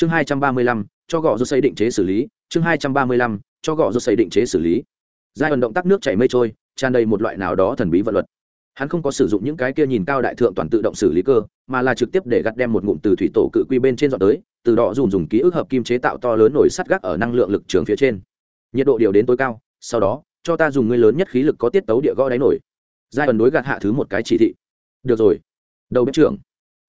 chương hai trăm ba mươi lăm, cho gọ rút xây định chế xử lý. Chương hai trăm ba mươi lăm, cho gọ rút xây định chế xử lý. Giai ẩn động tác nước chảy mây trôi, tràn đầy một loại nào đó thần bí vận luật. Hắn không có sử dụng những cái kia nhìn cao đại thượng toàn tự động xử lý cơ, mà là trực tiếp để gặt đem một ngụm từ thủy tổ cự quy bên trên dọn tới, từ đó dùng dùng ký ức hợp kim chế tạo to lớn nổi sắt gác ở năng lượng lực trường phía trên. Nhiệt độ điều đến tối cao, sau đó, cho ta dùng ngươi lớn nhất khí lực có tiết tấu địa gõ đáy nổi giai ẩn đối gạt hạ thứ một cái chỉ thị. Được rồi. Đầu bếp trưởng.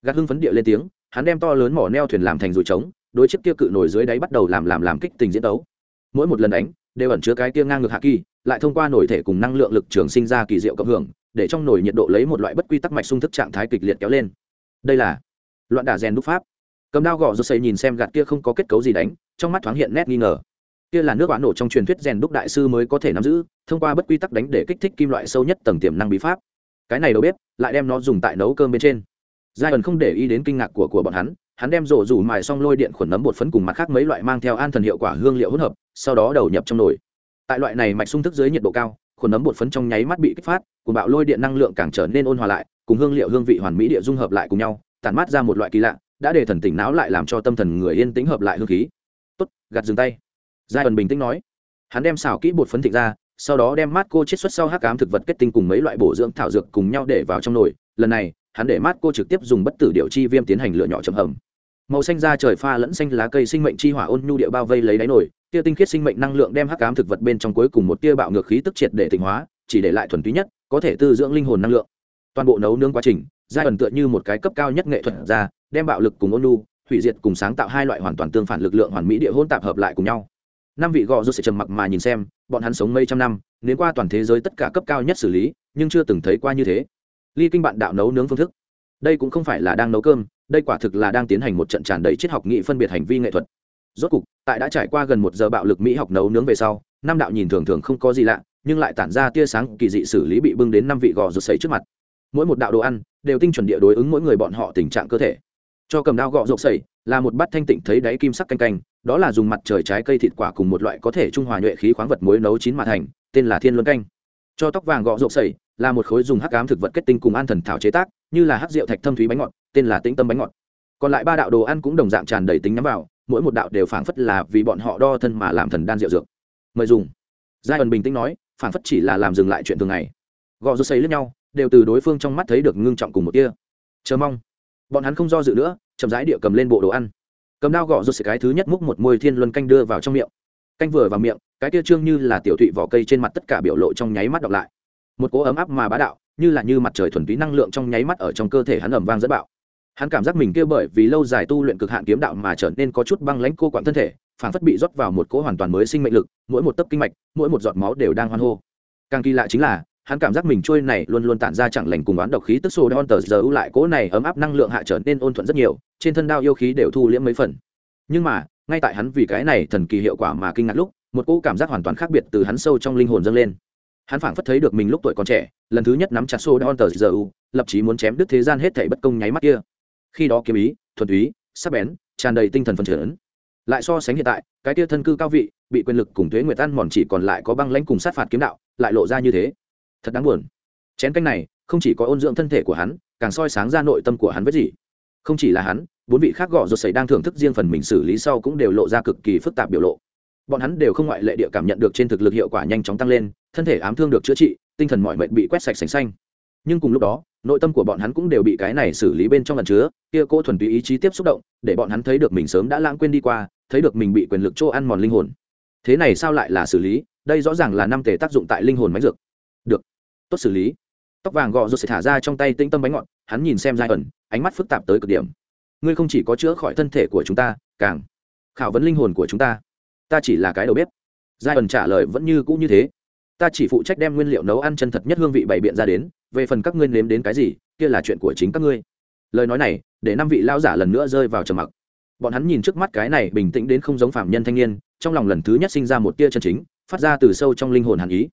Gạt hưng phấn địa lên tiếng, hắn đem to lớn mỏ neo thuyền làm thành rùi trống đối chiếc kia cự nổi dưới đáy bắt đầu làm làm làm kích tình diễn đấu. mỗi một lần đánh, đều ẩn chứa cái kia ngang ngược hạ kỳ, lại thông qua nổi thể cùng năng lượng lực trường sinh ra kỳ diệu cộng hưởng, để trong nổi nhiệt độ lấy một loại bất quy tắc mạch sung thức trạng thái kịch liệt kéo lên. Đây là loạn đả rèn đúc pháp. Cầm đao gõ rô xây nhìn xem gạt kia không có kết cấu gì đánh, trong mắt thoáng hiện nét nghi ngờ. Kia là nước bán nổ trong truyền thuyết rèn đúc đại sư mới có thể nắm giữ, thông qua bất quy tắc đánh để kích thích kim loại sâu nhất tầng tiềm năng bí pháp. Cái này đâu biết, lại đem nó dùng tại nấu cơm bên trên. Giai ẩn không để ý đến kinh ngạc của của bọn hắn hắn đem rổ rủ mài xong lôi điện khuẩn nấm bột phấn cùng mặt khác mấy loại mang theo an thần hiệu quả hương liệu hỗn hợp, sau đó đầu nhập trong nồi. Tại loại này mạch sung thức dưới nhiệt độ cao, khuẩn nấm bột phấn trong nháy mắt bị kích phát, cùng bạo lôi điện năng lượng càng trở nên ôn hòa lại, cùng hương liệu hương vị hoàn mỹ địa dung hợp lại cùng nhau, tản mát ra một loại kỳ lạ, đã để thần tỉnh não lại làm cho tâm thần người yên tĩnh hợp lại hương khí. Tốt, gạt dừng tay. Giai ẩn bình tĩnh nói. Hắn đem xào kỹ bột phấn thịt ra, sau đó đem mát cô chiết xuất sau hắc cám thực vật kết tinh cùng mấy loại bổ dưỡng thảo dược cùng nhau để vào trong nồi. Lần này, hắn để mát cô trực tiếp dùng bất tử điều chi viêm tiến hành lửa nhỏ chậm hầm màu xanh da trời pha lẫn xanh lá cây sinh mệnh chi hỏa ôn nhu địa bao vây lấy đáy nổi, tia tinh khiết sinh mệnh năng lượng đem hắc cám thực vật bên trong cuối cùng một tia bạo ngược khí tức triệt để tỉnh hóa chỉ để lại thuần túy nhất có thể tư dưỡng linh hồn năng lượng. Toàn bộ nấu nướng quá trình giai ẩn tựa như một cái cấp cao nhất nghệ thuật ra đem bạo lực cùng ôn nhu hủy diệt cùng sáng tạo hai loại hoàn toàn tương phản lực lượng hoàn mỹ địa hôn tạp hợp lại cùng nhau. Năm vị gò rút sẽ trầm mặc mà nhìn xem bọn hắn sống mấy trăm năm đến qua toàn thế giới tất cả cấp cao nhất xử lý nhưng chưa từng thấy qua như thế. Ly kinh bạn đạo nấu nướng phương thức. Đây cũng không phải là đang nấu cơm đây quả thực là đang tiến hành một trận tràn đầy triết học nghị phân biệt hành vi nghệ thuật. Rốt cục, tại đã trải qua gần một giờ bạo lực mỹ học nấu nướng về sau, năm đạo nhìn thường thường không có gì lạ, nhưng lại tản ra tia sáng kỳ dị xử lý bị bưng đến năm vị gò rút sấy trước mặt. Mỗi một đạo đồ ăn đều tinh chuẩn địa đối ứng mỗi người bọn họ tình trạng cơ thể. Cho cầm đao gọ rộp sẩy là một bát thanh tịnh thấy đáy kim sắc canh canh, đó là dùng mặt trời trái cây thịt quả cùng một loại có thể trung hòa nhuệ khí khoáng vật muối nấu chín mà thành, tên là thiên luân canh. Cho tóc vàng gọ rộp sẩy là một khối dùng hắc ám thực vật kết tinh cùng an thần thảo chế tác, như là hắc rượu thạch thâm thúy bánh ngọt tên là tĩnh tâm bánh ngọt. Còn lại ba đạo đồ ăn cũng đồng dạng tràn đầy tính nhắm vào, mỗi một đạo đều phảng phất là vì bọn họ đo thân mà làm thần đan rượu dược. Mời dùng. Giai ẩn bình tĩnh nói, phảng phất chỉ là làm dừng lại chuyện thường ngày. Gò rộp xây lẫn nhau, đều từ đối phương trong mắt thấy được ngưng trọng cùng một kia. Chờ mong. Bọn hắn không do dự nữa, chậm rãi địa cầm lên bộ đồ ăn. Cầm đao gõ rút xì cái thứ nhất múc một môi thiên luân canh đưa vào trong miệng. Canh vừa vào miệng, cái kia trương như là tiểu thụy vỏ cây trên mặt tất cả biểu lộ trong nháy mắt đọc lại. Một cỗ ấm áp mà bá đạo, như là như mặt trời thuần túy năng lượng trong nháy mắt ở trong cơ thể hắn ẩm vang dẫn bạo hắn cảm giác mình kia bởi vì lâu dài tu luyện cực hạn kiếm đạo mà trở nên có chút băng lãnh cô quặn thân thể phản phất bị rót vào một cỗ hoàn toàn mới sinh mệnh lực, mỗi một tấc kinh mạch, mỗi một giọt máu đều đang hoan hô. Càng kỳ lạ chính là, hắn cảm giác mình trôi này luôn luôn tản ra chẳng lành cùng oán độc khí tức sô đon tờ giờ ưu lại cỗ này ấm áp năng lượng hạ trở nên ôn thuận rất nhiều, trên thân đao yêu khí đều thu liễm mấy phần. Nhưng mà, ngay tại hắn vì cái này thần kỳ hiệu quả mà kinh ngạc lúc, một cỗ cảm giác hoàn toàn khác biệt từ hắn sâu trong linh hồn dâng lên. Hắn phảng phất thấy được mình lúc tuổi còn trẻ, lần thứ nhất nắm chặt sô đon tờ giờ ưu, lập chí muốn chém đứt thế gian hết thảy bất công nháy mắt kia khi đó kiếm ý, thuần túy, sắc bén, tràn đầy tinh thần phần chấn. Lại so sánh hiện tại, cái tia thân cư cao vị, bị quyền lực cùng thuế nguyệt ăn mòn chỉ còn lại có băng lãnh cùng sát phạt kiếm đạo, lại lộ ra như thế. Thật đáng buồn. Chén canh này, không chỉ có ôn dưỡng thân thể của hắn, càng soi sáng ra nội tâm của hắn với gì. Không chỉ là hắn, bốn vị khác gõ rột sẩy đang thưởng thức riêng phần mình xử lý sau cũng đều lộ ra cực kỳ phức tạp biểu lộ. Bọn hắn đều không ngoại lệ địa cảm nhận được trên thực lực hiệu quả nhanh chóng tăng lên, thân thể ám thương được chữa trị, tinh thần mọi mệnh bị quét sạch sành xanh nhưng cùng lúc đó, nội tâm của bọn hắn cũng đều bị cái này xử lý bên trong lần chứa, kia cô thuần túy ý chí tiếp xúc động, để bọn hắn thấy được mình sớm đã lãng quên đi qua, thấy được mình bị quyền lực chỗ ăn mòn linh hồn. Thế này sao lại là xử lý? Đây rõ ràng là năm tề tác dụng tại linh hồn máy dược. Được, tốt xử lý. Tóc vàng gọ rột sẽ thả ra trong tay tĩnh tâm bánh ngọt, hắn nhìn xem giai ẩn, ánh mắt phức tạp tới cực điểm. Ngươi không chỉ có chữa khỏi thân thể của chúng ta, càng khảo vấn linh hồn của chúng ta. Ta chỉ là cái đầu bếp. Giai ẩn trả lời vẫn như cũ như thế ta chỉ phụ trách đem nguyên liệu nấu ăn chân thật nhất hương vị bày biện ra đến, về phần các ngươi nếm đến cái gì, kia là chuyện của chính các ngươi. Lời nói này, để năm vị lao giả lần nữa rơi vào trầm mặc. Bọn hắn nhìn trước mắt cái này bình tĩnh đến không giống phạm nhân thanh niên, trong lòng lần thứ nhất sinh ra một tia chân chính, phát ra từ sâu trong linh hồn hàn ý.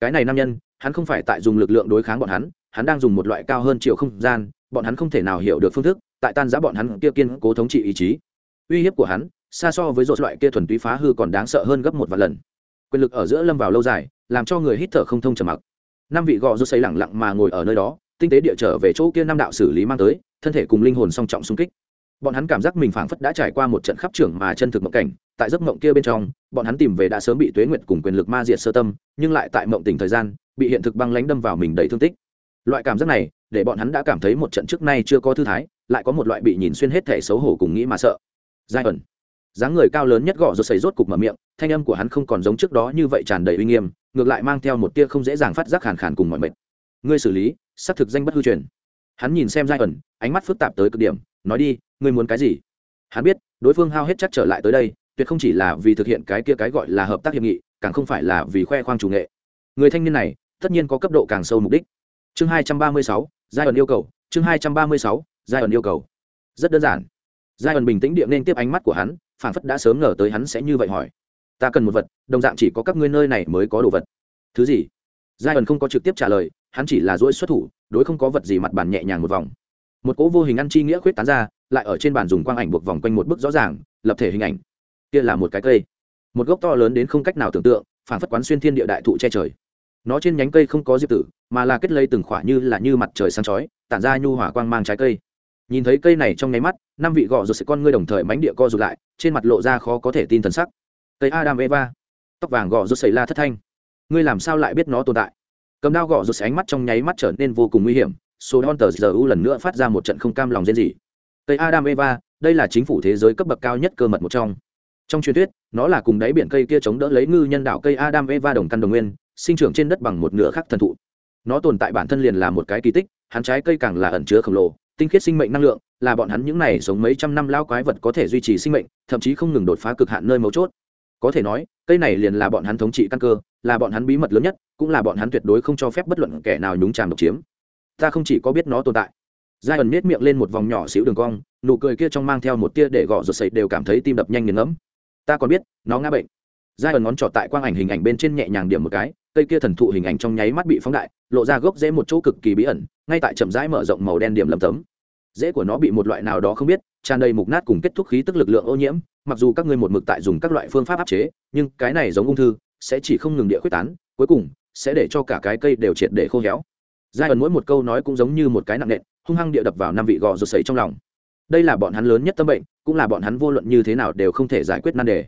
Cái này nam nhân, hắn không phải tại dùng lực lượng đối kháng bọn hắn hắn đang dùng một loại cao hơn triệu không gian, bọn hắn không thể nào hiểu được phương thức, tại tan giã bọn hắn kia kiên cố thống trị ý chí. Uy hiếp của hắn, xa so với dột loại kia thuần túy phá hư còn đáng sợ hơn gấp một vài lần quyền lực ở giữa lâm vào lâu dài, làm cho người hít thở không thông trầm mặc. Năm vị gò rút xây lẳng lặng mà ngồi ở nơi đó, tinh tế địa trở về chỗ kia năm đạo xử lý mang tới, thân thể cùng linh hồn song trọng xung kích. Bọn hắn cảm giác mình phảng phất đã trải qua một trận khắp trưởng mà chân thực mộng cảnh, tại giấc mộng kia bên trong, bọn hắn tìm về đã sớm bị tuế nguyệt cùng quyền lực ma diệt sơ tâm, nhưng lại tại mộng tỉnh thời gian, bị hiện thực băng lánh đâm vào mình đầy thương tích. Loại cảm giác này, để bọn hắn đã cảm thấy một trận trước nay chưa có thư thái, lại có một loại bị nhìn xuyên hết thể xấu hổ cùng nghĩ mà sợ. Giai ẩn dáng người cao lớn nhất gõ rồi xảy rốt cục mở miệng, thanh âm của hắn không còn giống trước đó như vậy tràn đầy uy nghiêm, ngược lại mang theo một tia không dễ dàng phát giác khàn khàn cùng mọi mệt. Ngươi xử lý, xác thực danh bất hư truyền. Hắn nhìn xem giai ẩn, ánh mắt phức tạp tới cực điểm, nói đi, ngươi muốn cái gì? Hắn biết, đối phương hao hết chắc trở lại tới đây, tuyệt không chỉ là vì thực hiện cái kia cái gọi là hợp tác hiệp nghị, càng không phải là vì khoe khoang chủ nghệ. Người thanh niên này, tất nhiên có cấp độ càng sâu mục đích. Chương hai trăm ba mươi sáu, giai ẩn yêu cầu. Chương hai trăm ba mươi sáu, giai ẩn yêu cầu. Rất đơn giản. Giai ẩn bình tĩnh điện nên tiếp ánh mắt của hắn phản phất đã sớm ngờ tới hắn sẽ như vậy hỏi. Ta cần một vật, đồng dạng chỉ có các ngươi nơi này mới có đồ vật. Thứ gì? Giai ẩn không có trực tiếp trả lời, hắn chỉ là dỗi xuất thủ, đối không có vật gì mặt bàn nhẹ nhàng một vòng. Một cỗ vô hình ăn chi nghĩa khuyết tán ra, lại ở trên bàn dùng quang ảnh buộc vòng quanh một bức rõ ràng, lập thể hình ảnh. Kia là một cái cây. Một gốc to lớn đến không cách nào tưởng tượng phản phất quán xuyên thiên địa đại thụ che trời. Nó trên nhánh cây không có diệp tử, mà là kết lây từng khỏa như là như mặt trời sáng chói, tản ra nhu hỏa quang mang trái cây nhìn thấy cây này trong nháy mắt, năm vị gọ rồi sẽ con ngươi đồng thời mánh địa co rụt lại, trên mặt lộ ra khó có thể tin thần sắc. Cây adam eva, tóc vàng gọ rụt xảy la thất thanh. Ngươi làm sao lại biết nó tồn tại? Cầm đao gọ rụt ánh mắt trong nháy mắt trở nên vô cùng nguy hiểm, số hon tờ giờ u lần nữa phát ra một trận không cam lòng rên rỉ. Cây adam eva, đây là chính phủ thế giới cấp bậc cao nhất cơ mật một trong. Trong truyền thuyết, nó là cùng đáy biển cây kia chống đỡ lấy ngư nhân đạo cây adam eva đồng căn đồng nguyên, sinh trưởng trên đất bằng một nửa khắc thần thụ. Nó tồn tại bản thân liền là một cái kỳ tích, hắn trái cây càng là ẩn chứa khổng lồ tinh khiết sinh mệnh năng lượng, là bọn hắn những này sống mấy trăm năm lao quái vật có thể duy trì sinh mệnh, thậm chí không ngừng đột phá cực hạn nơi mấu chốt. Có thể nói, cây này liền là bọn hắn thống trị căn cơ, là bọn hắn bí mật lớn nhất, cũng là bọn hắn tuyệt đối không cho phép bất luận kẻ nào nhúng tràm độc chiếm. Ta không chỉ có biết nó tồn tại. Giai ẩn nết miệng lên một vòng nhỏ xíu đường cong, nụ cười kia trong mang theo một tia để gõ ruột sậy đều cảm thấy tim đập nhanh nghiền ngẫm. Ta còn biết, nó ngã bệnh. Giai ẩn ngón trỏ tại quang ảnh hình ảnh bên trên nhẹ nhàng điểm một cái, cây kia thần thụ hình ảnh trong nháy mắt bị phóng đại lộ ra gốc rễ một chỗ cực kỳ bí ẩn, ngay tại chậm rãi mở rộng màu đen điểm lầm tấm. Rễ của nó bị một loại nào đó không biết, tràn đầy mục nát cùng kết thúc khí tức lực lượng ô nhiễm, mặc dù các ngươi một mực tại dùng các loại phương pháp áp chế, nhưng cái này giống ung thư, sẽ chỉ không ngừng địa quyết tán, cuối cùng, sẽ để cho cả cái cây đều triệt để khô héo. Giai ẩn mỗi một câu nói cũng giống như một cái nặng nện, hung hăng địa đập vào năm vị gò rột sấy trong lòng. Đây là bọn hắn lớn nhất tâm bệnh, cũng là bọn hắn vô luận như thế nào đều không thể giải quyết nan đề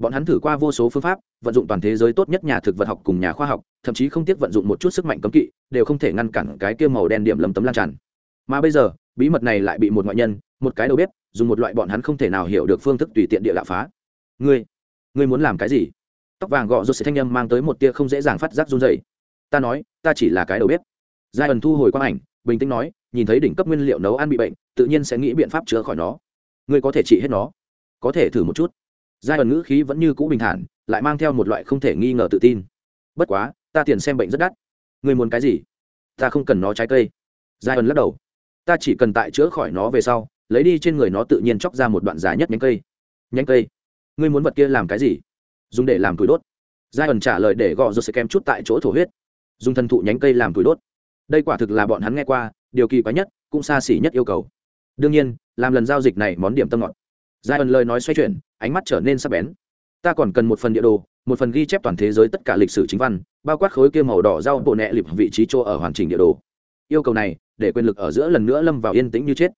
bọn hắn thử qua vô số phương pháp, vận dụng toàn thế giới tốt nhất nhà thực vật học cùng nhà khoa học, thậm chí không tiếc vận dụng một chút sức mạnh cấm kỵ, đều không thể ngăn cản cái kia màu đen điểm lấm tấm lan tràn. Mà bây giờ, bí mật này lại bị một ngoại nhân, một cái đầu bếp, dùng một loại bọn hắn không thể nào hiểu được phương thức tùy tiện địa đạo phá. Ngươi ngươi muốn làm cái gì? Tóc vàng gọ rút sẽ thanh â mang tới một tia không dễ dàng phát giác run dày ta nói, ta chỉ là cái đầu bếp. Giai ẩn thu hồi quang ảnh, bình tĩnh nói, nhìn thấy đỉnh cấp nguyên liệu nấu ăn bị bệnh, tự nhiên sẽ nghĩ biện pháp chữa khỏi nó. Ngươi có thể trị hết nó. Có thể thử một chút giai ẩn ngữ khí vẫn như cũ bình thản, lại mang theo một loại không thể nghi ngờ tự tin. Bất quá, ta tiền xem bệnh rất đắt. Người muốn cái gì? Ta không cần nó trái cây. Giai ẩn lắc đầu. Ta chỉ cần tại chữa khỏi nó về sau, lấy đi trên người nó tự nhiên chóc ra một đoạn dài nhất nhánh cây. Nhánh cây? Ngươi muốn vật kia làm cái gì? Dùng để làm tuổi đốt. Giai ẩn trả lời để gọ rồi sẽ kem chút tại chỗ thổ huyết. Dùng thần thụ nhánh cây làm tuổi đốt. Đây quả thực là bọn hắn nghe qua, điều kỳ quái nhất, cũng xa xỉ nhất yêu cầu. Đương nhiên, làm lần giao dịch này món điểm tâm ngọt giai ẩn lời nói xoay chuyển, ánh mắt trở nên sắc bén. Ta còn cần một phần địa đồ, một phần ghi chép toàn thế giới tất cả lịch sử chính văn, bao quát khối kia màu đỏ rau bộ nẹ lịp vị trí chỗ ở hoàn chỉnh địa đồ. Yêu cầu này, để quyền lực ở giữa lần nữa lâm vào yên tĩnh như chết.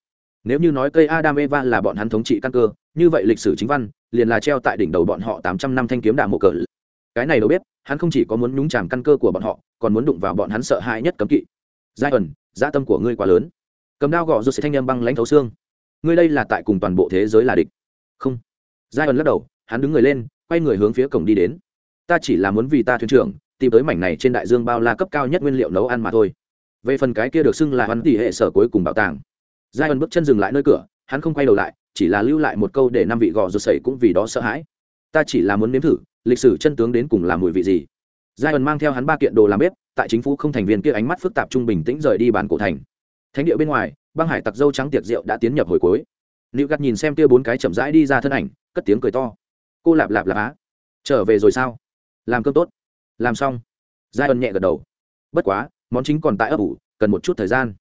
Nếu như nói cây adam eva là bọn hắn thống trị căn cơ, như vậy lịch sử chính văn liền là treo tại đỉnh đầu bọn họ tám trăm năm thanh kiếm đạm mộ cờ. Cái này đâu biết, hắn không chỉ có muốn nhúng chàm căn cơ của bọn họ, còn muốn đụng vào bọn hắn sợ hãi nhất cấm kỵ. Giai ẩn gia tâm của ngươi quá lớn. Cầm đao gõ rút sẽ thanh â băng lãnh thấu xương ngươi đây là tại cùng toàn bộ thế giới là địch. Không. Giai ẩn lắc đầu, hắn đứng người lên, quay người hướng phía cổng đi đến. Ta chỉ là muốn vì ta thuyền trưởng, tìm tới mảnh này trên đại dương bao la cấp cao nhất nguyên liệu nấu ăn mà thôi. Về phần cái kia được xưng là hắn tỷ hệ sở cuối cùng bảo tàng. Giai ẩn bước chân dừng lại nơi cửa, hắn không quay đầu lại, chỉ là lưu lại một câu để năm vị gò rột sẩy cũng vì đó sợ hãi. Ta chỉ là muốn nếm thử, lịch sử chân tướng đến cùng là mùi vị gì. Giai ẩn mang theo hắn ba kiện đồ làm bếp, tại chính phủ không thành viên kia ánh mắt phức tạp trung bình tĩnh rời đi bàn cổ thành. Thánh địa bên ngoài băng hải tặc dâu trắng tiệc rượu đã tiến nhập hồi cuối. Nữ gắt nhìn xem kia bốn cái chậm rãi đi ra thân ảnh, cất tiếng cười to. Cô lạp lạp lạp á. Trở về rồi sao? Làm cơm tốt. Làm xong. Giai ẩn nhẹ gật đầu. Bất quá, món chính còn tại ấp ủ, cần một chút thời gian.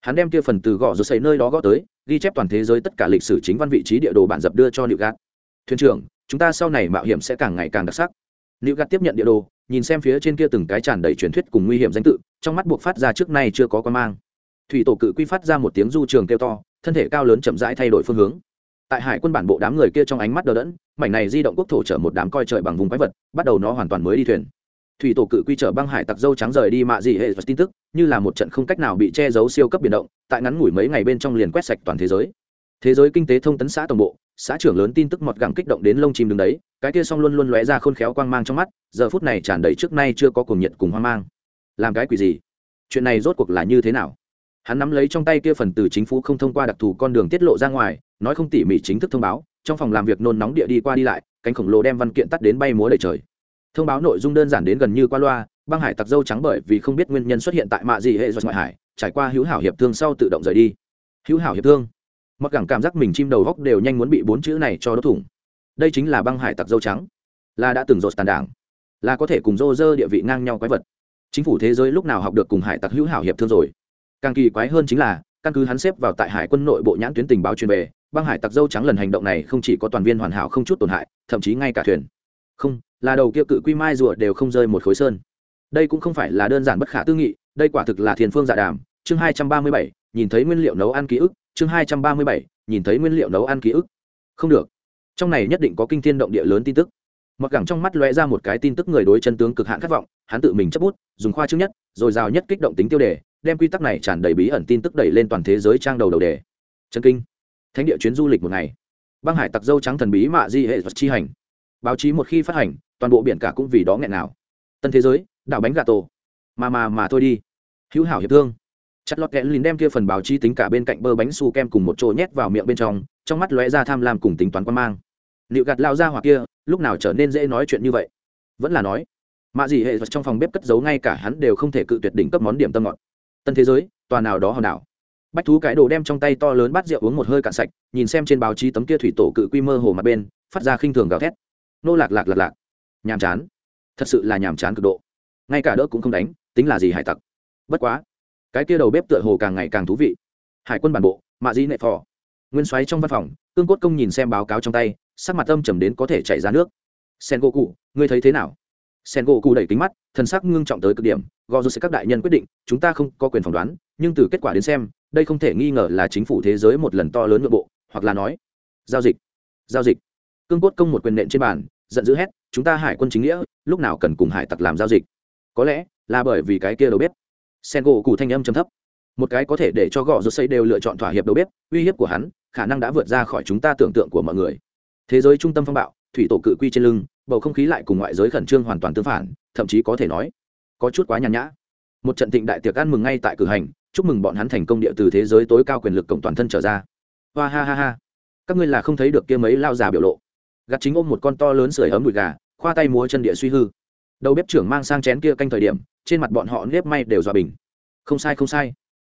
Hắn đem kia phần từ gõ rồi xây nơi đó gõ tới, ghi chép toàn thế giới tất cả lịch sử chính văn vị trí địa đồ bản dập đưa cho nữ gạt thuyền trưởng, chúng ta sau này mạo hiểm sẽ càng ngày càng đặc sắc. Nữ gạt tiếp nhận địa đồ, nhìn xem phía trên kia từng cái tràn đầy truyền thuyết cùng nguy hiểm danh tự, trong mắt buộc phát ra trước nay chưa có con mang thủy tổ cự quy phát ra một tiếng du trường kêu to, thân thể cao lớn chậm rãi thay đổi phương hướng. Tại hải quân bản bộ đám người kia trong ánh mắt đờ đẫn, mảnh này di động quốc thổ chở một đám coi trời bằng vùng quái vật, bắt đầu nó hoàn toàn mới đi thuyền. Thủy tổ cự quy chở băng hải tặc dâu trắng rời đi mạ dị hệ và tin tức, như là một trận không cách nào bị che giấu siêu cấp biển động, tại ngắn ngủi mấy ngày bên trong liền quét sạch toàn thế giới. Thế giới kinh tế thông tấn xã tổng bộ, xã trưởng lớn tin tức mọt gẳng kích động đến lông chim đứng đấy, cái kia xong luôn luôn lóe ra khôn khéo quang mang trong mắt, giờ phút này tràn đầy trước nay chưa có cuồng nhiệt cùng hoang mang. Làm cái quỷ gì? Chuyện này rốt cuộc là như thế nào? Hắn nắm lấy trong tay kia phần từ chính phủ không thông qua đặc thù con đường tiết lộ ra ngoài, nói không tỉ mỉ chính thức thông báo, trong phòng làm việc nôn nóng địa đi qua đi lại, cánh khổng lồ đem văn kiện tắt đến bay múa đầy trời. Thông báo nội dung đơn giản đến gần như qua loa, băng hải tặc dâu trắng bởi vì không biết nguyên nhân xuất hiện tại mạ gì hệ do ngoại hải, trải qua hữu hảo hiệp thương sau tự động rời đi. Hữu hảo hiệp thương. Mặc cảm cảm giác mình chim đầu góc đều nhanh muốn bị bốn chữ này cho đốt thủng. Đây chính là băng hải tặc dâu trắng. Là đã từng rột tàn đảng. Là có thể cùng rô rơ địa vị ngang nhau quái vật. Chính phủ thế giới lúc nào học được cùng hải tặc hữu hảo hiệp thương rồi? Càng kỳ quái hơn chính là, căn cứ hắn xếp vào tại hải quân nội bộ nhãn tuyến tình báo truyền về, băng hải tặc dâu trắng lần hành động này không chỉ có toàn viên hoàn hảo không chút tổn hại, thậm chí ngay cả thuyền. Không, là đầu kia cự quy mai rùa đều không rơi một khối sơn. Đây cũng không phải là đơn giản bất khả tư nghị, đây quả thực là thiền phương giả đàm. Chương hai trăm ba mươi bảy, nhìn thấy nguyên liệu nấu ăn ký ức. Chương hai trăm ba mươi bảy, nhìn thấy nguyên liệu nấu ăn ký ức. Không được. Trong này nhất định có kinh thiên động địa lớn tin tức. Mặc gẳng trong mắt lóe ra một cái tin tức người đối chân tướng cực hạn khát vọng, hắn tự mình chấp bút, dùng khoa trước nhất, rồi rào nhất kích động tính tiêu đề đem quy tắc này tràn đầy bí ẩn tin tức đẩy lên toàn thế giới trang đầu đầu đề. Chân kinh. Thánh địa chuyến du lịch một ngày. Băng hải tặc dâu trắng thần bí mạ di hệ vật chi hành. Báo chí một khi phát hành, toàn bộ biển cả cũng vì đó nghẹn nào tân thế giới, đảo bánh gà tổ. Mà mà mà thôi đi. Hữu hảo hiệp thương. Chặt lọt kẽ lìn đem kia phần báo chí tính cả bên cạnh bơ bánh su kem cùng một chỗ nhét vào miệng bên trong trong mắt lóe ra tham lam cùng tính toán quan mang. Liệu gạt lao ra hoặc kia, lúc nào trở nên dễ nói chuyện như vậy? Vẫn là nói, mạ gì hệ trong phòng bếp cất giấu ngay cả hắn đều không thể cự tuyệt đỉnh cấp món điểm tâm ngọt tân thế giới, tòa nào đó hòn đảo. Bách thú cái đồ đem trong tay to lớn bát rượu uống một hơi cạn sạch, nhìn xem trên báo chí tấm kia thủy tổ cự quy mơ hồ mặt bên, phát ra khinh thường gào thét. Nô lạc lạc lạc lạc. Nhàm chán. Thật sự là nhàm chán cực độ. Ngay cả đỡ cũng không đánh, tính là gì hải tặc. Bất quá, cái kia đầu bếp tựa hồ càng ngày càng thú vị. Hải quân bản bộ, mạ di nệ phò. Nguyên xoáy trong văn phòng, cương cốt công nhìn xem báo cáo trong tay, sắc mặt âm trầm đến có thể chảy ra nước. Sen gỗ cụ ngươi thấy thế nào? Sen gỗ cụ đẩy kính mắt, thần sắc ngưng trọng tới cực điểm gò dù sẽ các đại nhân quyết định, chúng ta không có quyền phỏng đoán, nhưng từ kết quả đến xem, đây không thể nghi ngờ là chính phủ thế giới một lần to lớn nội bộ, hoặc là nói, giao dịch giao dịch. Cương cốt công một quyền nện trên bàn, giận dữ hét, chúng ta hải quân chính nghĩa, lúc nào cần cùng hải tặc làm giao dịch? Có lẽ là bởi vì cái kia đầu bếp. Sen gỗ cụ thanh âm trầm thấp. Một cái có thể để cho gò rột xây đều lựa chọn thỏa hiệp đầu bếp, uy hiếp của hắn khả năng đã vượt ra khỏi chúng ta tưởng tượng của mọi người. Thế giới trung tâm phong bạo, thủy tổ cự quy trên lưng bầu không khí lại cùng ngoại giới khẩn trương hoàn toàn tương phản, thậm chí có thể nói, có chút quá nhàn nhã. Một trận thịnh đại tiệc ăn mừng ngay tại cử hành, chúc mừng bọn hắn thành công địa từ thế giới tối cao quyền lực cộng toàn thân trở ra. Hoa ha ha ha. Các ngươi là không thấy được kia mấy lao già biểu lộ. Gặt chính ôm một con to lớn sưởi ấm đùi gà, khoa tay múa chân địa suy hư. Đầu bếp trưởng mang sang chén kia canh thời điểm, trên mặt bọn họ nếp may đều dọa bình. Không sai không sai.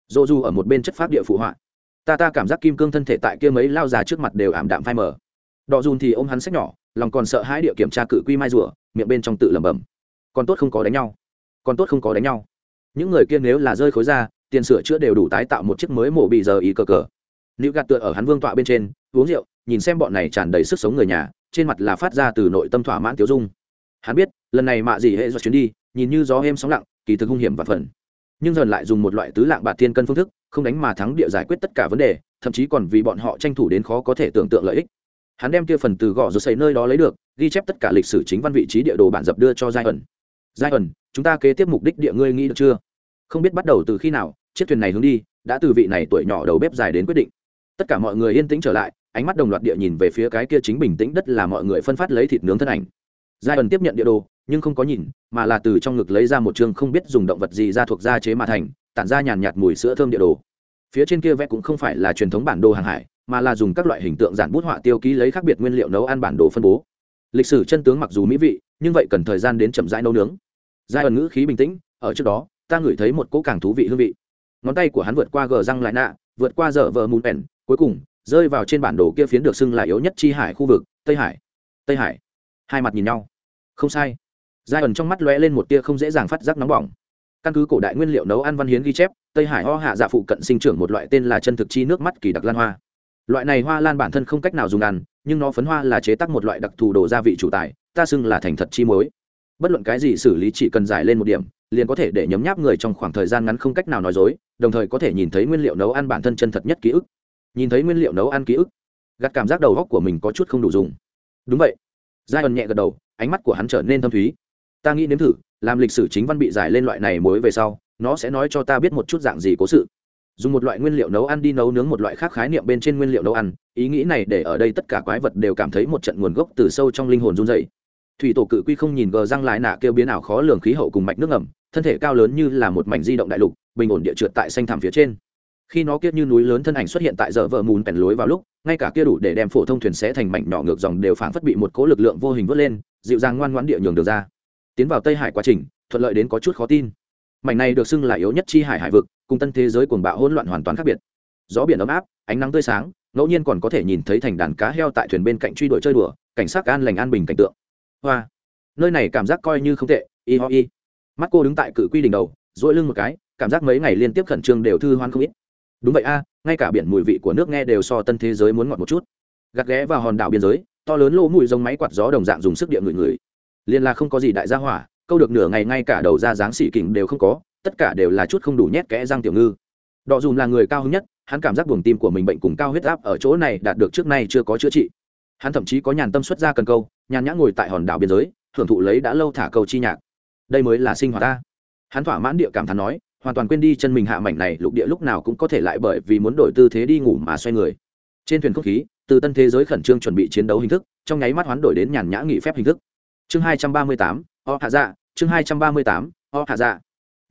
Dô du ở một bên chất pháp địa phụ họa. Ta ta cảm giác kim cương thân thể tại kia mấy lao già trước mặt đều ảm đạm phai mờ. Đọ dùn thì ôm hắn sách nhỏ lòng còn sợ hãi địa kiểm tra cự quy mai rùa, miệng bên trong tự lẩm bẩm. Còn tốt không có đánh nhau. Còn tốt không có đánh nhau. Những người kia nếu là rơi khối ra, tiền sửa chữa đều đủ tái tạo một chiếc mới mổ bị giờ ý cờ cờ. Nữ gạt tựa ở hắn vương tọa bên trên, uống rượu, nhìn xem bọn này tràn đầy sức sống người nhà, trên mặt là phát ra từ nội tâm thỏa mãn tiêu dung. Hắn biết, lần này mạ gì hệ do chuyến đi, nhìn như gió êm sóng lặng, kỳ thực hung hiểm và phần. Nhưng dần lại dùng một loại tứ lạng bạc thiên cân phương thức, không đánh mà thắng địa giải quyết tất cả vấn đề, thậm chí còn vì bọn họ tranh thủ đến khó có thể tưởng tượng lợi ích hắn đem kia phần từ gõ rồi xây nơi đó lấy được, ghi chép tất cả lịch sử chính văn vị trí địa đồ bản dập đưa cho giai ẩn. Giai ẩn, chúng ta kế tiếp mục đích địa ngươi nghĩ được chưa? Không biết bắt đầu từ khi nào, chiếc thuyền này hướng đi, đã từ vị này tuổi nhỏ đầu bếp dài đến quyết định. Tất cả mọi người yên tĩnh trở lại, ánh mắt đồng loạt địa nhìn về phía cái kia chính bình tĩnh đất là mọi người phân phát lấy thịt nướng thân ảnh. Giai ẩn tiếp nhận địa đồ, nhưng không có nhìn, mà là từ trong ngực lấy ra một chương không biết dùng động vật gì ra thuộc da chế mà thành, tản ra nhàn nhạt mùi sữa thơm địa đồ. Phía trên kia vẽ cũng không phải là truyền thống bản đồ hàng hải mà là dùng các loại hình tượng giản bút họa tiêu ký lấy khác biệt nguyên liệu nấu ăn bản đồ phân bố. Lịch sử chân tướng mặc dù mỹ vị, nhưng vậy cần thời gian đến chậm rãi nấu nướng. Giai ẩn ngữ khí bình tĩnh, ở trước đó, ta ngửi thấy một cỗ càng thú vị hương vị. Ngón tay của hắn vượt qua gờ răng lại nạ, vượt qua dở vờ mùn ẻn cuối cùng, rơi vào trên bản đồ kia phiến được xưng là yếu nhất chi hải khu vực, tây hải. Tây hải. Hai mặt nhìn nhau. Không sai. Giai ẩn trong mắt lóe lên một tia không dễ dàng phát giác nóng bỏng. Căn cứ cổ đại nguyên liệu nấu ăn văn hiến ghi chép, tây hải ho hạ dạ phụ cận sinh trưởng một loại tên là chân thực chi nước mắt kỳ đặc lan hoa loại này hoa lan bản thân không cách nào dùng ăn, nhưng nó phấn hoa là chế tác một loại đặc thù đồ gia vị chủ tài, ta xưng là thành thật chi mối bất luận cái gì xử lý chỉ cần giải lên một điểm, liền có thể để nhấm nháp người trong khoảng thời gian ngắn không cách nào nói dối, đồng thời có thể nhìn thấy nguyên liệu nấu ăn bản thân chân thật nhất ký ức. Nhìn thấy nguyên liệu nấu ăn ký ức gặt cảm giác đầu góc của mình có chút không đủ dùng. Đúng vậy. Giai ẩn nhẹ gật đầu, ánh mắt của hắn trở nên thâm thúy. Ta nghĩ nếm thử, làm lịch sử chính văn bị giải lên loại này mối về sau, nó sẽ nói cho ta biết một chút dạng gì cố sự dùng một loại nguyên liệu nấu ăn đi nấu nướng một loại khác khái niệm bên trên nguyên liệu nấu ăn, ý nghĩ này để ở đây tất cả quái vật đều cảm thấy một trận nguồn gốc từ sâu trong linh hồn run dày thủy tổ cự quy không nhìn gờ răng lại nạ kêu biến ảo khó lường khí hậu cùng mạch nước ngầm, thân thể cao lớn như là một mảnh di động đại lục, bình ổn địa trượt tại xanh thảm phía trên. Khi nó kiết như núi lớn thân ảnh xuất hiện tại giờ vợ mùn bèn lối vào lúc, ngay cả kia đủ để đem phổ thông thuyền xé thành mảnh nhỏ ngược dòng đều phảng phất bị một cố lực lượng vô hình vớt lên, dịu dàng ngoan ngoãn địa nhường được ra. Tiến vào tây hải quá trình, thuận lợi đến có chút khó tin mảnh này được xưng là yếu nhất chi hải hải vực, cùng tân thế giới cuồng bạo hỗn loạn hoàn toàn khác biệt. Gió biển ấm áp, ánh nắng tươi sáng, ngẫu nhiên còn có thể nhìn thấy thành đàn cá heo tại thuyền bên cạnh truy đuổi chơi đùa, cảnh sát an lành an bình cảnh tượng. Hoa! Nơi này cảm giác coi như không tệ, y ho y. Mắt cô đứng tại cự quy đỉnh đầu dỗi lưng một cái, cảm giác mấy ngày liên tiếp khẩn trương đều thư hoan không ít. Đúng vậy a, ngay cả biển mùi vị của nước nghe đều so tân thế giới muốn ngọt một chút. Gạt ghé vào hòn đảo biên giới, to lớn lỗ mùi giống máy quạt gió đồng dạng dùng sức địa người người liên là không có gì đại gia hỏa câu được nửa ngày ngay cả đầu ra dáng xỉ kình đều không có, tất cả đều là chút không đủ nhét kẽ răng tiểu ngư. Đọ dùm là người cao hứng nhất, hắn cảm giác buồng tim của mình bệnh cùng cao huyết áp ở chỗ này đạt được trước nay chưa có chữa trị. Hắn thậm chí có nhàn tâm xuất ra cần câu, nhàn nhã ngồi tại hòn đảo biên giới hưởng thụ lấy đã lâu thả câu chi nhạc. Đây mới là sinh hoạt ta. Hắn thỏa mãn địa cảm thán nói, hoàn toàn quên đi chân mình hạ mảnh này, lục địa lúc nào cũng có thể lại bởi vì muốn đổi tư thế đi ngủ mà xoay người. Trên thuyền không khí, từ tân thế giới khẩn trương chuẩn bị chiến đấu hình thức, trong nháy mắt hoán đổi đến nhàn nhã nghỉ phép hình thức. Chương hai trăm ba mươi tám o hạ dạ chương hai trăm ba mươi tám o hạ dạ.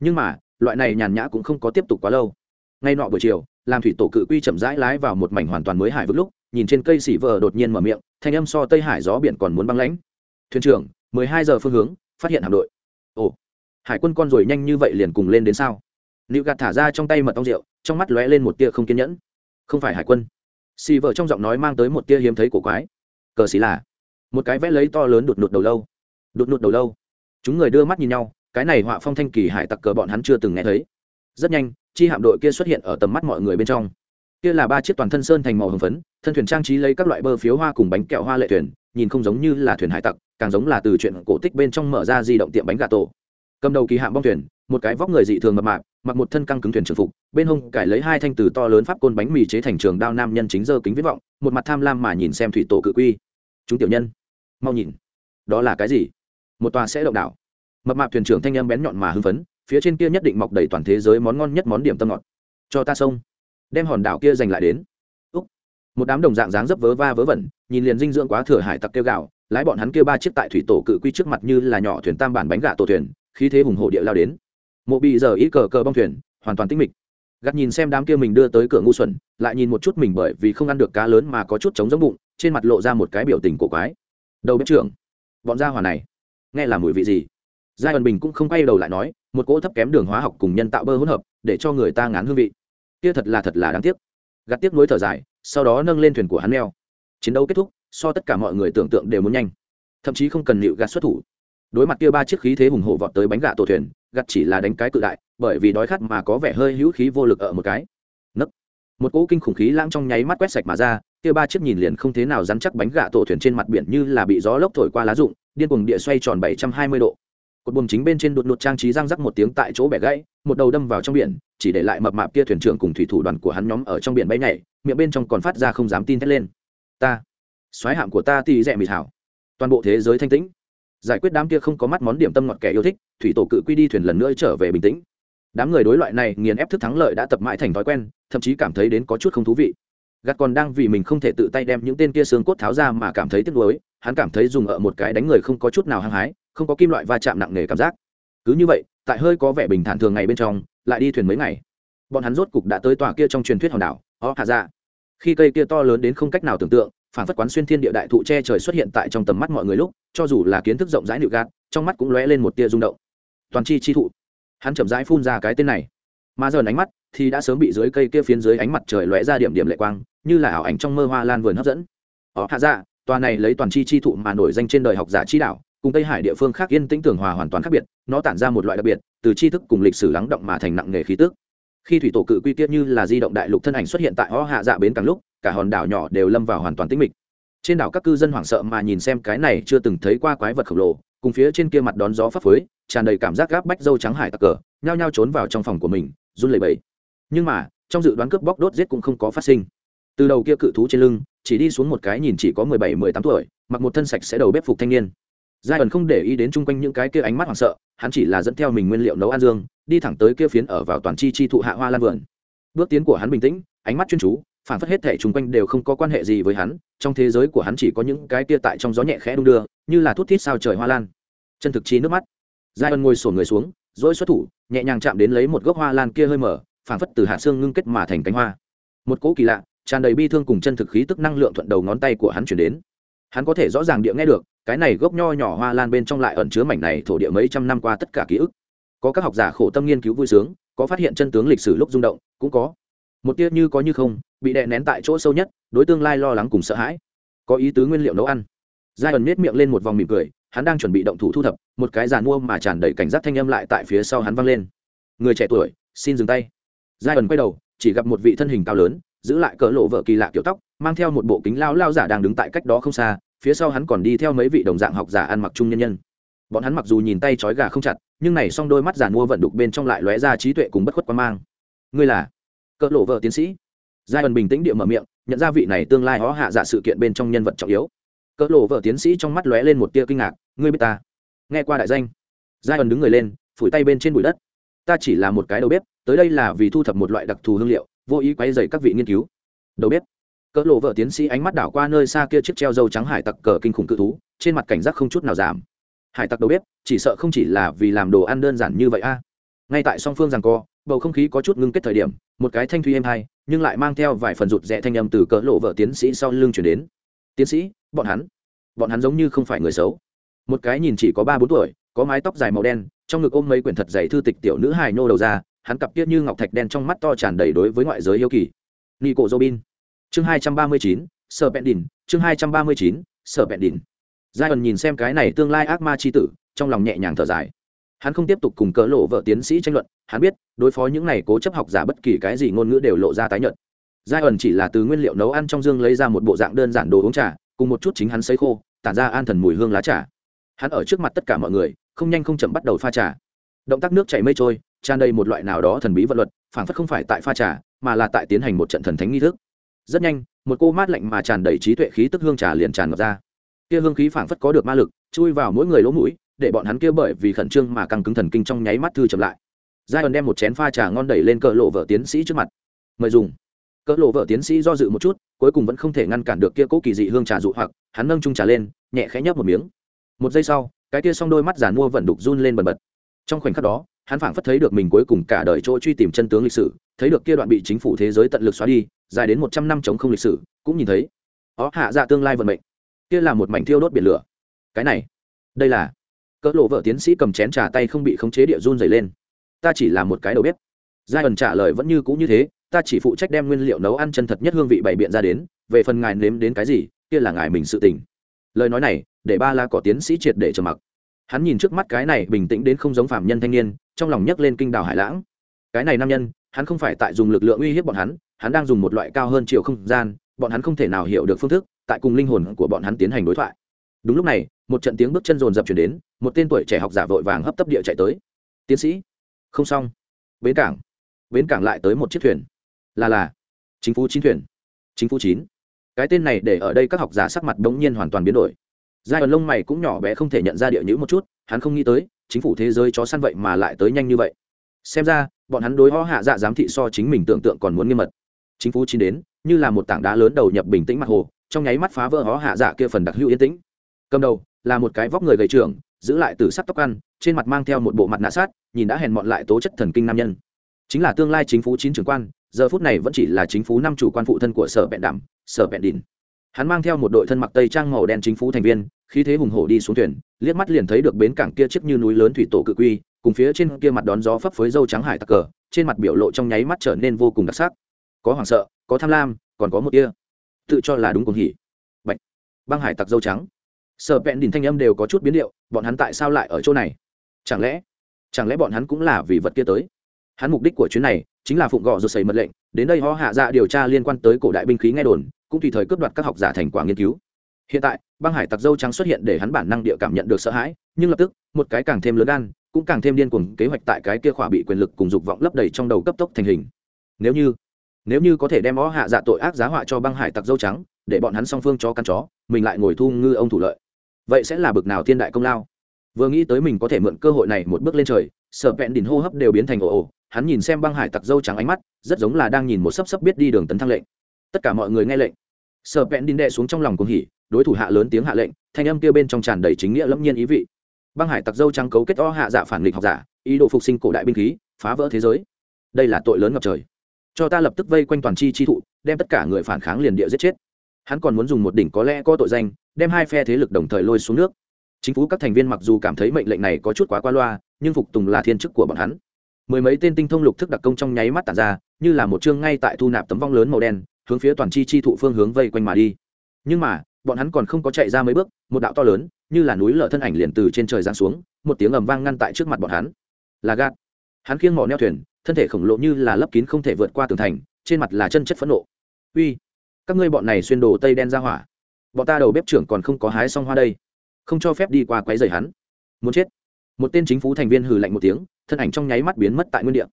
Nhưng mà, loại này nhàn nhã cũng không có tiếp tục quá lâu. Ngay nọ buổi chiều, làm thủy tổ cự quy chậm rãi lái vào một mảnh hoàn toàn mới hải vực lúc, nhìn trên cây xỉ vờ đột nhiên mở miệng, thanh âm so tây hải gió biển còn muốn băng lãnh. Thuyền trưởng, mười hai giờ phương hướng, phát hiện hạm đội. Ồ, hải quân con rồi nhanh như vậy liền cùng lên đến sao? Nịu gạt thả ra trong tay mật ong rượu, trong mắt lóe lên một tia không kiên nhẫn. Không phải hải quân. Xì vợ trong giọng nói mang tới một tia hiếm thấy của quái. Cờ xì là một cái vẽ lấy to lớn đột nụt đầu lâu. Đột nụt đầu lâu chúng người đưa mắt nhìn nhau, cái này họa phong thanh kỳ hải tặc cờ bọn hắn chưa từng nghe thấy. Rất nhanh, chi hạm đội kia xuất hiện ở tầm mắt mọi người bên trong. Kia là ba chiếc toàn thân sơn thành màu hồng phấn, thân thuyền trang trí lấy các loại bơ phiếu hoa cùng bánh kẹo hoa lệ thuyền, nhìn không giống như là thuyền hải tặc, càng giống là từ chuyện cổ tích bên trong mở ra di động tiệm bánh gà tổ. Cầm đầu kỳ hạm bong thuyền, một cái vóc người dị thường mập mạp, mặc một thân căng cứng thuyền trường phục, bên hông cải lấy hai thanh từ to lớn pháp côn bánh mì chế thành trường đao nam nhân chính dơ kính viết vọng, một mặt tham lam mà nhìn xem thủy tổ cự quy. Chúng tiểu nhân, mau nhìn, đó là cái gì? Một tòa sẽ động đảo. Mập mạp thuyền trưởng thanh âm bén nhọn mà hưng phấn, phía trên kia nhất định mọc đầy toàn thế giới món ngon nhất món điểm tâm ngọt. Cho ta sông. Đem hòn đảo kia giành lại đến. Úc. một đám đồng dạng dáng dấp vớ va vớ vẩn, nhìn liền dinh dưỡng quá thừa hải tặc kêu gạo lái bọn hắn kia ba chiếc tại thủy tổ cự quy trước mặt như là nhỏ thuyền tam bản bánh gà tổ thuyền, khí thế hùng hộ địa lao đến. Mộ bị giờ ít cờ cờ bong thuyền, hoàn toàn tinh mịch. Gắt nhìn xem đám kia mình đưa tới cửa ngu xuẩn, lại nhìn một chút mình bởi vì không ăn được cá lớn mà có chút chống giống bụng, trên mặt lộ ra một cái biểu tình cổ quái. Đầu bếp trưởng, bọn gia hỏa này nghe là mùi vị gì? Giai ẩn bình cũng không quay đầu lại nói, một cỗ thấp kém đường hóa học cùng nhân tạo bơ hỗn hợp, để cho người ta ngán hương vị. Kia thật là thật là đáng tiếc. Gạt tiếp nối thở dài, sau đó nâng lên thuyền của hắn neo. Chiến đấu kết thúc, so tất cả mọi người tưởng tượng đều muốn nhanh. Thậm chí không cần nịu gạt xuất thủ. Đối mặt kia ba chiếc khí thế hùng hổ vọt tới bánh gạ tổ thuyền, gạt chỉ là đánh cái cự đại, bởi vì đói khát mà có vẻ hơi hữu khí vô lực ở một cái. Nấc. Một cỗ kinh khủng khí lãng trong nháy mắt quét sạch mà ra, kia ba chiếc nhìn liền không thế nào dám chắc bánh gạ tổ thuyền trên mặt biển như là bị gió lốc thổi qua lá rụng điên cuồng địa xoay tròn bảy trăm hai mươi độ. Cột buồm chính bên trên đột đột trang trí răng rắc một tiếng tại chỗ bẻ gãy, một đầu đâm vào trong biển, chỉ để lại mập mạp kia thuyền trưởng cùng thủy thủ đoàn của hắn nhóm ở trong biển bay nhảy, miệng bên trong còn phát ra không dám tin thét lên. Ta xoáy hạm của ta tỷ rẻ mịt hảo. Toàn bộ thế giới thanh tĩnh. Giải quyết đám kia không có mắt món điểm tâm ngọt kẻ yêu thích, thủy tổ cự quy đi thuyền lần nữa trở về bình tĩnh. Đám người đối loại này nghiền ép thức thắng lợi đã tập mãi thành thói quen, thậm chí cảm thấy đến có chút không thú vị. Gạt còn đang vì mình không thể tự tay đem những tên kia xương cốt tháo ra mà cảm thấy tiếc nuối hắn cảm thấy dùng ở một cái đánh người không có chút nào hăng hái, không có kim loại va chạm nặng nề cảm giác. Cứ như vậy, tại hơi có vẻ bình thản thường ngày bên trong, lại đi thuyền mấy ngày. Bọn hắn rốt cục đã tới tòa kia trong truyền thuyết hòn đảo ó hạ ra khi cây kia to lớn đến không cách nào tưởng tượng, phản phất quán xuyên thiên địa đại thụ che trời xuất hiện tại trong tầm mắt mọi người lúc, cho dù là kiến thức rộng rãi nịu gạt, trong mắt cũng lóe lên một tia rung động. Toàn chi chi thụ. Hắn chậm rãi phun ra cái tên này. Mà giờ ánh mắt thì đã sớm bị dưới cây kia phiến dưới ánh mặt trời lóe ra điểm điểm lệ quang, như là ảo ảnh trong mơ hoa lan vườn hấp dẫn. Ó hạ ra tòa này lấy toàn chi chi thụ mà nổi danh trên đời học giả chi đạo, cùng tây hải địa phương khác yên tĩnh tường hòa hoàn toàn khác biệt, nó tản ra một loại đặc biệt, từ tri thức cùng lịch sử lắng động mà thành nặng nghề khí tức. Khi thủy tổ cự quy tiết như là di động đại lục thân ảnh xuất hiện tại ho hạ dạ bến càng lúc, cả hòn đảo nhỏ đều lâm vào hoàn toàn tĩnh mịch. Trên đảo các cư dân hoảng sợ mà nhìn xem cái này chưa từng thấy qua quái vật khổng lồ, cùng phía trên kia mặt đón gió phấp phới, tràn đầy cảm giác gáp bách dâu trắng hải tặc cờ, nhao nhao trốn vào trong phòng của mình, run lẩy bẩy. Nhưng mà, trong dự đoán cướp bóc đốt giết cũng không có phát sinh từ đầu kia cự thú trên lưng, chỉ đi xuống một cái nhìn chỉ có mười bảy, mười tám tuổi, mặc một thân sạch sẽ đầu bếp phục thanh niên. Giai ẩn không để ý đến chung quanh những cái kia ánh mắt hoảng sợ, hắn chỉ là dẫn theo mình nguyên liệu nấu ăn dương, đi thẳng tới kia phiến ở vào toàn chi chi thụ hạ hoa lan vườn. Bước tiến của hắn bình tĩnh, ánh mắt chuyên chú, phản phất hết thể chung quanh đều không có quan hệ gì với hắn, trong thế giới của hắn chỉ có những cái kia tại trong gió nhẹ khẽ đung đưa, như là thút thít sao trời hoa lan. Chân thực chi nước mắt. Giai ẩn ngồi sổ người xuống dỗi xuất thủ, nhẹ nhàng chạm đến lấy một gốc hoa lan kia hơi mở, phản phất từ hạ xương ngưng kết mà thành cánh hoa. Một cỗ kỳ lạ tràn đầy bi thương cùng chân thực khí tức năng lượng thuận đầu ngón tay của hắn chuyển đến. Hắn có thể rõ ràng địa nghe được, cái này gốc nho nhỏ hoa lan bên trong lại ẩn chứa mảnh này thổ địa mấy trăm năm qua tất cả ký ức. Có các học giả khổ tâm nghiên cứu vui sướng, có phát hiện chân tướng lịch sử lúc rung động, cũng có. Một tia như có như không, bị đè nén tại chỗ sâu nhất, đối tương lai lo lắng cùng sợ hãi. Có ý tứ nguyên liệu nấu ăn. Giai ẩn miết miệng lên một vòng mỉm cười, hắn đang chuẩn bị động thủ thu thập, một cái giàn mua mà tràn đầy cảnh giác thanh âm lại tại phía sau hắn văng lên. Người trẻ tuổi, xin dừng tay. Giai ẩn quay đầu, chỉ gặp một vị thân hình cao lớn giữ lại cỡ lộ vợ kỳ lạ kiểu tóc, mang theo một bộ kính lao lao giả đang đứng tại cách đó không xa, phía sau hắn còn đi theo mấy vị đồng dạng học giả ăn mặc trung nhân nhân. Bọn hắn mặc dù nhìn tay trói gà không chặt, nhưng này xong đôi mắt giả mua vận đục bên trong lại lóe ra trí tuệ cùng bất khuất quan mang. Ngươi là? Cỡ lộ vợ tiến sĩ. Giai ẩn bình tĩnh địa mở miệng, nhận ra vị này tương lai hó hạ giả sự kiện bên trong nhân vật trọng yếu. Cỡ lộ vợ tiến sĩ trong mắt lóe lên một tia kinh ngạc, ngươi biết ta? Nghe qua đại danh. Giai ẩn đứng người lên, phủi tay bên trên bụi đất. Ta chỉ là một cái đầu bếp, tới đây là vì thu thập một loại đặc thù hương liệu vô ý quay dày các vị nghiên cứu. Đầu bếp, cỡ lộ vợ tiến sĩ ánh mắt đảo qua nơi xa kia chiếc treo dâu trắng hải tặc cờ kinh khủng cự thú, trên mặt cảnh giác không chút nào giảm. Hải tặc đầu bếp, chỉ sợ không chỉ là vì làm đồ ăn đơn giản như vậy a. Ngay tại song phương rằng co, bầu không khí có chút ngưng kết thời điểm, một cái thanh thuy êm hay nhưng lại mang theo vài phần rụt rẽ thanh âm từ cỡ lộ vợ tiến sĩ sau lưng chuyển đến. Tiến sĩ, bọn hắn bọn hắn giống như không phải người xấu. Một cái nhìn chỉ có ba bốn tuổi, có mái tóc dài màu đen, trong ngực ôm mấy quyển thật dày thư tịch tiểu nữ hài nô đầu ra hắn cặp kia như ngọc thạch đen trong mắt to tràn đầy đối với ngoại giới yêu kỳ. Nico robin chương hai trăm ba mươi chín sở bẹn đỉnh chương hai trăm ba mươi chín sở bẹn đỉnh giai ẩn nhìn xem cái này tương lai ác ma c h i tử, trong lòng nhẹ nhàng thở dài. Hắn không tiếp tục cùng cỡ lộ vợ tiến sĩ tranh luận, hắn biết, đối phó những này cố chấp học giả bất kỳ cái gì ngôn ngữ đều lộ ra tái nhợt. Giai ẩn chỉ là từ nguyên liệu nấu ăn trong dương lấy ra một bộ dạng đơn giản đồ uống trà, cùng một chút chính hắn sấy khô, tản ra an thần mùi hương lá trà. Hắn ở trước mặt tất cả mọi người, không nhanh không chậm bắt đầu pha trà. Động tác nước chảy mây trôi tràn đầy một loại nào đó thần bí vật luật, phảng phất không phải tại pha trà, mà là tại tiến hành một trận thần thánh nghi thức. Rất nhanh, một cô mát lạnh mà tràn đầy trí tuệ khí tức hương trà liền tràn ngập ra. Kia hương khí phảng phất có được ma lực, chui vào mỗi người lỗ mũi, để bọn hắn kia bởi vì khẩn trương mà căng cứng thần kinh trong nháy mắt thư chậm lại. Giai ẩn đem một chén pha trà ngon đẩy lên cỡ lộ vợ tiến sĩ trước mặt. Mời dùng. Cỡ lộ vợ tiến sĩ do dự một chút, cuối cùng vẫn không thể ngăn cản được kia cố kỳ dị hương trà dụ hoặc, hắn nâng chung trà lên, nhẹ khẽ nhấp một miếng. Một giây sau, cái kia s đôi mắt giàn mua vẫn đục run lên bần bật. Trong khoảnh khắc đó hắn phảng phất thấy được mình cuối cùng cả đời chỗ truy tìm chân tướng lịch sử, thấy được kia đoạn bị chính phủ thế giới tận lực xóa đi, dài đến một trăm năm chống không lịch sử, cũng nhìn thấy, ó, hạ dạ tương lai vận mệnh. Kia là một mảnh thiêu đốt biển lửa. Cái này, đây là, cỡ lộ vợ tiến sĩ cầm chén trà tay không bị khống chế địa run dày lên. Ta chỉ là một cái đầu bếp. Giai ẩn trả lời vẫn như cũ như thế, ta chỉ phụ trách đem nguyên liệu nấu ăn chân thật nhất hương vị bày biện ra đến, về phần ngài nếm đến cái gì, kia là ngài mình sự tình. Lời nói này, để ba la có tiến sĩ triệt để trầm mặc hắn nhìn trước mắt cái này bình tĩnh đến không giống phạm nhân thanh niên, trong lòng nhấc lên kinh đảo hải lãng. Cái này nam nhân, hắn không phải tại dùng lực lượng uy hiếp bọn hắn hắn đang dùng một loại cao hơn chiều không gian, bọn hắn không thể nào hiểu được phương thức, tại cùng linh hồn của bọn hắn tiến hành đối thoại. Đúng lúc này, một trận tiếng bước chân rồn rập chuyển đến, một tên tuổi trẻ học giả vội vàng hấp tấp địa chạy tới. Tiến sĩ. Không xong. Bến cảng. Bến cảng lại tới một chiếc thuyền. Là là. Chính phủ chín thuyền. Chính phủ chín. Cái tên này để ở đây các học giả sắc mặt đống nhiên hoàn toàn biến đổi giai ẩn lông mày cũng nhỏ bé không thể nhận ra địa nhữ một chút, hắn không nghĩ tới, chính phủ thế giới chó săn vậy mà lại tới nhanh như vậy. Xem ra, bọn hắn đối ho hạ dạ giám thị so chính mình tưởng tượng còn muốn nghiêm mật. Chính phủ chín đến, như là một tảng đá lớn đầu nhập bình tĩnh mặt hồ, trong nháy mắt phá vỡ ho hạ dạ kia phần đặc hữu yên tĩnh. Cầm đầu, là một cái vóc người gầy trưởng, giữ lại từ sắc tóc ăn, trên mặt mang theo một bộ mặt nạ sát, nhìn đã hèn mọn lại tố chất thần kinh nam nhân. Chính là tương lai chính phủ chín trưởng quan, giờ phút này vẫn chỉ là chính phủ năm chủ quan phụ thân của sở bẹn đảm sở bẹn đỉn. Hắn mang theo một đội thân mặc tây trang màu đen chính phủ thành viên khí thế hùng hổ đi xuống thuyền, liếc mắt liền thấy được bến cảng kia chiếc như núi lớn thủy tổ cự quy, cùng phía trên kia mặt đón gió phấp phới dâu trắng hải tặc cờ, trên mặt biểu lộ trong nháy mắt trở nên vô cùng đặc sắc. Có hoảng sợ, có tham lam, còn có một kia tự cho là đúng cùng hỉ. Bạch. Băng hải tặc dâu trắng. Sở bẹn đỉnh thanh âm đều có chút biến điệu, bọn hắn tại sao lại ở chỗ này? Chẳng lẽ chẳng lẽ bọn hắn cũng là vì vật kia tới? Hắn mục đích của chuyến này chính là phụng gọ rồi xảy mật lệnh, đến đây ho hạ dạ điều tra liên quan tới cổ đại binh khí nghe đồn, cũng tùy thời cướp đoạt các học giả thành quả nghiên cứu hiện tại, băng hải tặc dâu trắng xuất hiện để hắn bản năng địa cảm nhận được sợ hãi, nhưng lập tức, một cái càng thêm lớn gan, cũng càng thêm điên cuồng kế hoạch tại cái kia khỏa bị quyền lực cùng dục vọng lấp đầy trong đầu cấp tốc thành hình. Nếu như nếu như có thể đem ó hạ dạ tội ác giá họa cho băng hải tặc dâu trắng, để bọn hắn song phương cho căn chó, mình lại ngồi thu ngư ông thủ lợi. Vậy sẽ là bực nào thiên đại công lao? Vừa nghĩ tới mình có thể mượn cơ hội này một bước lên trời sợ vẹn đỉnh hô hấp đều biến thành ồ ồ, hắn nhìn xem băng hải tặc dâu trắng ánh mắt, rất giống là đang nhìn một sấp sấp biết đi đường tấn thăng lệnh. Tất cả mọi người nghe lệnh. Sợ vẹn đỉnh đệ xuống trong lòng cuồng hỉ đối thủ hạ lớn tiếng hạ lệnh, thanh âm kia bên trong tràn đầy chính nghĩa lẫm nhiên ý vị. Băng hải tặc dâu trắng cấu kết o hạ dạ phản nghịch học giả, ý đồ phục sinh cổ đại binh khí, phá vỡ thế giới. Đây là tội lớn ngập trời. Cho ta lập tức vây quanh toàn chi chi thụ, đem tất cả người phản kháng liền địa giết chết. Hắn còn muốn dùng một đỉnh có lẽ có tội danh, đem hai phe thế lực đồng thời lôi xuống nước. Chính phủ các thành viên mặc dù cảm thấy mệnh lệnh này có chút quá qua loa, nhưng phục tùng là thiên chức của bọn hắn. Mười mấy tên tinh thông lục thức đặc công trong nháy mắt tản ra, như là một chương ngay tại thu nạp tấm vong lớn màu đen, hướng phía toàn chi chi thụ phương hướng vây quanh mà đi. Nhưng mà bọn hắn còn không có chạy ra mấy bước, một đạo to lớn, như là núi lở thân ảnh liền từ trên trời giáng xuống, một tiếng ầm vang ngăn tại trước mặt bọn hắn. Là gạt. Hắn khiêng mỏ neo thuyền, thân thể khổng lồ như là lấp kín không thể vượt qua tường thành, trên mặt là chân chất phẫn nộ. Uy, các ngươi bọn này xuyên đồ tây đen ra hỏa. Bọn ta đầu bếp trưởng còn không có hái xong hoa đây. Không cho phép đi qua quấy rầy hắn. Muốn chết. Một tên chính phủ thành viên hừ lạnh một tiếng, thân ảnh trong nháy mắt biến mất tại nguyên địa.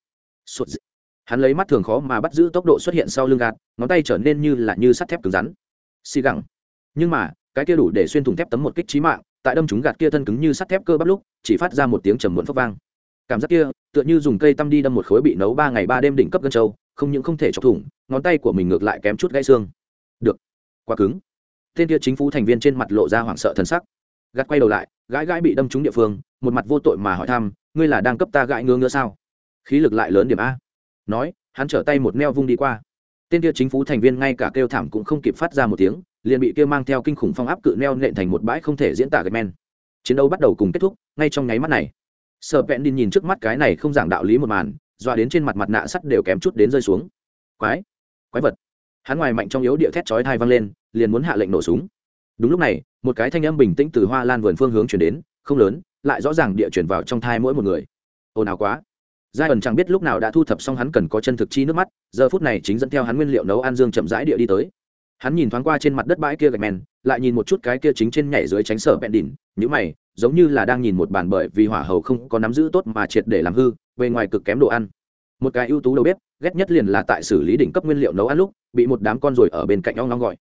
Sụt dị. hắn lấy mắt thường khó mà bắt giữ tốc độ xuất hiện sau lưng gạt, ngón tay trở nên như là như sắt thép cứng rắn. Xì gẳng nhưng mà, cái kia đủ để xuyên thủng thép tấm một kích trí mạng, tại đâm chúng gạt kia thân cứng như sắt thép cơ bắp lúc, chỉ phát ra một tiếng trầm muộn phấp vang. Cảm giác kia, tựa như dùng cây tăm đi đâm một khối bị nấu ba ngày ba đêm đỉnh cấp gân trâu, không những không thể chọc thủng, ngón tay của mình ngược lại kém chút gãy xương. Được. Quá cứng. Tên kia chính phủ thành viên trên mặt lộ ra hoảng sợ thần sắc. Gạt quay đầu lại, gãi gãi bị đâm trúng địa phương, một mặt vô tội mà hỏi thăm, ngươi là đang cấp ta gãi ngứa ngứa sao? Khí lực lại lớn điểm a. Nói, hắn trở tay một neo vung đi qua. Tên kia chính phủ thành viên ngay cả kêu thảm cũng không kịp phát ra một tiếng liền bị kia mang theo kinh khủng phong áp cự neo nện thành một bãi không thể diễn tả gạch men. Chiến đấu bắt đầu cùng kết thúc, ngay trong nháy mắt này sợ vẹn đi nhìn trước mắt cái này không giảng đạo lý một màn, dọa đến trên mặt mặt nạ sắt đều kém chút đến rơi xuống. Quái quái vật. Hắn ngoài mạnh trong yếu địa thét chói thai văng lên, liền muốn hạ lệnh nổ súng. Đúng lúc này, một cái thanh âm bình tĩnh từ hoa lan vườn phương hướng chuyển đến, không lớn, lại rõ ràng địa chuyển vào trong thai mỗi một người. Ồn ào quá. Giai ẩn chẳng biết lúc nào đã thu thập xong hắn cần có chân thực chi nước mắt, giờ phút này chính dẫn theo hắn nguyên liệu nấu ăn dương chậm rãi địa đi tới hắn nhìn thoáng qua trên mặt đất bãi kia gạch men, lại nhìn một chút cái kia chính trên nhảy dưới tránh sở bẹn đỉnh nhữ mày, giống như là đang nhìn một bàn bởi vì hỏa hầu không có nắm giữ tốt mà triệt để làm hư về ngoài cực kém đồ ăn. Một cái ưu tú đầu bếp, ghét nhất liền là tại xử lý đỉnh cấp nguyên liệu nấu ăn lúc, bị một đám con ruồi ở bên cạnh ong ngon gọi.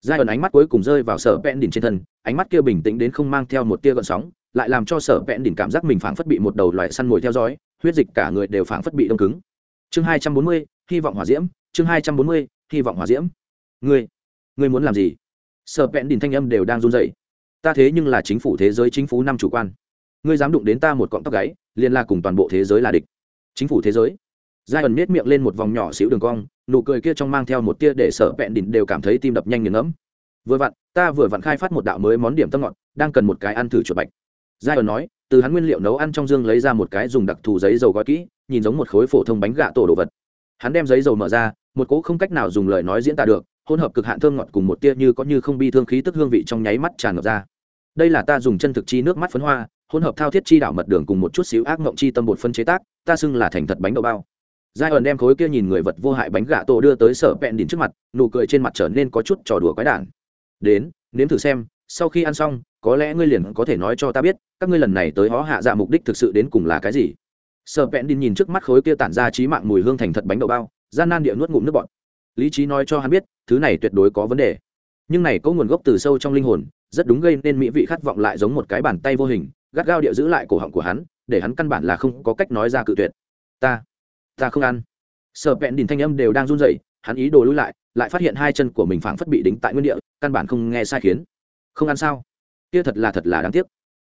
Giai ẩn ánh mắt cuối cùng rơi vào sở vẹn đỉnh trên thân, ánh mắt kia bình tĩnh đến không mang theo một tia gợn sóng, lại làm cho sở vẹn đỉnh cảm giác mình phảng phất bị một đầu loài săn mồi theo dõi, huyết dịch cả người đều phảng phất bị đông cứng. Chương hai trăm bốn mươi, hy vọng hỏa diễm, chương hai trăm bốn mươi, hy vọng hỏa diễm. Ngươi ngươi muốn làm gì? Sợ vẹn đỉnh thanh âm đều đang run dậy ta thế nhưng là chính phủ thế giới chính phủ năm chủ quan. Ngươi dám đụng đến ta một cọng tóc gáy liên la cùng toàn bộ thế giới là địch. Chính phủ thế giới. Giai ẩn nết miệng lên một vòng nhỏ xíu đường cong, nụ cười kia trong mang theo một tia để sợ vẹn đỉnh đều cảm thấy tim đập nhanh nghiền ngẫm. Vừa vặn, ta vừa vặn khai phát một đạo mới món điểm tâm ngọt, đang cần một cái ăn thử chuột bạch. Giai ẩn nói, từ hắn nguyên liệu nấu ăn trong dương lấy ra một cái dùng đặc thù giấy dầu gói kỹ, nhìn giống một khối phổ thông bánh gạ tổ đồ vật. Hắn đem giấy dầu mở ra, một cỗ không cách nào dùng lời nói diễn tả được hỗn hợp cực hạn thơm ngọt cùng một tia như có như không bi thương khí tức hương vị trong nháy mắt tràn ngập ra. Đây là ta dùng chân thực chi nước mắt phấn hoa, hỗn hợp thao thiết chi đảo mật đường cùng một chút xíu ác ngộng chi tâm bột phân chế tác, ta xưng là thành thật bánh đậu bao. Giai ẩn đem khối kia nhìn người vật vô hại bánh gà tổ đưa tới sở vẹn đỉnh trước mặt, nụ cười trên mặt trở nên có chút trò đùa quái đản. Đến, nếm thử xem, sau khi ăn xong, có lẽ ngươi liền có thể nói cho ta biết, các ngươi lần này tới hó hạ dạ mục đích thực sự đến cùng là cái gì? Sở vẹn đỉnh nhìn trước mắt khối kia tản ra trí mạng mùi hương thành thật bánh đậu bao, gian nan địa nuốt ngụm nước bọt lý trí nói cho hắn biết thứ này tuyệt đối có vấn đề. Nhưng này có nguồn gốc từ sâu trong linh hồn rất đúng gây nên mỹ vị khát vọng lại giống một cái bàn tay vô hình gắt gao địa giữ lại cổ họng của hắn để hắn căn bản là không có cách nói ra cự tuyệt. Ta ta không ăn. Sợ vẹn đình thanh âm đều đang run rẩy hắn ý đồ lui lại lại phát hiện hai chân của mình phảng phất bị đính tại nguyên địa căn bản không nghe sai khiến. Không ăn sao? Kia thật là thật là đáng tiếc.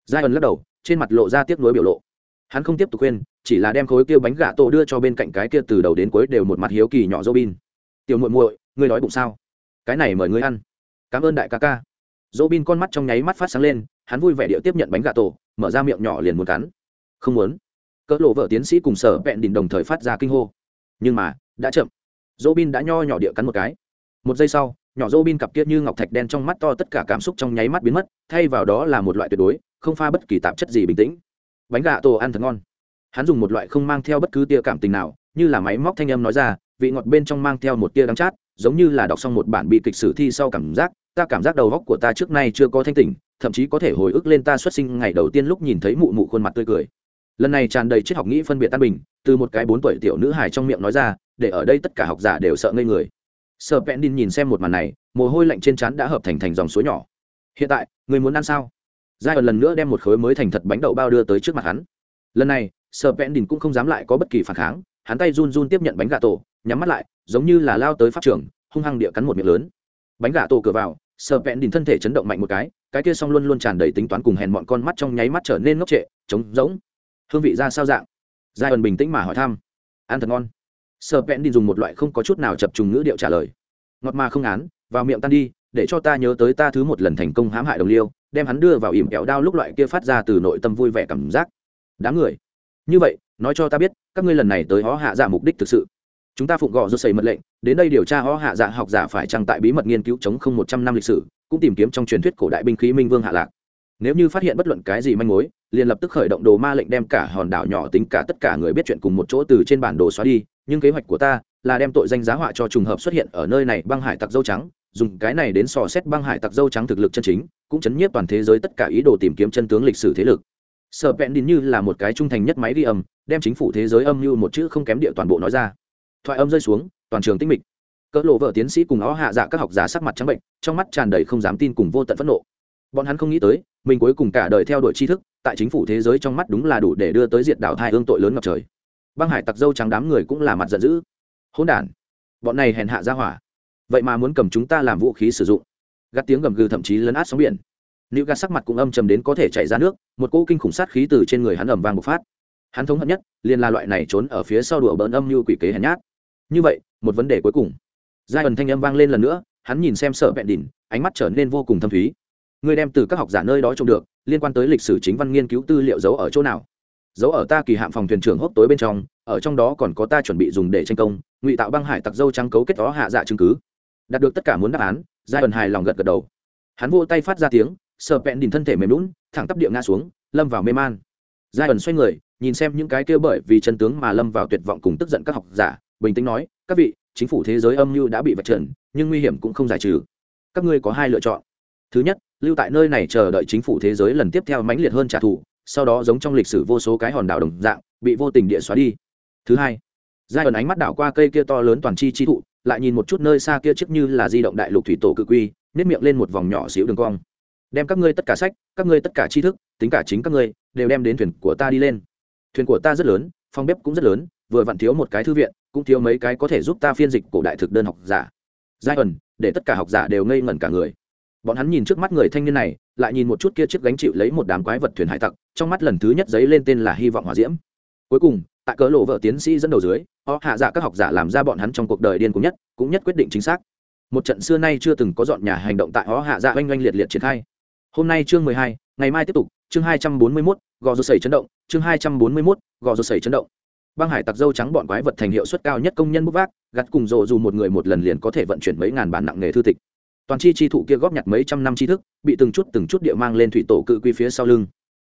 Giai ẩn lắc đầu trên mặt lộ ra tiếc nuối biểu lộ. Hắn không tiếp tục khuyên, chỉ là đem khối kia bánh gà tổ đưa cho bên cạnh cái kia từ đầu đến cuối đều một mặt hiếu kỳ nhỏ dô bin tiểu muội muội, ngươi nói bụng sao? Cái này mời ngươi ăn. Cảm ơn đại ca ca. Dỗ bin con mắt trong nháy mắt phát sáng lên, hắn vui vẻ điệu tiếp nhận bánh gà tổ, mở ra miệng nhỏ liền muốn cắn. Không muốn. Cỡ lộ vợ tiến sĩ cùng sở vẹn đình đồng thời phát ra kinh hô. Nhưng mà, đã chậm. Dỗ bin đã nho nhỏ địa cắn một cái. Một giây sau, nhỏ dỗ bin cặp kia như ngọc thạch đen trong mắt to tất cả cảm xúc trong nháy mắt biến mất, thay vào đó là một loại tuyệt đối, không pha bất kỳ tạp chất gì bình tĩnh. Bánh gà tổ ăn thật ngon. Hắn dùng một loại không mang theo bất cứ tia cảm tình nào, như là máy móc thanh âm nói ra vị ngọt bên trong mang theo một tia đắng chát, giống như là đọc xong một bản bị kịch sử thi sau cảm giác, ta cảm giác đầu góc của ta trước nay chưa có thanh tỉnh, thậm chí có thể hồi ức lên ta xuất sinh ngày đầu tiên lúc nhìn thấy mụ mụ khuôn mặt tươi cười. Lần này tràn đầy triết học nghĩ phân biệt tan bình, từ một cái bốn tuổi tiểu nữ hài trong miệng nói ra, để ở đây tất cả học giả đều sợ ngây người. Sợ vẹn đin nhìn xem một màn này, mồ hôi lạnh trên trán đã hợp thành thành dòng suối nhỏ. Hiện tại, người muốn ăn sao? Giai lần nữa đem một khối mới thành thật bánh đậu bao đưa tới trước mặt hắn. Lần này sợ vẹn đin cũng không dám lại có bất kỳ phản kháng, hắn tay run run tiếp nhận bánh gà tổ nhắm mắt lại, giống như là lao tới pháp trường, hung hăng địa cắn một miệng lớn. Bánh gà tổ cửa vào sợ vẹn đin thân thể chấn động mạnh một cái cái kia xong luôn luôn tràn đầy tính toán cùng hèn mọn con mắt trong nháy mắt trở nên ngốc trệ, trống rỗng. Hương vị ra sao dạng? Giai ẩn bình tĩnh mà hỏi thăm. Ăn thật ngon. Sợ vẹn đi dùng một loại không có chút nào chập trùng ngữ điệu trả lời. Ngọt mà không án vào miệng tan đi, để cho ta nhớ tới ta thứ một lần thành công hãm hại đồng liêu, đem hắn đưa vào ỉm kẹo đao lúc loại kia phát ra từ nội tâm vui vẻ cảm giác. Đáng người. Như vậy, nói cho ta biết, các ngươi lần này tới hó hạ dạ mục đích thực sự chúng ta phụng gò rút xây mật lệnh, đến đây điều tra ho hạ dạ học giả phải chăng tại bí mật nghiên cứu chống không một trăm năm lịch sử, cũng tìm kiếm trong truyền thuyết cổ đại binh khí minh vương hạ lạc. Nếu như phát hiện bất luận cái gì manh mối, liền lập tức khởi động đồ ma lệnh đem cả hòn đảo nhỏ tính cả tất cả người biết chuyện cùng một chỗ từ trên bản đồ xóa đi, nhưng kế hoạch của ta là đem tội danh giá họa cho trùng hợp xuất hiện ở nơi này băng hải tặc dâu trắng, dùng cái này đến sò xét băng hải tặc dâu trắng thực lực chân chính, cũng chấn nhiếp toàn thế giới tất cả ý đồ tìm kiếm chân tướng lịch sử thế lực. Sợ vẹn đin như là một cái trung thành nhất máy ghi âm, đem chính phủ thế giới âm như một chữ không kém địa toàn bộ nói ra thoại âm rơi xuống, toàn trường tinh mịch. Cỡ lộ vợ tiến sĩ cùng ó hạ dạ các học giả sắc mặt trắng bệnh, trong mắt tràn đầy không dám tin cùng vô tận phẫn nộ. Bọn hắn không nghĩ tới, mình cuối cùng cả đời theo đuổi tri thức, tại chính phủ thế giới trong mắt đúng là đủ để đưa tới diệt đảo thai hương tội lớn ngập trời. Băng hải tặc dâu trắng đám người cũng là mặt giận dữ. Hỗn đản, bọn này hèn hạ ra hỏa. Vậy mà muốn cầm chúng ta làm vũ khí sử dụng. Gắt tiếng gầm gừ thậm chí lấn át sóng biển. Nữ gạt sắc mặt cũng âm trầm đến có thể chảy ra nước, một cỗ kinh khủng sát khí từ trên người hắn ẩm vang bộc phát. Hắn thống hận nhất, liền là loại này trốn ở phía sau đùa bỡn âm như quỷ kế hèn nhát như vậy, một vấn đề cuối cùng. Giai ẩn thanh âm vang lên lần nữa, hắn nhìn xem sợ vẹn đỉnh, ánh mắt trở nên vô cùng thâm thúy. Người đem từ các học giả nơi đó trông được, liên quan tới lịch sử chính văn nghiên cứu tư liệu giấu ở chỗ nào? Giấu ở ta kỳ hạm phòng thuyền trưởng hốc tối bên trong, ở trong đó còn có ta chuẩn bị dùng để tranh công, ngụy tạo băng hải tặc dâu trắng cấu kết đó hạ dạ chứng cứ. Đạt được tất cả muốn đáp án, giai ẩn hài lòng gật gật đầu. Hắn vô tay phát ra tiếng, sợ vẹn đỉnh thân thể mềm lún thẳng tắp địa ngã xuống, lâm vào mê man. Giai ẩn xoay người, nhìn xem những cái kia bởi vì chân tướng mà lâm vào tuyệt vọng cùng tức giận các học giả bình tĩnh nói, các vị, chính phủ thế giới âm mưu đã bị vạch trần, nhưng nguy hiểm cũng không giải trừ. Các ngươi có hai lựa chọn. Thứ nhất, lưu tại nơi này chờ đợi chính phủ thế giới lần tiếp theo mãnh liệt hơn trả thù, sau đó giống trong lịch sử vô số cái hòn đảo đồng dạng, bị vô tình địa xóa đi. Thứ hai, giai ẩn ánh mắt đảo qua cây kia to lớn toàn chi chi thụ, lại nhìn một chút nơi xa kia trước như là di động đại lục thủy tổ cự quy nếp miệng lên một vòng nhỏ xíu đường cong. Đem các ngươi tất cả sách, các ngươi tất cả tri thức, tính cả chính các ngươi, đều đem đến thuyền của ta đi lên. Thuyền của ta rất lớn, phòng bếp cũng rất lớn, vừa vặn thiếu một cái thư viện cũng thiếu mấy cái có thể giúp ta phiên dịch cổ đại thực đơn học giả. Giai ẩn, để tất cả học giả đều ngây ngẩn cả người. Bọn hắn nhìn trước mắt người thanh niên này, lại nhìn một chút kia chiếc gánh chịu lấy một đám quái vật thuyền hải tặc, trong mắt lần thứ nhất giấy lên tên là hy vọng hòa diễm. Cuối cùng, tại cỡ lộ vợ tiến sĩ dẫn đầu dưới, họ hạ dạ các học giả làm ra bọn hắn trong cuộc đời điên cùng nhất, cũng nhất quyết định chính xác. Một trận xưa nay chưa từng có dọn nhà hành động tại họ hạ dạ oanh oanh liệt liệt triển khai. Hôm nay chương mười hai, ngày mai tiếp tục, chương hai trăm bốn mươi mốt, gò rô sẩy chấn động, chương hai trăm bốn mươi mốt, gò rô sẩy chấn động băng hải tặc dâu trắng bọn quái vật thành hiệu suất cao nhất công nhân bút vác, gặt cùng rộ dù một người một lần liền có thể vận chuyển mấy ngàn bản nặng nghề thư tịch. Toàn chi chi thụ kia góp nhặt mấy trăm năm tri thức, bị từng chút từng chút địa mang lên thủy tổ cự quy phía sau lưng.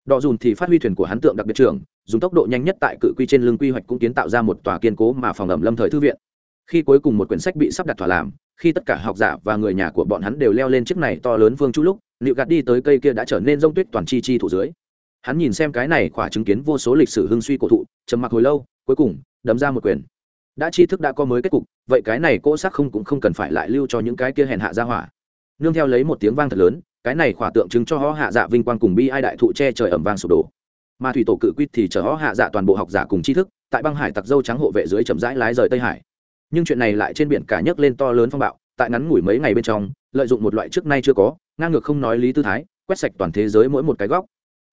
Đọ dùn thì phát huy thuyền của hắn tượng đặc biệt trưởng, dùng tốc độ nhanh nhất tại cự quy trên lưng quy hoạch cũng kiến tạo ra một tòa kiên cố mà phòng ẩm lâm thời thư viện. Khi cuối cùng một quyển sách bị sắp đặt thỏa làm, khi tất cả học giả và người nhà của bọn hắn đều leo lên chiếc này to lớn vương chú lúc liệu gạt đi tới cây kia đã trở nên rông tuyết toàn chi chi thủ dưới. Hắn nhìn xem cái này khỏa chứng kiến vô số lịch sử hưng suy cổ thụ, trầm mặc hồi lâu cuối cùng, đấm ra một quyền. Đã chi thức đã có mới kết cục, vậy cái này cỗ xác không cũng không cần phải lại lưu cho những cái kia hèn hạ ra hỏa. Nương theo lấy một tiếng vang thật lớn, cái này khỏa tượng chứng cho họ hạ dạ vinh quang cùng bi ai đại thụ che trời ẩm vang sụp đổ. Mà thủy tổ cự quýt thì chở họ hạ dạ toàn bộ học giả cùng tri thức, tại băng hải tặc dâu trắng hộ vệ dưới chậm rãi lái rời tây hải. Nhưng chuyện này lại trên biển cả nhấc lên to lớn phong bạo, tại ngắn ngủi mấy ngày bên trong, lợi dụng một loại trước nay chưa có, ngang ngược không nói lý tư thái, quét sạch toàn thế giới mỗi một cái góc.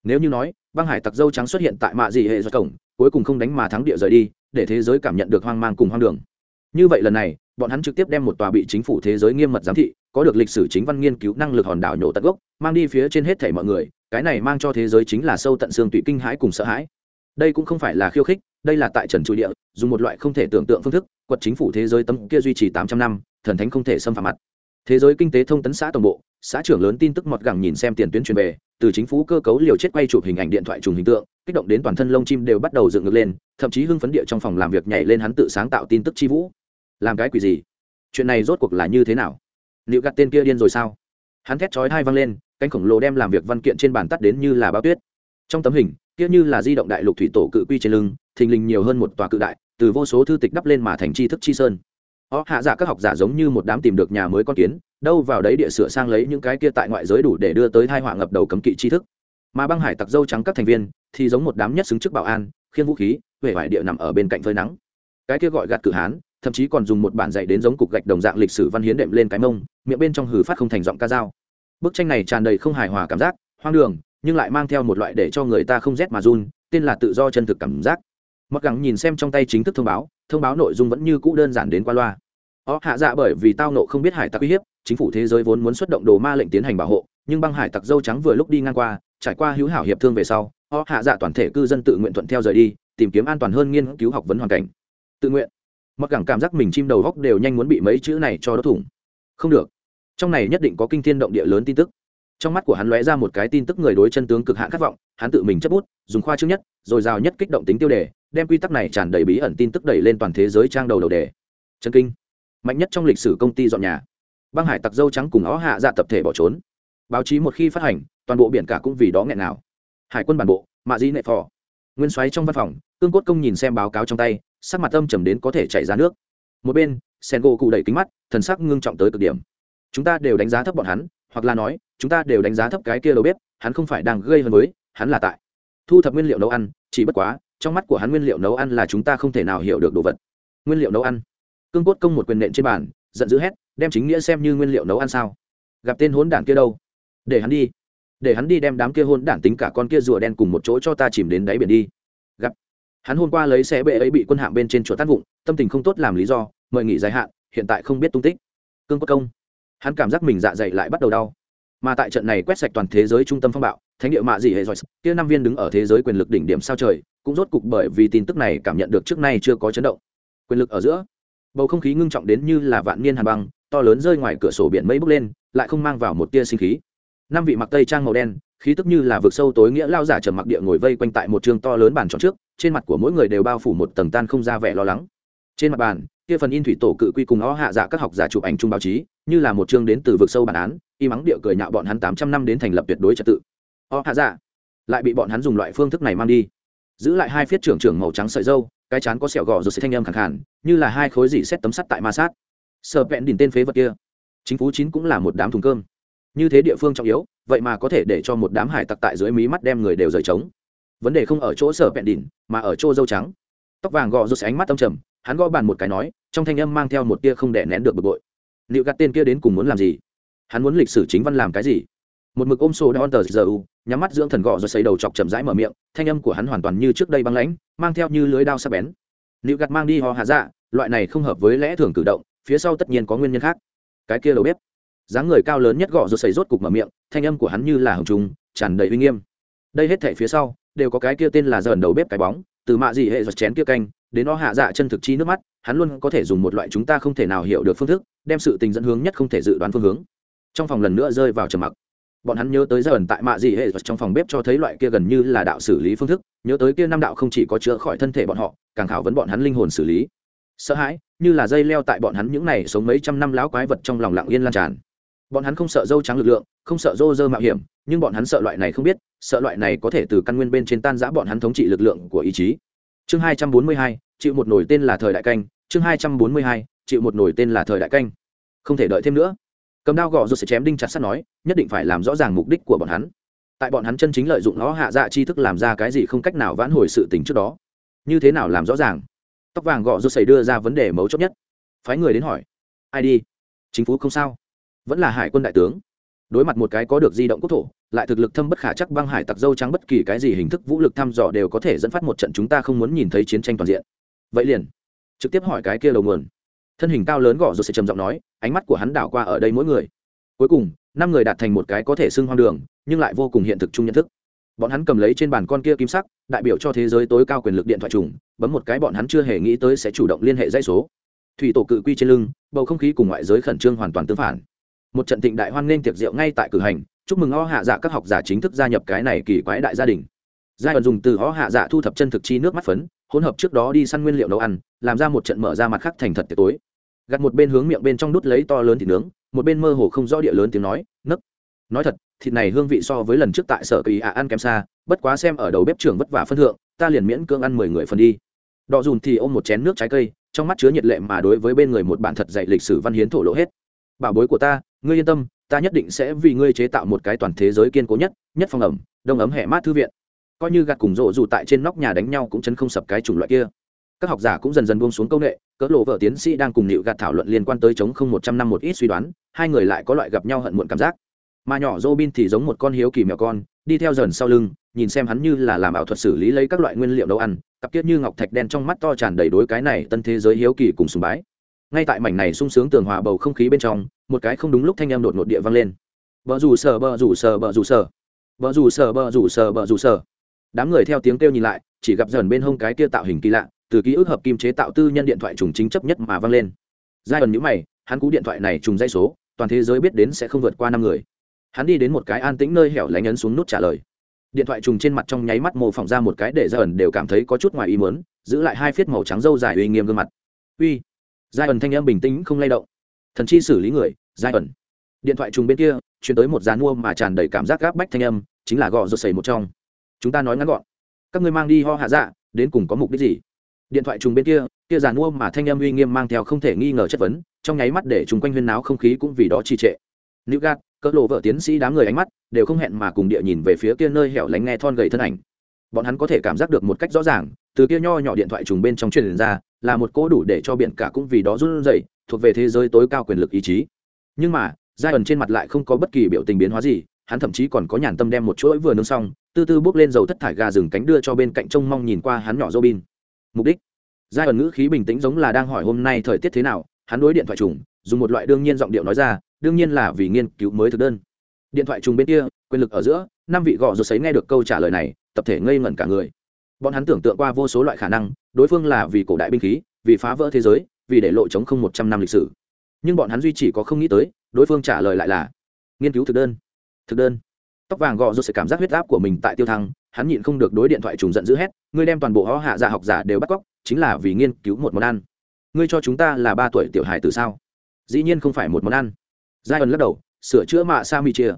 Nếu như nói, băng hải tặc dâu trắng xuất hiện tại mạ dị hệ do cổng cuối cùng không đánh mà thắng địa rời đi, để thế giới cảm nhận được hoang mang cùng hoang đường. Như vậy lần này, bọn hắn trực tiếp đem một tòa bị chính phủ thế giới nghiêm mật giám thị, có được lịch sử chính văn nghiên cứu năng lực hòn đảo nhổ tận gốc, mang đi phía trên hết thảy mọi người, cái này mang cho thế giới chính là sâu tận xương tụy kinh hãi cùng sợ hãi. Đây cũng không phải là khiêu khích, đây là tại trần trụ địa, dùng một loại không thể tưởng tượng phương thức, quật chính phủ thế giới tấm kia duy trì tám trăm năm, thần thánh không thể xâm phạm mặt. Thế giới kinh tế thông tấn xã tổng bộ, xã trưởng lớn tin tức mọt gẳng nhìn xem tiền tuyến truyền về, từ chính phủ cơ cấu liều chết quay chụp hình ảnh điện thoại trùng hình tượng kích động đến toàn thân lông chim đều bắt đầu dựng ngược lên, thậm chí hưng phấn địa trong phòng làm việc nhảy lên hắn tự sáng tạo tin tức chi vũ. Làm cái quỷ gì? Chuyện này rốt cuộc là như thế nào? Liệu gạt tên kia điên rồi sao? Hắn thét chói hai văng lên, cánh khổng lồ đem làm việc văn kiện trên bàn tắt đến như là bao tuyết. Trong tấm hình, kia như là di động đại lục thủy tổ cự quy trên lưng, thình lình nhiều hơn một tòa cự đại, từ vô số thư tịch đắp lên mà thành tri thức chi sơn. Họ hạ giả các học giả giống như một đám tìm được nhà mới con kiến, đâu vào đấy địa sửa sang lấy những cái kia tại ngoại giới đủ để đưa tới thai họa ngập đầu cấm kỵ tri thức mà băng hải tặc dâu trắng các thành viên thì giống một đám nhất xứng trước bảo an khiên vũ khí huệ vải địa nằm ở bên cạnh phơi nắng. Cái kia gọi gạt cử hán, thậm chí còn dùng một bản dạy đến giống cục gạch đồng dạng lịch sử văn hiến đệm lên cái mông, miệng bên trong hử phát không thành giọng ca dao. Bức tranh này tràn đầy không hài hòa cảm giác, hoang đường, nhưng lại mang theo một loại để cho người ta không rét mà run, tên là tự do chân thực cảm giác. Mặc gắng nhìn xem trong tay chính thức thông báo thông báo nội dung vẫn như cũ đơn giản đến qua loa. Ó, hạ dạ bởi vì tao nộ không biết hải tặc uy hiếp, chính phủ thế giới vốn muốn xuất động đồ ma lệnh tiến hành bảo hộ, nhưng băng hải tặc dâu trắng vừa lúc đi ngang qua trải qua hữu hảo hiệp thương về sau, họ hạ dạ toàn thể cư dân tự nguyện thuận theo rời đi, tìm kiếm an toàn hơn nghiên cứu học vấn hoàn cảnh. Tự nguyện. Mặc cảm cảm giác mình chim đầu góc đều nhanh muốn bị mấy chữ này cho đốt thủng. Không được. Trong này nhất định có kinh thiên động địa lớn tin tức. Trong mắt của hắn lóe ra một cái tin tức người đối chân tướng cực hạn khát vọng, hắn tự mình chấp bút, dùng khoa trước nhất, rồi rào nhất kích động tính tiêu đề, đem quy tắc này tràn đầy bí ẩn tin tức đẩy lên toàn thế giới trang đầu đầu đề. Chân kinh. Mạnh nhất trong lịch sử công ty dọn nhà. Băng hải tặc dâu trắng cùng ó hạ dạ tập thể bỏ trốn. Báo chí một khi phát hành toàn bộ biển cả cũng vì đó nghẹn nào hải quân bản bộ, mạ di nệ phò. Nguyên xoáy trong văn phòng, cương cốt công nhìn xem báo cáo trong tay, sắc mặt âm trầm đến có thể chảy ra nước. Một bên, sen gỗ cụ đẩy kính mắt, thần sắc ngưng trọng tới cực điểm. Chúng ta đều đánh giá thấp bọn hắn, hoặc là nói, chúng ta đều đánh giá thấp cái kia đầu bếp, hắn không phải đang gây hơn với, hắn là tại thu thập nguyên liệu nấu ăn, chỉ bất quá, trong mắt của hắn nguyên liệu nấu ăn là chúng ta không thể nào hiểu được đồ vật. Nguyên liệu nấu ăn. Cương cốt công một quyền nện trên bàn, giận dữ hét, đem chính nghĩa xem như nguyên liệu nấu ăn sao? Gặp tên hốn đản kia đâu? Để hắn đi để hắn đi đem đám kia hôn đản tính cả con kia rùa đen cùng một chỗ cho ta chìm đến đáy biển đi. Gặp. Hắn hôm qua lấy xe bệ ấy bị quân hạng bên trên chỗ tát vụng, tâm tình không tốt làm lý do, mời nghỉ dài hạn, hiện tại không biết tung tích. Cương quốc công. Hắn cảm giác mình dạ dày lại bắt đầu đau. Mà tại trận này quét sạch toàn thế giới trung tâm phong bạo, thánh địa mạ dị hệ giỏi kia năm viên đứng ở thế giới quyền lực đỉnh điểm sao trời, cũng rốt cục bởi vì tin tức này cảm nhận được trước nay chưa có chấn động. Quyền lực ở giữa, bầu không khí ngưng trọng đến như là vạn niên hàn băng, to lớn rơi ngoài cửa sổ biển mây bốc lên, lại không mang vào một tia sinh khí năm vị mặc tây trang màu đen khí tức như là vực sâu tối nghĩa lao giả trầm mặc địa ngồi vây quanh tại một trường to lớn bàn tròn trước trên mặt của mỗi người đều bao phủ một tầng tan không ra vẻ lo lắng. Trên mặt bàn kia phần in thủy tổ cự quy cùng ó hạ giả các học giả chụp ảnh chung báo chí như là một chương đến từ vực sâu bản án y mắng địa cười nhạo bọn hắn tám trăm năm đến thành lập tuyệt đối trật tự. Ó hạ giả lại bị bọn hắn dùng loại phương thức này mang đi. Giữ lại hai phiết trưởng trưởng màu trắng sợi dâu cái chán có sẹo gò rồi sẽ thanh âm khẳng hẳn, như là hai khối dỉ xét tấm sắt tại ma sát. Sợ vẹn đỉnh tên phế vật kia. Chính phủ chín cũng là một đám thùng cơm như thế địa phương trọng yếu, vậy mà có thể để cho một đám hải tặc tại dưới mí mắt đem người đều rời trống. Vấn đề không ở chỗ sở vẹn đỉnh mà ở chỗ dâu trắng. Tóc vàng gò rút ánh mắt tâm trầm, hắn gõ bàn một cái nói, trong thanh âm mang theo một tia không đè nén được bực bội. Liệu gạt tên kia đến cùng muốn làm gì? Hắn muốn lịch sử chính văn làm cái gì? Một mực ôm sô đón tờ giờ u, nhắm mắt dưỡng thần gọ rồi xây đầu chọc chậm rãi mở miệng, thanh âm của hắn hoàn toàn như trước đây băng lãnh, mang theo như lưới đao sắc bén. Liệu gạt mang đi ho hạ dạ loại này không hợp với lẽ thường cử động, phía sau tất nhiên có nguyên nhân khác. Cái kia đầu bếp dáng người cao lớn nhất gọ rồi xây rốt cục mở miệng, thanh âm của hắn như là hồng trùng, tràn đầy uy nghiêm. Đây hết thể phía sau, đều có cái kia tên là dởn đầu bếp cái bóng, từ mạ gì hệ giật chén kia canh, đến nó hạ dạ chân thực chi nước mắt, hắn luôn có thể dùng một loại chúng ta không thể nào hiểu được phương thức, đem sự tình dẫn hướng nhất không thể dự đoán phương hướng. Trong phòng lần nữa rơi vào trầm mặc. Bọn hắn nhớ tới dởn tại mạ gì hệ trong phòng bếp cho thấy loại kia gần như là đạo xử lý phương thức, nhớ tới kia năm đạo không chỉ có chữa khỏi thân thể bọn họ, càng khảo vấn bọn hắn linh hồn xử lý. Sợ hãi, như là dây leo tại bọn hắn những này sống mấy trăm năm láo quái vật trong lòng lặng yên lan tràn bọn hắn không sợ dâu trắng lực lượng, không sợ dô dơ mạo hiểm, nhưng bọn hắn sợ loại này không biết, sợ loại này có thể từ căn nguyên bên trên tan giã bọn hắn thống trị lực lượng của ý chí. Chương hai trăm bốn mươi hai, chịu một nổi tên là thời đại canh. Chương hai trăm bốn mươi hai, chịu một nổi tên là thời đại canh. Không thể đợi thêm nữa. Cầm đao gõ rồi sẽ chém đinh chặt sắt nói, nhất định phải làm rõ ràng mục đích của bọn hắn. Tại bọn hắn chân chính lợi dụng nó hạ dạ chi thức làm ra cái gì không cách nào vãn hồi sự tình trước đó. Như thế nào làm rõ ràng? Tóc vàng gõ rồi xảy đưa ra vấn đề mấu chốt nhất. Phái người đến hỏi. Ai đi? Chính phủ không sao vẫn là hải quân đại tướng. Đối mặt một cái có được di động quốc thổ, lại thực lực thâm bất khả chắc băng hải tặc dâu trắng bất kỳ cái gì hình thức vũ lực thăm dò đều có thể dẫn phát một trận chúng ta không muốn nhìn thấy chiến tranh toàn diện. Vậy liền, trực tiếp hỏi cái kia đầu nguồn. Thân hình cao lớn gõ rồi sẽ trầm giọng nói, ánh mắt của hắn đảo qua ở đây mỗi người. Cuối cùng, năm người đạt thành một cái có thể xưng hoang đường, nhưng lại vô cùng hiện thực chung nhận thức. Bọn hắn cầm lấy trên bàn con kia kim sắc, đại biểu cho thế giới tối cao quyền lực điện thoại trùng, bấm một cái bọn hắn chưa hề nghĩ tới sẽ chủ động liên hệ dây số. Thủy tổ cự quy trên lưng, bầu không khí cùng ngoại giới khẩn trương hoàn toàn tương phản một trận thịnh đại hoan nghênh tiệc rượu ngay tại cử hành, chúc mừng o hạ dạ các học giả chính thức gia nhập cái này kỳ quái đại gia đình. Giai đoạn dùng từ o hạ dạ thu thập chân thực chi nước mắt phấn, hỗn hợp trước đó đi săn nguyên liệu nấu ăn, làm ra một trận mở ra mặt khác thành thật tiệc tối. Gặt một bên hướng miệng bên trong đút lấy to lớn thịt nướng, một bên mơ hồ không rõ địa lớn tiếng nói, nấc. Nói thật, thịt này hương vị so với lần trước tại sở kỳ ạ ăn kém xa, bất quá xem ở đầu bếp trưởng vất vả phân thượng, ta liền miễn cưỡng ăn mười người phần đi. Đọ dùn thì ôm một chén nước trái cây, trong mắt chứa nhiệt lệ mà đối với bên người một bản thật dạy lịch sử văn hiến thổ lộ hết. Bảo bối của ta ngươi yên tâm ta nhất định sẽ vì ngươi chế tạo một cái toàn thế giới kiên cố nhất nhất phòng ẩm đông ấm hẹ mát thư viện. Coi như gạt cùng rộ dù tại trên nóc nhà đánh nhau cũng chấn không sập cái chủng loại kia. Các học giả cũng dần dần buông xuống công nghệ cỡ lộ vợ tiến sĩ đang cùng nịu gạt thảo luận liên quan tới chống không một trăm năm một ít suy đoán hai người lại có loại gặp nhau hận muộn cảm giác. Mà nhỏ Robin thì giống một con hiếu kỳ mèo con, đi theo dần sau lưng, nhìn xem hắn như là làm ảo thuật xử lý lấy các loại nguyên liệu nấu ăn, cặp kiết như ngọc thạch đen trong mắt to tràn đầy đối cái này tân thế giới hiếu kỳ cùng sùng bái. Ngay tại mảnh này sung sướng tường hòa bầu không khí bên trong, một cái không đúng lúc thanh âm đột ngột địa vang lên. Bờ rủ sờ bờ rủ sờ bờ rủ sờ. Bờ rủ sờ bờ rủ sờ bờ rủ sờ. Đám người theo tiếng kêu nhìn lại, chỉ gặp dần bên hông cái kia tạo hình kỳ lạ, từ ký ức hợp kim chế tạo tư nhân điện thoại trùng chính chấp nhất mà vang lên. Giai ẩn nhíu mày, hắn cú điện thoại này trùng dây số, toàn thế giới biết đến sẽ không vượt qua năm người hắn đi đến một cái an tĩnh nơi hẻo lánh ấn xuống nút trả lời điện thoại trùng trên mặt trong nháy mắt mô phỏng ra một cái để ra ẩn đều cảm thấy có chút ngoài ý mớn giữ lại hai phiết màu trắng râu dài uy nghiêm gương mặt uy giai ẩn thanh em bình tĩnh không lay động. Thần chi xử lý người, giai ẩn. Điện thoại trùng bên kia chuyển tới một dàn mua mà tràn đầy cảm giác gáp bách thanh âm, chính là gò rột sẩy một trong. Chúng ta nói ngắn gọn. Các ngươi mang đi ho hạ dạ đến cùng có mục đích gì? Điện thoại trùng bên kia kia dàn mua mà thanh âm uy nghiêm mang theo không thể nghi ngờ chất vấn, trong nháy mắt để chung quanh huyên náo không khí cũng vì đó trì trệ. Nữ gạt cỡ lộ vợ tiến sĩ đám người ánh mắt, đều không hẹn mà cùng địa nhìn về phía kia nơi hẻo lánh nghe thon gầy thân ảnh. Bọn hắn có thể cảm giác được một cách rõ ràng, từ kia nho nhỏ điện thoại trùng bên trong truyền ra là một cỗ đủ để cho biển cả cũng vì đó run rẩy thuộc về thế giới tối cao quyền lực ý chí. Nhưng mà giai ẩn trên mặt lại không có bất kỳ biểu tình biến hóa gì hắn thậm chí còn có nhàn tâm đem một chuỗi vừa nướng xong từ từ bước lên dầu thất thải gà rừng cánh đưa cho bên cạnh trông mong nhìn qua hắn nhỏ Robin. Mục đích, giai ẩn ngữ khí bình tĩnh giống là đang hỏi hôm nay thời tiết thế nào, hắn đối điện thoại trùng, dùng một loại đương nhiên giọng điệu nói ra, đương nhiên là vì nghiên cứu mới thực đơn. Điện thoại trùng bên kia quyền lực ở giữa năm vị gò rột sấy nghe được câu trả lời này tập thể ngây ngẩn cả người bọn hắn tưởng tượng qua vô số loại khả năng, đối phương là vì cổ đại binh khí, vì phá vỡ thế giới, vì để lộ chống không một trăm năm lịch sử. Nhưng bọn hắn duy chỉ có không nghĩ tới, đối phương trả lời lại là, nghiên cứu thực đơn thực đơn. Tóc vàng gò rút sự cảm giác huyết áp của mình tại tiêu thăng, hắn nhịn không được đối điện thoại trùng giận dữ hét, ngươi đem toàn bộ họ hạ giả học giả đều bắt cóc, chính là vì nghiên cứu một món ăn. Ngươi cho chúng ta là ba tuổi tiểu hài từ sao? Dĩ nhiên không phải một món ăn. Giai ẩn lắc đầu, sửa chữa mạ sa mi chia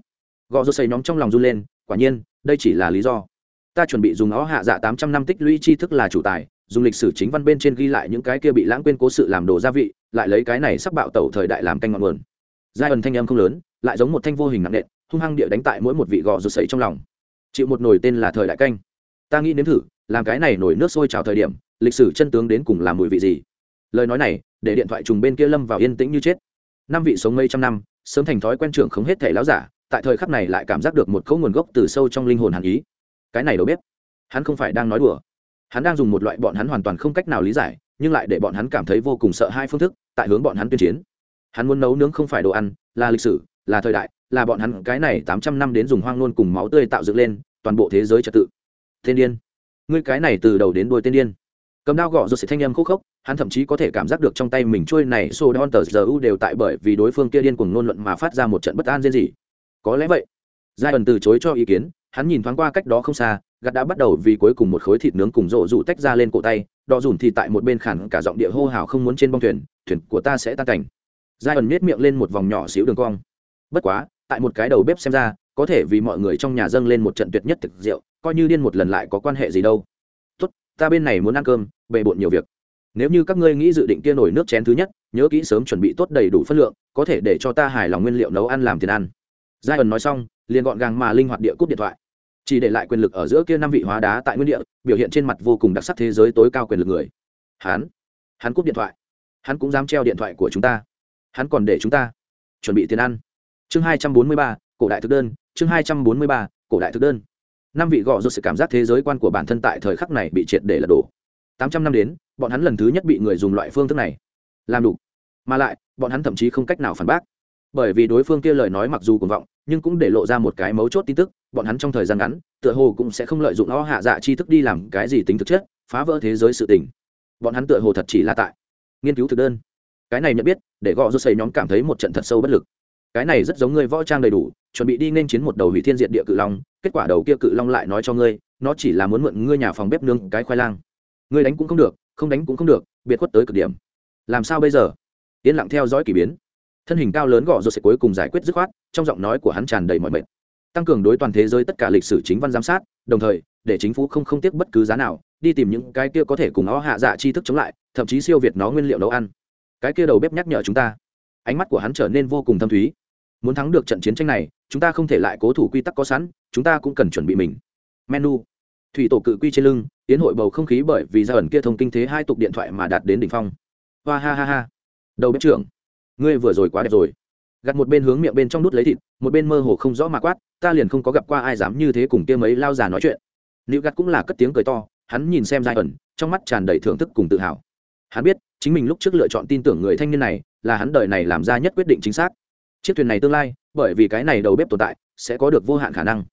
gò rút xây nhóm trong lòng run lên, quả nhiên, đây chỉ là lý do ta chuẩn bị dùng ó hạ dạ tám trăm năm tích lũy tri thức là chủ tài, dùng lịch sử chính văn bên trên ghi lại những cái kia bị lãng quên cố sự làm đồ gia vị, lại lấy cái này sắp bạo tẩu thời đại làm canh ngọn nguồn. Giai ẩn thanh âm không lớn, lại giống một thanh vô hình nặng nện, hung hăng địa đánh tại mỗi một vị gò rụt sấy trong lòng. Chịu một nồi tên là thời đại canh. Ta nghĩ nếm thử, làm cái này nổi nước sôi trào thời điểm, lịch sử chân tướng đến cùng làm mùi vị gì? Lời nói này, để điện thoại trùng bên kia lâm vào yên tĩnh như chết. Năm vị sống mấy trăm năm, sớm thành thói quen trưởng không hết thể láo giả, tại thời khắc này lại cảm giác được một cấu nguồn gốc từ sâu trong linh hồn hàn ý cái này đâu biết. Hắn không phải đang nói đùa. Hắn đang dùng một loại bọn hắn hoàn toàn không cách nào lý giải, nhưng lại để bọn hắn cảm thấy vô cùng sợ hai phương thức, tại hướng bọn hắn tuyên chiến. Hắn muốn nấu nướng không phải đồ ăn, là lịch sử, là thời đại, là bọn hắn cái này tám trăm năm đến dùng hoang nôn cùng máu tươi tạo dựng lên, toàn bộ thế giới trật tự. Thiên điên. Ngươi cái này từ đầu đến đuôi tên điên. Cầm đao gõ rồi sẽ thanh âm khúc khốc, hắn thậm chí có thể cảm giác được trong tay mình trôi này xô đón tờ giờ u đều tại bởi vì đối phương kia điên cuồng ngôn luận mà phát ra một trận bất an riêng gì. Có lẽ vậy. Giai ẩn từ chối cho ý kiến hắn nhìn thoáng qua cách đó không xa gạt đã bắt đầu vì cuối cùng một khối thịt nướng cùng rộ rụ tách ra lên cổ tay, đỏ dùn thì tại một bên khản cả giọng địa hô hào không muốn trên bong thuyền thuyền của ta sẽ tan cảnh. Giai ẩn miết miệng lên một vòng nhỏ xíu đường cong. Bất quá, tại một cái đầu bếp xem ra, có thể vì mọi người trong nhà dâng lên một trận tuyệt nhất thực rượu, coi như điên một lần lại có quan hệ gì đâu. Tốt, ta bên này muốn ăn cơm, bề bộn nhiều việc. Nếu như các ngươi nghĩ dự định kia nổi nước chén thứ nhất, nhớ kỹ sớm chuẩn bị tốt đầy đủ phân lượng, có thể để cho ta hài lòng nguyên liệu nấu ăn làm tiền ăn. Giai ẩn nói xong liền gọn gàng mà linh hoạt địa cúp điện thoại. Chỉ để lại quyền lực ở giữa kia năm vị hóa đá tại nguyên địa, biểu hiện trên mặt vô cùng đặc sắc thế giới tối cao quyền lực người. Hắn hắn cúp điện thoại. Hắn cũng dám treo điện thoại của chúng ta. Hắn còn để chúng ta chuẩn bị tiền ăn. Chương hai trăm bốn mươi ba, cổ đại thực đơn. Chương hai trăm bốn mươi ba, cổ đại thực đơn. Năm vị gọ do sự cảm giác thế giới quan của bản thân tại thời khắc này bị triệt để lật đổ. Tám trăm năm đến, bọn hắn lần thứ nhất bị người dùng loại phương thức này làm đủ. Mà lại, bọn hắn thậm chí không cách nào phản bác. Bởi vì đối phương kia lời nói mặc dù cuồng vọng nhưng cũng để lộ ra một cái mấu chốt tin tức, bọn hắn trong thời gian ngắn, tựa hồ cũng sẽ không lợi dụng nó hạ dạ chi thức đi làm cái gì tính thực chất, phá vỡ thế giới sự tình. Bọn hắn tựa hồ thật chỉ là tại nghiên cứu thực đơn. Cái này nhận biết, để gõ rút xây nhóm cảm thấy một trận thật sâu bất lực. Cái này rất giống người võ trang đầy đủ, chuẩn bị đi nên chiến một đầu hủy thiên diện địa cự long, kết quả đầu kia cự long lại nói cho ngươi, nó chỉ là muốn mượn ngươi nhà phòng bếp nương cái khoai lang. Ngươi đánh cũng không được, không đánh cũng không được, biệt khuất tới cực điểm. Làm sao bây giờ? Yên lặng theo dõi k ỳ biến thân hình cao lớn gõ rồi sẽ cuối cùng giải quyết dứt khoát, trong giọng nói của hắn tràn đầy mọi mệt. Tăng cường đối toàn thế giới tất cả lịch sử chính văn giám sát, đồng thời, để chính phủ không không tiếc bất cứ giá nào, đi tìm những cái kia có thể cùng nó hạ dạ chi thức chống lại, thậm chí siêu việt nó nguyên liệu nấu ăn. Cái kia đầu bếp nhắc nhở chúng ta. Ánh mắt của hắn trở nên vô cùng thâm thúy. Muốn thắng được trận chiến tranh này, chúng ta không thể lại cố thủ quy tắc có sẵn, chúng ta cũng cần chuẩn bị mình. Menu. Thủy tổ cự quy trên lưng, tiến hội bầu không khí bởi vì ra ẩn kia thông kinh thế hai tục điện thoại mà đạt đến đỉnh phong. Hoa ha ha ha. Đầu bếp trưởng ngươi vừa rồi quá đẹp rồi. Gặt một bên hướng miệng bên trong nút lấy thịt, một bên mơ hồ không rõ mà quát, ta liền không có gặp qua ai dám như thế cùng kia mấy lao già nói chuyện. Nữ gặt cũng là cất tiếng cười to, hắn nhìn xem giai ẩn, trong mắt tràn đầy thưởng thức cùng tự hào. Hắn biết, chính mình lúc trước lựa chọn tin tưởng người thanh niên này, là hắn đời này làm ra nhất quyết định chính xác. Chiếc thuyền này tương lai, bởi vì cái này đầu bếp tồn tại, sẽ có được vô hạn khả năng.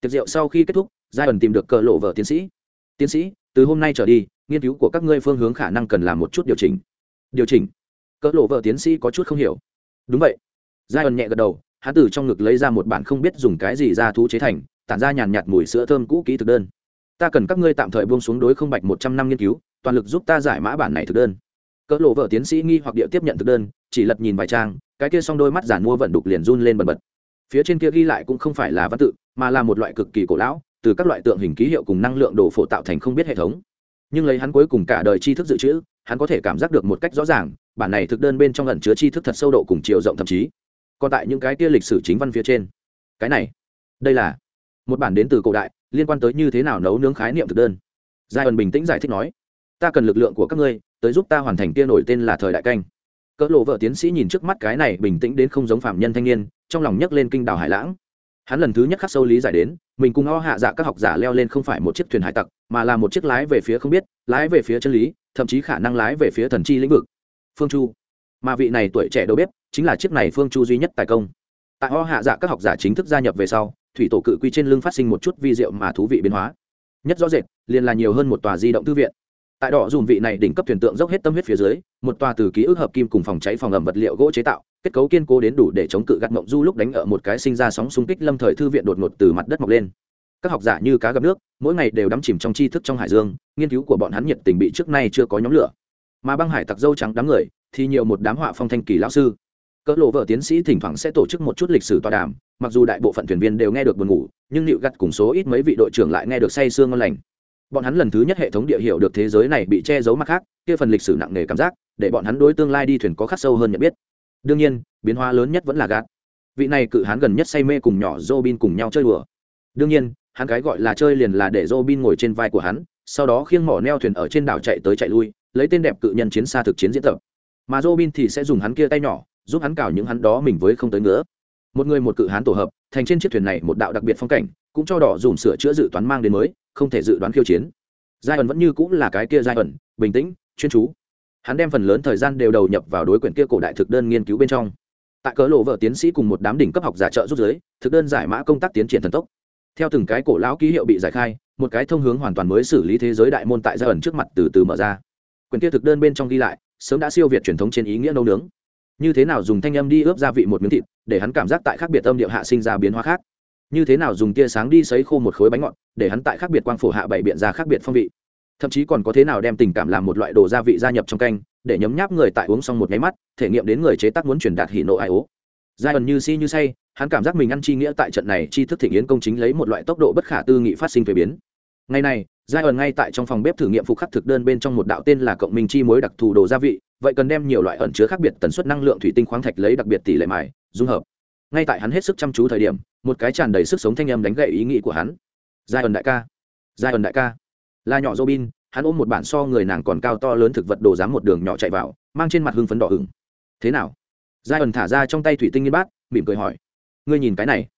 Tiệc rượu sau khi kết thúc, giai ẩn tìm được cờ lộ vợ tiến sĩ. Tiến sĩ, từ hôm nay trở đi, nghiên cứu của các ngươi phương hướng khả năng cần làm một chút điều chỉnh. Điều chỉnh? Cỡ lộ vợ tiến sĩ có chút không hiểu. Đúng vậy. Giai ẩn nhẹ gật đầu, hắn từ trong ngực lấy ra một bản không biết dùng cái gì ra thú chế thành, tản ra nhàn nhạt mùi sữa thơm cũ kỹ thực đơn. Ta cần các ngươi tạm thời buông xuống đối không bạch một trăm năm nghiên cứu, toàn lực giúp ta giải mã bản này thực đơn. Cỡ lộ vợ tiến sĩ nghi hoặc địa tiếp nhận thực đơn, chỉ lật nhìn vài trang, cái kia xong đôi mắt giản mua vận đục liền run lên bần bật. Phía trên kia ghi lại cũng không phải là văn tự, mà là một loại cực kỳ cổ lão, từ các loại tượng hình ký hiệu cùng năng lượng đồ phổ tạo thành không biết hệ thống. Nhưng lấy hắn cuối cùng cả đời tri thức dự trữ, hắn có thể cảm giác được một cách rõ ràng bản này thực đơn bên trong ẩn chứa tri thức thật sâu độ cùng chiều rộng thậm chí. Còn tại những cái kia lịch sử chính văn phía trên. Cái này, đây là một bản đến từ cổ đại, liên quan tới như thế nào nấu nướng khái niệm thực đơn. Giai ẩn bình tĩnh giải thích nói, ta cần lực lượng của các ngươi, tới giúp ta hoàn thành kia nổi tên là thời đại canh. Cỡ lộ vợ tiến sĩ nhìn trước mắt cái này bình tĩnh đến không giống phạm nhân thanh niên, trong lòng nhấc lên kinh đảo hải lãng. Hắn lần thứ nhất khắc sâu lý giải đến, mình cùng o hạ dạ các học giả leo lên không phải một chiếc thuyền hải tặc, mà là một chiếc lái về phía không biết, lái về phía chân lý, thậm chí khả năng lái về phía thần chi lĩnh vực phương chu. Mà vị này tuổi trẻ đâu biết chính là chiếc này phương chu duy nhất tài công. Tại o hạ dạ các học giả chính thức gia nhập về sau, thủy tổ cự quy trên lưng phát sinh một chút vi diệu mà thú vị biến hóa. Nhất rõ rệt, liền là nhiều hơn một tòa di động thư viện. Tại đỏ dùm vị này đỉnh cấp thuyền tượng dốc hết tâm huyết phía dưới, một tòa từ ký ức hợp kim cùng phòng cháy phòng ẩm vật liệu gỗ chế tạo, kết cấu kiên cố đến đủ để chống cự gắt mộng du lúc đánh ở một cái sinh ra sóng xung kích lâm thời thư viện đột ngột từ mặt đất mọc lên. Các học giả như cá gặp nước, mỗi ngày đều đắm chìm trong tri thức trong hải dương, nghiên cứu của bọn hắn nhiệt tình bị trước nay chưa có nhóm lửa mà băng hải tặc dâu trắng đám người thì nhiều một đám họa phong thanh kỳ lão sư. Cỡ lộ vợ tiến sĩ thỉnh thoảng sẽ tổ chức một chút lịch sử tọa đàm, mặc dù đại bộ phận thuyền viên đều nghe được buồn ngủ, nhưng nịu gặt cùng số ít mấy vị đội trưởng lại nghe được say sương ngon lành. Bọn hắn lần thứ nhất hệ thống địa hiệu được thế giới này bị che giấu mặt khác, kia phần lịch sử nặng nề cảm giác, để bọn hắn đối tương lai đi thuyền có khắc sâu hơn nhận biết. Đương nhiên, biến hóa lớn nhất vẫn là gạt. Vị này cự hắn gần nhất say mê cùng nhỏ Robin cùng nhau chơi đùa. Đương nhiên, hắn cái gọi là chơi liền là để Robin ngồi trên vai của hắn, sau đó khiêng mỏ neo thuyền ở trên đảo chạy tới chạy lui lấy tên đẹp cự nhân chiến xa thực chiến diễn tập. Mà Robin thì sẽ dùng hắn kia tay nhỏ, giúp hắn cào những hắn đó mình với không tới nữa một người một cự hán tổ hợp, thành trên chiếc thuyền này một đạo đặc biệt phong cảnh, cũng cho đỏ dùm sửa chữa dự toán mang đến mới, không thể dự đoán khiêu chiến. Giai ẩn vẫn như cũng là cái kia giai ẩn bình tĩnh, chuyên chú. Hắn đem phần lớn thời gian đều đầu nhập vào đối quyển kia cổ đại thực đơn nghiên cứu bên trong. Tại cỡ lộ vợ tiến sĩ cùng một đám đỉnh cấp học giả trợ giúp giới thực đơn giải mã công tác tiến triển thần tốc. Theo từng cái cổ lão ký hiệu bị giải khai, một cái thông hướng hoàn toàn mới xử lý thế giới đại môn tại giai ẩn trước mặt từ từ mở ra quyển kia thực đơn bên trong ghi lại, sớm đã siêu việt truyền thống trên ý nghĩa nấu nướng. Như thế nào dùng thanh âm đi ướp gia vị một miếng thịt, để hắn cảm giác tại khác biệt âm điệu hạ sinh ra biến hóa khác? Như thế nào dùng tia sáng đi sấy khô một khối bánh ngọt, để hắn tại khác biệt quang phổ hạ bảy biện ra khác biệt phong vị? Thậm chí còn có thế nào đem tình cảm làm một loại đồ gia vị gia nhập trong canh, để nhấm nháp người tại uống xong một nháy mắt, thể nghiệm đến người chế tác muốn truyền đạt hỉ nộ ai ố. Giai ẩn như si như say, hắn cảm giác mình ăn chi nghĩa tại trận này chi thức thịnh yến công chính lấy một loại tốc độ bất khả tư nghị phát sinh thuế biến. Ngày này giai ẩn ngay tại trong phòng bếp thử nghiệm phục khắc thực đơn bên trong một đạo tên là cộng minh chi mối đặc thù đồ gia vị, vậy cần đem nhiều loại ẩn chứa khác biệt tần suất năng lượng thủy tinh khoáng thạch lấy đặc biệt tỷ lệ mài, dung hợp. Ngay tại hắn hết sức chăm chú thời điểm, một cái tràn đầy sức sống thanh âm đánh gậy ý nghĩ của hắn. Giai ẩn đại ca. Giai ẩn đại ca. Là nhỏ robin, hắn ôm một bản so người nàng còn cao to lớn thực vật đồ dám một đường nhỏ chạy vào, mang trên mặt hưng phấn đỏ hừng thế nào? Giai ẩn thả ra trong tay thủy tinh nghiên bát, mỉm cười hỏi. Ngươi nhìn cái này.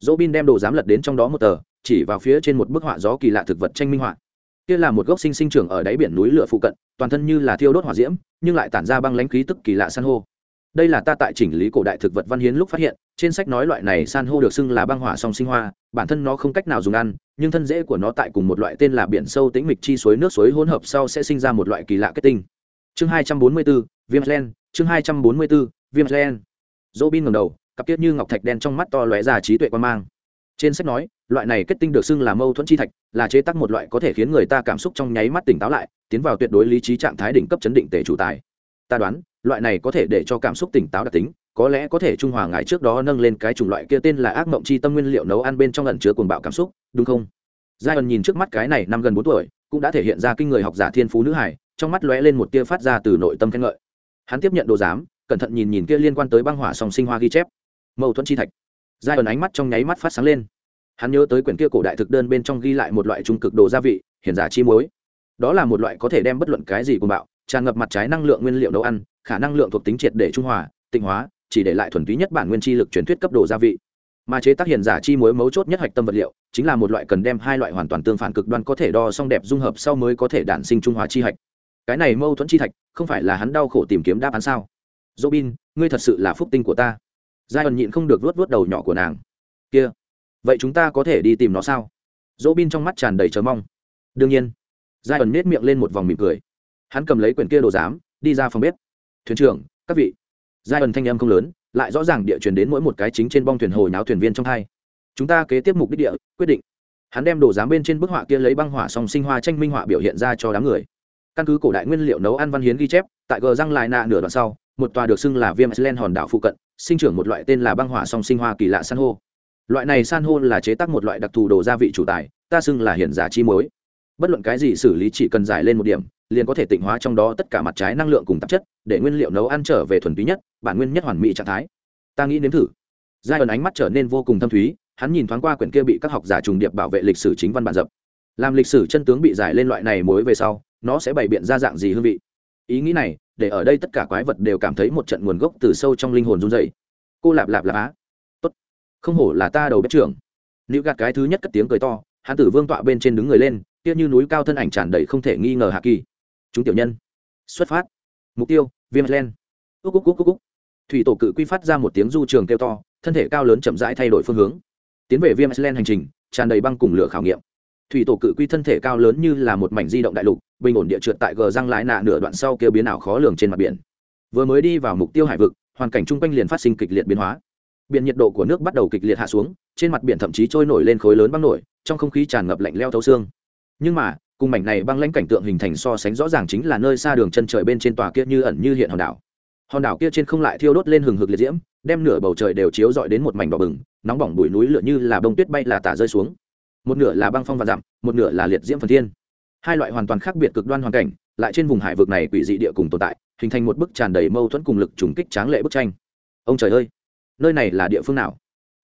Robin đem đồ dám lật đến trong đó một tờ chỉ vào phía trên một bức họa gió kỳ lạ thực vật tranh minh họa. Kia là một gốc sinh sinh trưởng ở đáy biển núi lửa phụ cận, toàn thân như là thiêu đốt hỏa diễm, nhưng lại tản ra băng lãnh khí tức kỳ lạ san hô. Đây là ta tại chỉnh lý cổ đại thực vật văn hiến lúc phát hiện, trên sách nói loại này san hô được xưng là băng hỏa song sinh hoa, bản thân nó không cách nào dùng ăn, nhưng thân rễ của nó tại cùng một loại tên là biển sâu tĩnh mịch chi suối nước suối hỗn hợp sau sẽ sinh ra một loại kỳ lạ kết tinh. Chương hai trăm bốn mươi bốn viêm len, chương hai trăm bốn mươi bốn viêm len. Dỗ bin ngầm đầu, cặp tiết như ngọc thạch đen trong mắt to lóe ra trí tuệ quan mang trên sách nói, loại này kết tinh được xưng là mâu thuẫn chi thạch, là chế tác một loại có thể khiến người ta cảm xúc trong nháy mắt tỉnh táo lại, tiến vào tuyệt đối lý trí trạng thái đỉnh cấp chấn định tề chủ tài. Ta đoán, loại này có thể để cho cảm xúc tỉnh táo đặc tính, có lẽ có thể trung hòa ngài trước đó nâng lên cái chủng loại kia tên là ác mộng chi tâm nguyên liệu nấu ăn bên trong lần chứa cuồng bạo cảm xúc, đúng không? Giai ẩn nhìn trước mắt cái này năm gần bốn tuổi, cũng đã thể hiện ra kinh người học giả thiên phú nữ hải trong mắt lóe lên một tia phát ra từ nội tâm khen ngợi. Hắn tiếp nhận đồ giám, cẩn thận nhìn nhìn kia liên quan tới băng hỏa song sinh hoa ghi chép. Mâu thuẫn chi thạch giai ẩn ánh mắt trong nháy mắt phát sáng lên. Hắn nhớ tới quyển kia cổ đại thực đơn bên trong ghi lại một loại trung cực đồ gia vị, hiển giả chi muối. Đó là một loại có thể đem bất luận cái gì của bạo, tràn ngập mặt trái năng lượng nguyên liệu nấu ăn, khả năng lượng thuộc tính triệt để trung hòa, tịnh hóa, chỉ để lại thuần túy nhất bản nguyên chi lực truyền thuyết cấp đồ gia vị. Mà chế tác hiện giả chi muối mấu chốt nhất hạch tâm vật liệu, chính là một loại cần đem hai loại hoàn toàn tương phản cực đoan có thể đo song đẹp dung hợp sau mới có thể đản sinh trung hòa chi hạch. Cái này mâu thuẫn chi thạch, không phải là hắn đau khổ tìm kiếm đáp án sao? Robin, ngươi thật sự là phúc tinh của ta giai ẩn nhịn không được vuốt vuốt đầu nhỏ của nàng. Kia, vậy chúng ta có thể đi tìm nó sao? Dỗ bin trong mắt tràn đầy chờ mong. Đương nhiên. Giai ẩn nết miệng lên một vòng mỉm cười. Hắn cầm lấy quyển kia đồ giám, đi ra phòng bếp. Thuyền trưởng, các vị. Giai ẩn thanh âm không lớn, lại rõ ràng địa truyền đến mỗi một cái chính trên bong thuyền hồi náo thuyền viên trong hai. Chúng ta kế tiếp mục đích địa, quyết định. Hắn đem đồ giám bên trên bức họa kia lấy băng hỏa song sinh hoa tranh minh họa biểu hiện ra cho đám người. Căn cứ cổ đại nguyên liệu nấu ăn văn hiến ghi chép, tại gờ răng lại nạ nửa đoạn sau, một tòa được xưng là viêm iceland hòn đảo phụ cận sinh trưởng một loại tên là băng hỏa song sinh hoa kỳ lạ san hô. Loại này san hô là chế tác một loại đặc thù đồ gia vị chủ tài, ta xưng là hiển giả chi muối. Bất luận cái gì xử lý chỉ cần giải lên một điểm, liền có thể tịnh hóa trong đó tất cả mặt trái năng lượng cùng tạp chất, để nguyên liệu nấu ăn trở về thuần túy nhất, bản nguyên nhất hoàn mỹ trạng thái. Ta nghĩ nếm thử. Giai ẩn ánh mắt trở nên vô cùng thâm thúy, hắn nhìn thoáng qua quyển kia bị các học giả trùng điệp bảo vệ lịch sử chính văn bản dập làm lịch sử chân tướng bị giải lên loại này mối về sau, nó sẽ bày biện ra dạng gì hương vị? Ý nghĩ này để ở đây tất cả quái vật đều cảm thấy một trận nguồn gốc từ sâu trong linh hồn run dày cô lạp lạp lạp á. Tốt. Không hổ là ta đầu bếp trưởng. Nữ gạt cái thứ nhất cất tiếng cười to hắn tử vương tọa bên trên đứng người lên, kia như núi cao thân ảnh tràn đầy không thể nghi ngờ hạ kỳ. Chúng tiểu nhân. Xuất phát. Mục tiêu, viêm len. Úc úc úc úc úc. Thủy tổ cự quy phát ra một tiếng du trường kêu to, thân thể cao lớn chậm rãi thay đổi phương hướng. Tiến về viêm len hành trình, tràn đầy băng cùng lửa khảo nghiệm thủy tổ cự quy thân thể cao lớn như là một mảnh di động đại lục, bình ổn địa trượt tại gờ răng lái nạ nửa đoạn sau kêu biến ảo khó lường trên mặt biển. Vừa mới đi vào mục tiêu hải vực, hoàn cảnh chung quanh liền phát sinh kịch liệt biến hóa. Biển nhiệt độ của nước bắt đầu kịch liệt hạ xuống, trên mặt biển thậm chí trôi nổi lên khối lớn băng nổi, trong không khí tràn ngập lạnh leo thấu xương. Nhưng mà, cùng mảnh này băng lãnh cảnh tượng hình thành so sánh rõ ràng chính là nơi xa đường chân trời bên trên tòa kia như ẩn như hiện hòn đảo. Hòn đảo kia trên không lại thiêu đốt lên hừng hực liệt diễm, đem nửa bầu trời đều chiếu rọi đến một mảnh đỏ bừng, nóng bỏng bụi núi lửa như là bông tuyết bay là tả rơi xuống một nửa là băng phong và dặm, một nửa là liệt diễm phần thiên. Hai loại hoàn toàn khác biệt cực đoan hoàn cảnh, lại trên vùng hải vực này quỷ dị địa cùng tồn tại, hình thành một bức tràn đầy mâu thuẫn cùng lực trùng kích tráng lệ bức tranh. Ông trời ơi, nơi này là địa phương nào?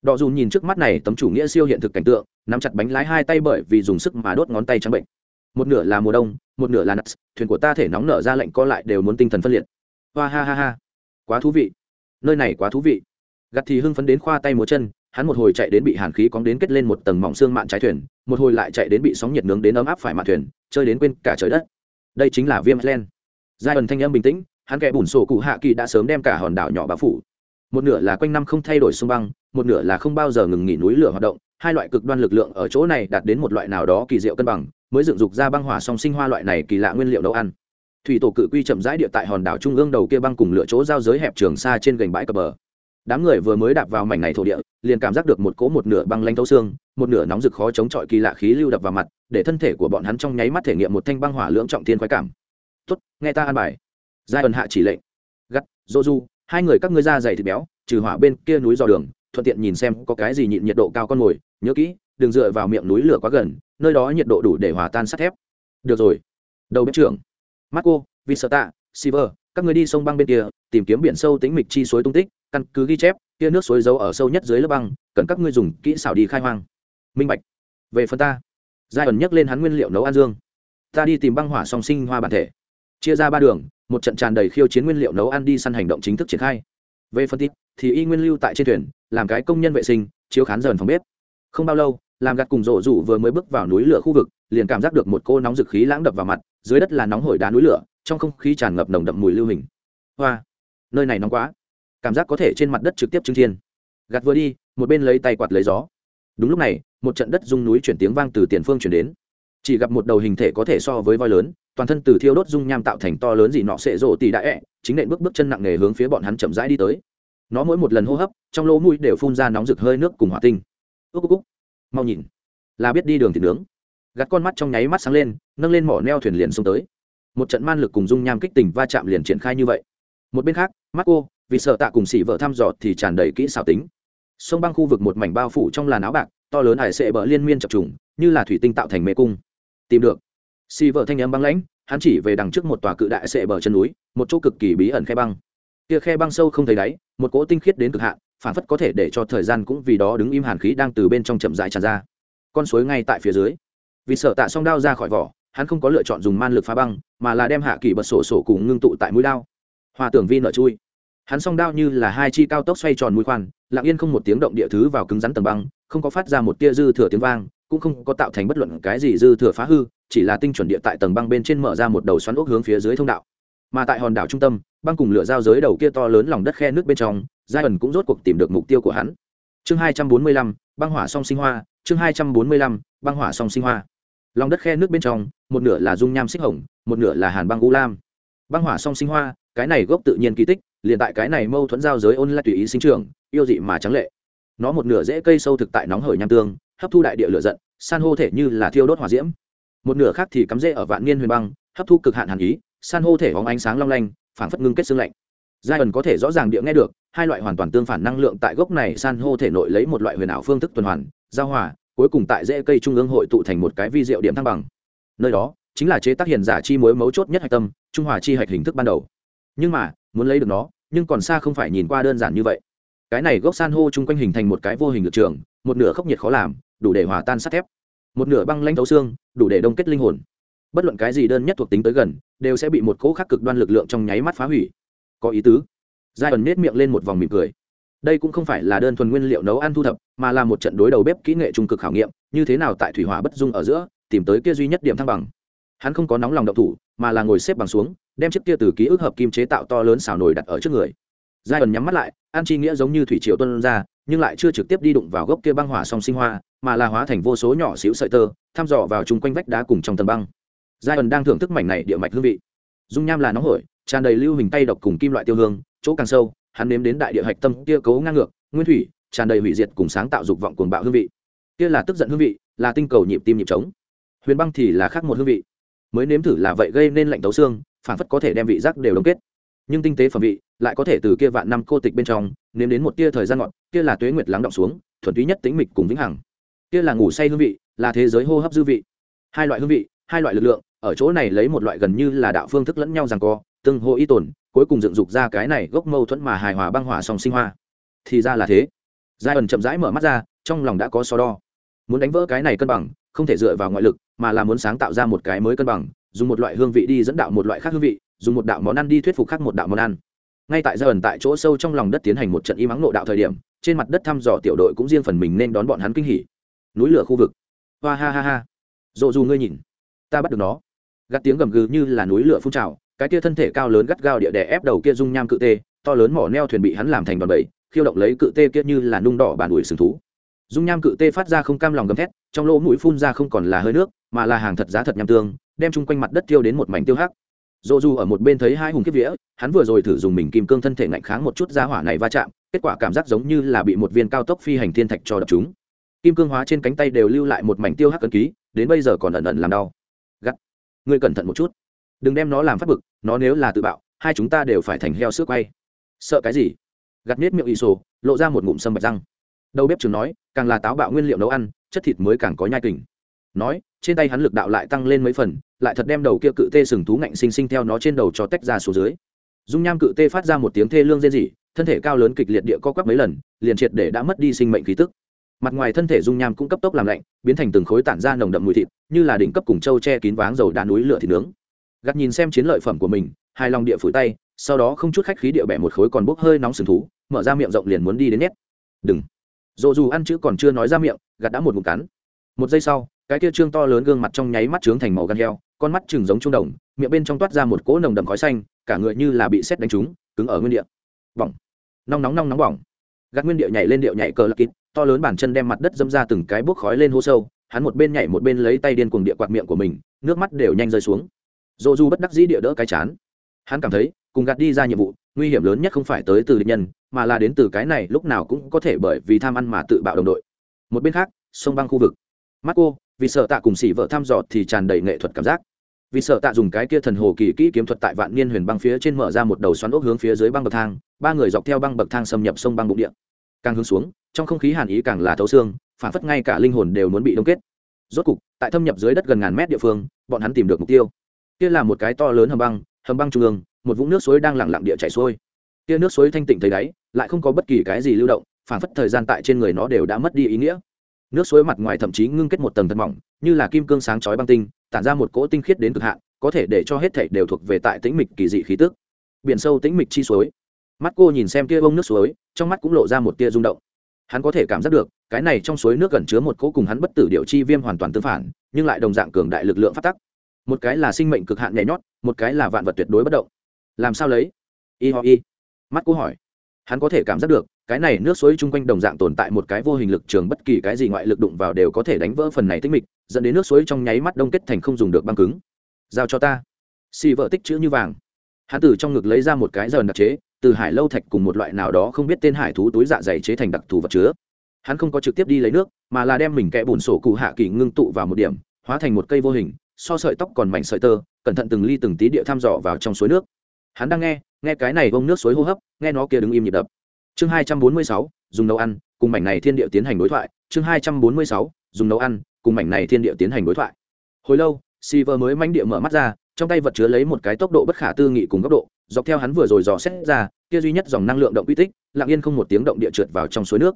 Đọ dù nhìn trước mắt này tấm chủ nghĩa siêu hiện thực cảnh tượng, nắm chặt bánh lái hai tay bởi vì dùng sức mà đốt ngón tay trắng bệnh. Một nửa là mùa đông, một nửa là nuts thuyền của ta thể nóng nở ra lệnh co lại đều muốn tinh thần phân liệt. Hoa ha ha ha. Quá thú vị. Nơi này quá thú vị. Gặt thì hưng phấn đến khoa tay múa chân hắn một hồi chạy đến bị hàn khí cóng đến kết lên một tầng mỏng xương mạn trái thuyền, một hồi lại chạy đến bị sóng nhiệt nướng đến ấm áp phải mạn thuyền, chơi đến quên cả trời đất. Đây chính là viêm len. Giai ẩn thanh âm bình tĩnh, hắn kẻ bùn sổ cụ hạ kỳ đã sớm đem cả hòn đảo nhỏ bao phủ. Một nửa là quanh năm không thay đổi sông băng, một nửa là không bao giờ ngừng nghỉ núi lửa hoạt động, hai loại cực đoan lực lượng ở chỗ này đạt đến một loại nào đó kỳ diệu cân bằng, mới dựng dục ra băng hỏa song sinh hoa loại này kỳ lạ nguyên liệu nấu ăn. Thủy tổ cự quy chậm rãi địa tại hòn đảo trung ương đầu kia băng cùng lửa chỗ giao giới hẹp trường xa trên gành bãi cập bờ. Đám người vừa mới đạp vào mảnh này thổ địa liền cảm giác được một cỗ một nửa băng lanh thấu xương, một nửa nóng rực khó chống chọi kỳ lạ khí lưu đập vào mặt, để thân thể của bọn hắn trong nháy mắt thể nghiệm một thanh băng hỏa lưỡng trọng thiên khoái cảm. Tốt, nghe ta an bài. Giai ẩn hạ chỉ lệnh. Gắt, dô du, hai người các ngươi ra dày thịt béo, trừ hỏa bên kia núi dò đường, thuận tiện nhìn xem có cái gì nhịn nhiệt độ cao con mồi, nhớ kỹ, đừng dựa vào miệng núi lửa quá gần, nơi đó nhiệt độ đủ để hòa tan sắt thép. Được rồi. Đầu bếp trưởng. Marco visata siver các người đi sông băng bên kia, tìm kiếm biển sâu tính mịch chi suối tung tích, căn cứ ghi chép kia nước suối giấu ở sâu nhất dưới lớp băng, cần các ngươi dùng kỹ xảo đi khai hoang. Minh bạch, về phần ta. Giai ẩn nhắc lên hắn nguyên liệu nấu ăn dương. Ta đi tìm băng hỏa song sinh hoa bản thể. Chia ra ba đường, một trận tràn đầy khiêu chiến nguyên liệu nấu ăn đi săn hành động chính thức triển khai. Về phân tích thì y nguyên lưu tại trên thuyền, làm cái công nhân vệ sinh, chiếu khán dần phòng bếp. Không bao lâu, làm gạt cùng rổ rủ vừa mới bước vào núi lửa khu vực, liền cảm giác được một cô nóng dực khí lãng đập vào mặt, dưới đất là nóng hổi đá núi lửa, trong không khí tràn ngập nồng đậm mùi lưu hình. Hoa, nơi này nóng quá cảm giác có thể trên mặt đất trực tiếp chứng thiên. Gạt vừa đi, một bên lấy tay quạt lấy gió. Đúng lúc này, một trận đất rung núi chuyển tiếng vang từ tiền phương chuyển đến. Chỉ gặp một đầu hình thể có thể so với voi lớn, toàn thân từ thiêu đốt dung nham tạo thành to lớn gì nọ sệ rộ tì đại ẹ, chính nện bước bước chân nặng nề hướng phía bọn hắn chậm rãi đi tới. Nó mỗi một lần hô hấp, trong lỗ mũi đều phun ra nóng rực hơi nước cùng hỏa tinh. Ước cúc mau nhìn. Là biết đi đường thì nướng. Gắt con mắt trong nháy mắt sáng lên, nâng lên mỏ neo thuyền liền xuống tới. Một trận man lực cùng dung nham kích tình va chạm liền triển khai như vậy. Một bên khác mắt cô vì sợ tạ cùng xỉ vợ thăm dò thì tràn đầy kỹ xảo tính. Sông băng khu vực một mảnh bao phủ trong làn áo bạc, to lớn hải sệ bờ liên miên chập trùng, như là thủy tinh tạo thành mê cung. Tìm được. Xỉ vợ thanh âm băng lãnh, hắn chỉ về đằng trước một tòa cự đại sệ bờ chân núi, một chỗ cực kỳ bí ẩn khe băng. Kia khe băng sâu không thấy đáy, một cỗ tinh khiết đến cực hạn phản phất có thể để cho thời gian cũng vì đó đứng im hàn khí đang từ bên trong chậm rãi tràn ra. Con suối ngay tại phía dưới. Vì sợ tạ song đao ra khỏi vỏ, hắn không có lựa chọn dùng man lực phá băng, mà là đem hạ kỳ bật sổ sổ cùng ngưng tụ tại mũi đao. Hòa tưởng vi nợ chui hắn song đao như là hai chi cao tốc xoay tròn mũi khoan, lặng yên không một tiếng động địa thứ vào cứng rắn tầng băng, không có phát ra một tia dư thừa tiếng vang, cũng không có tạo thành bất luận cái gì dư thừa phá hư, chỉ là tinh chuẩn địa tại tầng băng bên trên mở ra một đầu xoắn ốc hướng phía dưới thông đạo. Mà tại hòn đảo trung tâm, băng cùng lửa giao giới đầu kia to lớn lòng đất khe nước bên trong giai ẩn cũng rốt cuộc tìm được mục tiêu của hắn. Chương hai trăm bốn mươi lăm, băng hỏa song sinh hoa, chương hai trăm bốn mươi lăm, băng hỏa song sinh hoa. Lòng đất khe nước bên trong, một nửa là dung nham xích hồng, một nửa là hàn băng u lam. Băng hỏa song sinh hoa cái này gốc tự nhiên kỳ tích, liền tại cái này mâu thuẫn giao giới ôn lại tùy ý sinh trưởng, yêu dị mà trắng lệ. Nó một nửa dễ cây sâu thực tại nóng hởi nham tương, hấp thu đại địa lửa giận, san hô thể như là thiêu đốt hỏa diễm. Một nửa khác thì cắm rễ ở vạn niên huyền băng, hấp thu cực hạn hàn ý, san hô thể hóng ánh sáng long lanh, phảng phất ngưng kết xương lạnh. Giai ẩn có thể rõ ràng địa nghe được, hai loại hoàn toàn tương phản năng lượng tại gốc này san hô thể nội lấy một loại huyền ảo phương thức tuần hoàn, giao hòa, cuối cùng tại rễ cây trung ương hội tụ thành một cái vi diệu điểm thăng bằng. Nơi đó, chính là chế tác hiền giả chi mối mấu chốt nhất hạch tâm, trung hòa chi hạch hình thức ban đầu nhưng mà, muốn lấy được nó, nhưng còn xa không phải nhìn qua đơn giản như vậy. Cái này gốc san hô chung quanh hình thành một cái vô hình lực trường, một nửa khốc nhiệt khó làm, đủ để hòa tan sắt thép. Một nửa băng lanh thấu xương, đủ để đông kết linh hồn. Bất luận cái gì đơn nhất thuộc tính tới gần, đều sẽ bị một cỗ khắc cực đoan lực lượng trong nháy mắt phá hủy. Có ý tứ. Giai ẩn nết miệng lên một vòng mỉm cười. Đây cũng không phải là đơn thuần nguyên liệu nấu ăn thu thập, mà là một trận đối đầu bếp kỹ nghệ trung cực khảo nghiệm, như thế nào tại thủy hỏa bất dung ở giữa, tìm tới kia duy nhất điểm thăng bằng. Hắn không có nóng lòng độc thủ, mà là ngồi xếp bằng xuống đem chiếc kia từ ký ức hợp kim chế tạo to lớn xào nồi đặt ở trước người. Giai ẩn nhắm mắt lại, an chi nghĩa giống như thủy triều tuân ra, nhưng lại chưa trực tiếp đi đụng vào gốc kia băng hỏa song sinh hoa, mà là hóa thành vô số nhỏ xíu sợi tơ, thăm dò vào chung quanh vách đá cùng trong tầng băng. Giai ẩn đang thưởng thức mảnh này địa mạch hương vị. Dung nham là nóng hổi, tràn đầy lưu hình tay độc cùng kim loại tiêu hương, chỗ càng sâu, hắn nếm đến đại địa hạch tâm kia cấu ngang ngược, nguyên thủy, tràn đầy hủy diệt cùng sáng tạo dục vọng cuồng bạo hương vị. Kia là tức giận hương vị, là tinh cầu nhịp tim nhịp trống. Huyền băng thì là khác một hương vị. Mới nếm thử là vậy gây nên lạnh tấu xương phản phất có thể đem vị giác đều đóng kết. Nhưng tinh tế phẩm vị lại có thể từ kia vạn năm cô tịch bên trong nếm đến một tia thời gian ngọn, kia là tuế nguyệt lắng động xuống thuần túy nhất tĩnh mịch cùng vĩnh hằng. Kia là ngủ say hương vị là thế giới hô hấp dư vị. Hai loại hương vị hai loại lực lượng ở chỗ này lấy một loại gần như là đạo phương thức lẫn nhau rằng co tương hô y tồn cuối cùng dựng dục ra cái này gốc mâu thuẫn mà hài hòa băng hỏa song sinh hoa. Thì ra là thế. Giai ẩn chậm rãi mở mắt ra trong lòng đã có so đo. Muốn đánh vỡ cái này cân bằng không thể dựa vào ngoại lực mà là muốn sáng tạo ra một cái mới cân bằng dùng một loại hương vị đi dẫn đạo một loại khác hương vị, dùng một đạo món ăn đi thuyết phục khác một đạo món ăn. Ngay tại giờ ẩn tại chỗ sâu trong lòng đất tiến hành một trận im ắng nộ đạo thời điểm, trên mặt đất thăm dò tiểu đội cũng riêng phần mình nên đón bọn hắn kinh hỉ. Núi lửa khu vực. Hoa ha ha ha. Dộ dù ngươi nhìn. Ta bắt được nó. Gắt tiếng gầm gừ như là núi lửa phun trào, cái kia thân thể cao lớn gắt gao địa đè ép đầu kia dung nham cự tê, to lớn mỏ neo thuyền bị hắn làm thành đòn bẩy, khiêu động lấy cự tê kia như là nung đỏ bàn ủi sừng thú. Dung nham cự tê phát ra không cam lòng gầm thét, trong lỗ mũi phun ra không còn là hơi nước, mà là hàng thật giá thật nham tương đem chung quanh mặt đất tiêu đến một mảnh tiêu hắc. Dỗ du ở một bên thấy hai hùng kiếp vía, hắn vừa rồi thử dùng mình kim cương thân thể ngạnh kháng một chút ra hỏa này va chạm, kết quả cảm giác giống như là bị một viên cao tốc phi hành thiên thạch cho đập chúng kim cương hóa trên cánh tay đều lưu lại một mảnh tiêu hắc cân ký, đến bây giờ còn ẩn ẩn làm đau. Gắt. Ngươi cẩn thận một chút. Đừng đem nó làm phát bực, nó nếu là tự bạo, hai chúng ta đều phải thành heo sức quay. Sợ cái gì? Gặt nết miệng ỷ sổ, lộ ra một ngụm sâm bạch răng. Đầu bếp trường nói, càng là táo bạo nguyên liệu nấu ăn, chất thịt mới càng có nhai kình nói, trên tay hắn lực đạo lại tăng lên mấy phần, lại thật đem đầu kia cự tê sừng thú ngạnh xinh xinh theo nó trên đầu cho tách ra xuống dưới. Dung nham cự tê phát ra một tiếng thê lương rên rỉ, thân thể cao lớn kịch liệt địa co quắp mấy lần, liền triệt để đã mất đi sinh mệnh khí tức. Mặt ngoài thân thể dung nham cũng cấp tốc làm lạnh, biến thành từng khối tản ra nồng đậm mùi thịt, như là đỉnh cấp cùng châu che kín váng dầu đá núi lửa thịt nướng. Gắt nhìn xem chiến lợi phẩm của mình hai lòng địa phủi tay, sau đó không chút khách khí địa bẻ một khối còn bốc hơi nóng sừng thú, mở ra miệng rộng liền muốn đi đến nét đừng. Dồ dù ăn chữ còn chưa nói ra miệng gạt đã một ngụm cắn một giây sau, cái kia trương to lớn gương mặt trong nháy mắt trướng thành màu gan heo, con mắt chừng giống trung đồng, miệng bên trong toát ra một cỗ nồng đậm khói xanh, cả người như là bị xét đánh trúng, cứng ở nguyên địa. Bỏng. Nóng nóng nóng nóng bỏng. Gạt nguyên địa nhảy lên điệu nhảy cờ lạc kịt, to lớn bản chân đem mặt đất dâm ra từng cái bốc khói lên hô sâu, hắn một bên nhảy một bên lấy tay điên cuồng địa quạt miệng của mình, nước mắt đều nhanh rơi xuống. Dồ dù bất đắc dĩ địa đỡ cái chán. Hắn cảm thấy, cùng gạt đi ra nhiệm vụ, nguy hiểm lớn nhất không phải tới từ địch nhân, mà là đến từ cái này lúc nào cũng có thể bởi vì tham ăn mà tự bạo đồng đội. Một bên khác, sông băng khu vực mắt cô vì sợ tạ cùng xỉ vợ thăm dò thì tràn đầy nghệ thuật cảm giác. Vì sợ tạ dùng cái kia thần hồ kỳ kỹ kiếm thuật tại vạn niên huyền băng phía trên mở ra một đầu xoắn ốc hướng phía dưới băng bậc thang, ba người dọc theo băng bậc thang xâm nhập sông băng bụng địa. Càng hướng xuống, trong không khí hàn ý càng là thấu xương, phản phất ngay cả linh hồn đều muốn bị đông kết. Rốt cục, tại thâm nhập dưới đất gần ngàn mét địa phương, bọn hắn tìm được mục tiêu. Kia là một cái to lớn hầm băng hầm băng trung ương, một vũng nước suối đang lặng lặng địa chảy xuôi. Kia nước suối thanh tịnh thấy đáy, lại không có bất kỳ cái gì lưu động, phản phất thời gian tại trên người nó đều đã mất đi ý nghĩa nước suối mặt ngoài thậm chí ngưng kết một tầng thật mỏng, như là kim cương sáng chói băng tinh, tản ra một cỗ tinh khiết đến cực hạn, có thể để cho hết thảy đều thuộc về tại tĩnh mịch kỳ dị khí tức. Biển sâu tĩnh mịch chi suối. Mắt cô nhìn xem kia bông nước suối, trong mắt cũng lộ ra một tia rung động. Hắn có thể cảm giác được, cái này trong suối nước gần chứa một cỗ cùng hắn bất tử điều chi viêm hoàn toàn tương phản, nhưng lại đồng dạng cường đại lực lượng phát tắc. Một cái là sinh mệnh cực hạn nhảy nhót, một cái là vạn vật tuyệt đối bất động. Làm sao lấy? Y ho y. Mắt cô hỏi. Hắn có thể cảm giác được cái này nước suối chung quanh đồng dạng tồn tại một cái vô hình lực trường, bất kỳ cái gì ngoại lực đụng vào đều có thể đánh vỡ phần này tích mịch, dẫn đến nước suối trong nháy mắt đông kết thành không dùng được băng cứng. Giao cho ta. Xì vợ tích chữ như vàng. Hắn từ trong ngực lấy ra một cái dần đặc chế, từ hải lâu thạch cùng một loại nào đó không biết tên hải thú túi dạ dày chế thành đặc thù vật chứa. Hắn không có trực tiếp đi lấy nước, mà là đem mình kẽ bùn sổ cụ hạ kỳ ngưng tụ vào một điểm, hóa thành một cây vô hình, so sợi tóc còn mảnh sợi tơ, cẩn thận từng ly từng tí địa thăm dò vào trong suối nước. Hắn đang nghe nghe cái này bông nước suối hô hấp, nghe nó kia đứng im nhịp đập chương hai trăm bốn mươi sáu, dùng nấu ăn, cùng mảnh này thiên địa tiến hành đối thoại. Chương hai trăm bốn mươi sáu, dùng nấu ăn, cùng mảnh này thiên địa tiến hành đối thoại. Hồi lâu si vơ mới manh địa mở mắt ra, trong tay vật chứa lấy một cái tốc độ bất khả tư nghị cùng góc độ. Dọc theo hắn vừa rồi dò xét ra, kia duy nhất dòng năng lượng động quy tích, lặng yên không một tiếng động địa trượt vào trong suối nước.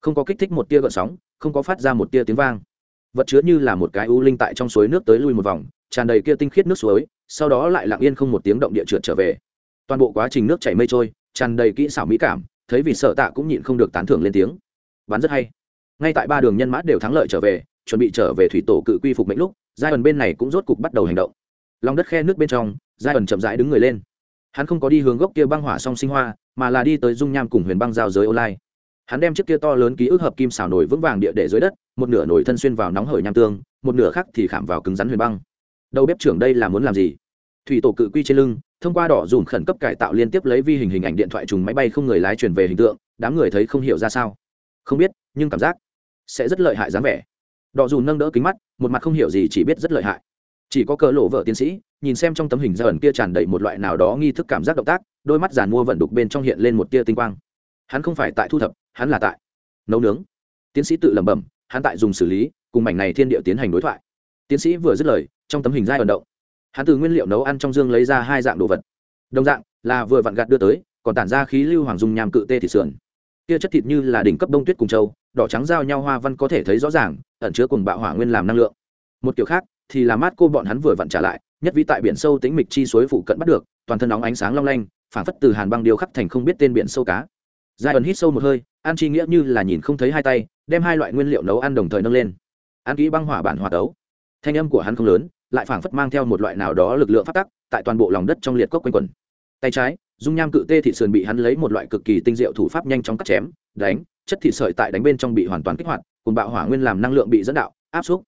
Không có kích thích một tia gợn sóng, không có phát ra một tia tiếng vang. Vật chứa như là một cái u linh tại trong suối nước tới lui một vòng, tràn đầy kia tinh khiết nước suối, sau đó lại lặng yên không một tiếng động địa trượt trở về. Toàn bộ quá trình nước chảy mây trôi, tràn đầy kỹ xảo mỹ cảm thấy vì sợ tạ cũng nhịn không được tán thưởng lên tiếng. Bắn rất hay. Ngay tại ba đường nhân mã đều thắng lợi trở về, chuẩn bị trở về thủy tổ cự quy phục mệnh lúc giai ẩn bên này cũng rốt cục bắt đầu hành động. Lòng đất khe nước bên trong giai ẩn chậm rãi đứng người lên. Hắn không có đi hướng gốc kia băng hỏa song sinh hoa, mà là đi tới dung nham cùng huyền băng giao giới online. Hắn đem chiếc kia to lớn ký ức hợp kim xào nổi vững vàng địa để dưới đất, một nửa nổi thân xuyên vào nóng hởi nham tương, một nửa khác thì khảm vào cứng rắn huyền băng. Đầu bếp trưởng đây là muốn làm gì? Thủy tổ cự quy trên lưng thông qua đỏ dùm khẩn cấp cải tạo liên tiếp lấy vi hình hình ảnh điện thoại trùng máy bay không người lái truyền về hình tượng, đám người thấy không hiểu ra sao. Không biết, nhưng cảm giác sẽ rất lợi hại dáng vẻ. Đỏ dùm nâng đỡ kính mắt, một mặt không hiểu gì chỉ biết rất lợi hại. Chỉ có cỡ lộ vợ tiến sĩ, nhìn xem trong tấm hình ra ẩn kia tràn đầy một loại nào đó nghi thức cảm giác động tác, đôi mắt giàn mua vận đục bên trong hiện lên một tia tinh quang. Hắn không phải tại thu thập, hắn là tại nấu nướng. Tiến sĩ tự lẩm bẩm, hắn tại dùng xử lý, cùng mảnh này thiên địa tiến hành đối thoại. Tiến sĩ vừa dứt lời, trong tấm hình giai ẩn động hắn từ nguyên liệu nấu ăn trong dương lấy ra hai dạng đồ vật. Đồng dạng, là vừa vặn gạt đưa tới, còn tản ra khí lưu hoàng dung nham cự tê thịt sườn. Kia chất thịt như là đỉnh cấp đông tuyết cùng châu, đỏ trắng giao nhau hoa văn có thể thấy rõ ràng, ẩn chứa cùng bạo hỏa nguyên làm năng lượng. Một kiểu khác, thì là mát cô bọn hắn vừa vặn trả lại, nhất vĩ tại biển sâu tính mịch chi suối phụ cận bắt được, toàn thân nóng ánh sáng long lanh phản phất từ hàn băng điều khắc thành không biết tên biển sâu cá. Giai ẩn hít sâu một hơi, an chi nghĩa như là nhìn không thấy hai tay, đem hai loại nguyên liệu nấu ăn đồng thời nâng lên. Ăn kỹ băng hỏa bản hòa tấu. Thanh âm của hắn không lớn lại phảng phất mang theo một loại nào đó lực lượng phát tắc, tại toàn bộ lòng đất trong liệt cốc quanh quẩn tay trái, dung nham cự tê thị sườn bị hắn lấy một loại cực kỳ tinh diệu thủ pháp nhanh chóng cắt chém, đánh, chất thịt sợi tại đánh bên trong bị hoàn toàn kích hoạt, cùng bạo hỏa nguyên làm năng lượng bị dẫn đạo, áp suất.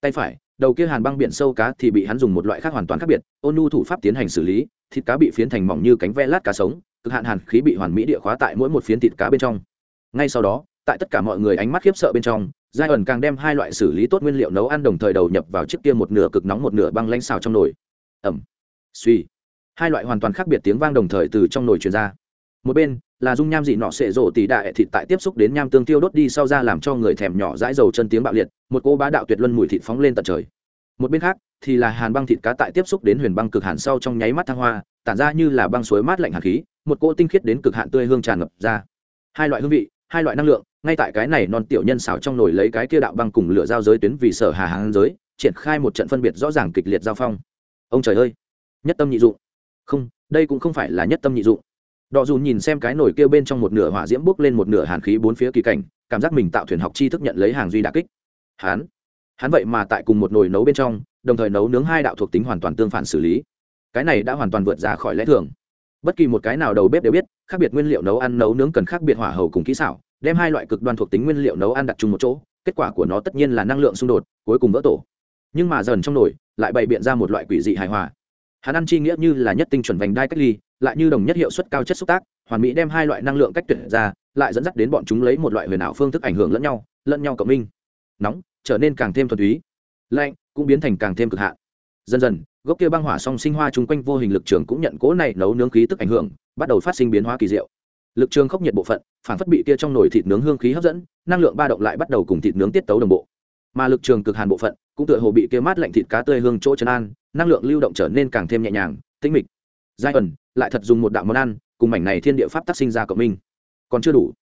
tay phải, đầu kia hàn băng biển sâu cá thì bị hắn dùng một loại khác hoàn toàn khác biệt, ôn nu thủ pháp tiến hành xử lý, thịt cá bị phiến thành mỏng như cánh ve lát cá sống, cực hạn hàn khí bị hoàn mỹ địa khóa tại mỗi một phiến thịt cá bên trong ngay sau đó, tại tất cả mọi người ánh mắt khiếp sợ bên trong giai ẩn càng đem hai loại xử lý tốt nguyên liệu nấu ăn đồng thời đầu nhập vào chiếc kia một nửa cực nóng một nửa băng lanh xào trong nồi. Ẩm. Suy. Hai loại hoàn toàn khác biệt tiếng vang đồng thời từ trong nồi truyền ra. Một bên, là dung nham dị nọ sệ rộ tỷ đại thịt tại tiếp xúc đến nham tương tiêu đốt đi sau ra làm cho người thèm nhỏ dãi dầu chân tiếng bạo liệt, một cô bá đạo tuyệt luân mùi thịt phóng lên tận trời. Một bên khác, thì là hàn băng thịt cá tại tiếp xúc đến huyền băng cực hàn sau trong nháy mắt thăng hoa, tản ra như là băng suối mát lạnh hàn khí, một cỗ tinh khiết đến cực hạn tươi hương tràn ngập ra. Hai loại hương vị, hai loại năng lượng ngay tại cái này non tiểu nhân xảo trong nồi lấy cái kia đạo băng cùng lửa giao giới tuyến vì sở hà hàng giới, triển khai một trận phân biệt rõ ràng kịch liệt giao phong. Ông trời ơi! Nhất tâm nhị dụng. Không, đây cũng không phải là nhất tâm nhị dụng. Đọ dù nhìn xem cái nồi kia bên trong một nửa hỏa diễm bốc lên một nửa hàn khí bốn phía kỳ cảnh, cảm giác mình tạo thuyền học chi thức nhận lấy hàng duy đà kích. Hắn hắn vậy mà tại cùng một nồi nấu bên trong, đồng thời nấu nướng hai đạo thuộc tính hoàn toàn tương phản xử lý. Cái này đã hoàn toàn vượt ra khỏi lẽ thường. Bất kỳ một cái nào đầu bếp đều biết, khác biệt nguyên liệu nấu ăn nấu nướng cần khác biệt hỏa hầu cùng kỹ xảo đem hai loại cực đoan thuộc tính nguyên liệu nấu ăn đặt chung một chỗ, kết quả của nó tất nhiên là năng lượng xung đột, cuối cùng vỡ tổ. Nhưng mà dần trong nồi, lại bày biện ra một loại quỷ dị hài hòa. Hắn ăn chi nghĩa như là nhất tinh chuẩn vành đai cách ly, lại như đồng nhất hiệu suất cao chất xúc tác, hoàn mỹ đem hai loại năng lượng cách tuyệt ra, lại dẫn dắt đến bọn chúng lấy một loại huyền ảo phương thức ảnh hưởng lẫn nhau lẫn nhau cộng minh. Nóng, trở nên càng thêm thuần túy. Lạnh, cũng biến thành càng thêm cực hạn. Dần dần, gốc kia băng hỏa song sinh hoa chung quanh vô hình lực trường cũng nhận cố này nấu nướng khí tức ảnh hưởng, bắt đầu phát sinh biến hóa kỳ diệu lực trường khốc nhiệt bộ phận phản phất bị kia trong nồi thịt nướng hương khí hấp dẫn, năng lượng ba động lại bắt đầu cùng thịt nướng tiết tấu đồng bộ. Mà lực trường cực hàn bộ phận, cũng tựa hồ bị kia mát lạnh thịt cá tươi hương chỗ trấn an, năng lượng lưu động trở nên càng thêm nhẹ nhàng, tĩnh mịch. Giai ẩn lại thật dùng một đạo món ăn, cùng mảnh này thiên địa pháp tác sinh ra cộng minh. Còn chưa đủ.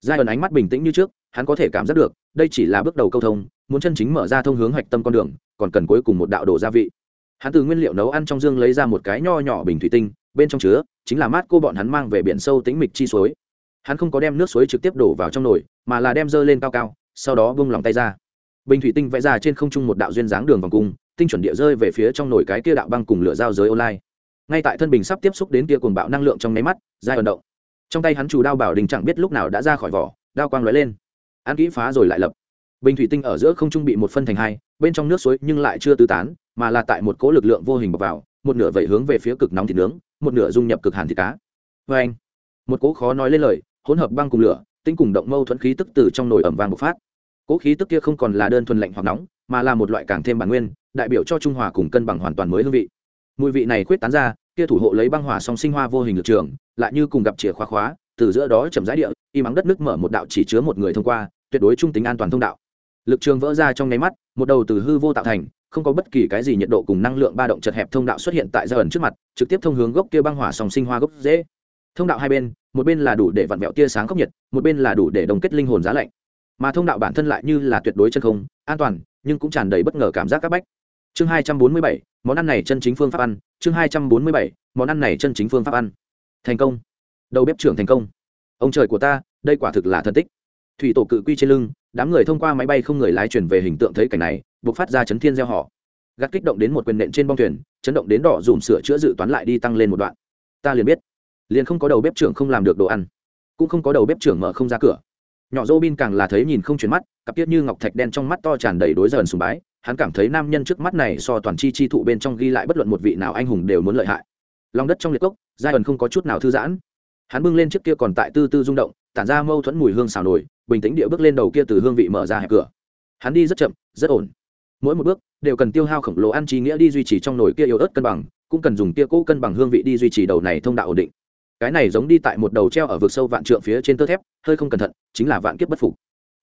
Giai ẩn ánh mắt bình tĩnh như trước, hắn có thể cảm giác được, đây chỉ là bước đầu câu thông, muốn chân chính mở ra thông hướng hạch tâm con đường, còn cần cuối cùng một đạo đồ gia vị. Hắn từ nguyên liệu nấu ăn trong dương lấy ra một cái nho nhỏ bình thủy tinh, bên trong chứa chính là mát cô bọn hắn mang về biển sâu tĩnh mịch chi suối. Hắn không có đem nước suối trực tiếp đổ vào trong nồi, mà là đem dơ lên cao cao, sau đó bung lòng tay ra. Bình thủy tinh vẽ ra trên không trung một đạo duyên dáng đường vòng cung, tinh chuẩn địa rơi về phía trong nồi cái kia đạo băng cùng lửa giao giới online. Ngay tại thân bình sắp tiếp xúc đến kia cuồng bạo năng lượng trong nháy mắt dai ẩn động. Trong tay hắn chủ đao bảo đình chẳng biết lúc nào đã ra khỏi vỏ, đao quang lóe lên. Ăn kỹ phá rồi lại lập. Bình thủy tinh ở giữa không trung bị một phân thành hai, bên trong nước suối nhưng lại chưa tứ tán, mà là tại một cỗ lực lượng vô hình bọc vào, một nửa vậy hướng về phía cực nóng thịt nướng một nửa dung nhập cực hàn thịt cá. Vê anh, một cỗ khó nói lên lời, hỗn hợp băng cùng lửa, tinh cùng động mâu thuẫn khí tức từ trong nồi ẩm vàng bộc phát. Cỗ khí tức kia không còn là đơn thuần lạnh hoặc nóng, mà là một loại càng thêm bản nguyên, đại biểu cho trung hòa cùng cân bằng hoàn toàn mới hương vị. Mùi vị này quyết tán ra, kia thủ hộ lấy băng hỏa song sinh hoa vô hình lực trường, lại như cùng gặp chìa khóa khóa, từ giữa đó chậm rãi địa, y mắng đất nước mở một đạo chỉ chứa một người thông qua, tuyệt đối trung tính an toàn thông đạo. Lực trường vỡ ra trong nháy mắt, một đầu từ hư vô tạo thành không có bất kỳ cái gì nhiệt độ cùng năng lượng ba động chật hẹp thông đạo xuất hiện tại gia ẩn trước mặt, trực tiếp thông hướng gốc kia băng hỏa sòng sinh hoa gốc dễ. Thông đạo hai bên, một bên là đủ để vặn vẹo tia sáng khốc nhiệt, một bên là đủ để đồng kết linh hồn giá lạnh. Mà thông đạo bản thân lại như là tuyệt đối chân không, an toàn, nhưng cũng tràn đầy bất ngờ cảm giác các bách. Chương hai trăm bốn mươi bảy, món ăn này chân chính phương pháp ăn. Chương hai trăm bốn mươi bảy, món ăn này chân chính phương pháp ăn. Thành công. Đầu bếp trưởng thành công. Ông trời của ta, đây quả thực là thần tích thủy tổ cự quy trên lưng, đám người thông qua máy bay không người lái chuyển về hình tượng thấy cảnh này buộc phát ra chấn thiên gieo họ. Gắt kích động đến một quyền nện trên bong thuyền, chấn động đến đỏ dùm sửa chữa dự toán lại đi tăng lên một đoạn. Ta liền biết. Liền không có đầu bếp trưởng không làm được đồ ăn. Cũng không có đầu bếp trưởng mở không ra cửa. Nhỏ dô bin càng là thấy nhìn không chuyển mắt, cặp tiết như ngọc thạch đen trong mắt to tràn đầy đối dần sùng bái, hắn cảm thấy nam nhân trước mắt này so toàn chi chi thụ bên trong ghi lại bất luận một vị nào anh hùng đều muốn lợi hại. Lòng đất trong liệt cốc giai ẩn không có chút nào thư giãn. Hắn bưng lên trước kia còn tại tư tư rung động tản ra mâu thuẫn mùi hương xào nổi, bình tĩnh địa bước lên đầu kia từ hương vị mở ra hẹp cửa. Hắn đi rất chậm, rất ổn. Mỗi một bước đều cần tiêu hao khổng lồ ăn trí nghĩa đi duy trì trong nồi kia yếu ớt cân bằng, cũng cần dùng kia cũ cân bằng hương vị đi duy trì đầu này thông đạo ổn định. Cái này giống đi tại một đầu treo ở vực sâu vạn trượng phía trên tơ thép, hơi không cẩn thận, chính là vạn kiếp bất phục.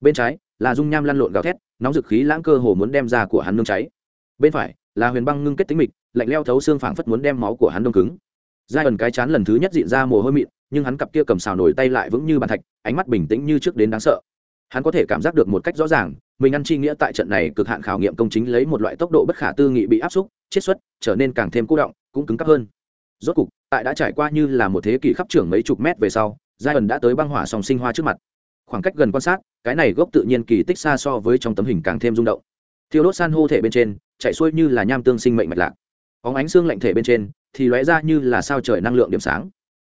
Bên trái là dung nham lăn lộn gào thét, nóng dực khí lãng cơ hồ muốn đem ra của hắn nương cháy. Bên phải là huyền băng ngưng kết tính mịch, lạnh leo thấu xương phảng phất muốn đem máu của hắn đông cứng. Giai ẩn cái chán lần thứ nhất diện ra mồ hôi mịn nhưng hắn cặp kia cầm xào nổi tay lại vững như bàn thạch, ánh mắt bình tĩnh như trước đến đáng sợ. Hắn có thể cảm giác được một cách rõ ràng, mình ăn chi nghĩa tại trận này cực hạn khảo nghiệm công chính lấy một loại tốc độ bất khả tư nghị bị áp xúc, chiết xuất, trở nên càng thêm cố động, cũng cứng cắp hơn. Rốt cục, tại đã trải qua như là một thế kỷ khắp trưởng mấy chục mét về sau giai ẩn đã tới băng hỏa sòng sinh hoa trước mặt. Khoảng cách gần quan sát, cái này gốc tự nhiên kỳ tích xa so với trong tấm hình càng thêm rung động. Thiêu đốt san hô thể bên trên, chạy xuôi như là nham tương sinh mệnh mạch lạc. Óng ánh xương lạnh thể bên trên, thì lóe ra như là sao trời năng lượng điểm sáng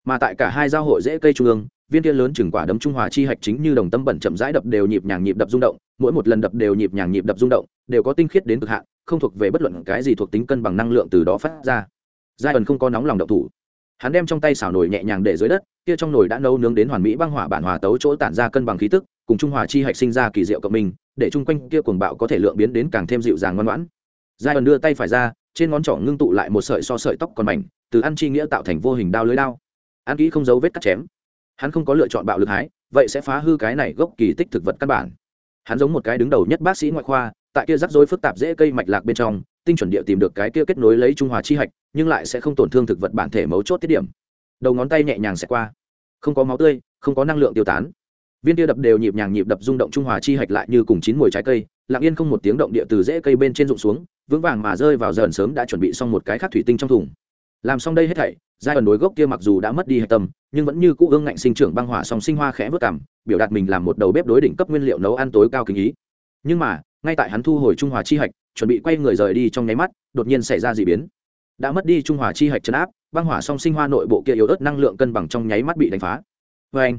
mà tại cả hai giao hội dễ cây trung ương, viên kia lớn chừng quả đấm trung hòa chi hạch chính như đồng tâm bẩn chậm rãi đập đều nhịp nhàng nhịp đập rung động, mỗi một lần đập đều nhịp nhàng nhịp đập rung động, đều có tinh khiết đến cực hạn, không thuộc về bất luận cái gì thuộc tính cân bằng năng lượng từ đó phát ra. Giai ẩn không có nóng lòng động thủ. Hắn đem trong tay xảo nổi nhẹ nhàng để dưới đất, kia trong nồi đã nấu nướng đến hoàn mỹ băng hỏa bản hòa tấu chỗ tản ra cân bằng khí tức, cùng trung hòa chi hạch sinh ra kỳ diệu cộng minh, để chung quanh kia cuồng bạo có thể lượng biến đến càng thêm dịu dàng ngoan ngoãn. Giai ẩn đưa tay phải ra, trên ngón trỏ ngưng tụ lại một sợi so sợi tóc còn mảnh, từ ăn chi nghĩa tạo thành vô hình đao lưới đao ăn kỹ không dấu vết cắt chém. Hắn không có lựa chọn bạo lực hái, vậy sẽ phá hư cái này gốc kỳ tích thực vật căn bản. Hắn giống một cái đứng đầu nhất bác sĩ ngoại khoa, tại kia rắc rối phức tạp dễ cây mạch lạc bên trong, tinh chuẩn địa tìm được cái kia kết nối lấy trung hòa chi hạch, nhưng lại sẽ không tổn thương thực vật bản thể mấu chốt tiết điểm. Đầu ngón tay nhẹ nhàng sẽ qua. Không có máu tươi, không có năng lượng tiêu tán. Viên tia đập đều nhịp nhàng nhịp đập rung động trung hòa chi hạch lại như cùng chín mùi trái cây, lặng yên không một tiếng động địa từ rễ cây bên trên rụng xuống, vững vàng mà rơi vào dần sớm đã chuẩn bị xong một cái khác thủy tinh trong thùng làm xong đây hết thảy, giai ẩn đối gốc kia mặc dù đã mất đi hạch tâm, nhưng vẫn như cũ ương ngạnh sinh trưởng băng hỏa song sinh hoa khẽ vớt cảm, biểu đạt mình làm một đầu bếp đối đỉnh cấp nguyên liệu nấu ăn tối cao kinh ý. Nhưng mà, ngay tại hắn thu hồi trung hòa chi hạch, chuẩn bị quay người rời đi trong nháy mắt, đột nhiên xảy ra d ị biến. Đã mất đi trung hòa chi hạch chấn áp, băng hỏa song sinh hoa nội bộ kia yếu ớt năng lượng cân bằng trong nháy mắt bị đánh phá. Vê anh,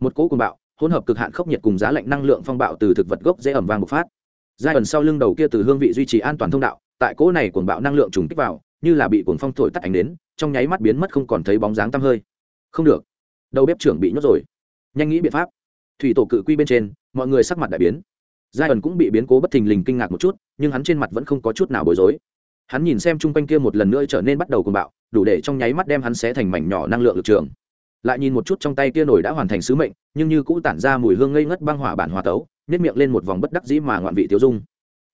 một cỗ cùng bạo, hỗn hợp cực hạn khốc nhiệt cùng giá lạnh năng lượng phong bạo từ thực vật gốc dễ ẩm vang bộc phát. Giai ẩn sau lưng đầu kia từ hương vị duy trì an toàn thông đạo, tại cỗ này cuồng bạo năng lượng trùng kích vào như là bị cuồng phong thổi tắt ảnh đến trong nháy mắt biến mất không còn thấy bóng dáng tăm hơi. Không được, đầu bếp trưởng bị nhốt rồi. Nhanh nghĩ biện pháp. Thủy tổ cự quy bên trên, mọi người sắc mặt đại biến. Giai ẩn cũng bị biến cố bất thình lình kinh ngạc một chút, nhưng hắn trên mặt vẫn không có chút nào bối rối. Hắn nhìn xem chung quanh kia một lần nữa trở nên bắt đầu cuồng bạo, đủ để trong nháy mắt đem hắn xé thành mảnh nhỏ năng lượng lực trường. Lại nhìn một chút trong tay kia nổi đã hoàn thành sứ mệnh, nhưng như cũ tản ra mùi hương ngây ngất băng hỏa bản hòa tấu nếp miệng lên một vòng bất đắc dĩ mà ngoạn vị tiêu dung.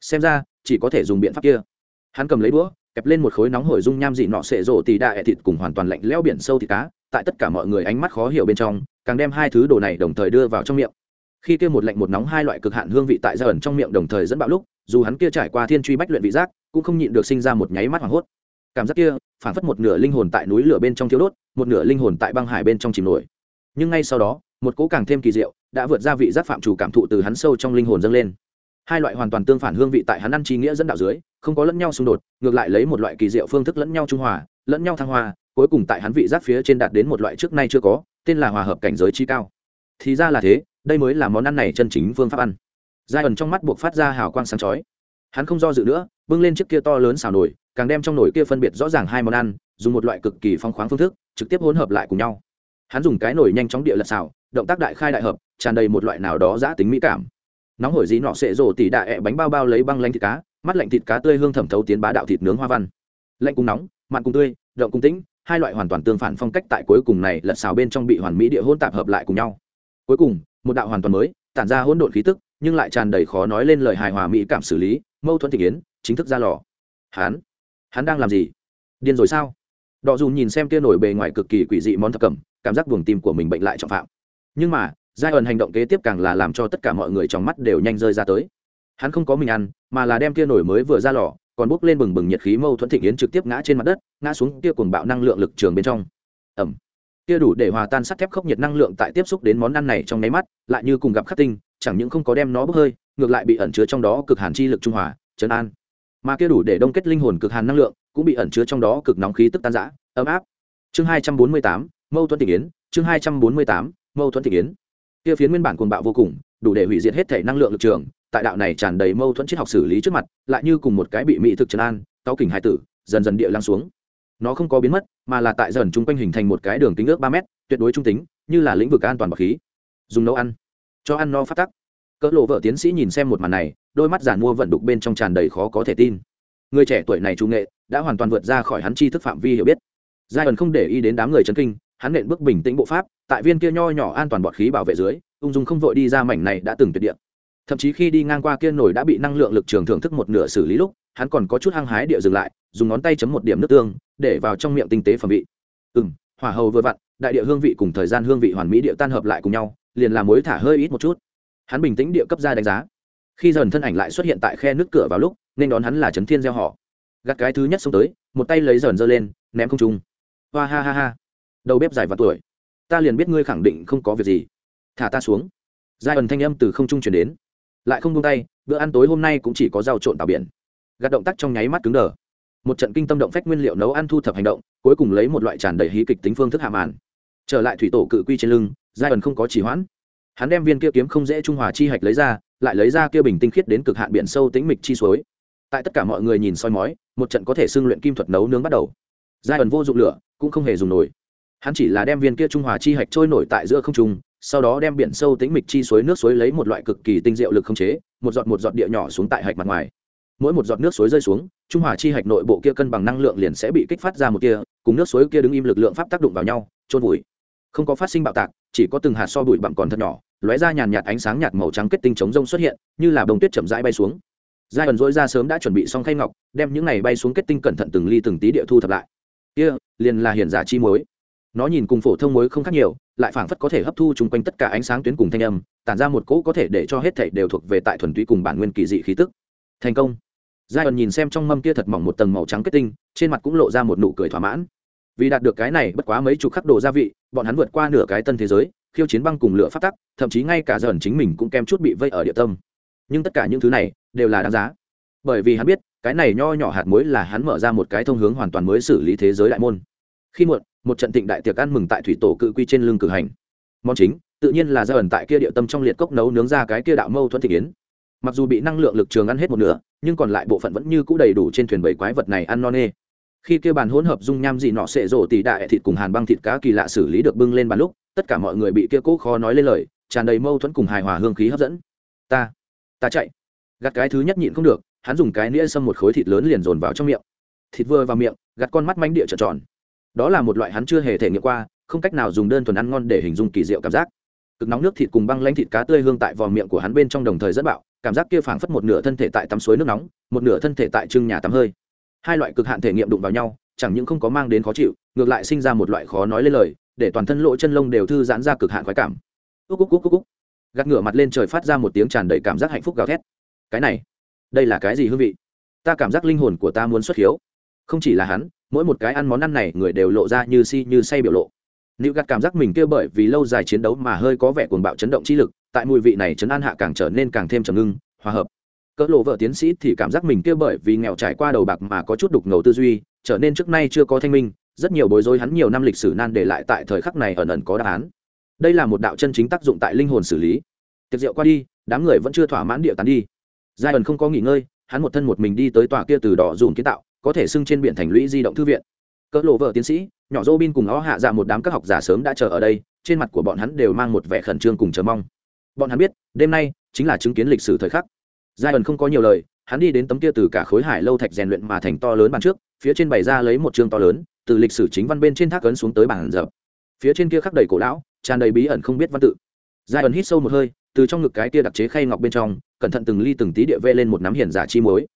Xem ra, chỉ có thể dùng biện pháp kia. Hắn cầm lấy đũa kẹp lên một khối nóng hổi dung nham dị nọ sệ rộ tì đa ẹ thịt cùng hoàn toàn lạnh lẽo biển sâu thịt cá, tại tất cả mọi người ánh mắt khó hiểu bên trong, càng đem hai thứ đồ này đồng thời đưa vào trong miệng. Khi kia một lạnh một nóng hai loại cực hạn hương vị tại ra ẩn trong miệng đồng thời dẫn bạo lúc, dù hắn kia trải qua thiên truy bách luyện vị giác, cũng không nhịn được sinh ra một nháy mắt hoảng hốt. Cảm giác kia phản phất một nửa linh hồn tại núi lửa bên trong thiếu đốt, một nửa linh hồn tại băng hải bên trong chìm nổi. Nhưng ngay sau đó, một cỗ càng thêm kỳ diệu, đã vượt ra vị giác phạm chủ cảm thụ từ hắn sâu trong linh hồn dâng lên hai loại hoàn toàn tương phản hương vị tại hắn ăn trí nghĩa dẫn đạo dưới, không có lẫn nhau xung đột, ngược lại lấy một loại kỳ diệu phương thức lẫn nhau trung hòa, lẫn nhau thăng hoa, cuối cùng tại hắn vị giác phía trên đạt đến một loại trước nay chưa có, tên là hòa hợp cảnh giới chi cao. Thì ra là thế, đây mới là món ăn này chân chính phương pháp ăn. Giai ẩn trong mắt buộc phát ra hào quang sáng chói. Hắn không do dự nữa, bưng lên chiếc kia to lớn xào nổi càng đem trong nồi kia phân biệt rõ ràng hai món ăn, dùng một loại cực kỳ phong khoáng phương thức, trực tiếp hỗn hợp lại cùng nhau. Hắn dùng cái nồi nhanh chóng địa lật xào, động tác đại khai đại hợp, tràn đầy một loại nào đó giã tính mỹ cảm nóng hổi dí nọ sệ rổ tỉ đạ ẹ bánh bao bao lấy băng lanh thịt cá, mắt lạnh thịt cá tươi hương thẩm thấu tiến bá đạo thịt nướng hoa văn. Lạnh cùng nóng, mặn cùng tươi động cùng tĩnh, hai loại hoàn toàn tương phản phong cách tại cuối cùng này lật xào bên trong bị hoàn mỹ địa hôn tạp hợp lại cùng nhau. Cuối cùng, một đạo hoàn toàn mới, tản ra hỗn độn khí tức, nhưng lại tràn đầy khó nói lên lời hài hòa mỹ cảm xử lý, mâu thuẫn thị kiến, chính thức ra lò. Hắn hắn đang làm gì? Điên rồi sao? Đọ dù nhìn xem kia nổi bề ngoài cực kỳ quỷ dị món thập cẩm, cảm giác buồng tim của mình bệnh lại trọng phạm. Nhưng mà giai ẩn hành động kế tiếp càng là làm cho tất cả mọi người trong mắt đều nhanh rơi ra tới. Hắn không có mình ăn, mà là đem kia nổi mới vừa ra lò, còn bốc lên bừng bừng nhiệt khí mâu thuẫn thịnh yến trực tiếp ngã trên mặt đất, ngã xuống kia cuồng bạo năng lượng lực trường bên trong. Ẩm kia đủ để hòa tan sắt thép khốc nhiệt năng lượng tại tiếp xúc đến món ăn này trong nháy mắt, lại như cùng gặp khắc tinh, chẳng những không có đem nó bốc hơi, ngược lại bị ẩn chứa trong đó cực hàn chi lực trung hòa, trấn an. Mà kia đủ để đông kết linh hồn cực hàn năng lượng, cũng bị ẩn chứa trong đó cực nóng khí tức tan rã, ấm áp. Chương hai trăm bốn mươi tám, mâu thuẫn thị yến, chương hai trăm bốn mươi tám, mâu thuẫn thị yến kia phiến nguyên bản cuồng bạo vô cùng, đủ để hủy diệt hết thể năng lượng lực trường, tại đạo này tràn đầy mâu thuẫn triết học xử lý trước mặt, lại như cùng một cái bị mỹ thực trấn an, táo kỉnh hai tử, dần dần địa lăng xuống. Nó không có biến mất, mà là tại dần chung quanh hình thành một cái đường kính ước ba mét, tuyệt đối trung tính, như là lĩnh vực an toàn bọc khí. Dùng nấu ăn. Cho ăn no phát tắc. Cỡ lộ vợ tiến sĩ nhìn xem một màn này, đôi mắt giản mua vận đục bên trong tràn đầy khó có thể tin. Người trẻ tuổi này trung nghệ, đã hoàn toàn vượt ra khỏi hắn chi thức phạm vi hiểu biết. Giai ẩn không để ý đến đám người chấn kinh hắn nện bước bình tĩnh bộ pháp, tại viên kia nho nhỏ an toàn bọt khí bảo vệ dưới, ung dung không vội đi ra mảnh này đã từng tuyệt điện thậm chí khi đi ngang qua kia nổi đã bị năng lượng lực trường thưởng thức một nửa xử lý lúc, hắn còn có chút hăng hái địa dừng lại, dùng ngón tay chấm một điểm nước tương, để vào trong miệng tinh tế phẩm vị. Ừ m hỏa hầu vừa vặn, đại địa hương vị cùng thời gian hương vị hoàn mỹ địa tan hợp lại cùng nhau, liền làm mối thả hơi ít một chút. Hắn bình tĩnh địa cấp ra đánh giá. Khi dần thân ảnh lại xuất hiện tại khe nước cửa vào lúc, nên đón hắn là trấn thiên gieo họ. Gạt cái thứ nhất xông tới, một tay lấy dần giơ lên, ném không trung. Hoa ha ha ha đầu bếp dài và tuổi. Ta liền biết ngươi khẳng định không có việc gì. Thả ta xuống. Giai ẩn thanh âm từ không trung chuyển đến. Lại không buông tay, bữa ăn tối hôm nay cũng chỉ có rau trộn tàu biển. Gạt động tác trong nháy mắt cứng đờ. Một trận kinh tâm động phách nguyên liệu nấu ăn thu thập hành động, cuối cùng lấy một loại tràn đầy hí kịch tính phương thức hạ màn. Trở lại thủy tổ cự quy trên lưng, giai ẩn không có chỉ hoãn. Hắn đem viên kia kiếm không dễ trung hòa chi hạch lấy ra, lại lấy ra kia bình tinh khiết đến cực hạn biển sâu tính mịch chi suối. Tại tất cả mọi người nhìn soi mói, một trận có thể xưng luyện kim thuật nấu nướng bắt đầu. Giai ẩn vô dụng lửa, cũng không hề dùng nổi hắn chỉ là đem viên kia trung hòa chi hạch trôi nổi tại giữa không trung, sau đó đem biển sâu tĩnh mịch chi suối nước suối lấy một loại cực kỳ tinh diệu lực không chế, một giọt một giọt địa nhỏ xuống tại hạch mặt ngoài. Mỗi một giọt nước suối rơi xuống, trung hòa chi hạch nội bộ kia cân bằng năng lượng liền sẽ bị kích phát ra một kia, cùng nước suối kia đứng im lực lượng pháp tác động vào nhau trôn vùi. Không có phát sinh bạo tạc, chỉ có từng hạt so bụi bặm còn thật nhỏ, lóe ra nhàn nhạt ánh sáng nhạt màu trắng kết tinh chống rông xuất hiện, như là bông tuyết chậm rãi bay xuống. Giai ẩn dỗi ra sớm đã chuẩn bị xong khay ngọc, đem những này bay xuống kết tinh cẩn thận từng ly từng tí địa thu thập lại. Kia, liền là hiển giả chi muối nó nhìn cùng phổ thông muối không khác nhiều, lại phảng phất có thể hấp thu chung quanh tất cả ánh sáng tuyến cùng thanh âm, tản ra một cỗ có thể để cho hết thảy đều thuộc về tại thuần túy cùng bản nguyên kỳ dị khí tức. Thành công. Giai ẩn nhìn xem trong mâm kia thật mỏng một tầng màu trắng kết tinh, trên mặt cũng lộ ra một nụ cười thỏa mãn. Vì đạt được cái này bất quá mấy chục khắc đồ gia vị, bọn hắn vượt qua nửa cái tân thế giới, khiêu chiến băng cùng lửa phát tắc, thậm chí ngay cả dần chính mình cũng kem chút bị vây ở địa tâm. Nhưng tất cả những thứ này đều là đáng giá. Bởi vì hắn biết, cái này nho nhỏ hạt muối là hắn mở ra một cái thông hướng hoàn toàn mới xử lý thế giới đại môn. Khi muộn một trận thịnh đại tiệc ăn mừng tại thủy tổ cự quy trên lưng cử hành. Món chính, tự nhiên là ra ẩn tại kia địa tâm trong liệt cốc nấu nướng ra cái kia đạo mâu thuẫn thị kiến mặc dù bị năng lượng lực trường ăn hết một nửa, nhưng còn lại bộ phận vẫn như cũ đầy đủ trên thuyền bảy quái vật này ăn non nê. Khi kia bàn hỗn hợp dung nham dị nọ sệ rổ tỉ đại thịt cùng hàn băng thịt cá kỳ lạ xử lý được bưng lên bàn lúc, tất cả mọi người bị kia cố khó nói lên lời, tràn đầy mâu thuẫn cùng hài hòa hương khí hấp dẫn. Ta ta chạy. Gặt cái thứ nhất nhịn không được, hắn dùng cái nĩa xâm một khối thịt lớn liền dồn vào trong miệng. Thịt vừa vào miệng gặt con mắt manh địa trợn tròn đó là một loại hắn chưa hề thể nghiệm qua, không cách nào dùng đơn thuần ăn ngon để hình dung kỳ diệu cảm giác. Cực nóng nước thịt cùng băng lanh thịt cá tươi hương tại vò miệng của hắn bên trong đồng thời rất bạo, cảm giác kia phảng phất một nửa thân thể tại tắm suối nước nóng, một nửa thân thể tại trưng nhà tắm hơi. Hai loại cực hạn thể nghiệm đụng vào nhau, chẳng những không có mang đến khó chịu, ngược lại sinh ra một loại khó nói lên lời, để toàn thân lỗ chân lông đều thư giãn ra cực hạn khoái cảm. Úc úc úc úc úc. Gạt ngửa mặt lên trời phát ra một tiếng tràn đầy cảm giác hạnh phúc gào thét. Cái này, đây là cái gì hương vị? Ta cảm giác linh hồn của ta muốn xuất hiếu không chỉ là hắn, mỗi một cái ăn món ăn này người đều lộ ra như si như say biểu lộ. Nữ gạt cảm giác mình kia bởi vì lâu dài chiến đấu mà hơi có vẻ cuồng bạo chấn động chi lực, tại mùi vị này chấn an hạ càng trở nên càng thêm trầm ngưng, hòa hợp. Cỡ lộ vợ tiến sĩ thì cảm giác mình kia bởi vì nghèo trải qua đầu bạc mà có chút đục ngầu tư duy, trở nên trước nay chưa có thanh minh, rất nhiều bối rối hắn nhiều năm lịch sử nan để lại tại thời khắc này ẩn ẩn có đáp án. Đây là một đạo chân chính tác dụng tại linh hồn xử lý. Tiệc rượu qua đi, đám người vẫn chưa thỏa mãn địa tán đi. Giai ẩn không có nghỉ ngơi, hắn một thân một mình đi tới tòa kia từ đỏ dùn kiến tạo có thể xưng trên biển thành lũy di động thư viện. Cỡ lộ vợ tiến sĩ, nhỏ dô bin cùng ó hạ dạ một đám các học giả sớm đã chờ ở đây, trên mặt của bọn hắn đều mang một vẻ khẩn trương cùng chờ mong. Bọn hắn biết, đêm nay chính là chứng kiến lịch sử thời khắc. Giai ẩn không có nhiều lời, hắn đi đến tấm kia từ cả khối hải lâu thạch rèn luyện mà thành to lớn bàn trước, phía trên bày ra lấy một chương to lớn, từ lịch sử chính văn bên trên thác ấn xuống tới bàn dập. Phía trên kia khắc đầy cổ lão, tràn đầy bí ẩn không biết văn tự. Giai ẩn hít sâu một hơi, từ trong ngực cái kia đặc chế khay ngọc bên trong, cẩn thận từng ly từng tí địa vê lên một nắm hiển giả chi muối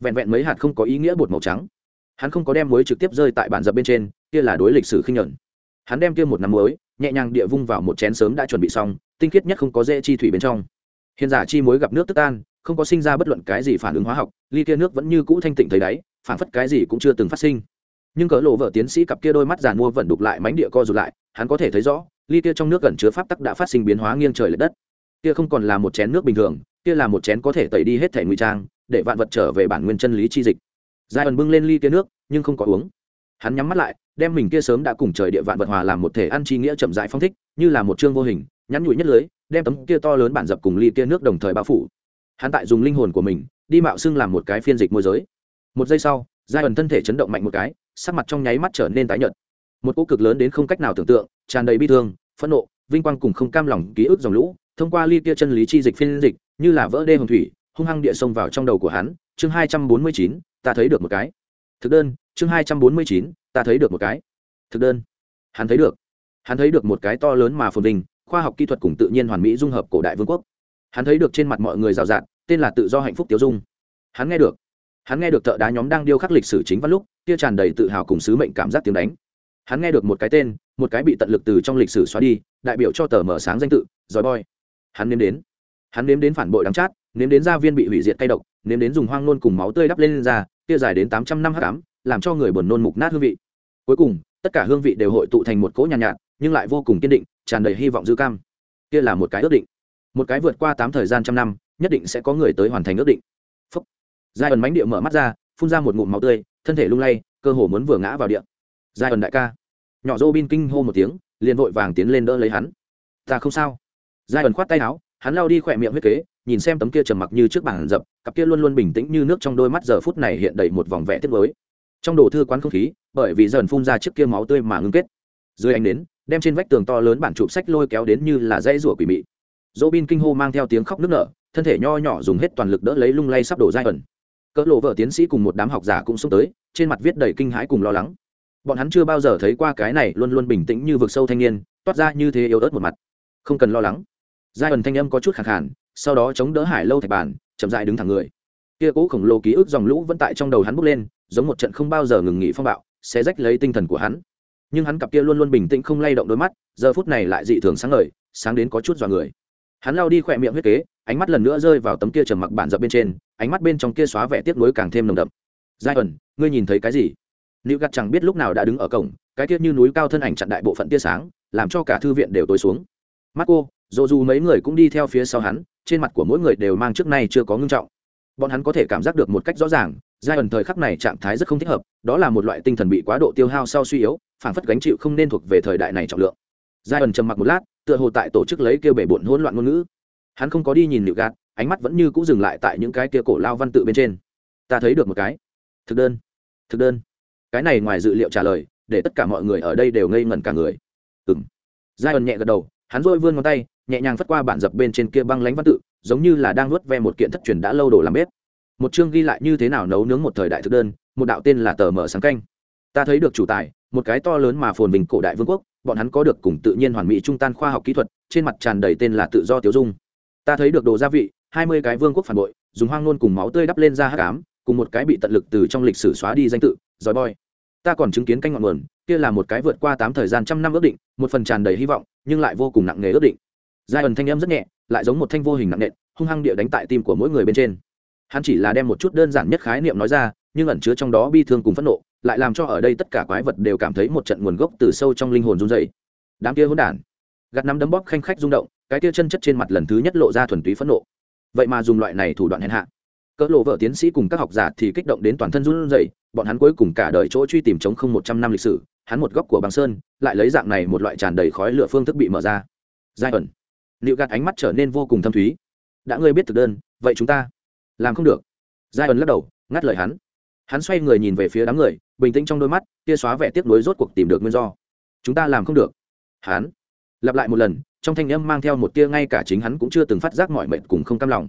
vẹn vẹn mấy hạt không có ý nghĩa bột màu trắng. Hắn không có đem muối trực tiếp rơi tại bàn dập bên trên, kia là đối lịch sử khinh nhuận. Hắn đem kia một nắm muối, nhẹ nhàng địa vung vào một chén sớm đã chuẩn bị xong, tinh khiết nhất không có dễ chi thủy bên trong. Hiện giả chi muối gặp nước tức tan, không có sinh ra bất luận cái gì phản ứng hóa học, ly kia nước vẫn như cũ thanh tịnh thấy đáy, phản phất cái gì cũng chưa từng phát sinh. Nhưng cỡ lộ vợ tiến sĩ cặp kia đôi mắt giàn mua vẫn đục lại mánh địa co rụt lại, hắn có thể thấy rõ, ly kia trong nước gần chứa pháp tắc đã phát sinh biến hóa nghiêng trời l ệ đất. Kia không còn là một chén nước bình thường, kia là một chén có thể tẩy đi hết thể nguy trang để vạn vật trở về bản nguyên chân lý chi dịch. Giai ẩn bưng lên ly kia nước, nhưng không có uống. Hắn nhắm mắt lại, đem mình kia sớm đã cùng trời địa vạn vật hòa làm một thể ăn chi nghĩa chậm rãi phong thích, như là một chương vô hình, nhắn nhụi nhất lưới, đem tấm kia to lớn bản dập cùng ly kia nước đồng thời bao phủ. Hắn tại dùng linh hồn của mình, đi mạo xưng làm một cái phiên dịch môi giới. Một giây sau giai ẩn thân thể chấn động mạnh một cái, sắc mặt trong nháy mắt trở nên tái nhợt. Một cỗ cực lớn đến không cách nào tưởng tượng, tràn đầy bi thương, phẫn nộ, vinh quang cùng không cam lòng ký ức dòng lũ, thông qua ly kia chân lý chi dịch phiên dịch, như là vỡ đê hồng thủy hung hăng địa xông vào trong đầu của hắn, chương hai trăm bốn mươi chín, ta thấy được một cái. Thực đơn, chương hai trăm bốn mươi chín, ta thấy được một cái. Thực đơn, hắn thấy được. Hắn thấy được một cái to lớn mà phồn vinh, khoa học kỹ thuật cùng tự nhiên hoàn mỹ dung hợp cổ đại vương quốc. Hắn thấy được trên mặt mọi người rào rạt, tên là tự do hạnh phúc tiêu dung. Hắn nghe được. Hắn nghe được thợ đá nhóm đang điêu khắc lịch sử chính văn lúc, kia tràn đầy tự hào cùng sứ mệnh cảm giác tiếng đánh. Hắn nghe được một cái tên, một cái bị tận lực từ trong lịch sử xóa đi, đại biểu cho tờ mở sáng danh tự giỏi boy. Hắn nếm đến. Hắn nếm đến phản bội đắng chát nếm đến gia viên bị hủy diệt cay độc nếm đến dùng hoang nôn cùng máu tươi đắp lên, lên ra kia dài đến tám trăm năm h tám làm cho người buồn nôn mục nát hương vị. Cuối cùng tất cả hương vị đều hội tụ thành một cỗ nhàn nhạt, nhạt nhưng lại vô cùng kiên định tràn đầy hy vọng dư cam. Kia là một cái ước định. Một cái vượt qua tám thời gian trăm năm nhất định sẽ có người tới hoàn thành ước định. Phúc. Giai ẩn mánh địa mở mắt ra phun ra một ngụm máu tươi thân thể lung lay cơ hồ muốn vừa ngã vào địa. Giai ẩn đại ca. Nhỏ dô bin kinh hô một tiếng liền vội vàng tiến lên đỡ lấy hắn. Ta không sao. Giai ẩn khoát tay áo hắn lao đi khỏe miệng huyết kế, nhìn xem tấm kia trầm mặc như trước bàn dập, cặp kia luôn luôn bình tĩnh như nước trong đôi mắt giờ phút này hiện đầy một vòng vẽ tiếp mới trong đồ thư quán không khí, bởi vì dần phun ra chiếc kia máu tươi mà ngưng kết. Dưới ánh đến đem trên vách tường to lớn bản chụp sách lôi kéo đến như là dãy rủa quỷ mị. Dỗ bin kinh hô mang theo tiếng khóc nức nở, thân thể nho nhỏ dùng hết toàn lực đỡ lấy lung lay sắp đổ dai ẩn. Cỡ lộ vợ tiến sĩ cùng một đám học giả cũng xông tới, trên mặt viết đầy kinh hãi cùng lo lắng. Bọn hắn chưa bao giờ thấy qua cái này luôn luôn bình tĩnh như vực sâu thanh niên, toát ra như thế yếu ớt một mặt. Không cần lo lắng giai ẩn thanh âm có chút khẳng khản sau đó chống đỡ hải lâu thạch bàn, chậm dại đứng thẳng người. Kia cố khổng lồ ký ức dòng lũ vẫn tại trong đầu hắn bốc lên, giống một trận không bao giờ ngừng nghỉ phong bạo, sẽ rách lấy tinh thần của hắn. Nhưng hắn cặp kia luôn luôn bình tĩnh không lay động đôi mắt, giờ phút này lại dị thường sáng ngời, sáng đến có chút dọa người. Hắn lao đi khỏe miệng huyết kế, ánh mắt lần nữa rơi vào tấm kia trầm mặc bản dập bên trên, ánh mắt bên trong kia xóa vẻ tiếc nuối càng thêm nồng đậm. Giai ẩn, ngươi nhìn thấy cái gì? Nữ gặt chẳng biết lúc nào đã đứng ở cổng, cái tiết như núi cao thân ảnh chặn đại bộ phận tia sáng, làm cho cả thư viện đều tối xuống. Mắt cô dù dù mấy người cũng đi theo phía sau hắn, trên mặt của mỗi người đều mang trước nay chưa có ngưng trọng. Bọn hắn có thể cảm giác được một cách rõ ràng, giai ẩn thời khắc này trạng thái rất không thích hợp, đó là một loại tinh thần bị quá độ tiêu hao sau suy yếu phản phất gánh chịu không nên thuộc về thời đại này trọng lượng. Giai ẩn trầm mặc một lát, tựa hồ tại tổ chức lấy kêu bể bộn hỗn loạn ngôn ngữ. Hắn không có đi nhìn nịu gạt, ánh mắt vẫn như cũ dừng lại tại những cái kia cổ lao văn tự bên trên. Ta thấy được một cái. Thực đơn. Thực đơn. Cái này ngoài dự liệu trả lời, để tất cả mọi người ở đây đều ngây ngẩn cả người. Ừng giai ẩn nhẹ gật đầu, hắn dôi vươn ngón tay nhẹ nhàng phất qua bản dập bên trên kia băng lánh văn tự, giống như là đang nuốt ve một kiện thất truyền đã lâu đổ làm bếp. Một chương ghi lại như thế nào nấu nướng một thời đại thực đơn, một đạo tên là tờ mở sáng canh. Ta thấy được chủ tài, một cái to lớn mà phồn bình cổ đại vương quốc, bọn hắn có được cùng tự nhiên hoàn mỹ trung tan khoa học kỹ thuật, trên mặt tràn đầy tên là tự do tiêu dung. Ta thấy được đồ gia vị, hai mươi cái vương quốc phản bội, dùng hoang nôn cùng máu tươi đắp lên ra hắc ám, cùng một cái bị tận lực từ trong lịch sử xóa đi danh tự, giỏi boy. Ta còn chứng kiến canh ngọn nguồn, kia là một cái vượt qua tám thời gian trăm năm ước định, một phần tràn đầy hy vọng, nhưng lại vô cùng nặng nề ước định giai ẩn thanh âm rất nhẹ, lại giống một thanh vô hình nặng nện, hung hăng địa đánh tại tim của mỗi người bên trên. Hắn chỉ là đem một chút đơn giản nhất khái niệm nói ra, nhưng ẩn chứa trong đó bi thương cùng phẫn nộ, lại làm cho ở đây tất cả quái vật đều cảm thấy một trận nguồn gốc từ sâu trong linh hồn run dày đám kia hỗn đản, gạt nắm đấm bóp khanh khách rung động, cái kia chân chất trên mặt lần thứ nhất lộ ra thuần túy phẫn nộ. Vậy mà dùng loại này thủ đoạn hèn hạ. Cỡ lộ vợ tiến sĩ cùng các học giả thì kích động đến toàn thân run rẩy, bọn hắn cuối cùng cả đời chỗ truy tìm chống không một trăm năm lịch sử, hắn một góc của bằng sơn, lại lấy dạng này một loại tràn đầy khói lửa phương thức bị mở ra. Giai ẩn liệu gạt ánh mắt trở nên vô cùng thâm thúy. Đã ngươi biết thực đơn, vậy chúng ta làm không được. Giai ẩn lắc đầu, ngắt lời hắn. Hắn xoay người nhìn về phía đám người, bình tĩnh trong đôi mắt kia xóa vẻ tiếc nuối rốt cuộc tìm được nguyên do. Chúng ta làm không được. Hắn lặp lại một lần, trong thanh âm mang theo một tia ngay cả chính hắn cũng chưa từng phát giác mọi mệnh cùng không cam lòng.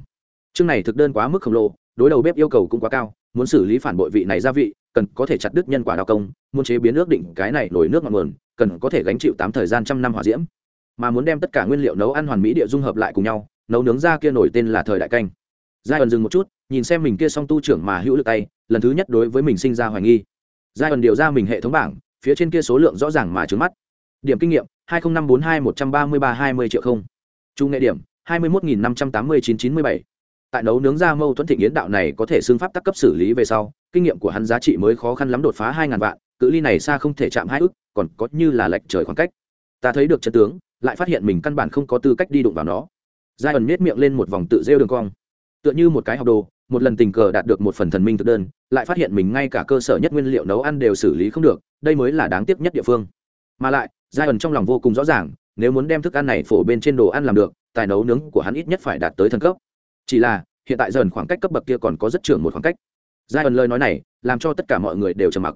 Chương này thực đơn quá mức khổng lồ, đối đầu bếp yêu cầu cũng quá cao, muốn xử lý phản bội vị này gia vị, cần có thể chặt đứt nhân quả đào công, muốn chế biến ước định cái này nổi nước ngọn nguồn, cần có thể gánh chịu tám thời gian trăm năm hỏa diễm mà muốn đem tất cả nguyên liệu nấu ăn hoàn mỹ địa dung hợp lại cùng nhau, nấu nướng ra kia nổi tên là thời đại canh. Giai ẩn dừng một chút, nhìn xem mình kia song tu trưởng mà hữu lực tay, lần thứ nhất đối với mình sinh ra hoài nghi. Giai ẩn điều ra mình hệ thống bảng, phía trên kia số lượng rõ ràng mà trứng mắt. Điểm kinh nghiệm, hai nghìn năm bốn hai một trăm ba mươi ba hai mươi triệu không. Chu nghệ điểm, hai mươi một nghìn năm trăm tám mươi chín chín mươi bảy. Tại nấu nướng ra mâu thuẫn thịnh yến đạo này có thể xưng pháp tắc cấp xử lý về sau, kinh nghiệm của hắn giá trị mới khó khăn lắm đột phá hai ngàn vạn, cự ly này xa không thể chạm hai ức, còn có như là lệch trời khoảng cách. Ta thấy được chân tướng lại phát hiện mình căn bản không có tư cách đi đụng vào nó. Giai ẩn nết miệng lên một vòng tự rêu đường cong. Tựa như một cái học đồ, một lần tình cờ đạt được một phần thần minh thực đơn, lại phát hiện mình ngay cả cơ sở nhất nguyên liệu nấu ăn đều xử lý không được, đây mới là đáng tiếc nhất địa phương. Mà lại giai ẩn trong lòng vô cùng rõ ràng, nếu muốn đem thức ăn này phổ bên trên đồ ăn làm được, tài nấu nướng của hắn ít nhất phải đạt tới thần cấp. Chỉ là, hiện tại dần khoảng cách cấp bậc kia còn có rất trưởng một khoảng cách. Giai ẩn lời nói này, làm cho tất cả mọi người đều trầm mặc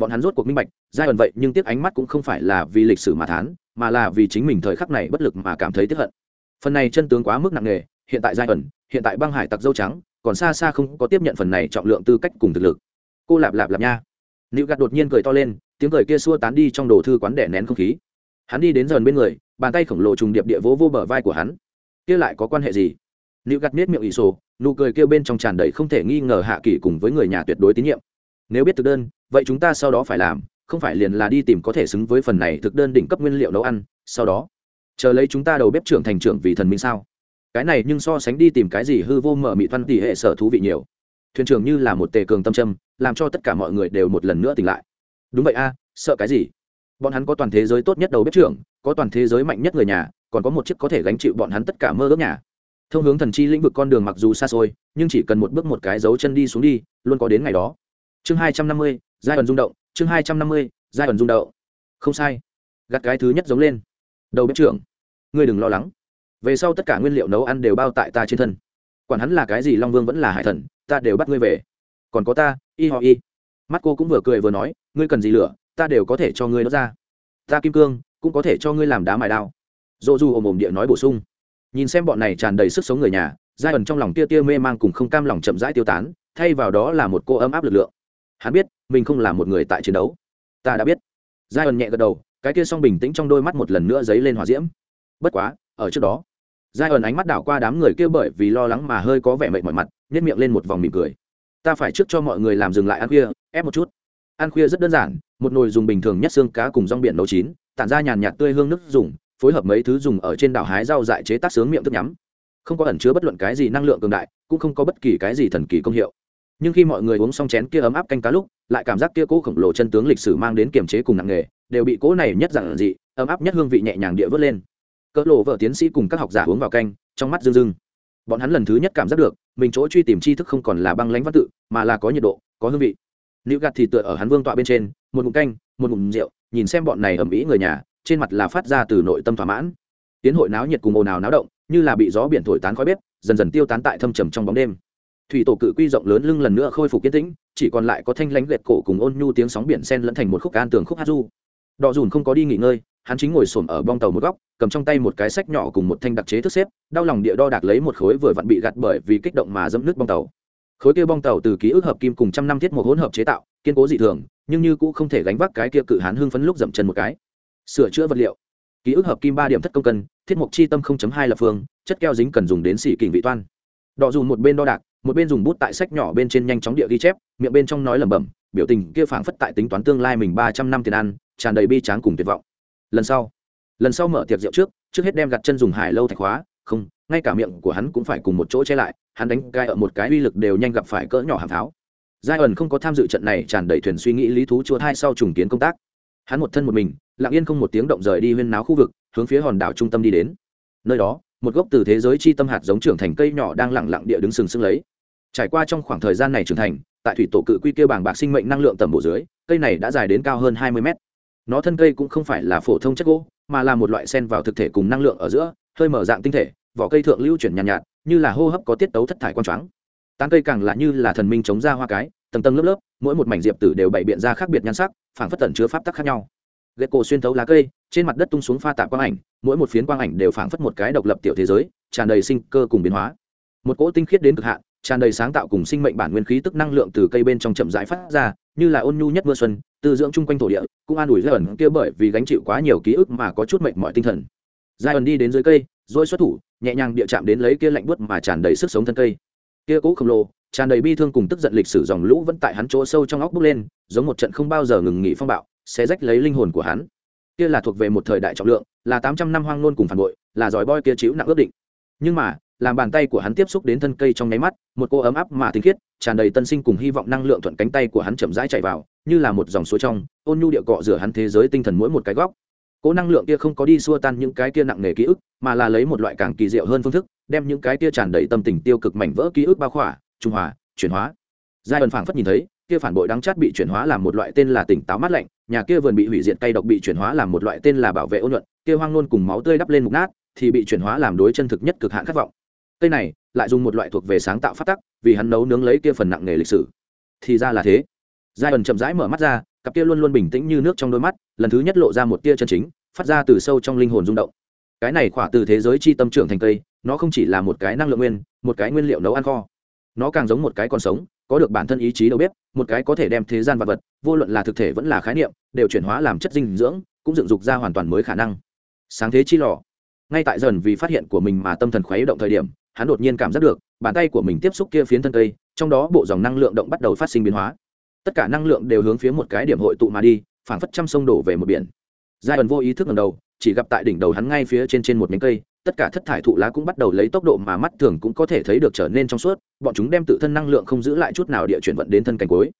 bọn hắn rốt cuộc minh bạch giai ẩn vậy nhưng tiếc ánh mắt cũng không phải là vì lịch sử mà thán, mà là vì chính mình thời khắc này bất lực mà cảm thấy tiếc hận. Phần này chân tướng quá mức nặng nề, hiện tại giai ẩn hiện tại băng hải tặc dâu trắng, còn xa xa không có tiếp nhận phần này trọng lượng tư cách cùng thực lực. Cô lạp lạp lạp nha. Nữ gạt đột nhiên cười to lên, tiếng cười kia xua tán đi trong đồ thư quán đẻ nén không khí. Hắn đi đến dần bên người, bàn tay khổng lồ trùng điệp địa vỗ vô bờ vai của hắn. Kia lại có quan hệ gì? Nữ gạt nết miệng ỷ sổ, nụ cười kêu bên trong tràn đầy không thể nghi ngờ hạ kỳ cùng với người nhà tuyệt đối tín nhiệm. Nếu biết thực đơn vậy chúng ta sau đó phải làm, không phải liền là đi tìm có thể xứng với phần này thực đơn đỉnh cấp nguyên liệu nấu ăn, sau đó. Chờ lấy chúng ta đầu bếp trưởng thành trưởng vì thần minh sao? Cái này nhưng so sánh đi tìm cái gì hư vô mở mị văn tỷ hệ sở thú vị nhiều. Thuyền trưởng như là một tề cường tâm trâm làm cho tất cả mọi người đều một lần nữa tỉnh lại. Đúng vậy a, sợ cái gì? Bọn hắn có toàn thế giới tốt nhất đầu bếp trưởng, có toàn thế giới mạnh nhất người nhà, còn có một chiếc có thể gánh chịu bọn hắn tất cả mơ ước nhà. Thông hướng thần chi lĩnh vực con đường mặc dù xa xôi, nhưng chỉ cần một bước một cái dấu chân đi xuống đi, luôn có đến ngày đó. Chương hai trăm năm mươi giai ẩn rung động, chương hai trăm năm mươi, giai ẩn rung động. Không sai. Gặt cái thứ nhất giống lên. Đầu bếp trưởng, ngươi đừng lo lắng. Về sau tất cả nguyên liệu nấu ăn đều bao tại ta trên thân. Quản hắn là cái gì, long vương vẫn là hải thần, ta đều bắt ngươi về. Còn có ta, y họ y. Mắt cô cũng vừa cười vừa nói, ngươi cần gì lửa, ta đều có thể cho ngươi nó ra. Ta kim cương, cũng có thể cho ngươi làm đá mài đao. Dỗ du ồm ồm địa nói bổ sung. Nhìn xem bọn này tràn đầy sức sống người nhà, giai ẩn trong lòng tia tia mê mang cùng không cam lòng chậm rãi tiêu tán, thay vào đó là một cô ấm áp lực lượng. Hắn biết mình không là một người tại chiến đấu. Ta đã biết. Giai ẩn nhẹ gật đầu, cái kia song bình tĩnh trong đôi mắt một lần nữa dấy lên hòa diễm. Bất quá, ở trước đó giai ẩn ánh mắt đảo qua đám người kia bởi vì lo lắng mà hơi có vẻ mệt mỏi mặt nhét miệng lên một vòng mỉm cười. Ta phải trước cho mọi người làm dừng lại ăn khuya, ép một chút. Ăn khuya rất đơn giản, một nồi dùng bình thường nhất xương cá cùng rong biển nấu chín, tản ra nhàn nhạt tươi hương nước dùng, phối hợp mấy thứ dùng ở trên đảo hái rau dại chế tác sướng miệng thức nhắm. Không có ẩn chứa bất luận cái gì năng lượng cường đại, cũng không có bất kỳ cái gì thần kỳ công hiệu. Nhưng khi mọi người uống xong chén kia ấm áp canh cá lúc lại cảm giác kia cố khổng lồ chân tướng lịch sử mang đến kiềm chế cùng nặng nghề, đều bị cố này nhất dạng dị, ấm áp nhất hương vị nhẹ nhàng địa vớt lên. Cỡ lộ vợ tiến sĩ cùng các học giả uống vào canh, trong mắt rưng rưng. Bọn hắn lần thứ nhất cảm giác được, mình chỗ truy tìm tri thức không còn là băng lãnh văn tự, mà là có nhiệt độ, có hương vị. Nữ gạt thì tựa ở hắn vương tọa bên trên, một ngụm canh, một ngụm rượu, nhìn xem bọn này ẩm ý người nhà, trên mặt là phát ra từ nội tâm thỏa mãn. Tiến hội náo nhiệt cùng ồn ào náo động, như là bị gió biển thổi tán khói bếp, dần dần tiêu tán tại thâm trầm trong bóng đêm thủy tổ cự quy rộng lớn lưng lần nữa khôi phục kiến tĩnh, chỉ còn lại có thanh lánh liệt cổ cùng ôn nhu tiếng sóng biển sen lẫn thành một khúc an tường khúc hát du. Đọ dùn không có đi nghỉ ngơi, hắn chính ngồi xổm ở bong tàu một góc, cầm trong tay một cái sách nhỏ cùng một thanh đặc chế thức xếp, đau lòng địa đo đạc lấy một khối vừa vặn bị gặt bởi vì kích động mà dẫm nước bong tàu. Khối kia bong tàu từ ký ức hợp kim cùng trăm năm thiết một hỗn hợp chế tạo, kiên cố dị thường, nhưng như cũng không thể gánh vác cái kia cự hán hưng phấn lúc dậm chân một cái. Sửa chữa vật liệu. Ký ức hợp kim ba điểm thất công cân thiết mục chi tâm hai lập phương, chất keo dính cần dùng đến xỉ kình vị toan. Đọ dù một bên đo đạc một bên dùng bút tại sách nhỏ bên trên nhanh chóng địa ghi chép, miệng bên trong nói lẩm bẩm, biểu tình kia phảng phất tại tính toán tương lai mình ba trăm năm tiền ăn, tràn đầy bi tráng cùng tuyệt vọng. Lần sau lần sau mở tiệc rượu trước trước hết đem gặt chân dùng hải lâu thạch hóa, không, ngay cả miệng của hắn cũng phải cùng một chỗ che lại, hắn đánh gai ở một cái uy lực đều nhanh gặp phải cỡ nhỏ hàng tháo. Giai ẩn không có tham dự trận này tràn đầy thuyền suy nghĩ lý thú chua thai sau trùng kiến công tác. Hắn một thân một mình, lặng yên không một tiếng động rời đi huyên náo khu vực, hướng phía hòn đảo trung tâm đi đến. Nơi đó, một gốc từ thế giới chi tâm hạt giống trưởng thành cây nhỏ đang lẳng lặng địa đứng sừng sững lấy trải qua trong khoảng thời gian này trưởng thành tại thủy tổ cự quy kêu bảng bạc sinh mệnh năng lượng tầm bộ dưới cây này đã dài đến cao hơn hai mươi mét. Nó thân cây cũng không phải là phổ thông chất gỗ mà là một loại sen vào thực thể cùng năng lượng ở giữa hơi mở dạng tinh thể vỏ cây thượng lưu chuyển nhàn nhạt, nhạt như là hô hấp có tiết tấu thất thải quan choáng. Tán cây càng là như là thần minh chống ra hoa cái tầng tầng lớp lớp mỗi một mảnh diệp tử đều bày biện ra khác biệt nhan sắc phảng phất tẩn chứa pháp tắc khác nhau. Ghệ cổ xuyên thấu lá cây trên mặt đất tung xuống pha tạp quang ảnh mỗi một phiến quang ảnh đều phảng phất một cái độc lập tiểu thế giới tràn đầy sinh cơ cùng biến hóa. Một cỗ tinh khiết đến cực hạn tràn đầy sáng tạo cùng sinh mệnh bản nguyên khí tức năng lượng từ cây bên trong chậm rãi phát ra, như là ôn nhu nhất mưa xuân, tư dưỡng chung quanh thổ địa, cũng an ủi giai ẩn kia bởi vì gánh chịu quá nhiều ký ức mà có chút mệnh mọi tinh thần. Giai ẩn đi đến dưới cây, rồi xuất thủ, nhẹ nhàng địa chạm đến lấy kia lạnh buốt mà tràn đầy sức sống thân cây. Kia cố khổng lồ, tràn đầy bi thương cùng tức giận lịch sử dòng lũ vẫn tại hắn chỗ sâu trong óc bốc lên, giống một trận không bao giờ ngừng nghỉ phong bạo sẽ rách lấy linh hồn của hắn. Kia là thuộc về một thời đại trọng lượng, là tám trăm năm hoang nôn cùng phản bội, là giỏi boy kia chịu nặng ước định. Nhưng mà làm bàn tay của hắn tiếp xúc đến thân cây trong nháy mắt, một cô ấm áp mà tinh khiết, tràn đầy tân sinh cùng hy vọng năng lượng thuận cánh tay của hắn chậm rãi chạy vào, như là một dòng suối trong, ôn nhu địa cọ rửa hắn thế giới tinh thần mỗi một cái góc. Cỗ năng lượng kia không có đi xua tan những cái kia nặng nề ký ức, mà là lấy một loại càng kỳ diệu hơn phương thức, đem những cái kia tràn đầy tâm tình tiêu cực mảnh vỡ ký ức bao khỏa, trung hòa, chuyển hóa. Giai ẩn phảng phất nhìn thấy, kia phản bội đắng chát bị chuyển hóa làm một loại tên là tỉnh táo mát lạnh, nhà kia vườn bị hủy diệt cây độc bị chuyển hóa làm một loại tên là bảo vệ ôn nhuận, kia hoang nôn cùng máu tươi đắp lên mục nát, thì bị chuyển hóa làm đối chân thực nhất cực hạn khát vọng cây này lại dùng một loại thuộc về sáng tạo phát tắc, vì hắn nấu nướng lấy kia phần nặng nghề lịch sử. Thì ra là thế. Giai ẩn chậm rãi mở mắt ra, cặp kia luôn luôn bình tĩnh như nước trong đôi mắt, lần thứ nhất lộ ra một tia chân chính, phát ra từ sâu trong linh hồn rung động. Cái này khỏa từ thế giới chi tâm trưởng thành cây, nó không chỉ là một cái năng lượng nguyên, một cái nguyên liệu nấu ăn kho. Nó càng giống một cái còn sống, có được bản thân ý chí đầu bếp, một cái có thể đem thế gian vật vật, vô luận là thực thể vẫn là khái niệm, đều chuyển hóa làm chất dinh dưỡng, cũng dựng dục ra hoàn toàn mới khả năng. Sáng thế chi lò. Ngay tại dần vì phát hiện của mình mà tâm thần khuấy động thời điểm hắn đột nhiên cảm giác được, bàn tay của mình tiếp xúc kia phiến thân cây, trong đó bộ dòng năng lượng động bắt đầu phát sinh biến hóa. Tất cả năng lượng đều hướng phía một cái điểm hội tụ mà đi, phảng phất trăm sông đổ về một biển. Giai ẩn vô ý thức lần đầu, chỉ gặp tại đỉnh đầu hắn ngay phía trên trên một nhánh cây, tất cả thất thải thụ lá cũng bắt đầu lấy tốc độ mà mắt thường cũng có thể thấy được trở nên trong suốt, bọn chúng đem tự thân năng lượng không giữ lại chút nào địa chuyển vận đến thân cành cuối.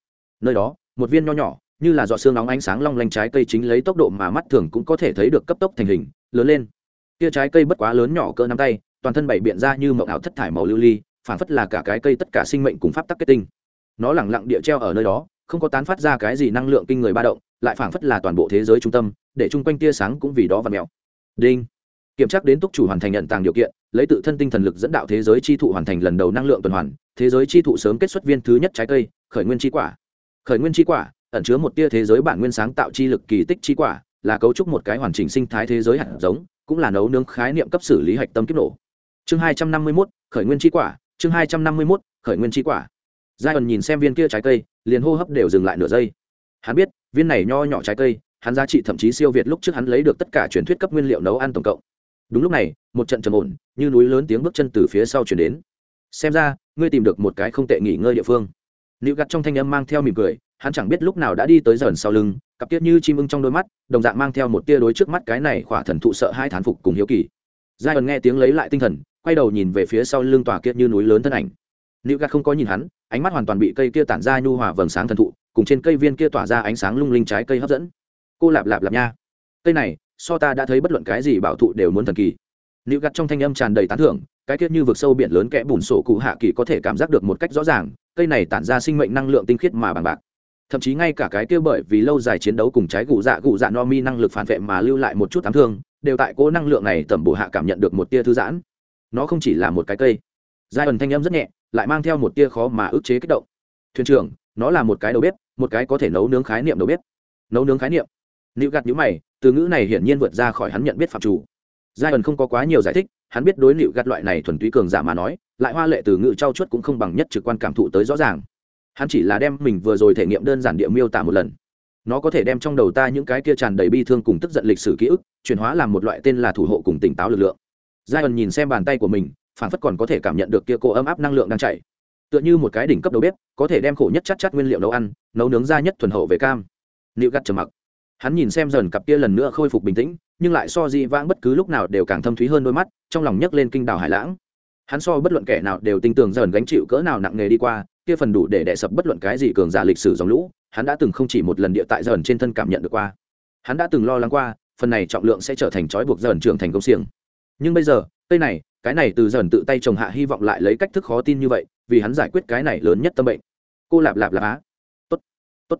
Nơi đó, một viên nho nhỏ, như là giọt xương nóng ánh sáng long lanh trái cây chính lấy tốc độ mà mắt thường cũng có thể thấy được cấp tốc thành hình, lớn lên. Kia trái cây bất quá lớn nhỏ cỡ nắm tay toàn thân bảy biện ra như mộng ảo thất thải màu lưu ly phản phất là cả cái cây tất cả sinh mệnh cùng pháp tắc kết tinh. Nó lẳng lặng địa treo ở nơi đó, không có tán phát ra cái gì năng lượng kinh người ba động, lại phản phất là toàn bộ thế giới trung tâm, để chung quanh tia sáng cũng vì đó và mèo. Đinh. Kiểm tra đến túc chủ hoàn thành nhận tàng điều kiện, lấy tự thân tinh thần lực dẫn đạo thế giới chi thụ hoàn thành lần đầu năng lượng tuần hoàn, thế giới chi thụ sớm kết xuất viên thứ nhất trái cây, khởi nguyên chi quả. Khởi nguyên chi quả, ẩn chứa một tia thế giới bản nguyên sáng tạo chi lực kỳ tích chi quả, là cấu trúc một cái hoàn chỉnh sinh thái thế giới hạt giống, cũng là nấu nướng khái niệm cấp xử lý hạch tâm kiếp nổ chương hai trăm năm mươi mốt, khởi nguyên chi quả. Chương hai trăm năm mươi mốt, khởi nguyên chi quả. Giai ẩn nhìn xem viên kia trái cây, liền hô hấp đều dừng lại nửa giây. Hắn biết, viên này nho nhỏ trái cây, hắn giá trị thậm chí siêu việt lúc trước hắn lấy được tất cả truyền thuyết cấp nguyên liệu nấu ăn tổng cộng. Đúng lúc này, một trận trầm ổn, như núi lớn tiếng bước chân từ phía sau chuyển đến. Xem ra, ngươi tìm được một cái không tệ nghỉ ngơi địa phương. Liệu gặt trong thanh âm mang theo mỉm cười, hắn chẳng biết lúc nào đã đi tới dần sau lưng, cặp tiết như chim ưng trong đôi mắt, đồng dạng mang theo một tia đối trước mắt cái này khỏa thần thụ sợ hai thán phục cùng hiếu kỳ. Giai ẩn nghe tiếng lấy lại tinh thần quay đầu nhìn về phía sau lưng tòa kia như núi lớn thân ảnh. Liễu Gạt không có nhìn hắn, ánh mắt hoàn toàn bị cây kia tản ra nhu hòa vầng sáng thần thụ, cùng trên cây viên kia tỏa ra ánh sáng lung linh trái cây hấp dẫn. Cô lạp lạp lạp nha. Cây này, so ta đã thấy bất luận cái gì bảo thụ đều muốn thần kỳ. Nữ gạt trong thanh âm tràn đầy tán thưởng, cái kia như vực sâu biển lớn kẽ bùn sổ cụ hạ kỳ có thể cảm giác được một cách rõ ràng, cây này tản ra sinh mệnh năng lượng tinh khiết mà bằng bạc. Thậm chí ngay cả cái kia bởi vì lâu dài chiến đấu cùng trái gù dạ gù dạ no mi năng lực phản vệ mà lưu lại một chút ám thương đều tại cố năng lượng này tẩm bổ hạ cảm nhận được một tia thư giãn nó không chỉ là một cái cây. Giai ẩn thanh âm rất nhẹ, lại mang theo một tia khó mà ức chế kích động. Thuyền trưởng, nó là một cái đầu bếp, một cái có thể nấu nướng khái niệm đầu bếp. Nấu nướng khái niệm. Nữ gạt nhữ mày, từ ngữ này hiển nhiên vượt ra khỏi hắn nhận biết phạm chủ. Giai ẩn không có quá nhiều giải thích, hắn biết đối liệu gạt loại này thuần túy cường giả mà nói, lại hoa lệ từ ngữ trau chuốt cũng không bằng nhất trực quan cảm thụ tới rõ ràng. Hắn chỉ là đem mình vừa rồi thể nghiệm đơn giản địa miêu tả một lần. Nó có thể đem trong đầu ta những cái kia tràn đầy bi thương cùng tức giận lịch sử ký ức, chuyển hóa làm một loại tên là thủ hộ cùng tỉnh táo lực lượng giai ẩn nhìn xem bàn tay của mình phản phất còn có thể cảm nhận được kia cô ấm áp năng lượng đang chảy. Tựa như một cái đỉnh cấp đầu bếp, có thể đem khổ nhất chắc chắc nguyên liệu nấu ăn, nấu nướng ra nhất thuần hậu về cam. Nịu gắt trầm mặc. Hắn nhìn xem dần cặp kia lần nữa khôi phục bình tĩnh, nhưng lại so di vãng bất cứ lúc nào đều càng thâm thúy hơn đôi mắt, trong lòng nhấc lên kinh đảo hải lãng. Hắn so bất luận kẻ nào đều tin tưởng dần gánh chịu cỡ nào nặng nề đi qua, kia phần đủ để đè sập bất luận cái gì cường giả lịch sử dòng lũ, hắn đã từng không chỉ một lần địa tại dần trên thân cảm nhận được qua. Hắn đã từng lo lắng qua, phần này trọng lượng sẽ trở thành trói buộc dần trưởng thành công xiềng nhưng bây giờ, cây này, cái này từ dần tự tay trồng hạ hy vọng lại lấy cách thức khó tin như vậy, vì hắn giải quyết cái này lớn nhất tâm bệnh. Cô lạp lạp lạp á. Tốt tốt.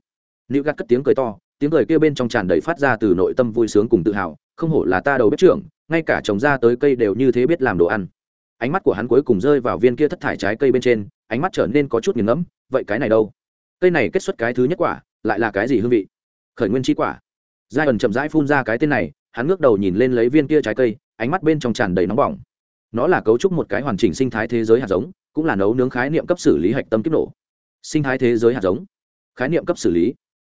Nữ gắt cất tiếng cười to, tiếng cười kia bên trong tràn đầy phát ra từ nội tâm vui sướng cùng tự hào, không hổ là ta đầu bếp trưởng, ngay cả trồng ra tới cây đều như thế biết làm đồ ăn. Ánh mắt của hắn cuối cùng rơi vào viên kia thất thải trái cây bên trên, ánh mắt trở nên có chút nghiền ngẫm, vậy cái này đâu? Cây này kết xuất cái thứ nhất quả, lại là cái gì hương vị? Khởi nguyên chi quả. Giai ẩn chậm rãi phun ra cái tên này, hắn ngước đầu nhìn lên lấy viên kia trái cây ánh mắt bên trong tràn đầy nóng bỏng. Nó là cấu trúc một cái hoàn chỉnh sinh thái thế giới hạt giống, cũng là nấu nướng khái niệm cấp xử lý hạch tâm kiếp nổ. Sinh thái thế giới hạt giống. Khái niệm cấp xử lý.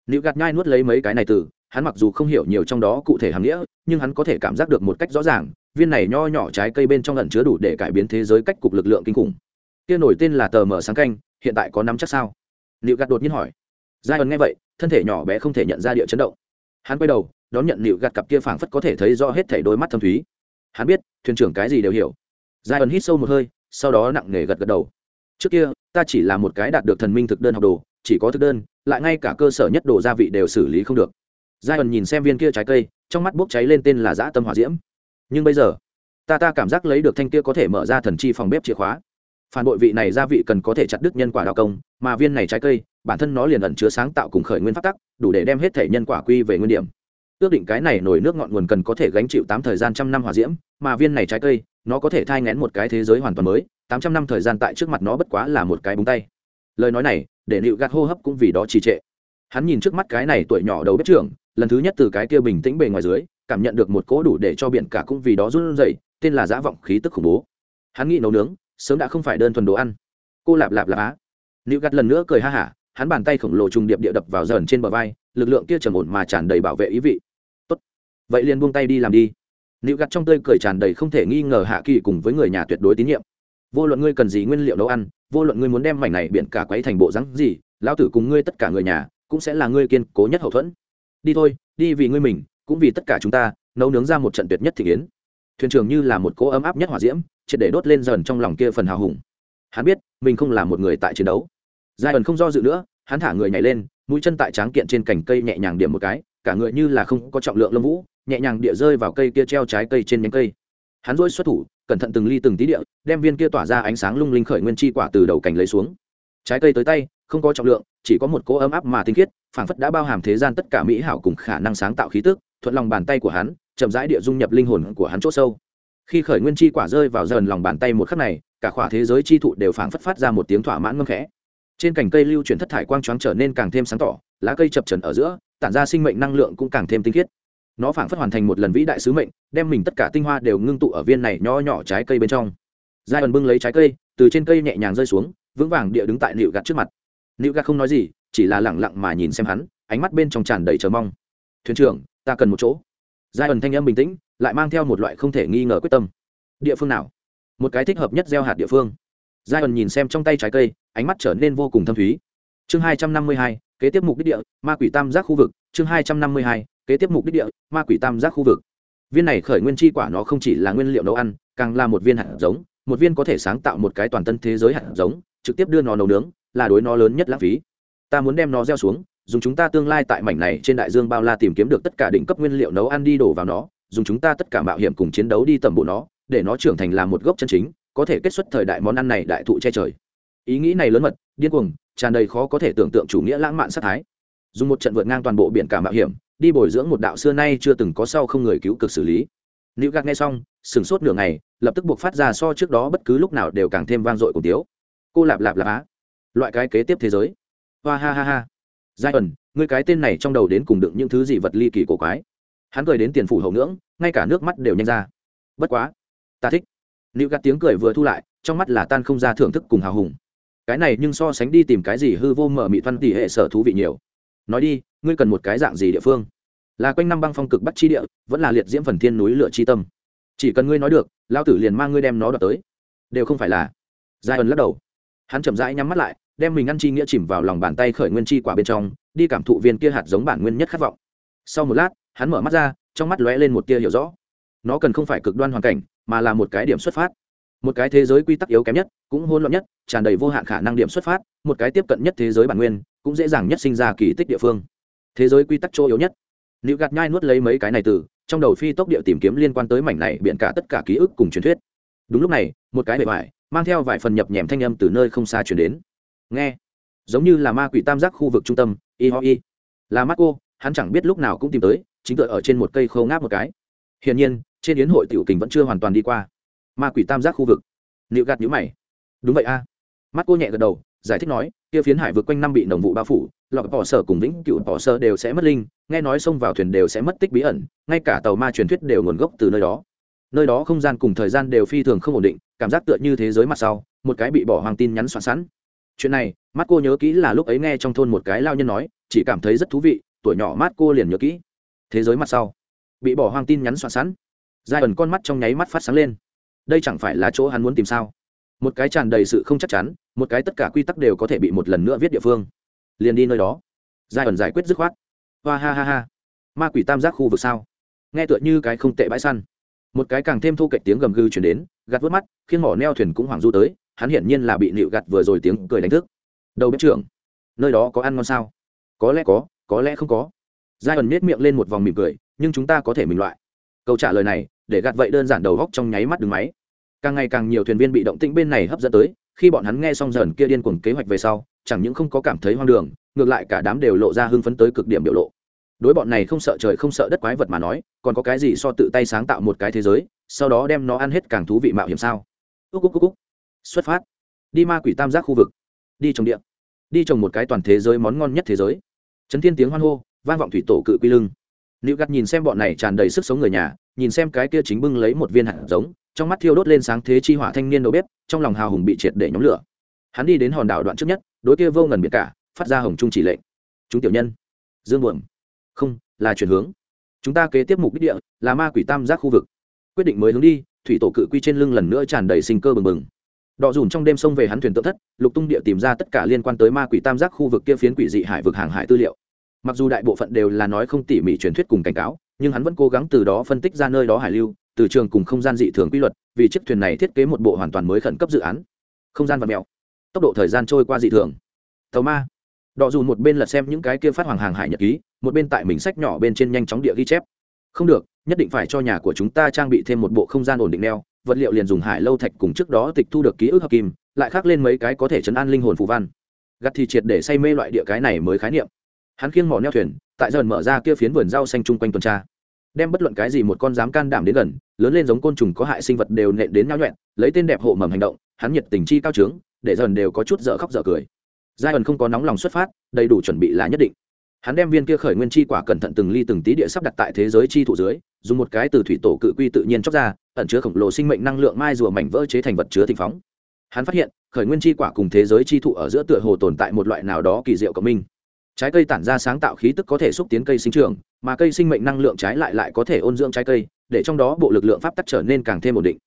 Nữ gạt nhai nuốt lấy mấy cái này từ, hắn mặc dù không hiểu nhiều trong đó cụ thể hàm nghĩa, nhưng hắn có thể cảm giác được một cách rõ ràng, viên này nho nhỏ trái cây bên trong lần chứa đủ để cải biến thế giới cách cục lực lượng kinh khủng. Kia nổi tên là tờ mở sáng canh, hiện tại có nắm chắc sao? Nữ gạt đột nhiên hỏi. Giai ẩn nghe vậy, thân thể nhỏ bé không thể nhận ra địa chấn động. Hắn quay đầu, đón nhận nịu gạt cặp kia phảng phất có thể thấy rõ hết thảy đôi mắt thâm thúy hắn biết, thuyền trưởng cái gì đều hiểu. Giai ẩn hít sâu một hơi, sau đó nặng nề gật gật đầu. Trước kia, ta chỉ là một cái đạt được thần minh thực đơn học đồ, chỉ có thực đơn, lại ngay cả cơ sở nhất đồ gia vị đều xử lý không được. Giai ẩn nhìn xem viên kia trái cây, trong mắt bốc cháy lên tên là dã tâm hỏa diễm. Nhưng bây giờ, ta ta cảm giác lấy được thanh kia có thể mở ra thần chi phòng bếp chìa khóa. Phản bội vị này gia vị cần có thể chặt đứt nhân quả đạo công, mà viên này trái cây, bản thân nó liền ẩn chứa sáng tạo cùng khởi nguyên phát tắc, đủ để đem hết thể nhân quả quy về nguyên điểm ước định cái này nổi nước ngọn nguồn cần có thể gánh chịu tám thời gian trăm năm hỏa diễm, mà viên này trái cây, nó có thể thai ngén một cái thế giới hoàn toàn mới, tám trăm năm thời gian tại trước mặt nó bất quá là một cái búng tay. Lời nói này, để nịu gạt hô hấp cũng vì đó trì trệ. Hắn nhìn trước mắt cái này tuổi nhỏ đầu bếp trưởng, lần thứ nhất từ cái kia bình tĩnh bề ngoài dưới, cảm nhận được một cỗ đủ để cho biển cả cũng vì đó run rẩy, tên là giã vọng khí tức khủng bố. Hắn nghĩ nấu nướng, sớm đã không phải đơn thuần đồ ăn. Cô lạp lạp lạp á. Nịu gạt lần nữa cười ha hả, hắn bàn tay khổng lồ trùng điệp địa đập vào dần trên bờ vai, lực lượng kia trầm ổn mà tràn đầy bảo vệ ý vị vậy liền buông tay đi làm đi. Nịu gặt trong tươi cười tràn đầy không thể nghi ngờ hạ kỳ cùng với người nhà tuyệt đối tín nhiệm. Vô luận ngươi cần gì nguyên liệu nấu ăn, vô luận ngươi muốn đem mảnh này biển cả quấy thành bộ rắn gì, lão tử cùng ngươi tất cả người nhà cũng sẽ là ngươi kiên cố nhất hậu thuẫn. Đi thôi, đi vì ngươi mình, cũng vì tất cả chúng ta, nấu nướng ra một trận tuyệt nhất thị kiến thuyền trưởng như là một cỗ ấm áp nhất hỏa diễm, triệt để đốt lên dần trong lòng kia phần hào hùng. Hắn biết, mình không là một người tại chiến đấu. Giai ẩn không do dự nữa, hắn thả người nhảy lên, mũi chân tại tráng kiện trên cành cây nhẹ nhàng điểm một cái, cả người như là không có trọng lượng lâm vũ nhẹ nhàng địa rơi vào cây kia treo trái cây trên nhánh cây. Hắn dỗi xuất thủ, cẩn thận từng ly từng tí địa, đem viên kia tỏa ra ánh sáng lung linh khởi nguyên chi quả từ đầu cành lấy xuống. Trái cây tới tay, không có trọng lượng, chỉ có một cỗ ấm áp mà tinh khiết, phảng phất đã bao hàm thế gian tất cả mỹ hảo cùng khả năng sáng tạo khí tức, thuận lòng bàn tay của hắn, chậm rãi địa dung nhập linh hồn của hắn chỗ sâu. Khi khởi nguyên chi quả rơi vào dần lòng bàn tay một khắc này, cả khỏa thế giới chi thụ đều phảng phất phát ra một tiếng thỏa mãn ngâm khẽ. Trên cành cây lưu chuyển thất thải quang choáng trở nên càng thêm sáng tỏ, lá cây chập trần ở giữa, tản ra sinh mệnh năng lượng cũng càng thêm tinh khiết nó phảng phất hoàn thành một lần vĩ đại sứ mệnh, đem mình tất cả tinh hoa đều ngưng tụ ở viên này nho nhỏ trái cây bên trong. Giai ẩn bưng lấy trái cây, từ trên cây nhẹ nhàng rơi xuống, vững vàng địa đứng tại nịu gạt trước mặt. Nịu gạt không nói gì, chỉ là lẳng lặng mà nhìn xem hắn, ánh mắt bên trong tràn đầy chờ mong. Thuyền trưởng, ta cần một chỗ. Giai ẩn thanh âm bình tĩnh, lại mang theo một loại không thể nghi ngờ quyết tâm. Địa phương nào? Một cái thích hợp nhất gieo hạt địa phương. Giai ẩn nhìn xem trong tay trái cây, ánh mắt trở nên vô cùng thâm thúy. Chương hai trăm năm mươi hai, kế tiếp mục đích địa, ma quỷ tam giác khu vực. Chương hai trăm năm mươi hai kế tiếp mục đích địa, ma quỷ tam giác khu vực. Viên này khởi nguyên chi quả nó không chỉ là nguyên liệu nấu ăn, càng là một viên hạt giống. Một viên có thể sáng tạo một cái toàn tân thế giới hạt giống, trực tiếp đưa nó nấu nướng, là đối nó lớn nhất lãng phí. Ta muốn đem nó gieo xuống, dùng chúng ta tương lai tại mảnh này trên đại dương bao la tìm kiếm được tất cả đỉnh cấp nguyên liệu nấu ăn đi đổ vào nó, dùng chúng ta tất cả mạo hiểm cùng chiến đấu đi tầm bộ nó, để nó trưởng thành là một gốc chân chính, có thể kết xuất thời đại món ăn này đại thụ che trời. Ý nghĩ này lớn mật, điên cuồng, tràn đầy khó có thể tưởng tượng chủ nghĩa lãng mạn sát thái. Dùng một trận vượt ngang toàn bộ biển cả mạo hiểm đi bồi dưỡng một đạo xưa nay chưa từng có sau không người cứu cực xử lý. Nữ gác nghe xong, sửng sốt nửa ngày, lập tức buộc phát ra so trước đó bất cứ lúc nào đều càng thêm vang dội cùng tiếu. Cô lạp lạp lạp á. Loại cái kế tiếp thế giới. Hoa ha ha ha. Giai ẩn, ngươi cái tên này trong đầu đến cùng đựng những thứ gì vật ly kỳ cổ quái. Hắn cười đến tiền phủ hậu ngưỡng, ngay cả nước mắt đều nhanh ra. Bất quá, ta thích. Nữ gạt tiếng cười vừa thu lại, trong mắt là tan không ra thưởng thức cùng hào hùng. Cái này nhưng so sánh đi tìm cái gì hư vô mở mị văn tỷ hệ sở thú vị nhiều. Nói đi ngươi cần một cái dạng gì địa phương? Là quanh năm băng phong cực bắt chi địa, vẫn là liệt diễm phần thiên núi lửa chi tâm. Chỉ cần ngươi nói được, lao tử liền mang ngươi đem nó đọc tới. Đều không phải là. Giai ẩn lắc đầu. Hắn chậm rãi nhắm mắt lại, đem mình ăn chi nghĩa chìm vào lòng bàn tay khởi nguyên chi quả bên trong, đi cảm thụ viên kia hạt giống bản nguyên nhất khát vọng. Sau một lát, hắn mở mắt ra, trong mắt lóe lên một tia hiểu rõ. Nó cần không phải cực đoan hoàn cảnh, mà là một cái điểm xuất phát. Một cái thế giới quy tắc yếu kém nhất, cũng hôn loạn nhất, tràn đầy vô hạn khả năng điểm xuất phát, một cái tiếp cận nhất thế giới bản nguyên, cũng dễ dàng nhất sinh ra kỳ tích địa phương thế giới quy tắc chỗ yếu nhất. Nữ gạt nhai nuốt lấy mấy cái này từ, trong đầu phi tốc địa tìm kiếm liên quan tới mảnh này biện cả tất cả ký ức cùng truyền thuyết. Đúng lúc này, một cái bề bài mang theo vài phần nhập nhèm thanh âm từ nơi không xa chuyển đến. Nghe, giống như là ma quỷ tam giác khu vực trung tâm, y ho y. Là mắt cô, hắn chẳng biết lúc nào cũng tìm tới, chính tựa ở trên một cây khâu ngáp một cái. Hiển nhiên, trên yến hội tiểu kình vẫn chưa hoàn toàn đi qua. Ma quỷ tam giác khu vực. Nịu gạt nhữ mày. Đúng vậy a. Mắt cô nhẹ gật đầu giải thích nói, kia phiến hải vượt quanh năm bị nồng vụ bao phủ, lọc bỏ sở cùng vĩnh cựu bỏ sở đều sẽ mất linh, nghe nói xông vào thuyền đều sẽ mất tích bí ẩn, ngay cả tàu ma truyền thuyết đều nguồn gốc từ nơi đó. Nơi đó không gian cùng thời gian đều phi thường không ổn định, cảm giác tựa như thế giới mặt sau, một cái bị bỏ hoàng tin nhắn soạn sẵn. Chuyện này mắt cô nhớ kỹ là lúc ấy nghe trong thôn một cái lao nhân nói, chỉ cảm thấy rất thú vị, tuổi nhỏ mắt cô liền nhớ kỹ. Thế giới mặt sau, bị bỏ hoang tin nhắn soạn sẵn. Giai ẩn con mắt trong nháy mắt phát sáng lên. Đây chẳng phải là chỗ hắn muốn tìm sao? Một cái tràn đầy sự không chắc chắn, một cái tất cả quy tắc đều có thể bị một lần nữa viết địa phương. Liền đi nơi đó. Giai ẩn giải quyết dứt khoát. Hoa ha ha ha. Ma quỷ tam giác khu vực sao? Nghe tựa như cái không tệ bãi săn. Một cái càng thêm thu cạnh tiếng gầm gừ chuyển đến, gạt vớt mắt, khiến mỏ neo thuyền cũng hoảng du tới, hắn hiển nhiên là bị nịu gạt vừa rồi tiếng cười đánh thức. Đầu bếp trưởng, nơi đó có ăn ngon sao? Có lẽ có có lẽ không có. Giai ẩn miết miệng lên một vòng mỉm cười, nhưng chúng ta có thể mình loại. Câu trả lời này, để gạt vậy đơn giản đầu góc trong nháy mắt đứng máy càng ngày càng nhiều thuyền viên bị động tĩnh bên này hấp dẫn tới khi bọn hắn nghe xong dần kia điên cuồng kế hoạch về sau chẳng những không có cảm thấy hoang đường ngược lại cả đám đều lộ ra hưng phấn tới cực điểm biểu lộ. Đối bọn này không sợ trời không sợ đất quái vật mà nói còn có cái gì so tự tay sáng tạo một cái thế giới sau đó đem nó ăn hết càng thú vị mạo hiểm sao? Úc úc úc úc xuất phát. Đi ma quỷ tam giác khu vực. Đi trồng địa, đi trồng một cái toàn thế giới món ngon nhất thế giới. Chấn thiên tiếng hoan hô vang vọng thủy tổ cự quy lưng. Nữ gắt nhìn xem bọn này tràn đầy sức sống người nhà nhìn xem cái kia chính bưng lấy một viên hạt giống trong mắt thiêu đốt lên sáng thế chi hỏa thanh niên đầu bếp, trong lòng hào hùng bị triệt để nhóm lửa. Hắn đi đến hòn đảo đoạn trước nhất, đối kia vô ngần biệt cả, phát ra hồng trung chỉ lệnh. Chúng tiểu nhân, dương buồm, không, là chuyển hướng. Chúng ta kế tiếp mục đích địa là ma quỷ tam giác khu vực. Quyết định mới hướng đi, thủy tổ cự quy trên lưng lần nữa tràn đầy sinh cơ bừng bừng. Đọ dùn trong đêm sông về hắn thuyền tự thất, lục tung địa tìm ra tất cả liên quan tới ma quỷ tam giác khu vực kia phiến quỷ dị hải vực hàng hải tư liệu. Mặc dù đại bộ phận đều là nói không tỉ mỉ truyền thuyết cùng cảnh cáo, nhưng hắn vẫn cố gắng từ đó phân tích ra nơi đó hải lưu từ trường cùng không gian dị thường quy luật, vì chiếc thuyền này thiết kế một bộ hoàn toàn mới khẩn cấp dự án. Không gian và mèo tốc độ thời gian trôi qua dị thường. Tàu ma. Đọ dù một bên lật xem những cái kia phát hoàng hàng hải nhật ký, một bên tại mình sách nhỏ bên trên nhanh chóng địa ghi chép. Không được, nhất định phải cho nhà của chúng ta trang bị thêm một bộ không gian ổn định neo, vật liệu liền dùng hải lâu thạch cùng trước đó tịch thu được ký ức hợp kim, lại khắc lên mấy cái có thể chấn an linh hồn phù văn. Gặt thì triệt để say mê loại địa cái này mới khái niệm. Hắn khiêng mỏ neo thuyền, tại dần mở ra kia phiến vườn rau xanh chung quanh tuần tra đem bất luận cái gì một con dám can đảm đến gần, lớn lên giống côn trùng có hại sinh vật đều nện đến nhau nhuẹn lấy tên đẹp hộ mầm hành động, hắn nhiệt tình chi cao trướng, để dần đều có chút dở khóc dở cười. Giai ẩn không có nóng lòng xuất phát, đầy đủ chuẩn bị là nhất định. Hắn đem viên kia khởi nguyên chi quả cẩn thận từng ly từng tí địa sắp đặt tại thế giới chi thụ dưới, dùng một cái từ thủy tổ cự quy tự nhiên chóc ra, ẩn chứa khổng lồ sinh mệnh năng lượng mai rùa mảnh vỡ chế thành vật chứa thịnh phóng. Hắn phát hiện, khởi nguyên chi quả cùng thế giới chi thụ ở giữa tựa hồ tồn tại một loại nào đó kỳ diệu cộng minh trái cây tản ra sáng tạo khí tức có thể xúc tiến cây sinh trưởng, mà cây sinh mệnh năng lượng trái lại lại có thể ôn dưỡng trái cây, để trong đó bộ lực lượng pháp tắc trở nên càng thêm ổn định.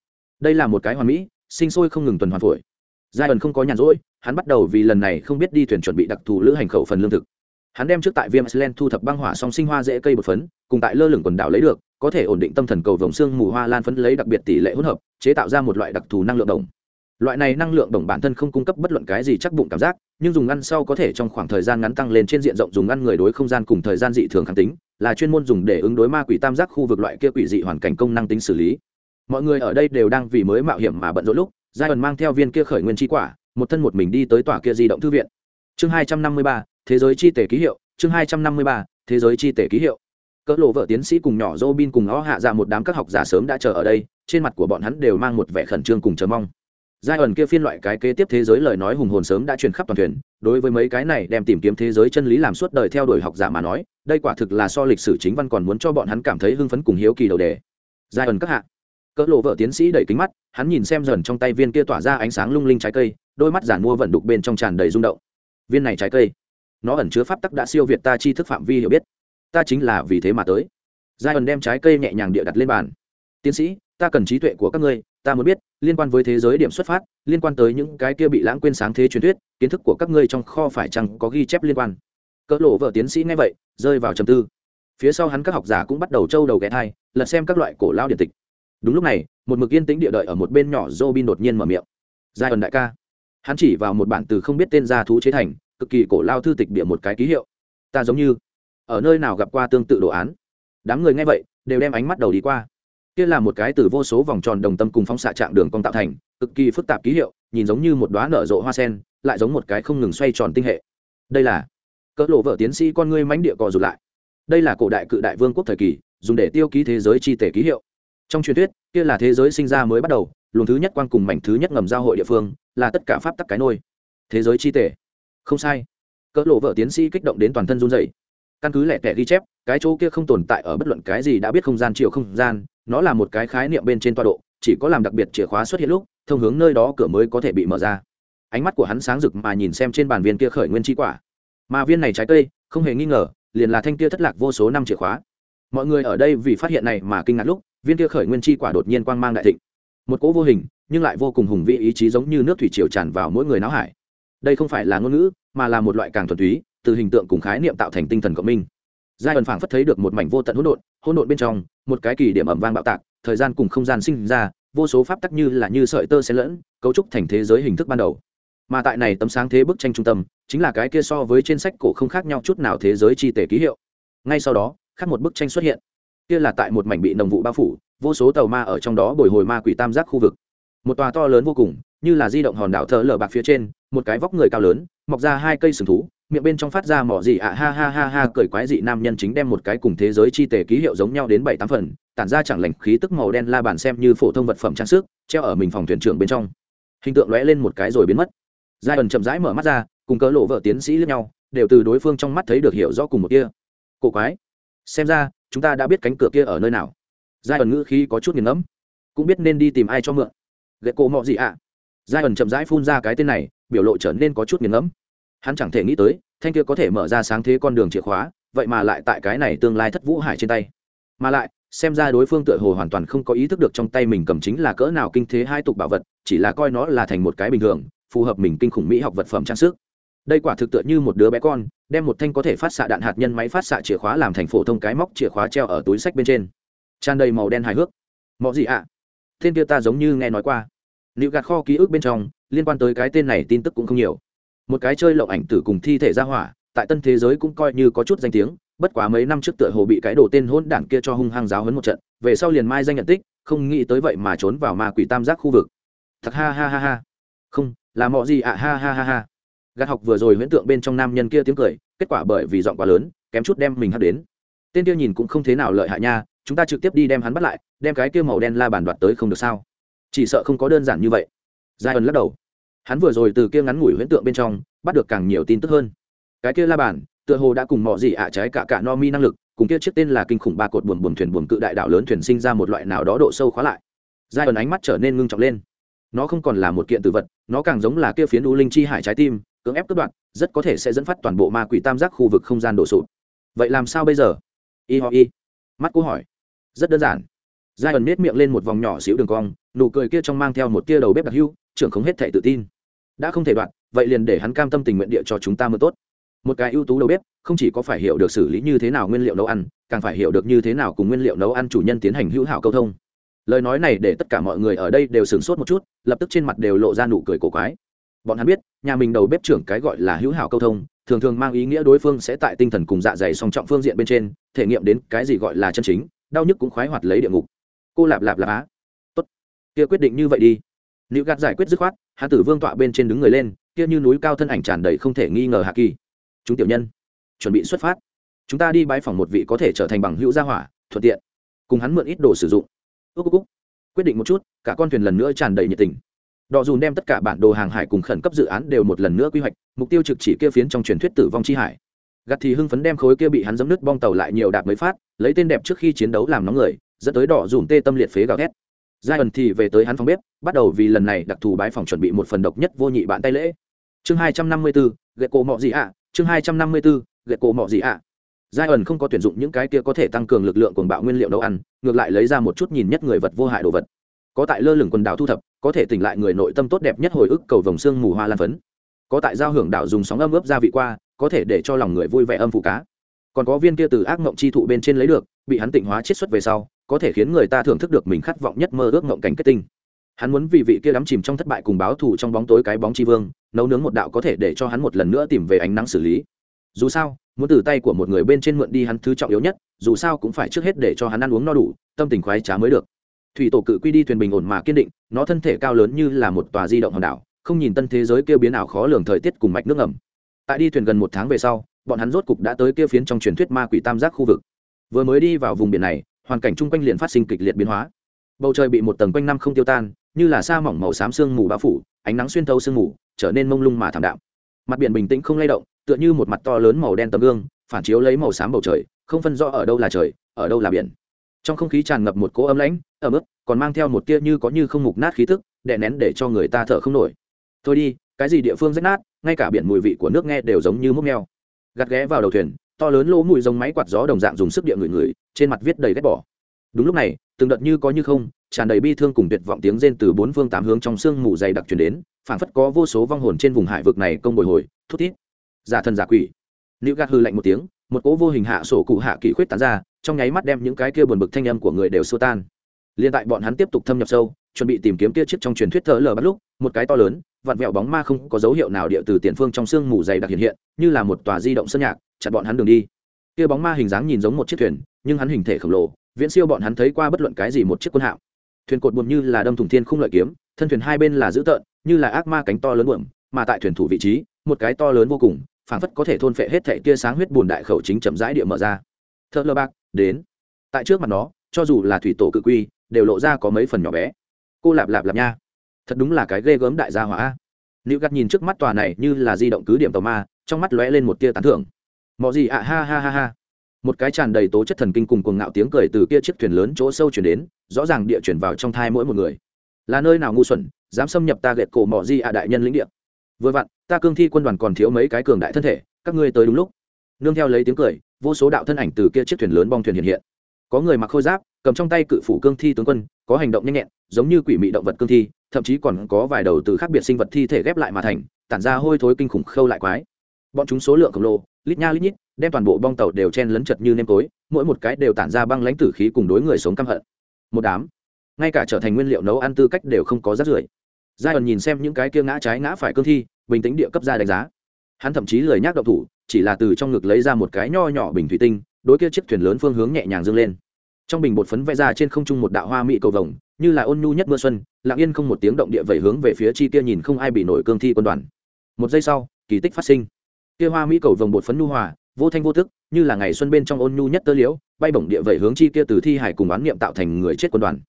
Đây là một cái hoàn mỹ, sinh sôi không ngừng tuần hoàn phổi. Giai ẩn không có nhàn rỗi, hắn bắt đầu vì lần này không biết đi thuyền chuẩn bị đặc thù lữ hành khẩu phần lương thực. Hắn đem trước tại viêm iceland thu thập băng hỏa song sinh hoa dễ cây bột phấn, cùng tại lơ lửng quần đảo lấy được, có thể ổn định tâm thần cầu vồng xương mù hoa lan phấn lấy đặc biệt tỷ lệ hỗn hợp, chế tạo ra một loại đặc thù năng lượng đồng loại này năng lượng đồng bản thân không cung cấp bất luận cái gì chắc bụng cảm giác, nhưng dùng ăn sau có thể trong khoảng thời gian ngắn tăng lên trên diện rộng dùng ăn người đối không gian cùng thời gian dị thường kháng tính, là chuyên môn dùng để ứng đối ma quỷ tam giác khu vực loại kia quỷ dị hoàn cảnh công năng tính xử lý. Mọi người ở đây đều đang vì mới mạo hiểm mà bận rộn lúc giai ẩn mang theo viên kia khởi nguyên chi quả, một thân một mình đi tới tòa kia di động thư viện. Chương hai trăm năm mươi ba, thế giới chi tể ký hiệu, chương hai trăm năm mươi ba, thế giới chi tể ký hiệu. Cỡ lộ vợ tiến sĩ cùng nhỏ dô bin cùng ó hạ ra một đám các học giả sớm đã chờ ở đây, trên mặt của bọn hắn đều mang một vẻ khẩn trương cùng chờ mong giai ẩn kia phiên loại cái kế tiếp thế giới lời nói hùng hồn sớm đã truyền khắp toàn thuyền, đối với mấy cái này đem tìm kiếm thế giới chân lý làm suốt đời theo đuổi học giả mà nói, đây quả thực là so lịch sử chính văn còn muốn cho bọn hắn cảm thấy hưng phấn cùng hiếu kỳ đầu đề. Giai ẩn các hạ. Cỡ lộ vợ tiến sĩ đẩy kính mắt, hắn nhìn xem dần trong tay viên kia tỏa ra ánh sáng lung linh trái cây, đôi mắt giản mua vận đục bên trong tràn đầy rung động. Viên này trái cây, nó ẩn chứa pháp tắc đã siêu việt ta chi thức phạm vi hiểu biết. Ta chính là vì thế mà tới. Giai ẩn đem trái cây nhẹ nhàng địa đặt lên bàn. Tiến sĩ, ta cần trí tuệ của các ngươi, ta muốn biết liên quan với thế giới điểm xuất phát, liên quan tới những cái kia bị lãng quên sáng thế truyền thuyết, kiến thức của các ngươi trong kho phải chăng có ghi chép liên quan? Cỡ lộ vợ tiến sĩ nghe vậy, rơi vào trầm tư. Phía sau hắn các học giả cũng bắt đầu trâu đầu ghé thai, lật xem các loại cổ lao điện tịch. Đúng lúc này, một mực yên tĩnh địa đợi ở một bên nhỏ dô bin đột nhiên mở miệng. Giai ẩn đại ca. Hắn chỉ vào một bản từ không biết tên gia thú chế thành, cực kỳ cổ lao thư tịch địa một cái ký hiệu. Ta giống như ở nơi nào gặp qua tương tự đồ án. Đám người nghe vậy, đều đem ánh mắt đầu đi qua kia là một cái từ vô số vòng tròn đồng tâm cùng phóng xạ trạng đường cong tạo thành, cực kỳ phức tạp ký hiệu, nhìn giống như một đoá nở rộ hoa sen, lại giống một cái không ngừng xoay tròn tinh hệ. Đây là cỡ lộ vợ tiến sĩ con ngươi mánh địa cò rụt lại. Đây là cổ đại cự đại vương quốc thời kỳ, dùng để tiêu ký thế giới chi tể ký hiệu. Trong truyền thuyết, kia là thế giới sinh ra mới bắt đầu, luồng thứ nhất quan cùng mảnh thứ nhất ngầm giao hội địa phương, là tất cả pháp tắc cái nôi. Thế giới chi tể. Không sai. Cỡ lộ vợ tiến sĩ kích động đến toàn thân run dày căn cứ lẻ tẻ ghi chép, cái chỗ kia không tồn tại ở bất luận cái gì đã biết không gian chiều không gian nó là một cái khái niệm bên trên toa độ, chỉ có làm đặc biệt chìa khóa xuất hiện lúc, thông hướng nơi đó cửa mới có thể bị mở ra. Ánh mắt của hắn sáng rực mà nhìn xem trên bàn viên kia khởi nguyên chi quả. Mà viên này trái cây, không hề nghi ngờ, liền là thanh kia thất lạc vô số năm chìa khóa. Mọi người ở đây vì phát hiện này mà kinh ngạc lúc, viên kia khởi nguyên chi quả đột nhiên quang mang đại thịnh. Một cỗ vô hình, nhưng lại vô cùng hùng vĩ ý chí giống như nước thủy triều tràn vào mỗi người não hải. Đây không phải là ngôn ngữ, mà là một loại càng thuần túy, từ hình tượng cùng khái niệm tạo thành tinh thần cộng minh giai ẩn phảng phất thấy được một mảnh vô tận hỗn độn hỗn độn bên trong, một cái kỳ điểm ẩm vang bạo tạc, thời gian cùng không gian sinh ra, vô số pháp tắc như là như sợi tơ xen lẫn, cấu trúc thành thế giới hình thức ban đầu. Mà tại này tấm sáng thế bức tranh trung tâm, chính là cái kia so với trên sách cổ không khác nhau chút nào thế giới chi tể ký hiệu. Ngay sau đó, khác một bức tranh xuất hiện. Kia là tại một mảnh bị nồng vụ bao phủ, vô số tàu ma ở trong đó bồi hồi ma quỷ tam giác khu vực. Một tòa to lớn vô cùng, như là di động hòn đảo thờ lở bạc phía trên, một cái vóc người cao lớn, mọc ra hai cây sừng thú miệng bên trong phát ra mỏ gì ạ, ha ha ha ha, cười quái dị nam nhân chính đem một cái cùng thế giới chi tề ký hiệu giống nhau đến bảy tám phần, tản ra chẳng lành khí tức màu đen la bàn xem như phổ thông vật phẩm trang sức, treo ở mình phòng thuyền trưởng bên trong. Hình tượng lóe lên một cái rồi biến mất. Giai ẩn chậm rãi mở mắt ra, cùng cỡ lộ vợ tiến sĩ lẫn nhau, đều từ đối phương trong mắt thấy được hiểu rõ cùng một kia. Cổ quái, xem ra, chúng ta đã biết cánh cửa kia ở nơi nào. Giai ẩn ngữ khí có chút nghiền ngẫm, cũng biết nên đi tìm ai cho mượn. Ghệ cổ mọ gì ạ? À? giai ẩn chậm rãi phun ra cái tên này, biểu lộ trở nên có chút nghiền ngẫm hắn chẳng thể nghĩ tới, thanh kia có thể mở ra sáng thế con đường chìa khóa, vậy mà lại tại cái này tương lai thất vũ hải trên tay. Mà lại, xem ra đối phương tựa hồ hoàn toàn không có ý thức được trong tay mình cầm chính là cỡ nào kinh thế hai tục bảo vật, chỉ là coi nó là thành một cái bình thường, phù hợp mình kinh khủng mỹ học vật phẩm trang sức. Đây quả thực tựa như một đứa bé con, đem một thanh có thể phát xạ đạn hạt nhân máy phát xạ chìa khóa làm thành phổ thông cái móc chìa khóa treo ở túi sách bên trên. Tràn đầy màu đen hài hước. Mọi gì ạ? À? tên kia ta giống như nghe nói qua. Liệu gạt kho ký ức bên trong, liên quan tới cái tên này tin tức cũng không nhiều một cái chơi lộng ảnh tử cùng thi thể ra hỏa tại tân thế giới cũng coi như có chút danh tiếng bất quá mấy năm trước tựa hồ bị cái đồ tên hôn đản kia cho hung hăng giáo hấn một trận về sau liền mai danh nhận tích không nghĩ tới vậy mà trốn vào ma quỷ tam giác khu vực. Thật ha ha ha ha. Không là mọi gì ạ à, ha ha ha ha. Gạt học vừa rồi huyễn tượng bên trong nam nhân kia tiếng cười kết quả bởi vì giọng quá lớn kém chút đem mình hắt đến. Tên kia nhìn cũng không thế nào lợi hại nha chúng ta trực tiếp đi đem hắn bắt lại đem cái kia màu đen la bàn đoạt tới không được sao? Chỉ sợ không có đơn giản như vậy. Giai ẩn lắc đầu hắn vừa rồi từ kia ngắn ngủi huyễn tượng bên trong, bắt được càng nhiều tin tức hơn. Cái kia la bàn, tựa hồ đã cùng mọi gì ạ trái cả cả no mi năng lực, cùng kia chiếc tên là kinh khủng ba cột buồm buồm thuyền buồm cự đại đảo lớn thuyền sinh ra một loại nào đó độ sâu khóa lại. Giai ẩn ánh mắt trở nên ngưng trọng lên. Nó không còn là một kiện tử vật, nó càng giống là kia phiến đu linh chi hải trái tim, cưỡng ép cướp đoạn rất có thể sẽ dẫn phát toàn bộ ma quỷ tam giác khu vực không gian đổ sụt vậy làm sao bây giờ? Y ho y. Mắt cô hỏi. Rất đơn giản. Giai ẩn nết miệng lên một vòng nhỏ xíu đường cong, nụ cười kia trong mang theo một tia đầu bếp đặc hưu trưởng không hết thể tự tin đã không thể đoạn, vậy liền để hắn cam tâm tình nguyện địa cho chúng ta mưa tốt. Một cái ưu tú đầu bếp, không chỉ có phải hiểu được xử lý như thế nào nguyên liệu nấu ăn, càng phải hiểu được như thế nào cùng nguyên liệu nấu ăn chủ nhân tiến hành hữu hảo câu thông. Lời nói này để tất cả mọi người ở đây đều sửng sốt một chút, lập tức trên mặt đều lộ ra nụ cười cổ quái. Bọn hắn biết, nhà mình đầu bếp trưởng cái gọi là hữu hảo câu thông, thường thường mang ý nghĩa đối phương sẽ tại tinh thần cùng dạ dày song trọng phương diện bên trên, thể nghiệm đến cái gì gọi là chân chính, đau nhức cũng khoái hoạt lấy địa ngục. Cô lạp lạp lạp á. Tốt. Kia quyết định như vậy đi. Nữ gạt giải quyết dứt khoát hạ tử vương tọa bên trên đứng người lên, kia như núi cao thân ảnh tràn đầy không thể nghi ngờ hạ kỳ. Chúng tiểu nhân, chuẩn bị xuất phát. Chúng ta đi bãi phòng một vị có thể trở thành bằng hữu gia hỏa, thuận tiện. Cùng hắn mượn ít đồ sử dụng. Ước cúc quyết định một chút, cả con thuyền lần nữa tràn đầy nhiệt tình. Đò dùn đem tất cả bản đồ hàng hải cùng khẩn cấp dự án đều một lần nữa quy hoạch, mục tiêu trực chỉ kia phiến trong truyền thuyết tử vong chi hải. Gặt thì hưng phấn đem khối kia bị hắn dấm nứt bong tàu lại nhiều đạp mới phát, lấy tên đẹp trước khi chiến đấu làm nóng người, dẫn tới đỏ dùn tê tâm liệt phế gào ghét giai ẩn thì về tới hắn phòng bếp, bắt đầu vì lần này đặc thù bái phòng chuẩn bị một phần độc nhất vô nhị bạn tay lễ. Chương hai trăm năm mươi bốn gậy cổ mọ gì ạ? Chương hai trăm năm mươi bốn gậy cổ mọ gì ạ? Giai ẩn không có tuyển dụng những cái kia có thể tăng cường lực lượng quần bạo nguyên liệu nấu ăn, ngược lại lấy ra một chút nhìn nhất người vật vô hại đồ vật. Có tại lơ lửng quần đảo thu thập, có thể tỉnh lại người nội tâm tốt đẹp nhất hồi ức cầu vồng xương mù hoa lan phấn. Có tại giao hưởng đảo dùng sóng âm ướp gia vị qua, có thể để cho lòng người vui vẻ âm phụ cá. Còn có viên kia từ ác mộng chi thụ bên trên lấy được, bị hắn tịnh hóa chiết xuất về sau có thể khiến người ta thưởng thức được mình khát vọng nhất mơ ước ngộng cảnh kết tinh. Hắn muốn vì vị kia đắm chìm trong thất bại cùng báo thù trong bóng tối cái bóng tri vương, nấu nướng một đạo có thể để cho hắn một lần nữa tìm về ánh nắng xử lý. Dù sao, muốn từ tay của một người bên trên mượn đi hắn thứ trọng yếu nhất, dù sao cũng phải trước hết để cho hắn ăn uống no đủ, tâm tình khoái trá mới được. Thủy tổ cự quy đi thuyền bình ổn mà kiên định, nó thân thể cao lớn như là một tòa di động hòn đảo, không nhìn tân thế giới kia biến ảo khó lường thời tiết cùng mạch nước ngầm. Tại đi thuyền gần một tháng về sau, bọn hắn rốt cục đã tới kia phiến trong truyền thuyết ma quỷ tam giác khu vực. Vừa mới đi vào vùng biển này hoàn cảnh chung quanh liền phát sinh kịch liệt biến hóa. Bầu trời bị một tầng quanh năm không tiêu tan, như là sa mỏng màu xám sương mù bao phủ, ánh nắng xuyên thấu sương mù, trở nên mông lung mà thảm đạm. Mặt biển bình tĩnh không lay động, tựa như một mặt to lớn màu đen tấm gương, phản chiếu lấy màu xám bầu trời, không phân rõ ở đâu là trời, ở đâu là biển. Trong không khí tràn ngập một cỗ ấm lãnh, ẩm ướt, còn mang theo một tia như có như không mục nát khí tức, đè nén để cho người ta thở không nổi. Thôi đi, cái gì địa phương rách nát, ngay cả biển mùi vị của nước nghe đều giống như múc neo gạt ghé vào đầu thuyền to lớn lỗ mùi giống máy quạt gió đồng dạng dùng sức địa người người trên mặt viết đầy ghét bỏ. Đúng lúc này, từng đợt như có như không, tràn đầy bi thương cùng tuyệt vọng tiếng rên từ bốn phương tám hướng trong sương mù dày đặc truyền đến, phảng phất có vô số vong hồn trên vùng hải vực này công bồi hồi, thút thít. Giả thần giả quỷ. Nữ gạt hư lạnh một tiếng, một cỗ vô hình hạ sổ cụ hạ kỳ khuyết tán ra, trong nháy mắt đem những cái kia buồn bực thanh âm của người đều xua tan. Liên tại bọn hắn tiếp tục thâm nhập sâu chuẩn bị tìm kiếm kia chiếc trong truyền thuyết thờ lờ bắt lúc, một cái to lớn, vặn vẹo bóng ma không có dấu hiệu nào địa từ tiền phương trong sương mù dày đặc hiện hiện, như là một tòa di động sân nhạc, chặn bọn hắn đường đi. Kia bóng ma hình dáng nhìn giống một chiếc thuyền, nhưng hắn hình thể khổng lồ, viễn siêu bọn hắn thấy qua bất luận cái gì một chiếc quân hạm. Thuyền cột buồm như là đâm thủng thiên không lợi kiếm, thân thuyền hai bên là dữ tợn, như là ác ma cánh to lớn buồm, mà tại thuyền thủ vị trí, một cái to lớn vô cùng, phảng phất có thể thôn phệ hết thệ kia sáng huyết bùn đại khẩu chính chậm rãi địa mở ra. Thợ lơ bạc, đến. Tại trước mặt nó, cho dù là thủy tổ cự quy, đều lộ ra có mấy phần nhỏ bé cô lạp lạp lạp nha. Thật đúng là cái ghê gớm đại gia hỏa nữ gắt nhìn trước mắt tòa này như là di động cứ điểm tàu ma, trong mắt lóe lên một tia tán thưởng. Mọi gì ạ, ha ha ha ha. Một cái tràn đầy tố chất thần kinh cùng cuồng ngạo tiếng cười từ kia chiếc thuyền lớn chỗ sâu chuyển đến, rõ ràng địa chuyển vào trong thai mỗi một người. Là nơi nào ngu xuẩn, dám xâm nhập ta gệt cổ mỏ di ạ đại nhân lĩnh địa. Vừa vặn, ta cương thi quân đoàn còn thiếu mấy cái cường đại thân thể, các ngươi tới đúng lúc. Nương theo lấy tiếng cười, vô số đạo thân ảnh từ kia chiếc thuyền lớn bong thuyền hiện hiện. Có người mặc khôi giáp cầm trong tay cự phủ cương thi tướng quân, có hành động nhanh nhẹn, giống như quỷ mị động vật cương thi, thậm chí còn có vài đầu từ khác biệt sinh vật thi thể ghép lại mà thành, tản ra hôi thối kinh khủng khâu lại quái. Bọn chúng số lượng khổng lồ, lít nha lít nhít, đem toàn bộ bong tàu đều chen lấn chật như nêm tối, mỗi một cái đều tản ra băng lãnh tử khí cùng đối người sống căm hận. Một đám, ngay cả trở thành nguyên liệu nấu ăn tư cách đều không có rác rưởi. Giai ẩn nhìn xem những cái kia ngã trái ngã phải cương thi, bình tĩnh địa cấp ra đánh giá. Hắn thậm chí lời nhác động thủ, chỉ là từ trong ngực lấy ra một cái nho nhỏ bình thủy tinh, đối kia chiếc thuyền lớn phương hướng nhẹ nhàng dâng lên trong bình bột phấn vẽ ra trên không trung một đạo hoa mỹ cầu vồng, như là ôn nhu nhất mưa xuân, lặng yên không một tiếng động địa vẩy hướng về phía chi kia nhìn không ai bị nổi cương thi quân đoàn. Một giây sau, kỳ tích phát sinh. Kia hoa mỹ cầu vồng bột phấn nhu hòa, vô thanh vô tức, như là ngày xuân bên trong ôn nhu nhất tơ liễu, bay bổng địa vẩy hướng chi kia từ thi hải cùng oán niệm tạo thành người chết quân đoàn.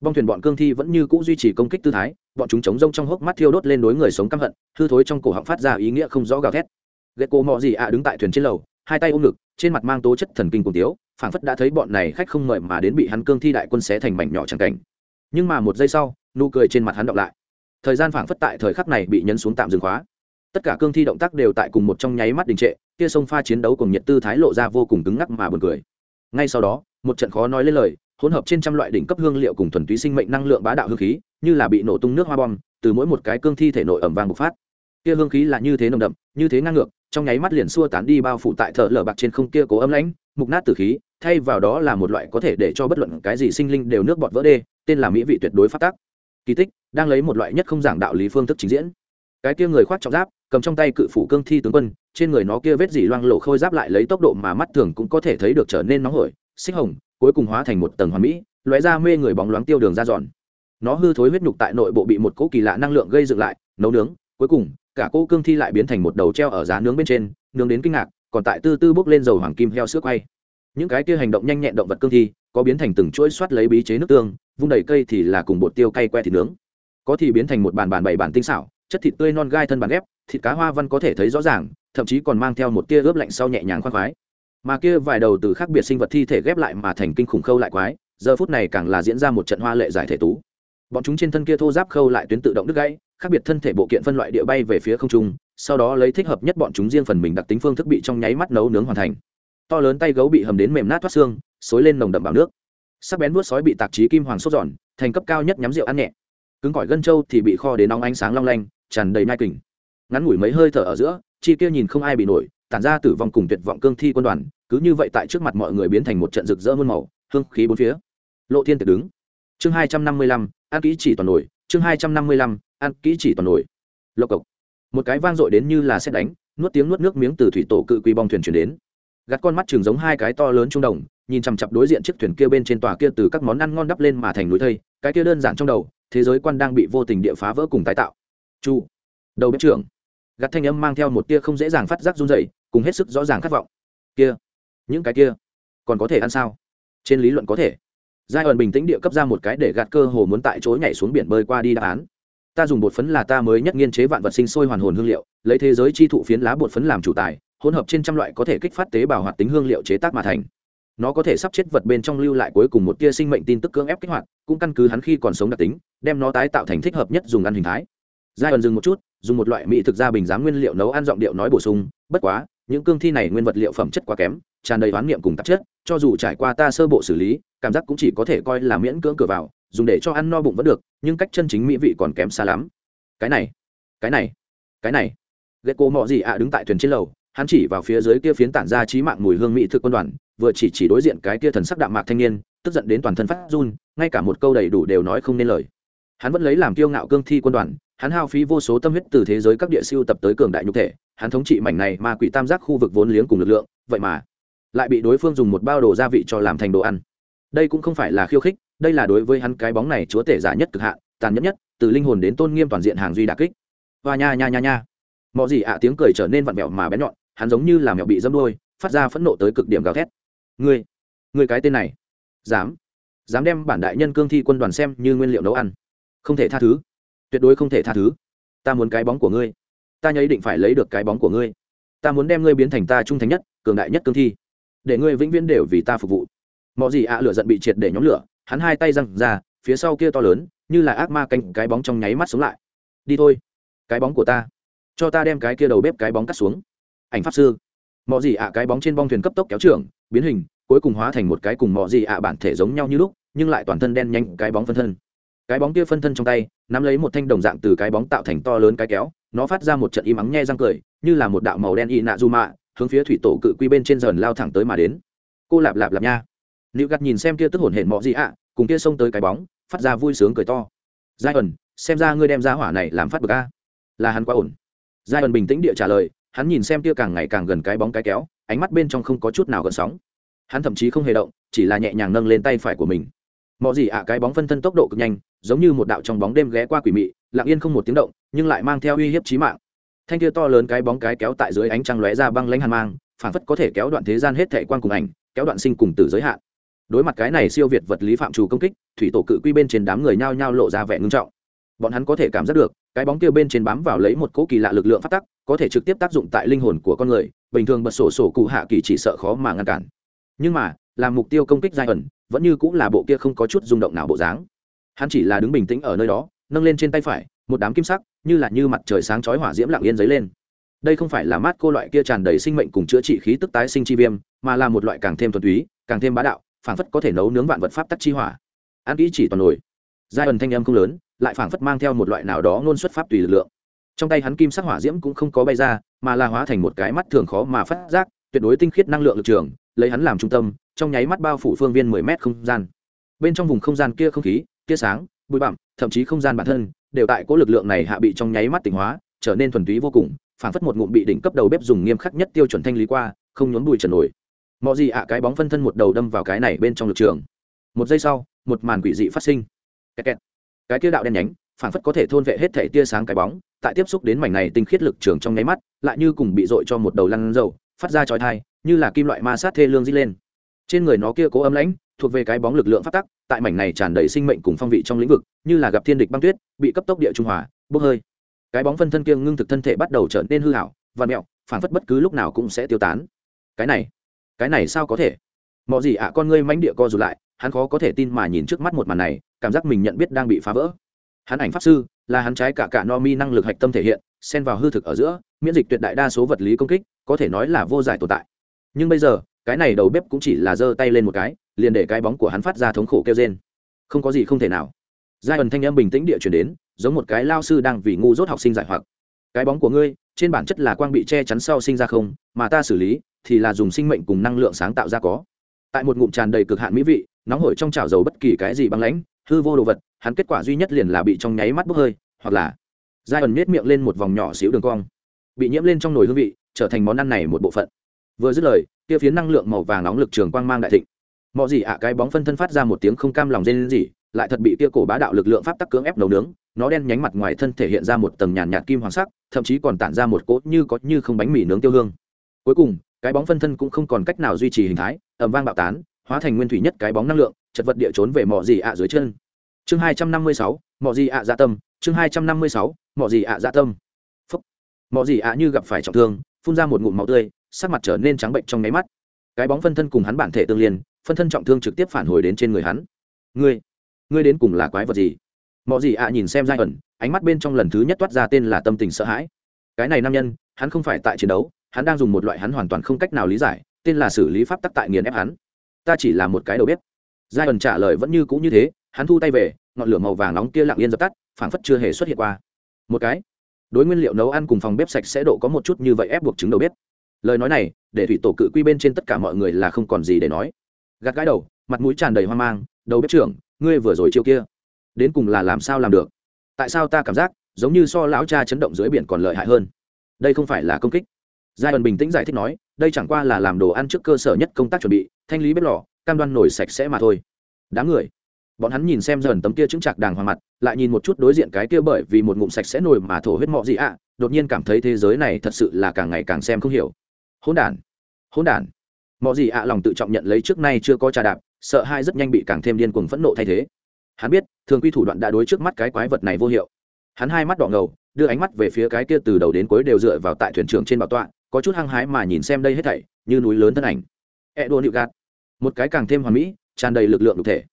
Bong thuyền bọn cương thi vẫn như cũ duy trì công kích tư thái, bọn chúng chống rông trong hốc mắt thiêu đốt lên đối người sống căm hận, hư thối trong cổ họng phát ra ý nghĩa không rõ gào thét. Ghét cô mò gì ạ đứng tại thuyền trên lầu, hai tay ôm ngực, trên mặt mang tố chất thần kinh cùng tiếu phảng phất đã thấy bọn này khách không mời mà đến bị hắn cương thi đại quân xé thành mảnh nhỏ chẳng cảnh. Nhưng mà một giây sau, nụ cười trên mặt hắn đọc lại. Thời gian phảng phất tại thời khắc này bị nhấn xuống tạm dừng khóa. Tất cả cương thi động tác đều tại cùng một trong nháy mắt đình trệ, kia sông pha chiến đấu cùng nhiệt tư thái lộ ra vô cùng cứng ngắc mà buồn cười. Ngay sau đó, một trận khó nói lên lời, hỗn hợp trên trăm loại đỉnh cấp hương liệu cùng thuần túy sinh mệnh năng lượng bá đạo hương khí, như là bị nổ tung nước hoa bom, từ mỗi một cái cương thi thể nội ẩm vàng bộc phát. Kia hương khí là như thế nồng đậm, như thế ngang ngược trong nháy mắt liền xua tán đi bao phủ tại thợ lở bạc trên không kia cố ấm lãnh, mục nát tử khí, thay vào đó là một loại có thể để cho bất luận cái gì sinh linh đều nước bọt vỡ đê, tên là mỹ vị tuyệt đối phát tác. Kỳ tích, đang lấy một loại nhất không giảng đạo lý phương thức trình diễn. Cái kia người khoác trọng giáp, cầm trong tay cự phủ cương thi tướng quân, trên người nó kia vết dỉ loang lộ khôi giáp lại lấy tốc độ mà mắt thường cũng có thể thấy được trở nên nóng hổi, xích hồng, cuối cùng hóa thành một tầng hoàn mỹ, lóe ra mê người bóng loáng tiêu đường ra dọn. Nó hư thối huyết nhục tại nội bộ bị một cỗ kỳ lạ năng lượng gây dựng lại, nấu nướng, cuối cùng cả cô cương thi lại biến thành một đầu treo ở giá nướng bên trên, nướng đến kinh ngạc, còn tại tư tư bốc lên dầu hoàng kim heo sữa quay. Những cái kia hành động nhanh nhẹn động vật cương thi, có biến thành từng chuỗi xoát lấy bí chế nước tương, vung đầy cây thì là cùng bột tiêu cay que thịt nướng. Có thì biến thành một bàn bàn bảy bàn tinh xảo, chất thịt tươi non gai thân bàn ghép, thịt cá hoa văn có thể thấy rõ ràng, thậm chí còn mang theo một tia ướp lạnh sau nhẹ nhàng khoan khoái. Mà kia vài đầu từ khác biệt sinh vật thi thể ghép lại mà thành kinh khủng khâu lại quái, giờ phút này càng là diễn ra một trận hoa lệ giải thể tú. Bọn chúng trên thân kia thô giáp khâu lại tuyến tự động đứt gãy khác biệt thân thể bộ kiện phân loại địa bay về phía không trung, sau đó lấy thích hợp nhất bọn chúng riêng phần mình đặc tính phương thức bị trong nháy mắt nấu nướng hoàn thành. To lớn tay gấu bị hầm đến mềm nát thoát xương, xối lên nồng đậm vào nước. Sắc bén vuốt sói bị tạc trí kim hoàng sốt giòn, thành cấp cao nhất nhắm rượu ăn nhẹ. Cứng cỏi gân trâu thì bị kho đến nóng ánh sáng long lanh, tràn đầy nai kình. Ngắn ngủi mấy hơi thở ở giữa, chi kia nhìn không ai bị nổi, tản ra tử vong cùng tuyệt vọng cương thi quân đoàn, cứ như vậy tại trước mặt mọi người biến thành một trận rực rỡ muôn màu, hương khí bốn phía. Lộ thiên tiệc đứng. Chương hai trăm năm mươi lăm, an kỹ chỉ toàn nổi chương hai trăm năm mươi lăm, ăn kỹ chỉ toàn nổi. Lộc cộc. Một cái vang dội đến như là xét đánh, nuốt tiếng nuốt nước miếng từ thủy tổ cự quy bong thuyền chuyển đến. Gạt con mắt chừng giống hai cái to lớn trung đồng, nhìn chằm chặp đối diện chiếc thuyền kia bên trên tòa kia từ các món ăn ngon đắp lên mà thành núi thây, cái kia đơn giản trong đầu, thế giới quan đang bị vô tình địa phá vỡ cùng tái tạo. Chu. Đầu bếp trưởng. Gạt thanh âm mang theo một tia không dễ dàng phát giác run dậy cùng hết sức rõ ràng khát vọng. Kia. Những cái kia. Còn có thể ăn sao? Trên lý luận có thể giai ẩn bình tĩnh địa cấp ra một cái để gạt cơ hồ muốn tại chỗ nhảy xuống biển bơi qua đi đáp án. Ta dùng bột phấn là ta mới nhất nghiên chế vạn vật sinh sôi hoàn hồn hương liệu, lấy thế giới chi thụ phiến lá bột phấn làm chủ tài, hỗn hợp trên trăm loại có thể kích phát tế bào hoạt tính hương liệu chế tác mà thành. Nó có thể sắp chết vật bên trong lưu lại cuối cùng một tia sinh mệnh tin tức cưỡng ép kích hoạt, cũng căn cứ hắn khi còn sống đặc tính, đem nó tái tạo thành thích hợp nhất dùng ăn hình thái. Giai ẩn dừng một chút, dùng một loại mỹ thực ra bình giá nguyên liệu nấu ăn giọng điệu nói bổ sung, bất quá những cương thi này nguyên vật liệu phẩm chất quá kém, tràn đầy hoán niệm cùng tạp chất, cho dù trải qua ta sơ bộ xử lý, cảm giác cũng chỉ có thể coi là miễn cưỡng cửa vào, dùng để cho ăn no bụng vẫn được, nhưng cách chân chính mỹ vị còn kém xa lắm. Cái này cái này cái này. Ghét cô mọ gì ạ đứng tại thuyền trên lầu, hắn chỉ vào phía dưới kia phiến tản ra trí mạng mùi hương mỹ thực quân đoàn, vừa chỉ chỉ đối diện cái kia thần sắc đạm mạc thanh niên, tức giận đến toàn thân phát run, ngay cả một câu đầy đủ đều nói không nên lời. Hắn vẫn lấy làm kiêu ngạo cương thi quân đoàn, hắn hao phí vô số tâm huyết từ thế giới các địa siêu tập tới cường đại nhục thể hắn thống trị mảnh này mà quỷ tam giác khu vực vốn liếng cùng lực lượng, vậy mà lại bị đối phương dùng một bao đồ gia vị cho làm thành đồ ăn. Đây cũng không phải là khiêu khích, đây là đối với hắn cái bóng này chúa tể giả nhất cực hạn, tàn nhẫn nhất, từ linh hồn đến tôn nghiêm toàn diện hàng duy đà kích. Và nha nha nha nha. Mọi gì ạ tiếng cười trở nên vặn vẹo mà bén nhọn, hắn giống như là mẹo bị dâm đôi phát ra phẫn nộ tới cực điểm gào thét. Ngươi ngươi cái tên này, dám dám đem bản đại nhân cương thi quân đoàn xem như nguyên liệu nấu ăn. Không thể tha thứ, tuyệt đối không thể tha thứ. Ta muốn cái bóng của ngươi ta nhấy định phải lấy được cái bóng của ngươi. Ta muốn đem ngươi biến thành ta trung thành nhất, cường đại nhất cương thi. Để ngươi vĩnh viễn đều vì ta phục vụ. Mọi gì ạ lửa giận bị triệt để nhóm lửa, hắn hai tay răng ra, phía sau kia to lớn, như là ác ma canh cái bóng trong nháy mắt sống lại. Đi thôi, cái bóng của ta. Cho ta đem cái kia đầu bếp cái bóng cắt xuống. Ảnh pháp sư. Mọi gì ạ cái bóng trên bong thuyền cấp tốc kéo trưởng, biến hình, cuối cùng hóa thành một cái cùng mọi gì ạ bản thể giống nhau như lúc, nhưng lại toàn thân đen nhanh, cái bóng phân thân. Cái bóng kia phân thân trong tay, nắm lấy một thanh đồng dạng từ cái bóng tạo thành to lớn cái kéo nó phát ra một trận im ắng nhe răng cười, như là một đạo màu đen y nạ du mạ hướng phía thủy tổ cự quy bên trên dần lao thẳng tới mà đến. Cô lạp lạp lạp nha. Nữ gặt nhìn xem kia tức hổn hển mọ gì ạ, cùng kia xông tới cái bóng, phát ra vui sướng cười to. Giai ẩn xem ra ngươi đem ra hỏa này làm phát bực a. Là hắn quá ổn. Giai ẩn bình tĩnh địa trả lời, hắn nhìn xem kia càng ngày càng gần cái bóng cái kéo, ánh mắt bên trong không có chút nào gần sóng. Hắn thậm chí không hề động, chỉ là nhẹ nhàng nâng lên tay phải của mình. Mọi gì ạ, cái bóng phân thân tốc độ cực nhanh, giống như một đạo trong bóng đêm ghé qua quỷ mị lặng yên không một tiếng động, nhưng lại mang theo uy hiếp chí mạng. Thanh kia to lớn cái bóng cái kéo tại dưới ánh trăng lóe ra băng lãnh hàn mang phản phất có thể kéo đoạn thế gian hết thệ quan cùng ảnh, kéo đoạn sinh cùng tử giới hạn. Đối mặt cái này siêu việt vật lý phạm trù công kích, thủy tổ cự quy bên trên đám người nhao nhao lộ ra vẻ ngưng trọng. Bọn hắn có thể cảm giác được, cái bóng kia bên trên bám vào lấy một cỗ kỳ lạ lực lượng phát tắc, có thể trực tiếp tác dụng tại linh hồn của con người, bình thường bật sổ sổ cụ hạ kỳ chỉ sợ khó mà ngăn cản. Nhưng mà làm mục tiêu công kích giai ẩn, vẫn như cũng là bộ kia không có chút rung động nào bộ dáng. Hắn chỉ là đứng bình tĩnh ở nơi đó nâng lên trên tay phải, một đám kim sắc, như là như mặt trời sáng chói hỏa diễm lặng yên dấy lên. Đây không phải là mát cô loại kia tràn đầy sinh mệnh cùng chữa trị khí tức tái sinh chi viêm, mà là một loại càng thêm thuần túy, càng thêm bá đạo, phảng phất có thể nấu nướng vạn vật pháp tắc chi hỏa. An kỹ chỉ toàn nổi. Giai ẩn thanh âm không lớn, lại phảng phất mang theo một loại nào đó ngôn xuất pháp tùy lực lượng. Trong tay hắn kim sắc hỏa diễm cũng không có bay ra, mà là hóa thành một cái mắt thường khó mà phát giác, tuyệt đối tinh khiết năng lượng lực trường, lấy hắn làm trung tâm, trong nháy mắt bao phủ phương viên mười mét không gian. Bên trong vùng không gian kia không khí, tia sáng bụi bặm, thậm chí không gian bản thân đều tại cố lực lượng này hạ bị trong nháy mắt tỉnh hóa, trở nên thuần túy vô cùng phản phất một ngụm bị đỉnh cấp đầu bếp dùng nghiêm khắc nhất tiêu chuẩn thanh lý qua, không nhốn bụi trần nổi. Mọi gì ạ cái bóng phân thân một đầu đâm vào cái này bên trong lực trường. Một giây sau, một màn quỷ dị phát sinh. Kẹt kẹt. cái kia đạo đen nhánh phản phất có thể thôn vệ hết thể tia sáng cái bóng, tại tiếp xúc đến mảnh này tinh khiết lực trường trong nháy mắt, lại như cùng bị dội cho một đầu lăn dầu, phát ra chói thai như là kim loại ma sát thê lương dít lên. Trên người nó kia cố ấm lãnh thuộc về cái bóng lực lượng phát tắc, tại mảnh này tràn đầy sinh mệnh cùng phong vị trong lĩnh vực, như là gặp thiên địch băng tuyết, bị cấp tốc địa trung hòa, bốc hơi. Cái bóng phân thân kiêng ngưng thực thân thể bắt đầu trở nên hư hảo và mẹo phản phất bất cứ lúc nào cũng sẽ tiêu tán. Cái này cái này sao có thể? Mọi gì ạ, con ngươi mánh địa co rụt lại, hắn khó có thể tin mà nhìn trước mắt một màn này, cảm giác mình nhận biết đang bị phá vỡ. Hắn ảnh pháp sư, là hắn trái cả cả no mi năng lực hạch tâm thể hiện, xen vào hư thực ở giữa, miễn dịch tuyệt đại đa số vật lý công kích, có thể nói là vô giải tồn tại. Nhưng bây giờ, cái này đầu bếp cũng chỉ là giơ tay lên một cái liền để cái bóng của hắn phát ra thống khổ kêu rên. Không có gì không thể nào. Giai ẩn thanh âm bình tĩnh địa chuyển đến, giống một cái lao sư đang vì ngu dốt học sinh giải hoặc. Cái bóng của ngươi, trên bản chất là quang bị che chắn sau sinh ra không, mà ta xử lý, thì là dùng sinh mệnh cùng năng lượng sáng tạo ra có. Tại một ngụm tràn đầy cực hạn mỹ vị, nóng hổi trong chảo dầu bất kỳ cái gì băng lãnh, hư vô đồ vật, hắn kết quả duy nhất liền là bị trong nháy mắt bốc hơi, hoặc là giai ẩn miết miệng lên một vòng nhỏ xíu đường cong. Bị nhiễm lên trong nồi hương vị, trở thành món ăn này một bộ phận. Vừa dứt lời, kia phiến năng lượng màu vàng nóng lực trường quang mang đại thịnh mọi gì ạ, cái bóng phân thân phát ra một tiếng không cam lòng rên gì, lại thật bị kia cổ bá đạo lực lượng pháp tắc cưỡng ép nấu nướng, nó đen nhánh mặt ngoài thân thể hiện ra một tầng nhàn nhạt kim hoàng sắc, thậm chí còn tản ra một cỗ như có như không bánh mì nướng tiêu hương. Cuối cùng, cái bóng phân thân cũng không còn cách nào duy trì hình thái ẩm vang bạo tán, hóa thành nguyên thủy nhất cái bóng năng lượng, chật vật địa trốn về mỏ gì ạ dưới chân. Chương hai trăm năm mươi sáu mỏ gì ạ dạ tâm, chương hai trăm năm mươi sáu mỏ gì ạ dạ tâm. Phúc. Mỏ gì ạ như gặp phải trọng thương, phun ra một ngụm máu tươi, sắc mặt trở nên trắng bệnh trong nháy mắt cái bóng phân thân cùng hắn bản thể tương liên, phân thân trọng thương trực tiếp phản hồi đến trên người hắn. Ngươi ngươi đến cùng là quái vật gì? Mọi gì ạ nhìn xem giai ẩn, ánh mắt bên trong lần thứ nhất toát ra tên là tâm tình sợ hãi. Cái này nam nhân, hắn không phải tại chiến đấu, hắn đang dùng một loại hắn hoàn toàn không cách nào lý giải, tên là xử lý pháp tắc tại nghiền ép hắn. Ta chỉ là một cái đầu bếp. Giai ẩn trả lời vẫn như cũ như thế, hắn thu tay về, ngọn lửa màu vàng nóng kia lặng yên dập tắt, phảng phất chưa hề xuất hiện qua. Một cái. Đối nguyên liệu nấu ăn cùng phòng bếp sạch sẽ độ có một chút như vậy ép buộc trứng đầu bếp lời nói này, để thủy tổ cự quy bên trên tất cả mọi người là không còn gì để nói. Gạt gãi đầu, mặt mũi tràn đầy hoang mang, đầu bếp trưởng, ngươi vừa rồi chiêu kia, đến cùng là làm sao làm được? Tại sao ta cảm giác, giống như so lão cha chấn động dưới biển còn lợi hại hơn? Đây không phải là công kích. Giai ẩn bình tĩnh giải thích nói, đây chẳng qua là làm đồ ăn trước cơ sở nhất công tác chuẩn bị, thanh lý bếp lò, cam đoan nổi sạch sẽ mà thôi. Đám người, bọn hắn nhìn xem dần tấm kia chứng chạc đàng hoàng mặt, lại nhìn một chút đối diện cái kia bởi vì một ngụm sạch sẽ nổi mà thổ huyết mọ gì ạ, đột nhiên cảm thấy thế giới này thật sự là càng ngày càng xem không hiểu hỗn đản. Hỗn đản. Mọi gì ạ lòng tự trọng nhận lấy trước nay chưa có trà đạp, sợ hai rất nhanh bị càng thêm điên cuồng phẫn nộ thay thế. Hắn biết, thường quy thủ đoạn đã đối trước mắt cái quái vật này vô hiệu. Hắn hai mắt đỏ ngầu, đưa ánh mắt về phía cái kia từ đầu đến cuối đều dựa vào tại thuyền trưởng trên bảo tọa, có chút hăng hái mà nhìn xem đây hết thảy, như núi lớn thân ảnh. E đua nịu gạt. Một cái càng thêm hoàn mỹ, tràn đầy lực lượng thực thể.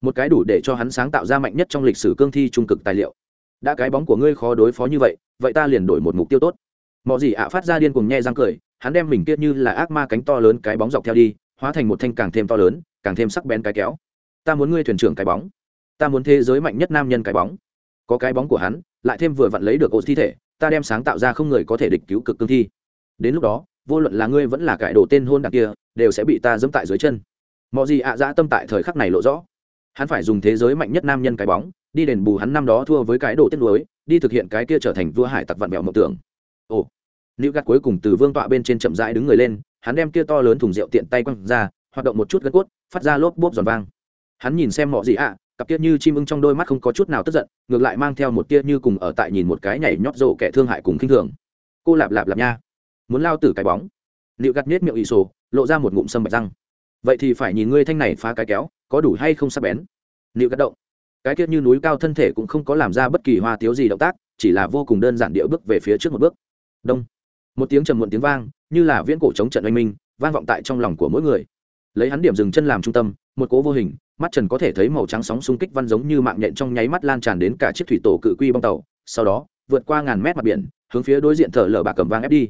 Một cái đủ để cho hắn sáng tạo ra mạnh nhất trong lịch sử cương thi trung cực tài liệu. Đã cái bóng của ngươi khó đối phó như vậy vậy ta liền đổi một mục tiêu tốt. Mọi gì ạ phát ra điên cùng nhe răng cười hắn đem mình kia như là ác ma cánh to lớn cái bóng dọc theo đi, hóa thành một thanh càng thêm to lớn, càng thêm sắc bén cái kéo. Ta muốn ngươi thuyền trưởng cái bóng. Ta muốn thế giới mạnh nhất nam nhân cái bóng. Có cái bóng của hắn, lại thêm vừa vặn lấy được ô thi thể, ta đem sáng tạo ra không người có thể địch cứu cực cương thi. Đến lúc đó, vô luận là ngươi vẫn là cải đồ tên hôn đặc kia, đều sẽ bị ta dẫm tại dưới chân. Mọi gì ạ dã tâm tại thời khắc này lộ rõ. Hắn phải dùng thế giới mạnh nhất nam nhân cái bóng, đi đền bù hắn năm đó thua với cái đồ tiết lối đi thực hiện cái kia trở thành vua hải tặc vạn mẹo mộng tưởng. Ồ nữ gạt cuối cùng từ vương tọa bên trên chậm rãi đứng người lên, hắn đem kia to lớn thùng rượu tiện tay quăng ra, hoạt động một chút gân cốt, phát ra lốp bốp giòn vang. Hắn nhìn xem mọi gì ạ, cặp kia như chim ưng trong đôi mắt không có chút nào tức giận, ngược lại mang theo một tia như cùng ở tại nhìn một cái nhảy nhót rộ kẻ thương hại cùng khinh thường. Cô lạp lạp lạp nha. Muốn lao tử cái bóng. Liệu gắt nết miệng ị sổ, lộ ra một ngụm sâm bạch răng. Vậy thì phải nhìn ngươi thanh này phá cái kéo, có đủ hay không sắc bén? Liệu gắt động. Cái kia như núi cao thân thể cũng không có làm ra bất kỳ hoa tiếu gì động tác, chỉ là vô cùng đơn giản điệu bước về phía trước một bước. Đông một tiếng trầm muộn tiếng vang, như là viễn cổ chống trận oanh minh, vang vọng tại trong lòng của mỗi người. Lấy hắn điểm dừng chân làm trung tâm, một cố vô hình, mắt trần có thể thấy màu trắng sóng xung kích văn giống như mạng nhện trong nháy mắt lan tràn đến cả chiếc thủy tổ cự quy bong tàu, sau đó, vượt qua ngàn mét mặt biển, hướng phía đối diện thở lở bạc cầm vang ép đi.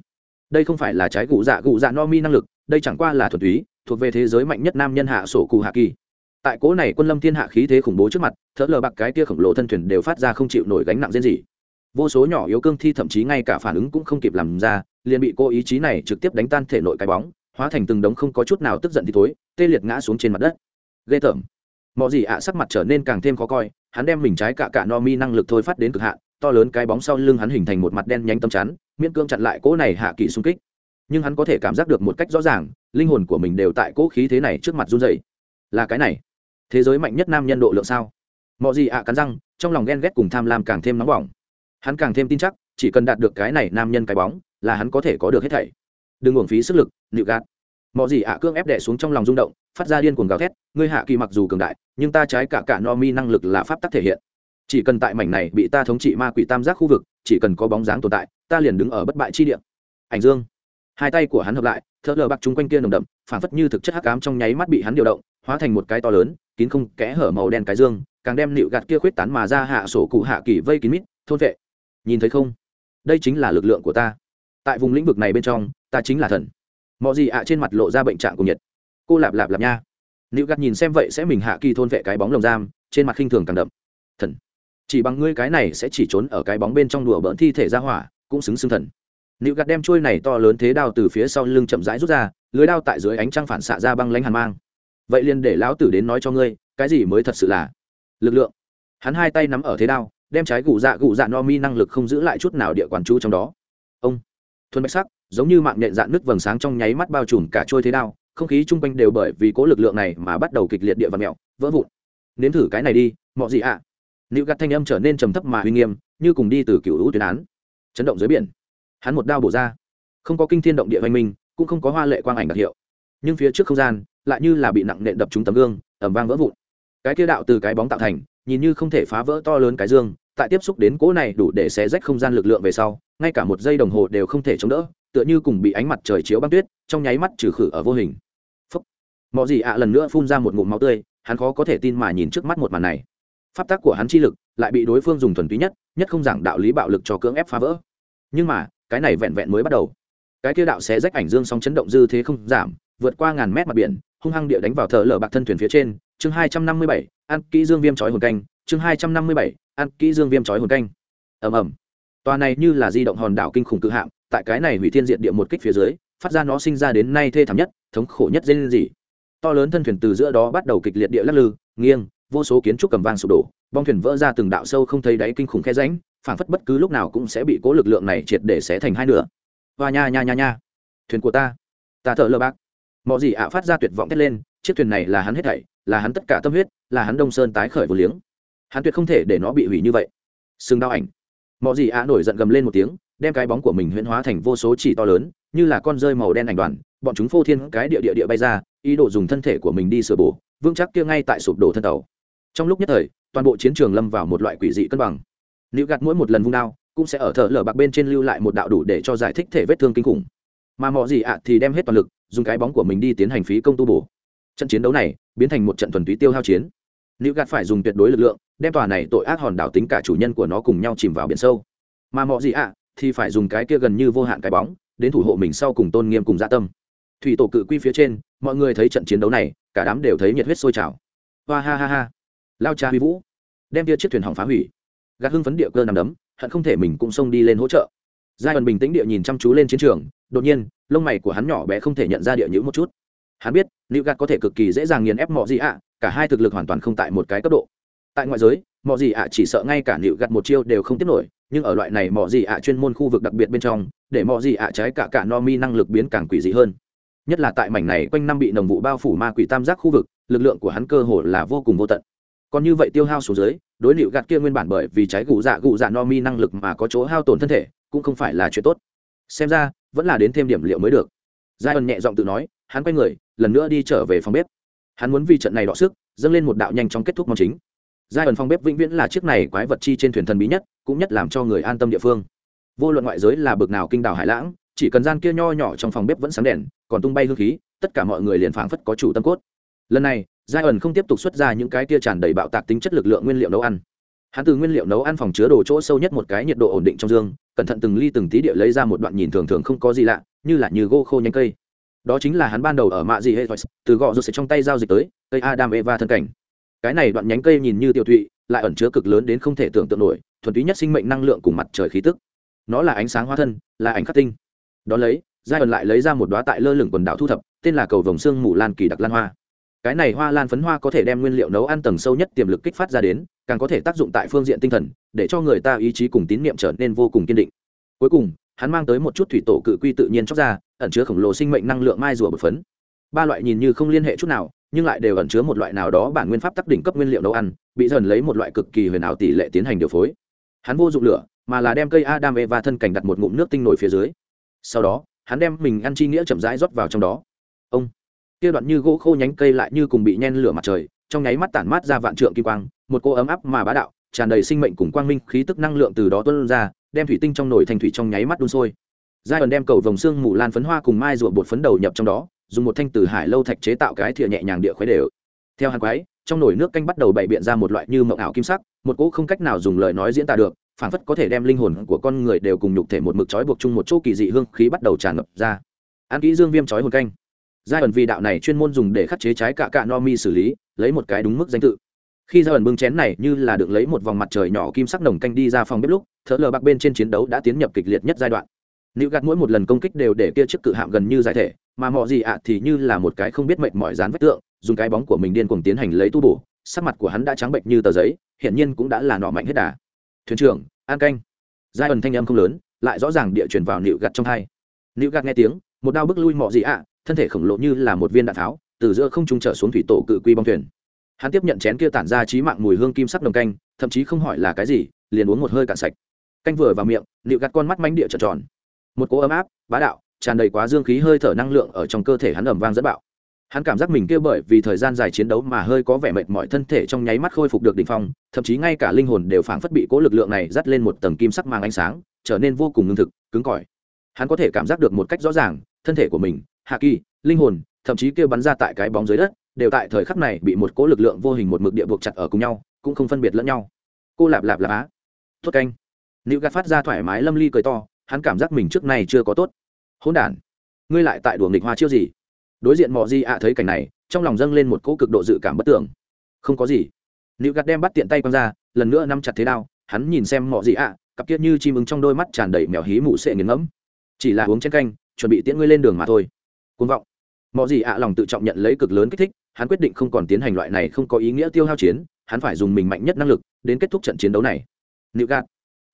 Đây không phải là trái gụ dạ gụ dạ no mi năng lực, đây chẳng qua là thuần túy, thuộc về thế giới mạnh nhất nam nhân hạ sổ cù hạ kỳ. Tại cố này quân lâm thiên hạ khí thế khủng bố trước mặt, thở lở bạc cái kia khổng lồ thân thuyền đều phát ra không chịu nổi gánh nặng riêng gì vô số nhỏ yếu cương thi thậm chí ngay cả phản ứng cũng không kịp làm ra liền bị cô ý chí này trực tiếp đánh tan thể nội cái bóng, hóa thành từng đống không có chút nào tức giận thì thối, tê liệt ngã xuống trên mặt đất. Ghê tởm. Mọi gì ạ sắc mặt trở nên càng thêm khó coi, hắn đem mình trái cả cả no mi năng lực thôi phát đến cực hạn, to lớn cái bóng sau lưng hắn hình thành một mặt đen nhánh tâm chắn, miễn cương chặn lại cỗ này hạ kỳ xung kích. Nhưng hắn có thể cảm giác được một cách rõ ràng, linh hồn của mình đều tại cỗ khí thế này trước mặt run dày là cái này, thế giới mạnh nhất nam nhân độ lượng sao? Mọi gì ạ cắn răng, trong lòng ghen ghét cùng tham lam càng thêm nóng bỏng. Hắn càng thêm tin chắc, chỉ cần đạt được cái này nam nhân cái bóng là hắn có thể có được hết thảy. Đừng uổng phí sức lực, nịu gạt. Mọi gì ạ cương ép đẻ xuống trong lòng rung động, phát ra điên cuồng gào thét, ngươi hạ kỳ mặc dù cường đại, nhưng ta trái cả cả no mi năng lực là pháp tắc thể hiện. Chỉ cần tại mảnh này bị ta thống trị ma quỷ tam giác khu vực, chỉ cần có bóng dáng tồn tại, ta liền đứng ở bất bại chi địa. Ảnh dương. Hai tay của hắn hợp lại thợ lờ bạc chung quanh kia nồng đậm phản phất như thực chất hắc ám trong nháy mắt bị hắn điều động, hóa thành một cái to lớn, kín không kẽ hở màu đen cái dương, càng đem nịu gạt kia khuyết tán mà ra hạ sổ cụ hạ kỳ vây kín mít, thôn vệ. Nhìn thấy không? Đây chính là lực lượng của ta tại vùng lĩnh vực này bên trong, ta chính là thần. Mọi gì ạ trên mặt lộ ra bệnh trạng của nhiệt. Cô lạp lạp lạp nha. Nữ gạt nhìn xem vậy sẽ mình hạ kỳ thôn vệ cái bóng lồng giam, trên mặt khinh thường càng đậm. Thần. Chỉ bằng ngươi cái này sẽ chỉ trốn ở cái bóng bên trong đùa bỡn thi thể ra hỏa, cũng xứng xưng thần. Nữ gạt đem trôi này to lớn thế đao từ phía sau lưng chậm rãi rút ra, lưới đao tại dưới ánh trăng phản xạ ra băng lánh hàn mang. Vậy liền để lão tử đến nói cho ngươi, cái gì mới thật sự là lực lượng. Hắn hai tay nắm ở thế đao, đem trái gù dạ gù dạ no mi năng lực không giữ lại chút nào địa quản chú trong đó thuần bạch sắc, giống như mạng nhện dạn nước vầng sáng trong nháy mắt bao trùm cả trôi thế đao, không khí chung quanh đều bởi vì cố lực lượng này mà bắt đầu kịch liệt địa và mẹo, vỡ vụn. Nếm thử cái này đi, mọ gì ạ. À? nữ gạt thanh âm trở nên trầm thấp mà uy nghiêm, như cùng đi từ cựu hữu tuyên án. Chấn động dưới biển. Hắn một đao bổ ra. Không có kinh thiên động địa văn minh cũng không có hoa lệ quang ảnh đặc hiệu. Nhưng phía trước không gian, lại như là bị nặng nện đập trúng tấm gương ẩm vang vỡ vụn. Cái kia đạo từ cái bóng tạo thành, nhìn như không thể phá vỡ to lớn cái dương, tại tiếp xúc đến cỗ này đủ để xé rách không gian lực lượng về sau ngay cả một giây đồng hồ đều không thể chống đỡ, tựa như cùng bị ánh mặt trời chiếu băng tuyết, trong nháy mắt trừ khử ở vô hình. Phúc. Mọi gì ạ lần nữa phun ra một ngụm máu tươi, hắn khó có thể tin mà nhìn trước mắt một màn này. Pháp tắc của hắn chi lực lại bị đối phương dùng thuần túy nhất nhất không giảng đạo lý bạo lực cho cưỡng ép phá vỡ. Nhưng mà, cái này vẹn vẹn mới bắt đầu. Cái kia đạo sẽ rách ảnh dương song chấn động dư thế không giảm, vượt qua ngàn mét mặt biển, hung hăng địa đánh vào thợ lở bạc thân thuyền phía trên. Chương hai trăm năm mươi bảy, ăn kỹ dương viêm chói hồn canh. Chương hai trăm năm mươi bảy, ăn kỹ dương viêm chói hồn canh. Ầm ầm tòa này như là di động hòn đảo kinh khủng cự hạm, tại cái này hủy thiên diệt địa một kích phía dưới, phát ra nó sinh ra đến nay thê thảm nhất, thống khổ nhất dây lên gì. To lớn thân thuyền từ giữa đó bắt đầu kịch liệt địa lắc lư, nghiêng, vô số kiến trúc cầm vang sụp đổ, bong thuyền vỡ ra từng đạo sâu không thấy đáy kinh khủng khe ránh phảng phất bất cứ lúc nào cũng sẽ bị cố lực lượng này triệt để xé thành hai nửa. Và nha nha nha nha. Thuyền của ta. Ta thợ lơ bác. Mọi gì ạ phát ra tuyệt vọng thét lên, chiếc thuyền này là hắn hết thảy, là hắn tất cả tâm huyết, là hắn đông sơn tái khởi vô liếng. Hắn tuyệt không thể để nó bị hủy như vậy. Sừng đau ảnh mọi gì ạ nổi giận gầm lên một tiếng, đem cái bóng của mình huyễn hóa thành vô số chỉ to lớn, như là con rơi màu đen ảnh đoàn, bọn chúng phô thiên cái địa địa địa bay ra, ý đồ dùng thân thể của mình đi sửa bổ, vững chắc kia ngay tại sụp đổ thân tàu. Trong lúc nhất thời, toàn bộ chiến trường lâm vào một loại quỷ dị cân bằng. Nữ gạt mỗi một lần vung đao, cũng sẽ ở thợ lở bạc bên trên lưu lại một đạo đủ để cho giải thích thể vết thương kinh khủng. Mà mọi gì ạ thì đem hết toàn lực, dùng cái bóng của mình đi tiến hành phí công tu bổ. Trận chiến đấu này, biến thành một trận thuần túy tiêu hao chiến. Nữ gạt phải dùng tuyệt đối lực lượng đem tòa này tội ác hòn đảo tính cả chủ nhân của nó cùng nhau chìm vào biển sâu. Mà mọi gì ạ, thì phải dùng cái kia gần như vô hạn cái bóng, đến thủ hộ mình sau cùng tôn nghiêm cùng dạ tâm. Thủy tổ cự quy phía trên, mọi người thấy trận chiến đấu này, cả đám đều thấy nhiệt huyết sôi trào. Hoa ha ha ha. Lao cha huy vũ, đem kia chiếc thuyền hỏng phá hủy. Gạt hưng phấn địa cơ nằm đấm, hận không thể mình cũng xông đi lên hỗ trợ. Giai ẩn bình tĩnh địa nhìn chăm chú lên chiến trường, đột nhiên, lông mày của hắn nhỏ bé không thể nhận ra địa nhữ một chút. Hắn biết liệu gạt có thể cực kỳ dễ dàng nghiền ép mọi gì ạ, cả hai thực lực hoàn toàn không tại một cái cấp độ tại ngoại giới mọi gì ạ chỉ sợ ngay cả nịu gặt một chiêu đều không tiếp nổi, nhưng ở loại này mọi gì ạ chuyên môn khu vực đặc biệt bên trong, để mọi gì ạ trái cả cả no mi năng lực biến càng quỷ dị hơn. Nhất là tại mảnh này quanh năm bị nồng vụ bao phủ ma quỷ tam giác khu vực, lực lượng của hắn cơ hồ là vô cùng vô tận. Còn như vậy tiêu hao số dưới đối liệu gạt kia nguyên bản bởi vì trái gù dạ gù dạ no mi năng lực mà có chỗ hao tổn thân thể, cũng không phải là chuyện tốt. Xem ra, vẫn là đến thêm điểm liệu mới được. Giai ân nhẹ giọng tự nói, hắn quay người, lần nữa đi trở về phòng bếp. Hắn muốn vì trận này đọ sức, dâng lên một đạo nhanh chóng kết thúc món chính giai ẩn phòng bếp vĩnh viễn là chiếc này quái vật chi trên thuyền thần bí nhất, cũng nhất làm cho người an tâm địa phương. Vô luận ngoại giới là bực nào kinh đảo hải lãng, chỉ cần gian kia nho nhỏ trong phòng bếp vẫn sáng đèn, còn tung bay hương khí, tất cả mọi người liền phảng phất có chủ tâm cốt. Lần này, giai ẩn không tiếp tục xuất ra những cái kia tràn đầy bạo tạc tính chất lực lượng nguyên liệu nấu ăn. Hắn từ nguyên liệu nấu ăn phòng chứa đồ chỗ sâu nhất một cái nhiệt độ ổn định trong dương, cẩn thận từng ly từng tí địa lấy ra một đoạn nhìn thường thường không có gì lạ, như là như gỗ khô nhánh cây. Đó chính là hắn ban đầu ở mạ gì hệ từ gọ rút trong tay giao dịch tới, cây adam eva thân cảnh cái này đoạn nhánh cây nhìn như tiêu thụy lại ẩn chứa cực lớn đến không thể tưởng tượng nổi, thuần túy nhất sinh mệnh năng lượng cùng mặt trời khí tức. Nó là ánh sáng hóa thân, là ảnh khắc tinh. Đó lấy giai ẩn lại lấy ra một đoá tại lơ lửng quần đảo thu thập, tên là cầu vồng xương mù lan kỳ đặc lan hoa. Cái này hoa lan phấn hoa có thể đem nguyên liệu nấu ăn tầng sâu nhất tiềm lực kích phát ra đến, càng có thể tác dụng tại phương diện tinh thần, để cho người ta ý chí cùng tín niệm trở nên vô cùng kiên định. Cuối cùng, hắn mang tới một chút thủy tổ cự quy tự nhiên chóc ra, ẩn chứa khổng lồ sinh mệnh năng lượng mai rùa bột phấn. Ba loại nhìn như không liên hệ chút nào nhưng lại đều ẩn chứa một loại nào đó bản nguyên pháp tắc đỉnh cấp nguyên liệu nấu ăn, bị dần lấy một loại cực kỳ huyền ảo tỷ lệ tiến hành điều phối. Hắn vô dụng lửa, mà là đem cây adam và thân cảnh đặt một ngụm nước tinh nổi phía dưới. Sau đó, hắn đem mình ăn chi nghĩa chậm rãi rót vào trong đó. Ông, kia đoạn như gỗ khô nhánh cây lại như cùng bị nhen lửa mặt trời, trong nháy mắt tản mát ra vạn trượng kim quang, một cô ấm áp mà bá đạo, tràn đầy sinh mệnh cùng quang minh khí tức năng lượng từ đó tuôn ra, đem thủy tinh trong nồi thành thủy trong nháy mắt đun sôi. Giai ẩn đem cầu vòng xương mù lan phấn hoa cùng mai ruột bột phấn đầu nhập trong đó dùng một thanh từ hải lâu thạch chế tạo cái thìa nhẹ nhàng địa khuấy đều. Theo hàn quái, trong nồi nước canh bắt đầu bày biện ra một loại như mộng ảo kim sắc, một cỗ không cách nào dùng lời nói diễn tả được phản phất có thể đem linh hồn của con người đều cùng nhục thể một mực trói buộc chung một chỗ kỳ dị hương khí bắt đầu tràn ngập ra. Ăn kỹ dương viêm trói hồn canh. Giai ẩn vì đạo này chuyên môn dùng để khắc chế trái cạ cạ no mi xử lý, lấy một cái đúng mức danh tự. Khi giai ẩn bưng chén này như là được lấy một vòng mặt trời nhỏ kim sắc nồng canh đi ra phòng bếp lúc, thợ lờ bạc bên trên chiến đấu đã tiến nhập kịch liệt nhất giai đoạn nữ gạt mỗi một lần công kích đều để kia chiếc cự hạm gần như giải thể, mà mọi gì ạ thì như là một cái không biết mệnh mọi dán vách tượng, dùng cái bóng của mình điên cuồng tiến hành lấy tu bổ, sắc mặt của hắn đã trắng bệnh như tờ giấy hiện nhiên cũng đã là nọ mạnh hết đà. Thuyền trưởng, an canh. Giai ẩn thanh âm không lớn, lại rõ ràng địa chuyển vào nịu gạt trong thai nịu gạt nghe tiếng, một đao bước lui mọi gì ạ, thân thể khổng lồ như là một viên đạn tháo, từ giữa không trung trở xuống thủy tổ cự quy bong thuyền. Hắn tiếp nhận chén kia tản ra trí mạng mùi hương kim sắc đồng canh, thậm chí không hỏi là cái gì, liền uống một hơi cạn sạch. Canh vừa vào miệng nịu gạt con mắt manh địa trợn tròn một cỗ ấm áp, bá đạo, tràn đầy quá dương khí hơi thở năng lượng ở trong cơ thể hắn ẩm vang dẫn bạo. Hắn cảm giác mình kia bởi vì thời gian dài chiến đấu mà hơi có vẻ mệt mỏi thân thể trong nháy mắt khôi phục được đ ỉ n h phong, thậm chí ngay cả linh hồn đều phảng phất bị cố lực lượng này dắt lên một tầng kim sắc mang ánh sáng, trở nên vô cùng ngưng thực, cứng cỏi. Hắn có thể cảm giác được một cách rõ ràng, thân thể của mình, hạ kỳ, linh hồn, thậm chí kia bắn ra tại cái bóng dưới đất, đều tại thời khắc này bị một cố lực lượng vô hình một mực địa buộc chặt ở cùng nhau, cũng không phân biệt lẫn nhau. Cô lạp lạp lạp á. Tuất canh. Nữ gạt phát ra thoải mái lâm ly cười to hắn cảm giác mình trước nay chưa có tốt. Hỗn đản, ngươi lại tại đùa nghịch hoa chiêu gì? Đối diện mọi gì ạ thấy cảnh này, trong lòng dâng lên một cỗ cực độ dự cảm bất tưởng không có gì. Nữ gạt đem bắt tiện tay quăng ra, lần nữa nắm chặt thế đao, hắn nhìn xem mọi gì ạ, cặp kia như chim ứng trong đôi mắt tràn đầy mèo hí mụ sệ nghiền ngẫm. Chỉ là uống chén canh, chuẩn bị tiễn ngươi lên đường mà thôi. Côn vọng. Mọi gì ạ lòng tự trọng nhận lấy cực lớn kích thích, hắn quyết định không còn tiến hành loại này không có ý nghĩa tiêu hao chiến, hắn phải dùng mình mạnh nhất năng lực đến kết thúc trận chiến đấu này. Nữ gạt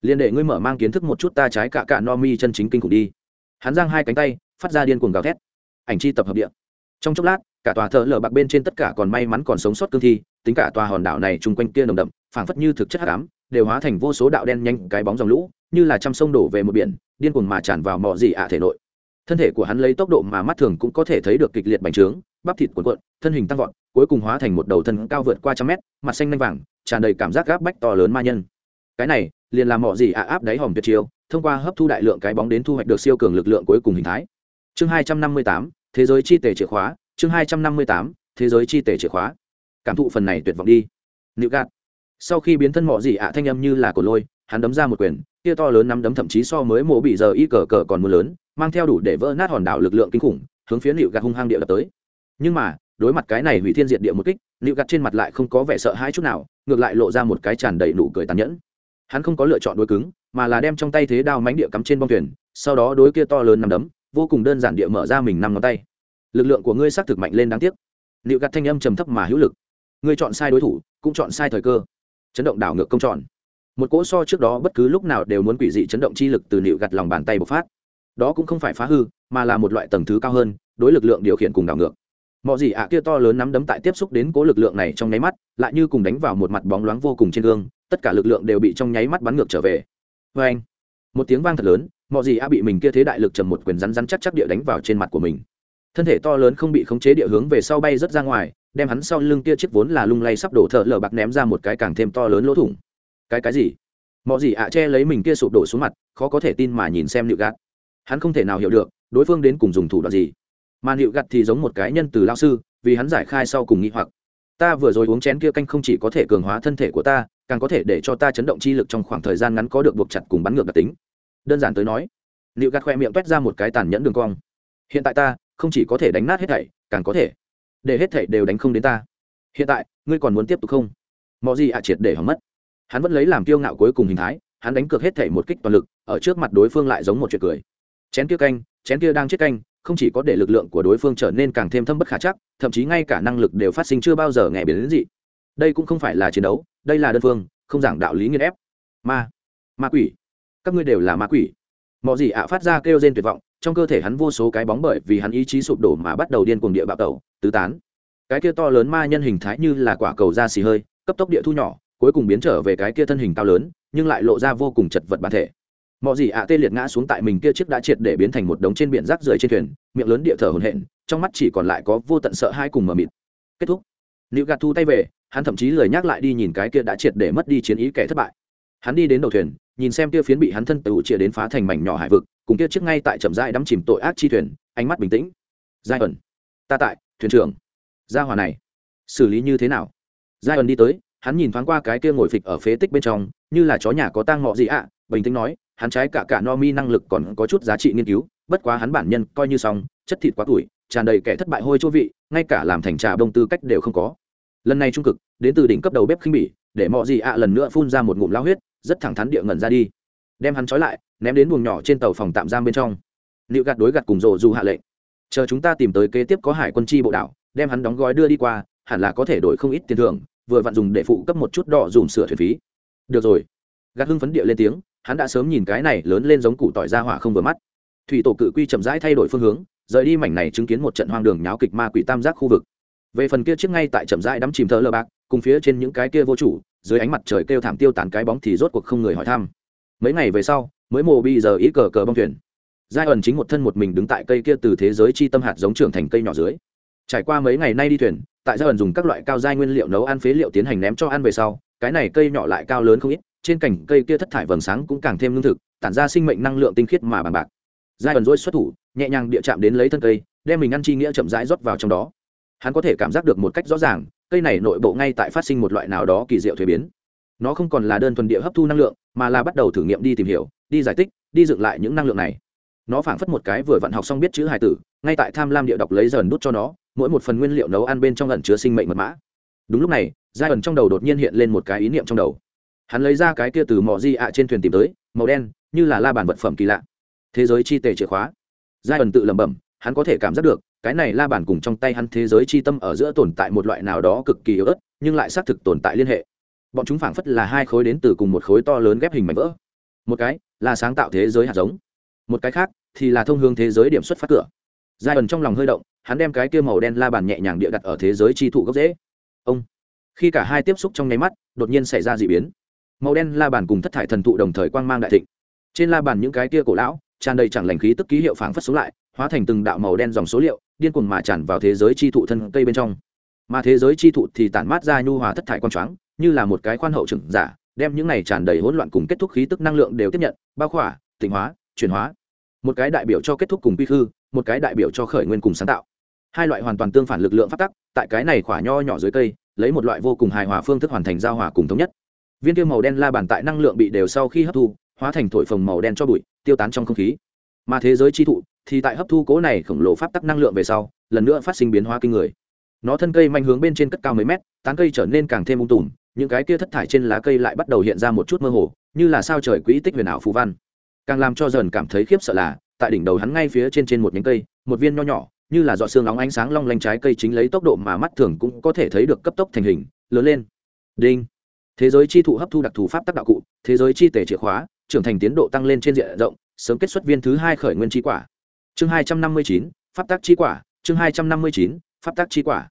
liền để ngươi mở mang kiến thức một chút ta trái cả cả no mi chân chính kinh khủng đi. Hắn giang hai cánh tay, phát ra điên cuồng gào thét. Ảnh chi tập hợp địa. Trong chốc lát, cả tòa thợ lở bạc bên trên tất cả còn may mắn còn sống sót cương thi, tính cả tòa hòn đảo này chung quanh kia nồng đậm, phảng phất như thực chất hắc ám, đều hóa thành vô số đạo đen nhanh cái bóng dòng lũ, như là trăm sông đổ về một biển, điên cuồng mà tràn vào mò gì ạ thể nội. Thân thể của hắn lấy tốc độ mà mắt thường cũng có thể thấy được kịch liệt bành trướng, bắp thịt cuộn cuộn, thân hình tăng vọt, cuối cùng hóa thành một đầu thân cao vượt qua trăm mét, mặt xanh nanh vàng, tràn đầy cảm giác gáp bách to lớn ma nhân cái này, liền làm mọi gì ạ, áp đáy hòm tuyệt chiêu, thông qua hấp thu đại lượng cái bóng đến thu hoạch được siêu cường lực lượng cuối cùng hình thái. Chương hai trăm năm mươi tám, thế giới chi tể chìa khóa, chương hai trăm năm mươi tám, thế giới chi tể chìa khóa. Cảm thụ phần này tuyệt vọng đi. Nịu gạt. Sau khi biến thân mọi gì ạ, thanh âm như là cổ lôi, hắn đấm ra một quyền kia to lớn nắm đấm thậm chí so mới mổ bị giờ y cờ cờ còn mưa lớn, mang theo đủ để vỡ nát hòn đảo lực lượng kinh khủng, hướng phía nịu gạt hung hăng địa đập tới. Nhưng mà, đối mặt cái này hủy thiên diệt địa một kích, nịu gạt trên mặt lại không có vẻ sợ hãi chút nào, ngược lại lộ ra một cái tràn đầy nụ cười tàn nhẫn hắn không có lựa chọn đối cứng, mà là đem trong tay thế đao mánh địa cắm trên bông thuyền, sau đó đối kia to lớn nằm đấm, vô cùng đơn giản địa mở ra mình năm ngón tay. Lực lượng của ngươi xác thực mạnh lên đáng tiếc. Liệu gạt thanh âm trầm thấp mà hữu lực. Ngươi chọn sai đối thủ, cũng chọn sai thời cơ. Chấn động đảo ngược công chọn một cỗ so trước đó bất cứ lúc nào đều muốn quỷ dị chấn động chi lực từ liệu gạt lòng bàn tay bộc phát. Đó cũng không phải phá hư, mà là một loại tầng thứ cao hơn, đối lực lượng điều khiển cùng đảo ngược. Mọi gì ạ kia to lớn nắm đấm tại tiếp xúc đến cố lực lượng này trong nháy mắt, lại như cùng đánh vào một mặt bóng loáng vô cùng trên gương tất cả lực lượng đều bị trong nháy mắt bắn ngược trở về. Vê anh, một tiếng vang thật lớn, mọi gì a bị mình kia thế đại lực trầm một quyền rắn rắn chắc chắc địa đánh vào trên mặt của mình. Thân thể to lớn không bị khống chế địa hướng về sau bay rất ra ngoài, đem hắn sau lưng kia chiếc vốn là lung lay sắp đổ thợ lở bạc ném ra một cái càng thêm to lớn lỗ thủng. Cái cái gì? Mọi gì ạ che lấy mình kia sụp đổ xuống mặt, khó có thể tin mà nhìn xem nịu gạt. Hắn không thể nào hiểu được, đối phương đến cùng dùng thủ đoạn gì. Mà nịu gạt thì giống một cái nhân từ lao sư, vì hắn giải khai sau cùng nghi hoặc ta vừa rồi uống chén kia canh không chỉ có thể cường hóa thân thể của ta, càng có thể để cho ta chấn động chi lực trong khoảng thời gian ngắn có được buộc chặt cùng bắn ngược đặc tính. Đơn giản tới nói, liệu gạt khoe miệng t ra một cái tàn nhẫn đường cong. Hiện tại ta không chỉ có thể đánh nát hết thảy, càng có thể để hết thảy đều đánh không đến ta. Hiện tại, ngươi còn muốn tiếp tục không? Mọi gì ạ triệt để hỏng mất. Hắn vẫn lấy làm kiêu ngạo cuối cùng hình thái, hắn đánh cược hết thảy một kích toàn lực, ở trước mặt đối phương lại giống một chuyện cười. Chén kia canh, chén kia đang chết canh không chỉ có để lực lượng của đối phương trở nên càng thêm thâm bất khả chắc, thậm chí ngay cả năng lực đều phát sinh chưa bao giờ nghe biến đến gì. Đây cũng không phải là chiến đấu, đây là đơn phương, không giảng đạo lý nghiên ép. Ma ma quỷ. Các ngươi đều là ma quỷ. Mọi gì ạ phát ra kêu rên tuyệt vọng, trong cơ thể hắn vô số cái bóng bởi vì hắn ý chí sụp đổ mà bắt đầu điên cuồng địa bạo tẩu, tứ tán. Cái kia to lớn ma nhân hình thái như là quả cầu da xì hơi, cấp tốc địa thu nhỏ, cuối cùng biến trở về cái kia thân hình cao lớn, nhưng lại lộ ra vô cùng chật vật bản thể mọi gì ạ, tê liệt ngã xuống tại mình kia chiếc đã triệt để biến thành một đống trên biển rác rưởi trên thuyền, miệng lớn địa thở hồn hển, trong mắt chỉ còn lại có vô tận sợ hai cùng mờ mịt. Kết thúc. Nữ gạt thu tay về, hắn thậm chí lời nhắc lại đi nhìn cái kia đã triệt để mất đi chiến ý kẻ thất bại. Hắn đi đến đầu thuyền, nhìn xem kia phiến bị hắn thân tự chia đến phá thành mảnh nhỏ hải vực, cùng kia chiếc ngay tại trầm dai đắm chìm tội ác chi thuyền, ánh mắt bình tĩnh. Giai ẩn. Ta tại, thuyền trưởng. Gia hòa này. Xử lý như thế nào? Giai ẩn đi tới, hắn nhìn thoáng qua cái kia ngồi phịch ở phế tích bên trong, như là chó nhà có tang ngọ gì ạ, bình tĩnh nói hắn trái cả cả no mi năng lực còn có chút giá trị nghiên cứu, bất quá hắn bản nhân coi như xong, chất thịt quá tuổi, tràn đầy kẻ thất bại hôi chỗ vị, ngay cả làm thành trà bông tư cách đều không có. Lần này trung cực, đến từ đỉnh cấp đầu bếp khinh bỉ, để mọi gì ạ lần nữa phun ra một ngụm lao huyết, rất thẳng thắn địa ngẩn ra đi. Đem hắn trói lại, ném đến buồng nhỏ trên tàu phòng tạm giam bên trong. Liệu gạt đối gạt cùng rồ dù hạ lệnh. Chờ chúng ta tìm tới kế tiếp có hải quân chi bộ đảo, đem hắn đóng gói đưa đi qua, hẳn là có thể đổi không ít tiền thưởng, vừa vặn dùng để phụ cấp một chút đỏ dùm sửa thuyền phí. Được rồi. Gạt hưng phấn địa lên tiếng hắn đã sớm nhìn cái này lớn lên giống củ tỏi ra hỏa không vừa mắt. Thủy tổ cự quy chậm rãi thay đổi phương hướng, rời đi mảnh này chứng kiến một trận hoang đường nháo kịch ma quỷ tam giác khu vực. Về phần kia trước ngay tại chậm rãi đắm chìm thơ lơ bạc, cùng phía trên những cái kia vô chủ, dưới ánh mặt trời kêu thảm tiêu tán cái bóng thì rốt cuộc không người hỏi thăm. Mấy ngày về sau, mới mồ bi giờ ít cờ cờ bong thuyền. Giai ẩn chính một thân một mình đứng tại cây kia từ thế giới chi tâm hạt giống trưởng thành cây nhỏ dưới. Trải qua mấy ngày nay đi thuyền, tại giai ẩn dùng các loại cao giai nguyên liệu nấu ăn phế liệu tiến hành ném cho ăn về sau, cái này cây nhỏ lại cao lớn không ít trên cành cây kia thất thải vầng sáng cũng càng thêm lương thực, tản ra sinh mệnh năng lượng tinh khiết mà bằng bạc. Giai ẩn dối xuất thủ, nhẹ nhàng địa chạm đến lấy thân cây, đem mình ăn chi nghĩa chậm rãi rót vào trong đó. Hắn có thể cảm giác được một cách rõ ràng, cây này nội bộ ngay tại phát sinh một loại nào đó kỳ diệu thuế biến. Nó không còn là đơn thuần địa hấp thu năng lượng, mà là bắt đầu thử nghiệm đi tìm hiểu, đi giải tích, đi dựng lại những năng lượng này. Nó phảng phất một cái vừa vận học xong biết chữ hài tử, ngay tại tham lam địa đọc lấy dần đút cho nó, mỗi một phần nguyên liệu nấu ăn bên trong ẩn chứa sinh mệnh mật mã. Đúng lúc này, giai ẩn trong đầu đột nhiên hiện lên một cái ý niệm trong đầu hắn lấy ra cái kia từ mỏ di ạ trên thuyền tìm tới, màu đen, như là la bàn vật phẩm kỳ lạ. Thế giới chi tề chìa khóa. Giai ẩn tự lẩm bẩm, hắn có thể cảm giác được, cái này la bàn cùng trong tay hắn thế giới chi tâm ở giữa tồn tại một loại nào đó cực kỳ yếu ớt, nhưng lại xác thực tồn tại liên hệ. Bọn chúng phảng phất là hai khối đến từ cùng một khối to lớn ghép hình mảnh vỡ. Một cái là sáng tạo thế giới hạt giống, một cái khác thì là thông hướng thế giới điểm xuất phát cửa. Giai ẩn trong lòng hơi động, hắn đem cái kia màu đen la bàn nhẹ nhàng địa đặt ở thế giới chi thụ gốc dễ ông, khi cả hai tiếp xúc trong nháy mắt, đột nhiên xảy ra d ị biến màu đen la bàn cùng thất thải thần thụ đồng thời quang mang đại thịnh. Trên la bàn những cái kia cổ lão, tràn đầy chẳng lành khí tức ký hiệu phảng phất xuống lại, hóa thành từng đạo màu đen dòng số liệu, điên cuồng mà tràn vào thế giới chi thụ thân cây bên trong. Mà thế giới chi thụ thì tản mát ra nhu hòa thất thải quang choáng, như là một cái khoan hậu trưởng giả, đem những này tràn đầy hỗn loạn cùng kết thúc khí tức năng lượng đều tiếp nhận, bao khỏa, tịnh hóa, chuyển hóa. Một cái đại biểu cho kết thúc cùng quy khư, một cái đại biểu cho khởi nguyên cùng sáng tạo. Hai loại hoàn toàn tương phản lực lượng phát tắc, tại cái này khỏa nho nhỏ dưới cây, lấy một loại vô cùng hài hòa phương thức hoàn thành giao hòa cùng thống nhất viên tiêu màu đen la bàn tại năng lượng bị đều sau khi hấp thu, hóa thành thổi phồng màu đen cho bụi, tiêu tán trong không khí. Mà thế giới chi thụ thì tại hấp thu cố này khổng lồ pháp tắc năng lượng về sau, lần nữa phát sinh biến hóa kinh người. Nó thân cây manh hướng bên trên cất cao mấy mét, tán cây trở nên càng thêm ung tùm, những cái kia thất thải trên lá cây lại bắt đầu hiện ra một chút mơ hồ, như là sao trời quỹ tích huyền ảo phù văn. Càng làm cho dần cảm thấy khiếp sợ là, tại đỉnh đầu hắn ngay phía trên trên một nhánh cây, một viên nho nhỏ, như là dọ xương nóng ánh sáng long lanh trái cây chính lấy tốc độ mà mắt thường cũng có thể thấy được cấp tốc thành hình, lớn lên. Đinh thế giới chi thụ hấp thu đặc thù pháp tác đạo cụ, thế giới chi tể chìa khóa, trưởng thành tiến độ tăng lên trên diện rộng, sớm kết xuất viên thứ hai khởi nguyên chi quả. Chương hai trăm năm mươi chín, pháp tác chi quả. Chương hai trăm năm mươi chín, pháp tác chi quả.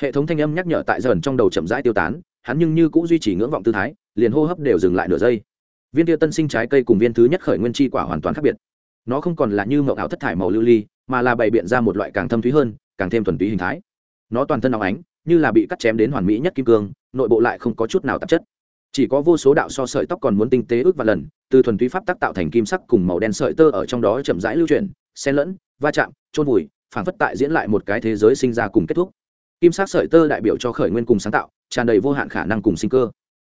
Hệ thống thanh âm nhắc nhở tại dần trong đầu chậm rãi tiêu tán, hắn nhưng như cũng duy trì ngưỡng vọng tư thái, liền hô hấp đều dừng lại nửa giây. Viên tia tân sinh trái cây cùng viên thứ nhất khởi nguyên chi quả hoàn toàn khác biệt. Nó không còn là như mậu ảo thất thải màu lưu ly, mà là bày biện ra một loại càng thâm thúy hơn, càng thêm thuần túy hình thái. Nó toàn thân óng ánh như là bị cắt chém đến hoàn mỹ nhất kim cương, nội bộ lại không có chút nào tạp chất. Chỉ có vô số đạo so sợi tóc còn muốn tinh tế ước và lần, từ thuần túy pháp tác tạo thành kim sắc cùng màu đen sợi tơ ở trong đó chậm rãi lưu chuyển, xen lẫn, va chạm trôn vùi phản phất tại diễn lại một cái thế giới sinh ra cùng kết thúc. Kim sắc sợi tơ đại biểu cho khởi nguyên cùng sáng tạo, tràn đầy vô hạn khả năng cùng sinh cơ.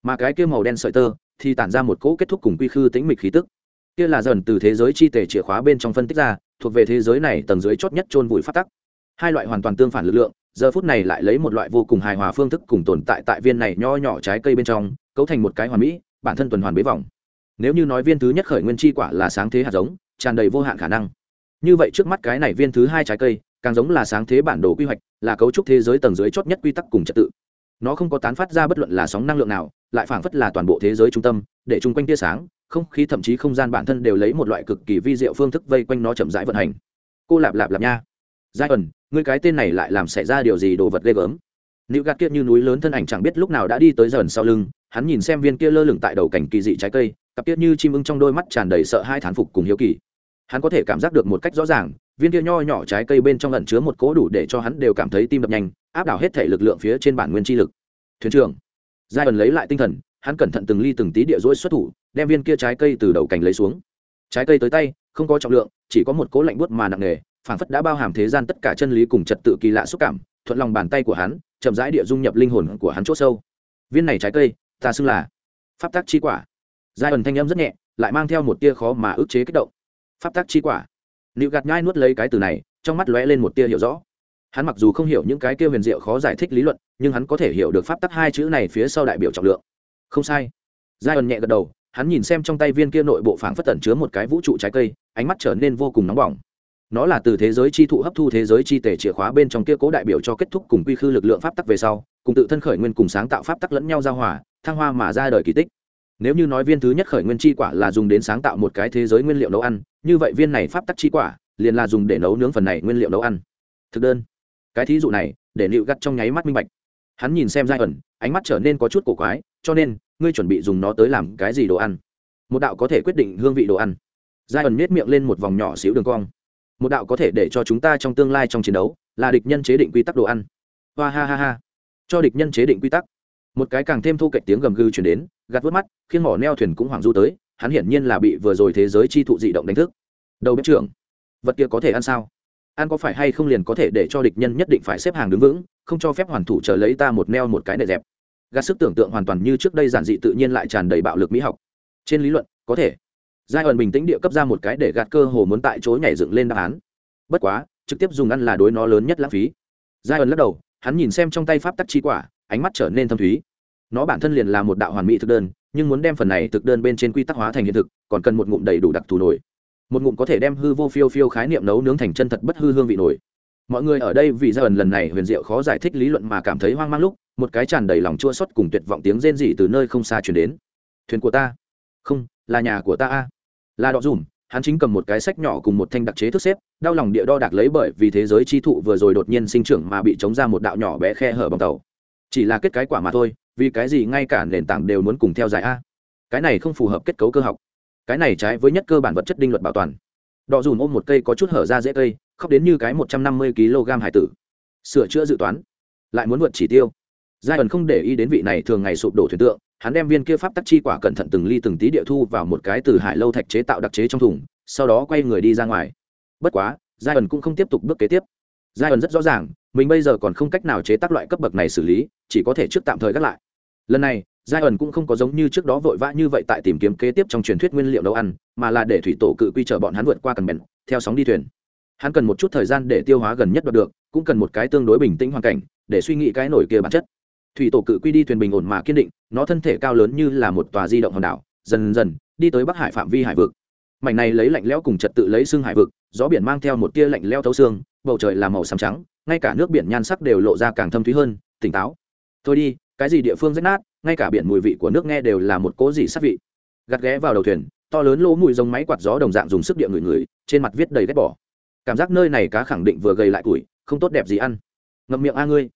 Mà cái kia màu đen sợi tơ thì tản ra một cỗ kết thúc cùng quy khư tĩnh mịch khí tức. Kia là dần từ thế giới chi tề chìa khóa bên trong phân tích ra, thuộc về thế giới này tầng dưới chót nhất chôn vùi phát tắc. Hai loại hoàn toàn tương phản lực lượng giờ phút này lại lấy một loại vô cùng hài hòa phương thức cùng tồn tại tại viên này nho nhỏ trái cây bên trong, cấu thành một cái hoàn mỹ, bản thân tuần hoàn bế vòng. Nếu như nói viên thứ nhất khởi nguyên chi quả là sáng thế hạt giống, tràn đầy vô hạn khả năng. Như vậy trước mắt cái này viên thứ hai trái cây, càng giống là sáng thế bản đồ quy hoạch, là cấu trúc thế giới tầng dưới chót nhất quy tắc cùng trật tự. Nó không có tán phát ra bất luận là sóng năng lượng nào, lại phảng phất là toàn bộ thế giới trung tâm, để chung quanh tia sáng, không khí thậm chí không gian bản thân đều lấy một loại cực kỳ vi diệu phương thức vây quanh nó chậm rãi vận hành. Cô lạp lạp lạp nha giai ẩn, ngươi cái tên này lại làm xảy ra điều gì đồ vật ghê gớm? Nữ gạt kia như núi lớn thân ảnh chẳng biết lúc nào đã đi tới dần sau lưng, hắn nhìn xem viên kia lơ lửng tại đầu cảnh kỳ dị trái cây, cặp tiết như chim ưng trong đôi mắt tràn đầy sợ hai thán phục cùng hiếu kỳ. Hắn có thể cảm giác được một cách rõ ràng, viên kia nho nhỏ trái cây bên trong ẩn chứa một cố đủ để cho hắn đều cảm thấy tim đập nhanh, áp đảo hết thể lực lượng phía trên bản nguyên chi lực. Thuyền trưởng, giai ẩn lấy lại tinh thần, hắn cẩn thận từng ly từng tí địa rỗi xuất thủ, đem viên kia trái cây từ đầu cành lấy xuống. Trái cây tới tay, không có trọng lượng, chỉ có một cố lạnh buốt mà nặng nề phảng phất đã bao hàm thế gian tất cả chân lý cùng trật tự kỳ lạ xúc cảm, thuận lòng bàn tay của hắn, chậm rãi địa dung nhập linh hồn của hắn c h ỗ sâu. Viên này trái cây, ta xưng là pháp tác chi quả. Giai ẩn thanh âm rất nhẹ, lại mang theo một tia khó mà ức chế kích động. Pháp tác chi quả. Nịu gạt nhai nuốt lấy cái từ này, trong mắt lóe lên một tia hiểu rõ. Hắn mặc dù không hiểu những cái kia huyền diệu khó giải thích lý luận, nhưng hắn có thể hiểu được pháp tắc hai chữ này phía sau đại biểu trọng lượng. Không sai. Giai ẩn nhẹ gật đầu, hắn nhìn xem trong tay viên kia nội bộ phảng phất tẩn chứa một cái vũ trụ trái cây, ánh mắt trở nên vô cùng nóng bỏng nó là từ thế giới chi thụ hấp thu thế giới chi tể chìa khóa bên trong kia cố đại biểu cho kết thúc cùng quy khư lực lượng pháp tắc về sau, cùng tự thân khởi nguyên cùng sáng tạo pháp tắc lẫn nhau giao hòa, thăng hoa mà ra đời kỳ tích. Nếu như nói viên thứ nhất khởi nguyên chi quả là dùng đến sáng tạo một cái thế giới nguyên liệu nấu ăn, như vậy viên này pháp tắc chi quả liền là dùng để nấu nướng phần này nguyên liệu nấu ăn. Thực đơn. Cái thí dụ này, để liệu gắt trong nháy mắt minh bạch. Hắn nhìn xem giai ẩn, ánh mắt trở nên có chút cổ quái, cho nên, ngươi chuẩn bị dùng nó tới làm cái gì đồ ăn? Một đạo có thể quyết định hương vị đồ ăn. Giai ẩn miết miệng lên một vòng nhỏ xíu đường cong một đạo có thể để cho chúng ta trong tương lai trong chiến đấu là địch nhân chế định quy tắc đồ ăn. Hoa ha ha ha. Cho địch nhân chế định quy tắc. Một cái càng thêm thu cạnh tiếng gầm gừ chuyển đến, gạt vớt mắt, khiến mỏ neo thuyền cũng hoảng du tới, hắn hiển nhiên là bị vừa rồi thế giới chi thụ dị động đánh thức. Đầu bếp trưởng, vật kia có thể ăn sao? Ăn có phải hay không liền có thể để cho địch nhân nhất định phải xếp hàng đứng vững, không cho phép hoàn thủ chờ lấy ta một neo một cái nệ dẹp. Gạt sức tưởng tượng hoàn toàn như trước đây giản dị tự nhiên lại tràn đầy bạo lực mỹ học. Trên lý luận, có thể giai ẩn bình tĩnh địa cấp ra một cái để gạt cơ hồ muốn tại chỗ nhảy dựng lên đáp án. Bất quá, trực tiếp dùng ăn là đối nó lớn nhất lãng phí. Giai ẩn lắc đầu, hắn nhìn xem trong tay pháp tắc chi quả, ánh mắt trở nên thâm thúy. Nó bản thân liền là một đạo hoàn mỹ thực đơn, nhưng muốn đem phần này thực đơn bên trên quy tắc hóa thành hiện thực, còn cần một ngụm đầy đủ đặc thù nổi một ngụm có thể đem hư vô phiêu phiêu khái niệm nấu nướng thành chân thật bất hư hương vị nổi mọi người ở đây vì giai ẩn lần này huyền diệu khó giải thích lý luận mà cảm thấy hoang mang lúc, một cái tràn đầy lòng chua xót cùng tuyệt vọng tiếng rên rỉ từ nơi không xa chuyển đến. Thuyền của ta. Không, là nhà của ta a là đọ dùm, hắn chính cầm một cái sách nhỏ cùng một thanh đặc chế thức xếp, đau lòng địa đo đạc lấy bởi vì thế giới chi thụ vừa rồi đột nhiên sinh trưởng mà bị chống ra một đạo nhỏ bé khe hở bằng tàu. Chỉ là kết cái quả mà thôi, vì cái gì ngay cả nền tảng đều muốn cùng theo giải a? Cái này không phù hợp kết cấu cơ học. Cái này trái với nhất cơ bản vật chất đinh luật bảo toàn. Đọ dùn ôm một cây có chút hở ra dễ cây, khóc đến như cái một trăm năm mươi kg hải tử. Sửa chữa dự toán. Lại muốn vượt chỉ tiêu. Giai ẩn không để ý đến vị này thường ngày sụp đổ thuyền tượng hắn đem viên kia pháp tắc chi quả cẩn thận từng ly từng tí địa thu vào một cái từ hải lâu thạch chế tạo đặc chế trong thùng, sau đó quay người đi ra ngoài. Bất quá giai ẩn cũng không tiếp tục bước kế tiếp. Giai ẩn rất rõ ràng, mình bây giờ còn không cách nào chế tác loại cấp bậc này xử lý, chỉ có thể trước tạm thời gác lại. Lần này giai ẩn cũng không có giống như trước đó vội vã như vậy tại tìm kiếm kế tiếp trong truyền thuyết nguyên liệu nấu ăn, mà là để thủy tổ cự quy chở bọn hắn vượt qua cần bèn theo sóng đi thuyền. Hắn cần một chút thời gian để tiêu hóa gần nhất đoạt được, cũng cần một cái tương đối bình tĩnh hoàn cảnh, để suy nghĩ cái nổi kia bản chất thủy tổ cự quy đi thuyền bình ổn mà kiên định, nó thân thể cao lớn như là một tòa di động hòn đảo, dần dần, đi tới bắc hải phạm vi hải vực. Mảnh này lấy lạnh lẽo cùng trật tự lấy xương hải vực, gió biển mang theo một tia lạnh leo thấu xương, bầu trời là màu xám trắng, ngay cả nước biển nhan sắc đều lộ ra càng thâm thúy hơn, tỉnh táo. Thôi đi, cái gì địa phương rách nát, ngay cả biển mùi vị của nước nghe đều là một cố gì sắc vị. Gạt ghé vào đầu thuyền, to lớn lỗ mùi giống máy quạt gió đồng dạng dùng sức địa người người trên mặt viết đầy ghét bỏ. Cảm giác nơi này cá khẳng định vừa gầy lại củi không tốt đẹp gì ăn. Ngậm miệng a ngươi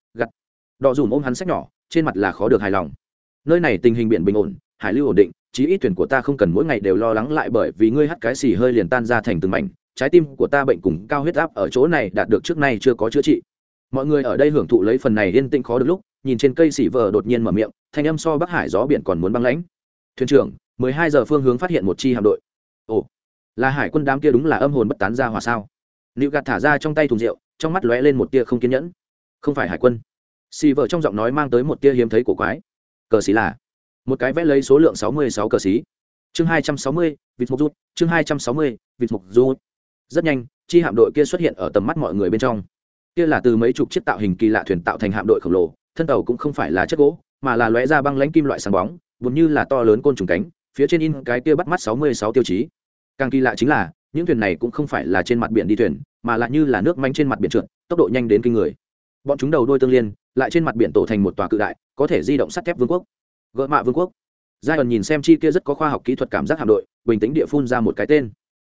gặt đọ dùm ôm hắn sách nhỏ, trên mặt là khó được hài lòng. Nơi này tình hình biển bình ổn, hải lưu ổn định, chí ít thuyền của ta không cần mỗi ngày đều lo lắng lại bởi vì ngươi hắt cái xì hơi liền tan ra thành từng mảnh, trái tim của ta bệnh cùng cao huyết áp ở chỗ này đạt được trước nay chưa có chữa trị. Mọi người ở đây hưởng thụ lấy phần này yên tĩnh khó được lúc, nhìn trên cây xỉ vờ đột nhiên mở miệng, thanh âm so bắc hải gió biển còn muốn băng lãnh. Thuyền trưởng, mười hai giờ phương hướng phát hiện một chi hạm đội. Ồ, là hải quân đám kia đúng là âm hồn bất tán ra hòa sao? Nịu gạt thả ra trong tay thùng rượu, trong mắt lóe lên một tia không kiên nhẫn. Không phải hải quân xì vợ trong giọng nói mang tới một tia hiếm thấy của quái. Cờ xí là một cái vẽ lấy số lượng sáu mươi sáu cờ xí. Chương hai trăm sáu mươi, vịt mục rút. Chương hai trăm sáu mươi, vịt mục rút. Rất nhanh, chi hạm đội kia xuất hiện ở tầm mắt mọi người bên trong. Kia là từ mấy chục chiếc tạo hình kỳ lạ thuyền tạo thành hạm đội khổng lồ, thân tàu cũng không phải là chất gỗ, mà là lóe ra băng lãnh kim loại sáng bóng vốn như là to lớn côn trùng cánh, phía trên in cái kia bắt mắt sáu mươi sáu tiêu chí. Càng kỳ lạ chính là, những thuyền này cũng không phải là trên mặt biển đi thuyền, mà lại như là nước manh trên mặt biển trượt, tốc độ nhanh đến kinh người bọn chúng đầu đôi tương liên, lại trên mặt biển tổ thành một tòa cự đại, có thể di động sắt thép vương quốc. Gợi mạ vương quốc. Giai ẩn nhìn xem chi kia rất có khoa học kỹ thuật cảm giác hạm đội, bình tĩnh địa phun ra một cái tên.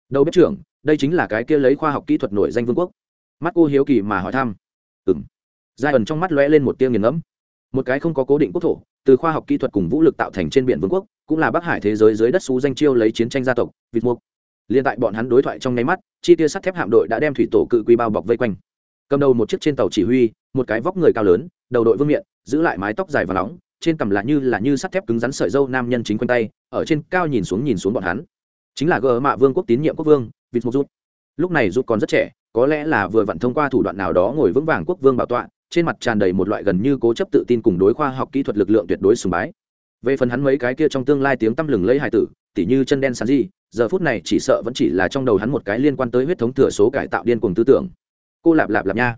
Đầu bếp trưởng, đây chính là cái kia lấy khoa học kỹ thuật nổi danh vương quốc. Mắt cô hiếu kỳ mà hỏi thăm. Ừng giai ẩn trong mắt lóe lên một tiêu nghiền ngẫm. Một cái không có cố định quốc thổ, từ khoa học kỹ thuật cùng vũ lực tạo thành trên biển vương quốc, cũng là bắc hải thế giới dưới đất xú danh chiêu lấy chiến tranh gia tộc, vịt mục. Liên tại bọn hắn đối thoại trong nháy mắt, chi tia sắt thép hạm đội đã đem thủy tổ cự quy bao bọc vây quanh. Cầm đầu một chiếc trên tàu chỉ huy một cái vóc người cao lớn, đầu đội vương miện, giữ lại mái tóc dài và nóng, trên cằm là như là như sắt thép cứng rắn sợi dâu nam nhân chính quanh tay, ở trên cao nhìn xuống nhìn xuống bọn hắn. Chính là gờ mạ vương quốc tín nhiệm quốc vương, vịt mục rút lúc này rút còn rất trẻ, có lẽ là vừa vặn thông qua thủ đoạn nào đó ngồi vững vàng quốc vương bảo tọa, trên mặt tràn đầy một loại gần như cố chấp tự tin cùng đối khoa học kỹ thuật lực lượng tuyệt đối sùng bái. Về phần hắn mấy cái kia trong tương lai tiếng tăm lừng lấy hài tử, tỉ như chân đen sàn gì giờ phút này chỉ sợ vẫn chỉ là trong đầu hắn một cái liên quan tới huyết thống thừa số cải tạo điên cuồng tư tưởng. Cô lạp lạp lạp nha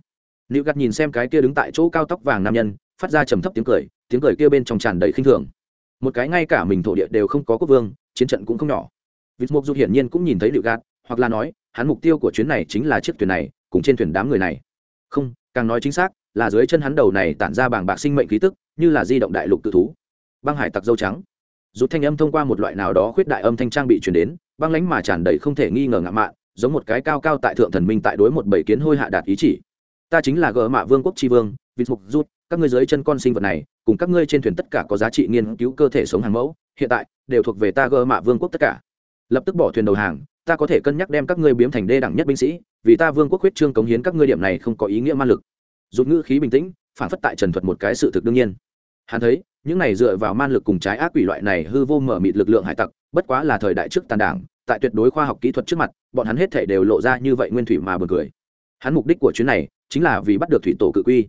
nữ gắt nhìn xem cái kia đứng tại chỗ cao tóc vàng nam nhân, phát ra trầm thấp tiếng cười tiếng cười kia bên trong tràn đầy khinh thường. Một cái ngay cả mình thổ địa đều không có quốc vương, chiến trận cũng không nhỏ. Vịt mục dù hiển nhiên cũng nhìn thấy nữ gạt hoặc là nói, hắn mục tiêu của chuyến này chính là chiếc thuyền này, cùng trên thuyền đám người này. Không, càng nói chính xác, là dưới chân hắn đầu này tản ra bảng bạc sinh mệnh khí tức, như là di động đại lục tự thú. Băng hải tặc dâu trắng. Rút thanh âm thông qua một loại nào đó khuyết đại âm thanh trang bị chuyển đến, băng lánh mà tràn đầy không thể nghi ngờ ngạo mạn, giống một cái cao cao tại thượng thần minh tại đối một bảy kiến hôi hạ đạt ý chỉ ta chính là gờ mạ vương quốc tri vương, vịt mục rút, các ngươi dưới chân con sinh vật này, cùng các ngươi trên thuyền tất cả có giá trị nghiên cứu cơ thể sống hàng mẫu, hiện tại, đều thuộc về ta gờ mạ vương quốc tất cả. Lập tức bỏ thuyền đầu hàng, ta có thể cân nhắc đem các ngươi biếm thành đê đẳng nhất binh sĩ, vì ta vương quốc huyết trương cống hiến các ngươi điểm này không có ý nghĩa man lực. Rút ngữ khí bình tĩnh, phản phất tại trần thuật một cái sự thực đương nhiên. Hắn thấy, những này dựa vào man lực cùng trái ác quỷ loại này hư vô mở mịt lực lượng hải tặc, bất quá là thời đại trước tàn đảng, tại tuyệt đối khoa học kỹ thuật trước mặt, bọn hắn hết thể đều lộ ra như vậy nguyên thủy mà buồn cười. Hắn mục đích của chuyến này chính là vì bắt được thủy tổ cự quy.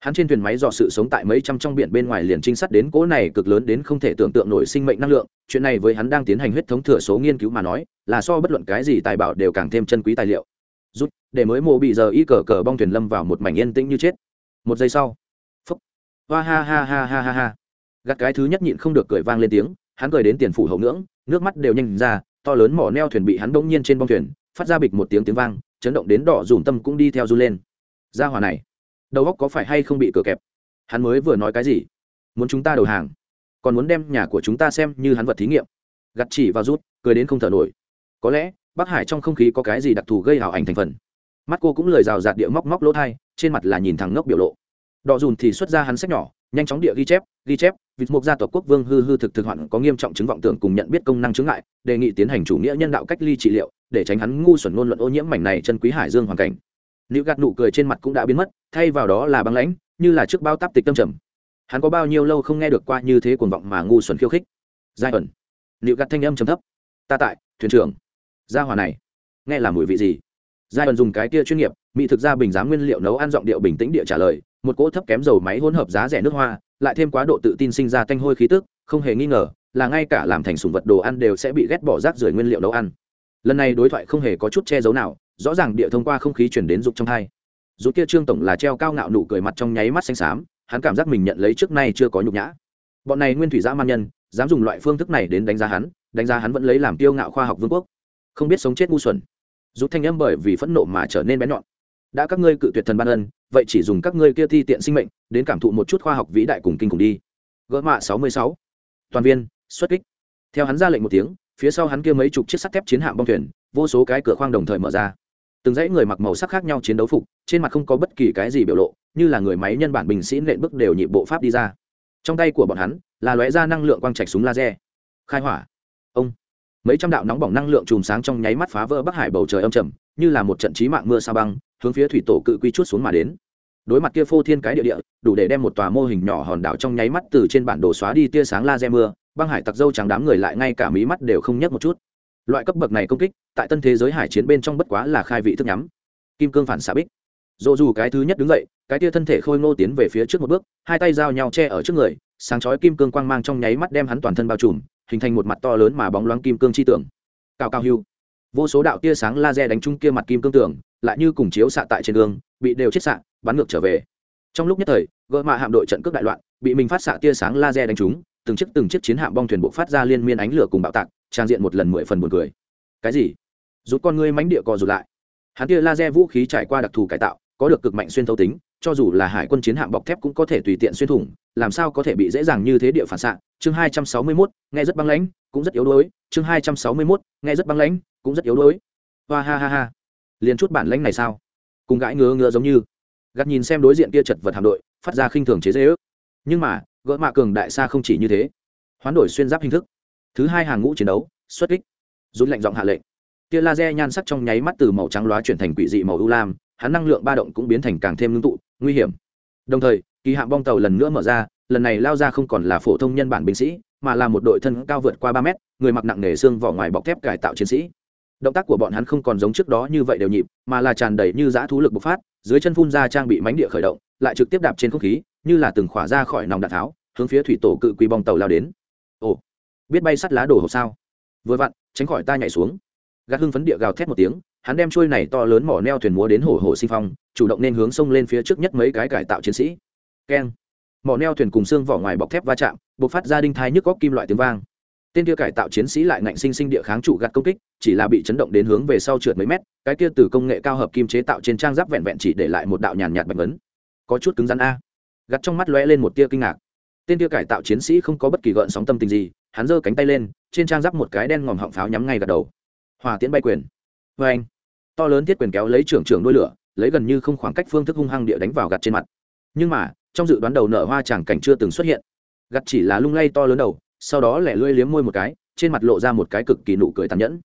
Hắn trên thuyền máy dò sự sống tại mấy trăm trong biển bên ngoài liền trinh sát đến cỗ này cực lớn đến không thể tưởng tượng nổi sinh mệnh năng lượng. Chuyện này với hắn đang tiến hành huyết thống thừa số nghiên cứu mà nói, là so bất luận cái gì tài bảo đều càng thêm chân quý tài liệu. Rút, để mới mộ bị giờ y cờ cờ bong thuyền lâm vào một mảnh yên tĩnh như chết. Một giây sau, phúc. Hoa ha ha ha ha ha ha. Gạt cái thứ nhất nhịn không được cười vang lên tiếng, hắn cười đến tiền phủ hậu ngưỡng, nước mắt đều nhanh ra, to lớn mỏ neo thuyền bị hắn bỗng nhiên trên bong thuyền, phát ra bịch một tiếng tiếng vang, chấn động đến đỏ dùm tâm cũng đi theo du lên ra hòa này, đầu góc có phải hay không bị cửa kẹp? Hắn mới vừa nói cái gì? Muốn chúng ta đầu hàng, còn muốn đem nhà của chúng ta xem như hắn vật thí nghiệm. Gặt chỉ vào rút, cười đến không thở nổi. Có lẽ, bắc hải trong không khí có cái gì đặc thù gây hào ảnh thành phần. Mắt cô cũng lời rào rạt địa móc móc lỗ thai, trên mặt là nhìn thẳng ngốc biểu lộ. Đọ dùn thì xuất ra hắn sách nhỏ, nhanh chóng địa ghi chép ghi chép, vịt mục gia tộc quốc vương hư hư thực thực hoạn có nghiêm trọng chứng vọng tưởng cùng nhận biết công năng chứng ngại, đề nghị tiến hành chủ nghĩa nhân đạo cách ly trị liệu, để tránh hắn ngu xuẩn ngôn luận ô nhiễm mảnh này chân quý hải dương hoàn cảnh nữ gạt nụ cười trên mặt cũng đã biến mất, thay vào đó là băng lãnh, như là trước bao táp tịch tâm trầm. Hắn có bao nhiêu lâu không nghe được qua như thế cuồng vọng mà ngu xuẩn khiêu khích. Giai ẩn. Nữ gạt thanh âm trầm thấp. Ta tại, thuyền trưởng. Gia hòa này, nghe là mùi vị gì? Giai ẩn dùng cái kia chuyên nghiệp, mỹ thực ra bình giá nguyên liệu nấu ăn giọng điệu bình tĩnh địa trả lời, một cỗ thấp kém dầu máy hỗn hợp giá rẻ nước hoa, lại thêm quá độ tự tin sinh ra tanh hôi khí tức, không hề nghi ngờ là ngay cả làm thành sùng vật đồ ăn đều sẽ bị ghét bỏ rác rưởi nguyên liệu nấu ăn. Lần này đối thoại không hề có chút che giấu nào rõ ràng địa thông qua không khí chuyển đến dục trong hai rút kia trương tổng là treo cao ngạo nụ cười mặt trong nháy mắt xanh xám, hắn cảm giác mình nhận lấy trước nay chưa có nhục nhã. Bọn này nguyên thủy dã man nhân, dám dùng loại phương thức này đến đánh giá hắn, đánh giá hắn vẫn lấy làm tiêu ngạo khoa học vương quốc. Không biết sống chết ngu xuẩn. Rút thanh âm bởi vì phẫn nộ mà trở nên bén nhọn. Đã các ngươi cự tuyệt thần ban ân, vậy chỉ dùng các ngươi kia thi tiện sinh mệnh, đến cảm thụ một chút khoa học vĩ đại cùng kinh cùng đi. Gỡ mạ sáu mươi sáu. Toàn viên, xuất kích. Theo hắn ra lệnh một tiếng, phía sau hắn kia mấy chục chiếc sắt thép chiến hạm bong thuyền, vô số cái cửa khoang đồng thời mở ra từng dãy người mặc màu sắc khác nhau chiến đấu phục, trên mặt không có bất kỳ cái gì biểu lộ, như là người máy nhân bản bình sĩ nện bước đều nhịp bộ pháp đi ra. Trong tay của bọn hắn, là lóe ra năng lượng quang trạch súng laser. Khai hỏa. Ông. Mấy trăm đạo nóng bỏng năng lượng chùm sáng trong nháy mắt phá vỡ bắc hải bầu trời âm trầm, như là một trận trí mạng mưa sa băng, hướng phía thủy tổ cự quy chút xuống mà đến. Đối mặt kia phô thiên cái địa địa, đủ để đem một tòa mô hình nhỏ hòn đảo trong nháy mắt từ trên bản đồ xóa đi tia sáng laser mưa, băng hải tặc dâu trắng đám người lại ngay cả mí mắt đều không nhấc một chút loại cấp bậc này công kích, tại tân thế giới hải chiến bên trong bất quá là khai vị thức nhắm. Kim cương phản xạ bích. Dù dù cái thứ nhất đứng dậy, cái tia thân thể khôi ngô tiến về phía trước một bước, hai tay giao nhau che ở trước người, sáng chói kim cương quang mang trong nháy mắt đem hắn toàn thân bao trùm, hình thành một mặt to lớn mà bóng loáng kim cương chi tưởng cao cao hưu. Vô số đạo tia sáng laser đánh trúng kia mặt kim cương tưởng lại như cùng chiếu xạ tại trên gương bị đều chết xạ, bắn ngược trở về. Trong lúc nhất thời, gỡ mạ hạm đội trận cướp đại loạn, bị mình phát xạ tia sáng laser đánh trúng, từng chiếc từng chiếc chiến hạm bong thuyền bộ phát ra liên miên ánh lửa cùng bạo tạc trang diện một lần mười phần buồn cười. Cái gì? Rút con ngươi mánh địa cò rụt lại. Hắn kia laser vũ khí trải qua đặc thù cải tạo, có được cực mạnh xuyên thấu tính, cho dù là hải quân chiến hạm bọc thép cũng có thể tùy tiện xuyên thủng, làm sao có thể bị dễ dàng như thế địa phản xạ. Chương hai trăm sáu mươi mốt, nghe rất băng lãnh, cũng rất yếu đuối. Chương hai trăm sáu mươi mốt, nghe rất băng lãnh, cũng rất yếu đuối. Hoa ha ha ha. Liền chút bản lãnh này sao? Cùng gãi ngứa ngứa giống như. Gắt nhìn xem đối diện kia chật vật hạm đội, phát ra khinh thường chế dễ ước nhưng mà, gỡ mạ cường đại xa không chỉ như thế. Hoán đổi xuyên giáp hình thức thứ hai hàng ngũ chiến đấu, xuất kích. Rút lệnh giọng hạ lệnh. Tia laser nhan sắc trong nháy mắt từ màu trắng loá chuyển thành quỷ dị màu u lam, hắn năng lượng ba động cũng biến thành càng thêm ngưng tụ, nguy hiểm. Đồng thời, kỳ hạm bong tàu lần nữa mở ra, lần này lao ra không còn là phổ thông nhân bản binh sĩ, mà là một đội thân cao vượt qua ba mét, người mặc nặng nề xương vỏ ngoài bọc thép cải tạo chiến sĩ. Động tác của bọn hắn không còn giống trước đó như vậy đều nhịp, mà là tràn đầy như giã thú lực bộc phát, dưới chân phun ra trang bị mánh địa khởi động, lại trực tiếp đạp trên không khí, như là từng khỏa ra khỏi nòng đạn tháo, hướng phía thủy tổ cự quy bong tàu lao đến. Ồ biết bay sắt lá đổ hộp sao? Vừa vặn, tránh khỏi ta nhảy xuống. Gạt hưng phấn địa gào thét một tiếng, hắn đem trôi này to lớn mỏ neo thuyền múa đến hổ hổ sinh phong, chủ động nên hướng sông lên phía trước nhất mấy cái cải tạo chiến sĩ. Keng. Mỏ neo thuyền cùng xương vỏ ngoài bọc thép va chạm b ộ c phát ra đinh thai nhức góc kim loại tiếng vang. Tên kia cải tạo chiến sĩ lại ngạnh sinh sinh địa kháng trụ gạt công kích, chỉ là bị chấn động đến hướng về sau trượt mấy mét, cái kia từ công nghệ cao hợp kim chế tạo trên trang giáp vẹn vẹn chỉ để lại một đạo nhàn nhạt bạch vấn có chút cứng rắn a. Gặt trong mắt lóe lên một tia kinh ngạc. Tên kia cải tạo chiến sĩ không có bất kỳ gợn sóng tâm tình gì hắn giơ cánh tay lên, trên trang giáp một cái đen ngòm họng pháo nhắm ngay gật đầu. Hòa tiễn bay quyền. Vê anh, to lớn thiết quyền kéo lấy trưởng trưởng đuôi lửa, lấy gần như không khoảng cách phương thức hung hăng địa đánh vào gặt trên mặt. Nhưng mà, trong dự đoán đầu nở hoa chẳng cảnh chưa từng xuất hiện. Gặt chỉ là lung lay to lớn đầu, sau đó lẻ lưỡi liếm môi một cái, trên mặt lộ ra một cái cực kỳ nụ cười tàn nhẫn.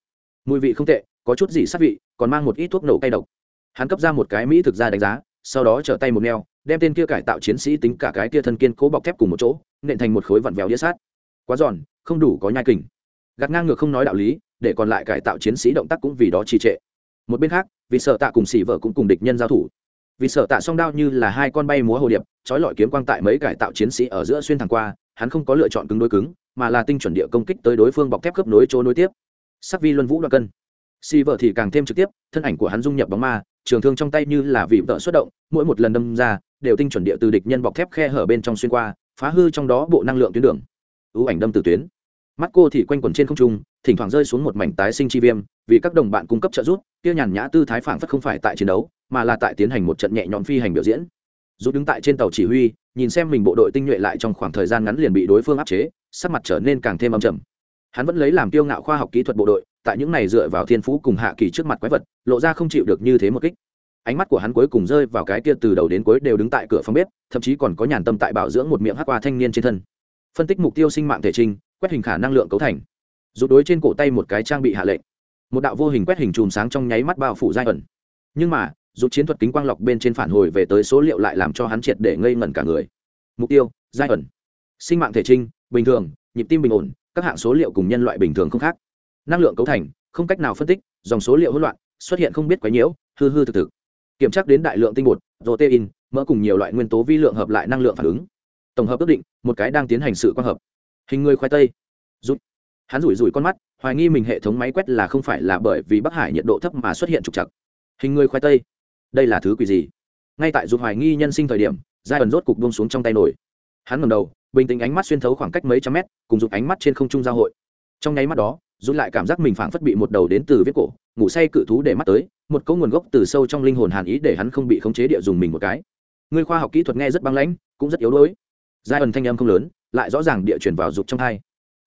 Mùi vị không tệ, có chút gì sát vị, còn mang một ít thuốc nổ cay độc. Hắn cấp ra một cái mỹ thực ra đánh giá, sau đó trở tay một neo đem tên kia cải tạo chiến sĩ tính cả cái kia thân kiên cố bọc thép cùng một chỗ, nện thành một khối vặn vẹo đĩa sát. Quá giòn không đủ có nhai kình. Gạt ngang ngược không nói đạo lý, để còn lại cải tạo chiến sĩ động tác cũng vì đó trì trệ. Một bên khác, vì sợ tạ cùng xỉ vợ cũng cùng địch nhân giao thủ. Vì sợ tạ song đao như là hai con bay múa hồ điệp, trói lọi kiếm quang tại mấy cải tạo chiến sĩ ở giữa xuyên thẳng qua, hắn không có lựa chọn cứng đối cứng, mà là tinh chuẩn địa công kích tới đối phương bọc thép khớp nối chỗ nối tiếp. Sắc vi luân vũ đoạn cân. Xỉ vợ thì càng thêm trực tiếp, thân ảnh của hắn dung nhập bóng ma, trường thương trong tay như là vị vợ xuất động, mỗi một lần đâm ra, đều tinh chuẩn địa từ địch nhân bọc thép khe hở bên trong xuyên qua, phá hư trong đó bộ năng lượng tuyến đường. Ưu ảnh đâm từ tuyến mắt cô thì quanh quẩn trên không trung, thỉnh thoảng rơi xuống một mảnh tái sinh chi viêm, vì các đồng bạn cung cấp trợ giúp, kia nhàn nhã tư thái phảng phất không phải tại chiến đấu, mà là tại tiến hành một trận nhẹ nhõm phi hành biểu diễn. Dù đứng tại trên tàu chỉ huy, nhìn xem mình bộ đội tinh nhuệ lại trong khoảng thời gian ngắn liền bị đối phương áp chế, sắc mặt trở nên càng thêm âm trầm. Hắn vẫn lấy làm kiêu ngạo khoa học kỹ thuật bộ đội, tại những này dựa vào thiên phú cùng hạ kỳ trước mặt quái vật, lộ ra không chịu được như thế một kích. Ánh mắt của hắn cuối cùng rơi vào cái kia từ đầu đến cuối đều đứng tại cửa phòng bếp, thậm chí còn có nhàn tâm tại bảo dưỡng một miệng hắc qua thanh niên trên thân. Phân tích mục tiêu sinh mạng thể trình quét hình khả năng lượng cấu thành. Rút đối trên cổ tay một cái trang bị hạ lệnh. Một đạo vô hình quét hình chùm sáng trong nháy mắt bao phủ giai ẩn. Nhưng mà rút chiến thuật kính quang lọc bên trên phản hồi về tới số liệu lại làm cho hắn triệt để ngây ngẩn cả người. Mục tiêu, giai ẩn. Sinh mạng thể trinh, bình thường, nhịp tim bình ổn, các hạng số liệu cùng nhân loại bình thường không khác. Năng lượng cấu thành, không cách nào phân tích, dòng số liệu hỗn loạn, xuất hiện không biết quấy nhiễu, hư hư thực thực. Kiểm tra đến đại lượng tinh bột, protein, mỡ cùng nhiều loại nguyên tố vi lượng hợp lại năng lượng phản ứng. Tổng hợp ước định, một cái đang tiến hành sự quang hợp hình người khoai tây. Rút hắn rủi rủi con mắt, hoài nghi mình hệ thống máy quét là không phải là bởi vì bắc hải nhiệt độ thấp mà xuất hiện trục chặt hình người khoai tây. Đây là thứ quỷ gì? Ngay tại rụi hoài nghi nhân sinh thời điểm, giai ẩn rốt cục buông xuống trong tay nổi. Hắn ngầm đầu, bình tĩnh ánh mắt xuyên thấu khoảng cách mấy trăm mét, cùng rụi ánh mắt trên không trung giao hội. Trong nháy mắt đó rút lại cảm giác mình phảng phất bị một đầu đến từ viết cổ, ngủ say cự thú để mắt tới, một câu nguồn gốc từ sâu trong linh hồn hàn ý để hắn không bị khống chế địa dùng mình một cái. Người khoa học kỹ thuật nghe rất băng lãnh, cũng rất yếu đuối. Giai ẩn thanh âm không lớn lại rõ ràng địa chuyển vào dục trong hai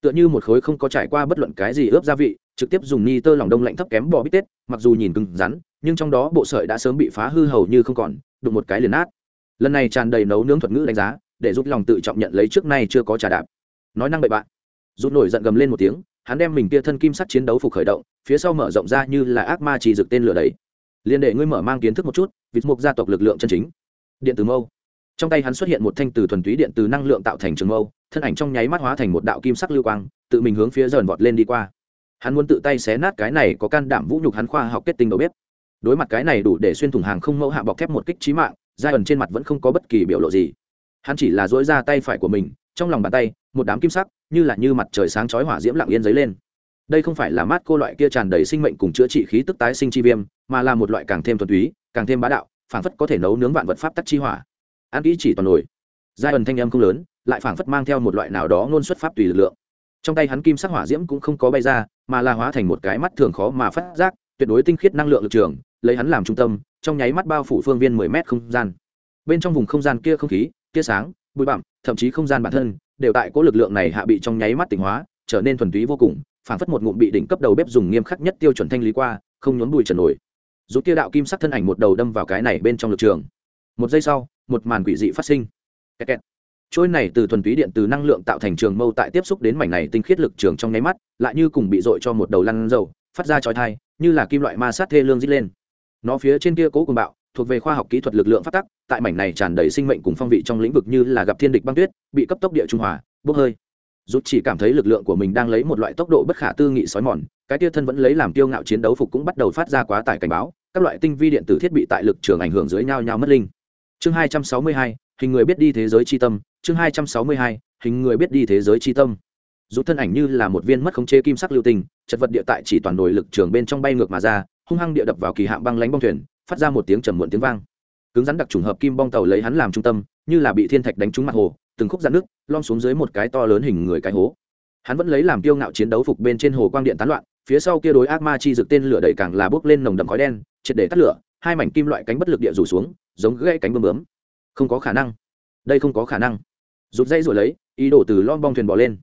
tựa như một khối không có trải qua bất luận cái gì ướp gia vị, trực tiếp dùng ni tơ lòng đông lạnh thấp kém bò bít tết, mặc dù nhìn cứng rắn, nhưng trong đó bộ sợi đã sớm bị phá hư hầu như không còn, đụng một cái liền nát. Lần này tràn đầy nấu nướng thuật ngữ đánh giá, để giúp lòng tự trọng nhận lấy trước nay chưa có trà đạp. Nói năng bậy bạn rút nổi giận gầm lên một tiếng, hắn đem mình kia thân kim sắt chiến đấu phục khởi động, phía sau mở rộng ra như là ác ma chỉ rực tên lửa đấy Liên để ngươi mở mang kiến thức một chút, vịt mục gia tộc lực lượng chân chính. Điện tử mâu trong tay hắn xuất hiện một thanh từ thuần túy điện từ năng lượng tạo thành trường mâu, thân ảnh trong nháy mắt hóa thành một đạo kim sắc lưu quang, tự mình hướng phía dần vọt lên đi qua. Hắn muốn tự tay xé nát cái này có can đảm vũ nhục hắn khoa học kết tinh đầu bếp. Đối mặt cái này đủ để xuyên thủng hàng không mẫu hạ bọc thép một kích trí mạng giai ẩn trên mặt vẫn không có bất kỳ biểu lộ gì. Hắn chỉ là dỗi ra tay phải của mình, trong lòng bàn tay, một đám kim sắc, như là như mặt trời sáng chói hỏa diễm lặng yên dấy lên. Đây không phải là mát cô loại kia tràn đầy sinh mệnh cùng chữa trị khí tức tái sinh chi viêm, mà là một loại càng thêm thuần túy, càng thêm bá đạo, phảng phất có thể nấu nướng vạn vật pháp tắc chi hỏa ăn kỹ chỉ toàn nổi. Giai ẩn thanh âm không lớn, lại phảng phất mang theo một loại nào đó ngôn xuất pháp tùy lực lượng. Trong tay hắn kim sắc hỏa diễm cũng không có bay ra, mà là hóa thành một cái mắt thường khó mà phát giác, tuyệt đối tinh khiết năng lượng lực trường, lấy hắn làm trung tâm, trong nháy mắt bao phủ phương viên mười mét không gian. Bên trong vùng không gian kia không khí, tia sáng, bụi bặm, thậm chí không gian bản thân, đều tại cố lực lượng này hạ bị trong nháy mắt tỉnh hóa, trở nên thuần túy vô cùng, phảng phất một ngụm bị đỉnh cấp đầu bếp dùng nghiêm khắc nhất tiêu chuẩn thanh lý qua, không nhốn bụi trần nổi. Rút tia đạo kim sắc thân ảnh một đầu đâm vào cái này bên trong lực trường một giây sau, một màn quỷ dị phát sinh. Kẹt kẹt. trôi này từ thuần túy điện từ năng lượng tạo thành trường mâu tại tiếp xúc đến mảnh này tinh khiết lực trường trong nháy mắt, lại như cùng bị dội cho một đầu lăn dầu, phát ra chói thai như là kim loại ma sát thê lương dít lên. Nó phía trên kia cố cùng bạo, thuộc về khoa học kỹ thuật lực lượng phát tắc, tại mảnh này tràn đầy sinh mệnh cùng phong vị trong lĩnh vực như là gặp thiên địch băng tuyết, bị cấp tốc địa trung hòa, bốc hơi. Rút chỉ cảm thấy lực lượng của mình đang lấy một loại tốc độ bất khả tư nghị xói mòn, cái tia thân vẫn lấy làm tiêu ngạo chiến đấu phục cũng bắt đầu phát ra quá tải cảnh báo, các loại tinh vi điện tử thiết bị tại lực trường ảnh hưởng dưới nhau nhau mất linh chương hai trăm sáu mươi hai, hình người biết đi thế giới chi tâm. Chương hai trăm sáu mươi hai, hình người biết đi thế giới chi tâm. Rút thân ảnh như là một viên mất khống chế kim sắc lưu tình, chật vật địa tại chỉ toàn đồi lực trường bên trong bay ngược mà ra, hung hăng địa đập vào kỳ hạm băng lánh bong thuyền, phát ra một tiếng trầm muộn tiếng vang. Cứng rắn đặc trùng hợp kim bong tàu lấy hắn làm trung tâm, như là bị thiên thạch đánh trúng mặt hồ, từng khúc dạn nước, lom xuống dưới một cái to lớn hình người cái hố. Hắn vẫn lấy làm kiêu ngạo chiến đấu phục bên trên hồ quang điện tán loạn, phía sau kia đối ác ma chi rực tên lửa đẩy càng là bốc lên nồng đậm khói đen, triệt để tắt lửa, hai mảnh kim loại cánh bất lực địa rủ xuống giống gãy cánh bơm bướm. Không có khả năng. Đây không có khả năng. Rụt dây rồi lấy, ý đồ từ lon bong thuyền bỏ lên.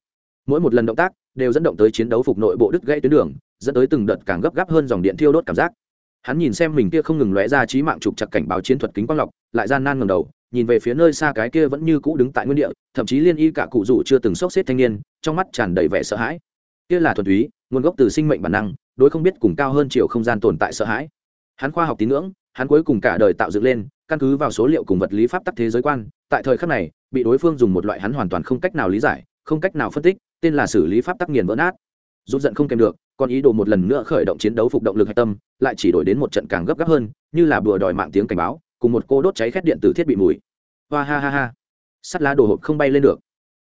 Mỗi một lần động tác đều dẫn động tới chiến đấu phục nội bộ đứt gãy tuyến đường, dẫn tới từng đợt càng gấp gáp hơn dòng điện thiêu đốt cảm giác. Hắn nhìn xem mình kia không ngừng lóe ra trí mạng trục chặt cảnh báo chiến thuật kính quang lọc, lại gian nan ngầm đầu, nhìn về phía nơi xa cái kia vẫn như cũ đứng tại nguyên địa, thậm chí liên y cả cụ rủ chưa từng sốc xếp thanh niên, trong mắt tràn đầy vẻ sợ hãi. Kia là thuần túy, nguồn gốc từ sinh mệnh bản năng, đối không biết cùng cao hơn chiều không gian tồn tại sợ hãi. Hắn khoa học tín ngưỡng hắn cuối cùng cả đời tạo dựng lên, căn cứ vào số liệu cùng vật lý pháp tắc thế giới quan, tại thời khắc này, bị đối phương dùng một loại hắn hoàn toàn không cách nào lý giải, không cách nào phân tích, tên là xử lý pháp tắc nghiền vỡ nát. Rút giận không kèm được, còn ý đồ một lần nữa khởi động chiến đấu phục động lực hạch tâm, lại chỉ đổi đến một trận càng gấp gáp hơn, như là bừa đòi mạng tiếng cảnh báo, cùng một cô đốt cháy khét điện tử thiết bị mùi. Hoa ha ha ha. Sắt lá đồ hộp không bay lên được.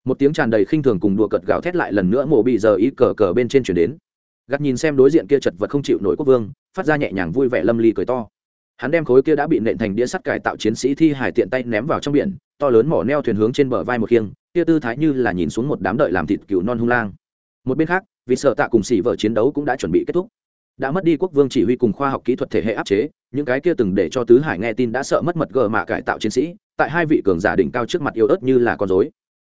Một tiếng tràn đầy khinh thường cùng đùa cợt gào thét lại lần nữa mổ bị giờ ý cờ cờ bên trên chuyển đến. Gắt nhìn xem đối diện kia chật vật không chịu nổi quốc vương, phát ra nhẹ nhàng vui vẻ lâm ly cười to hắn đem khối kia đã bị nện thành đĩa sắt cải tạo chiến sĩ thi hải tiện tay ném vào trong biển, to lớn mỏ neo thuyền hướng trên bờ vai một khiêng, kia tư thái như là nhìn xuống một đám đợi làm thịt cừu non hung lang. Một bên khác, vì sợ tạ cùng xỉ vợ chiến đấu cũng đã chuẩn bị kết thúc. Đã mất đi quốc vương chỉ huy cùng khoa học kỹ thuật thể hệ áp chế, những cái kia từng để cho tứ hải nghe tin đã sợ mất mật gờ mạ cải tạo chiến sĩ, tại hai vị cường giả đỉnh cao trước mặt yếu ớt như là con dối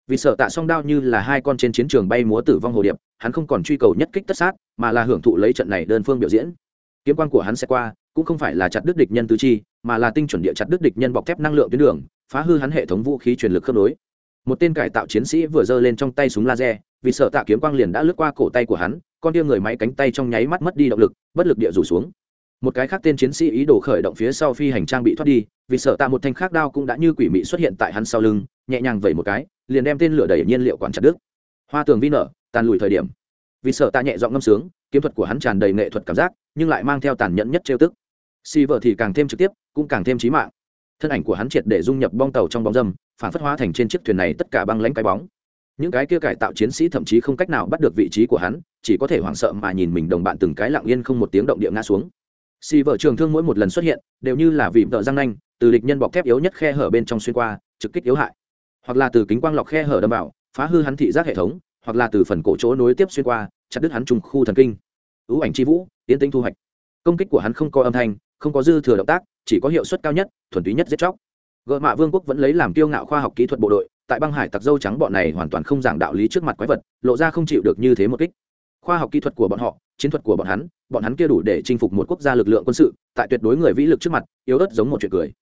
vì sợ tạ song đao như là hai con trên chiến trường bay múa tử vong hồ điệp, hắn không còn truy cầu nhất kích tất sát, mà là hưởng thụ lấy trận này đơn phương biểu diễn. Kiếm quan của hắn sẽ qua cũng không phải là chặt đứt địch nhân tứ chi, mà là tinh chuẩn địa chặt đứt địch nhân bọc thép năng lượng tuyến đường, phá hư hắn hệ thống vũ khí truyền lực khớp nối. Một tên cải tạo chiến sĩ vừa giơ lên trong tay súng laser, vì sợ tạ kiếm quang liền đã lướt qua cổ tay của hắn, con tia người máy cánh tay trong nháy mắt mất đi động lực, bất lực địa rủ xuống. Một cái khác tên chiến sĩ ý đồ khởi động phía sau phi hành trang bị thoát đi, vì sợ tạ một thanh khác đao cũng đã như quỷ mị xuất hiện tại hắn sau lưng, nhẹ nhàng vẩy một cái, liền đem tên lửa đẩy nhiên liệu quản chặt đứt. Hoa tường vi nở, tàn lùi thời điểm. Vì sợ tạ nhẹ dọn ngâm sướng, kiếm thuật của hắn tràn đầy nghệ thuật cảm giác, nhưng lại mang theo tàn nhẫn nhất trêu tức si vợ thì càng thêm trực tiếp, cũng càng thêm trí mạng. Thân ảnh của hắn triệt để dung nhập bong tàu trong bóng dâm, phản phất hóa thành trên chiếc thuyền này tất cả băng lãnh cái bóng. Những cái kia cải tạo chiến sĩ thậm chí không cách nào bắt được vị trí của hắn, chỉ có thể hoảng sợ mà nhìn mình đồng bạn từng cái lặng yên không một tiếng động địa ngã xuống. Xì vợ trường thương mỗi một lần xuất hiện, đều như là vì tợ răng nanh, từ địch nhân bọc thép yếu nhất khe hở bên trong xuyên qua, trực kích yếu hại. Hoặc là từ kính quang lọc khe hở đâm vào, phá hư hắn thị giác hệ thống, hoặc là từ phần cổ chỗ nối tiếp xuyên qua, chặt đứt hắn trùng khu thần kinh. Ưu ảnh c h i vũ, tiến tính thu hoạch. Công kích của hắn không có âm thanh không có dư thừa động tác chỉ có hiệu suất cao nhất thuần túy nhất giết chóc. Gợ mạ vương quốc vẫn lấy làm kiêu ngạo khoa học kỹ thuật bộ đội tại băng hải tặc dâu trắng bọn này hoàn toàn không giảng đạo lý trước mặt quái vật lộ ra không chịu được như thế một kích. Khoa học kỹ thuật của bọn họ chiến thuật của bọn hắn bọn hắn kia đủ để chinh phục một quốc gia lực lượng quân sự tại tuyệt đối người vĩ lực trước mặt yếu ớt giống một chuyện cười.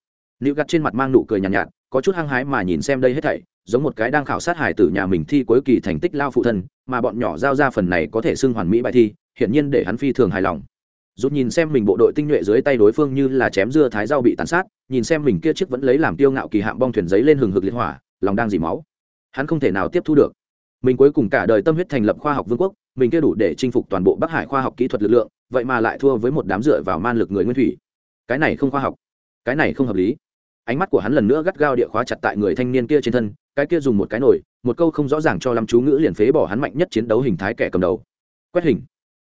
Nữ gặt trên mặt mang nụ cười nhàn nhạt, nhạt có chút hăng hái mà nhìn xem đây hết thảy giống một cái đang khảo sát hải tử nhà mình thi cuối kỳ thành tích lao phụ thân mà bọn nhỏ giao ra phần này có thể xưng hoàn mỹ bài thi hiển nhiên để hắn phi thường hài lòng rút nhìn xem mình bộ đội tinh nhuệ dưới tay đối phương như là chém dưa thái rau bị tàn sát, nhìn xem mình kia chiếc vẫn lấy làm tiêu ngạo kỳ hạm bong thuyền giấy lên hừng hực liệt hỏa, lòng đang dì máu. Hắn không thể nào tiếp thu được. Mình cuối cùng cả đời tâm huyết thành lập khoa học vương quốc, mình kia đủ để chinh phục toàn bộ bắc hải khoa học kỹ thuật lực lượng, vậy mà lại thua với một đám dựa vào man lực người nguyên thủy. Cái này không khoa học. Cái này không hợp lý. Ánh mắt của hắn lần nữa gắt gao địa khóa chặt tại người thanh niên kia trên thân, cái kia dùng một cái nổi, một câu không rõ ràng cho lắm chú ngữ liền phế bỏ hắn mạnh nhất chiến đấu hình thái kẻ cầm đầu. Quét hình.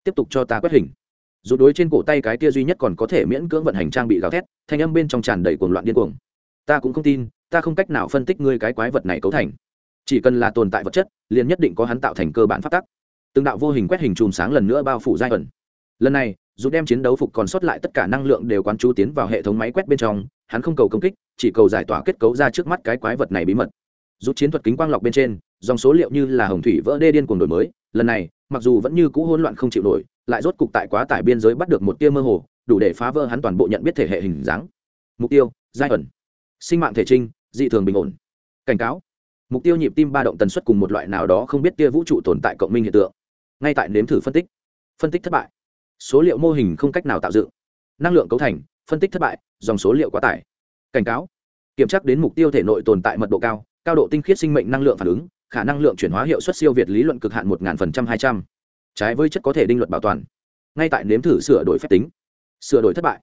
Tiếp tục cho ta quét hình dù đối trên cổ tay cái kia duy nhất còn có thể miễn cưỡng vận hành trang bị gào thét, thanh âm bên trong tràn đầy cuồng loạn điên cuồng. Ta cũng không tin, ta không cách nào phân tích ngươi cái quái vật này cấu thành. Chỉ cần là tồn tại vật chất, liền nhất định có hắn tạo thành cơ bản phát tắc. Từng đạo vô hình quét hình chùm sáng lần nữa bao phủ giai ẩn lần này, dù đem chiến đấu phục còn sót lại tất cả năng lượng đều quán chú tiến vào hệ thống máy quét bên trong, hắn không cầu công kích, chỉ cầu giải tỏa kết cấu ra trước mắt cái quái vật này bí mật. Rút chiến thuật kính quang lọc bên trên, dòng số liệu như là hồng thủy vỡ đê điên cuồng đổi mới, lần này, mặc dù vẫn như cũ hỗn loạn không chịu nổi lại rốt cục tại quá tải biên giới bắt được một tia mơ hồ, đủ để phá vỡ hắn toàn bộ nhận biết thể hệ hình dáng. Mục tiêu, giai ẩn. Sinh mạng thể trinh, dị thường bình ổn. Cảnh cáo. Mục tiêu nhịp tim ba động tần suất cùng một loại nào đó không biết tia vũ trụ tồn tại cộng minh hiện tượng. Ngay tại nếm thử phân tích. Phân tích thất bại. Số liệu mô hình không cách nào tạo dựng. Năng lượng cấu thành, phân tích thất bại, dòng số liệu quá tải. Cảnh cáo. Kiểm tra đến mục tiêu thể nội tồn tại mật độ cao cao độ tinh khiết sinh mệnh năng lượng phản ứng, khả năng lượng chuyển hóa hiệu suất siêu việt lý luận cực hạn một phần trăm hai trăm trái với chất có thể đinh luật bảo toàn, ngay tại nếm thử sửa đổi phép tính, sửa đổi thất bại,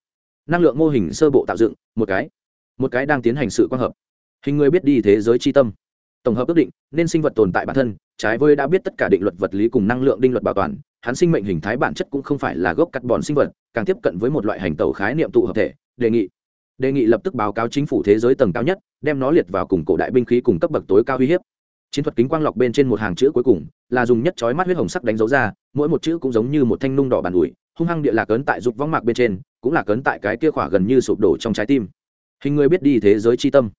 năng lượng mô hình sơ bộ tạo dựng, một cái một cái đang tiến hành sự quang hợp. Hình người biết đi thế giới tri tâm. Tổng hợp ước định, nên sinh vật tồn tại bản thân, trái với đã biết tất cả định luật vật lý cùng năng lượng định luật bảo toàn, hắn sinh mệnh hình thái bản chất cũng không phải là gốc cắt bòn sinh vật, càng tiếp cận với một loại hành tẩu khái niệm tụ hợp thể, đề nghị. Đề nghị lập tức báo cáo chính phủ thế giới tầng cao nhất, đem nó liệt vào cùng cổ đại binh khí cùng cấp bậc tối cao uy hiếp chiến thuật kính quang lọc bên trên một hàng chữ cuối cùng là dùng nhất chói mắt huyết hồng sắc đánh dấu ra, mỗi một chữ cũng giống như một thanh nung đỏ bàn ủi, hung hăng địa lạc ấn tại dục vong mạc bên trên, cũng là cấn tại cái kia khỏa gần như sụp đổ trong trái tim. Hình người biết đi thế giới c h i tâm.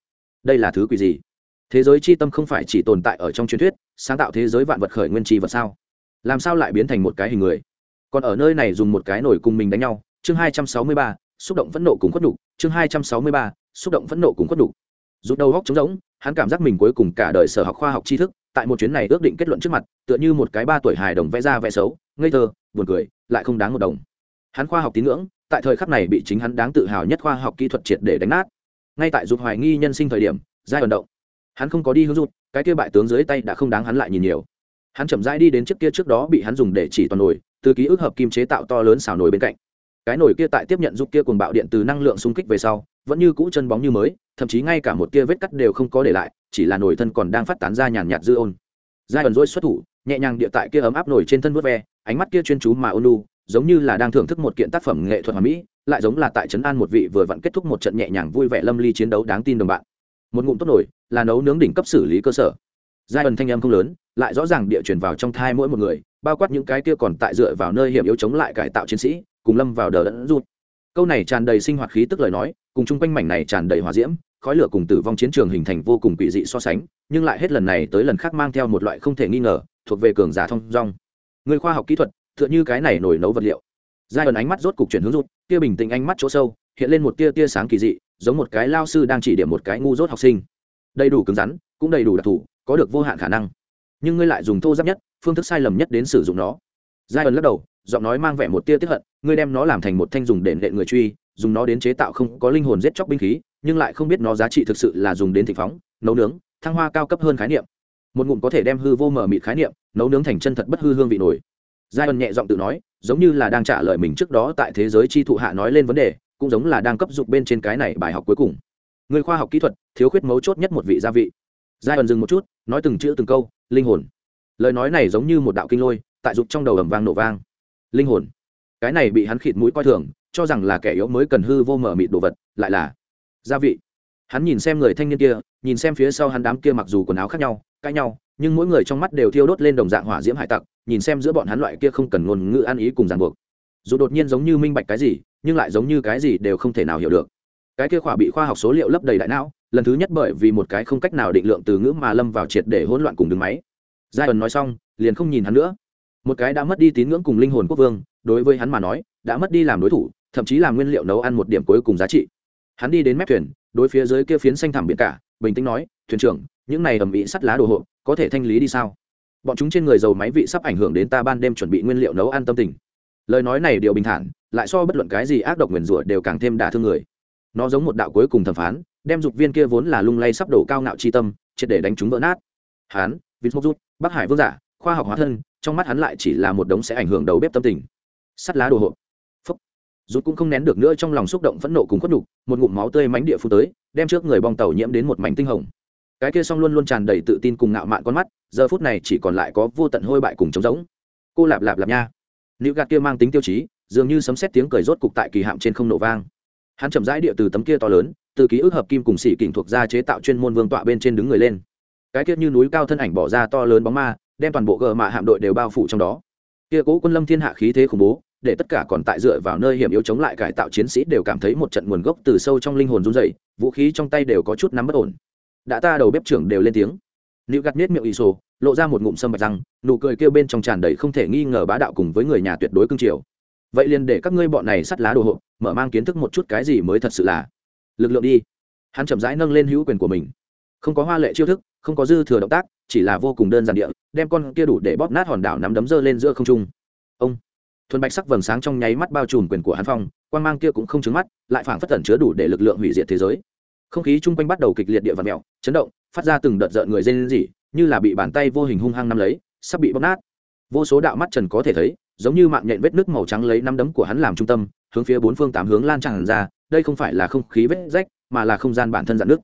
Đây là thứ quỷ gì? Thế giới c h i tâm không phải chỉ tồn tại ở trong truyền thuyết, sáng tạo thế giới vạn vật khởi nguyên trì vật sao? Làm sao lại biến thành một cái hình người? Còn ở nơi này dùng một cái nổi cùng mình đánh nhau, chương hai trăm sáu mươi ba, xúc động phẫn nộ cùng khuất đục chương hai trăm sáu mươi ba, xúc động phẫn nộ cùng khuất đục rút đầu góc trống rỗng, hắn cảm giác mình cuối cùng cả đời sở học khoa học tri thức, tại một chuyến này ước định kết luận trước mặt, tựa như một cái ba tuổi hài đồng vẽ ra vẽ xấu, ngây thơ, buồn cười, lại không đáng một đồng. Hắn khoa học tín ngưỡng, tại thời khắc này bị chính hắn đáng tự hào nhất khoa học kỹ thuật triệt để đánh nát. Ngay tại rụt hoài nghi nhân sinh thời điểm, giai vận động. Hắn không có đi hướng rụt, cái kia bại tướng dưới tay đã không đáng hắn lại nhìn nhiều. Hắn chậm rãi đi đến chiếc kia trước đó bị hắn dùng để chỉ toàn nồi, từ ký ức hợp kim chế tạo to lớn xào nồi bên cạnh cái nồi kia tại tiếp nhận giúp kia cuồng bạo điện từ năng lượng xung kích về sau, vẫn như cũ chân bóng như mới, thậm chí ngay cả một kia vết cắt đều không có để lại, chỉ là nồi thân còn đang phát tán ra nhàn nhạt dư ôn. Giai ẩn dối xuất thủ, nhẹ nhàng địa tại kia ấm áp nổi trên thân vớt ve, ánh mắt kia chuyên chú mà ôn lu giống như là đang thưởng thức một kiện tác phẩm nghệ thuật hoàn mỹ, lại giống là tại trấn an một vị vừa vặn kết thúc một trận nhẹ nhàng vui vẻ lâm ly chiến đấu đáng tin đồng bạn. Một ngụm tốt nổi là nấu nướng đỉnh cấp xử lý cơ sở. Giai ẩn thanh âm không lớn, lại rõ ràng địa truyền vào trong thai mỗi một người, bao quát những cái kia còn tại dựa vào nơi hiểm yếu chống lại cải tạo chiến sĩ cùng lâm vào đờ đẫn rút câu này tràn đầy sinh hoạt khí tức lời nói, cùng chung quanh mảnh này tràn đầy hòa diễm, khói lửa cùng tử vong chiến trường hình thành vô cùng quỷ dị so sánh, nhưng lại hết lần này tới lần khác mang theo một loại không thể nghi ngờ, thuộc về cường giả thông dong. Người khoa học kỹ thuật, tựa như cái này nổi nấu vật liệu. Giai ẩn ánh mắt rốt cục chuyển hướng rút Tia bình tĩnh ánh mắt chỗ sâu, hiện lên một tia tia sáng kỳ dị, giống một cái lao sư đang chỉ điểm một cái ngu dốt học sinh. Đầy đủ cứng rắn, cũng đầy đủ đặc thù, có được vô hạn khả năng. Nhưng ngươi lại dùng thô giáp nhất, phương thức sai lầm nhất đến sử dụng nó giai ẩn lắc đầu, giọng nói mang vẻ một tia tiếp hận, ngươi đem nó làm thành một thanh dùng để nện người truy, dùng nó đến chế tạo không có linh hồn giết chóc binh khí, nhưng lại không biết nó giá trị thực sự là dùng đến thị phóng, nấu nướng, thăng hoa cao cấp hơn khái niệm. Một ngụm có thể đem hư vô mở mịt khái niệm, nấu nướng thành chân thật bất hư hương vị nổi. Giai ẩn nhẹ giọng tự nói, giống như là đang trả lời mình trước đó tại thế giới chi thụ hạ nói lên vấn đề, cũng giống là đang cấp dụng bên trên cái này bài học cuối cùng. Người khoa học kỹ thuật, thiếu khuyết mấu chốt nhất một vị gia vị. Giai ẩn dừng một chút, nói từng chữ từng câu, linh hồn. Lời nói này giống như một đạo kinh lôi tại dục trong đầu ầm vang nổ vang. Linh hồn. Cái này bị hắn khịt mũi coi thường, cho rằng là kẻ yếu mới cần hư vô mở mịt đồ vật, lại là gia vị. Hắn nhìn xem người thanh niên kia, nhìn xem phía sau hắn đám kia mặc dù quần áo khác nhau, cãi nhau, nhưng mỗi người trong mắt đều thiêu đốt lên đồng dạng hỏa diễm hải tặc, nhìn xem giữa bọn hắn loại kia không cần ngôn ngữ ăn ý cùng ràng buộc. Dù đột nhiên giống như minh bạch cái gì, nhưng lại giống như cái gì đều không thể nào hiểu được. Cái kia khỏa bị khoa học số liệu lấp đầy đại não, lần thứ nhất bởi vì một cái không cách nào định lượng từ ngữ mà lâm vào triệt để hỗn loạn cùng đường máy. Giai ẩn nói xong, liền không nhìn hắn nữa một cái đã mất đi tín ngưỡng cùng linh hồn quốc vương, đối với hắn mà nói, đã mất đi làm đối thủ, thậm chí làm nguyên liệu nấu ăn một điểm cuối cùng giá trị. Hắn đi đến mép thuyền, đối phía dưới kia phiến xanh thẳm biển cả, bình tĩnh nói, thuyền trưởng, những này ầm ĩ sắt lá đồ hộ có thể thanh lý đi sao? Bọn chúng trên người dầu máy vị sắp ảnh hưởng đến ta ban đêm chuẩn bị nguyên liệu nấu ăn tâm tình. Lời nói này điều bình thản, lại so bất luận cái gì ác độc nguyền rủa đều càng thêm đả thương người. Nó giống một đạo cuối cùng thẩm phán, đem dục viên kia vốn là lung lay sắp đổ cao ngạo chi tâm, triệt để đánh chúng vỡ nát. Hán vinh mốc rút, bắc hải vương giả khoa học hóa thân, trong mắt hắn lại chỉ là một đống sẽ ảnh hưởng đầu bếp tâm tình. Sắt lá đồ hộp. Phúc. Rút cũng không nén được nữa trong lòng xúc động phẫn nộ cùng khuất nhục, một ngụm máu tươi mánh địa phu tới, đem trước người bong tàu nhiễm đến một mảnh tinh hồng. Cái kia xong luôn luôn tràn đầy tự tin cùng ngạo mạn con mắt, giờ phút này chỉ còn lại có vô tận hôi bại cùng trống rỗng. Cô lạp lạp lạp nha. Nữ gạt kia mang tính tiêu chí, dường như sấm xét tiếng cười rốt cục tại kỳ hạm trên không nổ vang. Hắn chậm rãi địa từ tấm kia to lớn, từ ký ức hợp kim cùng xỉ kình thuộc ra chế tạo chuyên môn vương tọa bên trên đứng người lên. Cái kia như núi cao thân ảnh bỏ ra to lớn bóng ma đem toàn bộ gờ mạ hạm đội đều bao phủ trong đó. Kia cố quân lâm thiên hạ khí thế khủng bố, để tất cả còn tại dựa vào nơi hiểm yếu chống lại cải tạo chiến sĩ đều cảm thấy một trận nguồn gốc từ sâu trong linh hồn run dày vũ khí trong tay đều có chút nắm bất ổn. Đã ta đầu bếp trưởng đều lên tiếng. Nữ gặt nết miệng ì sổ lộ ra một ngụm sâm bạch răng, nụ cười kêu bên trong tràn đầy không thể nghi ngờ bá đạo cùng với người nhà tuyệt đối cương triều. Vậy liền để các ngươi bọn này sắt lá đồ hộp mở mang kiến thức một chút cái gì mới thật sự là. Lực lượng đi. Hắn chậm rãi nâng lên hữu quyền của mình. Không có hoa lệ chiêu thức không có dư thừa động tác chỉ là vô cùng đơn giản địa đem con kia đủ để bóp nát hòn đảo nắm đấm dơ lên giữa không trung. Ông! Thuần bạch sắc vầng sáng trong nháy mắt bao trùm quyền của hắn phong quan mang kia cũng không trứng mắt lại phảng phất tẩn chứa đủ để lực lượng hủy diệt thế giới. Không khí chung quanh bắt đầu kịch liệt địa vật mèo chấn động phát ra từng đợt rợn người dây lên dỉ, như là bị bàn tay vô hình hung hăng nắm lấy sắp bị bóp nát. Vô số đạo mắt trần có thể thấy giống như mạng nhện vết nước màu trắng lấy nắm đấm của hắn làm trung tâm hướng phía bốn phương tám hướng lan tràn ra đây không phải là không khí vết rách mà là không gian bản thân dạn nước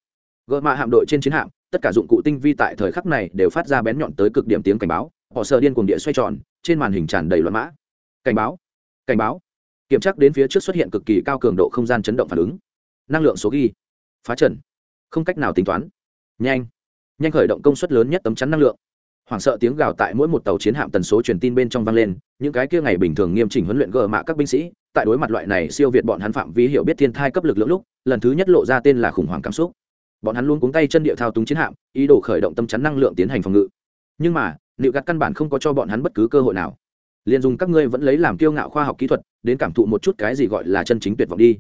gợi mạ hạm đội trên chiến hạm tất cả dụng cụ tinh vi tại thời khắc này đều phát ra bén nhọn tới cực điểm tiếng cảnh báo. Họ sợ điên cuồng địa xoay tròn, trên màn hình tràn đầy loạn mã. Cảnh báo cảnh báo. Kiểm tra đến phía trước xuất hiện cực kỳ cao cường độ không gian chấn động phản ứng. Năng lượng số ghi. Phá trần. Không cách nào tính toán. Nhanh. Nhanh khởi động công suất lớn nhất tấm chắn năng lượng. Hoảng sợ tiếng gào tại mỗi một tàu chiến hạm tần số truyền tin bên trong vang lên. Những cái kia ngày bình thường nghiêm chỉnh huấn luyện gờ mạ các binh sĩ, tại đối mặt loại này siêu việt bọn hắn phạm vi hiểu biết thiên thai cấp lực lượng lúc, lần thứ nhất lộ ra tên là khủng hoảng cảm xúc bọn hắn luôn cuống tay chân địa thao túng chiến hạm ý đồ khởi động tâm chắn năng lượng tiến hành phòng ngự. Nhưng mà liệu gạt căn bản không có cho bọn hắn bất cứ cơ hội nào. Liền dùng các ngươi vẫn lấy làm kiêu ngạo khoa học kỹ thuật đến cảm thụ một chút cái gì gọi là chân chính tuyệt vọng đi.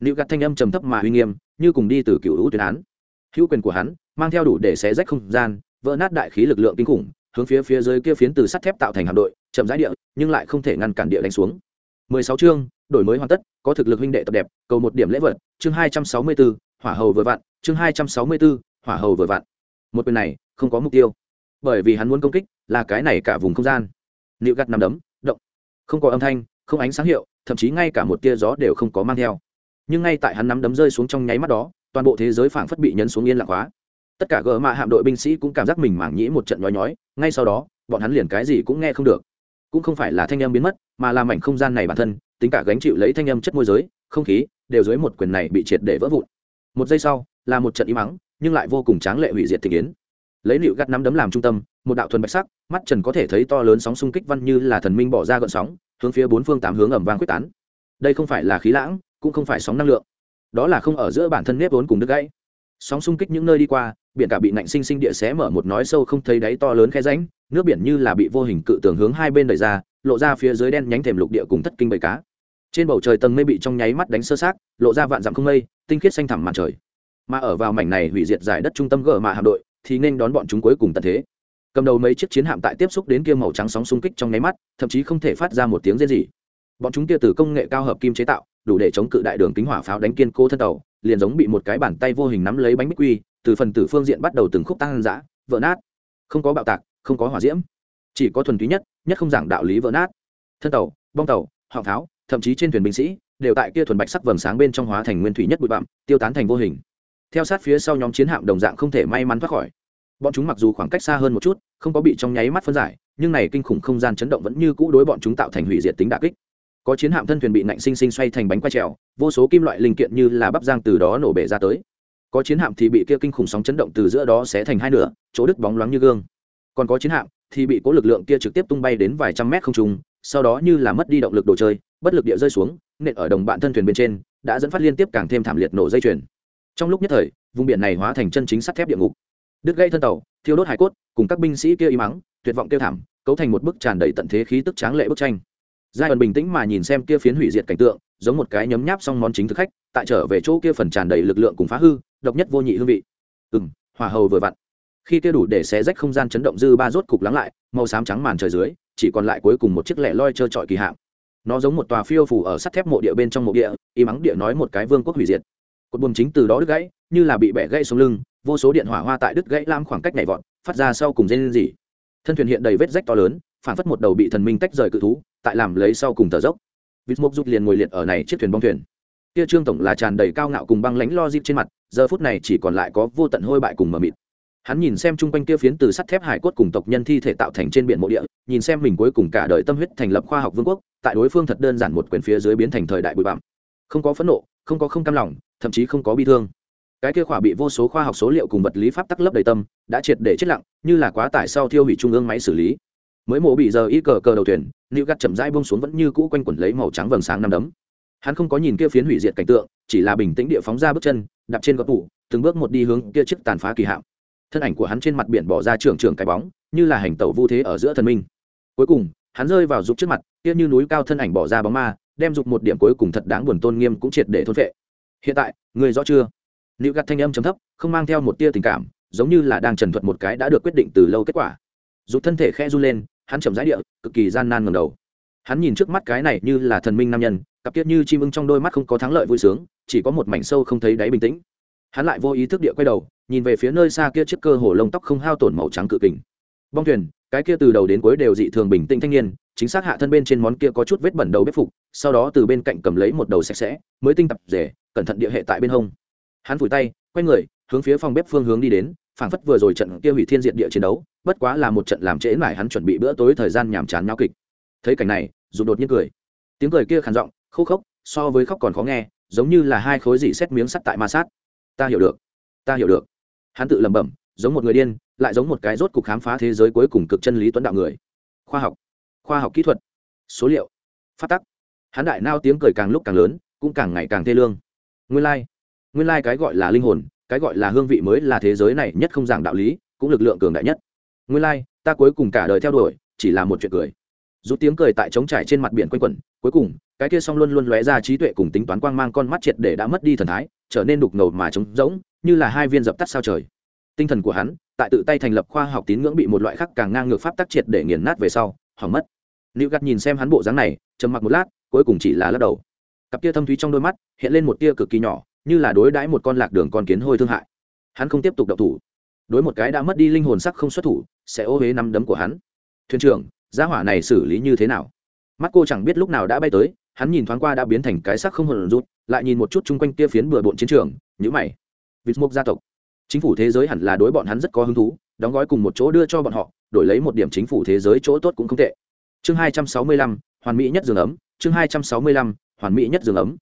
Liệu gạt thanh âm trầm thấp mà uy nghiêm như cùng đi từ cựu hữu tuyên án. Hữu quyền của hắn mang theo đủ để xé rách không gian vỡ nát đại khí lực lượng kinh khủng hướng phía phía dưới kia phiến từ sắt thép tạo thành hạm đội chậm rãi địa nhưng lại không thể ngăn cản địa đánh xuống. 16 chương đổi mới hoàn tất có thực lực huynh đệ tập đẹp cầu một điểm lễ vật chương 264, hỏa hầu vừa vặn chương 264, hỏa hầu vừa vặn. Một quyền này không có mục tiêu. Bởi vì hắn muốn công kích là cái này cả vùng không gian. Nịu gắt nằm đấm động. Không có âm thanh không ánh sáng hiệu thậm chí ngay cả một tia gió đều không có mang theo. Nhưng ngay tại hắn nắm đấm rơi xuống trong nháy mắt đó toàn bộ thế giới phảng phất bị nhấn xuống yên lặng hóa tất cả gỡ mạ hạm đội binh sĩ cũng cảm giác mình mảng nhĩ một trận nhói nhói ngay sau đó bọn hắn liền cái gì cũng nghe không được. Cũng không phải là thanh âm biến mất mà là mảnh không gian này bản thân tính cả gánh chịu lấy thanh âm chất môi giới không khí đều dưới một quyền này bị triệt để vỡ vụn một giây sau, là một trận im mắng nhưng lại vô cùng tráng lệ hủy diệt thị kiến lấy liệu gắt nắm đấm làm trung tâm, một đạo thuần bạch sắc, mắt trần có thể thấy to lớn sóng xung kích văn như là thần minh bỏ ra gợn sóng, hướng phía bốn phương tám hướng ẩm vang quyết tán. Đây không phải là khí lãng, cũng không phải sóng năng lượng. Đó là không ở giữa bản thân nếp vốn cùng đứt gãy. Sóng xung kích những nơi đi qua, biển cả bị nạnh sinh sinh địa xé mở một nói sâu không thấy đáy to lớn khe ránh nước biển như là bị vô hình cự tường hướng hai bên đẩy ra, lộ ra phía dưới đen nhánh thềm lục địa cùng thất kinh bầy cá. Trên bầu trời tầng mây bị trong nháy mắt đánh sơ sát lộ ra vạn dặm không mây tinh khiết xanh thẳm mặt trời. Mà ở vào mảnh này hủy diệt giải đất trung tâm gỡ mạ hạm đội, thì nên đón bọn chúng cuối cùng tận thế. Cầm đầu mấy chiếc chiến hạm tại tiếp xúc đến kia màu trắng sóng xung kích trong nháy mắt, thậm chí không thể phát ra một tiếng rên gì bọn chúng kia từ công nghệ cao hợp kim chế tạo, đủ để chống cự đại đường kính hỏa pháo đánh kiên cố thân tàu, liền giống bị một cái bàn tay vô hình nắm lấy bánh bích quy, từ phần tử phương diện bắt đầu từng khúc tăng giã vỡ nát. Không có bạo tạc, không có hỏa diễm. Chỉ có thuần túy nhất nhất không giảng đạo lý vỡ nát. Thân tàu, bong tàu họng tháo thậm chí trên thuyền binh sĩ đều tại kia thuần bạch sắc vầng sáng bên trong hóa thành nguyên thủy nhất bụi bặm, tiêu tán thành vô hình. Theo sát phía sau nhóm chiến hạm đồng dạng không thể may mắn thoát khỏi. Bọn chúng mặc dù khoảng cách xa hơn một chút, không có bị trong nháy mắt phân giải, nhưng này kinh khủng không gian chấn động vẫn như cũ đối bọn chúng tạo thành hủy diệt tính đà kích. Có chiến hạm thân thuyền bị nạnh sinh sinh xoay thành bánh quay trèo, vô số kim loại linh kiện như là bắp giang từ đó nổ bể ra tới. Có chiến hạm thì bị kia kinh khủng sóng chấn động từ giữa đó xé thành hai nửa, chỗ đứt bóng loáng như gương. Còn có chiến hạm thì bị cố lực lượng kia trực tiếp tung bay đến vài trăm mét không trung, sau đó như là mất đi động lực đồ chơi bất lực địa rơi xuống, nện ở đồng bạn thân thuyền bên trên, đã dẫn phát liên tiếp càng thêm thảm liệt nổ dây chuyền. Trong lúc nhất thời, vùng biển này hóa thành chân chính sắt thép địa ngục. Đứt gây thân tàu, thiêu đốt hải cốt, cùng các binh sĩ kia y mắng, tuyệt vọng kêu thảm, cấu thành một bức tràn đầy tận thế khí tức tráng lệ bức tranh. Giai ẩn bình tĩnh mà nhìn xem kia phiến hủy diệt cảnh tượng, giống một cái nhấm nháp xong món chính thực khách, tại trở về chỗ kia phần tràn đầy lực lượng cùng phá hư, độc nhất vô nhị hương vị. Ừ m hòa hầu vừa vặn. Khi kia đủ để xé rách không gian chấn động dư ba rốt cục lắng lại, màu xám trắng màn trời dưới, chỉ còn lại cuối cùng một chiếc lẻ loi trơ trọi kỳ hạm nó giống một tòa phiêu phủ ở sắt thép mộ địa bên trong mộ địa, y mắng địa nói một cái vương quốc hủy diệt. Cột buồm chính từ đó đứt gãy, như là bị bẻ gãy xuống lưng, vô số điện hỏa hoa tại đứt gãy lam khoảng cách nhảy vọt, phát ra sau cùng dây lên gì thân thuyền hiện đầy vết rách to lớn phản phất một đầu bị thần minh tách rời cự thú, tại làm lấy sau cùng thở dốc. Vịt mộc rút liền ngồi liệt ở này chiếc thuyền bong thuyền. Kia trương tổng là tràn đầy cao ngạo cùng băng lãnh lo dịp trên mặt, giờ phút này chỉ còn lại có vô tận hôi bại cùng mờ mịt hắn nhìn xem chung quanh kia phiến từ sắt thép hải cốt cùng tộc nhân thi thể tạo thành trên biển mộ địa, nhìn xem mình cuối cùng cả đời tâm huyết thành lập khoa học vương quốc, tại đối phương thật đơn giản một quyền phía dưới biến thành thời đại bụi bặm. Không có phẫn nộ, không có không cam lòng, thậm chí không có bi thương. Cái kia khỏa bị vô số khoa học số liệu cùng vật lý pháp tắc lấp đầy tâm, đã triệt để chết lặng, như là quá tải sau thiêu hủy trung ương máy xử lý. Mới mổ bị giờ y cờ cờ đầu thuyền nữ gắt chậm rãi bông xuống vẫn như cũ quanh quẩn lấy màu trắng vầng sáng năm đấm. Hắn không có nhìn kia phiến hủy diệt cảnh tượng, chỉ là bình tĩnh địa phóng ra bước chân, đạp trên góc tủ, từng bước một đi hướng kia chiếc tàn phá kỳ hạm thân ảnh của hắn trên mặt biển bỏ ra trưởng trưởng cái bóng, như là hành tẩu vu thế ở giữa thần minh. Cuối cùng, hắn rơi vào dục trước mặt, kia như núi cao thân ảnh bỏ ra bóng ma, đem dục một điểm cuối cùng thật đáng buồn tôn nghiêm cũng triệt để thôn vệ hiện tại, người rõ chưa? Liệu gặt thanh âm chấm thấp, không mang theo một tia tình cảm, giống như là đang trần thuật một cái đã được quyết định từ lâu kết quả. Dục thân thể khe run lên, hắn chậm rãi địa, cực kỳ gian nan ngầm đầu. Hắn nhìn trước mắt cái này như là thần minh nam nhân, cặp tiết như chim ưng trong đôi mắt không có thắng lợi vui sướng, chỉ có một mảnh sâu không thấy đáy bình tĩnh. Hắn lại vô ý thức địa quay đầu nhìn về phía nơi xa kia chiếc cơ hồ lông tóc không hao tổn màu trắng cự kình. Bong thuyền, cái kia từ đầu đến cuối đều dị thường bình tĩnh thanh niên, chính xác hạ thân bên trên món kia có chút vết bẩn đầu bếp phục, sau đó từ bên cạnh cầm lấy một đầu sạch sẽ, mới tinh tập rể, cẩn thận địa hệ tại bên hông. Hắn phủi tay, quay người, hướng phía phòng bếp phương hướng đi đến, phảng phất vừa rồi trận kia hủy thiên diệt địa chiến đấu, bất quá là một trận làm trễ mải hắn chuẩn bị bữa tối thời gian nhàm chán nhau kịch. Thấy cảnh này dù đột nhiên cười. Tiếng cười kia khàn giọng, khô khốc, so với khóc còn khó nghe, giống như là hai khối dị xét miếng sắt tại ma sát. Ta hiểu được. Ta hiểu được hắn tự lẩm bẩm giống một người điên lại giống một cái rốt cục khám phá thế giới cuối cùng cực chân lý tuấn đạo người. Khoa học khoa học kỹ thuật số liệu phát tắc. Hắn đại nao tiếng cười càng lúc càng lớn cũng càng ngày càng thê lương. Nguyên lai、like. nguyên lai、like、cái gọi là linh hồn cái gọi là hương vị mới là thế giới này nhất không giảng đạo lý cũng lực lượng cường đại nhất. Nguyên lai、like, ta cuối cùng cả đời theo đuổi chỉ là một chuyện cười. Rút tiếng cười tại trống trải trên mặt biển quanh quẩn cuối cùng cái kia song luôn luôn lóe ra trí tuệ cùng tính toán quang mang con mắt triệt để đã mất đi thần thái trở nên đục ngầu mà trống rỗng, như là hai viên dập tắt sao trời. Tinh thần của hắn, tại tự tay thành lập khoa học tín ngưỡng bị một loại khác càng ngang ngược pháp tác triệt để nghiền nát về sau, hỏng mất. Nữ gắt nhìn xem hắn bộ dáng này, trầm mặc một lát, cuối cùng chỉ là lắc đầu. Cặp tia thâm thúy trong đôi mắt hiện lên một tia cực kỳ nhỏ, như là đối đãi một con lạc đường con kiến hôi thương hại. Hắn không tiếp tục đậu thủ. Đối một cái đã mất đi linh hồn sắc không xuất thủ, sẽ ô huế nắm đấm của hắn. Thuyền trưởng, gia hỏa này xử lý như thế nào? Mắt cô chẳng biết lúc nào đã bay tới hắn nhìn thoáng qua đã biến thành cái sắc không hồn rút, lại nhìn một chút chung quanh kia phiến bừa bộn chiến trường nhữ mày. Vịt mục gia tộc. Chính phủ thế giới hẳn là đối bọn hắn rất có hứng thú, đóng gói cùng một chỗ đưa cho bọn họ, đổi lấy một điểm chính phủ thế giới chỗ tốt cũng không tệ. Chương hai trăm sáu mươi lăm, hoàn mỹ nhất giường ấm, chương hai trăm sáu mươi lăm, hoàn mỹ nhất giường ấm.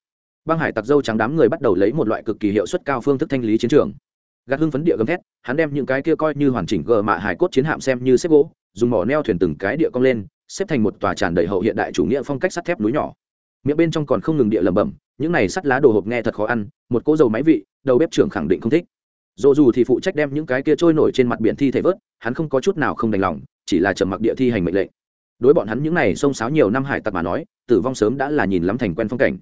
Băng hải tặc dâu trắng đám người bắt đầu lấy một loại cực kỳ hiệu suất cao phương thức thanh lý chiến trường. Gạt hưng phấn địa gầm thét, hắn đem những cái kia coi như hoàn chỉnh gờ mạ hải cốt chiến hạm xem như xếp gỗ, dùng mỏ neo thuyền từng cái địa cong lên, xếp thành một tòa tràn đầy hậu hiện đại chủ nghĩa phong cách sắt thép núi nhỏ miệng bên trong còn không ngừng địa lẩm bẩm, những này sắt lá đồ hộp nghe thật khó ăn, một cỗ dầu máy vị, đầu bếp trưởng khẳng định không thích. Dồ dù thì phụ trách đem những cái kia trôi nổi trên mặt biển thi thể vớt, hắn không có chút nào không đành lòng, chỉ là trầm mặc địa thi hành mệnh lệnh. Đối bọn hắn những này xông xáo nhiều năm hải tặc mà nói, tử vong sớm đã là nhìn lắm thành quen phong cảnh.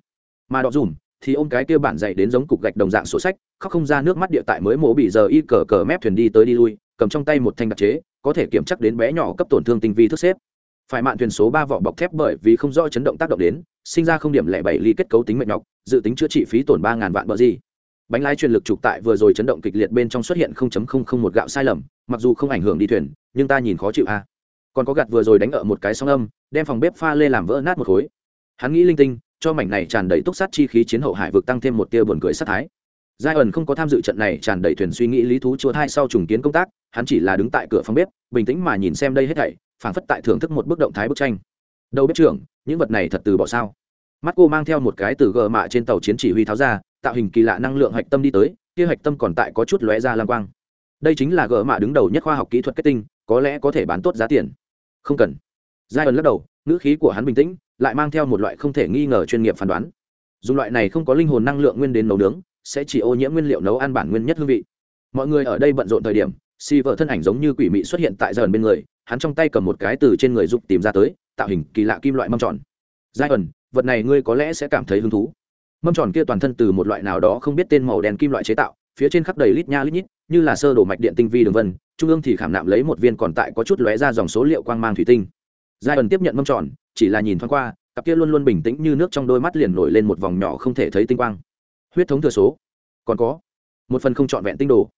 Mà đọ dùm, thì ôm cái kia bản dạy đến giống cục gạch đồng dạng sổ sách, khóc không ra nước mắt địa tại mới mổ bị giờ y cờ cờ mép thuyền đi tới đi lui, cầm trong tay một thanh đặc chế, có thể kiểm chắc đến bé nhỏ cấp tổn thương tinh vi thức xếp phải mạn thuyền số ba vỏ bọc thép bởi vì không rõ chấn động tác động đến, sinh ra không điểm lẻ bảy ly kết cấu tính mệnh nhọc, dự tính chữa trị phí tổn ba ngàn vạn bờ gì. Bánh lái truyền lực trục tại vừa rồi chấn động kịch liệt bên trong xuất hiện 0.001 gạo sai lầm, mặc dù không ảnh hưởng đi thuyền, nhưng ta nhìn khó chịu a. Còn có gạt vừa rồi đánh ở một cái sóng âm, đem phòng bếp pha lê làm vỡ nát một khối. Hắn nghĩ linh tinh, cho mảnh này tràn đầy túc sát chi khí chiến hậu hải vực tăng thêm một tia buồn cười sát thái. Giai ẩn không có tham dự trận này tràn đầy thuyền suy nghĩ lý thú chúa thai sau trùng kiến công tác, hắn chỉ là đứng tại cửa phòng bếp, bình tĩnh mà nhìn xem đây hết thảy phảng phất tại thưởng thức một bức động thái bức tranh. Đầu bếp trưởng, những vật này thật từ bỏ sao? Mắt cô mang theo một cái từ gờ mạ trên tàu chiến chỉ huy tháo ra, tạo hình kỳ lạ năng lượng hạch tâm đi tới, kia hạch tâm còn tại có chút lóe ra lang quang. Đây chính là gờ mạ đứng đầu nhất khoa học kỹ thuật kết tinh, có lẽ có thể bán tốt giá tiền. Không cần. Giai ẩn lắc đầu, ngữ khí của hắn bình tĩnh, lại mang theo một loại không thể nghi ngờ chuyên nghiệp phán đoán. Dùng loại này không có linh hồn năng lượng nguyên đến nấu nướng, sẽ chỉ ô nhiễm nguyên liệu nấu ăn bản nguyên nhất hương vị. Mọi người ở đây bận rộn thời điểm si vợ thân ảnh giống như quỷ mị xuất hiện tại dần bên người, hắn trong tay cầm một cái từ trên người giúp tìm ra tới, tạo hình kỳ lạ kim loại mâm tròn. Giai ẩn vật này ngươi có lẽ sẽ cảm thấy hứng thú. Mâm tròn kia toàn thân từ một loại nào đó không biết tên màu đen kim loại chế tạo, phía trên khắp đầy lít nha lít nhít, như là sơ đồ mạch điện tinh vi đường vân, trung ương thì khảm nạm lấy một viên còn tại có chút lóe ra dòng số liệu quang mang thủy tinh. Giai ẩn tiếp nhận mâm tròn, chỉ là nhìn thoáng qua, cặp kia luôn luôn bình tĩnh như nước trong đôi mắt liền nổi lên một vòng nhỏ không thể thấy tinh quang. Huyết thống thừa số, còn có một phần không trọn vẹn tinh đồ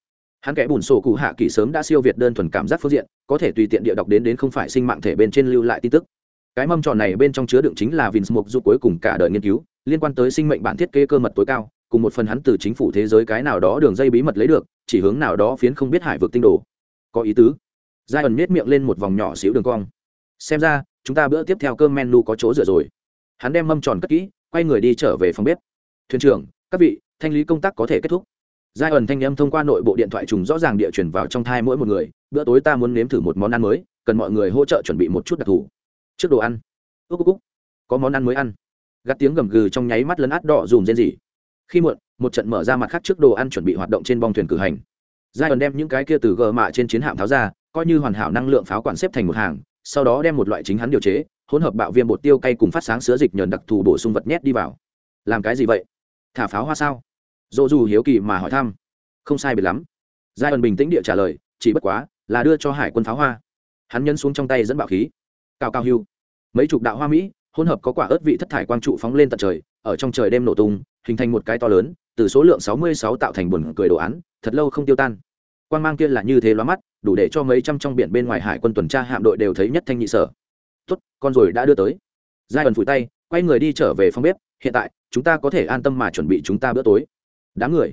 hắn kẻ bùn sổ cụ hạ kỳ sớm đã siêu việt đơn thuần cảm giác phương diện, có thể tùy tiện địa đọc đến đến không phải sinh mạng thể bên trên lưu lại tin tức. Cái mâm tròn này bên trong chứa đựng chính là vins mục du cuối cùng cả đời nghiên cứu, liên quan tới sinh mệnh bản thiết kế cơ mật tối cao, cùng một phần hắn từ chính phủ thế giới cái nào đó đường dây bí mật lấy được, chỉ hướng nào đó phiến không biết hải vực tinh đồ. Có ý tứ. Giai ẩn miết miệng lên một vòng nhỏ xíu đường cong. Xem ra, chúng ta bữa tiếp theo cơm menu có chỗ rửa rồi. Hắn đem mâm tròn cất kỹ, quay người đi trở về phòng bếp. Thuyền trưởng, các vị, thanh lý công tác có thể kết thúc giai ẩn thanh âm thông qua nội bộ điện thoại trùng rõ ràng địa chuyển vào trong thai mỗi một người, bữa tối ta muốn nếm thử một món ăn mới, cần mọi người hỗ trợ chuẩn bị một chút đặc thù. Trước đồ ăn. Ước ước có món ăn mới ăn. Gắt tiếng gầm gừ trong nháy mắt lấn át đỏ dùm rên rỉ. Khi muộn, một trận mở ra mặt khác trước đồ ăn chuẩn bị hoạt động trên bong thuyền cử hành. Giai ẩn đem những cái kia từ gờ mạ trên chiến hạm tháo ra, coi như hoàn hảo năng lượng pháo quản xếp thành một hàng, sau đó đem một loại chính hắn điều chế, hỗn hợp bạo viêm bột tiêu cay cùng phát sáng sữa dịch nhờn đặc thù bổ sung vật nhét đi vào. Làm cái gì vậy? Thả pháo hoa sao? Dỗ dù hiếu kỳ mà hỏi thăm. Không sai biệt lắm. Giai ẩn bình tĩnh địa trả lời, chỉ bất quá, là đưa cho hải quân pháo hoa. Hắn nhân xuống trong tay dẫn bạo khí. Cao cao hưu. Mấy chục đạo hoa mỹ, hỗn hợp có quả ớt vị thất thải quang trụ phóng lên tận trời, ở trong trời đêm nổ tung, hình thành một cái to lớn, từ số lượng sáu mươi sáu tạo thành buồn cười đồ án, thật lâu không tiêu tan. Quan mang kia là như thế loa mắt, đủ để cho mấy trăm trong biển bên ngoài hải quân tuần tra hạm đội đều thấy nhất thanh nhị sở. Tốt, con rồi đã đưa tới. Giai ẩn phủi tay, quay người đi trở về phòng bếp, hiện tại, chúng ta có thể an tâm mà chuẩn bị chúng ta bữa tối đám người.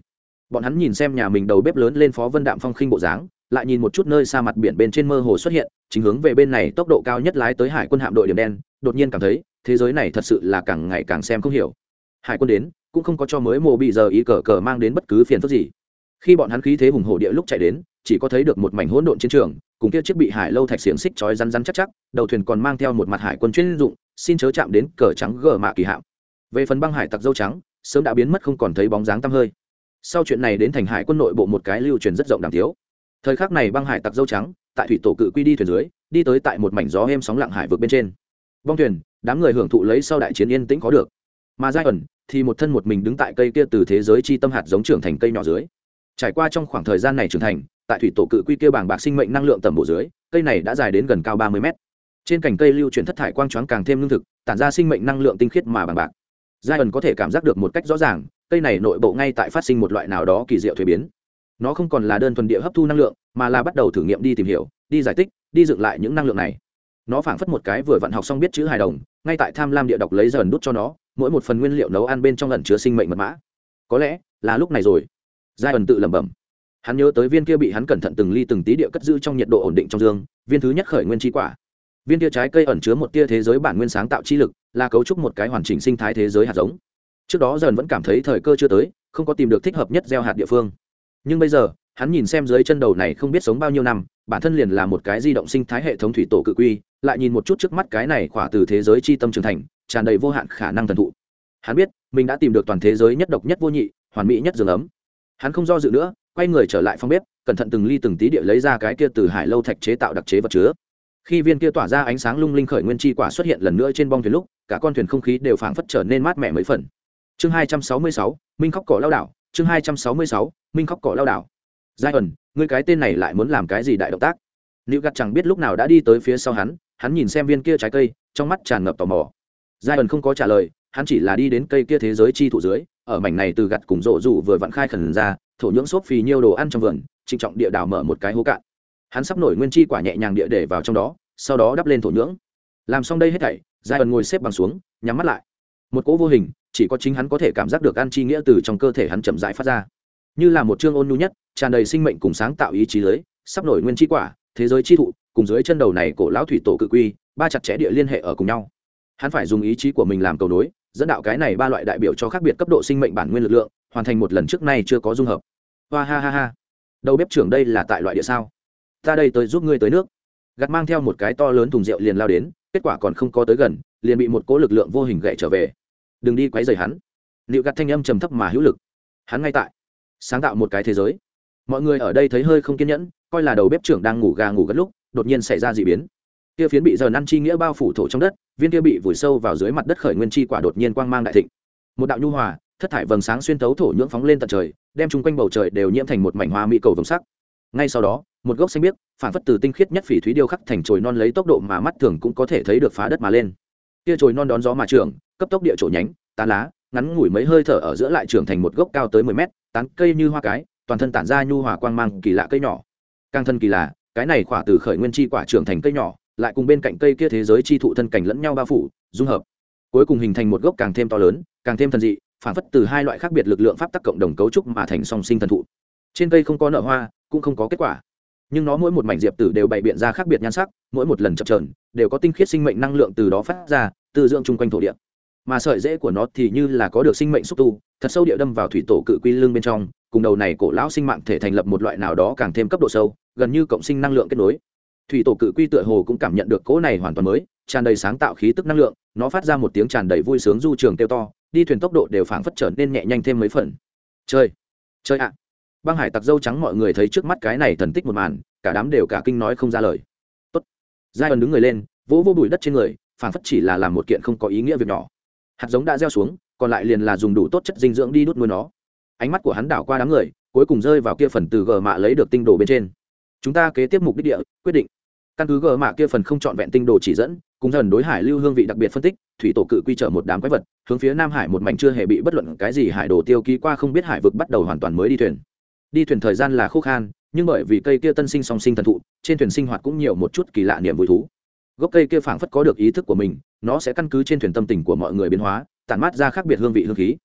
Bọn hắn nhìn xem nhà mình đầu bếp lớn lên phó vân đạm phong khinh bộ dáng, lại nhìn một chút nơi xa mặt biển bên trên mơ hồ xuất hiện, chính hướng về bên này tốc độ cao nhất lái tới hải quân hạm đội điểm đen, đột nhiên cảm thấy, thế giới này thật sự là càng ngày càng xem không hiểu. Hải quân đến, cũng không có cho mới mồ bị giờ ý cờ cờ mang đến bất cứ phiền phức gì. Khi bọn hắn khí thế hùng hổ địa lúc chạy đến, chỉ có thấy được một mảnh hỗn độn chiến trường, cùng kia chiếc bị hải lâu thạch xiềng xích chói rắn rắn chắc chắc, đầu thuyền còn mang theo một mặt hải quân chuyên dụng, xin chớ chạm đến cờ trắng gờ mạ kỳ hạm. Về phần băng hải tặc dâu trắng sớm đã biến mất không còn thấy bóng dáng tăm hơi. Sau chuyện này đến thành hải quân nội bộ một cái lưu truyền rất rộng đàm thiếu. Thời khắc này băng hải tặc dâu trắng, tại thủy tổ cự quy đi thuyền dưới, đi tới tại một mảnh gió êm sóng lặng hải vượt bên trên. Bong thuyền, đám người hưởng thụ lấy sau đại chiến yên tĩnh có được. Mà giai ẩn thì một thân một mình đứng tại cây kia từ thế giới chi tâm hạt giống trưởng thành cây nhỏ dưới. Trải qua trong khoảng thời gian này trưởng thành, tại thủy tổ cự quy kia bảng bạc sinh mệnh năng lượng tầm bộ dưới, cây này đã dài đến gần cao ba mươi mét. Trên cành cây lưu chuyển thất thải quang choáng càng thêm lương thực, tản ra sinh mệnh năng lượng tinh khiết mà bằng bạc giai ẩn có thể cảm giác được một cách rõ ràng, cây này nội bộ ngay tại phát sinh một loại nào đó kỳ diệu thuế biến. Nó không còn là đơn thuần địa hấp thu năng lượng, mà là bắt đầu thử nghiệm đi tìm hiểu, đi giải tích đi dựng lại những năng lượng này. Nó phảng phất một cái vừa vặn học xong biết chữ hài đồng, ngay tại tham lam địa đọc lấy dần đút cho nó, mỗi một phần nguyên liệu nấu ăn bên trong lần chứa sinh mệnh mật mã. Có lẽ là lúc này rồi. Giai ẩn tự lẩm bẩm. Hắn nhớ tới viên kia bị hắn cẩn thận từng ly từng tí địa cất giữ trong nhiệt độ ổn định trong dương, viên thứ nhất khởi nguyên chi quả. Viên tia trái cây ẩn chứa một tia thế giới bản nguyên sáng tạo chi lực là cấu trúc một cái hoàn chỉnh sinh thái thế giới hạt giống. Trước đó dần vẫn cảm thấy thời cơ chưa tới, không có tìm được thích hợp nhất gieo hạt địa phương. Nhưng bây giờ, hắn nhìn xem dưới chân đầu này không biết sống bao nhiêu năm, bản thân liền là một cái di động sinh thái hệ thống thủy tổ cự quy, lại nhìn một chút trước mắt cái này khỏa từ thế giới c h i tâm trưởng thành, tràn đầy vô hạn khả năng thần thụ. Hắn biết, mình đã tìm được toàn thế giới nhất độc nhất vô nhị, hoàn mỹ nhất giường ấm. Hắn không do dự nữa, quay người trở lại phòng bếp, cẩn thận từng ly từng tí địa lấy ra cái kia từ hải lâu thạch chế tạo đặc chế vật chứa khi viên kia tỏa ra ánh sáng lung linh khởi nguyên chi quả xuất hiện lần nữa trên bong thuyền lúc, cả con thuyền không khí đều phảng phất trở nên mát mẻ mấy phần. Chương hai trăm sáu mươi sáu, minh khóc cỏ lao đảo, chương hai trăm sáu mươi sáu, minh khóc cỏ lao đảo. Giai ẩn người cái tên này lại muốn làm cái gì đại động tác? Nữ gặt chẳng biết lúc nào đã đi tới phía sau hắn hắn nhìn xem viên kia trái cây, trong mắt tràn ngập tò mò. Giai ẩn không có trả lời, hắn chỉ là đi đến cây kia thế giới chi thủ dưới, ở mảnh này từ gặt cùng rộ rụ vừa vặn khai khẩn ra, thổ nhưỡng xốp phì nhiêu đồ ăn trong vườn, trịnh trọng địa đào mở một cái hố cạn hắn sắp nổi nguyên chi quả nhẹ nhàng địa để vào trong đó, sau đó đắp lên thổ nhưỡng. Làm xong đây hết thảy giai ẩn ngồi xếp bằng xuống, nhắm mắt lại. Một cỗ vô hình, chỉ có chính hắn có thể cảm giác được ăn chi nghĩa từ trong cơ thể hắn chậm rãi phát ra. Như là một chương ôn nhu nhất, tràn đầy sinh mệnh cùng sáng tạo ý chí lưới, sắp nổi nguyên chi quả, thế giới chi thụ, cùng dưới chân đầu này cổ lão thủy tổ cự quy, ba chặt chẽ địa liên hệ ở cùng nhau. Hắn phải dùng ý chí của mình làm cầu nối, dẫn đạo cái này ba loại đại biểu cho khác biệt cấp độ sinh mệnh bản nguyên lực lượng, hoàn thành một lần trước nay chưa có dung hợp. Hoa ha ha ha. Đầu bếp trưởng đây là tại loại địa sao? Ta đây tới giúp ngươi tới nước. Gặt mang theo một cái to lớn thùng rượu liền lao đến, kết quả còn không có tới gần, liền bị một cỗ lực lượng vô hình gậy trở về. Đừng đi quấy rầy hắn. Liệu gặt thanh âm trầm thấp mà hữu lực. Hắn ngay tại, sáng tạo một cái thế giới. Mọi người ở đây thấy hơi không kiên nhẫn, coi là đầu bếp trưởng đang ngủ gà ngủ gật lúc, đột nhiên xảy ra d ị biến. Kia phiến bị giờ năn chi nghĩa bao phủ thổ trong đất, viên kia bị vùi sâu vào dưới mặt đất khởi nguyên chi quả đột nhiên quang mang đại thịnh. Một đạo nhu hòa, thất thải vầng sáng xuyên tấu thổ nhưỡng phóng lên tận trời, đem chung quanh bầu trời đều nhiễm thành một mảnh hoa mỹ cầu vồng sắc ngay sau đó, một gốc xanh biếc, phản phất từ tinh khiết nhất phỉ thúy điêu khắc thành chồi non lấy tốc độ mà mắt thường cũng có thể thấy được phá đất mà lên. Kia chồi non đón gió mà trưởng, cấp tốc địa chỗ nhánh, tán lá, ngắn ngủi mấy hơi thở ở giữa lại trưởng thành một gốc cao tới mười mét, tán cây như hoa cái, toàn thân tản ra nhu hòa quang mang kỳ lạ cây nhỏ. Càng thân kỳ lạ, cái này khỏa từ khởi nguyên chi quả trưởng thành cây nhỏ, lại cùng bên cạnh cây kia thế giới chi thụ thân cảnh lẫn nhau bao phủ, dung hợp. Cuối cùng hình thành một gốc càng thêm to lớn, càng thêm thần dị, phản phất từ hai loại khác biệt lực lượng pháp tắc cộng đồng cấu trúc mà thành song sinh thần thụ trên cây không có nở hoa, cũng không có kết quả. Nhưng nó mỗi một mảnh diệp tử đều bày biện ra khác biệt nhan sắc, mỗi một lần chập trờn đều có tinh khiết sinh mệnh năng lượng từ đó phát ra, từ dưỡng chung quanh thổ địa. Mà sợi rễ của nó thì như là có được sinh mệnh xúc tu, thật sâu địa đâm vào thủy tổ cự quy lương bên trong, cùng đầu này cổ lão sinh mạng thể thành lập một loại nào đó càng thêm cấp độ sâu, gần như cộng sinh năng lượng kết nối. Thủy tổ cự quy tựa hồ cũng cảm nhận được cỗ này hoàn toàn mới, tràn đầy sáng tạo khí tức năng lượng, nó phát ra một tiếng tràn đầy vui sướng du trường kêu to, đi thuyền tốc độ đều phảng phất trở nên nhẹ nhanh thêm mấy phần. Chơi chơi ạ! Băng hải tặc dâu trắng mọi người thấy trước mắt cái này thần tích một màn, cả đám đều cả kinh nói không ra lời. Tốt. Giai ẩn đứng người lên, vỗ vô bụi đất trên người phản phất chỉ là làm một kiện không có ý nghĩa việc nhỏ. Hạt giống đã gieo xuống, còn lại liền là dùng đủ tốt chất dinh dưỡng đi đốt nuôi nó. Ánh mắt của hắn đảo qua đám người, cuối cùng rơi vào kia phần từ gờ mạ lấy được tinh đồ bên trên. Chúng ta kế tiếp mục đích địa, quyết định. Căn cứ gờ mạ kia phần không trọn vẹn tinh đồ chỉ dẫn, cùng dần đối hải lưu hương vị đặc biệt phân tích, thủy tổ cự quy trở một đám quái vật, hướng phía nam hải một mảnh chưa hề bị bất luận cái gì hải đồ tiêu ký qua không biết hải vực bắt đầu hoàn toàn mới đi thuyền đi thuyền thời gian là khô khan, nhưng bởi vì cây kia tân sinh song sinh thần thụ, trên thuyền sinh hoạt cũng nhiều một chút kỳ lạ niềm vui thú. Gốc cây kia phảng phất có được ý thức của mình, nó sẽ căn cứ trên thuyền tâm tình của mọi người biến hóa, tản mát ra khác biệt hương vị hương khí.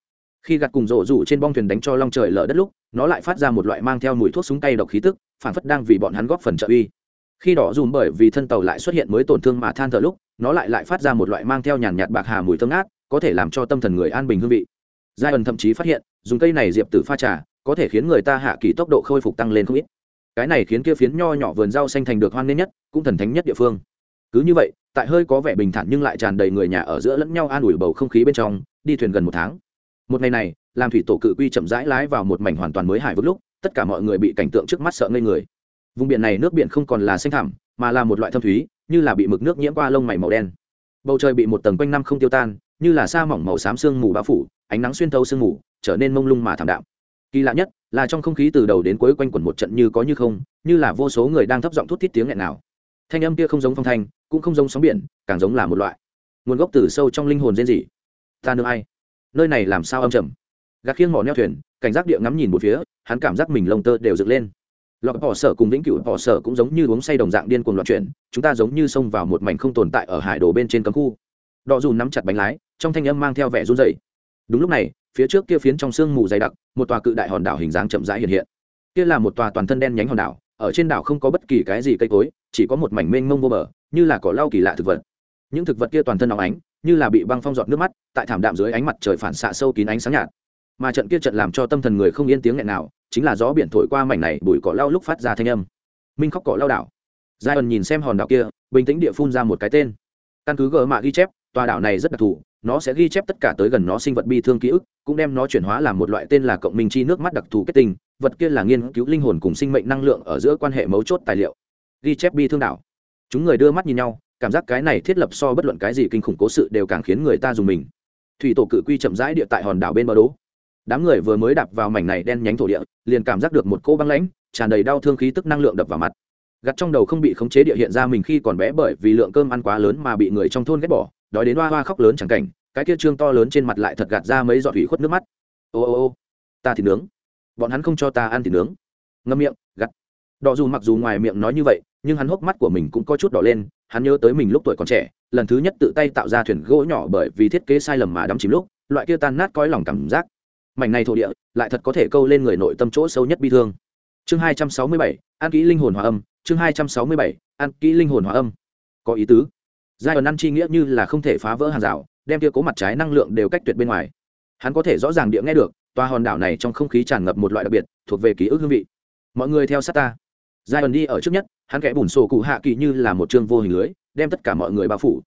Khi gặt cùng rổ rủ trên bong thuyền đánh cho long trời lở đất lúc, nó lại phát ra một loại mang theo mùi thuốc súng tay độc khí tức phản phất đang vì bọn hắn góp phần trợ uy. Khi đỏ dùm bởi vì thân tàu lại xuất hiện mới tổn thương mà than thở lúc, nó lại lại phát ra một loại mang theo nhàn nhạt bạc hà mùi thơm ngát, có thể làm cho tâm thần người an bình hương vị. Giai ẩn thậm chí phát hiện, dùng cây này diệp tử pha trà có thể khiến người ta hạ kỳ tốc độ khôi phục tăng lên không ít. Cái này khiến kia phiến nho nhỏ vườn rau xanh thành được hoan nghênh nhất, cũng thần thánh nhất địa phương. Cứ như vậy, tại hơi có vẻ bình thản nhưng lại tràn đầy người nhà ở giữa lẫn nhau an ủi bầu không khí bên trong, đi thuyền gần một tháng. Một ngày này, làm thủy tổ cự quy chậm rãi lái vào một mảnh hoàn toàn mới hải vực lúc, tất cả mọi người bị cảnh tượng trước mắt sợ ngây người. Vùng biển này nước biển không còn là xanh thẳm, mà là một loại thâm thúy, như là bị mực nước nhiễm qua lông mày màu đen. Bầu trời bị một tầng quanh năm không tiêu tan, như là sa mỏng màu xám sương mù bao phủ, ánh nắng xuyên thấu sương mù, trở nên mông lung mà thảm đạm kỳ lạ nhất là trong không khí từ đầu đến cuối quanh quẩn một trận như có như không, như là vô số người đang thấp giọng thút thít tiếng nghẹn nào. Thanh âm kia không giống phong thanh, cũng không giống sóng biển, càng giống là một loại. Nguồn gốc từ sâu trong linh hồn rên rỉ. Ta nương ai? Nơi này làm sao âm trầm? Gạt khiêng mỏ neo thuyền, cảnh giác địa ngắm nhìn một phía, hắn cảm giác mình lông tơ đều dựng lên. Lọc bỏ sở cùng vĩnh cửu bỏ sở cũng giống như uống say đồng dạng điên cuồng loạn chuyển, chúng ta giống như xông vào một mảnh không tồn tại ở hải đồ bên trên cấm khu. Đọ dù nắm chặt bánh lái, trong thanh âm mang theo vẻ run rẩy. Đúng lúc này phía trước kia phiến trong sương mù dày đặc, một tòa cự đại hòn đảo hình dáng chậm rãi hiện hiện. Kia là một tòa toàn thân đen nhánh hòn đảo, ở trên đảo không có bất kỳ cái gì cây cối, chỉ có một mảnh mênh mông vô bờ, như là cỏ lau kỳ lạ thực vật. Những thực vật kia toàn thân óng ánh, như là bị băng phong giọt nước mắt, tại thảm đạm dưới ánh mặt trời phản xạ sâu kín ánh sáng nhạt. Mà trận kia trận làm cho tâm thần người không yên tiếng nghẹn nào, chính là gió biển thổi qua mảnh này bụi cỏ lau lúc phát ra thanh âm. Minh khóc cỏ lau đảo. Giai ẩn nhìn xem hòn đảo kia, bình tĩnh địa phun ra một cái tên. Căn cứ gờ mạ ghi chép, tòa đảo này rất đặc thù nó sẽ ghi chép tất cả tới gần nó sinh vật bi thương ký ức, cũng đem nó chuyển hóa làm một loại tên là cộng minh chi nước mắt đặc thù kết tinh, vật kia là nghiên cứu linh hồn cùng sinh mệnh năng lượng ở giữa quan hệ mấu chốt tài liệu. Ghi chép bi thương đảo. Chúng người đưa mắt nhìn nhau, cảm giác cái này thiết lập so bất luận cái gì kinh khủng cố sự đều càng khiến người ta dùng mình. Thủy tổ cự quy chậm rãi địa tại hòn đảo bên bờ đố. Đám người vừa mới đạp vào mảnh này đen nhánh thổ địa, liền cảm giác được một cô băng lãnh, tràn đầy đau thương khí tức năng lượng đập vào mặt. Gặt trong đầu không bị khống chế địa hiện ra mình khi còn bé bởi vì lượng cơm ăn quá lớn mà bị người trong thôn ghét bỏ đói đến hoa hoa khóc lớn chẳng cảnh, cái kia trương to lớn trên mặt lại thật gạt ra mấy giọt thủy khuất nước mắt. Ô ô ô, ta thì nướng. Bọn hắn không cho ta ăn thì nướng. Ngâm miệng gặt đỏ dù mặc dù ngoài miệng nói như vậy, nhưng hắn hốc mắt của mình cũng có chút đỏ lên, hắn nhớ tới mình lúc tuổi còn trẻ, lần thứ nhất tự tay tạo ra thuyền gỗ nhỏ bởi vì thiết kế sai lầm mà đắm chìm lúc, loại kia tan nát coi lòng cảm giác. Mảnh này thổ địa lại thật có thể câu lên người nội tâm chỗ sâu nhất bi thương. Chương hai trăm sáu mươi bảy ăn kỹ linh hồn hòa âm, chương hai trăm sáu mươi bảy ăn kỹ linh hồn hòa âm. Có ý tứ giai ẩn ăn chi nghĩa như là không thể phá vỡ hàng rào, đem kia cố mặt trái năng lượng đều cách tuyệt bên ngoài. Hắn có thể rõ ràng địa nghe được, tòa hòn đảo này trong không khí tràn ngập một loại đặc biệt, thuộc về ký ức hương vị. Mọi người theo sát ta. Giai ẩn đi ở trước nhất, hắn kẽ bùn sổ cụ hạ kỳ như là một chương vô hình lưới, đem tất cả mọi người bao phủ.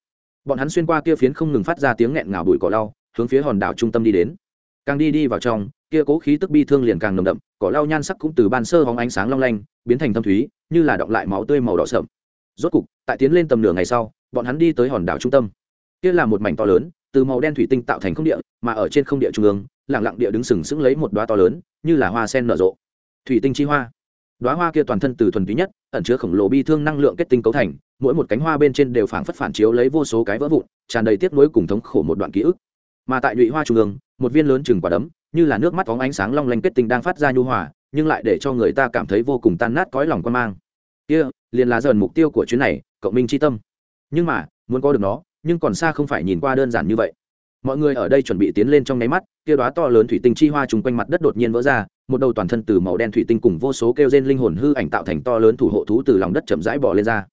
Bọn hắn xuyên qua kia phiến không ngừng phát ra tiếng nghẹn ngào bụi cỏ lau, hướng phía hòn đảo trung tâm đi đến. Càng đi đi vào trong, kia cố khí tức bi thương liền càng nồng đậm, cỏ lau nhan sắc cũng từ ban sơ hóng ánh sáng long lanh, biến thành thâm thúy, như là động lại máu tươi màu đỏ sậm. Rốt cục, tại tiến lên tầm nửa ngày sau bọn hắn đi tới hòn đảo trung tâm. Kia là một mảnh to lớn, từ màu đen thủy tinh tạo thành không địa, mà ở trên không địa trung ương, lặng lặng địa đứng sừng sững lấy một đoá to lớn, như là hoa sen nở rộ. Thủy tinh chi hoa. Đoá hoa kia toàn thân từ thuần túy nhất, ẩn chứa khổng lồ bi thương năng lượng kết tinh cấu thành, mỗi một cánh hoa bên trên đều phảng phất phản chiếu lấy vô số cái vỡ vụn, tràn đầy tiếc nuối cùng thống khổ một đoạn ký ức. Mà tại nhụy hoa trung ương, một viên lớn chừng quả đấm, như là nước mắt có ánh sáng long lanh kết tinh đang phát ra nhu hòa, nhưng lại để cho người ta cảm thấy vô cùng tan nát cõi lòng quan mang. Kia, liền là dần mục tiêu của chuyến này, cộng minh c h i tâm nhưng mà, muốn có được nó, nhưng còn xa không phải nhìn qua đơn giản như vậy. Mọi người ở đây chuẩn bị tiến lên trong nháy mắt, kia đoá to lớn thủy tinh chi hoa chung quanh mặt đất đột nhiên vỡ ra, một đầu toàn thân từ màu đen thủy tinh cùng vô số kêu gen linh hồn hư ảnh tạo thành to lớn thủ hộ thú từ lòng đất chậm rãi bỏ lên ra.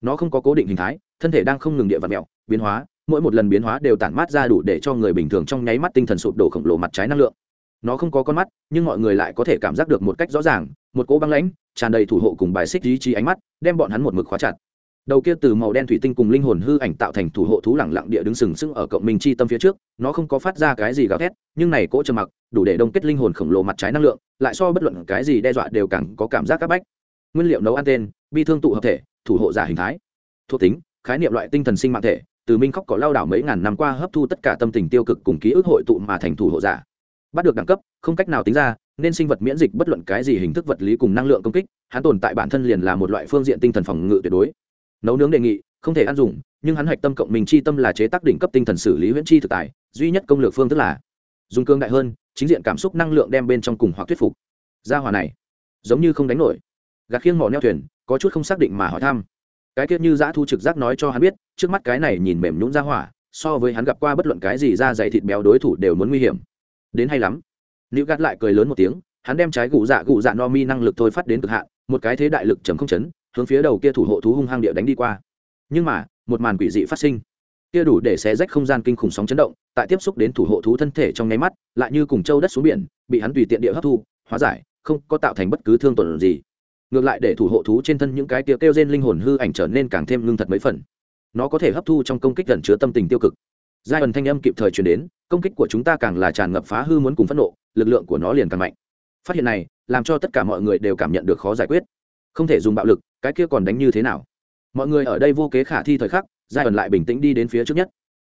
Nó không có cố định hình thái, thân thể đang không ngừng địa vật mẹo biến hóa, mỗi một lần biến hóa đều tản mát ra đủ để cho người bình thường trong nháy mắt tinh thần sụp đổ khổng lồ mặt trái năng lượng. Nó không có con mắt, nhưng mọi người lại có thể cảm giác được một cách rõ ràng, một cỗ băng lãnh, tràn đầy thủ hộ cùng bài xích ý chí ánh mắt, đem bọn hắn một mực khóa chặt đầu kia từ màu đen thủy tinh cùng linh hồn hư ảnh tạo thành thủ hộ thú lẳng lặng địa đứng sừng sững ở cộng minh chi tâm phía trước, nó không có phát ra cái gì gào thét, nhưng này cỗ trầm mặc đủ để đông kết linh hồn khổng lồ mặt trái năng lượng, lại so bất luận cái gì đe dọa đều càng có cảm giác các bách. Nguyên liệu nấu ăn tên, bi thương tụ hợp thể, thủ hộ giả hình thái. Thuộc tính, khái niệm loại tinh thần sinh mạng thể, từ minh khóc có lao đảo mấy ngàn năm qua hấp thu tất cả tâm tình tiêu cực cùng ký ức hội tụ mà thành thủ hộ giả. Bắt được đẳng cấp, không cách nào tính ra, nên sinh vật miễn dịch bất luận cái gì hình thức vật lý cùng năng lượng công kích, hắn tồn tại bản thân liền là một loại phương diện tinh thần phòng ngự tuyệt đối nấu nướng đề nghị, không thể ăn dùng, nhưng hắn hạch tâm cộng mình chi tâm là chế tác đỉnh cấp tinh thần xử lý huyễn chi thực tài, duy nhất công lược phương thức là dùng cương đại hơn, chính diện cảm xúc năng lượng đem bên trong cùng hoặc thuyết phục. Gia hòa này, giống như không đánh nổi. Gạt khiêng mỏ neo thuyền, có chút không xác định mà hỏi thăm. Cái tiết như giã thu trực giác nói cho hắn biết, trước mắt cái này nhìn mềm nhũng ra hỏa, so với hắn gặp qua bất luận cái gì ra dày thịt béo đối thủ đều muốn nguy hiểm. Đến hay lắm. Nữ gạt lại cười lớn một tiếng, hắn đem trái gù dạ gù dạ no mi năng lực thôi phát đến cực hạn, một cái thế đại lực chấm không chấn hướng phía đầu kia thủ hộ thú hung hăng địa đánh đi qua. Nhưng mà một màn quỷ dị phát sinh. Kia đủ để xé rách không gian kinh khủng sóng chấn động tại tiếp xúc đến thủ hộ thú thân thể trong nháy mắt lại như cùng châu đất xuống biển bị hắn tùy tiện địa hấp thu hóa giải không có tạo thành bất cứ thương tổn gì. Ngược lại để thủ hộ thú trên thân những cái kia kêu, kêu trên linh hồn hư ảnh trở nên càng thêm ngưng thật mấy phần. Nó có thể hấp thu trong công kích gần chứa tâm tình tiêu cực. Giai ẩn thanh âm kịp thời truyền đến công kích của chúng ta càng là tràn ngập phá hư muốn cùng phẫn nộ lực lượng của nó liền càng mạnh. Phát hiện này làm cho tất cả mọi người đều cảm nhận được khó giải quyết không thể dùng bạo lực, cái kia còn đánh như thế nào? Mọi người ở đây vô kế khả thi thời khắc giai ẩn lại bình tĩnh đi đến phía trước nhất.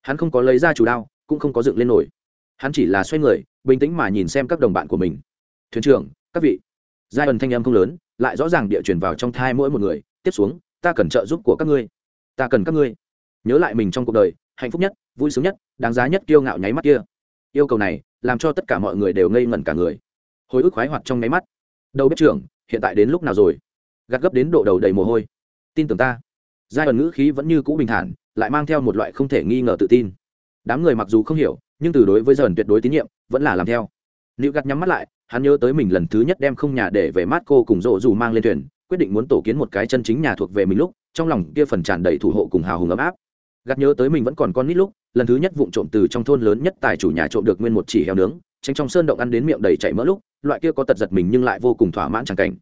Hắn không có lấy ra chủ đao, cũng không có dựng lên nổi. Hắn chỉ là xoay người, bình tĩnh mà nhìn xem các đồng bạn của mình. Thuyền trưởng, các vị. Giai ẩn thanh âm không lớn, lại rõ ràng địa truyền vào trong thai mỗi một người. Tiếp xuống, ta cần trợ giúp của các ngươi. Ta cần các ngươi. Nhớ lại mình trong cuộc đời, hạnh phúc nhất, vui sướng nhất, đáng giá nhất kiêu ngạo nháy mắt kia. Yêu cầu này, làm cho tất cả mọi người đều ngây ngẩn cả người. Hồi ức khoái hoạt trong nháy mắt. Đầu bếp trưởng, hiện tại đến lúc nào rồi? Gạt gấp đến độ đầu đầy mồ hôi. Tin tưởng ta. Giai ẩn ngữ khí vẫn như cũ bình thản, lại mang theo một loại không thể nghi ngờ tự tin. Đám người mặc dù không hiểu, nhưng từ đối với dần tuyệt đối tín nhiệm, vẫn là làm theo. Nữ gạt nhắm mắt lại, hắn nhớ tới mình lần thứ nhất đem không nhà để về mát cô cùng rộ dù mang lên thuyền, quyết định muốn tổ kiến một cái chân chính nhà thuộc về mình lúc, trong lòng kia phần tràn đầy thủ hộ cùng hào hùng ấm áp. Gạt nhớ tới mình vẫn còn con nít lúc, lần thứ nhất vụng trộm từ trong thôn lớn nhất tài chủ nhà trộm được nguyên một chỉ heo nướng, tránh trong sơn động ăn đến miệng đầy chảy mỡ lúc, loại kia có tật giật mình nhưng lại vô cùng thỏa mãn chẳng cảnh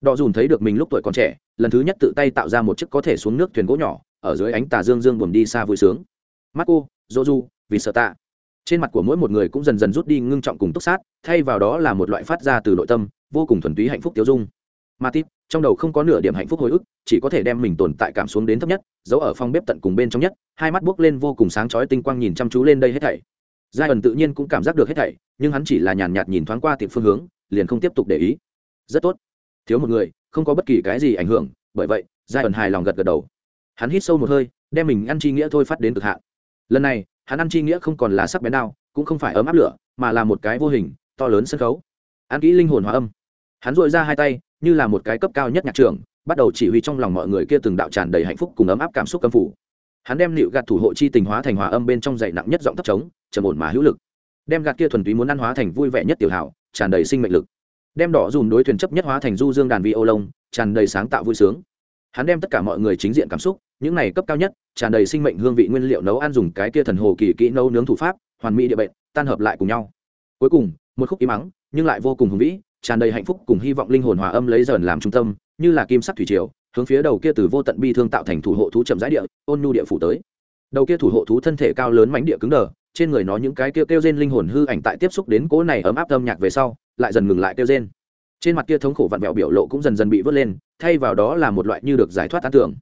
đọ dùn thấy được mình lúc tuổi còn trẻ, lần thứ nhất tự tay tạo ra một chiếc có thể xuống nước thuyền gỗ nhỏ, ở dưới ánh tà dương dương buồn đi xa vui sướng. Marco joju vì sợ tạ trên mặt của mỗi một người cũng dần dần rút đi ngưng trọng cùng túc sát, thay vào đó là một loại phát ra từ nội tâm, vô cùng thuần túy hạnh phúc tiêu dung. Ma tít trong đầu không có nửa điểm hạnh phúc hồi ức, chỉ có thể đem mình tồn tại cảm xuống đến thấp nhất, giấu ở phòng bếp tận cùng bên trong nhất, hai mắt buốc lên vô cùng sáng chói tinh quang nhìn chăm chú lên đây hết thảy. Giai ẩn tự nhiên cũng cảm giác được hết thảy, nhưng hắn chỉ là nhàn nhạt nhìn thoáng qua tiệm phương hướng, liền không tiếp tục để ý. Rất tốt thiếu một người, không có bất kỳ cái gì ảnh hưởng, bởi vậy, giai ẩn hài lòng gật gật đầu. Hắn hít sâu một hơi, đem mình ăn chi nghĩa thôi phát đến cực hạn. Lần này, hắn ăn chi nghĩa không còn là sắc bén nào cũng không phải ấm áp lửa, mà là một cái vô hình, to lớn sân khấu. Ăn kỹ linh hồn hóa âm. Hắn dội ra hai tay, như là một cái cấp cao nhất nhạc trưởng, bắt đầu chỉ huy trong lòng mọi người kia từng đạo tràn đầy hạnh phúc cùng ấm áp cảm xúc cấm phủ. Hắn đem nịu gạt thủ hộ chi tình hóa thành hòa âm bên trong dậy nặng nhất giọng thấp trống, trầm ổn mà hữu lực. Đem gạt kia thuần túy muốn ăn hóa thành vui vẻ nhất tiểu hảo tràn đầy sinh mệnh lực đem đỏ dùm đối thuyền chấp nhất hóa thành du dương đàn vi ô lông, tràn đầy sáng tạo vui sướng. Hắn đem tất cả mọi người chính diện cảm xúc, những này cấp cao nhất, tràn đầy sinh mệnh hương vị nguyên liệu nấu ăn dùng cái kia thần hồ kỳ kỹ nấu nướng thủ pháp, hoàn mỹ địa bệnh, tan hợp lại cùng nhau. Cuối cùng, một khúc im mắng, nhưng lại vô cùng hùng vĩ, tràn đầy hạnh phúc cùng hy vọng linh hồn hòa âm lấy dần làm trung tâm, như là kim sắc thủy triều, hướng phía đầu kia từ vô tận bi thương tạo thành thủ hộ thú chậm rãi địa, ôn nhu địa phủ tới. Đầu kia thủ hộ thú thân thể cao lớn mánh địa cứng đờ, trên người nó những cái kêu kêu rên linh hồn hư ảnh tại tiếp xúc đến cỗ này ấm áp âm nhạc về sau lại dần ngừng lại kêu rên. Trên mặt kia thống khổ vặn vẹo biểu lộ cũng dần dần bị vớt lên, thay vào đó là một loại như được giải thoát tán tưởng.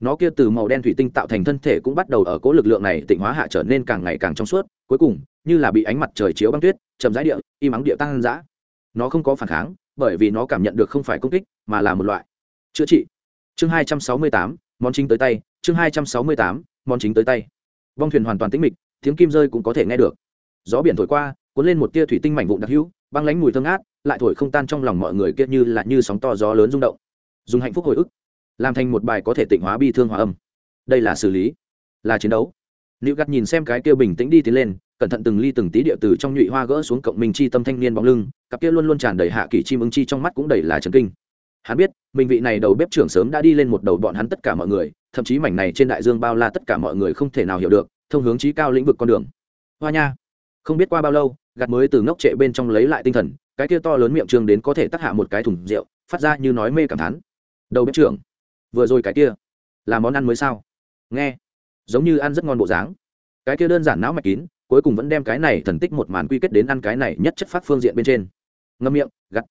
Nó kia từ màu đen thủy tinh tạo thành thân thể cũng bắt đầu ở cố lực lượng này tịnh hóa hạ trở nên càng ngày càng trong suốt, cuối cùng, như là bị ánh mặt trời chiếu băng tuyết, chậm rãi địa im ắng địa tăng dã. Nó không có phản kháng, bởi vì nó cảm nhận được không phải công kích, mà là một loại chữa trị. Chương hai trăm sáu mươi tám, món chính tới tay, chương hai trăm sáu mươi tám, món chính tới tay. Vong thuyền hoàn toàn tĩnh mịch, tiếng kim rơi cũng có thể nghe được. Gió biển thổi qua, cuốn lên một tia thủy tinh mảnh vụn đặc hữu băng lánh mùi thơm ngát, lại thổi không tan trong lòng mọi người kia như là như sóng to gió lớn rung động. Dùng hạnh phúc hồi ức, làm thành một bài có thể tịnh hóa bi thương hòa âm. Đây là xử lý, là chiến đấu. Nữ gắt nhìn xem cái kia bình tĩnh đi tiến lên, cẩn thận từng ly từng tí địa từ trong nhụy hoa gỡ xuống cộng minh chi tâm thanh niên bóng lưng, cặp kia luôn luôn tràn đầy hạ kỳ chim ưng chi trong mắt cũng đầy là trấn kinh. Hắn biết, mình vị này đầu bếp trưởng sớm đã đi lên một đầu bọn hắn tất cả mọi người, thậm chí mảnh này trên đại dương bao la tất cả mọi người không thể nào hiểu được, thông hướng trí cao lĩnh vực con đường. Hoa nha, không biết qua bao lâu gạt mới từ ngốc trệ bên trong lấy lại tinh thần, cái kia to lớn miệng trường đến có thể tắc hạ một cái thùng rượu, phát ra như nói mê cảm thán. Đầu bếp trưởng, vừa rồi cái kia, là món ăn mới sao? Nghe, giống như ăn rất ngon bộ dáng. Cái kia đơn giản não mạch kín, cuối cùng vẫn đem cái này thần tích một màn quy kết đến ăn cái này nhất chất phát phương diện bên trên. Ngâm miệng gặt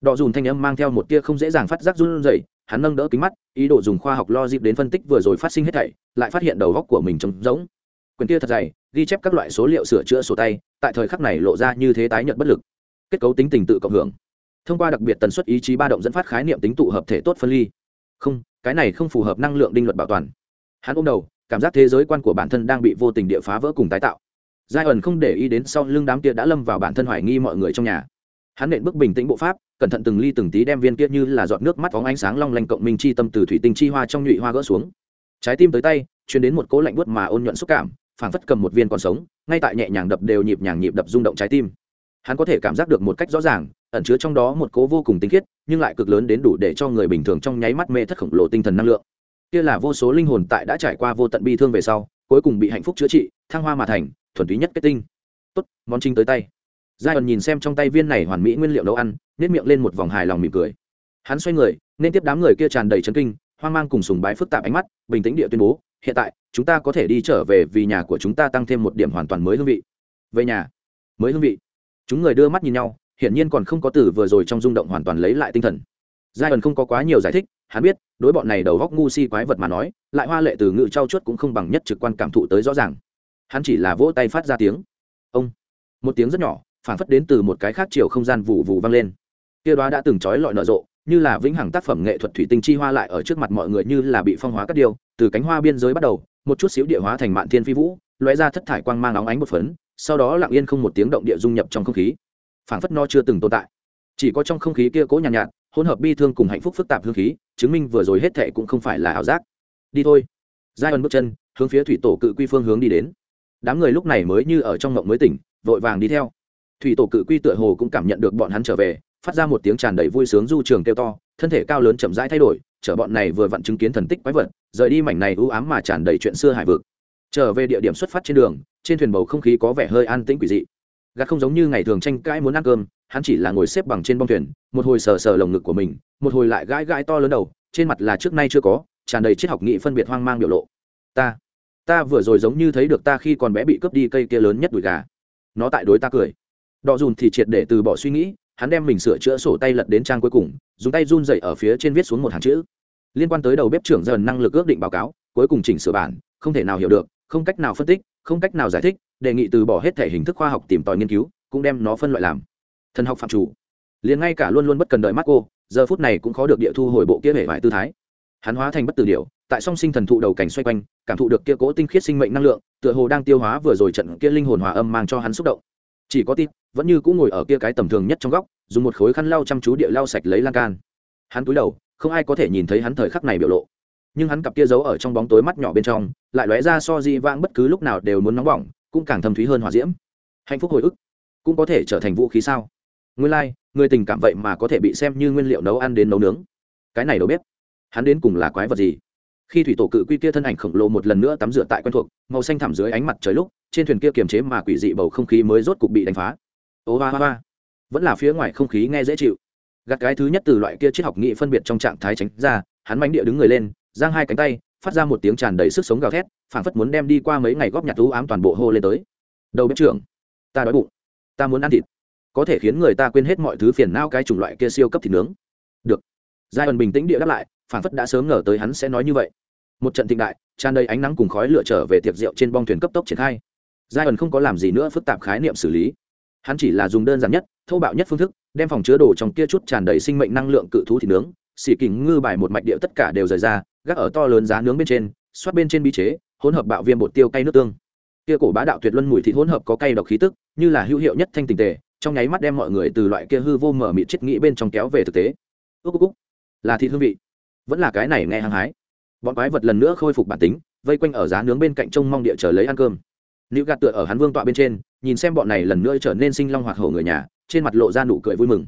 đọ dùn thanh âm mang theo một tia không dễ dàng phát giác run rẩy, hắn nâng đỡ kính mắt, ý đồ dùng khoa học lo dịp đến phân tích vừa rồi phát sinh hết thảy, lại phát hiện đầu góc của mình trống rỗng quyền kia thật dày, ghi chép các loại số liệu sửa chữa sổ tay, tại thời khắc này lộ ra như thế tái nhận bất lực. Kết cấu tính tình tự cộng hưởng. Thông qua đặc biệt tần suất ý chí ba động dẫn phát khái niệm tính tụ hợp thể tốt phân ly. Không, cái này không phù hợp năng lượng đinh luật bảo toàn. Hắn ôm đầu, cảm giác thế giới quan của bản thân đang bị vô tình địa phá vỡ cùng tái tạo. Giai ẩn không để ý đến sau lưng đám kia đã lâm vào bản thân hoài nghi mọi người trong nhà. Hắn nện bước bình tĩnh bộ pháp, cẩn thận từng ly từng tí đem viên kia như là giọt nước mắt phóng ánh sáng long lanh cộng minh chi tâm từ thủy tinh chi hoa trong nhụy hoa gỡ xuống. Trái tim tới tay chuyển đến một cỗ lạnh buốt mà ôn nhuận xúc cảm phảng phất cầm một viên còn sống, ngay tại nhẹ nhàng đập đều nhịp nhàng nhịp đập rung động trái tim. Hắn có thể cảm giác được một cách rõ ràng, ẩn chứa trong đó một cố vô cùng tinh khiết, nhưng lại cực lớn đến đủ để cho người bình thường trong nháy mắt mê thất khổng lồ tinh thần năng lượng. Kia là vô số linh hồn tại đã trải qua vô tận bi thương về sau, cuối cùng bị hạnh phúc chữa trị, thăng hoa mà thành, thuần túy nhất kết tinh. Tốt, món chính tới tay. Giai ẩn nhìn xem trong tay viên này hoàn mỹ nguyên liệu nấu ăn nếp miệng lên một vòng hài lòng mỉm cười. Hắn xoay người, nên tiếp đám người kia tràn đầy chấn kinh, hoang mang cùng sùng bái phức tạp ánh mắt, bình tĩnh địa tuyên bố hiện tại, chúng ta có thể đi trở về vì nhà của chúng ta tăng thêm một điểm hoàn toàn mới hương vị. Về nhà, mới hương vị. Chúng người đưa mắt nhìn nhau, hiển nhiên còn không có từ vừa rồi trong rung động hoàn toàn lấy lại tinh thần. Giai ẩn không có quá nhiều giải thích, hắn biết, đối bọn này đầu góc ngu si quái vật mà nói, lại hoa lệ từ ngự trau chuốt cũng không bằng nhất trực quan cảm thụ tới rõ ràng. Hắn chỉ là vỗ tay phát ra tiếng. Ông, một tiếng rất nhỏ phản phất đến từ một cái khác chiều không gian vụ vụ vang lên. Kia đó đã từng trói lọi nở rộ, như là vĩnh hằng tác phẩm nghệ thuật thủy tinh chi hoa lại ở trước mặt mọi người như là bị phong hóa các điều từ cánh hoa biên giới bắt đầu một chút xíu địa hóa thành mạn thiên phi vũ lóe ra thất thải quang mang óng ánh một phấn sau đó lặng yên không một tiếng động địa dung nhập trong không khí. Phảng phất no chưa từng tồn tại. Chỉ có trong không khí kia cố nhàn nhạt, nhạt hỗn hợp bi thương cùng hạnh phúc phức tạp hương khí chứng minh vừa rồi hết thệ cũng không phải là ảo giác. Đi thôi. Giai ân bước chân hướng phía thủy tổ cự quy phương hướng đi đến. Đám người lúc này mới như ở trong mộng mới tỉnh vội vàng đi theo. Thủy tổ cự quy tựa hồ cũng cảm nhận được bọn hắn trở về phát ra một tiếng tràn đầy vui sướng du trường kêu to thân thể cao lớn chậm rãi thay đổi chở bọn này vừa vặn chứng kiến thần tích quái vật, rời đi mảnh này ưu ám mà tràn đầy chuyện xưa hải vực. Trở về địa điểm xuất phát trên đường, trên thuyền bầu không khí có vẻ hơi an tĩnh quỷ dị. Gạt không giống như ngày thường tranh cãi muốn ăn cơm, hắn chỉ là ngồi xếp bằng trên bông thuyền, một hồi sờ sờ lồng ngực của mình, một hồi lại gãi gãi to lớn đầu, trên mặt là trước nay chưa có, tràn đầy triết học nghị phân biệt hoang mang biểu lộ. Ta ta vừa rồi giống như thấy được ta khi còn bé bị cướp đi cây kia lớn nhất đùi gà. Nó tại đối ta cười. Đỏ dùn thì triệt để từ bỏ suy nghĩ hắn đem mình sửa chữa sổ tay lật đến trang cuối cùng, dùng tay run dậy ở phía trên viết xuống một hàng chữ. Liên quan tới đầu bếp trưởng dần năng lực ước định báo cáo, cuối cùng chỉnh sửa bản, không thể nào hiểu được, không cách nào phân tích, không cách nào giải thích, đề nghị từ bỏ hết thể hình thức khoa học tìm tòi nghiên cứu, cũng đem nó phân loại làm. Thần học phạm chủ. Liền ngay cả luôn luôn bất cần đợi mắt cô, giờ phút này cũng khó được địa thu hồi bộ kia hệ vải tư thái. Hắn hóa thành bất tử điệu tại song sinh thần thụ đầu cảnh xoay quanh, cảm thụ được kia cố tinh khiết sinh mệnh năng lượng, tựa hồ đang tiêu hóa vừa rồi trận kia linh hồn hòa âm mang cho hắn xúc động chỉ có tin vẫn như cũng ngồi ở kia cái tầm thường nhất trong góc dùng một khối khăn lau chăm chú địa lau sạch lấy lan can. Hắn cúi đầu không ai có thể nhìn thấy hắn thời khắc này biểu lộ. Nhưng hắn cặp kia giấu ở trong bóng tối mắt nhỏ bên trong lại lóe ra so di vang bất cứ lúc nào đều muốn nóng bỏng cũng càng thâm thúy hơn hòa diễm. Hạnh phúc hồi ức cũng có thể trở thành vũ khí sao? Nguyên lai、like, người tình cảm vậy mà có thể bị xem như nguyên liệu nấu ăn đến nấu nướng. Cái này đâu biết hắn đến cùng là quái vật gì? Khi thủy tổ cự quy kia thân ảnh khổng lồ một lần nữa tắm rửa tại quen thuộc, màu xanh thẳm dưới ánh mặt trời lúc, trên thuyền kia kiềm chế mà quỷ dị bầu không khí mới rốt cục bị đánh phá. Ô va va va. Vẫn là phía ngoài không khí nghe dễ chịu. Gạt cái thứ nhất từ loại kia triết học nghị phân biệt trong trạng thái tránh ra, hắn mánh địa đứng người lên, giang hai cánh tay, phát ra một tiếng tràn đầy sức sống gào thét, phảng phất muốn đem đi qua mấy ngày góp nhặt thú ám toàn bộ hô lên tới. Đầu bếp trưởng, ta đói bụng, ta muốn ăn thịt. Có thể khiến người ta quên hết mọi thứ phiền não cái chủng loại kia siêu cấp thịt nướng. Được. Giai ẩn bình tĩnh địa đáp lại Phản phất đã sớm ngờ tới hắn sẽ nói như vậy. Một trận thịnh đại, tràn đầy ánh nắng cùng khói lửa trở về tiệc rượu trên bong thuyền cấp tốc triển khai. Giai ẩn không có làm gì nữa phức tạp khái niệm xử lý. Hắn chỉ là dùng đơn giản nhất, thô bạo nhất phương thức, đem phòng chứa đồ trong kia chút tràn đầy sinh mệnh năng lượng cự thú thịt nướng xỉ kình ngư bài một mạch điệu tất cả đều rời ra, gác ở to lớn giá nướng bên trên, xoát bên trên bi chế, hỗn hợp bạo viêm bột tiêu cay nước tương. Kia cổ bá đạo tuyệt luân mùi thịt hỗn hợp có cay độc khí tức, như là hữu hiệu nhất thanh tình tề, trong nháy mắt đem mọi người từ loại kia hư vô mở mịt chết nghĩ bên trong kéo về thực tế. Ước ước là thịt hương vị vẫn là cái này nghe hăng hái. Bọn quái vật lần nữa khôi phục bản tính, vây quanh ở giá nướng bên cạnh trông mong địa chờ lấy ăn cơm. Nữ gạt tựa ở hắn vương tọa bên trên, nhìn xem bọn này lần nữa trở nên sinh long hoạt hổ người nhà, trên mặt lộ ra nụ cười vui mừng.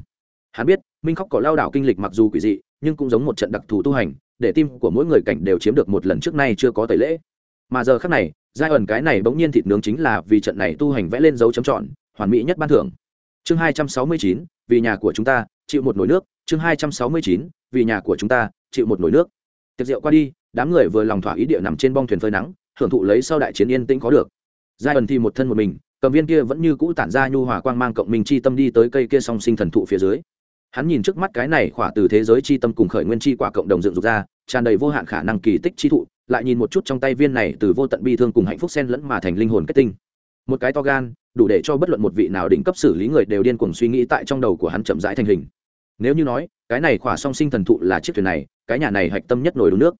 Hắn biết, minh khóc có lao đảo kinh lịch mặc dù quỷ dị, nhưng cũng giống một trận đặc thù tu hành, để tim của mỗi người cảnh đều chiếm được một lần trước nay chưa có tẩy lễ. Mà giờ khác này giai ẩn cái này bỗng nhiên thịt nướng chính là vì trận này tu hành vẽ lên dấu chấm trọn, hoàn mỹ nhất ban thưởng chương hai trăm sáu mươi chín, vì nhà của chúng ta, chịu một nồi nước. Chương hai trăm sáu mươi chín, vì nhà của chúng ta, chịu một nồi nước. Tiệc rượu qua đi, đám người vừa lòng thỏa ý địa nằm trên bong thuyền phơi nắng, hưởng thụ lấy sau đại chiến yên tĩnh có được. Giai ẩn thì một thân một mình, cầm viên kia vẫn như cũ tản ra nhu hòa quang mang cộng minh chi tâm đi tới cây kia song sinh thần thụ phía dưới. Hắn nhìn trước mắt cái này khỏa từ thế giới chi tâm cùng khởi nguyên chi quả cộng đồng dựng dục ra, tràn đầy vô hạn khả năng kỳ tích chi thụ, lại nhìn một chút trong tay viên này từ vô tận bi thương cùng hạnh phúc sen lẫn mà thành linh hồn kết tinh một cái to gan, đủ để cho bất luận một vị nào đỉnh cấp xử lý người đều điên cuồng suy nghĩ tại trong đầu của hắn chậm rãi thành hình. Nếu như nói, cái này khỏa song sinh thần thụ là chiếc thuyền này, cái nhà này hạch tâm nhất nổi đúng nước.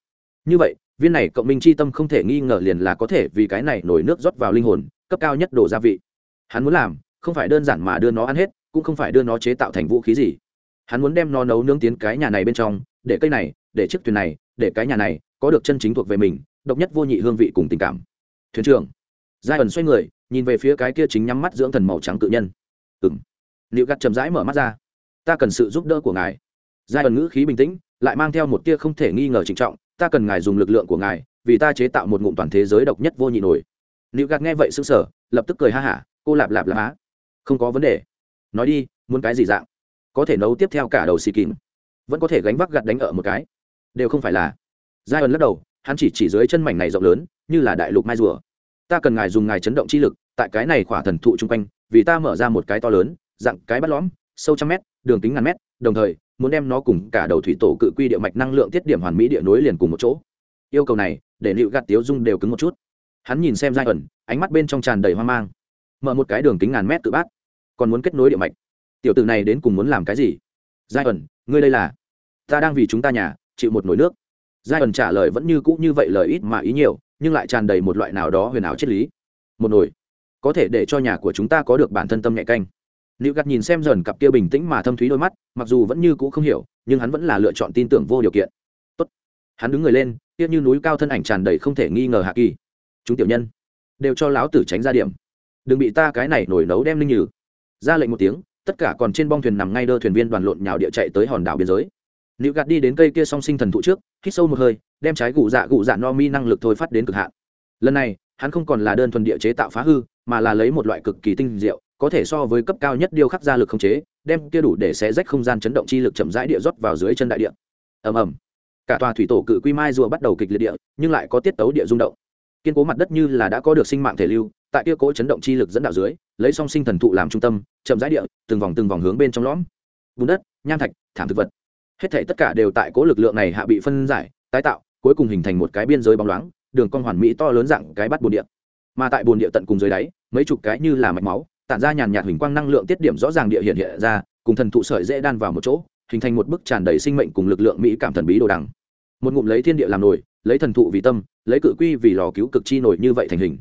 Như vậy, viên này cộng minh chi tâm không thể nghi ngờ liền là có thể vì cái này nổi nước rót vào linh hồn, cấp cao nhất đồ gia vị. Hắn muốn làm, không phải đơn giản mà đưa nó ăn hết, cũng không phải đưa nó chế tạo thành vũ khí gì. Hắn muốn đem nó nấu nướng tiến cái nhà này bên trong, để cây này, để chiếc thuyền này, để cái nhà này có được chân chính thuộc về mình, độc nhất vô nhị hương vị cùng tình cảm. Thuyền trưởng. Giai ẩn xoay người nhìn về phía cái kia chính nhắm mắt dưỡng thần màu trắng tự nhân. Ừng liệu gắt chậm rãi mở mắt ra. Ta cần sự giúp đỡ của ngài. Giai ẩn ngữ khí bình tĩnh, lại mang theo một tia không thể nghi ngờ trịnh trọng, ta cần ngài dùng lực lượng của ngài, vì ta chế tạo một ngụm toàn thế giới độc nhất vô nhị nổi. Liệu gạt nghe vậy sững sờ, lập tức cười ha hả, cô lạp lạp lạp á. Không có vấn đề. Nói đi, muốn cái gì dạng? Có thể nấu tiếp theo cả đầu xì kìm. Vẫn có thể gánh vác gặt đánh ở một cái. Đều không phải là. Giai ẩn lắc đầu, hắn chỉ chỉ dưới chân mảnh này rộng lớn, như là đại lục mai rùa. Ta cần ngài dùng ngài chấn động chi lực tại cái này khỏa thần thụ chung quanh, vì ta mở ra một cái to lớn dặn cái bắt lõm, sâu trăm mét, đường kính ngàn mét, đồng thời, muốn đem nó cùng cả đầu thủy tổ cự quy địa mạch năng lượng tiết điểm hoàn mỹ địa nối liền cùng một chỗ. Yêu cầu này, để liệu gạt tiếu dung đều cứng một chút. Hắn nhìn xem giai ẩn, ánh mắt bên trong tràn đầy hoang mang. Mở một cái đường kính ngàn mét tự bát, còn muốn kết nối địa mạch. Tiểu tử này đến cùng muốn làm cái gì? Giai ẩn, ngươi đây là? Ta đang vì chúng ta nhà, chịu một nồi nước. Giai ẩn trả lời vẫn như cũ như vậy lời ít mà ý nhiều, nhưng lại tràn đầy một loại nào đó huyền ảo triết lý. Một nồi có thể để cho nhà của chúng ta có được bản thân tâm nhạy canh nữ Gạt nhìn xem dần cặp kia bình tĩnh mà thâm thúy đôi mắt, mặc dù vẫn như cũ không hiểu, nhưng hắn vẫn là lựa chọn tin tưởng vô điều kiện. Tốt. Hắn đứng người lên, tiếc như núi cao thân ảnh tràn đầy không thể nghi ngờ hạ kỳ. Chúng tiểu nhân, đều cho lão tử tránh ra điểm. Đừng bị ta cái này nổi nấu đem linh nhừ. Ra lệnh một tiếng, tất cả còn trên bong thuyền nằm ngay đơ thuyền viên đoàn lộn nhào địa chạy tới hòn đảo biên giới. nữ Gạt đi đến cây kia song sinh thần thụ trước, hít sâu một hơi, đem trái gụ dạ gụ dạ no mi năng lực thôi phát đến cực hạn. Lần này, hắn không còn là đơn thuần địa chế tạo phá hư, mà là lấy một loại cực kỳ tinh diệu, có thể so với cấp cao nhất điêu khắc ra lực không chế đem kia đủ để xé rách không gian chấn động chi lực chậm rãi địa rót vào dưới chân đại địa. Ầm ầm. Cả tòa thủy tổ cự quy mai rùa bắt đầu kịch liệt địa nhưng lại có tiết tấu địa rung động. Kiên cố mặt đất như là đã có được sinh mạng thể lưu tại kia cố chấn động chi lực dẫn đạo dưới lấy song sinh thần thụ làm trung tâm chậm rãi địa từng vòng từng vòng hướng bên trong lõm. Bùn đất nham thạch thảm thực vật. Hết thảy tất cả đều tại cố lực lượng này hạ bị phân giải tái tạo cuối cùng hình thành một cái biên giới bóng loáng đường cong hoàn mỹ to lớn dạng cái bắt bồn địa. Mà tại bồn địa tận cùng dưới đáy, mấy chục cái như là mạch máu, tản ra nhàn nhạt hình quang năng lượng tiết điểm rõ ràng địa hiện hiện ra, cùng thần thụ sợi dễ đan vào một chỗ, hình thành một bức tràn đầy sinh mệnh cùng lực lượng mỹ cảm thần bí đồ đằng. Một ngụm lấy thiên địa làm nổi, lấy thần thụ vì tâm, lấy cự quy vì lò cứu cực chi nổi như vậy thành hình.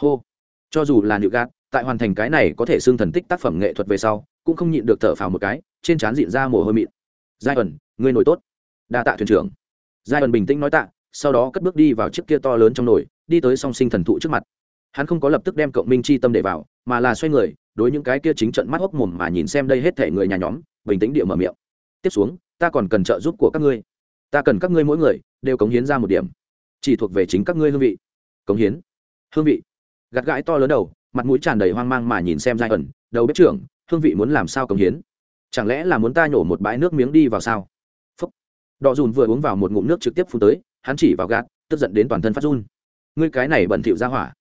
Hô. Cho dù là nữ gạt, tại hoàn thành cái này có thể xương thần tích tác phẩm nghệ thuật về sau, cũng không nhịn được thở phào một cái, trên trán diện ra mồ hôi mịn. Giai ẩn người nổi tốt. Đa tạ thuyền trưởng. Giai ẩn bình tĩnh nói tạ sau đó cất bước đi vào chiếc kia to lớn trong nồi, đi tới song sinh thần thụ trước mặt. Hắn không có lập tức đem cộng minh chi tâm để vào, mà là xoay người, đối những cái kia chính trận mắt hốc mồm mà nhìn xem đây hết thể người nhà nhóm, bình tĩnh địa mở miệng. Tiếp xuống, ta còn cần trợ giúp của các ngươi. Ta cần các ngươi mỗi người đều cống hiến ra một điểm, chỉ thuộc về chính các ngươi hương vị. Cống hiến? Hương vị? Gạt gãi to lớn đầu, mặt mũi tràn đầy hoang mang mà nhìn xem giai ẩn, đầu bếp trưởng, hương vị muốn làm sao cống hiến? Chẳng lẽ là muốn ta nhổ một bãi nước miếng đi vào sao? Phúc. Đọ dùn vừa uống vào một ngụm nước trực tiếp phun tới hắn chỉ vào gạt, tức giận đến toàn thân phát run. Ngươi cái này bẩn thỉu ra hỏa,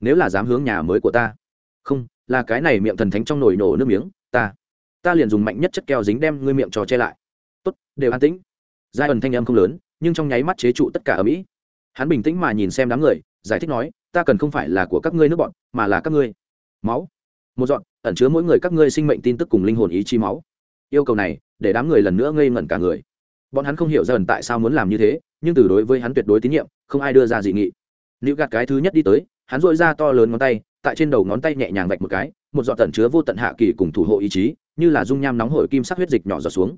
nếu là dám hướng nhà mới của ta, không, là cái này miệng thần thánh trong nồi nổ nước miếng, ta ta liền dùng mạnh nhất chất keo dính đem ngươi miệng trò che lại. Tốt, đều an tĩnh. Giai ẩn thanh âm không lớn, nhưng trong nháy mắt chế trụ tất cả ở mỹ hắn bình tĩnh mà nhìn xem đám người, giải thích nói, ta cần không phải là của các ngươi nước bọn, mà là các ngươi. Máu. Một dọn ẩn chứa mỗi người các ngươi sinh mệnh tin tức cùng linh hồn ý chí máu. Yêu cầu này, để đám người lần nữa ngây ngẩn cả người bọn hắn không hiểu dần tại sao muốn làm như thế, nhưng từ đối với hắn tuyệt đối tín nhiệm, không ai đưa ra dị nghị. Nữ gạt cái thứ nhất đi tới, hắn dội ra to lớn ngón tay, tại trên đầu ngón tay nhẹ nhàng vạch một cái, một giọt tận chứa vô tận hạ kỳ cùng thủ hộ ý chí, như là dung nham nóng hổi kim sắc huyết dịch nhỏ giọt xuống.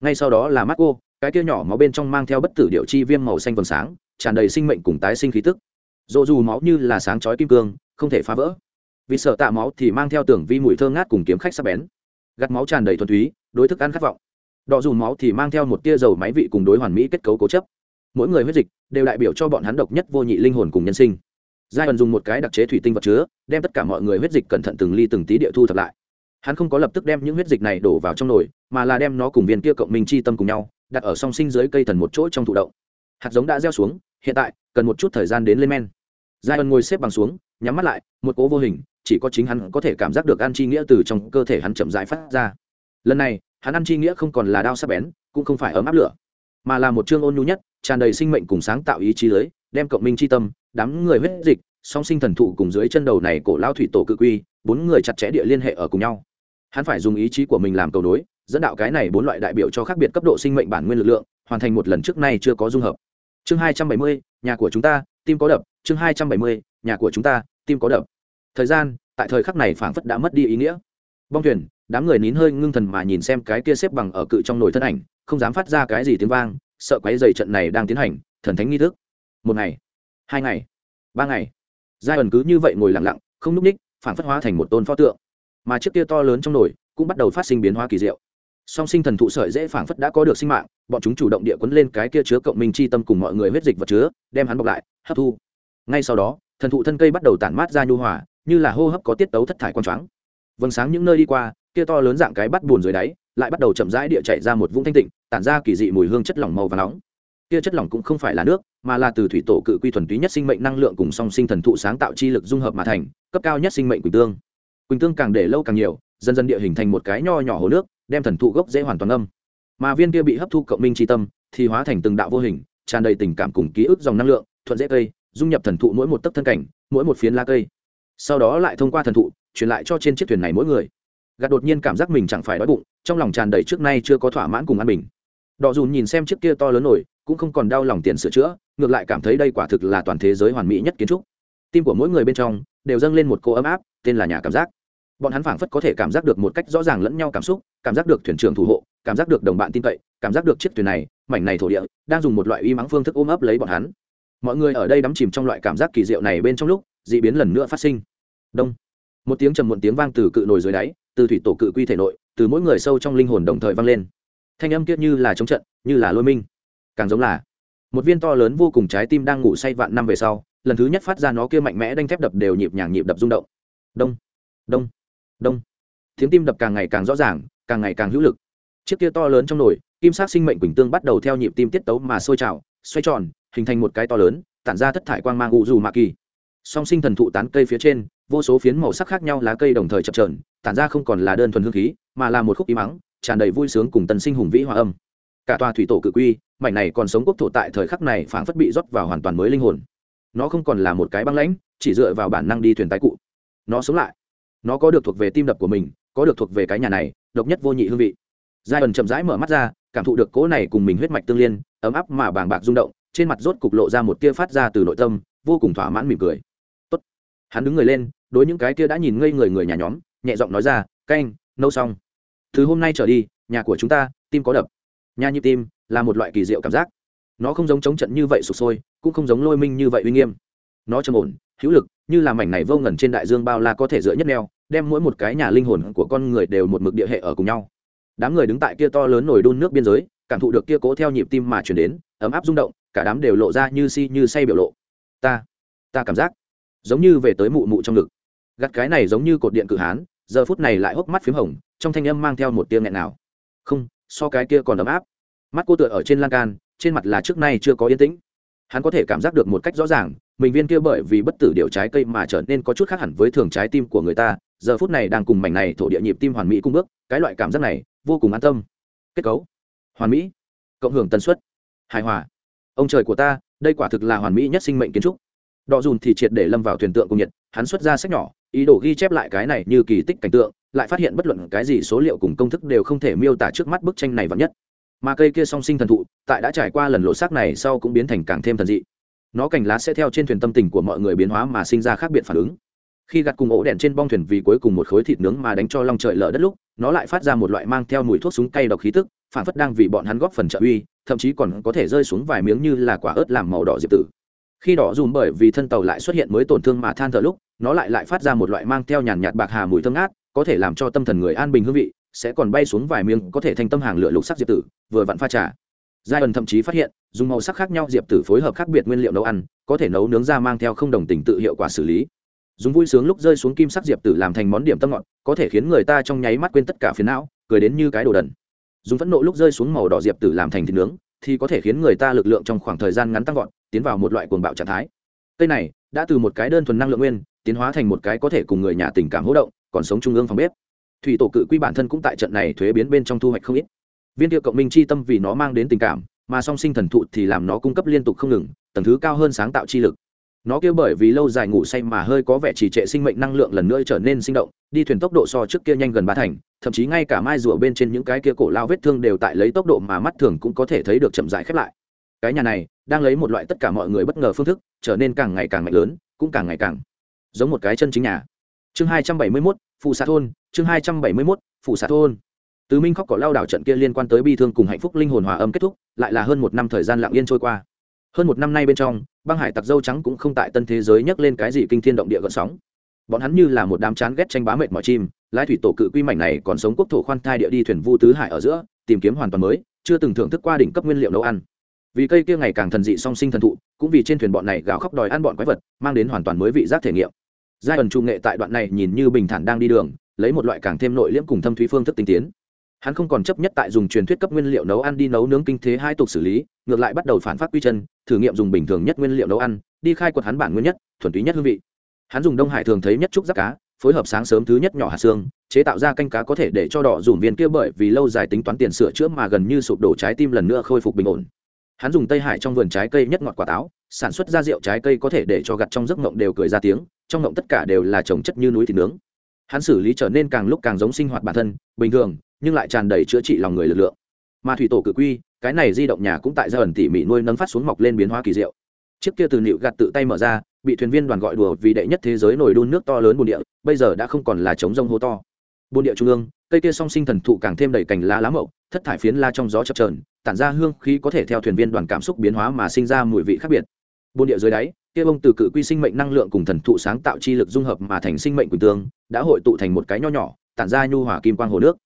Ngay sau đó là mắt cô cái kia nhỏ máu bên trong mang theo bất tử điệu chi viêm màu xanh vầng sáng, tràn đầy sinh mệnh cùng tái sinh khí tức. Dỗ dù máu như là sáng chói kim cương, không thể phá vỡ. Vì sợ tạ máu thì mang theo tưởng vi mùi thơ ngát cùng kiếm khách sắc bén. Gắt máu tràn đầy thuần túy, đối thức ăn khát vọng đỏ dù máu thì mang theo một tia dầu máy vị cùng đối hoàn mỹ kết cấu cố chấp. Mỗi người huyết dịch đều đại biểu cho bọn hắn độc nhất vô nhị linh hồn cùng nhân sinh. Giai ẩn dùng một cái đặc chế thủy tinh vật chứa, đem tất cả mọi người huyết dịch cẩn thận từng ly từng tí địa thu thập lại. Hắn không có lập tức đem những huyết dịch này đổ vào trong nồi, mà là đem nó cùng viên kia cộng minh chi tâm cùng nhau, đặt ở song sinh dưới cây thần một chỗ trong thụ động. Hạt giống đã gieo xuống, hiện tại, cần một chút thời gian đến lên men. Giai ẩn ngồi xếp bằng xuống, nhắm mắt lại, một cố vô hình, chỉ có chính hắn có thể cảm giác được an chi nghĩa từ trong cơ thể hắn chậm rãi phát ra. Lần này hắn ăn chi nghĩa không còn là đao sắc bén, cũng không phải ấm áp lửa, mà là một chương ôn nhu nhất, tràn đầy sinh mệnh cùng sáng tạo ý chí lưới, đem cộng minh chi tâm, đám người huyết dịch, song sinh thần thụ cùng dưới chân đầu này cổ lao thủy tổ cự quy, bốn người chặt chẽ địa liên hệ ở cùng nhau. Hắn phải dùng ý chí của mình làm cầu nối, dẫn đạo cái này bốn loại đại biểu cho khác biệt cấp độ sinh mệnh bản nguyên lực lượng, hoàn thành một lần trước nay chưa có dung hợp. Chương hai trăm bảy mươi, nhà của chúng ta, tim có đập. Chương hai trăm bảy mươi, nhà của chúng ta, tim có đập. Thời gian, tại thời khắc này phảng phất đã mất đi ý nghĩa. Bong thuyền đám người nín hơi ngưng thần mà nhìn xem cái kia xếp bằng ở cự trong nồi thân ảnh, không dám phát ra cái gì tiếng vang, sợ quấy dày trận này đang tiến hành, thần thánh nghi thức. Một ngày, hai ngày, ba ngày. Giai ẩn cứ như vậy ngồi lặng lặng, không núp ních, phản phất hóa thành một tôn pho tượng. Mà chiếc kia to lớn trong nồi, cũng bắt đầu phát sinh biến hóa kỳ diệu. Song sinh thần thụ sợi dễ phảng phất đã có được sinh mạng, bọn chúng chủ động địa quấn lên cái kia chứa cộng minh chi tâm cùng mọi người huyết dịch vật chứa, đem hắn bọc lại, hấp thu. Ngay sau đó, thần thụ thân cây bắt đầu tản mát ra nhu hòa, như là hô hấp có tiết tấu thất thải quang choáng. Vầng sáng những nơi đi qua kia to lớn dạng cái bắt buồn dưới đáy, lại bắt đầu chậm rãi địa chạy ra một vũng thanh tịnh, tản ra kỳ dị mùi hương chất lỏng màu và nóng. Kia chất lỏng cũng không phải là nước, mà là từ thủy tổ cự quy thuần túy nhất sinh mệnh năng lượng cùng song sinh thần thụ sáng tạo chi lực dung hợp mà thành, cấp cao nhất sinh mệnh quỳnh tương. Quỳnh tương càng để lâu càng nhiều, dần dần địa hình thành một cái nho nhỏ hồ nước, đem thần thụ gốc dễ hoàn toàn âm mà viên kia bị hấp thu cộng minh tri tâm, thì hóa thành từng đạo vô hình, tràn đầy tình cảm cùng ký ức dòng năng lượng, thuận dễ cây, dung nhập thần thụ mỗi một tấc thân cảnh, mỗi một phiến lá cây. Sau đó lại thông qua thần thụ, truyền lại cho trên chiếc thuyền này mỗi người gạt đột nhiên cảm giác mình chẳng phải đói bụng, trong lòng tràn đầy trước nay chưa có thỏa mãn cùng ăn bình. Đọ dùn nhìn xem chiếc kia to lớn nổi cũng không còn đau lòng tiền sửa chữa, ngược lại cảm thấy đây quả thực là toàn thế giới hoàn mỹ nhất kiến trúc. Tim của mỗi người bên trong, đều dâng lên một cô ấm áp, tên là nhà cảm giác. Bọn hắn phảng phất có thể cảm giác được một cách rõ ràng lẫn nhau cảm xúc, cảm giác được thuyền trưởng thủ hộ, cảm giác được đồng bạn tin cậy, cảm giác được chiếc thuyền này, mảnh này thổ địa, đang dùng một loại uy mắng phương thức ôm ấp lấy bọn hắn. Mọi người ở đây đắm chìm trong loại cảm giác kỳ diệu này bên trong lúc d ị biến lần nữa phát sinh. Đông. Một tiếng trầm muộn tiếng vang từ cự nồi dưới đáy từ thủy tổ cự quy thể nội, từ mỗi người sâu trong linh hồn đồng thời vang lên. Thanh âm kiết như là chống trận, như là lôi minh. Càng giống là, một viên to lớn vô cùng trái tim đang ngủ say vạn năm về sau, lần thứ nhất phát ra nó kia mạnh mẽ đanh thép đập đều nhịp nhàng nhịp đập rung động. Đông đông đông. Tiếng tim đập càng ngày càng rõ ràng, càng ngày càng hữu lực. Chiếc kia to lớn trong nồi, kim sắc sinh mệnh quỳnh tương bắt đầu theo nhịp tim tiết tấu mà sôi trào, xoay tròn, hình thành một cái to lớn, tản ra thất thải quang mang ụ dù mạ kỳ. Song sinh thần thụ tán cây phía trên vô số phiến màu sắc khác nhau lá cây đồng thời chập trờn tản ra không còn là đơn thuần hương khí, mà là một khúc y mắng, tràn đầy vui sướng cùng tần sinh hùng vĩ hòa âm. Cả tòa thủy tổ cự quy, mảnh này còn sống quốc thổ tại thời khắc này phảng phất bị rót vào hoàn toàn mới linh hồn. Nó không còn là một cái băng lãnh, chỉ dựa vào bản năng đi thuyền tái cụ. Nó sống lại. Nó có được thuộc về tim đập của mình, có được thuộc về cái nhà này, độc nhất vô nhị hương vị. Giai ẩn chậm rãi mở mắt ra, cảm thụ được cỗ này cùng mình huyết mạch tương liên, ấm áp mà bàng bạc rung động, trên mặt rốt cục lộ ra một tia phát ra từ nội tâm, vô cùng thỏa mãn mỉm cười hắn đứng người lên, đối những cái kia đã nhìn ngây người người nhà nhóm, nhẹ giọng nói ra, canh nâu xong. Từ hôm nay trở đi, nhà của chúng ta, tim có đập. Nhà nhịp tim là một loại kỳ diệu cảm giác. Nó không giống chống trận như vậy sụp sôi, cũng không giống lôi minh như vậy uy nghiêm. Nó trầm ổn, hữu lực, như là mảnh này vô ngần trên đại dương bao la có thể dựa nhất neo, đem mỗi một cái nhà linh hồn của con người đều một mực địa hệ ở cùng nhau. Đám người đứng tại kia to lớn nổi đun nước biên giới, cảm thụ được kia cố theo nhịp tim mà chuyển đến, ấm áp rung động, cả đám đều lộ ra như si như say biểu lộ. Ta ta cảm giác giống như về tới mụ mụ trong ngực. Gặt cái này giống như cột điện cự hán, giờ phút này lại hốc mắt p h í m hồng, trong thanh âm mang theo một tiếng nghẹn nào. Không, so cái kia còn ấm áp. Mắt cô tựa ở trên lan can, trên mặt là trước nay chưa có yên tĩnh. Hắn có thể cảm giác được một cách rõ ràng, mình viên kia bởi vì bất tử điệu trái cây mà trở nên có chút khác hẳn với thường trái tim của người ta, giờ phút này đang cùng mảnh này thổ địa nhịp tim hoàn mỹ cung bước, cái loại cảm giác này, vô cùng an tâm. Kết cấu. Hoàn mỹ. Cộng hưởng tần suất. Hài hòa. Ông trời của ta, đây quả thực là hoàn mỹ nhất sinh mệnh kiến trúc đọ dùn thì triệt để lâm vào thuyền tượng cùng nhiệt, hắn xuất ra sách nhỏ, ý đồ ghi chép lại cái này như kỳ tích cảnh tượng, lại phát hiện bất luận cái gì số liệu cùng công thức đều không thể miêu tả trước mắt bức tranh này vắn nhất. Mà cây kia song sinh thần thụ, tại đã trải qua lần lộ xác này sau cũng biến thành càng thêm thần dị. Nó cành lá sẽ theo trên thuyền tâm tình của mọi người biến hóa mà sinh ra khác biệt phản ứng. Khi gặt cùng ổ đèn trên bong thuyền vì cuối cùng một khối thịt nướng mà đánh cho long trời lở đất lúc, nó lại phát ra một loại mang theo mùi thuốc súng cay độc khí tức, phản phất đang vì bọn hắn góp phần trợ uy, thậm chí còn có thể rơi xuống vài miếng như là quả ớt làm màu đỏ diệp tử khi đỏ dùm bởi vì thân tàu lại xuất hiện mới tổn thương mà than thở lúc, nó lại lại phát ra một loại mang theo nhàn nhạt bạc hà mùi thơm ngát, có thể làm cho tâm thần người an bình hương vị, sẽ còn bay xuống vài miếng có thể thành tâm hàng lửa lục sắc diệp tử, vừa vặn pha trà. Giai ẩn thậm chí phát hiện, dùng màu sắc khác nhau diệp tử phối hợp khác biệt nguyên liệu nấu ăn, có thể nấu nướng ra mang theo không đồng tình tự hiệu quả xử lý. Dùng vui sướng lúc rơi xuống kim sắc diệp tử làm thành món điểm tâm ngọt, có thể khiến người ta trong nháy mắt quên tất cả phiền não, cười đến như cái đồ đần. Dùng phẫn nộ lúc rơi xuống màu đỏ diệp tử làm thành thịt nướng, thì có thể khiến người ta lực lượng trong khoảng thời gian ngắn tăng vọt tiến vào một loại cuồng bạo trạng thái. Cây này đã từ một cái đơn thuần năng lượng nguyên, tiến hóa thành một cái có thể cùng người nhà tình cảm hỗ động, còn sống trung ương phòng bếp. Thủy tổ cự quy bản thân cũng tại trận này thuế biến bên trong thu hoạch không ít. Viên tiêu cộng minh chi tâm vì nó mang đến tình cảm, mà song sinh thần thụ thì làm nó cung cấp liên tục không ngừng, tầng thứ cao hơn sáng tạo chi lực. Nó kêu bởi vì lâu dài ngủ say mà hơi có vẻ trì trệ sinh mệnh năng lượng lần nữa trở nên sinh động, đi thuyền tốc độ so trước kia nhanh gần ba thành, thậm chí ngay cả mai rùa bên trên những cái kia cổ lao vết thương đều tại lấy tốc độ mà mắt thường cũng có thể thấy được chậm rãi khép lại. Cái nhà này đang lấy một loại tất cả mọi người bất ngờ phương thức, trở nên càng ngày càng mạnh lớn, cũng càng ngày càng giống một cái chân chính nhà. Chương hai trăm bảy mươi mốt phụ xạ thôn, chương hai trăm bảy mươi mốt phụ xạ thôn. Tứ minh khóc cỏ lao đảo trận kia liên quan tới bi thương cùng hạnh phúc linh hồn hòa âm kết thúc, lại là hơn một năm thời gian lặng yên trôi qua. Hơn một năm nay bên trong, băng hải tặc dâu trắng cũng không tại tân thế giới nhắc lên cái gì kinh thiên động địa gợn sóng. Bọn hắn như là một đám chán ghét tranh bá mệt mỏi chim, lái thủy tổ cự quy mảnh này còn sống quốc thổ khoan thai địa đi thuyền vu tứ hải ở giữa, tìm kiếm hoàn toàn mới, chưa từng thưởng thức qua đỉnh cấp nguyên liệu nấu ăn vì cây kia ngày càng thần dị song sinh thần thụ, cũng vì trên thuyền bọn này gào khóc đòi ăn bọn quái vật, mang đến hoàn toàn mới vị giác thể nghiệm. Giai ẩn trung nghệ tại đoạn này nhìn như bình thản đang đi đường, lấy một loại càng thêm nội liễm cùng thâm thúy phương thức tinh tiến. Hắn không còn chấp nhất tại dùng truyền thuyết cấp nguyên liệu nấu ăn đi nấu nướng kinh thế hai tục xử lý, ngược lại bắt đầu phản phát quy chân, thử nghiệm dùng bình thường nhất nguyên liệu nấu ăn, đi khai quật hắn bản nguyên nhất, thuần túy nhất hương vị. Hắn dùng đông hải thường thấy nhất trúc giáp cá, phối hợp sáng sớm thứ nhất nhỏ hạt xương, chế tạo ra canh cá có thể để cho đỏ dùm viên kia bởi vì lâu dài tính toán tiền sửa chữa mà gần như sụp đổ trái tim lần nữa khôi phục bình ổn hắn dùng tây hải trong vườn trái cây nhất ngọt quả táo, sản xuất ra rượu trái cây có thể để cho gặt trong giấc mộng đều cười ra tiếng, trong mộng tất cả đều là trồng chất như núi thịt nướng. Hắn xử lý trở nên càng lúc càng giống sinh hoạt bản thân, bình thường, nhưng lại tràn đầy chữa trị lòng người lực lượng. Mà thủy tổ cự quy, cái này di động nhà cũng tại gia ẩn tỉ mỉ nuôi nâng phát xuống mọc lên biến hóa kỳ diệu. Chiếc kia từ nịu gặt tự tay mở ra, bị thuyền viên đoàn gọi đùa vì đệ nhất thế giới nổi đun nước to lớn bồn địa, bây giờ đã không còn là trống rông hô to bồn địa trung ương, cây kia song sinh thần thụ càng thêm đầy cành lá lá mậu, thất thải phiến la trong gió chập trờn tản ra hương khí có thể theo thuyền viên đoàn cảm xúc biến hóa mà sinh ra mùi vị khác biệt. Bồn địa dưới đáy, kia bông từ cự quy sinh mệnh năng lượng cùng thần thụ sáng tạo chi lực dung hợp mà thành sinh mệnh quỳnh tương, đã hội tụ thành một cái nho nhỏ, tản ra nhu hỏa kim quang hồ nước.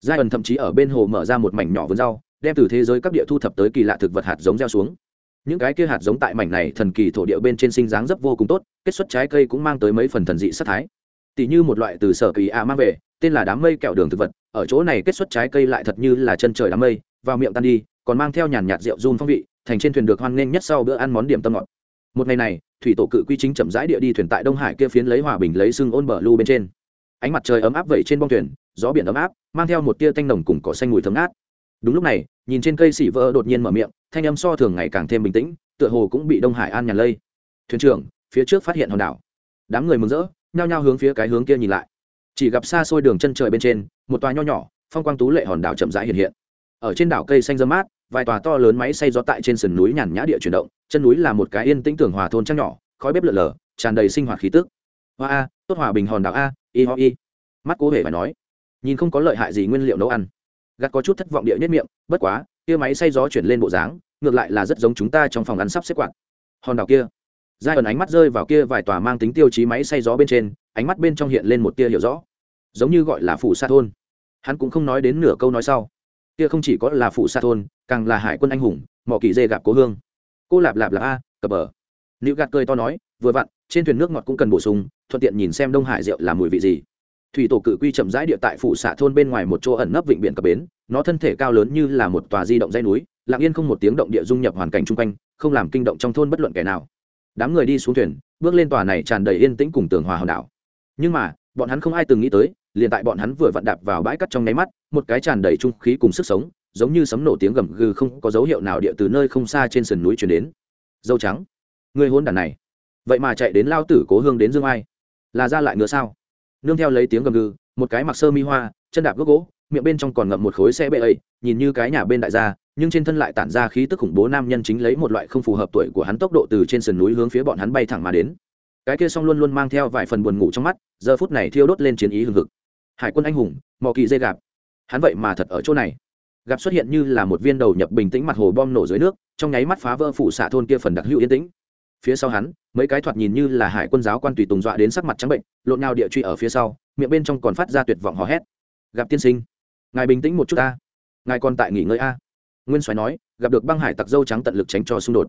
Giai ẩn thậm chí ở bên hồ mở ra một mảnh nhỏ vườn rau, đem từ thế giới các địa thu thập tới kỳ lạ thực vật hạt giống gieo xuống. Những cái kia hạt giống tại mảnh này thần kỳ thổ địa bên trên sinh dáng rất vô cùng tốt, kết xuất trái cây cũng mang tới mấy phần thần dị sắc thái tỷ như một loại từ sở kỳ a mang về, tên là đám mây kẹo đường thực vật, ở chỗ này kết xuất trái cây lại thật như là chân trời đám mây, vào miệng tan đi, còn mang theo nhàn nhạt rượu run phong vị, thành trên thuyền được hoan nghênh nhất sau bữa ăn món điểm tâm ngọt. Một ngày này, thủy tổ cự quy chính chậm rãi địa đi thuyền tại đông hải kia phiến lấy hòa bình lấy sưng ôn bờ lưu bên trên. Ánh mặt trời ấm áp vẩy trên bong thuyền, gió biển ấm áp, mang theo một tia tanh nồng cùng cỏ xanh mùi thấm ngát. Đúng lúc này, nhìn trên cây xỉ vỡ đột nhiên mở miệng, thanh âm so thường ngày càng thêm bình tĩnh, tựa hồ cũng bị đông hải an nhàn lây. Thuyền trưởng, phía trước phát hiện hòn đảo. Đám người mừng rỡ nhao nhao hướng phía cái hướng kia nhìn lại. Chỉ gặp xa xôi đường chân trời bên trên, một tòa nho nhỏ, phong quang tú lệ hòn đảo chậm rãi hiện hiện. Ở trên đảo cây xanh dơ mát, vài tòa to lớn máy xay gió tại trên sườn núi nhàn nhã địa chuyển động, chân núi là một cái yên tĩnh tưởng hòa thôn trăng nhỏ, khói bếp lợn lờ tràn đầy sinh hoạt khí tức. Hoa a, tốt hòa bình hòn đảo a, y ho y. Mắt cố hề phải nói, nhìn không có lợi hại gì nguyên liệu nấu ăn. Gắt có chút thất vọng địa nhất miệng, bất quá, kia máy xay gió chuyển lên bộ dáng, ngược lại là rất giống chúng ta trong phòng ăn sắp xếp quạt. Hòn đảo kia giai ẩn ánh mắt rơi vào kia vài tòa mang tính tiêu chí máy xay gió bên trên, ánh mắt bên trong hiện lên một tia hiểu rõ. Giống như gọi là phủ sa thôn. Hắn cũng không nói đến nửa câu nói sau. Kia không chỉ có là phủ sa thôn, càng là hải quân anh hùng mỏ kỳ dê gặp cố hương. Cô lạp lạp lạp a, cập bờ. Nữ gạt cười to nói, vừa vặn, trên thuyền nước ngọt cũng cần bổ sung, thuận tiện nhìn xem đông hải rượu là mùi vị gì. Thủy tổ cự quy chậm rãi địa tại phủ xạ thôn bên ngoài một chỗ ẩn nấp vịnh biển cập bến, nó thân thể cao lớn như là một tòa di động dây núi, lặng yên không một tiếng động địa dung nhập hoàn cảnh chung quanh, không làm kinh động trong thôn bất luận kẻ nào đám người đi xuống thuyền, bước lên tòa này tràn đầy yên tĩnh cùng tường hòa hòn đảo. Nhưng mà, bọn hắn không ai từng nghĩ tới, liền tại bọn hắn vừa vặn đạp vào bãi cắt trong nháy mắt, một cái tràn đầy trung khí cùng sức sống, giống như sấm nổ tiếng gầm gừ không có dấu hiệu nào địa từ nơi không xa trên sườn núi chuyển đến. Dâu trắng, người hôn đàn này, vậy mà chạy đến lao tử cố hương đến dương ai? Là ra lại ngựa sao? Nương theo lấy tiếng gầm gừ, một cái mặc sơ mi hoa, chân đạp gốc gỗ, miệng bên trong còn ngậm một khối xe bê ấy, nhìn như cái nhà bên đại gia nhưng trên thân lại tản ra khí tức khủng bố nam nhân chính lấy một loại không phù hợp tuổi của hắn tốc độ từ trên sườn núi hướng phía bọn hắn bay thẳng mà đến. Cái kia song luôn luôn mang theo vài phần buồn ngủ trong mắt, giờ phút này thiêu đốt lên chiến ý hừng hực. Hải quân anh hùng, mò kỳ dây gạp. Hắn vậy mà thật ở chỗ này. Gặp xuất hiện như là một viên đầu nhập bình tĩnh mặt hồ bom nổ dưới nước, trong nháy mắt phá vỡ phủ xạ thôn kia phần đặc hữu yên tĩnh. Phía sau hắn, mấy cái thoạt nhìn như là hải quân giáo quan tùy tùng dọa đến sắc mặt trắng bệnh, lộn nào địa truy ở phía sau, miệng bên trong còn phát ra tuyệt vọng hò hét. Gặp tiên sinh, ngài bình tĩnh một chút ta. Ngài còn tại nghỉ ngơi a? Nguyên soái nói, gặp được băng hải tặc dâu trắng tận lực tránh cho xung đột.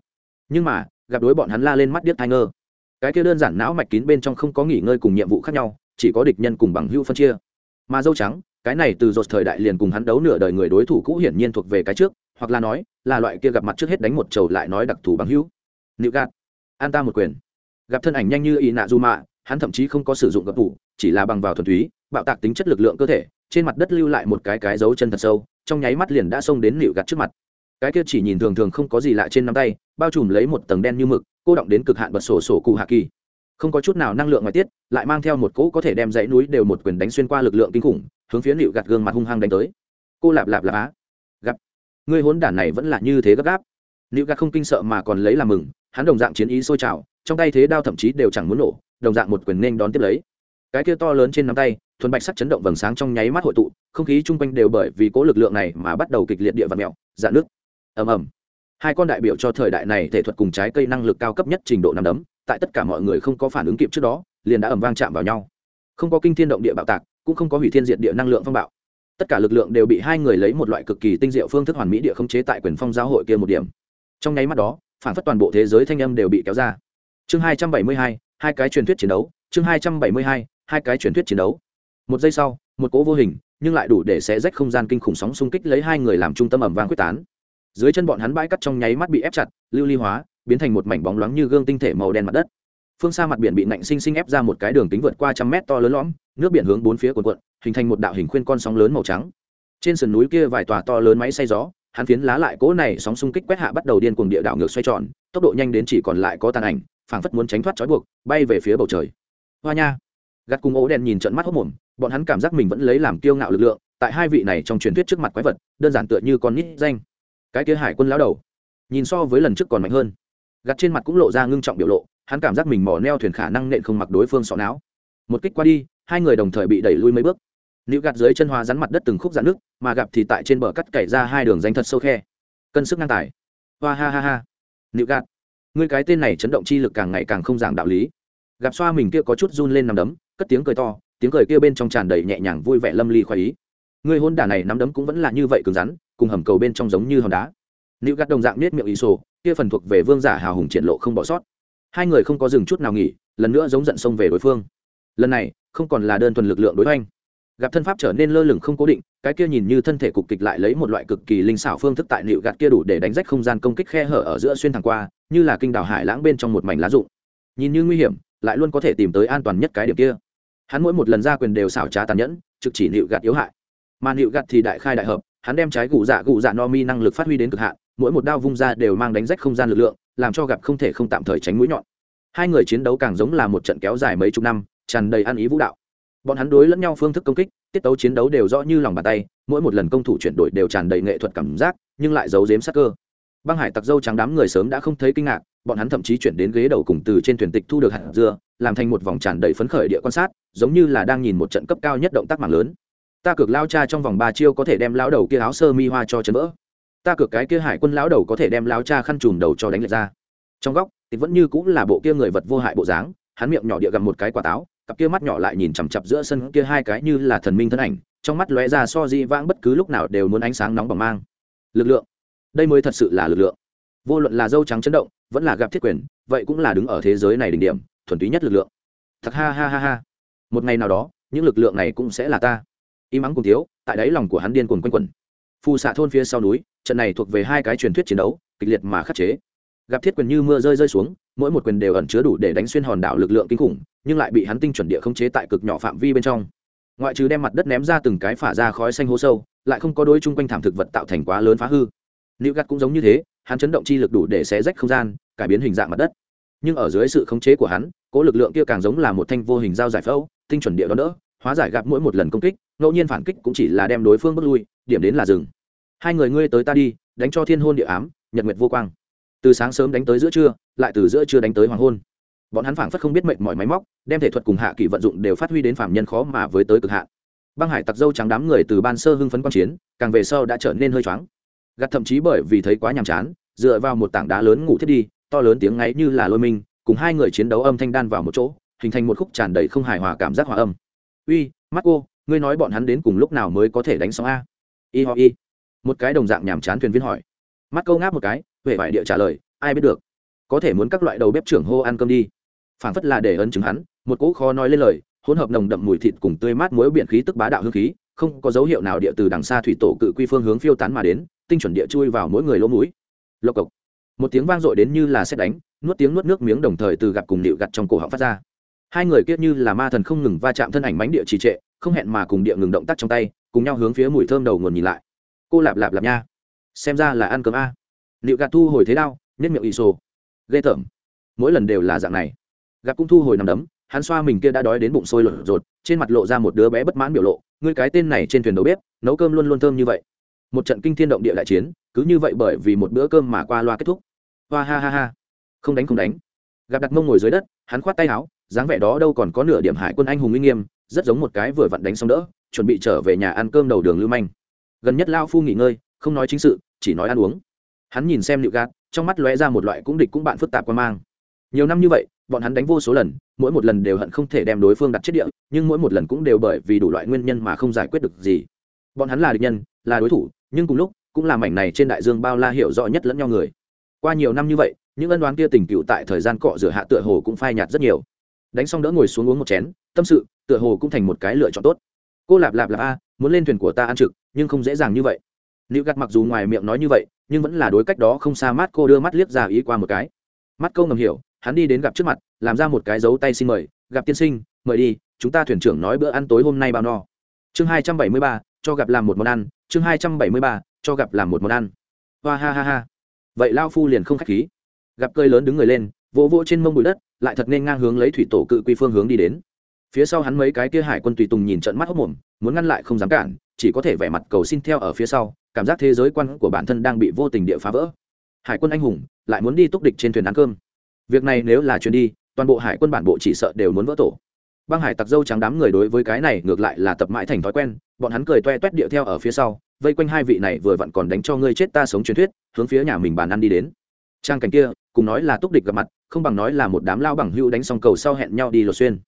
Nhưng mà, gặp đối bọn hắn la lên mắt điếc thai ngơ. Cái kia đơn giản não mạch kín bên trong không có nghỉ ngơi cùng nhiệm vụ khác nhau, chỉ có địch nhân cùng bằng hưu phân chia. Mà dâu trắng, cái này từ dột thời đại liền cùng hắn đấu nửa đời người đối thủ cũ hiển nhiên thuộc về cái trước, hoặc là nói, là loại kia gặp mặt trước hết đánh một trầu lại nói đặc thù bằng hữu. Nịu gạt, an ta một quyền. Gặp thân ảnh nhanh như y nạ du mạ, hắn thậm chí không có sử dụng gập thủ chỉ là bằng vào thuần túy, bạo tạc tính chất lực lượng cơ thể, trên mặt đất lưu lại một cái cái dấu chân thật sâu trong nháy mắt liền đã xông đến nịu gạt trước mặt. Cái kia chỉ nhìn thường thường không có gì lạ trên nắm tay, bao trùm lấy một tầng đen như mực, cô động đến cực hạn bật sổ sổ cụ hạ kỳ. Không có chút nào năng lượng ngoại tiết, lại mang theo một cỗ có thể đem dãy núi đều một quyền đánh xuyên qua lực lượng kinh khủng, hướng phía nịu gạt gương mặt hung hăng đánh tới. Cô lạp lạp lạp á. Gặp. Ngươi hốn đản này vẫn là như thế gấp gáp. Nịu gạt không kinh sợ mà còn lấy làm mừng, hắn đồng dạng chiến ý sôi trào, trong tay thế đao thậm chí đều chẳng muốn nổ, đồng dạng một quyền nên đón tiếp lấy. Cái kia to lớn trên nắm tay thuần bạch sắc chấn động vầng sáng trong nháy mắt hội tụ, không khí chung quanh đều bởi vì cố lực lượng này mà bắt đầu kịch liệt địa vật mèo dạn nước. Ầm ầm. Hai con đại biểu cho thời đại này thể thuật cùng trái cây năng lực cao cấp nhất trình độ nằm đấm, tại tất cả mọi người không có phản ứng kịp trước đó, liền đã ầm vang chạm vào nhau. Không có kinh thiên động địa bạo tạc, cũng không có hủy thiên diệt địa năng lượng phong bạo. Tất cả lực lượng đều bị hai người lấy một loại cực kỳ tinh diệu phương thức hoàn mỹ địa khống chế tại quyền phong giáo hội kia một điểm. Trong nháy mắt đó, phản phất toàn bộ thế giới thanh âm đều bị kéo ra. Chương hai trăm bảy mươi hai hai cái truyền thuyết chiến đấu, chương hai trăm bảy mươi hai hai cái truyền thuyết chiến đấu một giây sau, một cỗ vô hình, nhưng lại đủ để xé rách không gian kinh khủng sóng xung kích lấy hai người làm trung tâm ẩm vang quyết tán. Dưới chân bọn hắn bãi cắt trong nháy mắt bị ép chặt, lưu ly hóa, biến thành một mảnh bóng loáng như gương tinh thể màu đen mặt đất. Phương xa mặt biển bị nạnh sinh sinh ép ra một cái đường kính vượt qua trăm mét to lớn lõm, nước biển hướng bốn phía cuộn cuộn, hình thành một đạo hình khuyên con sóng lớn màu trắng. Trên sườn núi kia vài tòa to lớn máy xay gió, hắn phiến lá lại cỗ này sóng xung kích quét hạ bắt đầu điên cuồng địa đạo ngược xoay tròn, tốc độ nhanh đến chỉ còn lại có tàn ảnh, phảng phất muốn tránh thoát trói buộc, bay về phía bầu trời. Hoa nha! Gắt cùng ố đen nhìn trận mắt hốc mồm, bọn hắn cảm giác mình vẫn lấy làm kiêu ngạo lực lượng, tại hai vị này trong truyền thuyết trước mặt quái vật, đơn giản tựa như con nít danh. Cái kia hải quân lão đầu, nhìn so với lần trước còn mạnh hơn. Gắt trên mặt cũng lộ ra ngưng trọng biểu lộ, hắn cảm giác mình mỏ neo thuyền khả năng nện không mặc đối phương sọ não. Một kích qua đi, hai người đồng thời bị đẩy lui mấy bước. Nữ gạt dưới chân hoa rắn mặt đất từng khúc dạn nước, mà gặp thì tại trên bờ cắt cày ra hai đường danh thật sâu khe. Cân sức ngang tài. Hoa ha ha ha. Nữ gạt người cái tên này chấn động chi lực càng ngày càng không giảng đạo lý. Gặp xoa mình kia có chút run lên nằm đấm cất tiếng cười to, tiếng cười kia bên trong tràn đầy nhẹ nhàng vui vẻ lâm ly khoái ý. Người hôn đả này nắm đấm cũng vẫn là như vậy cứng rắn, cùng hầm cầu bên trong giống như hòn đá. Nữ gạt đồng dạng nết miệng ý sổ, kia phần thuộc về vương giả hào hùng triển lộ không bỏ sót. Hai người không có dừng chút nào nghỉ, lần nữa giống giận xông về đối phương. Lần này, không còn là đơn thuần lực lượng đối hoành. Gặp thân pháp trở nên lơ lửng không cố định, cái kia nhìn như thân thể cục kịch lại lấy một loại cực kỳ linh xảo phương thức tại nịu gạt kia đủ để đánh rách không gian công kích khe hở ở giữa xuyên thẳng qua, như là kinh đảo hải lãng bên trong một mảnh lá rụng. Nhìn như nguy hiểm, lại luôn có thể tìm tới an toàn nhất cái điểm kia hắn mỗi một lần ra quyền đều xảo trá tàn nhẫn, trực chỉ nịu gạt yếu hại. Mà nịu gạt thì đại khai đại hợp, hắn đem trái gù dạ gù dạ no mi năng lực phát huy đến cực hạn, mỗi một đao vung ra đều mang đánh rách không gian lực lượng, làm cho gặp không thể không tạm thời tránh mũi nhọn. Hai người chiến đấu càng giống là một trận kéo dài mấy chục năm, tràn đầy ăn ý vũ đạo. Bọn hắn đối lẫn nhau phương thức công kích, tiết tấu chiến đấu đều rõ như lòng bàn tay, mỗi một lần công thủ chuyển đổi đều tràn đầy nghệ thuật cảm giác, nhưng lại giấu giếm sắc cơ. Băng hải tặc dâu trắng đám người sớm đã không thấy kinh ngạc bọn hắn thậm chí chuyển đến ghế đầu cùng từ trên thuyền tịch thu được hạt dưa, làm thành một vòng tràn đầy phấn khởi địa quan sát, giống như là đang nhìn một trận cấp cao nhất động tác mạng lớn. Ta cược lao cha trong vòng ba chiêu có thể đem lao đầu kia áo sơ mi hoa cho chấn vỡ. Ta cược cái kia hải quân lão đầu có thể đem lao cha khăn trùm đầu cho đánh lệch ra. Trong góc thì vẫn như cũng là bộ kia người vật vô hại bộ dáng, hắn miệng nhỏ địa gặm một cái quả táo, cặp kia mắt nhỏ lại nhìn chằm chặp giữa sân kia hai cái như là thần minh thân ảnh, trong mắt lóe ra so di vãng bất cứ lúc nào đều muốn ánh sáng nóng bỏng mang. Lực lượng. Đây mới thật sự là lực lượng. Vô luận là dâu trắng chấn động vẫn là gặp thiết quyền, vậy cũng là đứng ở thế giới này đỉnh điểm, thuần túy nhất lực lượng. Thật ha ha ha ha. Một ngày nào đó, những lực lượng này cũng sẽ là ta. Im ắng cùng thiếu, tại đáy lòng của hắn điên cuồng quanh quẩn. Phù xạ thôn phía sau núi, trận này thuộc về hai cái truyền thuyết chiến đấu, kịch liệt mà khắc chế. Gặp thiết quyền như mưa rơi rơi xuống, mỗi một quyền đều ẩn chứa đủ để đánh xuyên hòn đảo lực lượng kinh khủng, nhưng lại bị hắn tinh chuẩn địa khống chế tại cực nhỏ phạm vi bên trong. Ngoại trừ đem mặt đất ném ra từng cái phả ra khói xanh hố sâu, lại không có đôi chung quanh thảm thực vật tạo thành quá lớn phá hư. Nữ gắt cũng giống như thế hắn chấn động chi lực đủ để xé rách không gian, cải biến hình dạng mặt đất. Nhưng ở dưới sự khống chế của hắn cỗ lực lượng kia càng giống là một thanh vô hình dao giải phẫu, tinh chuẩn địa đó đỡ, hóa giải gặp mỗi một lần công kích, ngẫu nhiên phản kích cũng chỉ là đem đối phương bước lui, điểm đến là rừng hai người ngươi tới ta đi, đánh cho thiên hôn địa ám, nhật nguyệt vô quang. Từ sáng sớm đánh tới giữa trưa, lại từ giữa trưa đánh tới hoàng hôn. Bọn hắn phảng phất không biết mệnh mọi máy móc, đem thể thuật cùng hạ kỳ vận dụng đều phát huy đến phạm nhân khó mà với tới cực hạn. Băng hải tặc dâu trắng đám người từ ban sơ hưng phấn quan chiến, càng về sau đã trở nên hơi choáng gặt thậm chí bởi vì thấy quá nhàm chán, dựa vào một tảng đá lớn ngủ thiết đi, to lớn tiếng ngáy như là lôi minh, cùng hai người chiến đấu âm thanh đan vào một chỗ, hình thành một khúc tràn đầy không hài hòa cảm giác hòa âm. Uy mắt cô ngươi nói bọn hắn đến cùng lúc nào mới có thể đánh xong a? Y ho, y. Một cái đồng dạng nhàm chán thuyền viên hỏi. Mắt câu ngáp một cái huệ vải địa trả lời, ai biết được. Có thể muốn các loại đầu bếp trưởng hô ăn cơm đi. Phản phất là để ấn chứng hắn, một cỗ khó nói lên lời, hỗn hợp nồng đậm mùi thịt cùng tươi mát muối biển khí tức bá đạo hương khí, không có dấu hiệu nào địa từ đằng xa thủy tổ cự quy phương hướng phiêu tán mà đến tinh chuẩn địa chui vào mỗi người lỗ mũi. Lộc cộc. Một tiếng vang dội đến như là xét đánh, nuốt tiếng nuốt nước miếng đồng thời từ gặp cùng nịu gặt trong cổ họng phát ra. Hai người kiết như là ma thần không ngừng va chạm thân ảnh mánh địa trì trệ, không hẹn mà cùng địa ngừng động tác trong tay, cùng nhau hướng phía mùi thơm đầu nguồn nhìn lại. Cô lạp lạp lạp nha. Xem ra là ăn cơm a. Nịu gạt thu hồi thế đao nhất miệng ỷ sô. Ghê tởm. Mỗi lần đều là dạng này. Gặp cũng thu hồi nằm đấm, hắn xoa mình kia đã đói đến bụng sôi lột rột, trên mặt lộ ra một đứa bé bất mãn biểu lộ. Ngươi cái tên này trên thuyền đầu bếp, nấu cơm luôn luôn thơm như vậy một trận kinh thiên động địa đại chiến, cứ như vậy bởi vì một bữa cơm mà qua loa kết thúc. Hoa ha ha ha. Không đánh không đánh. Gặp đặt mông ngồi dưới đất, hắn khoát tay áo, dáng vẻ đó đâu còn có nửa điểm hải quân anh hùng uy nghiêm, rất giống một cái vừa vặn đánh xong đỡ, chuẩn bị trở về nhà ăn cơm đầu đường lưu manh. Gần nhất lao phu nghỉ ngơi, không nói chính sự, chỉ nói ăn uống. Hắn nhìn xem liệu gạt, trong mắt lóe ra một loại cũng địch cũng bạn phức tạp quan mang. Nhiều năm như vậy, bọn hắn đánh vô số lần, mỗi một lần đều hận không thể đem đối phương đặt chết địa, nhưng mỗi một lần cũng đều bởi vì đủ loại nguyên nhân mà không giải quyết được gì. Bọn hắn là địch nhân, là đối thủ nhưng cùng lúc cũng là mảnh này trên đại dương bao la hiểu rõ nhất lẫn nhau người. Qua nhiều năm như vậy, những ân đoán kia tình cựu tại thời gian cọ rửa hạ tựa hồ cũng phai nhạt rất nhiều. Đánh xong đỡ ngồi xuống uống một chén, tâm sự, tựa hồ cũng thành một cái lựa chọn tốt. Cô lạp lạp lạp a, muốn lên thuyền của ta ăn trực, nhưng không dễ dàng như vậy. Nữ gặt mặc dù ngoài miệng nói như vậy, nhưng vẫn là đối cách đó không xa mắt cô đưa mắt liếc ra ý qua một cái. Mắt câu ngầm hiểu, hắn đi đến gặp trước mặt, làm ra một cái dấu tay xin mời, gặp tiên sinh, mời đi, chúng ta thuyền trưởng nói bữa ăn tối hôm nay bao no. Chương hai trăm bảy mươi ba, cho gặp làm một món ăn chương hai trăm bảy mươi ba, cho gặp làm một món ăn. Hoa ha ha ha. Vậy lao phu liền không k h á c h khí. Gặp cơi lớn đứng người lên, vỗ vỗ trên mông bụi đất, lại thật nên ngang hướng lấy thủy tổ cự quy phương hướng đi đến. Phía sau hắn mấy cái kia hải quân tùy tùng nhìn trận mắt hốc mồm, muốn ngăn lại không dám cản, chỉ có thể vẻ mặt cầu xin theo ở phía sau, cảm giác thế giới quan của bản thân đang bị vô tình địa phá vỡ. Hải quân anh hùng, lại muốn đi túc địch trên thuyền ăn cơm. Việc này nếu là chuyến đi, toàn bộ hải quân bản bộ chỉ sợ đều muốn vỡ tổ. Băng hải tặc dâu trắng đám người đối với cái này ngược lại là tập mãi thành thói quen bọn hắn cười toe toét điệu theo ở phía sau, vây quanh hai vị này vừa vặn còn đánh cho ngươi chết ta sống truyền thuyết, hướng phía nhà mình bàn ăn đi đến. Trang cảnh kia, cùng nói là túc địch gặp mặt, không bằng nói là một đám lao bằng hữu đánh xong cầu sau hẹn nhau đi lột xuyên.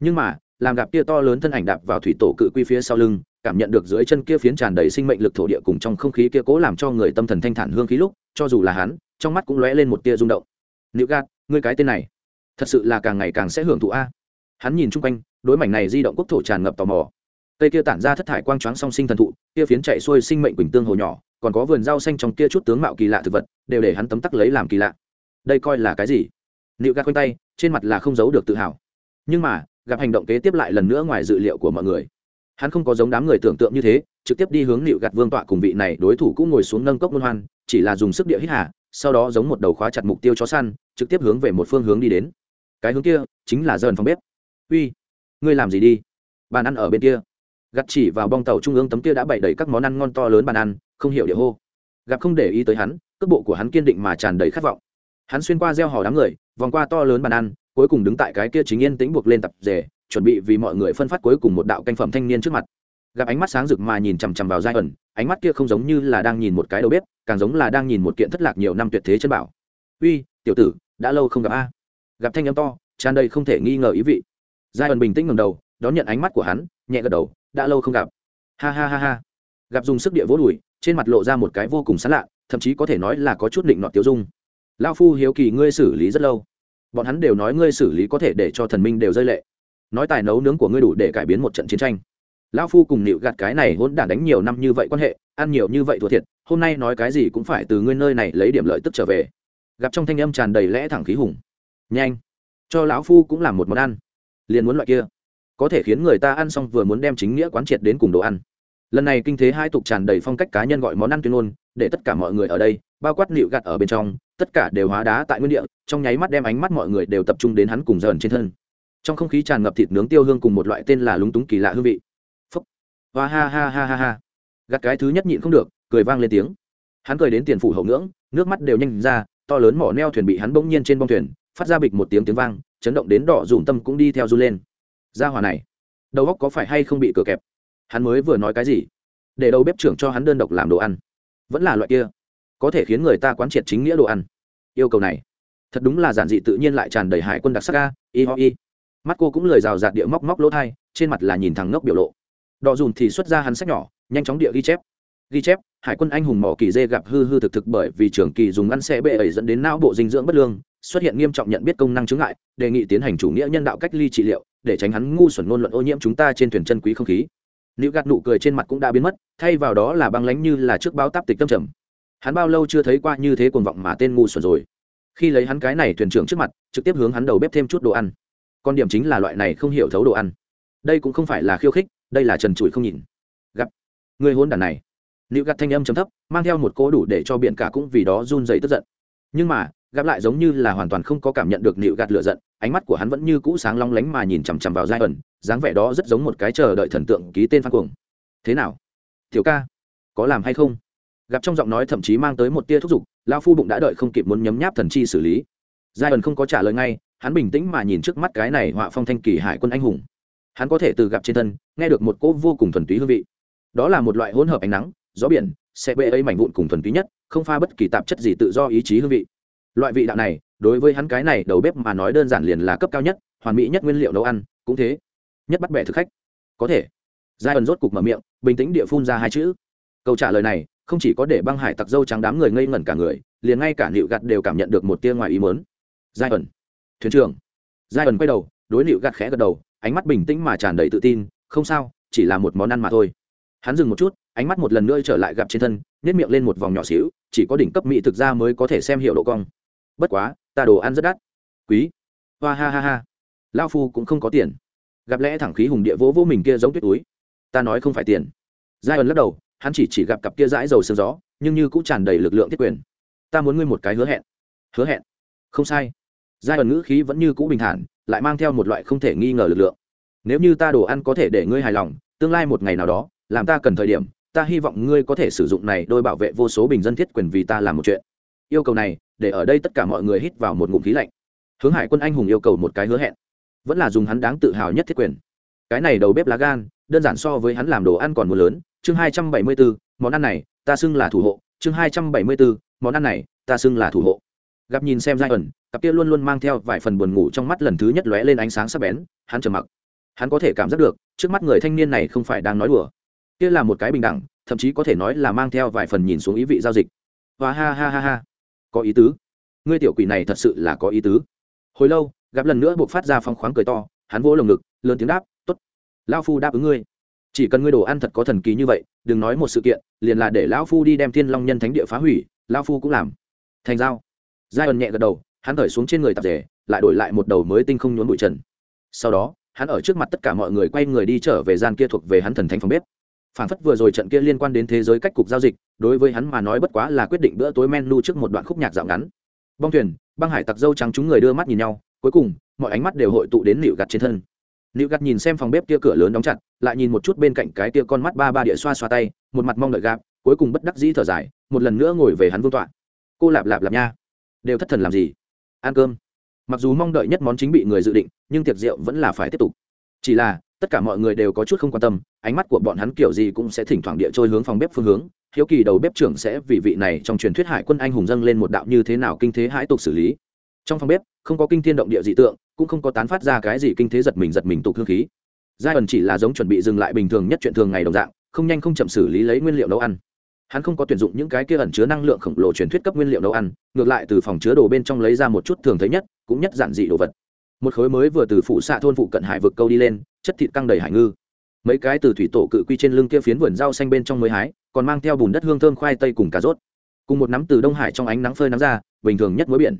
Nhưng mà làm gặp kia to lớn thân ảnh đạp vào thủy tổ cự quy phía sau lưng, cảm nhận được dưới chân kia phiến tràn đầy sinh mệnh lực thổ địa cùng trong không khí kia cố làm cho người tâm thần thanh thản hương khí lúc, cho dù là hắn, trong mắt cũng lóe lên một tia rung động. Nữ gạt, ngươi cái tên này, thật sự là càng ngày càng sẽ hưởng thụ a. Hắn nhìn chung quanh, đối mảnh này di động quốc thổ tràn ngập tò mò cây kia tản ra thất thải quang choáng song sinh thần thụ, kia phiến chạy xuôi sinh mệnh quỳnh tương hồ nhỏ, còn có vườn rau xanh trong kia chút tướng mạo kỳ lạ thực vật, đều để hắn tấm tắc lấy làm kỳ lạ. Đây coi là cái gì? Nịu gạt quanh tay, trên mặt là không giấu được tự hào. Nhưng mà, gặp hành động kế tiếp lại lần nữa ngoài dự liệu của mọi người. Hắn không có giống đám người tưởng tượng như thế, trực tiếp đi hướng nịu gạt vương tọa cùng vị này đối thủ cũng ngồi xuống nâng cốc môn hoan, chỉ là dùng sức địa hít hà, sau đó giống một đầu khóa chặt mục tiêu chó săn, trực tiếp hướng về một phương hướng đi đến. Cái hướng kia chính là dần phòng bếp. Uy, ngươi làm gì đi? Bàn ăn ở bên kia gặt chỉ vào bong tàu trung ương tấm kia đã bày đầy các món ăn ngon to lớn bàn ăn, không hiểu địa hô. Gặp không để ý tới hắn, cước bộ của hắn kiên định mà tràn đầy khát vọng. Hắn xuyên qua gieo hò đám người, vòng qua to lớn bàn ăn, cuối cùng đứng tại cái kia chính yên tĩnh buộc lên tập rể, chuẩn bị vì mọi người phân phát cuối cùng một đạo canh phẩm thanh niên trước mặt. Gặp ánh mắt sáng rực mà nhìn chằm chằm vào giai ẩn ánh mắt kia không giống như là đang nhìn một cái đầu bếp, càng giống là đang nhìn một kiện thất lạc nhiều năm tuyệt thế chân bảo. Uy, tiểu tử, đã lâu không gặp a. Gặp thanh âm to, tràn đầy không thể nghi ngờ ý vị. Giai ẩn bình tĩnh ngầm đầu, đón nhận ánh mắt của hắn, nhẹ gật đầu đã lâu không gặp. Ha ha ha ha. Gặp dùng sức địa vỗ đùi, trên mặt lộ ra một cái vô cùng sán lạ, thậm chí có thể nói là có chút định nọ tiêu dung. Lao phu hiếu kỳ ngươi xử lý rất lâu. Bọn hắn đều nói ngươi xử lý có thể để cho thần minh đều rơi lệ. Nói tài nấu nướng của ngươi đủ để cải biến một trận chiến tranh. Lão phu cùng nịu gạt cái này hỗn đản đánh nhiều năm như vậy quan hệ, ăn nhiều như vậy thua thiệt, hôm nay nói cái gì cũng phải từ ngươi nơi này lấy điểm lợi tức trở về. Gặp trong thanh âm tràn đầy lẽ thẳng khí hùng. Nhanh. Cho lão phu cũng làm một món ăn. Liền muốn loại kia có thể khiến người ta ăn xong vừa muốn đem chính nghĩa quán triệt đến cùng đồ ăn. Lần này kinh thế hai tục tràn đầy phong cách cá nhân gọi món ăn tuyên ngôn, để tất cả mọi người ở đây, bao quát nịu gạt ở bên trong, tất cả đều hóa đá tại nguyên địa, trong nháy mắt đem ánh mắt mọi người đều tập trung đến hắn cùng dần trên thân. Trong không khí tràn ngập thịt nướng tiêu hương cùng một loại tên là lúng túng kỳ lạ hương vị. Phúc. Và ha ha ha ha ha. Gạt cái thứ nhất nhịn không được, cười vang lên tiếng. Hắn cười đến tiền phủ hậu ngưỡng, nước mắt đều nhanh ra, to lớn mỏ neo thuyền bị hắn bỗng nhiên trên bông thuyền, phát ra bịch một tiếng tiếng vang, chấn động đến đỏ dùm tâm cũng đi theo du lên ra hòa này, đầu góc có phải hay không bị cửa kẹp? Hắn mới vừa nói cái gì? Để đầu bếp trưởng cho hắn đơn độc làm đồ ăn. Vẫn là loại kia, có thể khiến người ta quán triệt chính nghĩa đồ ăn. Yêu cầu này, thật đúng là giản dị tự nhiên lại tràn đầy hải quân đặc sắc ca y ho y mắt cô cũng lời rào rạt địa móc móc lỗ thai, trên mặt là nhìn thằng ngốc biểu lộ. Đọ dùn thì xuất ra hắn sách nhỏ, nhanh chóng địa ghi chép. Ghi chép, hải quân anh hùng mỏ kỳ dê gặp hư hư thực thực bởi vì trưởng kỳ dùng ăn xe bệ ẩy dẫn đến não bộ dinh dưỡng bất lương, xuất hiện nghiêm trọng nhận biết công năng chứng ngại, đề nghị tiến hành chủ nghĩa nhân đạo cách ly trị liệu để tránh hắn ngu xuẩn ngôn luận ô nhiễm chúng ta trên thuyền chân quý không khí. Nữ gạt nụ cười trên mặt cũng đã biến mất, thay vào đó là băng lánh như là trước báo táp tịch tâm trầm. Hắn bao lâu chưa thấy qua như thế cuồng vọng mà tên ngu xuẩn rồi. Khi lấy hắn cái này thuyền trưởng trước mặt, trực tiếp hướng hắn đầu bếp thêm chút đồ ăn. Con điểm chính là loại này không hiểu thấu đồ ăn. Đây cũng không phải là khiêu khích, đây là trần trụi không nhìn. Gặp. Người hôn đàn này. Nữ gạt thanh âm chấm thấp, mang theo một cỗ đủ để cho biển cả cũng vì đó run dày tức giận. Nhưng mà gặp lại giống như là hoàn toàn không có cảm nhận được nịu gạt lựa giận, ánh mắt của hắn vẫn như cũ sáng long lánh mà nhìn chằm chằm vào giai ẩn, dáng vẻ đó rất giống một cái chờ đợi thần tượng ký tên phan cuồng. Thế nào? Thiếu ca, có làm hay không? Gặp trong giọng nói thậm chí mang tới một tia thúc giục lao phu bụng đã đợi không kịp muốn nhấm nháp thần chi xử lý. Giai ẩn không có trả lời ngay, hắn bình tĩnh mà nhìn trước mắt cái này họa phong thanh kỳ hải quân anh hùng. Hắn có thể từ gặp trên thân, nghe được một cỗ vô cùng thuần túy hương vị. Đó là một loại hỗn hợp ánh nắng, gió biển xe bê ấy mảnh vụn cùng thuần túy nhất, không pha bất kỳ tạp chất gì tự do ý chí hương vị loại vị đạo này, đối với hắn cái này đầu bếp mà nói đơn giản liền là cấp cao nhất, hoàn mỹ nhất nguyên liệu nấu ăn, cũng thế. Nhất bắt bẻ thực khách. Có thể. Giai ẩn rốt cục mở miệng, bình tĩnh địa phun ra hai chữ. Câu trả lời này, không chỉ có để băng hải tặc dâu trắng đám người ngây ngẩn cả người, liền ngay cả nịu gặt đều cảm nhận được một tia ngoài ý mớn giai ẩn thuyền trưởng. Giai ẩn quay đầu, đối nịu gặt khẽ gật đầu, ánh mắt bình tĩnh mà tràn đầy tự tin, không sao, chỉ là một món ăn mà thôi. Hắn dừng một chút, ánh mắt một lần nữa trở lại gặp trên thân nếp miệng lên một vòng nhỏ xíu, chỉ có đỉnh cấp mỹ thực ra mới có thể xem hiệu độ cong bất quá, ta đồ ăn rất đắt. Quý. Hoa ha ha ha. Lao phu cũng không có tiền. Gặp lẽ thẳng khí hùng địa vỗ vỗ mình kia giống tuyết túi. Ta nói không phải tiền. Giai ẩn lắc đầu, hắn chỉ chỉ gặp cặp kia dãi dầu sương gió, nhưng như cũng tràn đầy lực lượng thiết quyền. Ta muốn ngươi một cái hứa hẹn. Hứa hẹn? Không sai. Giai ẩn ngữ khí vẫn như cũ bình thản, lại mang theo một loại không thể nghi ngờ lực lượng. Nếu như ta đồ ăn có thể để ngươi hài lòng, tương lai một ngày nào đó, làm ta cần thời điểm, ta hy vọng ngươi có thể sử dụng này đôi bảo vệ vô số bình dân thiết quyền vì ta làm một chuyện. Yêu cầu này để ở đây tất cả mọi người hít vào một ngụm khí lạnh. Hướng hải quân anh hùng yêu cầu một cái hứa hẹn. Vẫn là dùng hắn đáng tự hào nhất thiết quyền. Cái này đầu bếp lá gan, đơn giản so với hắn làm đồ ăn còn một lớn. Chương hai trăm bảy mươi bốn, món ăn này, ta xưng là thủ hộ. Chương hai trăm bảy mươi bốn, món ăn này, ta xưng là thủ hộ. Gặp nhìn xem giai ẩn, cặp kia luôn luôn mang theo vài phần buồn ngủ trong mắt lần thứ nhất lóe lên ánh sáng sắc bén, hắn trầm mặc. Hắn có thể cảm giác được, trước mắt người thanh niên này không phải đang nói đùa. Kia là một cái bình đẳng, thậm chí có thể nói là mang theo vài phần nhìn xuống ý vị giao dịch. Và ha ha ha ha có ý tứ. Ngươi tiểu quỷ này thật sự là có ý tứ. Hồi lâu, gặp lần nữa buộc phát ra phong khoáng cười to, hắn vỗ lồng ngực, lớn tiếng đáp t ố t lao phu đáp ứng ngươi. Chỉ cần ngươi đồ ăn thật có thần kỳ như vậy, đừng nói một sự kiện, liền là để lão phu đi đem thiên long nhân thánh địa phá hủy lao phu cũng làm. Thành giao. Giai ẩn nhẹ gật đầu, hắn thởi xuống trên người tạp rể lại đổi lại một đầu mới tinh không nhốn bụi trần. Sau đó, hắn ở trước mặt tất cả mọi người quay người đi trở về gian kia thuộc về hắn thần thánh phòng bếp phản phất vừa rồi trận kia liên quan đến thế giới cách cục giao dịch, đối với hắn mà nói bất quá là quyết định bữa tối menu trước một đoạn khúc nhạc dạo ngắn. Bong thuyền, băng hải tặc dâu trắng chúng người đưa mắt nhìn nhau, cuối cùng, mọi ánh mắt đều hội tụ đến nịu gặt trên thân. Nịu gặt nhìn xem phòng bếp kia cửa lớn đóng chặt, lại nhìn một chút bên cạnh cái kia con mắt ba ba địa xoa xoa tay, một mặt mong đợi gạp, cuối cùng bất đắc dĩ thở dài, một lần nữa ngồi về hắn vương tọa. Cô lạp lạp lạp nha, đều thất thần làm gì? Ăn cơm. Mặc dù mong đợi nhất món chính bị người dự định, nhưng tiệc rượu vẫn là phải tiếp tục. Chỉ là tất cả mọi người đều có chút không quan tâm, ánh mắt của bọn hắn kiểu gì cũng sẽ thỉnh thoảng địa trôi hướng phòng bếp phương hướng. Hiếu kỳ đầu bếp trưởng sẽ vì vị này trong truyền thuyết hải quân anh hùng dâng lên một đạo như thế nào kinh thế hãi tục xử lý. Trong phòng bếp, không có kinh thiên động địa dị tượng, cũng không có tán phát ra cái gì kinh thế giật mình giật mình tục hương khí. Giai ẩn chỉ là giống chuẩn bị dừng lại bình thường nhất chuyện thường ngày đồng dạng, không nhanh không chậm xử lý lấy nguyên liệu nấu ăn. Hắn không có tuyển dụng những cái kia ẩn chứa năng lượng khổng lồ truyền thuyết cấp nguyên liệu nấu ăn, ngược lại từ phòng chứa đồ bên trong lấy ra một chút thường thấy nhất, cũng nhất giản dị đồ vật. Một khối mới vừa từ phụ xạ thôn phụ cận hải vực câu đi lên chất thịt căng đầy hải ngư. Mấy cái từ thủy tổ cự quy trên lưng kia phiến vườn rau xanh bên trong mới hái, còn mang theo bùn đất hương thơm khoai tây cùng cà rốt. Cùng một nắm từ đông hải trong ánh nắng phơi nắng ra, bình thường nhất muối biển.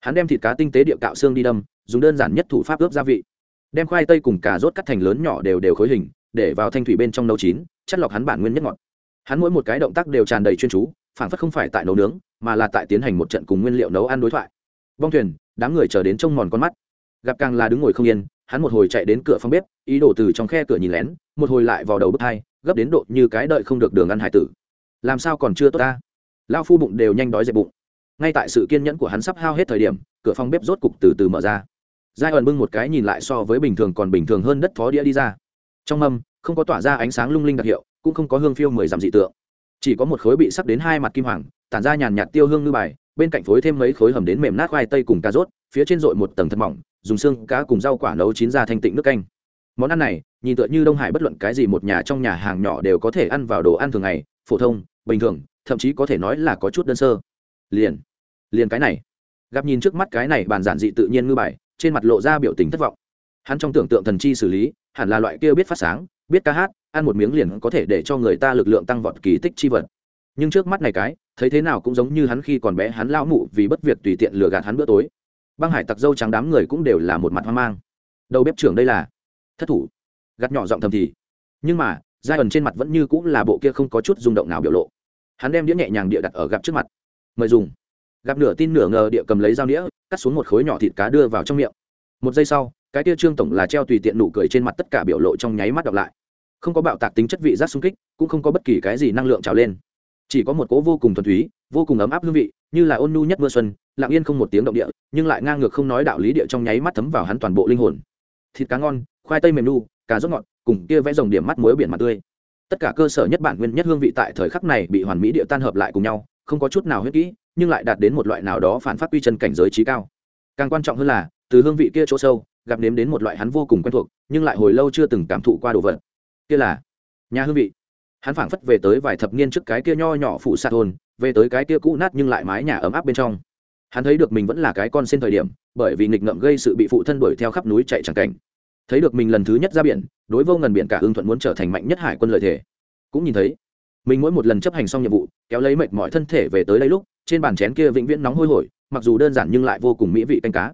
Hắn đem thịt cá tinh tế địa cạo xương đi đâm, dùng đơn giản nhất thủ pháp ướp gia vị. Đem khoai tây cùng cà rốt cắt thành lớn nhỏ đều đều khối hình, để vào thanh thủy bên trong nấu chín, chất lọc hắn bản nguyên nhất ngọt. Hắn mỗi một cái động tác đều tràn đầy chuyên chú, phản phất không phải tại nấu nướng, mà là tại tiến hành một trận cùng nguyên liệu nấu ăn đối thoại. Bong thuyền, đám người chờ đến trông mòn con mắt. Gặp càng là đứng ngồi không yên hắn một hồi chạy đến cửa phòng bếp, ý đồ từ trong khe cửa nhìn lén, một hồi lại vào đầu bức hai gấp đến độ như cái đợi không được đường ăn hải tử. Làm sao còn chưa tốt ta? Lao phu bụng đều nhanh đói dẹp bụng. Ngay tại sự kiên nhẫn của hắn sắp hao hết thời điểm, cửa phòng bếp rốt cục từ từ mở ra. Giai ẩn bưng một cái nhìn lại so với bình thường còn bình thường hơn đất phó đĩa đi ra. Trong mâm, không có tỏa ra ánh sáng lung linh đặc hiệu, cũng không có hương phiêu mười dặm dị tượng. Chỉ có một khối bị sắp đến hai mặt kim hoàng, tản ra nhàn nhạt tiêu hương ngư bài, bên cạnh phối thêm mấy khối hầm đến mềm nát khoai tây cùng cà rốt, phía trên dội một tầng thật mỏng dùng xương cá cùng rau quả nấu chín ra thanh tịnh nước canh. Món ăn này, nhìn tựa như đông hải bất luận cái gì một nhà trong nhà hàng nhỏ đều có thể ăn vào đồ ăn thường ngày, phổ thông, bình thường, thậm chí có thể nói là có chút đơn sơ. Liền liền cái này. Gặp nhìn trước mắt cái này bàn giản dị tự nhiên ngư bài, trên mặt lộ ra biểu tình thất vọng. Hắn trong tưởng tượng thần chi xử lý, hẳn là loại kia biết phát sáng, biết ca hát, ăn một miếng liền có thể để cho người ta lực lượng tăng vọt kỳ tích chi vật. Nhưng trước mắt này cái, thấy thế nào cũng giống như hắn khi còn bé hắn lão mụ vì bất việc tùy tiện lừa gạt hắn bữa tối băng hải tặc dâu trắng đám người cũng đều là một mặt hoang mang. Đầu bếp trưởng đây là thất thủ. Gắt nhỏ giọng thầm thì. Nhưng mà giai ẩn trên mặt vẫn như cũng là bộ kia không có chút rung động nào biểu lộ. Hắn đem đĩa nhẹ nhàng địa đặt ở gặp trước mặt. Mời dùng. Gặp nửa tin nửa ngờ địa cầm lấy dao đĩa, cắt xuống một khối nhỏ thịt cá đưa vào trong miệng. Một giây sau, cái tia trương tổng là treo tùy tiện nụ cười trên mặt tất cả biểu lộ trong nháy mắt đọc lại. Không có bạo tạc tính chất vị giác xung kích, cũng không có bất kỳ cái gì năng lượng trào lên. Chỉ có một cỗ vô cùng thuần túy vô cùng ấm áp hương vị, như là ôn nhu nhất mưa xuân, lặng yên không một tiếng động địa, nhưng lại ngang ngược không nói đạo lý địa trong nháy mắt thấm vào hắn toàn bộ linh hồn. Thịt cá ngon, khoai tây mềm nu, cà rốt ngọt, cùng kia vẽ dòng điểm mắt muối biển mặt tươi. Tất cả cơ sở nhất bản nguyên nhất hương vị tại thời khắc này bị hoàn mỹ địa tan hợp lại cùng nhau, không có chút nào huyết kỹ, nhưng lại đạt đến một loại nào đó phản phát quy chân cảnh giới trí cao. Càng quan trọng hơn là, từ hương vị kia chỗ sâu, gặp nếm đến một loại hắn vô cùng quen thuộc, nhưng lại hồi lâu chưa từng cảm thụ qua đồ vật. Kia là nhà hương vị. Hắn phảng phất về tới vài thập niên trước cái kia nho nhỏ phụ xạ thôn về tới cái kia cũ nát nhưng lại mái nhà ấm áp bên trong. Hắn thấy được mình vẫn là cái con xin thời điểm, bởi vì nghịch ngợm gây sự bị phụ thân đuổi theo khắp núi chạy chẳng cảnh. Thấy được mình lần thứ nhất ra biển, đối vô ngần biển cả hương thuận muốn trở thành mạnh nhất hải quân lợi thể cũng nhìn thấy, mình mỗi một lần chấp hành xong nhiệm vụ, kéo lấy mệt mọi thân thể về tới đây lúc, trên bàn chén kia vĩnh viễn nóng hôi hổi, mặc dù đơn giản nhưng lại vô cùng mỹ vị canh cá.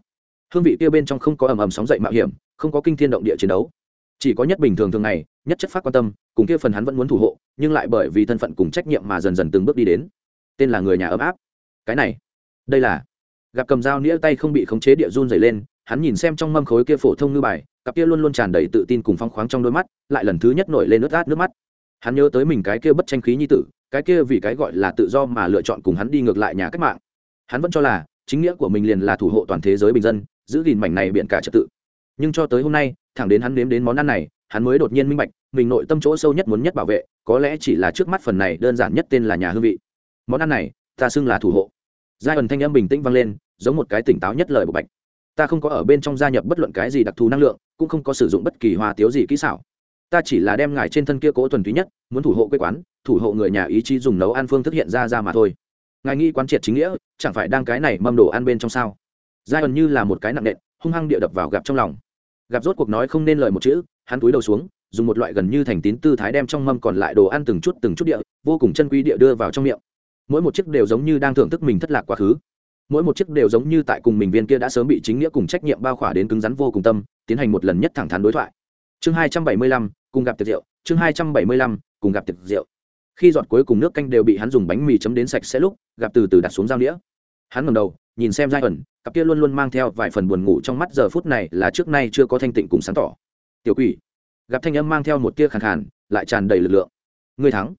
Hương vị kia bên trong không có ầm ầm sóng dậy mạo hiểm, không có kinh thiên động địa chiến đấu. Chỉ có nhất bình thường thường ngày, nhất chất phát quan tâm, cùng kia phần hắn vẫn muốn thủ hộ, nhưng lại bởi vì thân phận cùng trách nhiệm mà dần dần từng bước đi đến tên là người nhà ấm áp. Cái này, đây là, gặp cầm dao nĩa tay không bị khống chế địa run dày lên, hắn nhìn xem trong mâm khối kia phổ thông ngư bài, cặp kia luôn luôn tràn đầy tự tin cùng phong khoáng trong đôi mắt, lại lần thứ nhất nổi lên nước át nước mắt. Hắn nhớ tới mình cái kia bất tranh khí như tử, cái kia vì cái gọi là tự do mà lựa chọn cùng hắn đi ngược lại nhà cách mạng. Hắn vẫn cho là, chính nghĩa của mình liền là thủ hộ toàn thế giới bình dân, giữ gìn mảnh này biện cả trật tự. Nhưng cho tới hôm nay, thẳng đến hắn nếm đến món ăn này, hắn mới đột nhiên minh bạch, mình nội tâm chỗ sâu nhất muốn nhất bảo vệ, có lẽ chỉ là trước mắt phần này đơn giản nhất tên là nhà hương vị món ăn này, ta xưng là thủ hộ. Giai ẩn thanh âm bình tĩnh vang lên, giống một cái tỉnh táo nhất lời bộ bạch. Ta không có ở bên trong gia nhập bất luận cái gì đặc thù năng lượng, cũng không có sử dụng bất kỳ hoa tiếu gì kỹ xảo. Ta chỉ là đem ngài trên thân kia cố thuần túy nhất, muốn thủ hộ quê quán, thủ hộ người nhà ý chí dùng nấu ăn phương thức hiện ra ra mà thôi. Ngài nghĩ quán triệt chính nghĩa, chẳng phải đang cái này mâm đồ ăn bên trong sao? Giai ẩn như là một cái nặng nện, hung hăng địa đập vào gặp trong lòng. Gặp rốt cuộc nói không nên lời một chữ, hắn túi đầu xuống, dùng một loại gần như thành tín tư thái đem trong mâm còn lại đồ ăn từng chút từng chút địa, vô cùng chân quý địa đưa vào trong miệng mỗi một chiếc đều giống như đang thưởng thức mình thất lạc quá khứ. Mỗi một chiếc đều giống như tại cùng mình viên kia đã sớm bị chính nghĩa cùng trách nhiệm bao khỏa đến cứng rắn vô cùng tâm, tiến hành một lần nhất thẳng thắn đối thoại. Chương hai trăm bảy mươi lăm, cùng gặp tiệc rượu. Chương hai trăm bảy mươi lăm, cùng gặp tiệc rượu. Khi giọt cuối cùng nước canh đều bị hắn dùng bánh mì chấm đến sạch sẽ lúc, gặp từ từ đặt xuống dao đĩa hắn ngầm đầu, nhìn xem giai ẩn, cặp kia luôn luôn mang theo vài phần buồn ngủ trong mắt giờ phút này là trước nay chưa có thanh tịnh cùng sáng tỏ. Tiểu quỷ. Gặp thanh âm mang theo một tia khàn khàn, lại tràn đầy lực lượng. Ngươi thắng.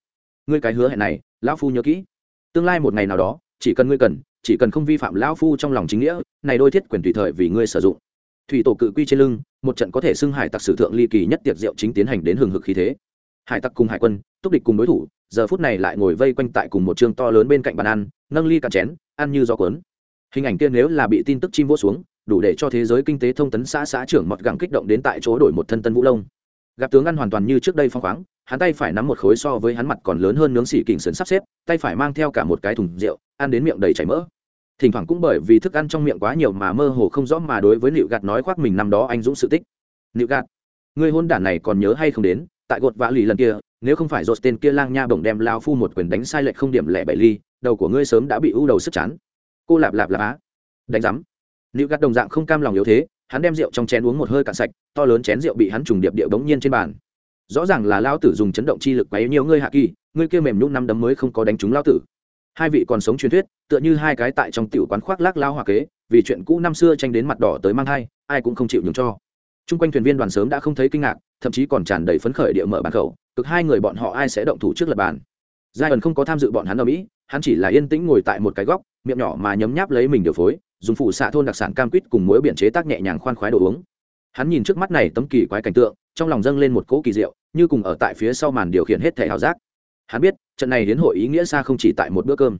Ngươi cái hứa hẹn này, lão phu nhớ kỹ tương lai một ngày nào đó, chỉ cần ngươi cần, chỉ cần không vi phạm lão phu trong lòng chính nghĩa, này đôi thiết quyền tùy thời vì ngươi sử dụng. Thủy tổ cự quy trên lưng, một trận có thể xưng hải tặc sử thượng ly kỳ nhất tiệc rượu chính tiến hành đến hừng hực khí thế. Hải tặc cùng hải quân, túc địch cùng đối thủ, giờ phút này lại ngồi vây quanh tại cùng một chương to lớn bên cạnh bàn ăn, nâng ly cạn chén, ăn như gió cuốn. Hình ảnh kia nếu là bị tin tức chim vô xuống, đủ để cho thế giới kinh tế thông tấn xã xã trưởng mọt gẳng kích động đến tại chỗ đổi một thân tân vũ lông gặp tướng ăn hoàn toàn như trước đây phong khoáng, hắn tay phải nắm một khối so với hắn mặt còn lớn hơn nướng xỉ kình sườn sắp xếp, tay phải mang theo cả một cái thùng rượu, ăn đến miệng đầy chảy mỡ. Thỉnh thoảng cũng bởi vì thức ăn trong miệng quá nhiều mà mơ hồ không rõ mà đối với nịu gạt nói khoác mình năm đó anh dũng sự tích. Nịu gạt, người hôn đản này còn nhớ hay không đến, tại gột vã lì lần kia, nếu không phải dột tên kia lang nha bổng đem lao phu một quyền đánh sai lệch không điểm lẻ bảy ly, đầu của ngươi sớm đã bị ưu đầu sức chán. Cô lạp lạp lạp á. Đánh giám nịu gạt đồng dạng không cam lòng yếu thế hắn đem rượu trong chén uống một hơi cạn sạch, to lớn chén rượu bị hắn trùng điệp điệu bỗng nhiên trên bàn. Rõ ràng là lao tử dùng chấn động chi lực quấy nhiều ngươi hạ kỳ, ngươi kia mềm nhung năm đấm mới không có đánh trúng lao tử. Hai vị còn sống truyền thuyết, tựa như hai cái tại trong tiểu quán khoác lác lao hòa kế, vì chuyện cũ năm xưa tranh đến mặt đỏ tới mang thai, ai cũng không chịu nhường cho. Chung quanh thuyền viên đoàn sớm đã không thấy kinh ngạc, thậm chí còn tràn đầy phấn khởi địa mở bàn khẩu, cực hai người bọn họ ai sẽ động thủ trước lập bàn. Giai ẩn không có tham dự bọn hắn ở mỹ, hắn chỉ là yên tĩnh ngồi tại một cái góc, miệng nhỏ mà nhấm nháp lấy mình điều phối dùng phụ xạ thôn đặc sản cam quýt cùng muối biển chế tác nhẹ nhàng khoan khoái đồ uống. Hắn nhìn trước mắt này tấm kỳ quái cảnh tượng, trong lòng dâng lên một cỗ kỳ diệu, như cùng ở tại phía sau màn điều khiển hết thể hào giác. Hắn biết, trận này đến hội ý nghĩa xa không chỉ tại một bữa cơm.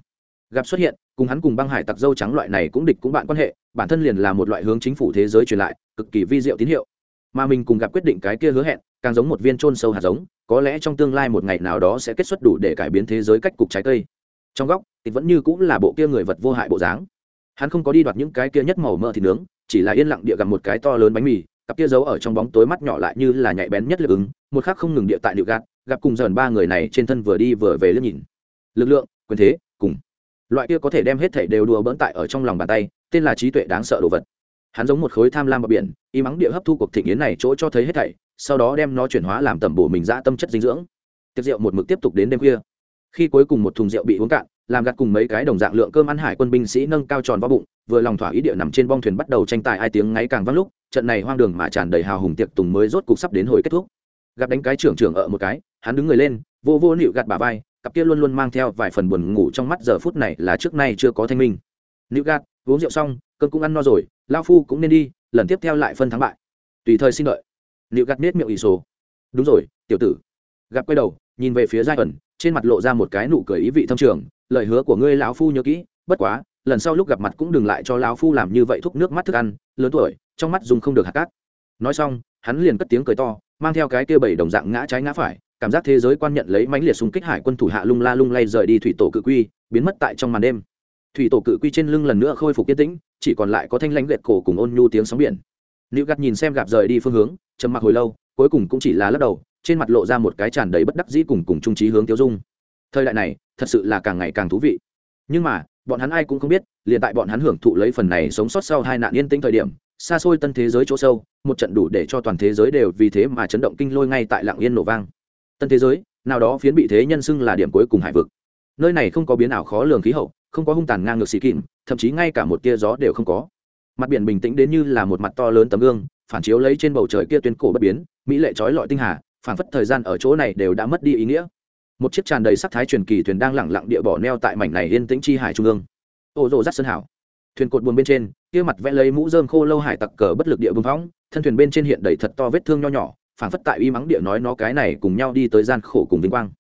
Gặp xuất hiện, cùng hắn cùng băng hải tặc dâu trắng loại này cũng địch cũng bạn quan hệ, bản thân liền là một loại hướng chính phủ thế giới truyền lại, cực kỳ vi diệu tín hiệu. Mà mình cùng gặp quyết định cái kia hứa hẹn, càng giống một viên trôn sâu hạt giống, có lẽ trong tương lai một ngày nào đó sẽ kết xuất đủ để cải biến thế giới cách cục trái cây. Trong góc, thì vẫn như cũng là bộ kia người vật vô hại bộ dáng hắn không có đi đoạt những cái kia nhất màu mỡ thịt nướng, chỉ là yên lặng địa gặp một cái to lớn bánh mì, cặp kia giấu ở trong bóng tối mắt nhỏ lại như là nhạy bén nhất lực ứng, một khắc không ngừng địa tại điệu gạt, gặp cùng dần ba người này trên thân vừa đi vừa về liếc nhìn. Lực lượng, quyền thế, cùng. Loại kia có thể đem hết thảy đều đùa bỡn tại ở trong lòng bàn tay, tên là trí tuệ đáng sợ đồ vật. Hắn giống một khối tham lam bờ biển, y mắng địa hấp thu cuộc thịnh nghiến này chỗ cho thấy hết thảy, sau đó đem nó chuyển hóa làm tẩm bổ mình ra tâm chất dinh dưỡng. Tiệc rượu một mực tiếp tục đến đêm khuya. Khi cuối cùng một thùng rượu bị uống cạn làm gặt cùng mấy cái đồng dạng lượng cơm ăn hải quân binh sĩ nâng cao tròn vào bụng, vừa lòng thỏa ý địa nằm trên bong thuyền bắt đầu tranh tài ai tiếng ngáy càng vang lúc, trận này hoang đường mà tràn đầy hào hùng tiệc tùng mới rốt cục sắp đến hồi kết thúc. Gặp đánh cái trưởng trưởng ở một cái, hắn đứng người lên, vô vô nịu gạt bà vai, cặp kia luôn luôn mang theo vài phần buồn ngủ trong mắt giờ phút này là trước nay chưa có thanh minh. Nịu gạt, uống rượu xong cơn cũng ăn no rồi lao phu cũng nên đi, lần tiếp theo lại phân thắng bại. Tùy thời xin đợi. Nịu gạt nết miệng ỷ số đúng rồi, tiểu tử. Gặp quay đầu, nhìn về phía giai ẩn, trên mặt lộ ra một cái nụ cười ý vị thâm trường lời hứa của ngươi lão phu nhớ kỹ, bất quá, lần sau lúc gặp mặt cũng đừng lại cho lão phu làm như vậy thúc nước mắt thức ăn, lớn tuổi, trong mắt dùng không được hạt cát. Nói xong, hắn liền cất tiếng cười to, mang theo cái kia bảy đồng dạng ngã trái ngã phải, cảm giác thế giới quan nhận lấy mãnh liệt xung kích hải quân thủ hạ lung la lung lay rời đi thủy tổ cự quy, biến mất tại trong màn đêm. Thủy tổ cự quy trên lưng lần nữa khôi phục yên tĩnh, chỉ còn lại có thanh lãnh gậy cổ cùng ôn nhu tiếng sóng biển. Nữ gạt nhìn xem gặp rời đi phương hướng, trầm mặc hồi lâu, cuối cùng cũng chỉ là lắc đầu, trên mặt lộ ra một cái tràn đầy bất đắc dĩ cùng cùng trung trí hướng tiêu dung thời đại này, thật sự là càng ngày càng thú vị. Nhưng mà, bọn hắn ai cũng không biết, liền tại bọn hắn hưởng thụ lấy phần này sống sót sau hai nạn yên tĩnh thời điểm, xa xôi tân thế giới chỗ sâu, một trận đủ để cho toàn thế giới đều vì thế mà chấn động kinh lôi ngay tại lạng yên nổ vang. Tân thế giới, nào đó phiến bị thế nhân xưng là điểm cuối cùng hải vực. Nơi này không có biến ảo khó lường khí hậu, không có hung tàn ngang ngược xì kìm, thậm chí ngay cả một tia gió đều không có. Mặt biển bình tĩnh đến như là một mặt to lớn tấm gương, phản chiếu lấy trên bầu trời kia tuyến cổ bất biến, mỹ lệ trói lọi tinh hà phản phất thời gian ở chỗ này đều đã mất đi ý nghĩa một chiếc tràn đầy sắc thái truyền kỳ thuyền đang lẳng lặng địa bỏ neo tại mảnh này yên tĩnh chi hải trung ương. Ô rồ rắt sơn hảo. Thuyền cột buồn bên trên, kia mặt vẽ lấy mũ dơm khô lâu hải tặc cờ bất lực địa bưng phóng, thân thuyền bên trên hiện đầy thật to vết thương nho nhỏ phản phất tại y mắng địa nói nó cái này cùng nhau đi tới gian khổ cùng vinh quang.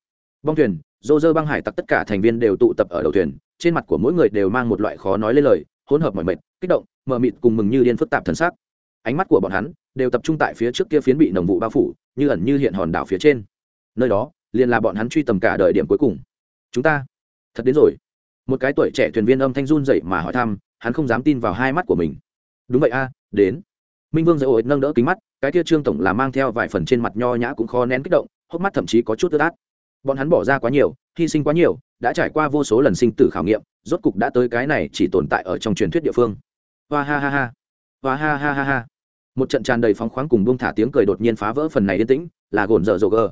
Bong thuyền dô dơ băng hải tặc tất cả thành viên đều tụ tập ở đầu thuyền, trên mặt của mỗi người đều mang một loại khó nói lên lời, hỗn hợp mọi mệt, kích động, mờ mịt cùng mừng như điên phức tạp thần sắc. Ánh mắt của bọn hắn đều tập trung tại phía trước kia phiến bị nồng vụ bao phủ, như ẩn như hiện hòn đảo phía trên. Nơi đó liền là bọn hắn truy tầm cả đời điểm cuối cùng. Chúng ta, thật đến rồi. Một cái tuổi trẻ thuyền viên âm thanh run dậy mà hỏi thăm, hắn không dám tin vào hai mắt của mình. Đúng vậy a, đến. Minh vương dậy ổi nâng đỡ kính mắt, cái kia trương tổng là mang theo vài phần trên mặt nho nhã cũng khó nén kích động, hốc mắt thậm chí có chút ướt át. Bọn hắn bỏ ra quá nhiều, hy sinh quá nhiều, đã trải qua vô số lần sinh tử khảo nghiệm, rốt cục đã tới cái này chỉ tồn tại ở trong truyền thuyết địa phương. Hoa ha ha ha. Hoa ha ha ha ha. Một trận tràn đầy phóng khoáng cùng buông thả tiếng cười đột nhiên phá vỡ phần này yên tĩnh, là gồn dở dồ gờ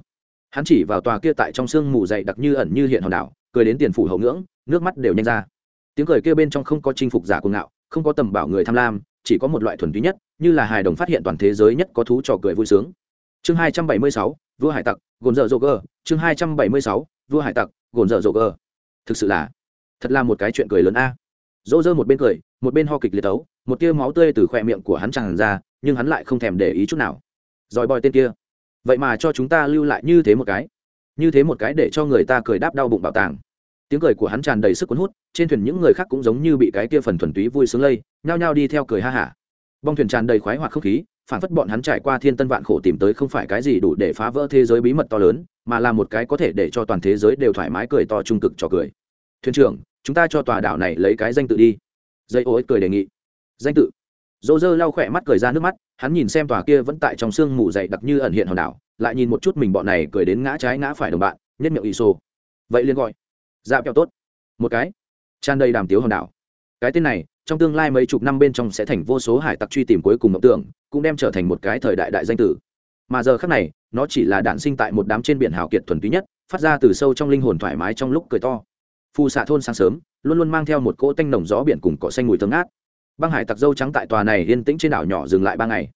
hắn chỉ vào tòa kia tại trong sương mù dày đặc như ẩn như hiện hòn đảo, cười đến tiền phủ hậu ngưỡng, nước mắt đều nhanh ra. Tiếng cười kia bên trong không có chinh phục giả cuồng ngạo, không có tầm bảo người tham lam, chỉ có một loại thuần túy nhất, như là hài đồng phát hiện toàn thế giới nhất có thú trò cười vui sướng. Chương hai trăm bảy mươi sáu, vua hải tặc, gồn dở dồ gờ chương hai trăm bảy mươi sáu, vua hải tặc, gồn dở dồ gờ thực sự là, thật là một cái chuyện cười lớn a. Dỗ dơ một bên cười, một bên ho kịch liệt tấu, một tia máu tươi từ khoe miệng của hắn tràn ra, nhưng hắn lại không thèm để ý chút nào. Rồi bòi tên kia vậy mà cho chúng ta lưu lại như thế một cái, như thế một cái để cho người ta cười đáp đau bụng bảo tàng. Tiếng cười của hắn tràn đầy sức cuốn hút, trên thuyền những người khác cũng giống như bị cái kia phần thuần túy vui sướng lây, nhao nhao đi theo cười ha hả. Bong thuyền tràn đầy khoái hoặc không khí, phản phất bọn hắn trải qua thiên tân vạn khổ tìm tới không phải cái gì đủ để phá vỡ thế giới bí mật to lớn, mà là một cái có thể để cho toàn thế giới đều thoải mái cười to trung cực cho cười. Thuyền trưởng, chúng ta cho tòa đảo này lấy cái danh tự đi. Dây ô ích cười đề nghị. Danh tự? Dô dơ lau khỏe mắt cười ra nước mắt, hắn nhìn xem tòa kia vẫn tại trong sương mù dày đặc như ẩn hiện hòn đảo, lại nhìn một chút mình bọn này cười đến ngã trái ngã phải đồng bạn, nhất miệng ỷ xô vậy liên gọi. Dạ kẹo tốt. Một cái. Tràn đầy đàm tiếu hòn đảo. Cái tên này, trong tương lai mấy chục năm bên trong sẽ thành vô số hải tặc truy tìm cuối cùng mộng tưởng, cũng đem trở thành một cái thời đại đại danh tử. Mà giờ khác này, nó chỉ là đạn sinh tại một đám trên biển hào kiệt thuần túy nhất, phát ra từ sâu trong linh hồn thoải mái trong lúc cười to. Phù xạ thôn sáng sớm, luôn luôn mang theo một cỗ tanh nồng gió biển cùng cỏ xanh mùi tương ngát băng hải tặc dâu trắng tại tòa này yên tĩnh trên đảo nhỏ dừng lại ba ngày.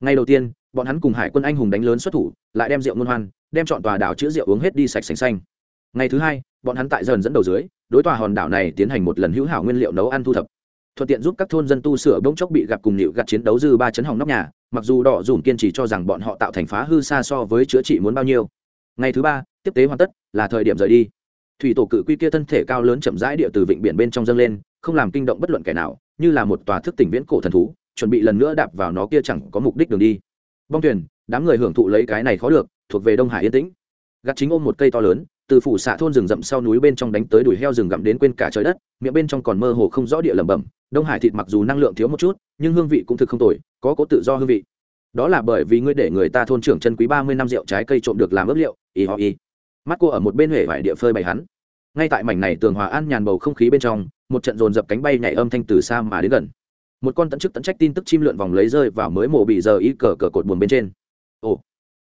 Ngày đầu tiên, bọn hắn cùng hải quân anh hùng đánh lớn xuất thủ, lại đem rượu ngôn hoan, đem chọn tòa đảo chữ rượu uống hết đi sạch sành xanh. Ngày thứ hai, bọn hắn tại dần dẫn đầu dưới, đối tòa hòn đảo này tiến hành một lần hữu hảo nguyên liệu nấu ăn thu thập. Thuận tiện giúp các thôn dân tu sửa bỗng chốc bị gặp cùng nịu gặt chiến đấu dư ba chấn hỏng nóc nhà, mặc dù đỏ dùm kiên trì cho rằng bọn họ tạo thành phá hư xa so với chữa trị muốn bao nhiêu. Ngày thứ ba, tiếp tế hoàn tất, là thời điểm rời đi. Thủy tổ cự quy kia thân thể cao lớn chậm rãi địa từ vịnh biển bên trong dâng lên, không làm kinh động bất luận kẻ nào như là một tòa thức tỉnh viễn cổ thần thú, chuẩn bị lần nữa đạp vào nó kia chẳng có mục đích đường đi. Bong thuyền, đám người hưởng thụ lấy cái này khó được, thuộc về đông hải yên tĩnh. Gặt chính ôm một cây to lớn, từ phủ xạ thôn rừng rậm sau núi bên trong đánh tới đuổi heo rừng gặm đến quên cả trời đất, miệng bên trong còn mơ hồ không rõ địa lẩm bẩm, đông hải thịt mặc dù năng lượng thiếu một chút, nhưng hương vị cũng thực không tồi, có cố tự do hương vị. Đó là bởi vì ngươi để người ta thôn trưởng chân quý ba mươi năm rượu trái cây trộm được làm ướp liệu ý ho y. Mắt cô ở một bên huệ vải địa phơi bày hắn ngay tại mảnh này tường hòa an nhàn bầu không khí bên trong, một trận dồn dập cánh bay nhảy âm thanh từ xa mà đến gần. Một con tận chức tận trách tin tức chim lượn vòng lấy rơi vào mới mổ bị giờ y cờ cờ cột buồn bên trên. Ồ,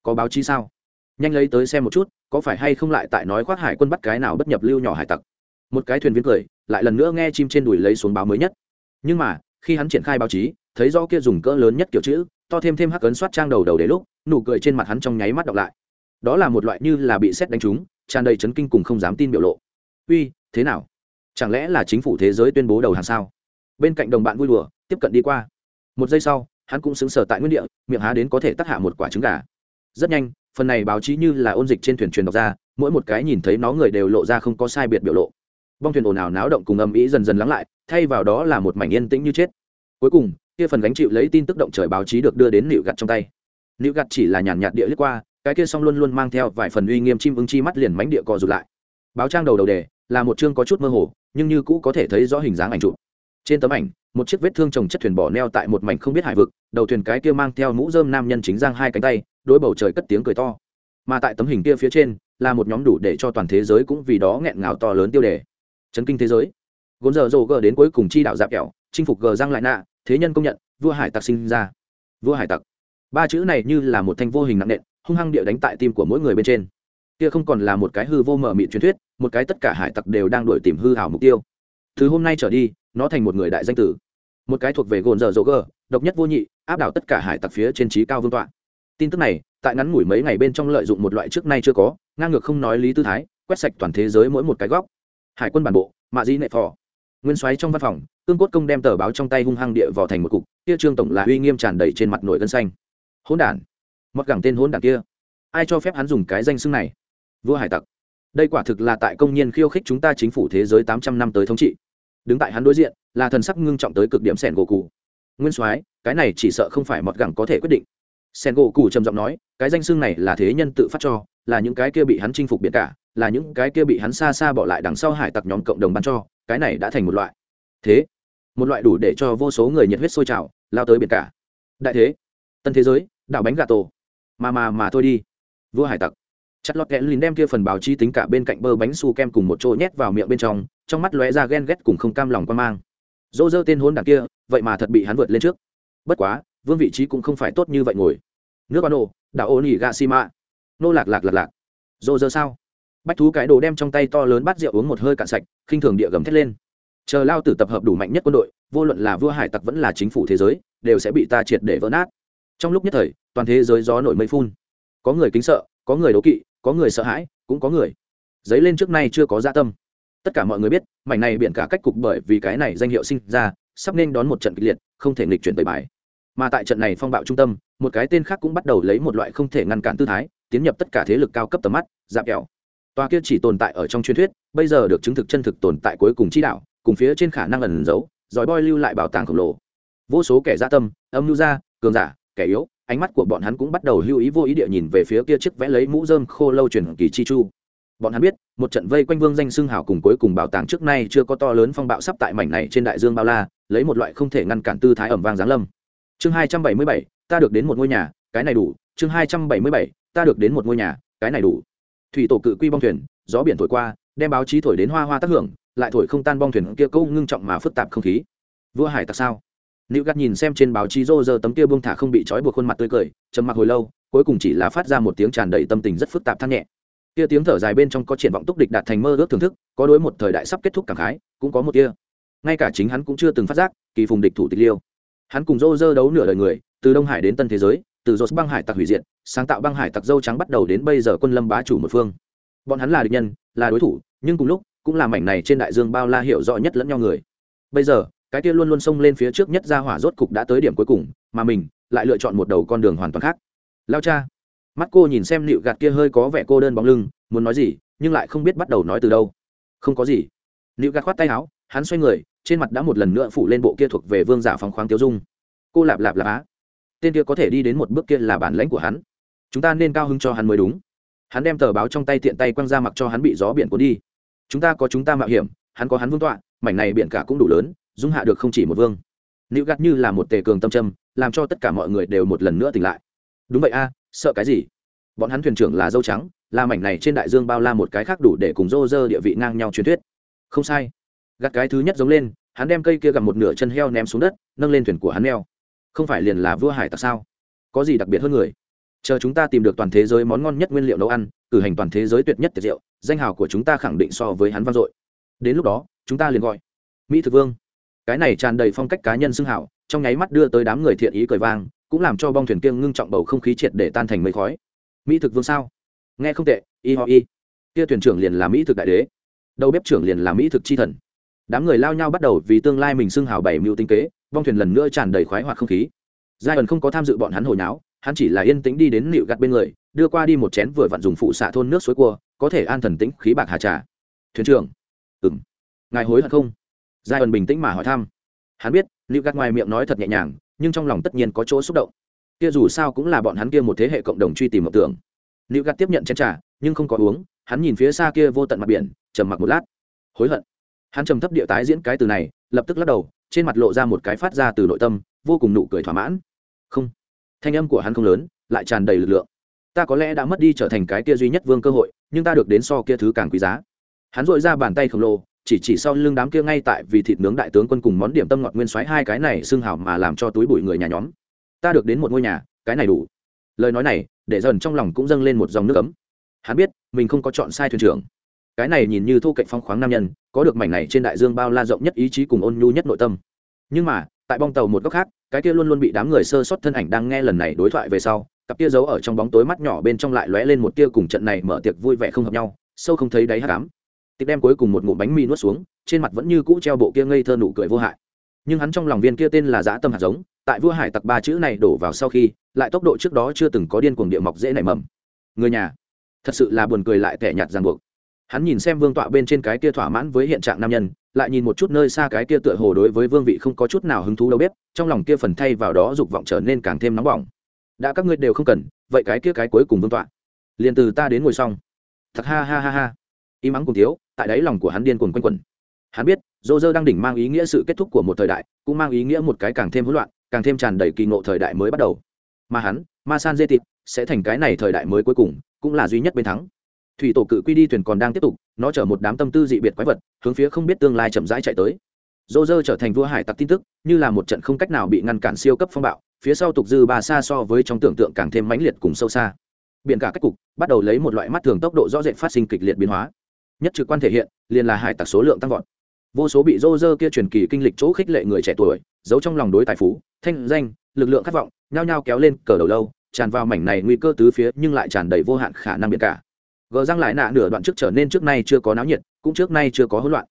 có báo chí sao? Nhanh lấy tới xem một chút, có phải hay không lại tại nói khoác hải quân bắt cái nào bất nhập lưu nhỏ hải tặc. Một cái thuyền viên cười, lại lần nữa nghe chim trên đùi lấy xuống báo mới nhất. Nhưng mà, khi hắn triển khai báo chí, thấy do kia dùng cỡ lớn nhất kiểu chữ, to thêm thêm hắc ấn soát trang đầu đầu để lúc, nụ cười trên mặt hắn trong nháy mắt đọc lại. Đó là một loại như là bị xét đánh trúng, tràn đầy chấn kinh cùng không dám tin biểu lộ uy, thế nào? Chẳng lẽ là chính phủ thế giới tuyên bố đầu hàng sao? Bên cạnh đồng bạn vui đùa, tiếp cận đi qua. Một giây sau, hắn cũng xứng sở tại nguyên địa, miệng há đến có thể tắc hạ một quả trứng gà. Rất nhanh, phần này báo chí như là ôn dịch trên thuyền truyền đọc ra, mỗi một cái nhìn thấy nó người đều lộ ra không có sai biệt biểu lộ. Bong thuyền ồn ào náo động cùng âm ý dần dần lắng lại, thay vào đó là một mảnh yên tĩnh như chết. Cuối cùng, kia phần gánh chịu lấy tin tức động trời báo chí được đưa đến nịu gặt trong tay. Nịu gặt chỉ là nhàn nhạt địa lướt qua, cái kia xong luôn luôn mang theo vài phần uy nghiêm chim ưng chi mắt liền mánh địa co rụt lại. Báo trang đầu đầu đề là một chương có chút mơ hồ, nhưng như cũ có thể thấy rõ hình dáng ảnh chụp. Trên tấm ảnh, một chiếc vết thương trồng chất thuyền bỏ neo tại một mảnh không biết hải vực, đầu thuyền cái kia mang theo mũ dơm nam nhân chính giang hai cánh tay, đối bầu trời cất tiếng cười to. Mà tại tấm hình kia phía trên, là một nhóm đủ để cho toàn thế giới cũng vì đó nghẹn ngào to lớn tiêu đề. Chấn kinh thế giới. Gốn giờ rồ gờ đến cuối cùng chi đạo dạp kẹo, chinh phục gờ răng lại nạ, thế nhân công nhận, vua hải tặc sinh ra. Vua hải tặc. Ba chữ này như là một thanh vô hình nặng nện, hung hăng địa đánh tại tim của mỗi người bên trên kia không còn là một cái hư vô mở mịn truyền thuyết, một cái tất cả hải tặc đều đang đuổi tìm hư hảo mục tiêu. Từ hôm nay trở đi, nó thành một người đại danh tử. Một cái thuộc về gồn dở dỗ gờ độc nhất vô nhị, áp đảo tất cả hải tặc phía trên trí cao vương tọa. Tin tức này, tại ngắn ngủi mấy ngày bên trong lợi dụng một loại trước nay chưa có, ngang ngược không nói lý tư thái, quét sạch toàn thế giới mỗi một cái góc. Hải quân bản bộ, mạ di nệ phò. Nguyên xoáy trong văn phòng cương cốt công đem tờ báo trong tay hung hăng địa vào thành một cục, kia trương tổng là uy nghiêm tràn đầy trên mặt nổi gân xanh. Hỗn đản. Mặc gẳng tên hỗn đản kia. Ai cho phép hắn dùng cái danh xưng này? Vua hải tặc. Đây quả thực là tại công nhiên khiêu khích chúng ta chính phủ thế giới tám trăm năm tới thống trị. Đứng tại hắn đối diện, là thần sắc ngưng trọng tới cực điểm sẻn gỗ cụ nguyên soái, cái này chỉ sợ không phải mọt gẳng có thể quyết định. Sẻn gỗ cụ trầm giọng nói, cái danh xưng này là thế nhân tự phát cho, là những cái kia bị hắn chinh phục biệt cả, là những cái kia bị hắn xa xa bỏ lại đằng sau hải tặc nhóm cộng đồng ban cho, cái này đã thành một loại. Thế, một loại đủ để cho vô số người nhiệt huyết sôi trào, lao tới biển cả. Đại thế, tân thế giới, đảo bánh gà tổ. Mà mà mà thôi đi. Vua hải tặc chặt lọt kẽ lìn đem kia phần báo chi tính cả bên cạnh bơ bánh su kem cùng một chỗ nhét vào miệng bên trong trong mắt lóe ra ghen ghét cùng không cam lòng quan mang. Dỗ dơ tên hôn đảng kia, vậy mà thật bị hắn vượt lên trước. Bất quá, vương vị trí cũng không phải tốt như vậy ngồi. Nước ban ô đảo ô nỉ gà xi mạ nô lạc lạc lạc lạc. Dỗ dơ sao? Bách thú cái đồ đem trong tay to lớn bắt rượu uống một hơi cạn sạch, khinh thường địa gầm thét lên. Chờ lao tử tập hợp đủ mạnh nhất quân đội, vô luận là vua hải tặc vẫn là chính phủ thế giới, đều sẽ bị ta triệt để vỡ nát. Trong lúc nhất thời, toàn thế giới gió nổi mây phun. Có người kính sợ, có người đố kỵ có người sợ hãi, cũng có người. Giấy lên trước nay chưa có gia tâm. Tất cả mọi người biết, mảnh này biển cả cách cục bởi vì cái này danh hiệu sinh ra, sắp nên đón một trận kịch liệt, không thể nghịch chuyển tời bài. Mà tại trận này phong bạo trung tâm, một cái tên khác cũng bắt đầu lấy một loại không thể ngăn cản tư thái, tiến nhập tất cả thế lực cao cấp tầm mắt, dạp kẹo. Tòa kia chỉ tồn tại ở trong truyền thuyết, bây giờ được chứng thực chân thực tồn tại cuối cùng chi đạo, cùng phía trên khả năng ẩn giấu, giỏi boi lưu lại bảo tàng khổng lồ. Vô số kẻ gia tâm, âm lưu gia, cường giả, kẻ yếu ánh mắt của bọn hắn cũng bắt đầu lưu ý vô ý địa nhìn về phía kia chiếc vẽ lấy mũ rơm khô lâu truyền kỳ chi chu. Bọn hắn biết, một trận vây quanh vương danh xưng hào cùng cuối cùng bảo tàng trước nay chưa có to lớn phong bạo sắp tại mảnh này trên đại dương bao la, lấy một loại không thể ngăn cản tư thái ẩm vang giáng lâm. Chương hai trăm bảy mươi bảy, ta được đến một ngôi nhà, cái này đủ. Chương hai trăm bảy mươi bảy, ta được đến một ngôi nhà, cái này đủ. Thủy tổ cự quy bong thuyền, gió biển thổi qua, đem báo chí thổi đến hoa hoa tác hưởng, lại thổi không tan bong thuyền kia câu ngưng trọng mà phức tạp không khí. Vua hải tặc sao? Nữ gắt nhìn xem trên báo chí rô rơ tấm kia buông thả không bị trói buộc khuôn mặt tươi cười, trầm mặc hồi lâu, cuối cùng chỉ là phát ra một tiếng tràn đầy tâm tình rất phức tạp than nhẹ. Kia tiếng thở dài bên trong có triển vọng túc địch đạt thành mơ ước thưởng thức, có đối một thời đại sắp kết thúc cảm khái, cũng có một kia. Ngay cả chính hắn cũng chưa từng phát giác, kỳ phùng địch thủ tịch liêu. Hắn cùng rô rơ đấu nửa đời người, từ đông hải đến tân thế giới, từ dột băng hải tặc hủy diệt, sáng tạo băng hải tặc dâu trắng bắt đầu đến bây giờ quân lâm bá chủ một phương. Bọn hắn là địch nhân, là đối thủ, nhưng cùng lúc, cũng là mảnh này trên đại dương bao la hiểu rõ nhất lẫn nhau người. Bây giờ cái kia luôn luôn xông lên phía trước nhất ra hỏa rốt cục đã tới điểm cuối cùng, mà mình lại lựa chọn một đầu con đường hoàn toàn khác. Lao cha. Mắt cô nhìn xem nịu gạt kia hơi có vẻ cô đơn bóng lưng, muốn nói gì, nhưng lại không biết bắt đầu nói từ đâu. Không có gì. Nịu gạt khoát tay áo, hắn xoay người, trên mặt đã một lần nữa phủ lên bộ kia thuộc về vương giả phóng khoáng tiêu dung. Cô lạp lạp lạp á. Tên kia có thể đi đến một bước kia là bản lãnh của hắn. Chúng ta nên cao hứng cho hắn mới đúng. Hắn đem tờ báo trong tay tiện tay quăng ra mặc cho hắn bị gió biển cuốn đi. Chúng ta có chúng ta mạo hiểm, hắn có hắn vương tọa, mảnh này biển cả cũng đủ lớn dung hạ được không chỉ một vương. Nữ gắt như là một tề cường tâm trâm làm cho tất cả mọi người đều một lần nữa tỉnh lại. Đúng vậy a, sợ cái gì? Bọn hắn thuyền trưởng là dâu trắng, là mảnh này trên đại dương bao la một cái khác đủ để cùng rô rơ địa vị ngang nhau truyền thuyết. Không sai. Gắt cái thứ nhất giống lên, hắn đem cây kia gặp một nửa chân heo ném xuống đất, nâng lên thuyền của hắn neo. Không phải liền là vua hải tặc sao? Có gì đặc biệt hơn người? Chờ chúng ta tìm được toàn thế giới món ngon nhất nguyên liệu nấu ăn, cử hành toàn thế giới tuyệt nhất tiệt diệu danh hào của chúng ta khẳng định so với hắn vang dội. Đến lúc đó, chúng ta liền gọi mỹ thực vương cái này tràn đầy phong cách cá nhân xưng hảo, trong nháy mắt đưa tới đám người thiện ý cười vang, cũng làm cho bong thuyền kiêng ngưng trọng bầu không khí triệt để tan thành mây khói. Mỹ thực vương sao? Nghe không tệ, y ho y. Kia thuyền trưởng liền là mỹ thực đại đế. Đầu bếp trưởng liền là mỹ thực chi thần. Đám người lao nhau bắt đầu vì tương lai mình xưng hào bảy mưu tinh kế, bong thuyền lần nữa tràn đầy khoái hoặc không khí. Giai ẩn không có tham dự bọn hắn hồi náo, hắn chỉ là yên tĩnh đi đến nịu gặt bên người, đưa qua đi một chén vừa vặn dùng phụ xạ thôn nước suối cua, có thể an thần tĩnh khí bạc hà trà. Thuyền trưởng. Ừng ngài hối hận không? Giai ẩn bình tĩnh mà hỏi thăm. Hắn biết liệu gạt ngoài miệng nói thật nhẹ nhàng, nhưng trong lòng tất nhiên có chỗ xúc động. Kia dù sao cũng là bọn hắn kia một thế hệ cộng đồng truy tìm mộng tưởng. Liệu gạt tiếp nhận chén trà, nhưng không có uống, hắn nhìn phía xa kia vô tận mặt biển, trầm mặc một lát. Hối hận. Hắn trầm thấp địa tái diễn cái từ này, lập tức lắc đầu, trên mặt lộ ra một cái phát ra từ nội tâm, vô cùng nụ cười thỏa mãn. Không. Thanh âm của hắn không lớn, lại tràn đầy lực lượng. Ta có lẽ đã mất đi trở thành cái kia duy nhất vương cơ hội, nhưng ta được đến so kia thứ càng quý giá. Hắn dội ra bàn tay khổng lồ chỉ chỉ sau lưng đám kia ngay tại vì thịt nướng đại tướng quân cùng món điểm tâm ngọt nguyên xoáy hai cái này xưng hào mà làm cho túi bụi người nhà nhóm. Ta được đến một ngôi nhà, cái này đủ. Lời nói này, để dần trong lòng cũng dâng lên một dòng nước ấm. Hắn biết, mình không có chọn sai thuyền trưởng. Cái này nhìn như thu cạnh phong khoáng nam nhân, có được mảnh này trên đại dương bao la rộng nhất ý chí cùng ôn nhu nhất nội tâm. Nhưng mà, tại bong tàu một góc khác, cái kia luôn luôn bị đám người sơ sót thân ảnh đang nghe lần này đối thoại về sau, cặp kia giấu ở trong bóng tối mắt nhỏ bên trong lại lóe lên một tia cùng trận này mở tiệc vui vẻ không hợp nhau, sâu không thấy đáy hát cám tịch đem cuối cùng một ngụm bánh mì nuốt xuống, trên mặt vẫn như cũ treo bộ kia ngây thơ nụ cười vô hại. Nhưng hắn trong lòng viên kia tên là dã tâm hạt giống, tại vua hải tặc ba chữ này đổ vào sau khi, lại tốc độ trước đó chưa từng có điên cuồng địa mọc dễ nảy mầm. Người nhà, thật sự là buồn cười lại tẻ nhạt ràng buộc. Hắn nhìn xem vương tọa bên trên cái kia thỏa mãn với hiện trạng nam nhân, lại nhìn một chút nơi xa cái kia tựa hồ đối với vương vị không có chút nào hứng thú đâu biết, trong lòng kia phần thay vào đó dục vọng trở nên càng thêm nóng bỏng. Đã các ngươi đều không cần, vậy cái kia cái cuối cùng vương tọa, liền từ ta đến ngồi xong. Thật ha ha ha ha. Im ắng cùng thiếu tại đáy lòng của hắn điên cuồng quanh quẩn. Hắn biết, dô dơ đang đỉnh mang ý nghĩa sự kết thúc của một thời đại, cũng mang ý nghĩa một cái càng thêm hỗn loạn, càng thêm tràn đầy kỳ ngộ thời đại mới bắt đầu. Mà hắn, ma san dê tịt sẽ thành cái này thời đại mới cuối cùng, cũng là duy nhất bên thắng. Thủy tổ cự quy đi thuyền còn đang tiếp tục, nó chở một đám tâm tư dị biệt quái vật, hướng phía không biết tương lai chậm rãi chạy tới. Dô dơ trở thành vua hải tặc tin tức, như là một trận không cách nào bị ngăn cản siêu cấp phong bạo, phía sau tục dư bà xa so với trong tưởng tượng càng thêm mãnh liệt cùng sâu xa. Biển cả cách cục, bắt đầu lấy một loại mắt thường tốc độ rõ rệt phát sinh kịch liệt biến hóa nhất trực quan thể hiện, liền là hải tặc số lượng tăng vọt. Vô số bị rô rơ kia truyền kỳ kinh lịch chỗ khích lệ người trẻ tuổi, giấu trong lòng đối tài phú, thanh danh, lực lượng khát vọng, nhao nhao kéo lên cờ đầu lâu, tràn vào mảnh này nguy cơ tứ phía nhưng lại tràn đầy vô hạn khả năng biệt cả. Gờ răng lại nạ nửa đoạn trước trở nên trước nay chưa có náo nhiệt, cũng trước nay chưa có hỗn loạn.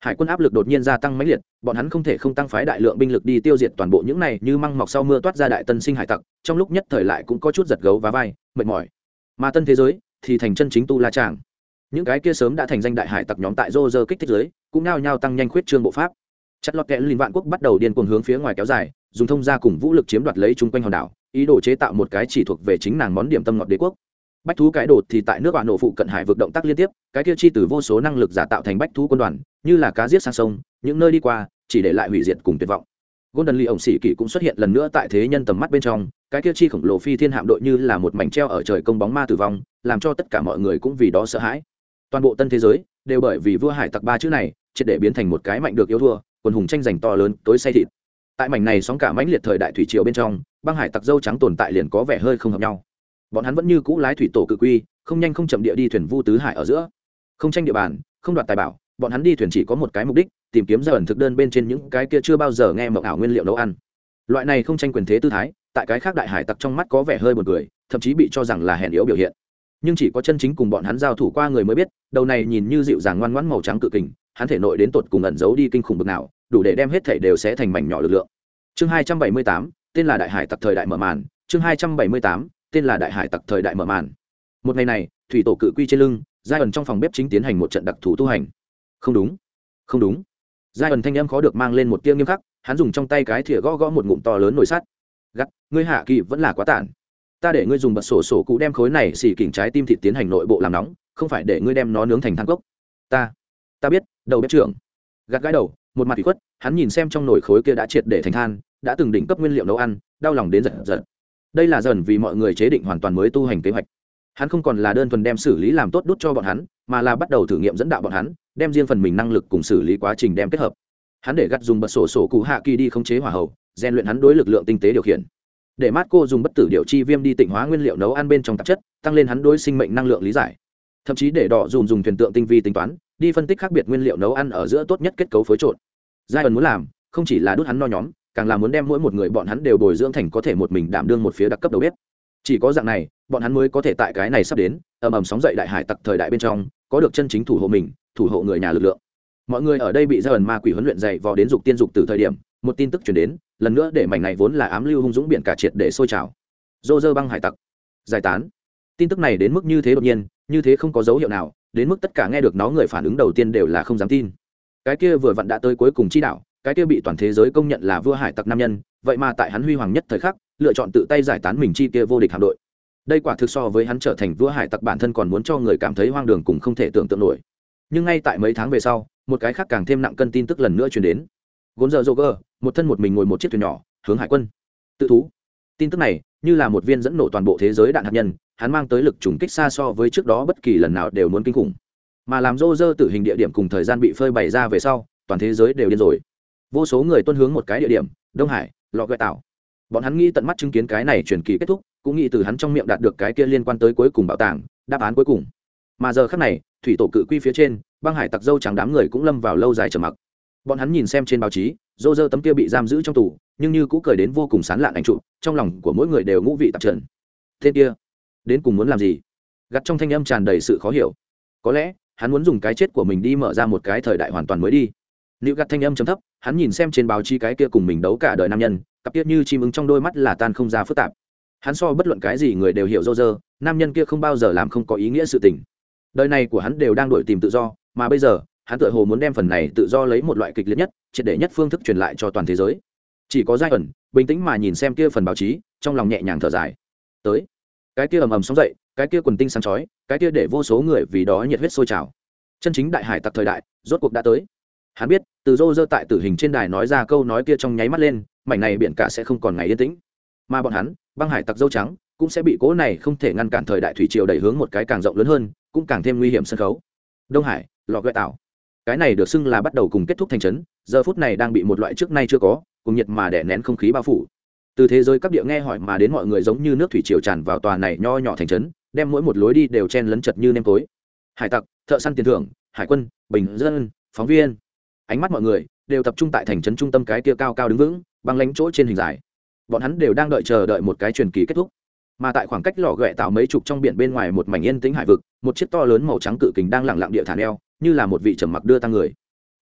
Hải quân áp lực đột nhiên gia tăng mãnh liệt, bọn hắn không thể không tăng phái đại lượng binh lực đi tiêu diệt toàn bộ những này như măng mọc sau mưa toát ra đại tân sinh hải tặc, trong lúc nhất thời lại cũng có chút giật gấu và vai, mệt mỏi. Mà tân thế giới thì thành chân chính tu la tràng những cái kia sớm đã thành danh đại hải tặc nhóm tại rô rơ kích thích giới, cũng nao nhao tăng nhanh khuyết trương bộ pháp. Chất lọt kẽ linh vạn quốc bắt đầu điên cuồng hướng phía ngoài kéo dài, dùng thông gia cùng vũ lực chiếm đoạt lấy chung quanh hòn đảo, ý đồ chế tạo một cái chỉ thuộc về chính nàng món điểm tâm ngọt đế quốc. Bách thú cái đột thì tại nước bạn nổ phụ cận hải vực động tác liên tiếp, cái kia chi từ vô số năng lực giả tạo thành bách thú quân đoàn, như là cá giết sang sông, những nơi đi qua, chỉ để lại hủy diệt cùng tuyệt vọng. Golden lee ổng sĩ kỷ cũng xuất hiện lần nữa tại thế nhân tầm mắt bên trong, cái kia chi khổng lồ phi thiên hạm đội như là một mảnh treo ở trời công bóng ma tử vong, làm cho tất cả mọi người cũng vì đó sợ hãi toàn bộ tân thế giới đều bởi vì vua hải tặc ba chữ này triệt để biến thành một cái mạnh được yêu thua, quần hùng tranh giành to lớn, tối say thịt. Tại mảnh này sóng cả mãnh liệt thời đại thủy triều bên trong, băng hải tặc dâu trắng tồn tại liền có vẻ hơi không hợp nhau. Bọn hắn vẫn như cũ lái thủy tổ cự quy, không nhanh không chậm địa đi thuyền vu tứ hải ở giữa. Không tranh địa bàn, không đoạt tài bảo, bọn hắn đi thuyền chỉ có một cái mục đích, tìm kiếm ra ẩn thực đơn bên trên những cái kia chưa bao giờ nghe mộng ảo nguyên liệu nấu ăn. Loại này không tranh quyền thế tư thái, tại cái khác đại hải tặc trong mắt có vẻ hơi b u ồ n cười, thậm chí bị cho rằng là hèn yếu biểu hiện nhưng chỉ có chân chính cùng bọn hắn giao thủ qua người mới biết, đầu này nhìn như dịu dàng ngoan ngoãn màu trắng cự kình, hắn thể nội đến tột cùng ẩn giấu đi kinh khủng bực nào, đủ để đem hết thể đều sẽ thành mảnh nhỏ lực lượng. Chương hai trăm bảy mươi tám, tên là đại hải tặc thời đại mở màn. Chương hai trăm bảy mươi tám, tên là đại hải tặc thời đại mở màn. Một ngày này, thủy tổ cự quy trên lưng, giai ẩn trong phòng bếp chính tiến hành một trận đặc thù tu hành. Không đúng không đúng. Giai ẩn thanh em khó được mang lên một tia nghiêm khắc, hắn dùng trong tay cái thìa gõ gõ một ngụm to lớn nồi sắt. Gắt, ngươi hạ kỳ vẫn là quá tản ta để ngươi dùng bật sổ sổ cụ đem khối này xì kỉnh trái tim thịt tiến hành nội bộ làm nóng, không phải để ngươi đem nó nướng thành thang cốc. Ta ta biết, đầu bếp trưởng. Gạt gái đầu, một mặt bị khuất, hắn nhìn xem trong nồi khối kia đã triệt để thành than, đã từng đỉnh cấp nguyên liệu nấu ăn, đau lòng đến giật giật. Đây là dần vì mọi người chế định hoàn toàn mới tu hành kế hoạch. Hắn không còn là đơn thuần đem xử lý làm tốt đút cho bọn hắn, mà là bắt đầu thử nghiệm dẫn đạo bọn hắn, đem riêng phần mình năng lực cùng xử lý quá trình đem kết hợp. Hắn để gắt dùng bật sổ sổ cụ hạ kỳ đi khống chế hỏa hậu, rèn luyện hắn đối lực lượng tinh tế điều khiển để mát cô dùng bất tử điều chi viêm đi tịnh hóa nguyên liệu nấu ăn bên trong tạp chất, tăng lên hắn đối sinh mệnh năng lượng lý giải. Thậm chí để đỏ dùng dùng thuyền tượng tinh vi tính toán, đi phân tích khác biệt nguyên liệu nấu ăn ở giữa tốt nhất kết cấu phối trộn. Giai ẩn muốn làm, không chỉ là đút hắn no nhóm, càng là muốn đem mỗi một người bọn hắn đều bồi dưỡng thành có thể một mình đảm đương một phía đặc cấp đầu bếp. Chỉ có dạng này, bọn hắn mới có thể tại cái này sắp đến, ầm ầm sóng dậy đại hải tặc thời đại bên trong, có được chân chính thủ hộ mình, thủ hộ người nhà lực lượng. Mọi người ở đây bị giai ẩn ma quỷ huấn luyện dạy vò đến dục tiên dục từ thời điểm một tin tức chuyển đến, lần nữa để mảnh này vốn là ám lưu hung dũng biển cả triệt để sôi trào. Dô dơ băng hải tặc. Giải tán. Tin tức này đến mức như thế đột nhiên, như thế không có dấu hiệu nào, đến mức tất cả nghe được nó người phản ứng đầu tiên đều là không dám tin. Cái kia vừa vặn đã tới cuối cùng chi đạo, cái kia bị toàn thế giới công nhận là vua hải tặc nam nhân, vậy mà tại hắn huy hoàng nhất thời khắc, lựa chọn tự tay giải tán mình chi kia vô địch hạm đội. Đây quả thực so với hắn trở thành vua hải tặc bản thân còn muốn cho người cảm thấy hoang đường cùng không thể tưởng tượng nổi. Nhưng ngay tại mấy tháng về sau, một cái khác càng thêm nặng cân tin tức lần nữa truyền đến gốn giờ joker một thân một mình ngồi một chiếc thuyền nhỏ, hướng hải quân. Tự thú. Tin tức này, như là một viên dẫn nổ toàn bộ thế giới đạn hạt nhân, hắn mang tới lực trùng kích xa so với trước đó bất kỳ lần nào đều muốn kinh khủng. Mà làm rô rơ tử hình địa điểm cùng thời gian bị phơi bày ra về sau, toàn thế giới đều điên rồi. Vô số người tuân hướng một cái địa điểm, đông hải, lọ gợi tạo bọn hắn nghĩ tận mắt chứng kiến cái này truyền kỳ kết thúc, cũng nghĩ từ hắn trong miệng đạt được cái kia liên quan tới cuối cùng bảo tàng, đáp án cuối cùng. Mà giờ khác này, thủy tổ cự quy phía trên, băng hải tặc dâu trắng đám người cũng lâm vào lâu dài trầm mặc bọn hắn nhìn xem trên báo chí dô dơ tấm kia bị giam giữ trong tù, nhưng như cũng cười đến vô cùng sán lạn ảnh trụ trong lòng của mỗi người đều ngũ vị tạp trần. Tên kia, đến cùng muốn làm gì? Gặt trong thanh âm tràn đầy sự khó hiểu. Có lẽ, hắn muốn dùng cái chết của mình đi mở ra một cái thời đại hoàn toàn mới đi. Nữ gặt thanh âm chấm thấp, hắn nhìn xem trên báo chí cái kia cùng mình đấu cả đời nam nhân, cặp tiết như chim ứng trong đôi mắt là tan không ra phức tạp. Hắn so bất luận cái gì người đều hiểu dô dơ nam nhân kia không bao giờ làm không có ý nghĩa sự tình. Đời này của hắn đều đang đổi tìm tự do, mà bây giờ hắn tựa hồ muốn đem phần này tự do lấy một loại kịch liệt nhất, triệt để nhất phương thức truyền lại cho toàn thế giới. Chỉ có giai ẩn, bình tĩnh mà nhìn xem kia phần báo chí, trong lòng nhẹ nhàng thở dài. Tới. Cái kia ầm ầm sóng dậy, cái kia quần tinh sáng chói, cái kia để vô số người vì đó nhiệt huyết sôi trào. Chân chính đại hải tặc thời đại, rốt cuộc đã tới. Hắn biết, từ rô rơ tại tử hình trên đài nói ra câu nói kia trong nháy mắt lên, mảnh này biển cả sẽ không còn ngày yên tĩnh. Mà bọn hắn, băng hải tặc dâu trắng, cũng sẽ bị cố này không thể ngăn cản thời đại thủy triều đẩy hướng một cái càng rộng lớn hơn, cũng càng thêm nguy hiểm sân khấu. Đông hải, lò gợi tạo cái này được xưng là bắt đầu cùng kết thúc thành trấn, giờ phút này đang bị một loại trước nay chưa có, cùng nhiệt mà đè nén không khí bao phủ. Từ thế giới các địa nghe hỏi mà đến mọi người giống như nước thủy triều tràn vào tòa này nho nhỏ thành trấn, đem mỗi một lối đi đều chen lấn chật như nêm tối. Hải tặc, thợ săn tiền thưởng, hải quân, bình dân, phóng viên. Ánh mắt mọi người đều tập trung tại thành trấn trung tâm cái kia cao cao đứng vững, băng lánh chỗ trên hình dài. Bọn hắn đều đang đợi chờ đợi một cái truyền kỳ kết thúc. Mà tại khoảng cách lò ghẹ tạo mấy chục trong biển bên ngoài một mảnh yên tĩnh hải vực, một chiếc to lớn màu trắng cự kình đang lẳng lặng địa thả neo như là một vị trầm mặc đưa tăng người.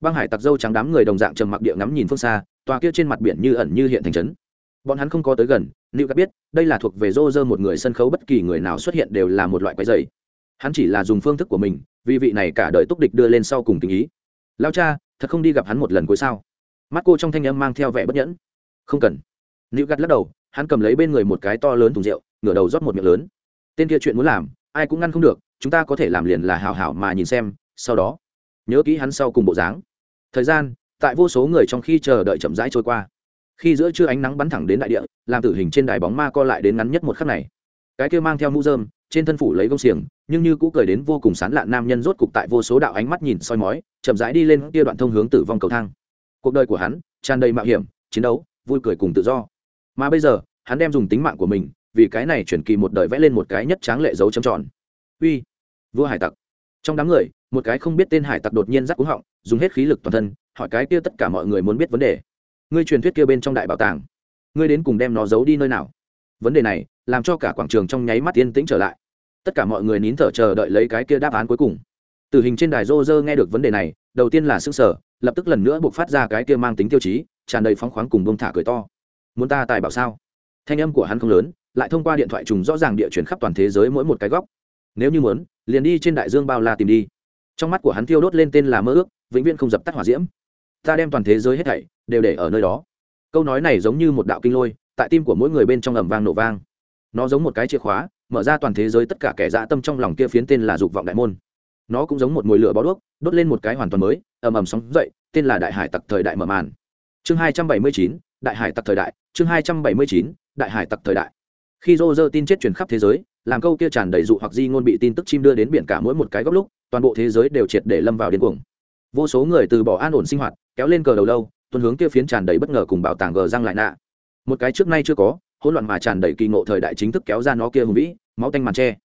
Băng hải tặc dâu trắng đám người đồng dạng trầm mặc địa ngắm nhìn phương xa, tòa kia trên mặt biển như ẩn như hiện thành trấn. Bọn hắn không có tới gần nữ các biết, đây là thuộc về rô rơ một người sân khấu, bất kỳ người nào xuất hiện đều là một loại quái dày. Hắn chỉ là dùng phương thức của mình, vì vị này cả đời túc địch đưa lên sau cùng tình ý. Lao cha, thật không đi gặp hắn một lần cuối sao? Mắt cô trong thanh âm mang theo vẻ bất nhẫn. Không cần. Nữ gắt lắc đầu, hắn cầm lấy bên người một cái to lớn thùng rượu, ngửa đầu rót một miệng lớn. Tên kia chuyện muốn làm, ai cũng ngăn không được, chúng ta có thể làm liền là hào hảo mà nhìn xem sau đó, nhớ kỹ hắn sau cùng bộ dáng. Thời gian, tại vô số người trong khi chờ đợi chậm rãi trôi qua. Khi giữa trưa ánh nắng bắn thẳng đến đại địa, làm tử hình trên đài bóng ma co lại đến ngắn nhất một khắc này. Cái kia mang theo mũ dơm trên thân phủ lấy gông xiềng, nhưng như cũ cười đến vô cùng sán lạn nam nhân rốt cục tại vô số đạo ánh mắt nhìn soi mói, chậm rãi đi lên kia đoạn thông hướng tử vong cầu thang. Cuộc đời của hắn tràn đầy mạo hiểm, chiến đấu, vui cười cùng tự do. Mà bây giờ, hắn đem dùng tính mạng của mình, vì cái này chuyển kỳ một đời vẽ lên một cái nhất tráng lệ dấu trầm tròn. Uy, vua hải tặc. Trong đám người một cái không biết tên hải tặc đột nhiên rắc cúng họng, dùng hết khí lực toàn thân, hỏi cái kia tất cả mọi người muốn biết vấn đề. Ngươi truyền thuyết kia bên trong đại bảo tàng, ngươi đến cùng đem nó giấu đi nơi nào? Vấn đề này, làm cho cả quảng trường trong nháy mắt yên tĩnh trở lại. Tất cả mọi người nín thở chờ đợi lấy cái kia đáp án cuối cùng. Tử hình trên đài rô rơ nghe được vấn đề này, đầu tiên là s ư n g sở lập tức lần nữa buộc phát ra cái kia mang tính tiêu chí, tràn đầy phóng khoáng cùng bông thả cười to. Muốn ta tài bảo sao? Thanh âm của hắn không lớn, lại thông qua điện thoại trùng rõ ràng địa chuyển khắp toàn thế giới mỗi một cái góc. Nếu như muốn, liền đi trên đại dương bao la tìm đi trong mắt của hắn thiêu đốt lên tên là mơ ước, vĩnh viễn không dập tắt hỏa diễm. Ta đem toàn thế giới hết thảy đều để ở nơi đó. Câu nói này giống như một đạo kinh lôi, tại tim của mỗi người bên trong ầm vang nổ vang. Nó giống một cái chìa khóa, mở ra toàn thế giới tất cả kẻ dã tâm trong lòng kia phiến tên là dục vọng đại môn. Nó cũng giống một mùi lửa bó đuốc, đốt lên một cái hoàn toàn mới, ầm ầm sóng dậy, tên là đại hải tặc thời đại mở màn. Chương hai trăm bảy mươi chín, đại hải tặc thời đại, chương hai trăm bảy mươi chín, đại hải tặc thời đại. Khi rô rơ tin chết truyền khắp thế giới, làm câu kia tràn đầy dụ hoặc di ngôn bị tin tức chim đưa đến biển cả mỗi một cái góc lúc toàn bộ thế giới đều triệt để lâm vào điên cuồng. Vô số người từ bỏ an ổn sinh hoạt, kéo lên cờ đầu lâu, tuần hướng kia phiến tràn đầy bất ngờ cùng bảo tàng gờ răng lại nạ. Một cái trước nay chưa có, hỗn loạn mà tràn đầy kỳ ngộ thời đại chính thức kéo ra nó kia hùng vĩ, máu tanh màn tre.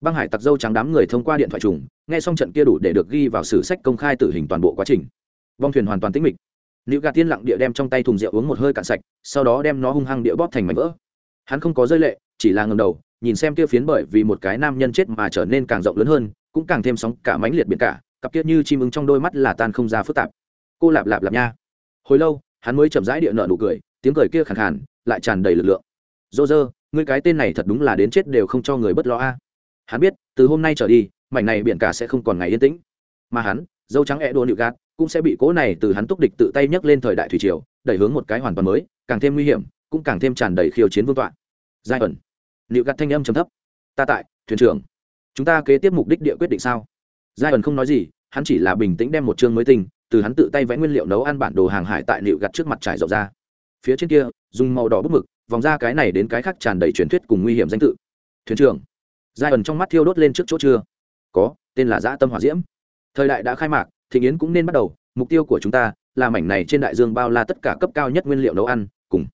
Băng hải tặc dâu trắng đám người thông qua điện thoại trùng, nghe xong trận kia đủ để được ghi vào sử sách công khai tử hình toàn bộ quá trình. Vong thuyền hoàn toàn tĩnh mịch. Nữ gà tiên lặng địa đem trong tay thùng rượu uống một hơi cạn sạch, sau đó đem nó hung hăng địa bóp thành mảnh vỡ. Hắn không có rơi lệ, chỉ là ngầm đầu, nhìn xem kia phiến bởi vì một cái nam nhân chết mà trở nên càng rộng lớn hơn cũng càng thêm sóng cả mãnh liệt biển cả, cặp kia như chim ưng trong đôi mắt là tan không ra phức tạp. Cô lạp lạp lạp nha. Hồi lâu, hắn mới chậm rãi địa nợ nụ cười, tiếng cười kia khẳng khàn, lại tràn đầy lực lượng. Dô dơ ngươi cái tên này thật đúng là đến chết đều không cho người bất lo a. Hắn biết, từ hôm nay trở đi, mảnh này biển cả sẽ không còn ngày yên tĩnh. Mà hắn, dâu trắng e đô nịu gạt, cũng sẽ bị cố này từ hắn túc địch tự tay nhấc lên thời đại thủy triều, đẩy hướng một cái hoàn toàn mới, càng thêm nguy hiểm, cũng càng thêm tràn đầy khiêu chiến vương tọa. Giai ẩn. Nịu gạt thanh âm trầm thấp. Ta tại, thuyền trưởng chúng ta kế tiếp mục đích địa quyết định sao? Giai ẩn không nói gì, hắn chỉ là bình tĩnh đem một chương mới tinh, từ hắn tự tay vẽ nguyên liệu nấu ăn bản đồ hàng hải tại liệu gặt trước mặt trải rộng ra. Phía trên kia, dùng màu đỏ bút mực, vòng ra cái này đến cái khác tràn đầy truyền thuyết cùng nguy hiểm danh tự. Thuyền trưởng giai ẩn trong mắt thiêu đốt lên trước chỗ chưa? Có, tên là dã tâm hỏa diễm. Thời đại đã khai mạc thị nghiến cũng nên bắt đầu, mục tiêu của chúng ta là mảnh này trên đại dương bao la tất cả cấp cao nhất nguyên liệu nấu ăn, cùng.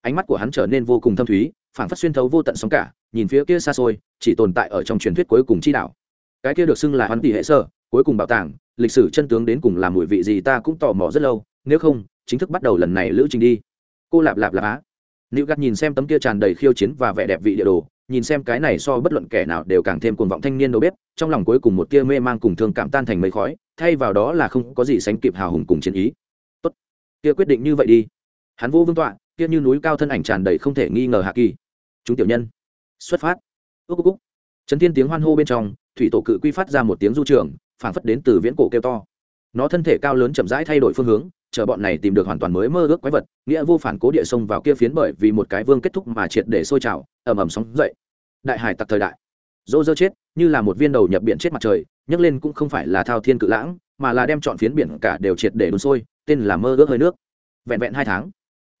Ánh mắt của hắn trở nên vô cùng thâm thúy phảng phất xuyên thấu vô tận sóng cả, nhìn phía kia xa xôi, chỉ tồn tại ở trong truyền thuyết cuối cùng chi đạo. Cái kia được xưng là hoán tỷ hệ sơ, cuối cùng bảo tàng, lịch sử chân tướng đến cùng là mùi vị gì ta cũng tò mò rất lâu, nếu không, chính thức bắt đầu lần này lữ trình đi. Cô lạp lạp lạp á. Nữ gắt nhìn xem tấm kia tràn đầy khiêu chiến và vẻ đẹp vị địa đồ, nhìn xem cái này so bất luận kẻ nào đều càng thêm cuồng vọng thanh niên đâu bếp, trong lòng cuối cùng một tia mê mang cùng thương cảm tan thành mấy khói, thay vào đó là không có gì sánh kịp hào hùng cùng chiến ý. Tốt, kia quyết định như vậy đi. Hắn vô vương tọa, kia như núi cao thân ảnh tràn đầy không thể nghi ngờ hạ kỳ chúng tiểu nhân. Xuất phát. Ước cúc ước trấn thiên tiếng hoan hô bên trong, thủy tổ cự quy phát ra một tiếng du trường, phảng phất đến từ viễn cổ kêu to. Nó thân thể cao lớn chậm rãi thay đổi phương hướng, chờ bọn này tìm được hoàn toàn mới mơ ước quái vật, nghĩa vô phản cố địa sông vào kia phiến bởi vì một cái vương kết thúc mà triệt để sôi trào, ầm ầm sóng dậy. Đại hải tặc thời đại. Dô dơ chết, như là một viên đầu nhập biển chết mặt trời, nhấc lên cũng không phải là thao thiên cự lãng, mà là đem chọn phiến biển cả đều triệt để đun sôi, tên là mơ ước hơi nước. Vẹn vẹn hai tháng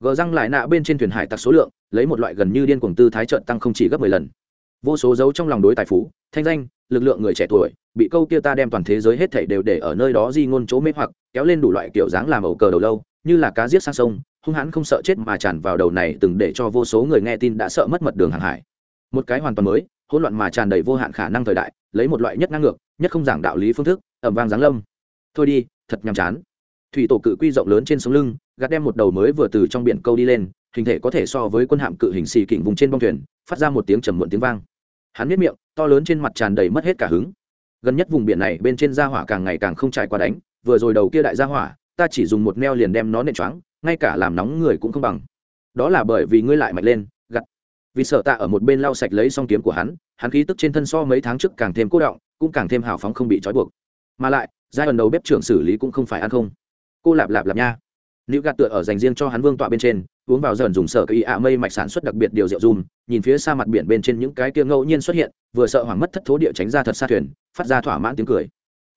gờ răng lại nạ bên trên thuyền hải tặc số lượng, lấy một loại gần như điên cuồng tư thái trợn tăng không chỉ gấp mười lần. Vô số dấu trong lòng đối tài phú, thanh danh, lực lượng người trẻ tuổi, bị câu kia ta đem toàn thế giới hết thảy đều để ở nơi đó di ngôn chỗ mê hoặc, kéo lên đủ loại kiểu dáng làm ẩu cờ đầu lâu, như là cá giết sang sông, hung hãn không sợ chết mà tràn vào đầu này từng để cho vô số người nghe tin đã sợ mất mật đường hàng hải. Một cái hoàn toàn mới, hỗn loạn mà tràn đầy vô hạn khả năng thời đại, lấy một loại nhất ngang ngược, nhất không giảng đạo lý phương thức ẩm vang giáng lâm. Thôi đi, thật nhàm chán thủy tổ cự quy rộng lớn trên sống lưng, gạt đem một đầu mới vừa từ trong biển câu đi lên, hình thể có thể so với quân hạm cự hình xì kỉnh vùng trên bông thuyền, phát ra một tiếng trầm muộn tiếng vang. Hắn biết miệng, to lớn trên mặt tràn đầy mất hết cả hứng. Gần nhất vùng biển này bên trên gia hỏa càng ngày càng không trải qua đánh, vừa rồi đầu kia đại gia hỏa, ta chỉ dùng một neo liền đem nó nện choáng, ngay cả làm nóng người cũng không bằng. Đó là bởi vì ngươi lại mạnh lên gặt vì sợ tạ ở một bên lau sạch lấy song kiếm của hắn hắn khí tức trên thân so mấy tháng trước càng thêm cố động, cũng càng thêm hào phóng không bị trói buộc. Mà lại, giai đoạn đầu bếp trưởng xử lý cũng không phải ăn không cô lạp lạp lạp nha. Nữ gạt tựa ở dành riêng cho hắn vương tọa bên trên, uống vào dần dùng sở cây ạ mây mạch sản xuất đặc biệt điều rượu dùm, nhìn phía xa mặt biển bên trên những cái kia ngẫu nhiên xuất hiện, vừa sợ hoảng mất thất thố địa tránh ra thật xa thuyền, phát ra thỏa mãn tiếng cười.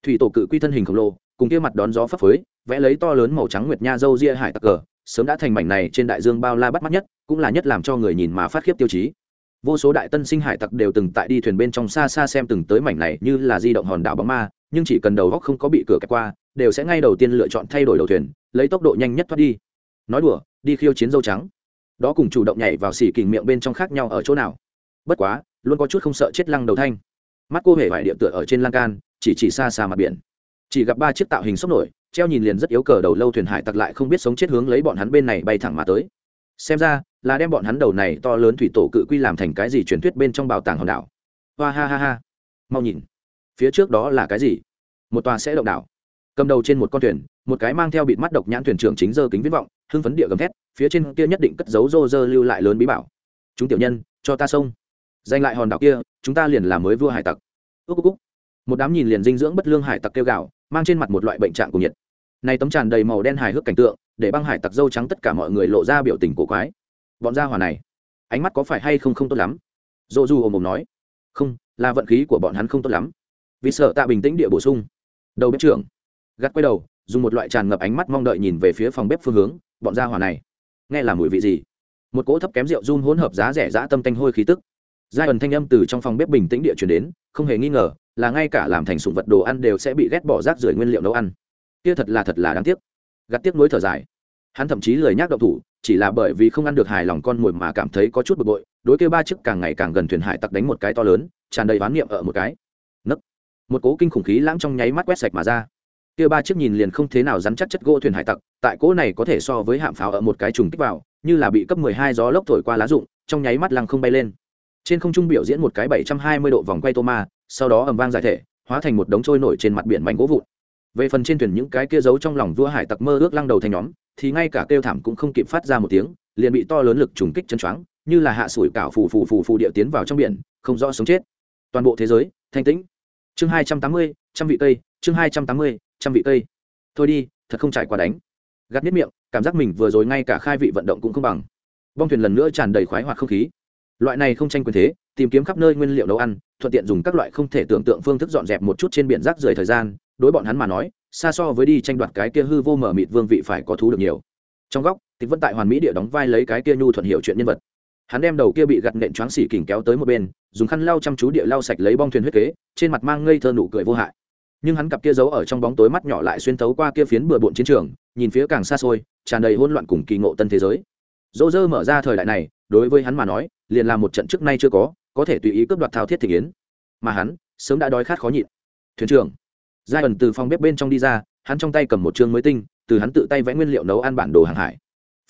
Thủy tổ cự quy thân hình khổng lồ, cùng kia mặt đón gió phấp phới, vẽ lấy to lớn màu trắng nguyệt nha dâu ria hải tặc cờ, sớm đã thành mảnh này trên đại dương bao la bắt mắt nhất, cũng là nhất làm cho người nhìn mà phát khiếp tiêu chí. Vô số đại tân sinh hải tặc đều từng tại đi thuyền bên trong xa xa xem từng tới mảnh này như là di động hòn đảo bóng ma, nhưng chỉ cần đầu góc không có bị cửa kẹp qua đều sẽ ngay đầu tiên lựa chọn thay đổi đầu thuyền, lấy tốc độ nhanh nhất thoát đi. Nói đùa, đi khiêu chiến dâu trắng. Đó cùng chủ động nhảy vào xỉ kình miệng bên trong khác nhau ở chỗ nào? Bất quá, luôn có chút không sợ chết lăng đầu thanh. Mắt cô hề vải địa tựa ở trên lan can, chỉ chỉ xa xa mặt biển. Chỉ gặp ba chiếc tạo hình sốc nổi, treo nhìn liền rất yếu cờ đầu lâu thuyền hải tặc lại không biết sống chết hướng lấy bọn hắn bên này bay thẳng mà tới. Xem ra, là đem bọn hắn đầu này to lớn thủy tổ cự quy làm thành cái gì truyền thuyết bên trong bảo tàng hòn đảo. Hoa ha ha ha. Mau nhìn. Phía trước đó là cái gì? Một tòa sẽ động đảo cầm đầu trên một con thuyền, một cái mang theo bịt mắt độc nhãn thuyền trưởng chính dơ kính viết vọng, hưng phấn địa gầm thét, phía trên kia nhất định cất dấu rô rơ lưu lại lớn bí bảo. Chúng tiểu nhân, cho ta sông giành lại hòn đảo kia, chúng ta liền làm mới vua hải tặc. Ước cúc một đám nhìn liền dinh dưỡng bất lương hải tặc kêu gạo mang trên mặt một loại bệnh trạng của nhiệt. Này tấm tràn đầy màu đen hài hước cảnh tượng, để băng hải tặc dâu trắng tất cả mọi người lộ ra biểu tình cổ quái. Bọn gia hỏa này, ánh mắt có phải hay không không tốt lắm? Dô du ồm ồm nói. Không, là vận khí của bọn hắn không tốt lắm. Vì sợ tạ bình tĩnh địa bổ sung. Đầu bếp trưởng gắt quay đầu, dùng một loại tràn ngập ánh mắt mong đợi nhìn về phía phòng bếp phương hướng, bọn gia hỏa này, nghe là mùi vị gì? Một cỗ thấp kém rượu run hỗn hợp giá rẻ dã tâm tanh hôi khí tức. Giai ẩn thanh âm từ trong phòng bếp bình tĩnh địa chuyển đến, không hề nghi ngờ, là ngay cả làm thành sủng vật đồ ăn đều sẽ bị ghét bỏ rác rưởi nguyên liệu nấu ăn. Kia thật là thật là đáng tiếc. Gắt tiếc nối thở dài. Hắn thậm chí lười nhác động thủ, chỉ là bởi vì không ăn được hài lòng con mồi mà cảm thấy có chút bực bội, đối kêu ba chiếc càng ngày càng gần thuyền hải tặc đánh một cái to lớn, tràn đầy ván niệm ở một cái. Nấc. Một cố kinh khủng khí lãng trong nháy mắt quét sạch mà ra kia ba chiếc nhìn liền không thế nào rắn chắc chất gỗ thuyền hải tặc tại cỗ này có thể so với hạm pháo ở một cái trùng kích vào như là bị cấp mười hai gió lốc thổi qua lá rụng trong nháy mắt lăng không bay lên. Trên không trung biểu diễn một cái bảy trăm hai mươi độ vòng quay tô ma sau đó ầm vang giải thể hóa thành một đống trôi nổi trên mặt biển mảnh gỗ vụn. Về phần trên thuyền những cái kia giấu trong lòng vua hải tặc mơ ước lăng đầu thành nhóm thì ngay cả kêu thảm cũng không kịp phát ra một tiếng liền bị to lớn lực trùng kích chân choáng như là hạ sủi cảo phù phù phù phù địa tiến vào trong biển không rõ sống chết. Toàn bộ thế giới thanh tĩnh. Chương hai trăm tám mươi trăm vị tây, chương hai trăm vị cây. Thôi đi, thật không trải qua đánh. Gắt nếp miệng, cảm giác mình vừa rồi ngay cả khai vị vận động cũng không bằng. Bong thuyền lần nữa tràn đầy khoái hoạt không khí. Loại này không tranh quyền thế, tìm kiếm khắp nơi nguyên liệu nấu ăn, thuận tiện dùng các loại không thể tưởng tượng phương thức dọn dẹp một chút trên biển rác rời thời gian, đối bọn hắn mà nói, xa so với đi tranh đoạt cái kia hư vô mở mịt vương vị phải có thú được nhiều. Trong góc, tịch vẫn tại hoàn mỹ địa đóng vai lấy cái kia nhu thuận hiệu chuyện nhân vật. Hắn đem đầu kia bị gặt nện choáng xỉ kỉnh kéo tới một bên, dùng khăn lau chăm chú địa lau sạch lấy bong thuyền huyết kế, trên mặt mang ngây thơ nụ cười vô hại nhưng hắn cặp kia giấu ở trong bóng tối mắt nhỏ lại xuyên thấu qua kia phiến bừa bộn chiến trường, nhìn phía càng xa xôi, tràn đầy hỗn loạn cùng kỳ ngộ tân thế giới. Dỗ dơ mở ra thời đại này, đối với hắn mà nói, liền là một trận trước nay chưa có có thể tùy ý cướp đoạt thao thiết thị kiến mà hắn, sớm đã đói khát khó nhịn. Thuyền trưởng giai ẩn từ phòng bếp bên trong đi ra, hắn trong tay cầm một chương mới tinh, từ hắn tự tay vẽ nguyên liệu nấu ăn bản đồ hàng hải.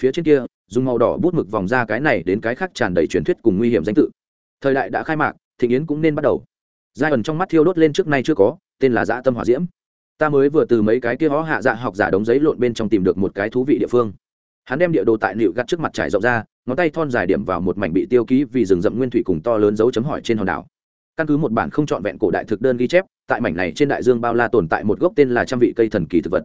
Phía trên kia, dùng màu đỏ bút mực vòng ra cái này đến cái khác tràn đầy truyền thuyết cùng nguy hiểm danh tự. Thời đại đã khai mạc thị yến cũng nên bắt đầu. Giai ẩn trong mắt thiêu đốt lên trước nay chưa có tên là dã tâm hỏa diễm. Ta mới vừa từ mấy cái kia hó hạ dạ học giả đống giấy lộn bên trong tìm được một cái thú vị địa phương. Hắn đem địa đồ tại nịu gắt trước mặt trải rộng ra, ngón tay thon dài điểm vào một mảnh bị tiêu ký vì rừng rậm nguyên thủy cùng to lớn dấu chấm hỏi trên hòn đảo. Căn cứ một bản không trọn vẹn cổ đại thực đơn ghi chép, tại mảnh này trên đại dương bao la tồn tại một gốc tên là trăm vị cây thần kỳ thực vật.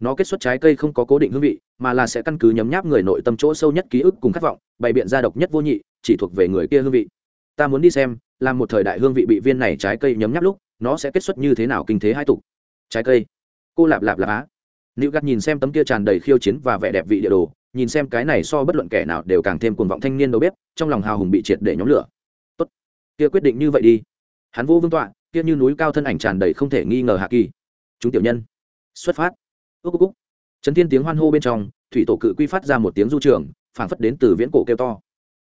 Nó kết xuất trái cây không có cố định hương vị, mà là sẽ căn cứ nhấm nháp người nội tâm chỗ sâu nhất ký ức cùng khát vọng, bày biện ra độc nhất vô nhị, chỉ thuộc về người kia hương vị. Ta muốn đi xem là một thời đại hương vị bị viên này trái cây nhấm nháp lúc nó sẽ kết xuất như thế nào kinh thế hai tục? Trái cây. Cô lạp lạp lạp á. Nữ gắt nhìn xem tấm kia tràn đầy khiêu chiến và vẻ đẹp vị địa đồ, nhìn xem cái này so bất luận kẻ nào đều càng thêm cuồng vọng thanh niên đầu bếp, trong lòng hào hùng bị triệt để nhóm lửa. Tốt. Kia quyết định như vậy đi. Hắn vô vương tọa, kia như núi cao thân ảnh tràn đầy không thể nghi ngờ hạ kỳ. Chúng tiểu nhân. Xuất phát. Ước cúc trấn thiên tiếng hoan hô bên trong, thủy tổ cự quy phát ra một tiếng du trường, phảng phất đến từ viễn cổ kêu to.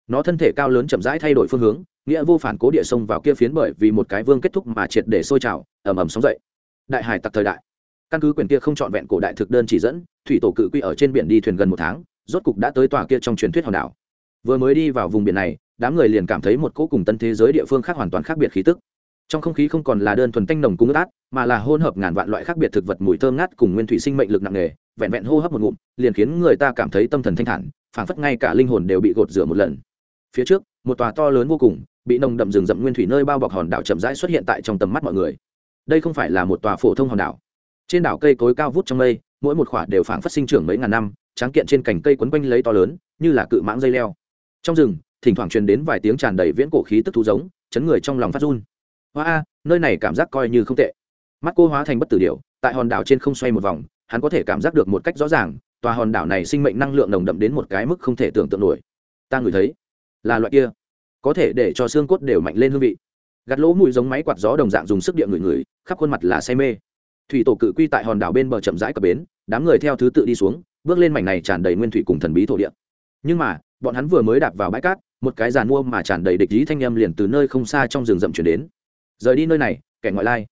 Nó thân thể cao lớn chậm rãi thay đổi phương hướng nghĩa vô phản cố địa sông vào kia phiến bởi vì một cái vương kết thúc mà triệt để sôi trào, ầm ầm sóng dậy. Đại hải tặc thời đại. Căn cứ quyền kia không trọn vẹn cổ đại thực đơn chỉ dẫn, thủy tổ cự quy ở trên biển đi thuyền gần một tháng, rốt cục đã tới tòa kia trong truyền thuyết hòn đảo. Vừa mới đi vào vùng biển này, đám người liền cảm thấy một cỗ cùng tân thế giới địa phương khác hoàn toàn khác biệt khí tức. Trong không khí không còn là đơn thuần tanh nồng cung ướt át mà là hỗn hợp ngàn vạn loại khác biệt thực vật mùi thơm ngát cùng nguyên thủy sinh mệnh lực nặng nề, vẹn vẹn hô hấp một ngụm, liền khiến người ta cảm thấy tâm thần thanh thản, phảng phất ngay cả linh hồn đều bị gột rửa một lần. Phía trước, một tòa to lớn vô cùng bị nồng đậm rừng rậm nguyên thủy nơi bao bọc hòn đảo chậm rãi xuất hiện tại trong tầm mắt mọi người. Đây không phải là một tòa phổ thông hòn đảo. Trên đảo cây cối cao vút trong mây, mỗi một khoả đều phảng phát sinh trưởng mấy ngàn năm, tráng kiện trên cành cây quấn quanh lấy to lớn, như là cự mãng dây leo. Trong rừng, thỉnh thoảng truyền đến vài tiếng tràn đầy viễn cổ khí tức thú giống, chấn người trong lòng phát run. Hoa a, nơi này cảm giác coi như không tệ. Mắt cô hóa thành bất tử điệu tại hòn đảo trên không xoay một vòng, hắn có thể cảm giác được một cách rõ ràng, tòa hòn đảo này sinh mệnh năng lượng nồng đậm đến một cái mức không thể tưởng tượng nổi. Ta ngửi thấy, là loại kia có thể để cho xương cốt đều mạnh lên hương vị. Gạt lỗ mùi giống máy quạt gió đồng dạng dùng sức địa người người khắp khuôn mặt là say mê. Thủy tổ cự quy tại hòn đảo bên bờ chậm rãi cập bến, đám người theo thứ tự đi xuống, bước lên mảnh này tràn đầy nguyên thủy cùng thần bí thổ địa. Nhưng mà, bọn hắn vừa mới đạp vào bãi cát, một cái giàn mua mà tràn đầy địch ý thanh âm liền từ nơi không xa trong rừng rậm chuyển đến. Rời đi nơi này, kẻ ngoại lai.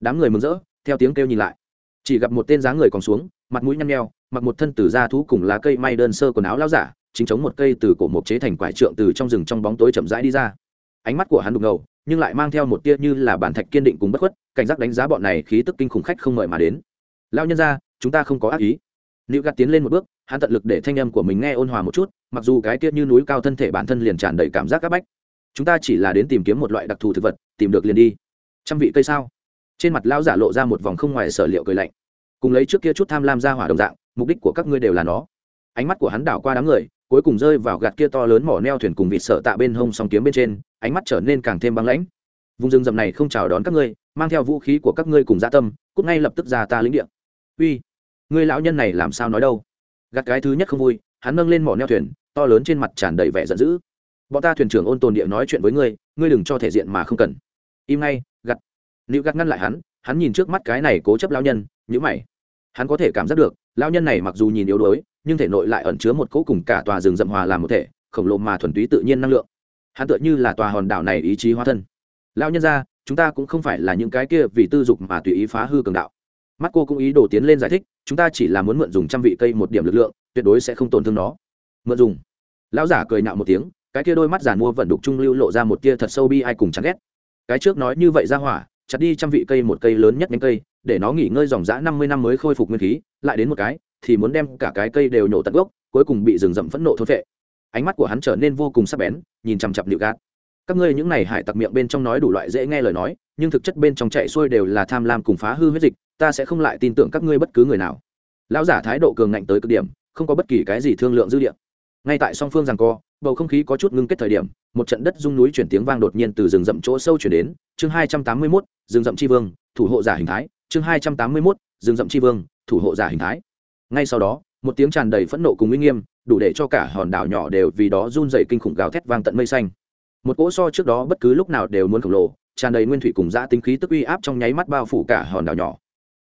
Đám người mừng rỡ, theo tiếng kêu nhìn lại. Chỉ gặp một tên dáng người còn xuống, mặt mũi nhăn nheo, mặc một thân từ da thú cùng lá cây may đơn sơ quần áo lao giả chính chống một cây từ cổ mộc chế thành quải trượng từ trong rừng trong bóng tối chậm rãi đi ra. Ánh mắt của hắn đục ngầu, nhưng lại mang theo một tia như là bản thạch kiên định cùng bất khuất, cảnh giác đánh giá bọn này khí tức kinh khủng khách không mời mà đến. Lao nhân ra chúng ta không có ác ý. Nữ gạt tiến lên một bước, hắn tận lực để thanh âm của mình nghe ôn hòa một chút, mặc dù cái tiết như núi cao thân thể bản thân liền tràn đầy cảm giác áp bách. Chúng ta chỉ là đến tìm kiếm một loại đặc thù thực vật, tìm được liền đi. Trăm vị cây sao? Trên mặt lão giả lộ ra một vòng không ngoài sở liệu cười lạnh. Cùng lấy trước kia chút tham lam ra hỏa đồng dạng, mục đích của các ngươi đều là nó. Ánh mắt của hắn đảo qua đám người cuối cùng rơi vào gạt kia to lớn mỏ neo thuyền cùng vịt sợ tạ bên hông song kiếm bên trên, ánh mắt trở nên càng thêm băng lãnh. Vùng rừng rậm này không chào đón các ngươi, mang theo vũ khí của các ngươi cùng gia dạ tâm, cút ngay lập tức ra ta lĩnh địa. Uy người lão nhân này làm sao nói đâu? Gạt cái thứ nhất không vui, hắn nâng lên mỏ neo thuyền, to lớn trên mặt tràn đầy vẻ giận dữ. Bọn ta thuyền trưởng ôn tồn địa nói chuyện với ngươi ngươi đừng cho thể diện mà không cần. Im ngay gặt Liệu gặt ngăn lại hắn hắn nhìn trước mắt cái này cố chấp lão nhân nhữ mày. Hắn có thể cảm giác được, lão nhân này mặc dù nhìn yếu đuối nhưng thể nội lại ẩn chứa một cỗ cùng cả tòa rừng rậm hòa làm một thể, khổng lồ mà thuần túy tự nhiên năng lượng. Hắn tựa như là tòa hòn đảo này ý chí hóa thân. Lão nhân ra chúng ta cũng không phải là những cái kia vì tư dục mà tùy ý phá hư cường đạo. Mắt cô cũng ý đồ tiến lên giải thích, chúng ta chỉ là muốn mượn dùng trăm vị cây một điểm lực lượng, tuyệt đối sẽ không tổn thương nó. Mượn dùng. Lão giả cười nạo một tiếng, cái kia đôi mắt giàn mua vận đục trung lưu lộ ra một tia thật sâu bi ai cùng chán ghét. Cái trước nói như vậy ra hỏa, chặt đi trăm vị cây một cây lớn nhất nhánh cây, để nó nghỉ ngơi dòng dã năm mươi năm mới khôi phục nguyên khí, lại đến một cái thì muốn đem cả cái cây đều nhổ tận gốc, cuối cùng bị rừng rậm phẫn nộ thốt vệ ánh mắt của hắn trở nên vô cùng sắc bén, nhìn chằm chặp liệu gạt. Các ngươi những này hải tặc miệng bên trong nói đủ loại dễ nghe lời nói, nhưng thực chất bên trong chạy xuôi đều là tham lam cùng phá hư huyết dịch, ta sẽ không lại tin tưởng các ngươi bất cứ người nào. Lão giả thái độ cường ngạnh tới cực điểm, không có bất kỳ cái gì thương lượng dư địa. Ngay tại song phương rằng co, bầu không khí có chút ngưng kết thời điểm, một trận đất rung núi chuyển tiếng vang đột nhiên từ rừng rậm chỗ sâu chuyển đến. Chương hai trăm tám mươi mốt, rừng rậm tri vương, thủ hộ giả hình thái. Chương hai trăm tám mươi mốt, rừng rậm tri vương, thủ hộ giả hình thái ngay sau đó, một tiếng tràn đầy phẫn nộ cùng uy nghiêm, đủ để cho cả hòn đảo nhỏ đều vì đó run dày kinh khủng gào thét vang tận mây xanh. Một cỗ so trước đó bất cứ lúc nào đều muốn khổng lồ, tràn đầy nguyên thủy cùng dã tính khí tức uy áp trong nháy mắt bao phủ cả hòn đảo nhỏ.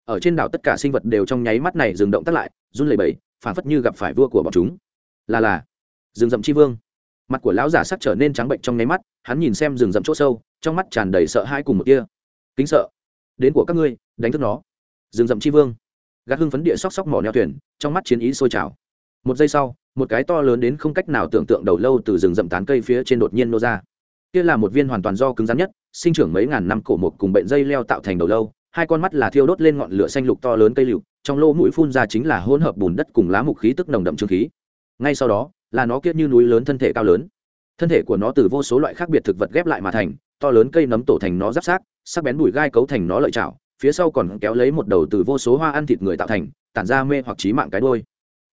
Ở trên đảo tất cả sinh vật đều trong nháy mắt này dừng động tắt lại, run lẩy bẩy phản phất như gặp phải vua của bọn chúng. Là là, rừng rậm chi vương. Mặt của lão giả sắc trở nên trắng bệnh trong nháy mắt, hắn nhìn xem rừng rậm chỗ sâu, trong mắt tràn đầy sợ hãi cùng một kia kính sợ, đến của các ngươi, đánh thức nó. Rừng rậm chi vương. Gạt hưng phấn địa sóc sóc mỏ neo thuyền, trong mắt chiến ý sôi trào. Một giây sau, một cái to lớn đến không cách nào tưởng tượng đầu lâu từ rừng rậm tán cây phía trên đột nhiên nô ra. Kia là một viên hoàn toàn do cứng rắn nhất, sinh trưởng mấy ngàn năm cổ mục cùng bệnh dây leo tạo thành đầu lâu, hai con mắt là thiêu đốt lên ngọn lửa xanh lục to lớn cây lựu, trong lỗ mũi phun ra chính là hỗn hợp bùn đất cùng lá mục khí tức nồng đậm trương khí. Ngay sau đó, là nó kia như núi lớn thân thể cao lớn. Thân thể của nó từ vô số loại khác biệt thực vật ghép lại mà thành, to lớn cây nấm tổ thành nó giáp sát sắc bén bụi gai cấu thành nó lợi chảo phía sau còn kéo lấy một đầu từ vô số hoa ăn thịt người tạo thành, tản ra mê hoặc trí mạng cái đôi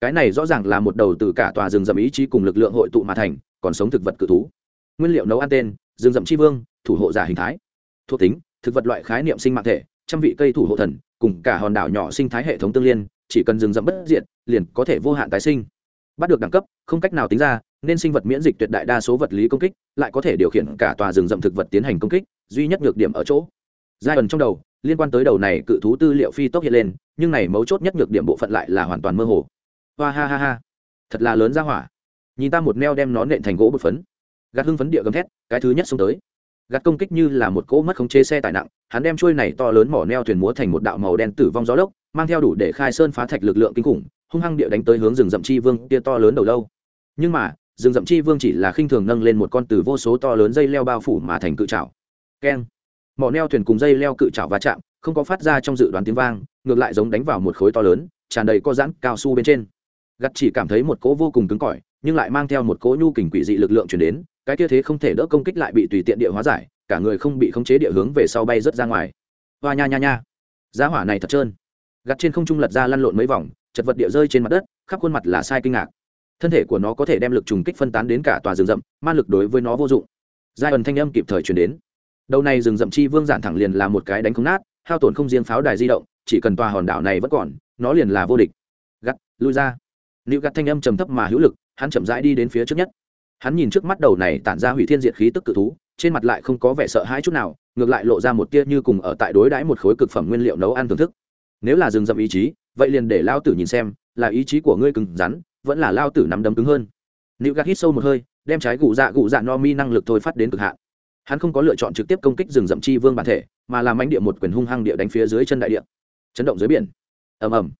cái này rõ ràng là một đầu từ cả tòa rừng rậm ý chí cùng lực lượng hội tụ mà thành, còn sống thực vật cự thú. Nguyên liệu nấu ăn tên, rừng rậm tri vương, thủ hộ giả hình thái. Thuộc tính, thực vật loại khái niệm sinh mạng thể, trăm vị cây thủ hộ thần, cùng cả hòn đảo nhỏ sinh thái hệ thống tương liên, chỉ cần rừng rậm bất diện liền có thể vô hạn tái sinh. Bắt được đẳng cấp, không cách nào tính ra, nên sinh vật miễn dịch tuyệt đại đa số vật lý công kích, lại có thể điều khiển cả tòa rừng rậm thực vật tiến hành công kích, duy nhất nhược điểm ở chỗ. Giai ẩn trong đầu liên quan tới đầu này cự thú tư liệu phi tốc hiện lên, nhưng này mấu chốt nhất nhược điểm bộ phận lại là hoàn toàn mơ hồ. Hoa ha ha ha. Thật là lớn ra hỏa. Nhìn ta một neo đem nó nện thành gỗ bột phấn. Gạt hưng phấn địa gầm thét, cái thứ nhất xông tới. Gạt công kích như là một cỗ mất khống chế xe tải nặng, hắn đem chuôi này to lớn mỏ neo thuyền múa thành một đạo màu đen tử vong gió lốc, mang theo đủ để khai sơn phá thạch lực lượng kinh khủng, hung hăng địa đánh tới hướng rừng rậm chi vương kia to lớn đầu lâu. Nhưng mà, rừng rậm chi vương chỉ là khinh thường nâng lên một con từ vô số to lớn dây leo bao phủ mà thành cự trào keng mỏ neo thuyền cùng dây leo cự trào va chạm, không có phát ra trong dự đoán tiếng vang, ngược lại giống đánh vào một khối to lớn, tràn đầy co giãn cao su bên trên. Gặt chỉ cảm thấy một cỗ vô cùng cứng cỏi, nhưng lại mang theo một cỗ nhu kình quỷ dị lực lượng chuyển đến, cái kia thế không thể đỡ công kích lại bị tùy tiện địa hóa giải, cả người không bị khống chế địa hướng về sau bay rớt ra ngoài. Hoa nha nha nha. Giá hỏa này thật trơn. Gặt trên không trung lật ra lăn lộn mấy vòng, chật vật địa rơi trên mặt đất, khắp khuôn mặt là sai kinh ngạc. Thân thể của nó có thể đem lực trùng kích phân tán đến cả tòa rừng rậm, ma lực đối với nó vô dụng. Giai ẩn thanh âm kịp thời chuyển đến đầu này rừng rậm chi vương giản thẳng liền là một cái đánh không nát, hao tổn không riêng pháo đài di động, chỉ cần tòa hòn đảo này vẫn còn, nó liền là vô địch. Gắt, lui ra. Nữ gắt thanh âm trầm thấp mà hữu lực, hắn chậm rãi đi đến phía trước nhất. Hắn nhìn trước mắt đầu này tản ra hủy thiên diệt khí tức cự thú, trên mặt lại không có vẻ sợ hãi chút nào, ngược lại lộ ra một tia như cùng ở tại đối đãi một khối cực phẩm nguyên liệu nấu ăn thưởng thức. Nếu là rừng rậm ý chí, vậy liền để lao tử nhìn xem, là ý chí của ngươi cứng rắn, vẫn là lao tử nắm đấm cứng hơn. Nữ gắt hít sâu một hơi, đem trái gù dạ gù dạ no mi năng lực thôi phát đến cực hạn hắn không có lựa chọn trực tiếp công kích rừng rậm chi vương bản thể, mà làm mánh địa một quyền hung hăng địa đánh phía dưới chân đại địa. Chấn động dưới biển. Ầm ầm.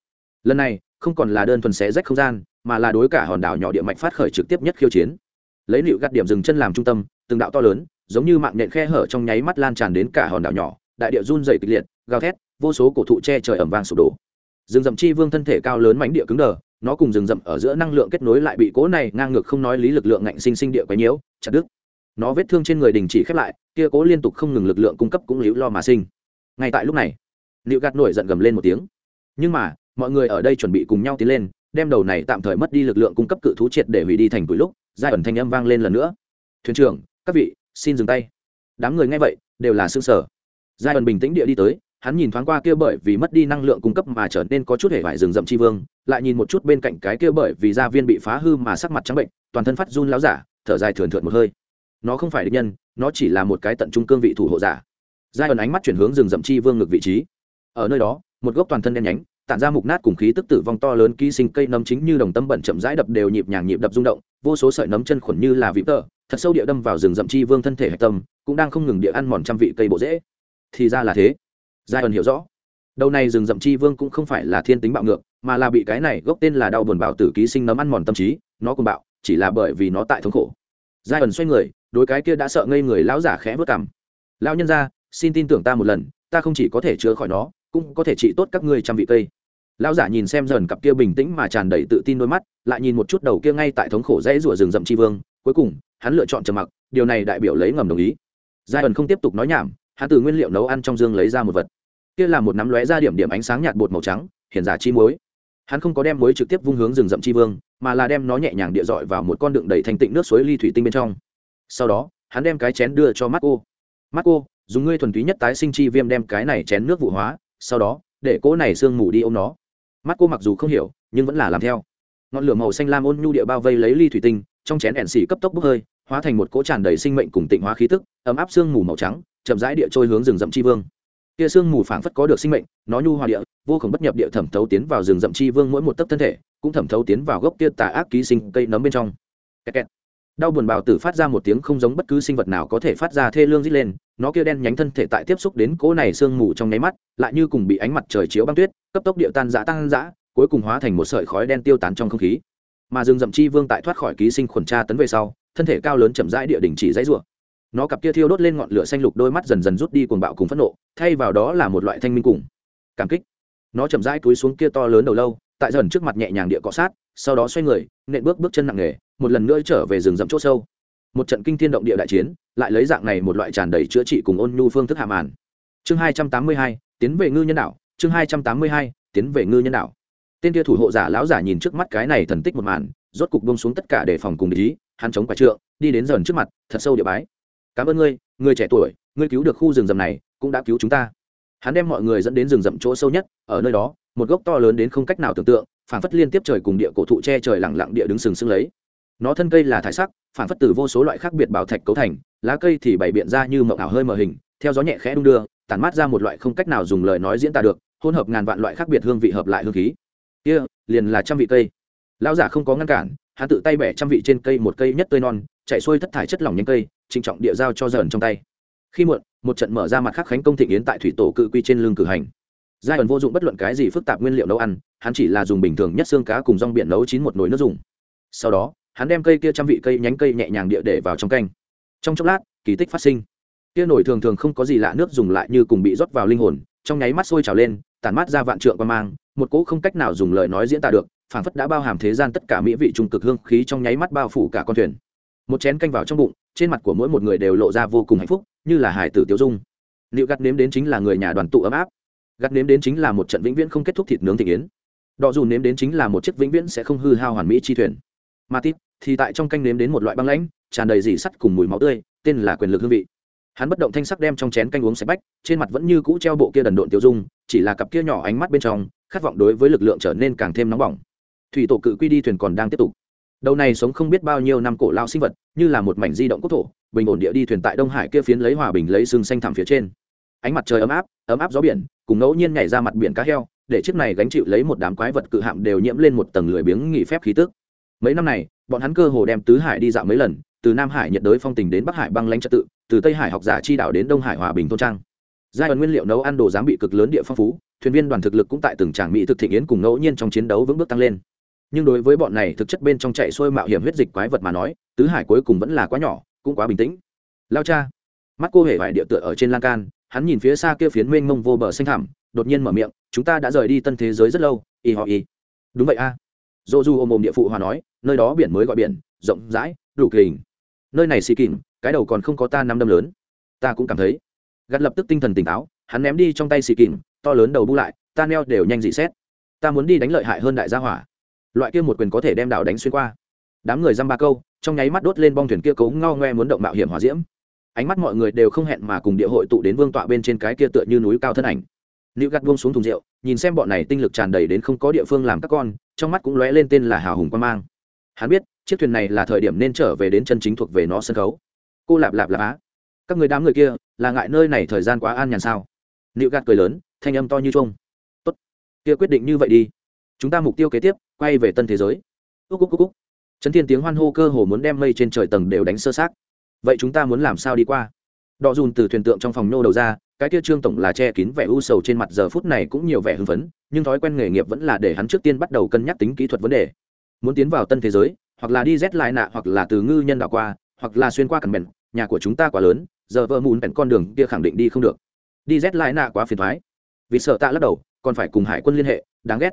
Lần này, không còn là đơn thuần xé rách không gian, mà là đối cả hòn đảo nhỏ địa mạch phát khởi trực tiếp nhất khiêu chiến. Lấy liệu gạt điểm dừng chân làm trung tâm, từng đạo to lớn, giống như mạng nhện khe hở trong nháy mắt lan tràn đến cả hòn đảo nhỏ, đại địa run dày kịch liệt, gào thét, vô số cổ thụ che trời ẩm vàng sụp đổ. Rừng rậm chi vương thân thể cao lớn mánh địa cứng đờ, nó cùng rừng rậm ở giữa năng lượng kết nối lại bị cố này ngang ngược không nói lý lực lượng ngạnh sinh sinh địa quấy nhiễu, chặt đứt nó vết thương trên người đình chỉ khép lại, kia cố liên tục không ngừng lực lượng cung cấp cũng liễu lo mà sinh. Ngay tại lúc này liệu gạt nổi giận gầm lên một tiếng. Nhưng mà, mọi người ở đây chuẩn bị cùng nhau tiến lên, đem đầu này tạm thời mất đi lực lượng cung cấp cự thú triệt để hủy đi thành tuổi lúc, giai ẩn thanh âm vang lên lần nữa. Thuyền trưởng, các vị, xin dừng tay. Đám người nghe vậy, đều là xương sở giai ẩn bình tĩnh địa đi tới, hắn nhìn thoáng qua kia bởi vì mất đi năng lượng cung cấp mà trở nên có chút hề vải rừng rậm chi vương, lại nhìn một chút bên cạnh cái kia bởi vì gia viên bị phá hư mà sắc mặt trắng bệnh, toàn thân phát run láo giả, thở dài thườn thượt một hơi nó không phải địch nhân, nó chỉ là một cái tận trung cương vị thủ hộ giả. Giai ẩn ánh mắt chuyển hướng rừng rậm chi vương ngược vị trí. Ở nơi đó, một gốc toàn thân đen nhánh, tản ra mục nát cùng khí tức tử vong to lớn ký sinh cây nấm chính như đồng tâm bẩn chậm rãi đập đều nhịp nhàng nhịp đập rung động, vô số sợi nấm chân khuẩn như là vịp tờ thật sâu địa đâm vào rừng rậm chi vương thân thể hạch tâm, cũng đang không ngừng địa ăn mòn trăm vị cây bộ dễ thì ra là thế. Giai ẩn hiểu rõ. Đầu này rừng rậm chi vương cũng không phải là thiên tính bạo ngược, mà là bị cái này gốc tên là đau buồn bạo tử ký sinh nấm ăn mòn tâm trí, nó cùng bạo, chỉ là bởi vì nó tại thống khổ. Giai ẩn xoay người đối cái kia đã sợ ngây người lão giả khẽ vớt cảm. Lão nhân ra, xin tin tưởng ta một lần, ta không chỉ có thể chữa khỏi nó, cũng có thể trị tốt các ngươi trăm vị cây. Lão giả nhìn xem dần cặp kia bình tĩnh mà tràn đầy tự tin đôi mắt, lại nhìn một chút đầu kia ngay tại thống khổ rẽ rủa rừng rậm tri vương, cuối cùng, hắn lựa chọn trầm mặc, điều này đại biểu lấy ngầm đồng ý. Giai ẩn không tiếp tục nói nhảm, hắn từ nguyên liệu nấu ăn trong dương lấy ra một vật. Kia là một nắm lóe ra điểm điểm ánh sáng nhạt bột màu trắng hiện giả chi muối. Hắn không có đem muối trực tiếp vung hướng rừng rậm chi vương, mà là đem nó nhẹ nhàng địa dọi vào một con đựng đầy thành tịnh nước suối ly thủy tinh bên trong sau đó, hắn đem cái chén đưa cho mắt cô mắt cô dùng ngươi thuần túy nhất tái sinh chi viêm đem cái này chén nước vụ hóa, sau đó, để cỗ này sương mù đi ôm nó. Mắt cô mặc dù không hiểu, nhưng vẫn là làm theo. Ngọn lửa màu xanh lam ôn nhu địa bao vây lấy ly thủy tinh, trong chén ẻn xỉ cấp tốc bốc hơi, hóa thành một cỗ tràn đầy sinh mệnh cùng tịnh hóa khí tức, ấm áp sương mù màu trắng, chậm rãi địa trôi hướng rừng rậm chi vương. Kia sương mù phảng phất có được sinh mệnh, nó nhu hòa địa, vô cùng bất nhập địa thẩm thấu tiến vào rừng rậm chi vương mỗi một tấc thân thể, cũng thẩm thấu tiến vào gốc kia tà ác ký sinh cây nấm bên trong. Kẹt kẹt đau buồn bào tử phát ra một tiếng không giống bất cứ sinh vật nào có thể phát ra thê lương rít lên, nó kia đen nhánh thân thể tại tiếp xúc đến cỗ này sương mù trong nháy mắt, lại như cùng bị ánh mặt trời chiếu băng tuyết, cấp tốc địa tan giã tan giã cuối cùng hóa thành một sợi khói đen tiêu tán trong không khí. Mà rừng rậm chi vương tại thoát khỏi ký sinh khuẩn tra tấn về sau, thân thể cao lớn chậm rãi địa đỉnh chỉ dãy rủa. Nó cặp kia thiêu đốt lên ngọn lửa xanh lục đôi mắt dần dần rút đi cuồng bạo cùng phẫn nộ, thay vào đó là một loại thanh minh cùng cảm kích. Nó chậm rãi túi xuống kia to lớn đầu lâu, tại dần trước mặt nhẹ nhàng địa cọ sát, sau đó xoay người, nện bước bước chân nặng nề một lần nữa trở về rừng rậm chỗ sâu. Một trận kinh thiên động địa đại chiến, lại lấy dạng này một loại tràn đầy chữa trị cùng ôn nhu phương thức hạ màn. Chương hai trăm tám mươi hai, tiến về ngư nhân đạo chương hai trăm tám mươi hai, tiến về ngư nhân đạo tên kia thủ hộ giả lão giả nhìn trước mắt cái này thần tích một màn, rốt cục bông xuống tất cả để phòng cùng ý, hắn chống quả trượng, đi đến dần trước mặt, thật sâu địa bái. Cảm ơn ngươi, người trẻ tuổi, ngươi cứu được khu rừng rậm này, cũng đã cứu chúng ta. Hắn đem mọi người dẫn đến rừng rậm chỗ sâu nhất, ở nơi đó, một gốc to lớn đến không cách nào tưởng tượng, phảng phất liên tiếp trời cùng địa cổ thụ che trời lẳng lặng địa đứng sừng sững lấy nó thân cây là thải sắc, phản phất từ vô số loại khác biệt bảo thạch cấu thành, lá cây thì bày biện ra như mộng ảo hơi mờ hình, theo gió nhẹ khẽ đung đưa, tản mát ra một loại không cách nào dùng lời nói diễn tả được, hỗn hợp ngàn vạn loại khác biệt hương vị hợp lại hương khí. Kia, liền là trăm vị cây. Lão giả không có ngăn cản, hắn tự tay bẻ trăm vị trên cây một cây nhất tươi non, chạy xuôi thất thải chất lỏng nhanh cây, trịnh trọng địa giao cho dởn trong tay. Khi muộn, một trận mở ra mặt khắc khánh công thịnh yến tại thủy tổ cự quy trên lưng cử hành. Giai ẩn vô dụng bất luận cái gì phức tạp nguyên liệu nấu ăn, hắn chỉ là dùng bình thường nhất xương cá cùng rong biển nấu chín một nồi nước dùng. Sau đó hắn đem cây kia trăm vị cây nhánh cây nhẹ nhàng địa để vào trong canh. Trong chốc lát, kỳ tích phát sinh. Kia nổi thường thường không có gì lạ, nước dùng lại như cùng bị rót vào linh hồn, trong nháy mắt sôi trào lên tàn mát ra vạn trượng và mang, một cỗ không cách nào dùng lời nói diễn tả được, phảng phất đã bao hàm thế gian tất cả mỹ vị trung cực hương khí trong nháy mắt bao phủ cả con thuyền. Một chén canh vào trong bụng, trên mặt của mỗi một người đều lộ ra vô cùng hạnh phúc, như là hải tử tiêu dung. Liệu gắt nếm đến chính là người nhà đoàn tụ ấm áp. Gắt nếm đến chính là một trận vĩnh viễn không kết thúc thịt nướng thị yến. Đọ dù nếm đến chính là một chiếc vĩnh viễn sẽ không hư hao hoàn mỹ chi thuyền mà tít, thì tại trong canh nếm đến một loại băng lãnh, tràn đầy dỉ sắt cùng mùi máu tươi, tên là quyền lực hương vị. Hắn bất động thanh sắc đem trong chén canh uống sạch bách, trên mặt vẫn như cũ treo bộ kia đần độn tiêu dung, chỉ là cặp kia nhỏ ánh mắt bên trong, khát vọng đối với lực lượng trở nên càng thêm nóng bỏng. Thủy tổ cự quy đi thuyền còn đang tiếp tục. Đầu này sống không biết bao nhiêu năm cổ lao sinh vật, như là một mảnh di động quốc thổ, bình ổn địa đi thuyền tại đông hải kia phiến lấy hòa bình lấy sương xanh thẳm phía trên. Ánh mặt trời ấm áp ấm áp gió biển, cùng ngẫu nhiên nhảy ra mặt biển cá heo, để chiếc này gánh chịu lấy một đám quái vật cự hạm đều nhiễm lên một tầng lười biếng nghỉ phép khí tức mấy năm này, bọn hắn cơ hồ đem tứ hải đi dạo mấy lần, từ nam hải nhiệt đới phong tình đến bắc hải băng lãnh trật tự, từ tây hải học giả chi đảo đến đông hải hòa bình thôn trang. Giai đoạn nguyên liệu nấu ăn đồ giám bị cực lớn địa phong phú, thuyền viên đoàn thực lực cũng tại từng tràng mỹ thực thị yến cùng ngẫu nhiên trong chiến đấu vững bước tăng lên. Nhưng đối với bọn này thực chất bên trong chạy xuôi mạo hiểm huyết dịch quái vật mà nói, tứ hải cuối cùng vẫn là quá nhỏ, cũng quá bình tĩnh. Lao cha, mắt cô hề vải địa tựa ở trên lan can, hắn nhìn phía xa kia phiến mênh mông vô bờ xanh thẳm, đột nhiên mở miệng, chúng ta đã rời đi tân thế giới rất lâu, y họ y. Đúng vậy a. à dô du ôm ôm địa phụ hòa nói, nơi đó biển mới gọi biển, rộng rãi, đủ kình. Nơi này xì kình, cái đầu còn không có ta năm đâm lớn. Ta cũng cảm thấy. Gắt lập tức tinh thần tỉnh táo, hắn ném đi trong tay xì kình, to lớn đầu bu lại, ta neo đều nhanh dị xét. Ta muốn đi đánh lợi hại hơn đại gia hỏa. Loại kia một quyền có thể đem đảo đánh xuyên qua. Đám người dăm ba câu, trong nháy mắt đốt lên bong thuyền kia cấu ngao ngoe muốn động mạo hiểm hỏa diễm. Ánh mắt mọi người đều không hẹn mà cùng địa hội tụ đến vương tọa bên trên cái kia tựa như núi cao thân ảnh nữ gạt buông xuống thùng rượu, nhìn xem bọn này tinh lực tràn đầy đến không có địa phương làm các con, trong mắt cũng lóe lên tên là hào hùng quan mang. Hắn biết, chiếc thuyền này là thời điểm nên trở về đến chân chính thuộc về nó sân khấu. Cô lạp lạp lạp á. Các người đám người kia, là ngại nơi này thời gian quá an nhàn sao? Nữ gạt cười lớn, thanh âm to như trông tốt, kia quyết định như vậy đi. Chúng ta mục tiêu kế tiếp, quay về tân thế giới. Úc úc úc úc. Chấn thiên tiếng hoan hô cơ hồ muốn đem mây trên trời tầng đều đánh sơ sát vậy chúng ta muốn làm sao đi qua? Đọ dùn từ thuyền tượng trong phòng nô đầu ra cái kia trương tổng là che kín vẻ u sầu trên mặt giờ phút này cũng nhiều vẻ hưng phấn, nhưng thói quen nghề nghiệp vẫn là để hắn trước tiên bắt đầu cân nhắc tính kỹ thuật vấn đề. Muốn tiến vào tân thế giới, hoặc là đi rét lại nạ hoặc là từ ngư nhân đảo qua, hoặc là xuyên qua cằn bèn nhà của chúng ta quá lớn, giờ vợ mùn bèn con đường kia khẳng định đi không được. Đi rét lại nạ quá phiền thoái. Vì sợ tạ lắc đầu, còn phải cùng hải quân liên hệ, đáng ghét.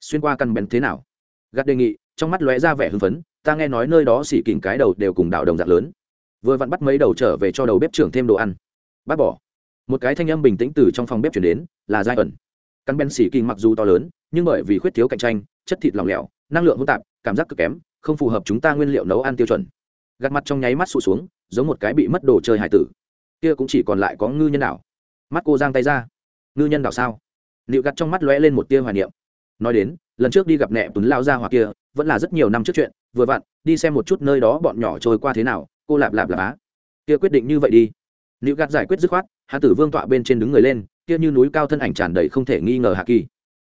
Xuyên qua căn bèn thế nào? Gạt đề nghị, trong mắt lóe ra vẻ hưng phấn, ta nghe nói nơi đó xỉ kìm cái đầu đều cùng đảo đồng dạng lớn. Vừa vặn bắt mấy đầu trở về cho đầu bếp trưởng thêm đồ ăn. Bác bỏ một cái thanh âm bình tĩnh từ trong phòng bếp chuyển đến, là giai ẩn. Căn ben xỉ kỳ mặc dù to lớn, nhưng bởi vì khuyết thiếu cạnh tranh, chất thịt lỏng lẻo, năng lượng hỗn tạp, cảm giác cực kém, không phù hợp chúng ta nguyên liệu nấu ăn tiêu chuẩn. Gạt mặt trong nháy mắt sụt xuống, giống một cái bị mất đồ chơi hải tử. Kia cũng chỉ còn lại có ngư nhân đảo. Mắt cô giang tay ra. Ngư nhân đảo sao? Liệu gặt trong mắt lóe lên một tia hoài niệm. Nói đến, lần trước đi gặp nẹ tuấn lao ra hoặc kia, vẫn là rất nhiều năm trước chuyện, vừa vặn, đi xem một chút nơi đó bọn nhỏ trôi qua thế nào, cô lạp lạp lạp á kia quyết định như vậy đi. Liệu gạt giải quyết dứt khoát hạ tử vương tọa bên trên đứng người lên, kia như núi cao thân ảnh tràn đầy không thể nghi ngờ hạ kỳ.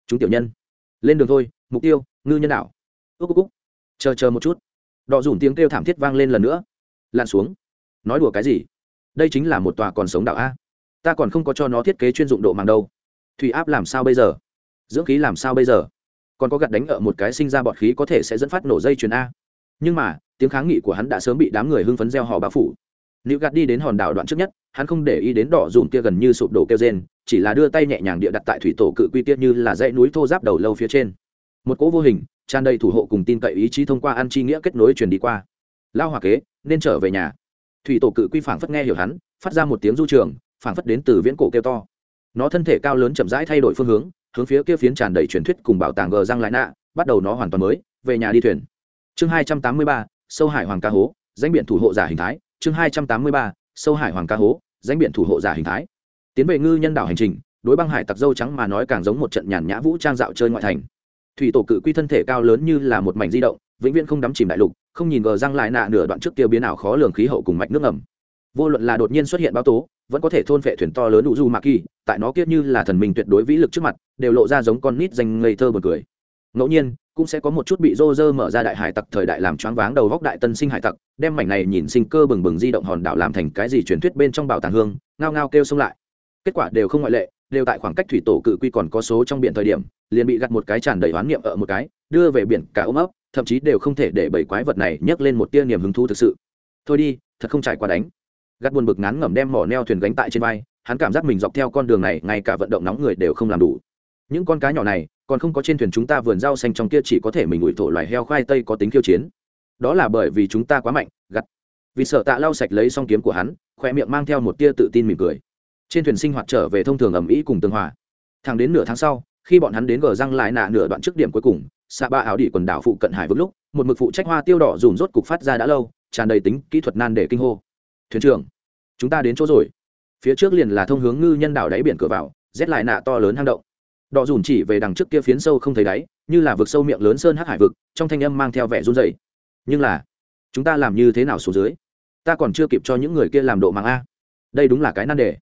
Chúng tiểu nhân, lên đường thôi, mục tiêu, ngư nhân đảo. Ước cúc chờ chờ một chút. Đọ dùn tiếng kêu thảm thiết vang lên lần nữa. Lặn xuống. Nói đùa cái gì? Đây chính là một tòa còn sống đảo a. Ta còn không có cho nó thiết kế chuyên dụng độ màng đâu. Thủy áp làm sao bây giờ? Dưỡng khí làm sao bây giờ? Còn có gặt đánh ở một cái sinh ra bọt khí có thể sẽ dẫn phát nổ dây chuyền a. Nhưng mà, tiếng kháng nghị của hắn đã sớm bị đám người hưng phấn gieo họ bão phủ. Nữ gạt đi đến hòn đảo đoạn trước nhất hắn không để ý đến đỏ dùm kia gần như sụp đổ kêu rên, chỉ là đưa tay nhẹ nhàng địa đặt tại thủy tổ cự quy tiết như là dãy núi thô giáp đầu lâu phía trên. Một cỗ vô hình, tràn đầy thủ hộ cùng tin cậy ý chí thông qua ăn chi nghĩa kết nối truyền đi qua. Lao hòa kế, nên trở về nhà. Thủy tổ cự quy phảng phất nghe hiểu hắn, phát ra một tiếng du trường, phảng phất đến từ viễn cổ kêu to. Nó thân thể cao lớn chậm rãi thay đổi phương hướng hướng phía kia phiến tràn đầy truyền thuyết cùng bảo tàng gờ răng lại nạ, bắt đầu nó hoàn toàn mới, về nhà đi thuyền. Chương hai trăm tám mươi ba, sâu hải hoàng ca hố, danh biển thủ hộ giả hình thái. Chương hai trăm tám mươi ba sâu hải hoàng ca hố, danh biển thủ hộ giả hình thái. Tiến về ngư nhân đảo hành trình, đối băng hải tặc dâu trắng mà nói càng giống một trận nhàn nhã vũ trang dạo chơi ngoại thành. Thủy tổ cự quy thân thể cao lớn như là một mảnh di động, vĩnh viễn không đắm chìm đại lục, không nhìn gờ răng lại nạ nửa đoạn trước kia biến ảo khó lường khí hậu cùng mạch nước ngầm. Vô luận là đột nhiên xuất hiện bão tố, vẫn có thể thôn vệ thuyền to lớn đủ du mạc kỳ tại nó kiết như là thần mình tuyệt đối vĩ lực trước mặt, đều lộ ra giống con nít danh ngây thơ buồn cười. Ngẫu nhiên cũng sẽ có một chút bị rô rơ mở ra đại hải tặc thời đại làm choáng váng đầu góc đại tân sinh hải tặc, đem mảnh này nhìn sinh cơ bừng bừng di động hòn đảo làm thành cái gì truyền thuyết bên trong bảo tàng hương, ngao ngao kêu xông lại. Kết quả đều không ngoại lệ, đều tại khoảng cách thủy tổ cự quy còn có số trong biển thời điểm, liền bị gặt một cái tràn đầy oán niệm ở một cái, đưa về biển cả ôm ấp, thậm chí đều không thể để bảy quái vật này nhấc lên một tia niềm hứng thú thực sự. Thôi đi, thật không trải qua đánh. Gắt buồn bực ngán ngẩm đem mỏ neo thuyền gánh tại trên vai, hắn cảm giác mình dọc theo con đường này, ngay cả vận động nóng người đều không làm đủ. Những con cá nhỏ này còn không có trên thuyền chúng ta vườn rau xanh trong kia chỉ có thể mình ủi thổ loài heo khoai tây có tính khiêu chiến. Đó là bởi vì chúng ta quá mạnh gắt vì sợ tạ lau sạch lấy song kiếm của hắn, khoe miệng mang theo một tia tự tin mỉm cười. Trên thuyền sinh hoạt trở về thông thường ẩm ý cùng tương hòa. Thẳng đến nửa tháng sau, khi bọn hắn đến gờ răng lại nạ nửa đoạn trước điểm cuối cùng, xạ ba áo đỉ quần đảo phụ cận hải vững lúc, một mực phụ trách hoa tiêu đỏ dùm rốt cục phát ra đã lâu, tràn đầy tính kỹ thuật nan để kinh hô. Thuyền trưởng, chúng ta đến chỗ rồi. Phía trước liền là thông hướng ngư nhân đảo đáy biển cửa vào rét lại nạ to lớn hang động đỏ dùn chỉ về đằng trước kia phiến sâu không thấy đáy, như là vực sâu miệng lớn sơn hắc hải vực, trong thanh âm mang theo vẻ run dày nhưng là, chúng ta làm như thế nào xuống dưới? Ta còn chưa kịp cho những người kia làm độ mạng a. Đây đúng là cái nan đề.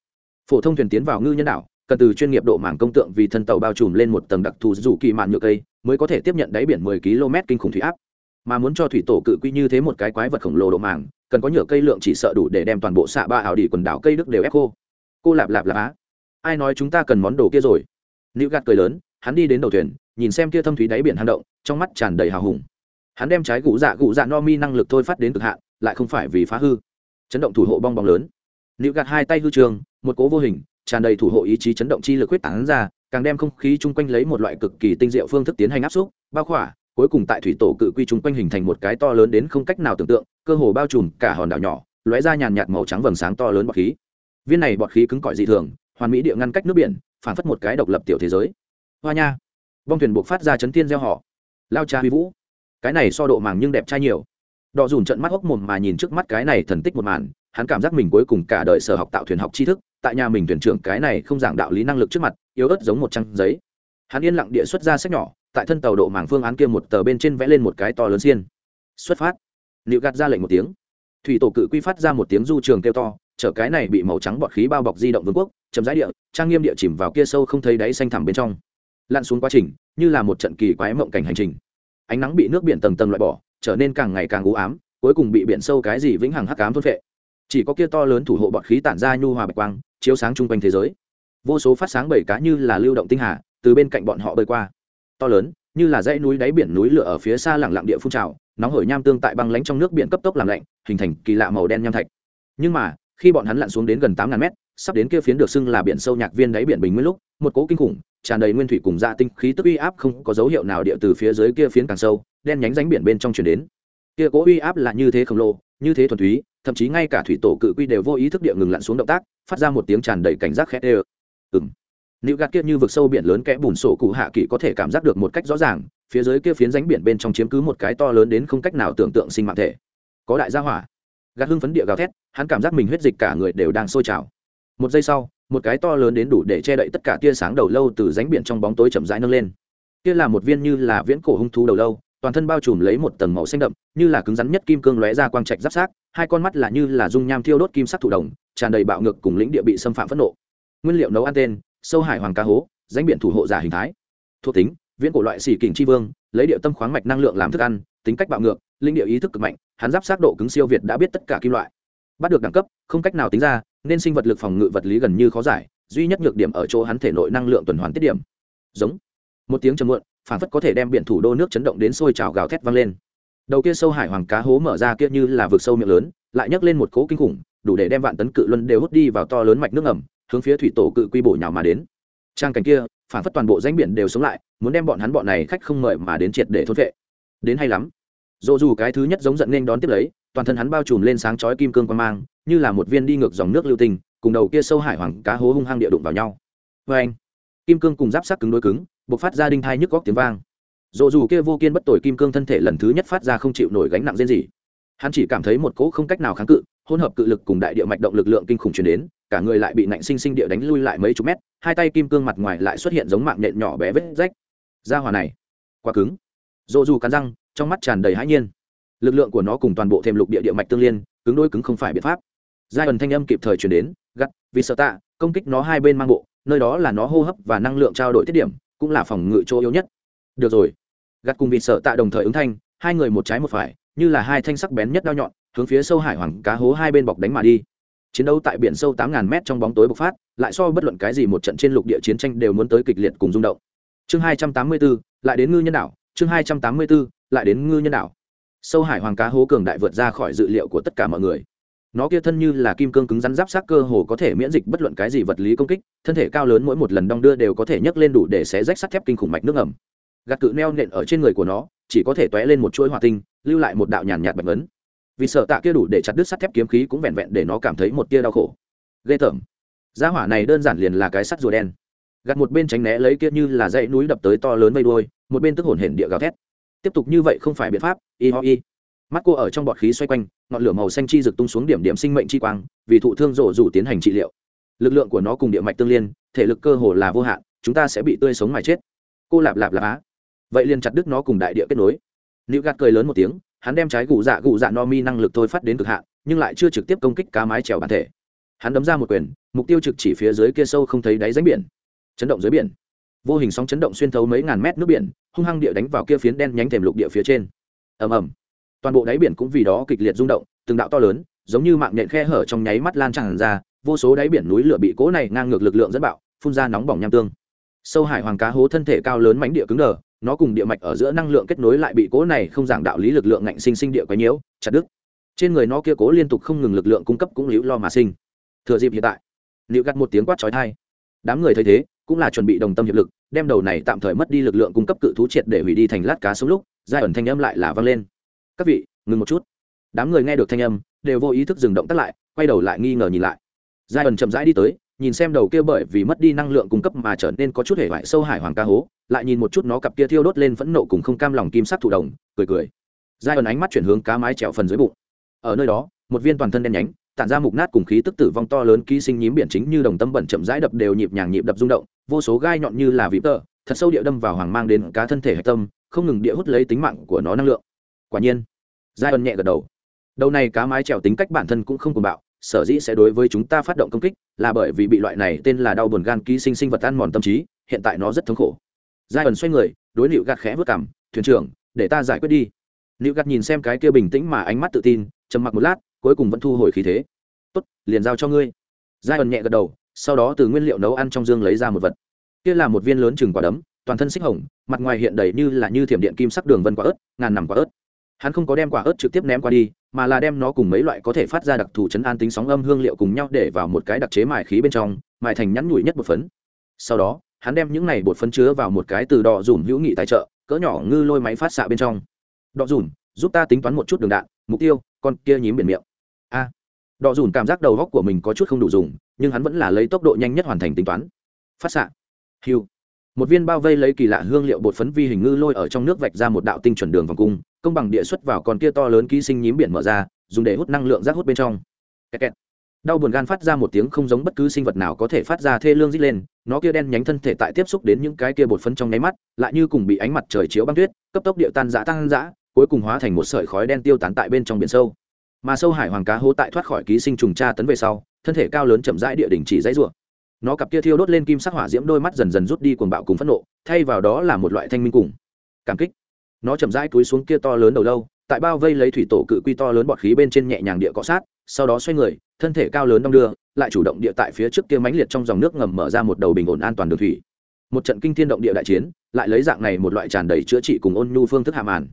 Phổ thông thuyền tiến vào ngư nhân đảo, cần từ chuyên nghiệp độ mảng công tượng vì thân tàu bao trùm lên một tầng đặc thù dù kỳ mạn nhựa cây, mới có thể tiếp nhận đáy biển 10 km kinh khủng thủy áp. Mà muốn cho thủy tổ cự quy như thế một cái quái vật khổng lồ độ mảng cần có nhựa cây lượng chỉ sợ đủ để đem toàn bộ xạ ba ảo đi quần đảo cây đức đều ép khô. Cô lạp lạp lạp á. Ai nói chúng ta cần món đồ kia rồi? Nữ gạt cười lớn, hắn đi đến đầu thuyền, nhìn xem kia thâm thúy đáy biển hang động, trong mắt tràn đầy hào hùng. Hắn đem trái gũ dạ gũ dạ no mi năng lực thôi phát đến cực hạn, lại không phải vì phá hư. Chấn động thủ hộ bong bóng lớn. Nữ gạt hai tay hư trường, một cố vô hình, tràn đầy thủ hộ ý chí chấn động chi lực huyết tán ra, càng đem không khí chung quanh lấy một loại cực kỳ tinh diệu phương thức tiến hành áp xúc, bao khỏa, cuối cùng tại thủy tổ cự quy chung quanh hình thành một cái to lớn đến không cách nào tưởng tượng, cơ hồ bao trùm cả hòn đảo nhỏ, lóe ra nhàn nhạt màu trắng vầng sáng to lớn bọt khí. Viên này bọt khí cứng cỏi dị thường, hoàn mỹ địa ngăn cách nước biển phản phất một cái độc lập tiểu thế giới. Hoa nha. Bong thuyền buộc phát ra chấn thiên gieo họ. Lao cha huy vũ. Cái này so độ màng nhưng đẹp trai nhiều. Đọ dùn trận mắt hốc mồm mà nhìn trước mắt cái này thần tích một màn, hắn cảm giác mình cuối cùng cả đời sở học tạo thuyền học tri thức, tại nhà mình thuyền trưởng cái này không giảng đạo lý năng lực trước mặt, yếu ớt giống một trang giấy. Hắn yên lặng địa xuất ra sách nhỏ, tại thân tàu độ màng phương án kia một tờ bên trên vẽ lên một cái to lớn xiên. Xuất phát. Liệu gạt ra lệnh một tiếng. Thủy tổ cự quy phát ra một tiếng du trường kêu to chở cái này bị màu trắng bọt khí bao bọc di động vương quốc chấm rãi địa, trang nghiêm địa chìm vào kia sâu không thấy đáy xanh thẳm bên trong. Lặn xuống quá trình, như là một trận kỳ quái mộng cảnh hành trình. Ánh nắng bị nước biển tầng tầng loại bỏ, trở nên càng ngày càng u ám, cuối cùng bị biển sâu cái gì vĩnh hằng hắc ám thôn phệ. Chỉ có kia to lớn thủ hộ bọt khí tản ra nhu hòa bạch quang, chiếu sáng chung quanh thế giới. Vô số phát sáng bảy cá như là lưu động tinh hà, từ bên cạnh bọn họ bơi qua. To lớn, như là dãy núi đáy biển núi lửa ở phía xa lặng lặng địa phun trào, nóng hổi nham tương tại băng lánh trong nước biển cấp tốc làm lạnh, hình thành kỳ lạ màu đen nham thạch. Nhưng mà khi bọn hắn lặn xuống đến gần tám ngàn mét, sắp đến kia phiến được xưng là biển sâu nhạc viên đáy biển bình nguyên lúc, một cỗ kinh khủng, tràn đầy nguyên thủy cùng dạ tinh khí tức uy áp không có dấu hiệu nào địa từ phía dưới kia phiến càng sâu, đen nhánh ránh biển bên trong chuyển đến. Kia cỗ uy áp là như thế khổng lồ, như thế thuần túy, thậm chí ngay cả thủy tổ cự quy đều vô ý thức địa ngừng lặn xuống động tác, phát ra một tiếng tràn đầy cảnh giác khét ê ừng nữ gạt kia như vực sâu biển lớn kẽ bùn sổ cụ hạ kỳ có thể cảm giác được một cách rõ ràng, phía dưới kia phiến ránh biển bên trong chiếm cứ một cái to lớn đến không cách nào tưởng tượng sinh mạng thể. Có đại gia hỏa gạt hưng phấn địa gào thét, hắn cảm giác mình huyết dịch cả người đều đang sôi trào. Một giây sau, một cái to lớn đến đủ để che đậy tất cả tia sáng đầu lâu từ ránh biển trong bóng tối chậm rãi nâng lên. Kia là một viên như là viễn cổ hung thú đầu lâu, toàn thân bao trùm lấy một tầng màu xanh đậm, như là cứng rắn nhất kim cương lóe ra quang trạch giáp sát, hai con mắt là như là dung nham thiêu đốt kim sắc thủ đồng, tràn đầy bạo ngược cùng lĩnh địa bị xâm phạm phẫn nộ. Nguyên liệu nấu ăn tên, sâu hải hoàng cá hố ránh biển thủ hộ giả hình thái. Thuộc tính, viễn cổ loại xỉ kình tri vương, lấy địa tâm khoáng mạch năng lượng làm thức ăn, tính cách bạo ngược linh địa ý thức cực mạnh, hắn giáp sát độ cứng siêu việt đã biết tất cả kim loại. Bắt được đẳng cấp, không cách nào tính ra, nên sinh vật lực phòng ngự vật lý gần như khó giải, duy nhất nhược điểm ở chỗ hắn thể nội năng lượng tuần hoàn tiết điểm. Giống. Một tiếng trầm muộn phản phất có thể đem biển thủ đô nước chấn động đến sôi trào gào thét vang lên. Đầu kia sâu hải hoàng cá hố mở ra kia như là vực sâu miệng lớn, lại nhấc lên một cỗ kinh khủng, đủ để đem vạn tấn cự luân đều hút đi vào to lớn mạch nước ngầm, hướng phía thủy tổ cự quy bổ nhào mà đến. Trang cảnh kia phản phất toàn bộ danh biển đều sống lại, muốn đem bọn hắn bọn này khách không mời mà đến triệt để thốt vệ. Đến hay lắm dỗ dù cái thứ nhất giống giận nên đón tiếp lấy, toàn thân hắn bao trùm lên sáng chói kim cương quan mang, như là một viên đi ngược dòng nước lưu tình cùng đầu kia sâu hải hoàng cá hố hung hăng địa đụng vào nhau. Vê anh, kim cương cùng giáp sắc cứng đối cứng buộc phát ra đinh thai nhức góc tiếng vang. Dỗ dù kia vô kiên bất tội kim cương thân thể lần thứ nhất phát ra không chịu nổi gánh nặng riêng gì hắn chỉ cảm thấy một cỗ không cách nào kháng cự, hỗn hợp cự lực cùng đại địa mạch động lực lượng kinh khủng chuyển đến, cả người lại bị nạnh sinh sinh địa đánh lui lại mấy chục mét, hai tay kim cương mặt ngoài lại xuất hiện giống mạng nhện nhỏ bé vết rách. Da hòa này, quá cứng. Dỗ dù cắn răng trong mắt tràn đầy hãi nhiên. Lực lượng của nó cùng toàn bộ thêm lục địa địa mạch tương liên cứng đôi cứng không phải biện pháp. Giai ẩn thanh âm kịp thời chuyển đến gắt vì sợ tạ công kích nó hai bên mang bộ nơi đó là nó hô hấp và năng lượng trao đổi tiết điểm cũng là phòng ngự chỗ yếu nhất. Được rồi. Gắt cùng vì sợ tạ đồng thời ứng thanh hai người một trái một phải như là hai thanh sắc bén nhất đao nhọn hướng phía sâu hải hoàng cá hố hai bên bọc đánh mà đi. Chiến đấu tại biển sâu tám ngàn mét trong bóng tối bộc phát lại so bất luận cái gì một trận trên lục địa chiến tranh đều muốn tới kịch liệt cùng rung động. Chương hai trăm tám mươi 284, lại đến ngư nhân đảo chương hai trăm tám mươi 284, lại đến ngư nhân đảo. Sâu hải hoàng cá hố cường đại vượt ra khỏi dự liệu của tất cả mọi người. Nó kia thân như là kim cương cứng rắn giáp sát cơ hồ có thể miễn dịch bất luận cái gì vật lý công kích thân thể cao lớn mỗi một lần đong đưa đều có thể nhấc lên đủ để xé rách sắt thép kinh khủng mạch nước ẩm gạt cự neo nện ở trên người của nó chỉ có thể t lên một chuỗi hỏa tinh lưu lại một đạo nhàn nhạt bạch vấn vì sợ tạ kia đủ để chặt đứt sắt thép kiếm khí cũng vẹn vẹn để nó cảm thấy một tia đau khổ. Ghê tởm. Gia hỏa này đơn giản liền là cái sắt rùa đen. Gạt một bên tránh né lấy kia như là dãy núi đập tới to lớn vây đuôi một bên tức hổn hển địa gào thét. Tiếp tục như vậy không phải biện pháp, y ho y. Mắt cô ở trong bọt khí xoay quanh, ngọn lửa màu xanh chi rực tung xuống điểm điểm sinh mệnh chi quang, vì thụ thương rộ rủ tiến hành trị liệu. Lực lượng của nó cùng địa mạch tương liên, thể lực cơ hồ là vô hạn, chúng ta sẽ bị tươi sống mà chết. Cô lạp lạp lạp á. Vậy liền chặt đứt nó cùng đại địa kết nối. Nữ gạt cười lớn một tiếng, hắn đem trái gù dạ gù dạ no mi năng lực thôi phát đến cực hạn, nhưng lại chưa trực tiếp công kích cá mái trèo bản thể. Hắn đấm ra một quyền, mục tiêu trực chỉ phía dưới kia sâu không thấy đáy ránh biển. Chấn động dưới biển vô hình sóng chấn động xuyên thấu mấy ngàn mét nước biển hung hăng địa đánh vào kia phiến đen nhánh thềm lục địa phía trên. Ầm ầm. Toàn bộ đáy biển cũng vì đó kịch liệt rung động từng đạo to lớn giống như mạng nhện khe hở trong nháy mắt lan tràn ra vô số đáy biển núi lửa bị cố này ngang ngược lực lượng dẫn bạo phun ra nóng bỏng nham tương. Sâu hải hoàng cá hố thân thể cao lớn mánh địa cứng đờ nó cùng địa mạch ở giữa năng lượng kết nối lại bị cố này không giảng đạo lý lực lượng ngạnh sinh sinh địa quấy nhiễu chặt đứt. Trên người nó kia cố liên tục không ngừng lực lượng cung cấp cũng liễu lo mà sinh. Thừa dịp hiện tại liệu gắt một tiếng quát chói tai, đám người thấy thế cũng là chuẩn bị đồng tâm hiệp lực, đem đầu này tạm thời mất đi lực lượng cung cấp cự thú triệt để hủy đi thành lát cá sống lúc, giai ẩn thanh âm lại là vang lên. Các vị, ngừng một chút. Đám người nghe được thanh âm, đều vô ý thức dừng động tác lại, quay đầu lại nghi ngờ nhìn lại. Giai ẩn chậm rãi đi tới, nhìn xem đầu kia bởi vì mất đi năng lượng cung cấp mà trở nên có chút hể vải sâu hải hoàng ca hố, lại nhìn một chút nó cặp kia thiêu đốt lên phẫn nộ cùng không cam lòng kim sắc thụ đồng, cười cười. Giai ẩn ánh mắt chuyển hướng cá mái trèo phần dưới bụng. Ở nơi đó, một viên toàn thân đen nhánh, tản ra mục nát cùng khí tức tử vong to lớn ký sinh nhím biển chính như đồng tâm bẩn chậm rãi đập đều nhịp nhàng nhịp đập rung động vô số gai nhọn như là vĩ tơ, thật sâu địa đâm vào hoàng mang đến cá thân thể hạch tâm, không ngừng địa hút lấy tính mạng của nó năng lượng. Quả nhiên, giai ân nhẹ gật đầu. Đầu này cá mái trèo tính cách bản thân cũng không cùng bạo, sở dĩ sẽ đối với chúng ta phát động công kích, là bởi vì bị loại này tên là đau buồn gan ký sinh sinh vật ăn mòn tâm trí, hiện tại nó rất thống khổ. Giai ẩn xoay người, đối liệu gạt khẽ vớt cảm thuyền trưởng, để ta giải quyết đi. Liệu gạt nhìn xem cái kia bình tĩnh mà ánh mắt tự tin, trầm mặc một lát, cuối cùng vẫn thu hồi khí thế. Tốt, liền giao cho ngươi. Giai ẩn nhẹ gật đầu sau đó từ nguyên liệu nấu ăn trong dương lấy ra một vật. Kia là một viên lớn chừng quả đấm toàn thân xích hồng mặt ngoài hiện đầy như là như thiểm điện kim sắc đường vân quả ớt ngàn nằm quả ớt. Hắn không có đem quả ớt trực tiếp ném qua đi mà là đem nó cùng mấy loại có thể phát ra đặc thù chấn an tính sóng âm hương liệu cùng nhau để vào một cái đặc chế mài khí bên trong mài thành nhắn nhủi nhất bột phấn. Sau đó hắn đem những này bột phấn chứa vào một cái từ đỏ dùm hữu nghị tài trợ cỡ nhỏ ngư lôi máy phát xạ bên trong. Đỏ dùm giúp ta tính toán một chút đường đạn mục tiêu con kia nhím biển miệng. A à, đọ dùn cảm giác đầu góc của mình có chút không đủ dùng, nhưng hắn vẫn là lấy tốc độ nhanh nhất hoàn thành tính toán. Phát xạ. Hiu một viên bao vây lấy kỳ lạ hương liệu bột phấn vi hình ngư lôi ở trong nước vạch ra một đạo tinh chuẩn đường vòng cung, công bằng địa xuất vào con kia to lớn ký sinh nhím biển mở ra, dùng để hút năng lượng rác hút bên trong. Kẹt kẹt. đau buồn gan phát ra một tiếng không giống bất cứ sinh vật nào có thể phát ra thê lương dít lên, nó kia đen nhánh thân thể tại tiếp xúc đến những cái kia bột phấn trong nháy mắt, lại như cùng bị ánh mặt trời chiếu băng tuyết, cấp tốc địa tan giã tăng giã cuối cùng hóa thành một sợi khói đen tiêu tán tại bên trong biển sâu mà sâu hải hoàng cá hố tại thoát khỏi ký sinh trùng tra tấn về sau, thân thể cao lớn chậm rãi địa đỉnh chỉ dãy rủa. Nó cặp kia thiêu đốt lên kim sắc hỏa diễm đôi mắt dần dần rút đi cuồng bạo cùng phẫn nộ, thay vào đó là một loại thanh minh cùng cảm kích. Nó chậm rãi túi xuống kia to lớn đầu lâu, tại bao vây lấy thủy tổ cự quy to lớn bọt khí bên trên nhẹ nhàng địa cọ sát, sau đó xoay người, thân thể cao lớn đong đưa, lại chủ động địa tại phía trước kia mãnh liệt trong dòng nước ngầm mở ra một đầu bình ổn an toàn đường thủy. Một trận kinh thiên động địa đại chiến, lại lấy dạng này một loại tràn đầy chữa trị cùng ôn nhu phương thức hàm ản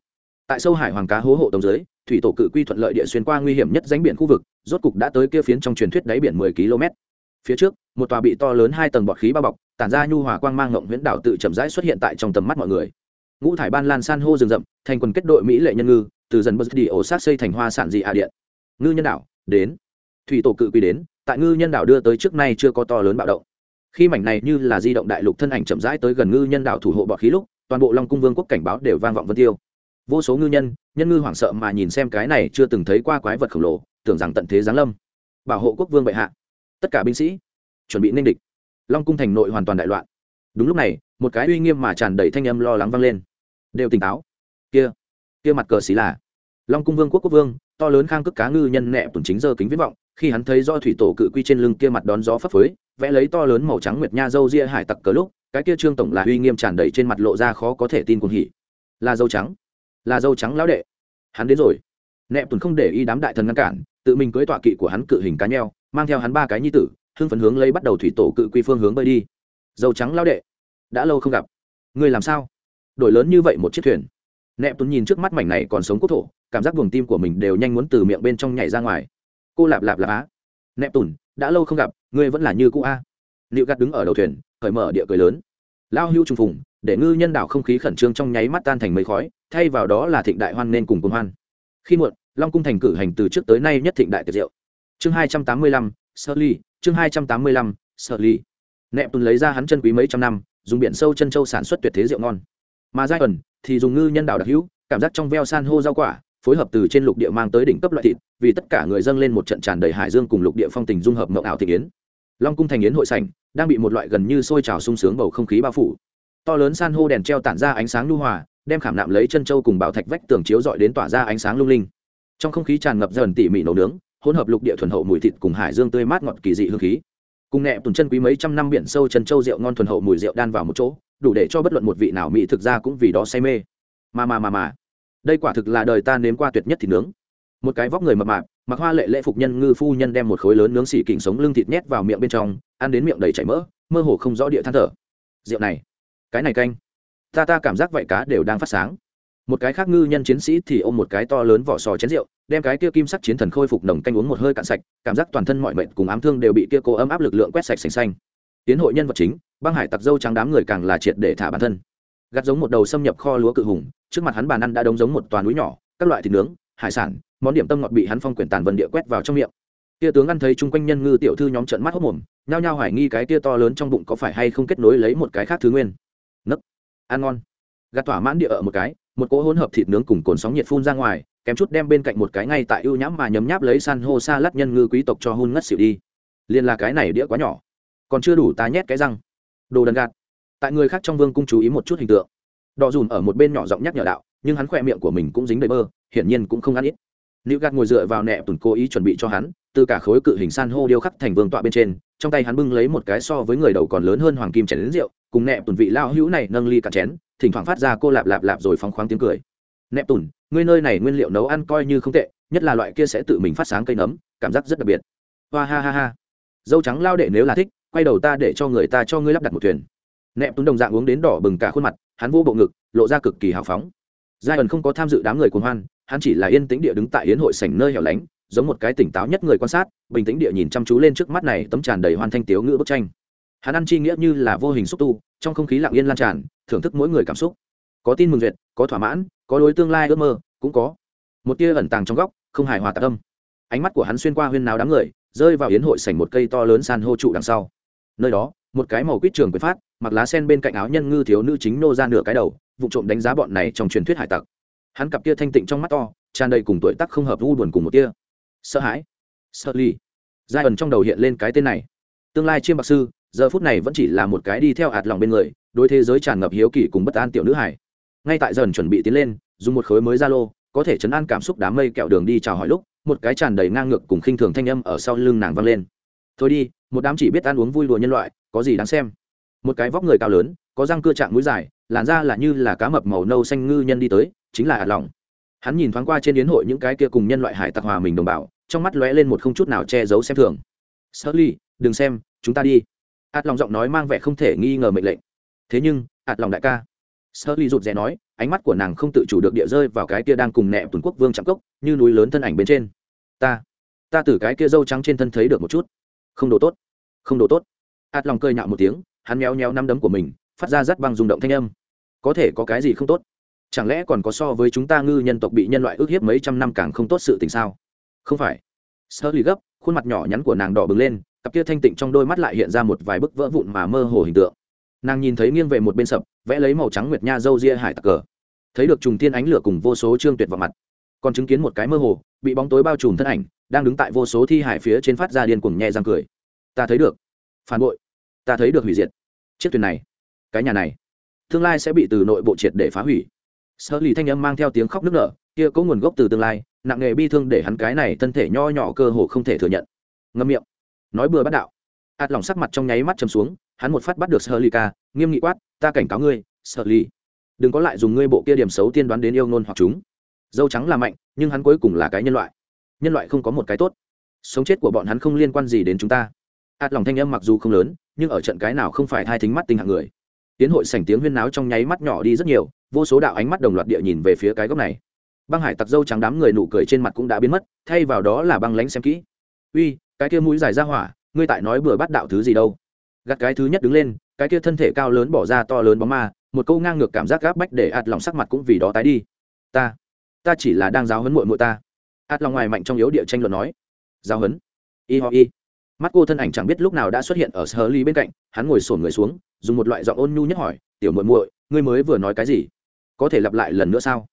tại sâu hải hoàng cá hố hộ tống dưới, thủy tổ cự quy thuận lợi địa xuyên qua nguy hiểm nhất danh biển khu vực, rốt cục đã tới kia phiến trong truyền thuyết đáy biển mười km. Phía trước, một tòa bị to lớn hai tầng bọt khí bao bọc, tản ra nhu hòa quang mang ngộng huyễn đảo tự chậm rãi xuất hiện tại trong tầm mắt mọi người. Ngũ thải ban lan san hô rừng rậm, thành quần kết đội mỹ lệ nhân ngư, từ dần bớt đi ổ sát xây thành hoa sản dị hạ điện. Ngư nhân đảo, đến. Thủy tổ cự quy đến, tại ngư nhân đảo đưa tới trước nay chưa có to lớn bạo động. Khi mảnh này như là di động đại lục thân ảnh chậm rãi tới gần ngư nhân đảo thủ hộ bọt khí lúc, toàn bộ long cung vương quốc cảnh báo đều vang vọng vân tiêu vô số ngư nhân nhân ngư hoảng sợ mà nhìn xem cái này chưa từng thấy qua quái vật khổng lồ, tưởng rằng tận thế giáng lâm. Bảo hộ quốc vương bệ hạ. Tất cả binh sĩ, chuẩn bị ninh địch. Long cung thành nội hoàn toàn đại loạn. Đúng lúc này, một cái uy nghiêm mà tràn đầy thanh âm lo lắng vang lên. Đều tỉnh táo. Kia kia mặt cờ xí là. Long cung vương quốc quốc vương, to lớn khang cước cá ngư nhân nẹ tuần chính dơ kính viết vọng, khi hắn thấy do thủy tổ cự quy trên lưng kia mặt đón gió phấp phới, vẽ lấy to lớn màu trắng nguyệt nha dâu ria hải tặc cờ lúc, cái kia trương tổng là uy nghiêm tràn đầy trên mặt lộ ra khó có thể tin cuồng hỉ. Là dâu trắng là dâu trắng lão đệ. Hắn đến rồi. Nẹp tuần không để ý đám đại thần ngăn cản, tự mình cưới tọa kỵ của hắn cự hình cá nheo, mang theo hắn ba cái nhi tử, hưng phấn hướng lấy bắt đầu thủy tổ cự quy phương hướng bơi đi. Dâu trắng lão đệ, đã lâu không gặp. Người làm sao? Đổi lớn như vậy một chiếc thuyền. Nẹp tuấn nhìn trước mắt mảnh này còn sống quốc thổ, cảm giác buồng tim của mình đều nhanh muốn từ miệng bên trong nhảy ra ngoài. Cô lạp lạp lạp á. Nẹp tùn đã lâu không gặp, ngươi vẫn là như cũ a liệu gạt đứng ở đầu thuyền, cởi mở địa cười lớn. Lao hưu trùng phùng để ngư nhân đảo không khí khẩn trương trong nháy mắt tan thành mấy khói, thay vào đó là thịnh đại hoan nên cùng cùng hoan. Khi muộn, long cung thành cử hành từ trước tới nay nhất thịnh đại tiệc rượu. Chương hai trăm tám mươi lăm sơ ly chương hai trăm tám mươi lăm sơ ly nẹp tùn lấy ra hắn chân quý mấy trăm năm, dùng biển sâu chân châu sản xuất tuyệt thế rượu ngon. Mà giai ẩn thì dùng ngư nhân đảo đặc hữu, cảm giác trong veo san hô rau quả, phối hợp từ trên lục địa mang tới đỉnh cấp loại thịt, vì tất cả người dân lên một trận tràn đầy hải dương cùng lục địa phong tình dung hợp mộng ảo thị yến. Long cung thành yến hội sảnh, đang bị một loại gần như sôi trào sung sướng bầu không khí bao phủ to lớn san hô đèn treo tản ra ánh sáng lưu hòa, đem khảm nạm lấy chân châu cùng bảo thạch vách tường chiếu dọi đến tỏa ra ánh sáng lung linh. Trong không khí tràn ngập dần tỉ mỉ nấu nướng, hỗn hợp lục địa thuần hậu mùi thịt cùng hải dương tươi mát ngọt kỳ dị hương khí. Cùng nẹ tùn chân quý mấy trăm năm biển sâu chân châu rượu ngon thuần hậu mùi rượu đan vào một chỗ, đủ để cho bất luận một vị nào mỹ thực ra cũng vì đó say mê. Mà mà mà mà, đây quả thực là đời ta nếm qua tuyệt nhất thịt nướng. Một cái vóc người mập mạp, mặc hoa lệ lễ phục nhân ngư phu nhân đem một khối lớn nướng xỉ kỉnh sống lưng thịt nhét vào miệng bên trong, ăn đến miệng đầy chảy mỡ, mơ hồ không rõ địa than thở. Rượu này cái này canh. Ta ta cảm giác vậy cá đều đang phát sáng. Một cái khác ngư nhân chiến sĩ thì ôm một cái to lớn vỏ sò chén rượu, đem cái kia kim sắc chiến thần khôi phục nồng canh uống một hơi cạn sạch, cảm giác toàn thân mọi mệnh cùng ám thương đều bị kia cố ấm áp lực lượng quét sạch sành xanh. Tiến hội nhân vật chính, băng hải tặc dâu trắng đám người càng là triệt để thả bản thân. Gắt giống một đầu xâm nhập kho lúa cự hùng, trước mặt hắn bàn ăn đã đống giống một toàn núi nhỏ, các loại thịt nướng, hải sản, món điểm tâm ngọt bị hắn phong quyển tàn vần địa quét vào trong miệng. Kia tướng ăn thấy chung quanh nhân ngư tiểu thư nhóm trận mắt hốc mồm, nhao nhao hoài nghi cái kia to lớn trong bụng có phải hay không kết nối lấy một cái khác thứ nguyên nấc, ăn ngon. Gạt thỏa mãn địa ở một cái, một cỗ hỗn hợp thịt nướng cùng cồn sóng nhiệt phun ra ngoài, kém chút đem bên cạnh một cái ngay tại ưu nhãm mà nhấm nháp lấy san hô sa lát nhân ngư quý tộc cho hôn ngất xỉu đi. Liền là cái này đĩa quá nhỏ, còn chưa đủ ta nhét cái răng. Đồ đần gạt. Tại người khác trong vương cung chú ý một chút hình tượng. Đỏ dùn ở một bên nhỏ giọng nhắc nhở đạo, nhưng hắn khỏe miệng của mình cũng dính đầy bơ, hiển nhiên cũng không ăn ít. Nữ gạt ngồi dựa vào nẹ tùn cố ý chuẩn bị cho hắn, từ cả khối cự hình san hô điêu khắc thành vương tọa bên trên, trong tay hắn bưng lấy một cái so với người đầu còn lớn hơn hoàng kim chén đến rượu cùng nẹp tùn vị lao hữu này nâng ly cả chén, thỉnh thoảng phát ra cô lạp lạp lạp rồi phóng khoáng tiếng cười. Nẹp tùn, ngươi nơi này nguyên liệu nấu ăn coi như không tệ, nhất là loại kia sẽ tự mình phát sáng cây nấm, cảm giác rất đặc biệt. Hoa ha ha ha. Dâu trắng lao đệ nếu là thích, quay đầu ta để cho người ta cho ngươi lắp đặt một thuyền. Nẹp tùn đồng dạng uống đến đỏ bừng cả khuôn mặt, hắn vô bộ ngực, lộ ra cực kỳ hào phóng. Giai ẩn không có tham dự đám người cuồng hoan, hắn chỉ là yên tĩnh địa đứng tại yến hội sảnh nơi hẻo lánh, giống một cái tỉnh táo nhất người quan sát, bình tĩnh địa nhìn chăm chú lên trước mắt này tấm tràn đầy hoàn thanh tiếu ngữ bức tranh hắn ăn chi nghĩa như là vô hình xúc tu, trong không khí lặng yên lan tràn, thưởng thức mỗi người cảm xúc. Có tin mừng duyệt, có thỏa mãn, có đối tương lai ước mơ, cũng có một tia ẩn tàng trong góc, không hài hòa tạ tâm ánh mắt của hắn xuyên qua huyên náo đám người, rơi vào yến hội sảnh một cây to lớn san hô trụ đằng sau. Nơi đó, một cái màu quýt trường quyền phát, mặc lá sen bên cạnh áo nhân ngư thiếu nữ chính nô ra nửa cái đầu, vụ trộm đánh giá bọn này trong truyền thuyết hải tặc. Hắn cặp kia thanh tịnh trong mắt to, tràn đầy cùng tuổi tác không hợp u buồn cùng một tia. Sợ hãi. Sợ ly giai ẩn trong đầu hiện lên cái tên này. Tương lai chiêm bạc sư giờ phút này vẫn chỉ là một cái đi theo hạt lòng bên người, đối thế giới tràn ngập hiếu kỳ cùng bất an tiểu nữ hải ngay tại dần chuẩn bị tiến lên, dùng một khối mới ra lô có thể chấn an cảm xúc đám mây kẹo đường đi chào hỏi lúc, một cái tràn đầy ngang ngược cùng khinh thường thanh âm ở sau lưng nàng vang lên. Thôi đi, một đám chỉ biết ăn uống vui đùa nhân loại, có gì đáng xem? Một cái vóc người cao lớn, có răng cưa trạng mũi dài, làn da là như là cá mập màu nâu xanh ngư nhân đi tới, chính là hạt lòng. Hắn nhìn thoáng qua trên yến hội những cái kia cùng nhân loại hải tặc hòa mình đồng bào, trong mắt lóe lên một không chút nào che giấu xem thường. Sơ ly đừng xem, chúng ta đi ạt lòng giọng nói mang vẻ không thể nghi ngờ mệnh lệnh. Thế nhưng, ạt lòng đại ca. Sơ ly rụt rè nói, ánh mắt của nàng không tự chủ được địa rơi vào cái kia đang cùng nẹ tuần quốc vương chạm cốc, như núi lớn thân ảnh bên trên. Ta ta từ cái kia dâu trắng trên thân thấy được một chút. Không đồ tốt, không đồ tốt. Ạt lòng cơi nhạo một tiếng, hắn méo méo nắm đấm của mình, phát ra rất băng rung động thanh âm. Có thể có cái gì không tốt? Chẳng lẽ còn có so với chúng ta ngư nhân tộc bị nhân loại ước hiếp mấy trăm năm càng không tốt sự tình sao? Không phải. Sơ ly gấp, khuôn mặt nhỏ nhắn của nàng đỏ bừng lên cặp kia thanh tịnh trong đôi mắt lại hiện ra một vài bức vỡ vụn mà mơ hồ hình tượng. Nàng nhìn thấy nghiêng về một bên sập, vẽ lấy màu trắng nguyệt nha dâu ria hải tặc cờ. Thấy được trùng tiên ánh lửa cùng vô số trương tuyệt vào mặt. Còn chứng kiến một cái mơ hồ, bị bóng tối bao trùm thân ảnh, đang đứng tại vô số thi hải phía trên phát ra điên cuồng nhẹ răng cười. Ta thấy được. Phản bội. Ta thấy được hủy diệt. Chiếc thuyền này. Cái nhà này. Tương lai sẽ bị từ nội bộ triệt để phá hủy. Sơ lì thanh âm mang theo tiếng khóc nức nở, kia có nguồn gốc từ tương lai, nặng nghề bi thương để hắn cái này thân thể nho nhỏ cơ hồ không thể thừa nhận. Ngâm miệng nói bừa bắt đạo. Ạt lòng sắc mặt trong nháy mắt chầm xuống, hắn một phát bắt được sơ ly ca, nghiêm nghị quát, ta cảnh cáo ngươi sơ ly, đừng có lại dùng ngươi bộ kia điểm xấu tiên đoán đến yêu nôn hoặc chúng. Dâu trắng là mạnh, nhưng hắn cuối cùng là cái nhân loại. Nhân loại không có một cái tốt. Sống chết của bọn hắn không liên quan gì đến chúng ta. Ạt lòng thanh âm mặc dù không lớn, nhưng ở trận cái nào không phải hai thính mắt tinh hạng người. Tiến hội sảnh tiếng huyên náo trong nháy mắt nhỏ đi rất nhiều, vô số đạo ánh mắt đồng loạt địa nhìn về phía cái góc này. Băng hải tặc dâu trắng đám người nụ cười trên mặt cũng đã biến mất, thay vào đó là băng lánh xem kỹ. Uy cái kia mũi dài ra hỏa, ngươi tại nói bừa bắt đạo thứ gì đâu? Gặt cái thứ nhất đứng lên, cái kia thân thể cao lớn bỏ ra to lớn bóng ma, một câu ngang ngược cảm giác gáp bách để ạt lòng sắc mặt cũng vì đó tái đi. Ta ta chỉ là đang giáo hấn muội muội ta. Ạt lòng ngoài mạnh trong yếu địa tranh luận nói. Giáo hấn y ho y. Mắt cô thân ảnh chẳng biết lúc nào đã xuất hiện ở sơ ly bên cạnh, hắn ngồi sổn người xuống, dùng một loại giọng ôn nhu nhất hỏi, tiểu muội muội, ngươi mới vừa nói cái gì? Có thể lặp lại lần nữa sao?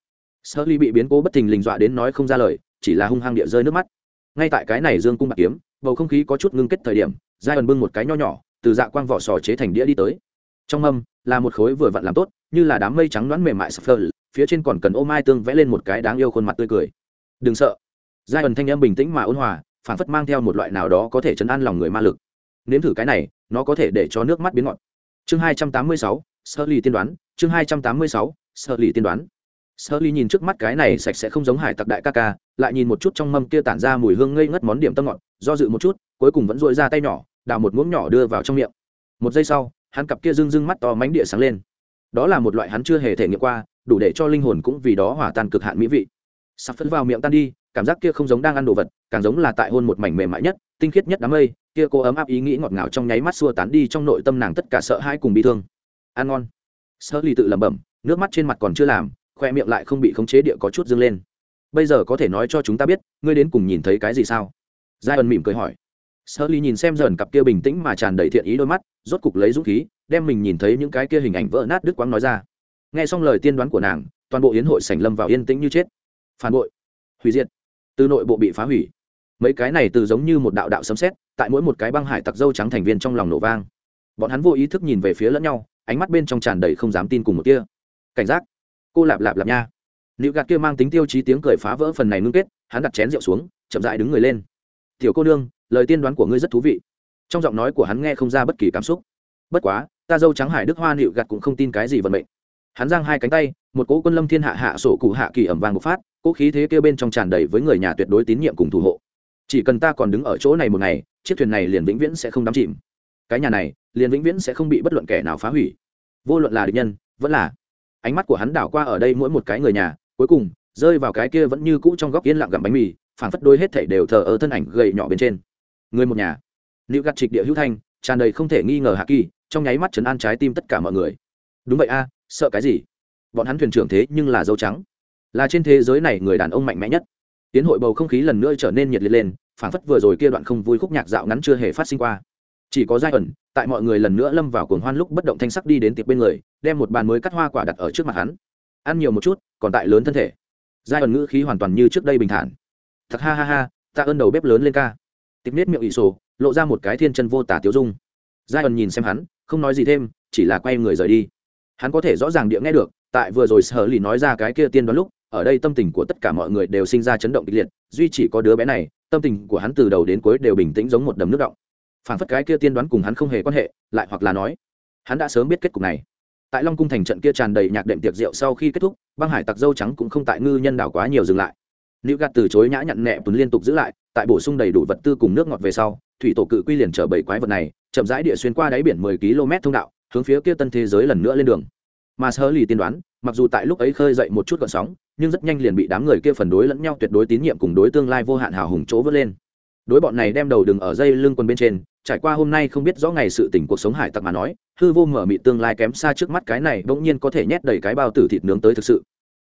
Sơ ly bị biến cố bất thình lình dọa đến nói không ra lời, chỉ là hung hăng địa rơi nước mắt. Ngay tại cái này dương cung bạc kiếm bầu không khí có chút ngưng kết thời điểm giai ẩn bưng một cái nho nhỏ, từ dạ quang vỏ sò chế thành đĩa đi tới. Trong mâm, là một khối vừa vặn làm tốt, như là đám mây trắng đoán mềm mại sập phơ phía trên còn cần ô mai tương vẽ lên một cái đáng yêu khuôn mặt tươi cười. Đừng sợ. Giai ẩn thanh âm bình tĩnh mà ôn hòa phản phất mang theo một loại nào đó có thể chấn an lòng người ma lực. Nếm thử cái này, nó có thể để cho nước mắt biến ngọt. Chương hai trăm tám mươi sáu sơ lì tiên đoán, chương hai trăm tám mươi sáu sơ lì tiên đoán sơ ly nhìn trước mắt cái này sạch sẽ không giống hải tặc đại ca ca, lại nhìn một chút trong mâm kia tản ra mùi hương ngây ngất món điểm tâm ngọt, do dự một chút, cuối cùng vẫn dội ra tay nhỏ, đào một muỗng nhỏ đưa vào trong miệng. Một giây sau, hắn cặp kia rưng rưng mắt to mánh địa sáng lên. Đó là một loại hắn chưa hề thể nghiệm qua, đủ để cho linh hồn cũng vì đó hỏa tan cực hạn mỹ vị. Sắp phấn vào miệng tan đi, cảm giác kia không giống đang ăn đồ vật, càng giống là tại hôn một mảnh mềm mại nhất, tinh khiết nhất đám mây, kia cô ấm áp ý nghĩ ngọt ngào trong nháy mắt xua tán đi trong nội tâm nàng tất cả sợ hãi cùng bị thương. Ăn ngon. Sơ ly tự lẩm bẩm, nước mắt trên mặt còn chưa làm khoe miệng lại không bị khống chế địa có chút dâng lên. Bây giờ có thể nói cho chúng ta biết, ngươi đến cùng nhìn thấy cái gì sao? Giai ẩn mỉm cười hỏi. Sơ ly nhìn xem dần cặp kia bình tĩnh mà tràn đầy thiện ý đôi mắt, rốt cục lấy dũng khí, đem mình nhìn thấy những cái kia hình ảnh vỡ nát đứt quãng nói ra. Nghe xong lời tiên đoán của nàng, toàn bộ yến hội sảnh lâm vào yên tĩnh như chết. Phản bội. Hủy diệt. Từ nội bộ bị phá hủy. Mấy cái này từ giống như một đạo đạo sấm xét tại mỗi một cái băng hải tặc dâu trắng thành viên trong lòng nổ vang. Bọn hắn vô ý thức nhìn về phía lẫn nhau, ánh mắt bên trong tràn đầy không dám tin cùng một kia cảnh giác cô lạp lạp lạp nha. Nữ gạt kia mang tính tiêu chí tiếng cười phá vỡ phần này ngưng kết, hắn đặt chén rượu xuống, chậm dại đứng người lên. Tiểu cô nương, lời tiên đoán của ngươi rất thú vị. Trong giọng nói của hắn nghe không ra bất kỳ cảm xúc. Bất quá, ta dâu trắng hải đức hoa nịu gạt cũng không tin cái gì vận mệnh. Hắn giang hai cánh tay, một cỗ quân lâm thiên hạ hạ sổ cụ hạ kỳ ẩm vàng một phát, cỗ khí thế kêu bên trong tràn đầy với người nhà tuyệt đối tín nhiệm cùng thủ hộ. Chỉ cần ta còn đứng ở chỗ này một ngày, chiếc thuyền này liền vĩnh viễn sẽ không đắm chìm. Cái nhà này, liền vĩnh viễn sẽ không bị bất luận kẻ nào phá hủy. Vô luận là địch nhân, vẫn là ánh mắt của hắn đảo qua ở đây mỗi một cái người nhà, cuối cùng, rơi vào cái kia vẫn như cũ trong góc yên lặng gặm bánh mì phản phất đôi hết thảy đều thờ ở thân ảnh gầy nhỏ bên trên. Người một nhà. Nữ gặt trịch địa hữu thanh, tràn đầy không thể nghi ngờ hạ kỳ, trong nháy mắt chấn an trái tim tất cả mọi người. Đúng vậy a, sợ cái gì? Bọn hắn thuyền trưởng thế nhưng là dâu trắng. Là trên thế giới này người đàn ông mạnh mẽ nhất. Tiến hội bầu không khí lần nữa trở nên nhiệt liệt lên phản phất vừa rồi kia đoạn không vui khúc nhạc dạo ngắn chưa hề phát sinh qua chỉ có giai ẩn, tại mọi người lần nữa lâm vào cuồng hoan lúc bất động thanh sắc đi đến tiệc bên người, đem một bàn mới cắt hoa quả đặt ở trước mặt hắn. Ăn nhiều một chút, còn tại lớn thân thể. Giai ẩn ngữ khí hoàn toàn như trước đây bình thản. Thật ha ha ha ta ơn đầu bếp lớn lên ca. Tiệc nết miệng ỷ sổ, lộ ra một cái thiên chân vô tả tiêu dung. Giai ẩn nhìn xem hắn, không nói gì thêm, chỉ là quay người rời đi. Hắn có thể rõ ràng địa nghe được, tại vừa rồi sở lì nói ra cái kia tiên đoán lúc, ở đây tâm tình của tất cả mọi người đều sinh ra chấn động kịch liệt, duy chỉ có đứa bé này, tâm tình của hắn từ đầu đến cuối đều bình tĩnh giống một đầm nước động phản phất cái kia tiên đoán cùng hắn không hề quan hệ, lại hoặc là nói, hắn đã sớm biết kết cục này. Tại long cung thành trận kia tràn đầy nhạc đệm tiệc rượu sau khi kết thúc, băng hải tặc dâu trắng cũng không tại ngư nhân đảo quá nhiều dừng lại. Nữ gạt từ chối nhã nhặn nhẹ tuấn liên tục giữ lại, tại bổ sung đầy đủ vật tư cùng nước ngọt về sau, thủy tổ cự quy liền chở bảy quái vật này, chậm rãi địa xuyên qua đáy biển mười km thông đạo, hướng phía kia tân thế giới lần nữa lên đường. Mà sơ lì tiên đoán, mặc dù tại lúc ấy khơi dậy một chút gọn sóng, nhưng rất nhanh liền bị đám người kia phần đối lẫn nhau tuyệt đối tín nhiệm cùng đối tương lai vô hạn hào hùng chỗ vớt lên đối bọn này đem đầu đừng ở dây lưng quần bên trên, trải qua hôm nay không biết rõ ngày sự tỉnh cuộc sống hải tặc mà nói, hư vô mở mị tương lai kém xa trước mắt cái này bỗng nhiên có thể nhét đầy cái bao tử thịt nướng tới thực sự.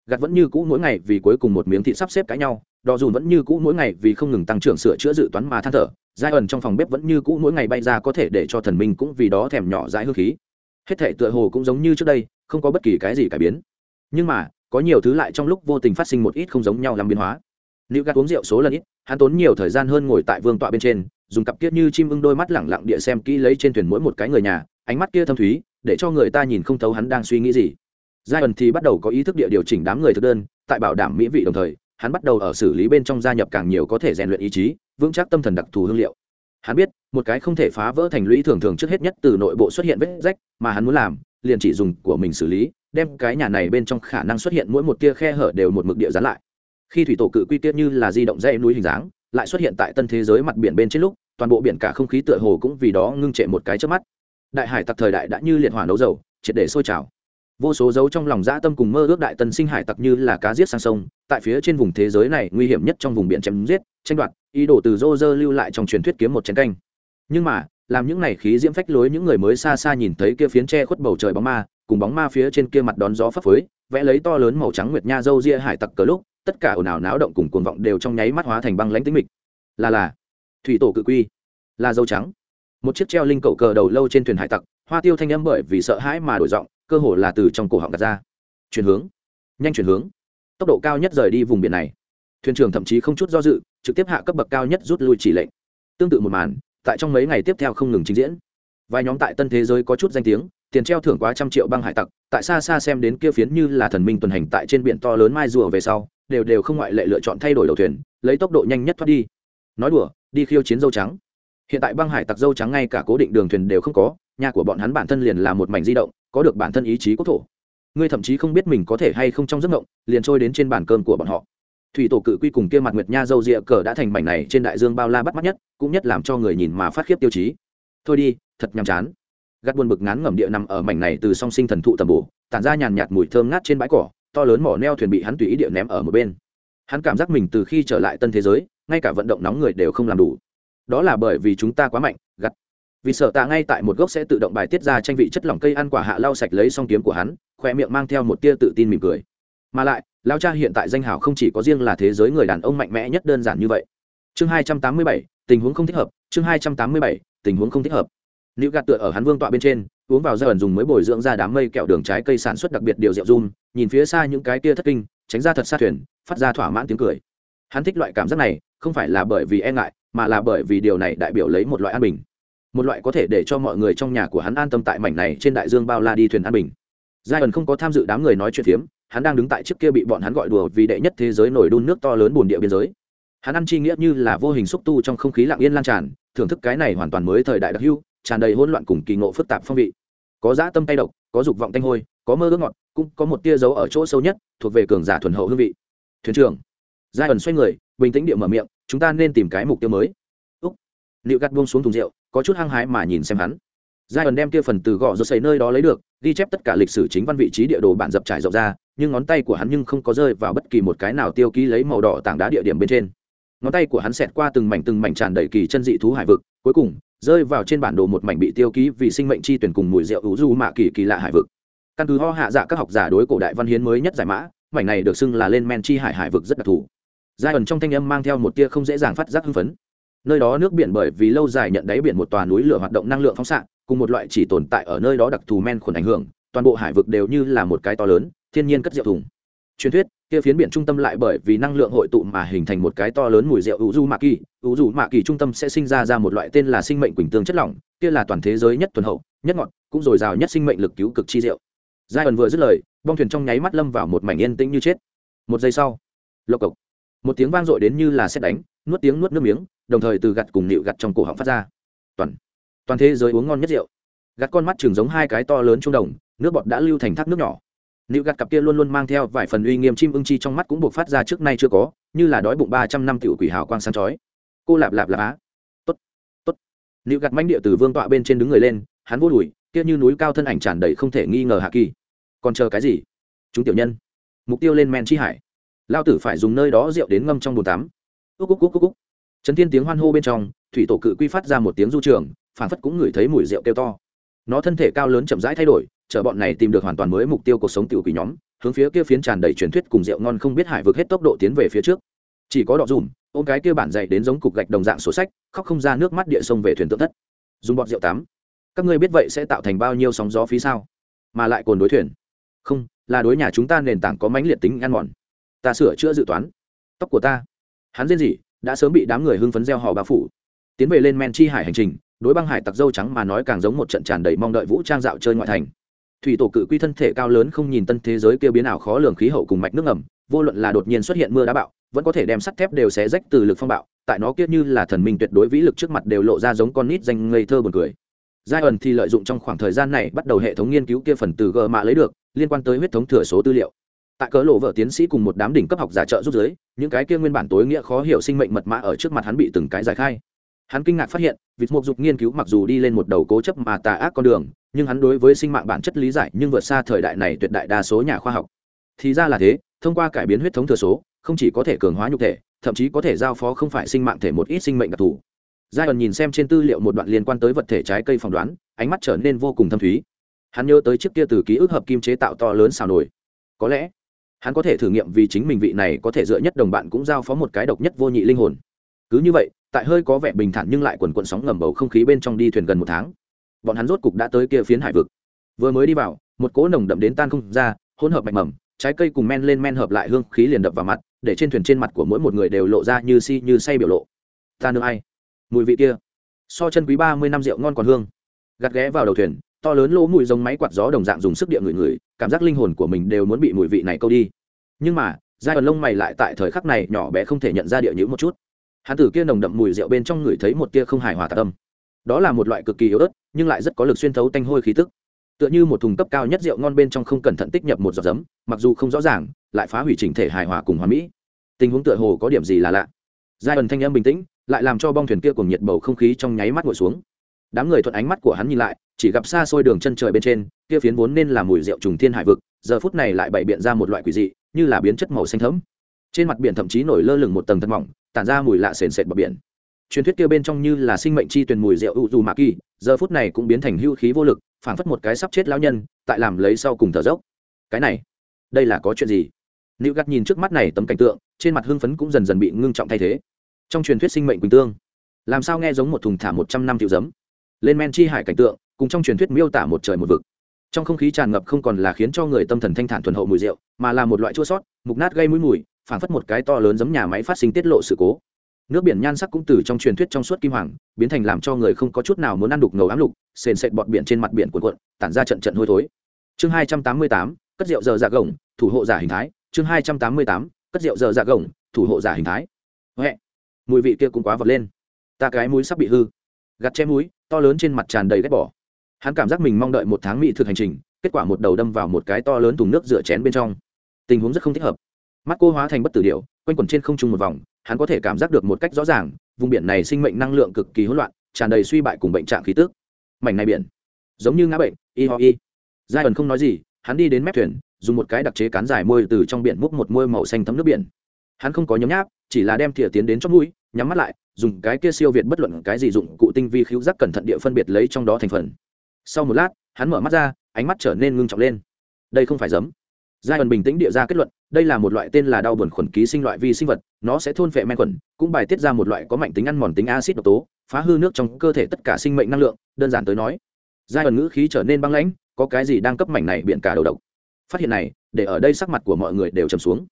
Gặt vẫn như cũ mỗi ngày vì cuối cùng một miếng thịt sắp xếp cãi nhau, đò dùn vẫn như cũ mỗi ngày vì không ngừng tăng trưởng sửa chữa dự toán mà than thở, giai ẩn trong phòng bếp vẫn như cũ mỗi ngày bay ra có thể để cho thần minh cũng vì đó thèm nhỏ dãi hương khí. Hết thể tựa hồ cũng giống như trước đây, không có bất kỳ cái gì cải biến. Nhưng mà, có nhiều thứ lại trong lúc vô tình phát sinh một ít không giống nhau làm biến hóa nữ gạt uống rượu số lần ít, hắn tốn nhiều thời gian hơn ngồi tại vương tọa bên trên, dùng cặp kiết như chim ưng đôi mắt lẳng lặng địa xem kỹ lấy trên thuyền mỗi một cái người nhà, ánh mắt kia thâm thúy, để cho người ta nhìn không thấu hắn đang suy nghĩ gì. Giai ẩn thì bắt đầu có ý thức địa điều chỉnh đám người thực đơn, tại bảo đảm mỹ vị đồng thời, hắn bắt đầu ở xử lý bên trong gia nhập càng nhiều có thể rèn luyện ý chí, vững chắc tâm thần đặc thù hương liệu. Hắn biết, một cái không thể phá vỡ thành lũy thường thường trước hết nhất từ nội bộ xuất hiện vết rách mà hắn muốn làm, liền chỉ dùng của mình xử lý, đem cái nhà này bên trong khả năng xuất hiện mỗi một tia khe hở đều một mực địa dán lại khi thủy tổ cự quy tiết như là di động dây núi hình dáng, lại xuất hiện tại tân thế giới mặt biển bên trên lúc, toàn bộ biển cả không khí tựa hồ cũng vì đó ngưng trệ một cái trước mắt. Đại hải tặc thời đại đã như liệt hỏa nấu dầu, triệt để sôi trào. Vô số dấu trong lòng dã tâm cùng mơ ước đại tân sinh hải tặc như là cá giết sang sông, tại phía trên vùng thế giới này nguy hiểm nhất trong vùng biển chém giết, tranh đoạt, ý đồ từ rô rơ lưu lại trong truyền thuyết kiếm một chén canh. Nhưng mà, làm những này khí diễm phách lối những người mới xa xa nhìn thấy kia phiến tre khuất bầu trời bóng ma, cùng bóng ma phía trên kia mặt đón gió phấp phới, vẽ lấy to lớn màu trắng nguyệt nha dâu ria hải tặc cờ lúc tất cả ồn ào náo động cùng cuồng vọng đều trong nháy mắt hóa thành băng lãnh tĩnh mịch. Là là, thủy tổ cự quy, là dâu trắng. Một chiếc treo linh cầu cờ đầu lâu trên thuyền hải tặc, hoa tiêu thanh âm bởi vì sợ hãi mà đổi giọng, cơ hồ là từ trong cổ họng gạt ra. Chuyển hướng, nhanh chuyển hướng. Tốc độ cao nhất rời đi vùng biển này. Thuyền trưởng thậm chí không chút do dự, trực tiếp hạ cấp bậc cao nhất rút lui chỉ lệnh. Tương tự một màn, tại trong mấy ngày tiếp theo không ngừng trình diễn. Vài nhóm tại tân thế giới có chút danh tiếng, tiền treo thưởng quá trăm triệu băng hải tặc, tại xa xa xem đến kia phiến như là thần minh tuần hành tại trên biển to lớn mai rùa về sau đều đều không ngoại lệ lựa chọn thay đổi đầu thuyền, lấy tốc độ nhanh nhất thoát đi. Nói đùa, đi khiêu chiến dâu trắng. Hiện tại băng hải tặc dâu trắng ngay cả cố định đường thuyền đều không có, nhà của bọn hắn bản thân liền là một mảnh di động, có được bản thân ý chí quốc thổ. Ngươi thậm chí không biết mình có thể hay không trong giấc mộng, liền trôi đến trên bàn cơm của bọn họ. Thủy tổ cự quy cùng kia mặt nguyệt nha dâu rịa cờ đã thành mảnh này trên đại dương bao la bắt mắt nhất, cũng nhất làm cho người nhìn mà phát khiếp tiêu chí. Thôi đi, thật nhàm chán. Gắt buồn bực ngán ngẩm địa nằm ở mảnh này từ song sinh thần thụ tầm bổ, tản ra nhàn nhạt mùi thơm ngát trên bãi cỏ to lớn mỏ neo thuyền bị hắn tùy ý địa ném ở một bên. Hắn cảm giác mình từ khi trở lại tân thế giới, ngay cả vận động nóng người đều không làm đủ. Đó là bởi vì chúng ta quá mạnh, gắt. Vì sợ tạ ngay tại một gốc sẽ tự động bài tiết ra tranh vị chất lỏng cây ăn quả hạ lau sạch lấy song kiếm của hắn, khoe miệng mang theo một tia tự tin mỉm cười. Mà lại lao cha hiện tại danh hào không chỉ có riêng là thế giới người đàn ông mạnh mẽ nhất đơn giản như vậy. Chương hai trăm tám mươi bảy, tình huống không thích hợp, chương hai trăm tám mươi bảy, tình huống không thích hợp nữ gạt tựa ở hắn vương tọa bên trên, uống vào giai ẩn dùng mới bồi dưỡng ra đám mây kẹo đường trái cây sản xuất đặc biệt điều rượu run, nhìn phía xa những cái kia thất kinh, tránh ra thật xa thuyền, phát ra thỏa mãn tiếng cười. Hắn thích loại cảm giác này, không phải là bởi vì e ngại, mà là bởi vì điều này đại biểu lấy một loại an bình. Một loại có thể để cho mọi người trong nhà của hắn an tâm tại mảnh này trên đại dương bao la đi thuyền an bình. Giai ẩn không có tham dự đám người nói chuyện phiếm, hắn đang đứng tại trước kia bị bọn hắn gọi đùa vì đệ nhất thế giới nổi đun nước to lớn bồn địa biên giới. Hắn ăn chi nghĩa như là vô hình xúc tu trong không khí lặng yên lan tràn, thưởng thức cái này hoàn toàn mới thời đại đặc hưu tràn đầy hỗn loạn cùng kỳ ngộ phức tạp phong vị. Có dã tâm tay độc, có dục vọng tanh hôi, có mơ ước ngọt, cũng có một tia dấu ở chỗ sâu nhất, thuộc về cường giả thuần hậu hương vị. Thuyền trưởng giai ẩn xoay người, bình tĩnh địa mở miệng, chúng ta nên tìm cái mục tiêu mới. Úc liệu gắt buông xuống thùng rượu, có chút hăng hái mà nhìn xem hắn. Giai ẩn đem kia phần từ gõ rốt xây nơi đó lấy được, ghi chép tất cả lịch sử chính văn vị trí địa đồ bản dập trải rộng ra, nhưng ngón tay của hắn nhưng không có rơi vào bất kỳ một cái nào tiêu ký lấy màu đỏ tảng đá địa điểm bên trên. Ngón tay của hắn xẹt qua từng mảnh từng mảnh tràn đầy kỳ chân dị thú hải vực, cuối cùng rơi vào trên bản đồ một mảnh bị tiêu ký vì sinh mệnh chi tuyển cùng mùi rượu ủ du mạ kỳ kỳ lạ hải vực. Căn cứ ho hạ dạ các học giả đối cổ đại văn hiến mới nhất giải mã, mảnh này được xưng là lên men chi hải hải vực rất đặc thù. Giai ẩn trong thanh âm mang theo một tia không dễ dàng phát giác hưng phấn. Nơi đó nước biển bởi vì lâu dài nhận đáy biển một tòa núi lửa hoạt động năng lượng phóng xạ, cùng một loại chỉ tồn tại ở nơi đó đặc thù men khuẩn ảnh hưởng, toàn bộ hải vực đều như là một cái to lớn, thiên nhiên cất rượu thùng. Truyền thuyết kia phiến biển trung tâm lại bởi vì năng lượng hội tụ mà hình thành một cái to lớn mùi rượu u du mạ kỳ u du mạ kỳ trung tâm sẽ sinh ra ra một loại tên là sinh mệnh quỳnh tương chất lỏng, kia là toàn thế giới nhất tuần hậu, nhất ngọt, cũng dồi dào nhất sinh mệnh lực cứu cực chi rượu. Giai ẩn vừa dứt lời, bong thuyền trong nháy mắt lâm vào một mảnh yên tĩnh như chết. Một giây sau, lộc cộc, một tiếng vang dội đến như là xét đánh, nuốt tiếng nuốt nước miếng, đồng thời từ gặt cùng nịu gặt trong cổ họng phát ra. Toàn toàn thế giới uống ngon nhất rượu. Gặt con mắt chừng giống hai cái to lớn trung đồng, nước bọt đã lưu thành thác nước nhỏ nịu gạt cặp kia luôn luôn mang theo vài phần uy nghiêm chim ưng chi trong mắt cũng buộc phát ra trước nay chưa có, như là đói bụng ba trăm năm tiểu quỷ hào quang sáng chói. Cô lạp lạp lạp á. Tốt tốt. Nịu gạt mãnh địa từ vương tọa bên trên đứng người lên, hắn vô đùi, kia như núi cao thân ảnh tràn đầy không thể nghi ngờ hạ kỳ. Còn chờ cái gì? Chúng tiểu nhân. Mục tiêu lên men chi hải. Lao tử phải dùng nơi đó rượu đến ngâm trong bồn tắm. Úc úc úc úc úc. Trấn thiên tiếng hoan hô bên trong, thủy tổ cự quy phát ra một tiếng du trường phản phất cũng ngửi thấy mùi rượu kêu to. Nó thân thể cao lớn chậm rãi thay đổi chở bọn này tìm được hoàn toàn mới mục tiêu cuộc sống tiểu quỷ nhóm, hướng phía kia phiến tràn đầy truyền thuyết cùng rượu ngon không biết hải vực hết tốc độ tiến về phía trước. Chỉ có đọ dùm, ôm cái kia bản dày đến giống cục gạch đồng dạng sổ sách, khóc không ra nước mắt địa sông về thuyền tượng thất. Dùng bọt rượu tắm. Các ngươi biết vậy sẽ tạo thành bao nhiêu sóng gió phí sao? Mà lại cồn đối thuyền. Không, là đối nhà chúng ta nền tảng có mãnh liệt tính ăn mòn. Ta sửa chữa dự toán. Tóc của ta. Hắn riêng gì đã sớm bị đám người hưng phấn gieo hò bao phủ. Tiến về lên men chi hải hành trình, đối băng hải tặc dâu trắng mà nói càng giống một trận tràn đầy mong đợi vũ trang dạo chơi ngoại thành thủy tổ cự quy thân thể cao lớn không nhìn tân thế giới kia biến ảo khó lường khí hậu cùng mạch nước ngầm, vô luận là đột nhiên xuất hiện mưa đá bạo, vẫn có thể đem sắt thép đều xé rách từ lực phong bạo, tại nó kia như là thần minh tuyệt đối vĩ lực trước mặt đều lộ ra giống con nít danh ngây thơ buồn cười. Giai ẩn thì lợi dụng trong khoảng thời gian này bắt đầu hệ thống nghiên cứu kia phần từ gờ mạ lấy được, liên quan tới huyết thống thừa số tư liệu. Tại cỡ lộ vợ tiến sĩ cùng một đám đỉnh cấp học giả trợ giúp giới, những cái kia nguyên bản tối nghĩa khó hiểu sinh mệnh mật mã ở trước mặt hắn bị từng cái giải khai hắn kinh ngạc phát hiện, vịt mục dục nghiên cứu mặc dù đi lên một đầu cố chấp mà tà ác con đường, nhưng hắn đối với sinh mạng bản chất lý giải nhưng vượt xa thời đại này tuyệt đại đa số nhà khoa học. Thì ra là thế, thông qua cải biến huyết thống thừa số, không chỉ có thể cường hóa nhục thể, thậm chí có thể giao phó không phải sinh mạng thể một ít sinh mệnh đặc thù. Giai ẩn nhìn xem trên tư liệu một đoạn liên quan tới vật thể trái cây phỏng đoán, ánh mắt trở nên vô cùng thâm thúy. Hắn nhớ tới chiếc kia từ ký ức hợp kim chế tạo to lớn xào nổi có lẽ, hắn có thể thử nghiệm vì chính mình vị này có thể dựa nhất đồng bạn cũng giao phó một cái độc nhất vô nhị linh hồn. Cứ như vậy tại hơi có vẻ bình thản nhưng lại quần quận sóng ngầm bầu không khí bên trong đi thuyền gần một tháng, bọn hắn rốt cục đã tới kia phiến hải vực. Vừa mới đi vào, một cỗ nồng đậm đến tan không ra, hỗn hợp mạch mầm, trái cây cùng men lên men hợp lại hương khí liền đập vào mặt, để trên thuyền trên mặt của mỗi một người đều lộ ra như si như say biểu lộ. Ta nương ai? Mùi vị kia, so chân quý ba mươi năm rượu ngon còn hương. Gạt ghé vào đầu thuyền, to lớn lỗ mùi giống máy quạt gió đồng dạng dùng sức địa người người cảm giác linh hồn của mình đều muốn bị mùi vị này câu đi. Nhưng mà, giai đoạn lông mày lại tại thời khắc này nhỏ bé không thể nhận ra địa nhữ một chút hắn tử kia nồng đậm mùi rượu bên trong người thấy một tia không hài hòa tạ tâm. Đó là một loại cực kỳ yếu ớt, nhưng lại rất có lực xuyên thấu tanh hôi khí tức. Tựa như một thùng cấp cao nhất rượu ngon bên trong không cẩn thận tích nhập một giọt giấm, mặc dù không rõ ràng, lại phá hủy chỉnh thể hài hòa cùng hòa mỹ. Tình huống tựa hồ có điểm gì là lạ. Giai ẩn thanh âm bình tĩnh, lại làm cho bong thuyền kia cùng nhiệt bầu không khí trong nháy mắt ngồi xuống. Đám người thuận ánh mắt của hắn nhìn lại, chỉ gặp xa xôi đường chân trời bên trên, kia phiến vốn nên là mùi rượu trùng thiên hải vực, giờ phút này lại bày biện ra một loại quỷ dị, như là biến chất màu xanh thẫm trên mặt biển thậm chí nổi lơ lửng một tầng thật mỏng, tản ra mùi lạ sền sệt bờ biển. Truyền thuyết kia bên trong như là sinh mệnh chi tuyền mùi rượu u dù mạ kỳ, giờ phút này cũng biến thành hưu khí vô lực, phảng phất một cái sắp chết lão nhân, tại làm lấy sau cùng thở dốc. Cái này, đây là có chuyện gì? Nữ gắt nhìn trước mắt này tấm cảnh tượng, trên mặt hưng phấn cũng dần dần bị ngưng trọng thay thế. Trong truyền thuyết sinh mệnh quỳnh tương, làm sao nghe giống một thùng thả một trăm năm triệu giấm? Lên men chi hải cảnh tượng, cùng trong truyền thuyết miêu tả một trời một vực. Trong không khí tràn ngập không còn là khiến cho người tâm thần thanh thản thuần hậu mùi rượu, mà là một loại chua sót, mục nát gây mũi mùi phảng phất một cái to lớn giống nhà máy phát sinh tiết lộ sự cố. Nước biển nhan sắc cũng từ trong truyền thuyết trong suốt kim hoàng, biến thành làm cho người không có chút nào muốn ăn đục ngầu ám lục, sền sệt bọt biển trên mặt biển cuộn cuộn, tản ra trận trận hôi thối. Chương hai trăm tám mươi tám, cất rượu giờ dạ gồng, thủ hộ giả hình thái. Chương hai trăm tám mươi tám, cất rượu giờ dạ gồng, thủ hộ giả hình thái. Huệ, mùi vị kia cũng quá vọt lên. Ta cái mũi sắp bị hư. Gặt che mũi, to lớn trên mặt tràn đầy ghét bỏ. Hắn cảm giác mình mong đợi một tháng mỹ thực hành trình, kết quả một đầu đâm vào một cái to lớn thùng nước rửa chén bên trong. Tình huống rất không thích hợp mắt cô hóa thành bất tử điệu quanh quẩn trên không trung một vòng, hắn có thể cảm giác được một cách rõ ràng, vùng biển này sinh mệnh năng lượng cực kỳ hỗn loạn, tràn đầy suy bại cùng bệnh trạng khí tức. Mảnh này biển, giống như ngã bệnh, y ho y. Giai ẩn không nói gì, hắn đi đến mép thuyền, dùng một cái đặc chế cán dài môi từ trong biển múc một môi màu xanh thấm nước biển. Hắn không có nhấm nháp, chỉ là đem thìa tiến đến chót mũi, nhắm mắt lại, dùng cái kia siêu việt bất luận cái gì dụng cụ tinh vi khiếu giác cẩn thận địa phân biệt lấy trong đó thành phần. Sau một lát, hắn mở mắt ra, ánh mắt trở nên ngưng trọng lên. Đây không phải giấm giai ẩn bình tĩnh địa ra kết luận, đây là một loại tên là đau buồn khuẩn ký sinh loại vi sinh vật, nó sẽ thôn phệ men khuẩn, cũng bài tiết ra một loại có mạnh tính ăn mòn tính acid độc tố, phá hư nước trong cơ thể tất cả sinh mệnh năng lượng, đơn giản tới nói. Giai ẩn ngữ khí trở nên băng lãnh, có cái gì đang cấp mảnh này biện cả đầu độc. Phát hiện này, để ở đây sắc mặt của mọi người đều trầm xuống.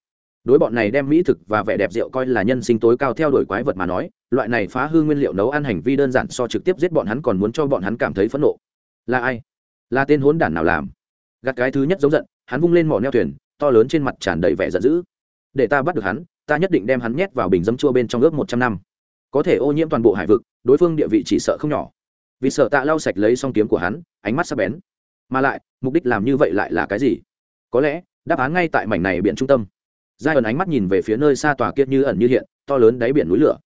Đối bọn này đem mỹ thực và vẻ đẹp rượu coi là nhân sinh tối cao theo đuổi quái vật mà nói, loại này phá hư nguyên liệu nấu ăn hành vi đơn giản so trực tiếp giết bọn hắn còn muốn cho bọn hắn cảm thấy phẫn nộ. Là ai? Là tên hốn đản nào làm? Gạt cái thứ nhất giống giận hắn vung lên mỏ neo thuyền, to lớn trên mặt tràn đầy vẻ giận dữ. Để ta bắt được hắn, ta nhất định đem hắn nhét vào bình dấm chua bên trong ước một trăm năm. Có thể ô nhiễm toàn bộ hải vực, đối phương địa vị chỉ sợ không nhỏ. Vì sợ tạ lau sạch lấy song kiếm của hắn, ánh mắt sắp bén. Mà lại, mục đích làm như vậy lại là cái gì? Có lẽ, đáp án ngay tại mảnh này biển trung tâm. Giai ẩn ánh mắt nhìn về phía nơi xa tòa kiệt như ẩn như hiện, to lớn đáy biển núi lửa.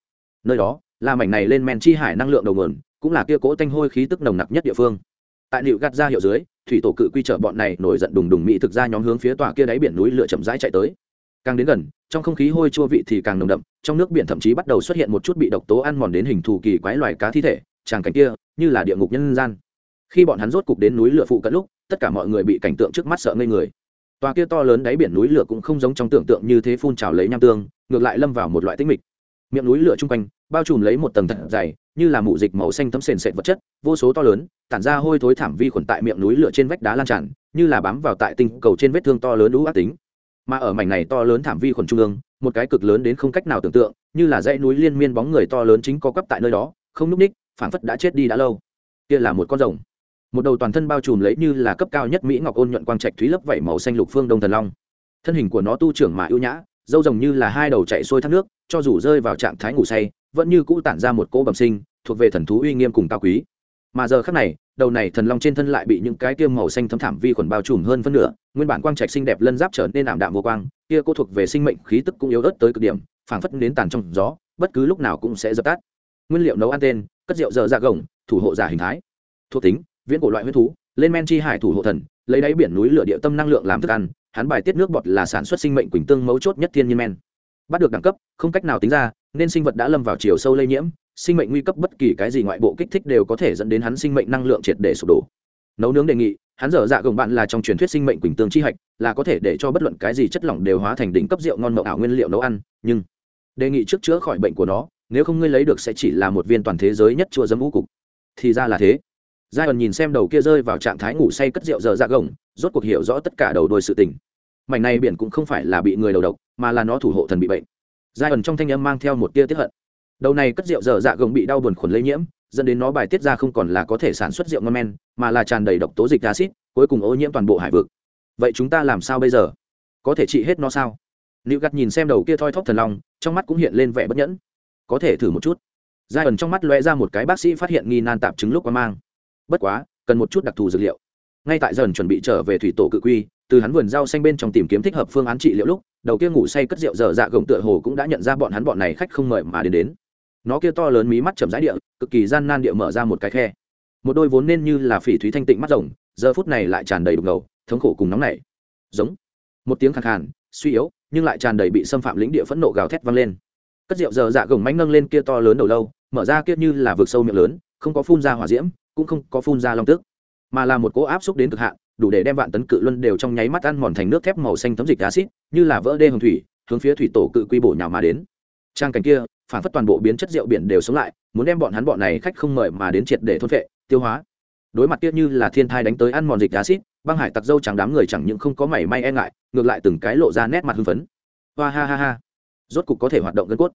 Nơi đó, là mảnh này lên men chi hải năng lượng đầu nguồn, cũng là kia cỗ tanh hôi khí tức nồng nặc nhất địa phương. Tại liệu gạt ra hiệu dưới thủy tổ cự quy chở bọn này nổi giận đùng đùng mỹ thực ra nhóm hướng phía tòa kia đáy biển núi lửa chậm rãi chạy tới. Càng đến gần, trong không khí hôi chua vị thì càng nồng đậm, trong nước biển thậm chí bắt đầu xuất hiện một chút bị độc tố ăn mòn đến hình thù kỳ quái loài cá thi thể, tràng cảnh kia, như là địa ngục nhân gian. Khi bọn hắn rốt cục đến núi lửa phụ cận lúc, tất cả mọi người bị cảnh tượng trước mắt sợ ngây người. Tòa kia to lớn đáy biển núi lửa cũng không giống trong tưởng tượng như thế phun trào lấy nham tương, ngược lại lâm vào một loại tĩnh mịch. Miệng núi lửa chung quanh, bao trùm lấy một tầng thật dày như là mụ dịch màu xanh thấm sền sệt vật chất, vô số to lớn, tản ra hôi thối thảm vi khuẩn tại miệng núi lửa trên vách đá lan tràn, như là bám vào tại tinh cầu trên vết thương to lớn lũ ác tính. Mà ở mảnh này to lớn thảm vi khuẩn trung ương, một cái cực lớn đến không cách nào tưởng tượng, như là dãy núi liên miên bóng người to lớn chính có cấp tại nơi đó, không núp ních, phảng phất đã chết đi đã lâu. Kia là một con rồng. Một đầu toàn thân bao trùm lấy như là cấp cao nhất mỹ ngọc ôn nhuận quang trạch thúy lấp vẩy màu xanh lục phương đông thần long. Thân hình của nó tu trưởng mà ưu nhã, dâu rồng như là hai đầu chạy xuôi thác nước, cho dù rơi vào trạng thái ngủ say vẫn như cũ tản ra một cỗ bẩm sinh, thuộc về thần thú uy nghiêm cùng cao quý. Mà giờ khác này, đầu này thần long trên thân lại bị những cái tiêm màu xanh thấm thảm vi khuẩn bao trùm hơn phân nửa, nguyên bản quang trạch xinh đẹp lân giáp trở nên ảm đạm vô quang, kia cô thuộc về sinh mệnh khí tức cũng yếu ớt tới cực điểm, phảng phất đến tàn trong gió, bất cứ lúc nào cũng sẽ dập tắt. Nguyên liệu nấu ăn tên, cất rượu dở ra gồng, thủ hộ giả hình thái. Thuộc tính, viễn cổ loại huyết thú, lên men chi hải thủ hộ thần, lấy đáy biển núi lửa địa tâm năng lượng làm thức ăn, hắn bài tiết nước bọt là sản xuất sinh mệnh quỳnh tương mấu chốt nhất thiên nhiên men. Bắt được đẳng cấp, không cách nào tính ra nên sinh vật đã lâm vào chiều sâu lây nhiễm, sinh mệnh nguy cấp bất kỳ cái gì ngoại bộ kích thích đều có thể dẫn đến hắn sinh mệnh năng lượng triệt để sụp đổ. Nấu nướng đề nghị, hắn dở dạ gồng bạn là trong truyền thuyết sinh mệnh quỳnh tương chi hạch, là có thể để cho bất luận cái gì chất lỏng đều hóa thành đỉnh cấp rượu ngon mậu ảo nguyên liệu nấu ăn, nhưng đề nghị trước chữa khỏi bệnh của nó, nếu không ngươi lấy được sẽ chỉ là một viên toàn thế giới nhất chua dấm ngũ cục. Thì ra là thế. Giai ẩn nhìn xem đầu kia rơi vào trạng thái ngủ say cất rượu dở dạ gồng, rốt cuộc hiểu rõ tất cả đầu đôi sự tình. Mảnh này biển cũng không phải là bị người đầu độc, mà là nó thủ hộ thần bị bệnh giai ẩn trong thanh âm mang theo một tia tiếp hận. Đầu này cất rượu dở dạ gồng bị đau buồn khuẩn lây nhiễm, dẫn đến nó bài tiết ra không còn là có thể sản xuất rượu ngon men, mà là tràn đầy độc tố dịch acid cuối cùng ô nhiễm toàn bộ hải vực. Vậy chúng ta làm sao bây giờ? Có thể trị hết nó sao? Nữ gắt nhìn xem đầu kia thoi thóp thần long, trong mắt cũng hiện lên vẻ bất nhẫn. Có thể thử một chút. Giai ẩn trong mắt lóe ra một cái bác sĩ phát hiện nghi nan tạp chứng lúc qua mang. Bất quá, cần một chút đặc thù dược liệu. Ngay tại dần chuẩn bị trở về thủy tổ cự quy, từ hắn vườn rau xanh bên trong tìm kiếm thích hợp phương án trị liệu lúc đầu kia ngủ say cất rượu dở dạ gồng tựa hồ cũng đã nhận ra bọn hắn bọn này khách không mời mà đến đến. Nó kia to lớn mí mắt chầm rãi địa, cực kỳ gian nan địa mở ra một cái khe. Một đôi vốn nên như là phỉ thúy thanh tịnh mắt rồng, giờ phút này lại tràn đầy đục ngầu, thống khổ cùng nóng nảy. Giống. Một tiếng khàn khàn, suy yếu, nhưng lại tràn đầy bị xâm phạm lĩnh địa phẫn nộ gào thét vang lên. Cất rượu dở dạ gồng mánh nâng lên kia to lớn đầu lâu, mở ra kia như là vực sâu miệng lớn, không có phun ra hỏa diễm, cũng không có phun ra long tức mà là một cỗ áp xúc đến cực hạn, đủ để đem vạn tấn cự luân đều trong nháy mắt ăn mòn thành nước thép màu xanh thấm dịch acid như là vỡ đê hồng thủy, hướng phía thủy tổ cự quy bổ nhào mà đến. Trang cảnh kia, phản phất toàn bộ biến chất rượu biển đều sống lại, muốn đem bọn hắn bọn này khách không mời mà đến triệt để thôn vệ tiêu hóa. Đối mặt kia như là thiên thai đánh tới ăn mòn dịch acid băng hải tặc dâu trắng đám người chẳng những không có mảy may e ngại, ngược lại từng cái lộ ra nét mặt hưng phấn. Hoa ha ha ha. Rốt cục có thể hoạt động gân cốt.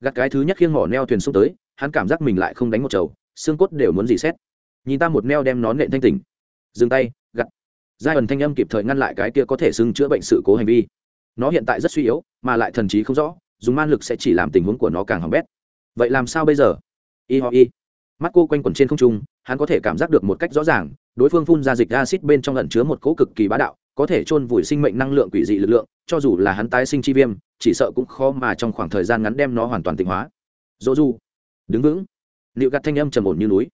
Gạt cái thứ nhất khiêng mỏ neo thuyền xuống tới, hắn cảm giác mình lại không đánh một trầu xương cốt đều muốn dì xét nhìn ta một neo đem nón nện thanh tỉnh. Dừng tay gặt giai ẩn thanh âm kịp thời ngăn lại cái kia có thể xưng chữa bệnh sự cố hành vi. Nó hiện tại rất suy yếu, mà lại thần trí không rõ, dùng man lực sẽ chỉ làm tình huống của nó càng hỏng bét. Vậy làm sao bây giờ? Y ho y. Mắt cô quanh quẩn trên không trung, hắn có thể cảm giác được một cách rõ ràng, đối phương phun ra dịch acid bên trong lẩn chứa một cỗ cực kỳ bá đạo, có thể chôn vùi sinh mệnh năng lượng quỷ dị lực lượng, cho dù là hắn tái sinh chi viêm, chỉ sợ cũng khó mà trong khoảng thời gian ngắn đem nó hoàn toàn tịnh hóa. Dỗ du. Đứng vững. Liệu gạt thanh âm trầm ổn như núi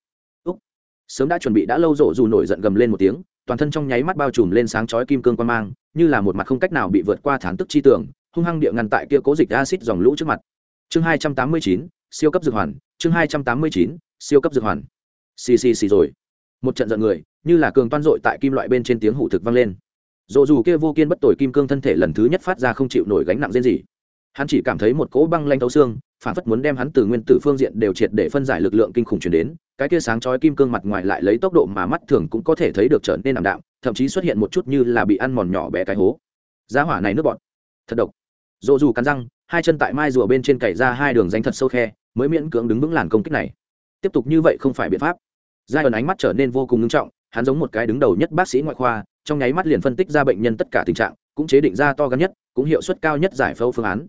sớm đã chuẩn bị đã lâu rộ dù nổi giận gầm lên một tiếng, toàn thân trong nháy mắt bao trùm lên sáng chói kim cương quan mang, như là một mặt không cách nào bị vượt qua thán tức chi tưởng, hung hăng địa ngăn tại kia cố dịch acid dòng lũ trước mặt. Chương hai trăm tám mươi chín, siêu cấp dược hoàn, chương hai trăm tám mươi chín, siêu cấp dược hoàn. Xì xì xì rồi. Một trận giận người, như là cường toan dội tại kim loại bên trên tiếng hủ thực vang lên. Dồ dù kia vô kiên bất tội kim cương thân thể lần thứ nhất phát ra không chịu nổi gánh nặng riêng gì hắn chỉ cảm thấy một cỗ băng lanh thấu xương phản phất muốn đem hắn từ nguyên tử phương diện đều triệt để phân giải lực lượng kinh khủng chuyển đến, cái kia sáng chói kim cương mặt ngoài lại lấy tốc độ mà mắt thường cũng có thể thấy được trở nên ảm đạm, thậm chí xuất hiện một chút như là bị ăn mòn nhỏ bé cái hố. Giá hỏa này nước bọt. Thật độc. Dỗ dù cắn răng, hai chân tại mai rùa bên trên cày ra hai đường danh thật sâu khe, mới miễn cưỡng đứng vững làn công kích này. Tiếp tục như vậy không phải biện pháp. Giai ẩn ánh mắt trở nên vô cùng nghiêm trọng, hắn giống một cái đứng đầu nhất bác sĩ ngoại khoa, trong nháy mắt liền phân tích ra bệnh nhân tất cả tình trạng, cũng chế định ra to gắn nhất, cũng hiệu suất cao nhất giải phẫu phương án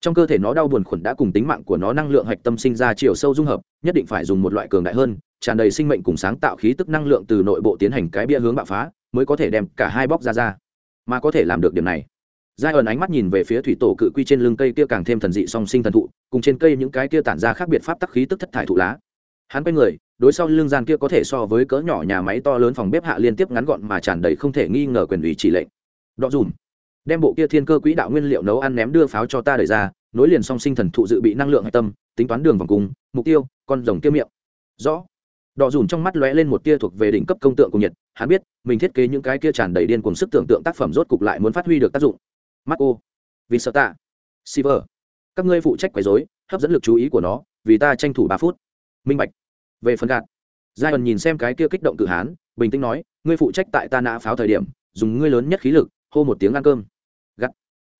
trong cơ thể nó đau buồn khuẩn đã cùng tính mạng của nó năng lượng hạch tâm sinh ra chiều sâu dung hợp, nhất định phải dùng một loại cường đại hơn, tràn đầy sinh mệnh cùng sáng tạo khí tức năng lượng từ nội bộ tiến hành cái bia hướng bạo phá, mới có thể đem cả hai bóc ra ra. Mà có thể làm được điểm này. Giai ẩn ánh mắt nhìn về phía thủy tổ cự quy trên lưng cây kia càng thêm thần dị song sinh thần thụ, cùng trên cây những cái kia tản ra khác biệt pháp tắc khí tức thất thải thụ lá. Hắn quay người, đối sau lưng gian kia có thể so với cỡ nhỏ nhà máy to lớn phòng bếp hạ liên tiếp ngắn gọn mà tràn đầy không thể nghi ngờ quyền ủy chỉ lệnh. Đọ dùm đem bộ kia thiên cơ quỹ đạo nguyên liệu nấu ăn ném đưa pháo cho ta đẩy ra, nối liền song sinh thần thụ dự bị năng lượng hạch tâm, tính toán đường vòng cùng, mục tiêu, con rồng kia miệng. Rõ. Đọ dùn trong mắt lóe lên một tia thuộc về đỉnh cấp công tượng của nhiệt hắn biết, mình thiết kế những cái kia tràn đầy điên cùng sức tưởng tượng tác phẩm rốt cục lại muốn phát huy được tác dụng. Mắt ô vì sợ tạ Silver. các ngươi phụ trách quấy rối, hấp dẫn lực chú ý của nó, vì ta tranh thủ ba phút. Minh bạch. Về phần gạt. Giai ẩn nhìn xem cái kia kích động cự hán, bình tĩnh nói, ngươi phụ trách tại ta nã pháo thời điểm, dùng ngươi lớn nhất khí lực, hô một tiếng ăn cơm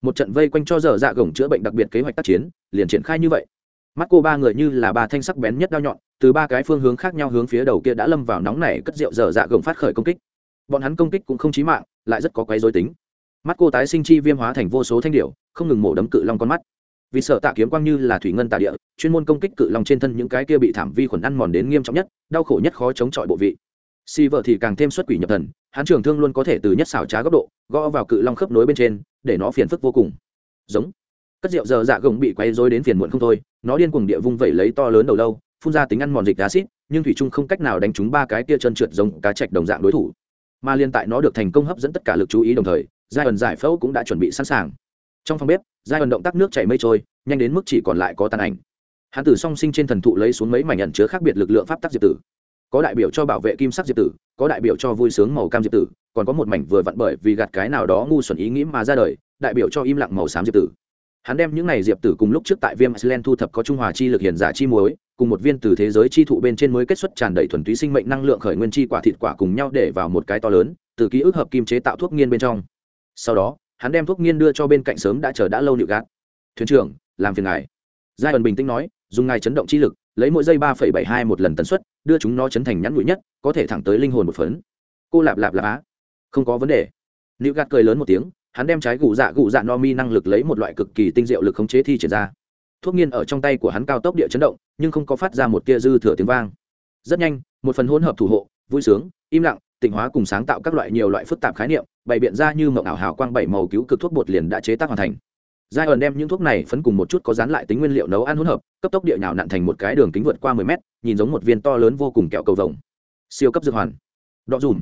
một trận vây quanh cho dở dạ gồng chữa bệnh đặc biệt kế hoạch tác chiến, liền triển khai như vậy. Mắt cô ba người như là ba thanh sắc bén nhất đao nhọn, từ ba cái phương hướng khác nhau hướng phía đầu kia đã lâm vào nóng này cất rượu dở dạ gồng phát khởi công kích. Bọn hắn công kích cũng không chí mạng, lại rất có quấy dối tính. Mắt cô tái sinh chi viêm hóa thành vô số thanh điệu không ngừng mổ đấm cự long con mắt. Vì sợ tạ kiếm quang như là thủy ngân tạ địa, chuyên môn công kích cự long trên thân những cái kia bị thảm vi khuẩn ăn mòn đến nghiêm trọng nhất, đau khổ nhất khó chống chọi bộ vị. Si vợ thì càng thêm xuất quỷ nhập thần, hắn trường thương luôn có thể từ nhất xảo trá góc độ, gõ vào cự long khớp nối bên trên để nó phiền phức vô cùng. Giống. Cất rượu giờ dạ gồng bị quay dối đến phiền muộn không thôi, nó điên cuồng địa vung vẩy lấy to lớn đầu lâu, phun ra tính ăn mòn dịch acid nhưng thủy trung không cách nào đánh trúng ba cái kia chân trượt giống cá chạch đồng dạng đối thủ. Mà liên tại nó được thành công hấp dẫn tất cả lực chú ý đồng thời, giai ẩn giải phẫu cũng đã chuẩn bị sẵn sàng. Trong phòng bếp, giai ẩn động tác nước chảy mây trôi, nhanh đến mức chỉ còn lại có tàn ảnh. Hãn tử song sinh trên thần thụ lấy xuống mấy mảnh nhận chứa khác biệt lực lượng pháp tắc diệp tử. Có đại biểu cho bảo vệ kim sắc diệp tử, có đại biểu cho vui sướng màu cam diệp tử còn có một mảnh vừa vặn bởi vì gạt cái nào đó ngu xuẩn ý nghĩ mà ra đời, đại biểu cho im lặng màu xám diệp tử. Hắn đem những này diệp tử cùng lúc trước tại viêm iceland thu thập có trung hòa chi lực hiện giả chi muối, cùng một viên từ thế giới chi thụ bên trên mới kết xuất tràn đầy thuần túy sinh mệnh năng lượng khởi nguyên chi quả thịt quả cùng nhau để vào một cái to lớn, từ ký ức hợp kim chế tạo thuốc nghiên bên trong. Sau đó, hắn đem thuốc nghiên đưa cho bên cạnh sớm đã chờ đã lâu nịu gạt thuyền trưởng, làm phiền ngài. Giai ẩn bình tĩnh nói, dùng ngài chấn động chi lực, lấy mỗi giây ba phẩy bảy hai một lần tần suất, đưa chúng nó chấn thành nhắn nhụi nhất, có thể thẳng tới linh hồn một phấn. Cô lạp lạp lạp á không có vấn đề. Nữ gạt cười lớn một tiếng, hắn đem trái gù dạ gù dạ no mi năng lực lấy một loại cực kỳ tinh diệu lực khống chế thi triển ra. Thuốc nghiên ở trong tay của hắn cao tốc địa chấn động, nhưng không có phát ra một tia dư thừa tiếng vang. Rất nhanh, một phần hỗn hợp thủ hộ, vui sướng, im lặng, tịnh hóa cùng sáng tạo các loại nhiều loại phức tạp khái niệm, bày biện ra như mộng ảo hào quang bảy màu cứu cực thuốc bột liền đã chế tác hoàn thành. Giai ẩn đem những thuốc này phấn cùng một chút có dán lại tính nguyên liệu nấu ăn hỗn hợp, cấp tốc địa nhào nặn thành một cái đường kính vượt qua mười mét, nhìn giống một viên to lớn vô cùng kẹo cầu vồng. Siêu cấp dược hoàn. Đọ dùm.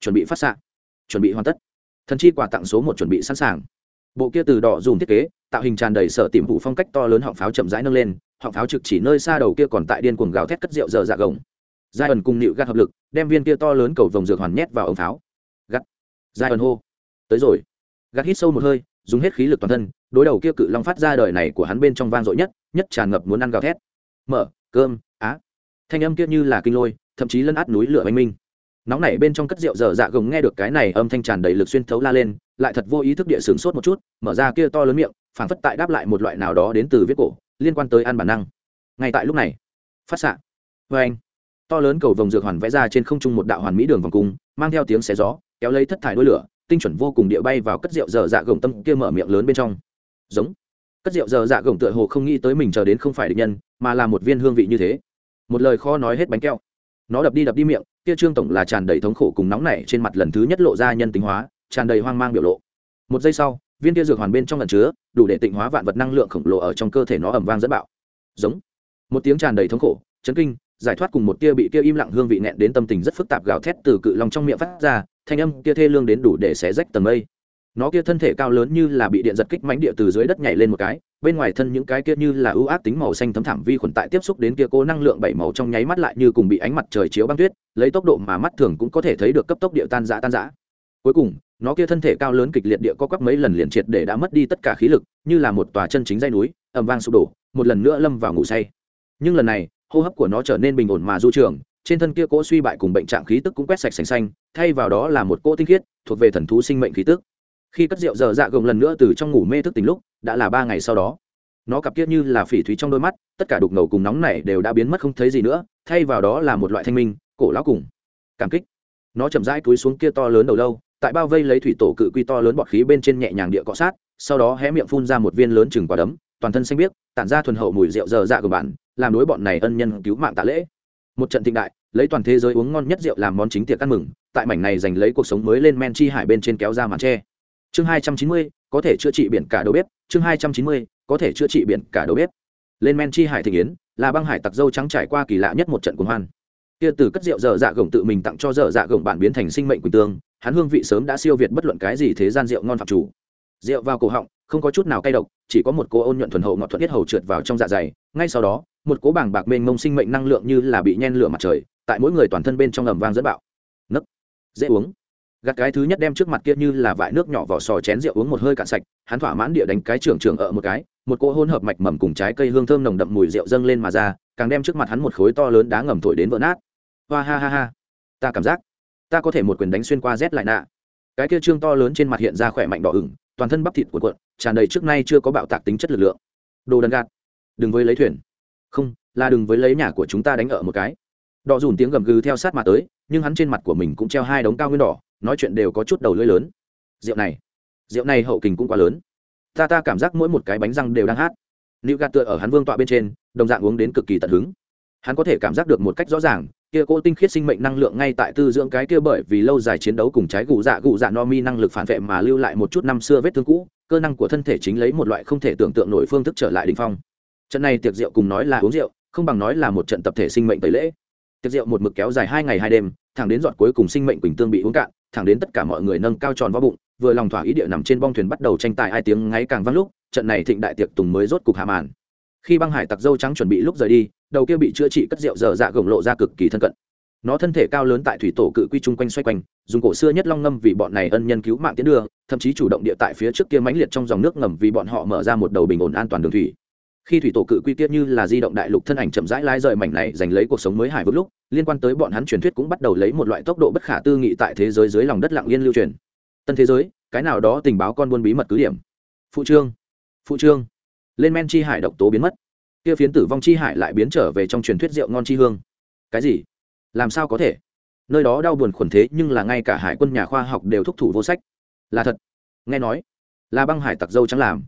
Chuẩn bị phát xạ chuẩn bị hoàn tất. Thần chi quà tặng số một chuẩn bị sẵn sàng. Bộ kia từ đỏ dùng thiết kế, tạo hình tràn đầy sở tìm vụ phong cách to lớn họng pháo chậm rãi nâng lên, họng pháo trực chỉ nơi xa đầu kia còn tại điên cuồng gào thét cất rượu giờ dạ gồng. Giai ẩn cùng nịu gạt hợp lực, đem viên kia to lớn cầu vồng dược hoàn nhét vào ống pháo. Gắt giai ẩn hô. Tới rồi. Gắt hít sâu một hơi, dùng hết khí lực toàn thân, đối đầu kia cự long phát ra đời này của hắn bên trong vang dội nhất nhất tràn ngập muốn ăn gào thét. Mở, cơm, á. Thanh âm kia như là kinh lôi, thậm chí lân át núi lửa oanh minh nóng nảy bên trong cất rượu dở dạ gồng nghe được cái này âm thanh tràn đầy lực xuyên thấu la lên, lại thật vô ý thức địa sướng sốt một chút, mở ra kia to lớn miệng, phảng phất tại đáp lại một loại nào đó đến từ viết cổ, liên quan tới ăn bản năng. Ngay tại lúc này, phát xạ. Vê anh, to lớn cầu vồng dược hoàn vẽ ra trên không trung một đạo hoàn mỹ đường vòng cung, mang theo tiếng xé gió, kéo lấy thất thải đôi lửa, tinh chuẩn vô cùng địa bay vào cất rượu dở dạ gồng tâm kia mở miệng lớn bên trong. Giống. Cất rượu dở dạ gồng tựa hồ không nghĩ tới mình chờ đến không phải địch nhân, mà là một viên hương vị như thế. Một lời khó nói hết bánh keo nó đập đi đập đi miệng kia trương tổng là tràn đầy thống khổ cùng nóng nảy, trên mặt lần thứ nhất lộ ra nhân tính hóa, tràn đầy hoang mang biểu lộ. Một giây sau, viên kia dược hoàn bên trong lần chứa, đủ để tịnh hóa vạn vật năng lượng khổng lồ ở trong cơ thể nó ẩm vang dẫn bạo. Giống. Một tiếng tràn đầy thống khổ, chấn kinh, giải thoát cùng một tia bị kia im lặng hương vị nẹn đến tâm tình rất phức tạp gào thét từ cự lòng trong miệng phát ra, thanh âm kia thê lương đến đủ để xé rách tầng mây. Nó kia thân thể cao lớn như là bị điện giật kích mánh địa từ dưới đất nhảy lên một cái, bên ngoài thân những cái kia như là ưu ác tính màu xanh thấm thảm vi khuẩn tại tiếp xúc đến kia cố năng lượng bảy màu trong nháy mắt lại như cùng bị ánh mặt trời chiếu băng tuyết lấy tốc độ mà mắt thường cũng có thể thấy được cấp tốc địa tan rã tan rã. Cuối cùng, nó kia thân thể cao lớn kịch liệt địa co quắp mấy lần liền triệt để đã mất đi tất cả khí lực, như là một tòa chân chính dây núi ẩm vang sụp đổ, một lần nữa lâm vào ngủ say. Nhưng lần này, hô hấp của nó trở nên bình ổn mà du trường, trên thân kia cỗ suy bại cùng bệnh trạng khí tức cũng quét sạch sành xanh, thay vào đó là một cỗ tinh khiết, thuộc về thần thú sinh mệnh khí tức. Khi cất rượu giờ dạ gồng lần nữa từ trong ngủ mê thức tỉnh lúc, đã là ba ngày sau đó. Nó cặp kiết như là phỉ thúy trong đôi mắt, tất cả đục ngầu cùng nóng này đều đã biến mất không thấy gì nữa, thay vào đó là một loại thanh minh cổ lão cùng. Cảm kích. Nó chậm rãi túi xuống kia to lớn đầu lâu, tại bao vây lấy thủy tổ cự quy to lớn bọt khí bên trên nhẹ nhàng địa cọ sát, sau đó hé miệng phun ra một viên lớn chừng quả đấm, toàn thân xanh biếc, tản ra thuần hậu mùi rượu dơ dạ của bạn, làm đối bọn này ân nhân cứu mạng tạ lễ. Một trận thịnh đại, lấy toàn thế giới uống ngon nhất rượu làm món chính tiệc ăn mừng, tại mảnh này giành lấy cuộc sống mới lên men chi hải bên trên kéo ra màn tre. Chương hai trăm chín mươi, có thể chữa trị biển cả đầu bếp, chương hai trăm chín mươi, có thể chữa trị biển cả đầu bếp. Lên men chi hải thịnh yến, là băng hải tặc dâu trắng trải qua kỳ lạ nhất một trận cuồng hoan kia từ cất rượu dở dạ gồng tự mình tặng cho dở dạ gồng bản biến thành sinh mệnh quỳnh tương, hắn hương vị sớm đã siêu việt bất luận cái gì thế gian rượu ngon phạm chủ. Rượu vào cổ họng, không có chút nào cay độc, chỉ có một cố ôn nhuận thuần hậu ngọt thuận tiết hầu trượt vào trong dạ dày. Ngay sau đó, một cố bảng bạc mênh mông sinh mệnh năng lượng như là bị nhen lửa mặt trời, tại mỗi người toàn thân bên trong ầm vang dẫn bạo. Nấc, dễ uống. Gạt cái thứ nhất đem trước mặt kia như là vại nước nhỏ vỏ sò chén rượu uống một hơi cạn sạch, hắn thỏa mãn địa đánh cái trưởng trưởng ở một cái, một cỗ hỗn hợp mạch mầm cùng trái cây hương thơm nồng đậm mùi rượu dâng lên mà ra, càng đem trước mặt hắn một khối to lớn đá ngầm thổi đến vỡ nát hoa ha ha ha. Ta cảm giác, ta có thể một quyền đánh xuyên qua rét lại nạ. Cái kia trương to lớn trên mặt hiện ra khỏe mạnh đỏ ửng, toàn thân bắp thịt cuộn cuộn, tràn đầy trước nay chưa có bạo tạc tính chất lực lượng. Đồ đần gạt. Đừng với lấy thuyền. Không, là đừng với lấy nhà của chúng ta đánh ở một cái. Đỏ dùn tiếng gầm gừ theo sát mà tới, nhưng hắn trên mặt của mình cũng treo hai đống cao nguyên đỏ, nói chuyện đều có chút đầu lưỡi lớn. Rượu này rượu này hậu kình cũng quá lớn. Ta ta cảm giác mỗi một cái bánh răng đều đang hát. Nữ gạt tựa ở hắn vương tọa bên trên, đồng dạng uống đến cực kỳ tận hứng hắn có thể cảm giác được một cách rõ ràng, kia cô tinh khiết sinh mệnh năng lượng ngay tại tư dưỡng cái kia bởi vì lâu dài chiến đấu cùng trái gù dạ gù dạ no mi năng lực phản vệ mà lưu lại một chút năm xưa vết thương cũ, cơ năng của thân thể chính lấy một loại không thể tưởng tượng nổi phương thức trở lại đ ỉ n h phong. Trận này tiệc rượu cùng nói là uống rượu, không bằng nói là một trận tập thể sinh mệnh tẩy lễ. Tiệc rượu một mực kéo dài hai ngày hai đêm, thẳng đến dọn cuối cùng sinh mệnh quỳnh tương bị uống cạn, thẳng đến tất cả mọi người nâng cao tròn vào bụng, vừa lòng thỏa ý địa nằm trên bong thuyền bắt đầu tranh tài hai tiếng ngáy càng vang lúc, trận này thịnh đại tiệc tùng mới rốt cục hạ màn khi băng hải tặc dâu trắng chuẩn bị lúc rời đi, đầu kia bị chữa trị cất rượu dở dạ gồng lộ ra cực kỳ thân cận. Nó thân thể cao lớn tại thủy tổ cự quy chung quanh xoay quanh, dùng cổ xưa nhất long ngâm vì bọn này ân nhân cứu mạng tiến đưa, thậm chí chủ động địa tại phía trước kia mãnh liệt trong dòng nước ngầm vì bọn họ mở ra một đầu bình ổn an toàn đường thủy. Khi thủy tổ cự quy tiết như là di động đại lục thân ảnh chậm rãi lai rời mảnh này giành lấy cuộc sống mới hải vực lúc, liên quan tới bọn hắn truyền thuyết cũng bắt đầu lấy một loại tốc độ bất khả tư nghị tại thế giới dưới lòng đất lặng yên lưu truyền. Tân thế giới, cái nào đó tình báo con buôn bí mật cứ điểm. Phụ trương phụ trương lên men chi hải độc tố biến mất. Kia phiến tử vong chi hải lại biến trở về trong truyền thuyết rượu ngon chi hương. Cái gì? Làm sao có thể? Nơi đó đau buồn khuẩn thế nhưng là ngay cả hải quân nhà khoa học đều thúc thủ vô sách. Là thật. Nghe nói, là băng hải tặc dâu trắng làm.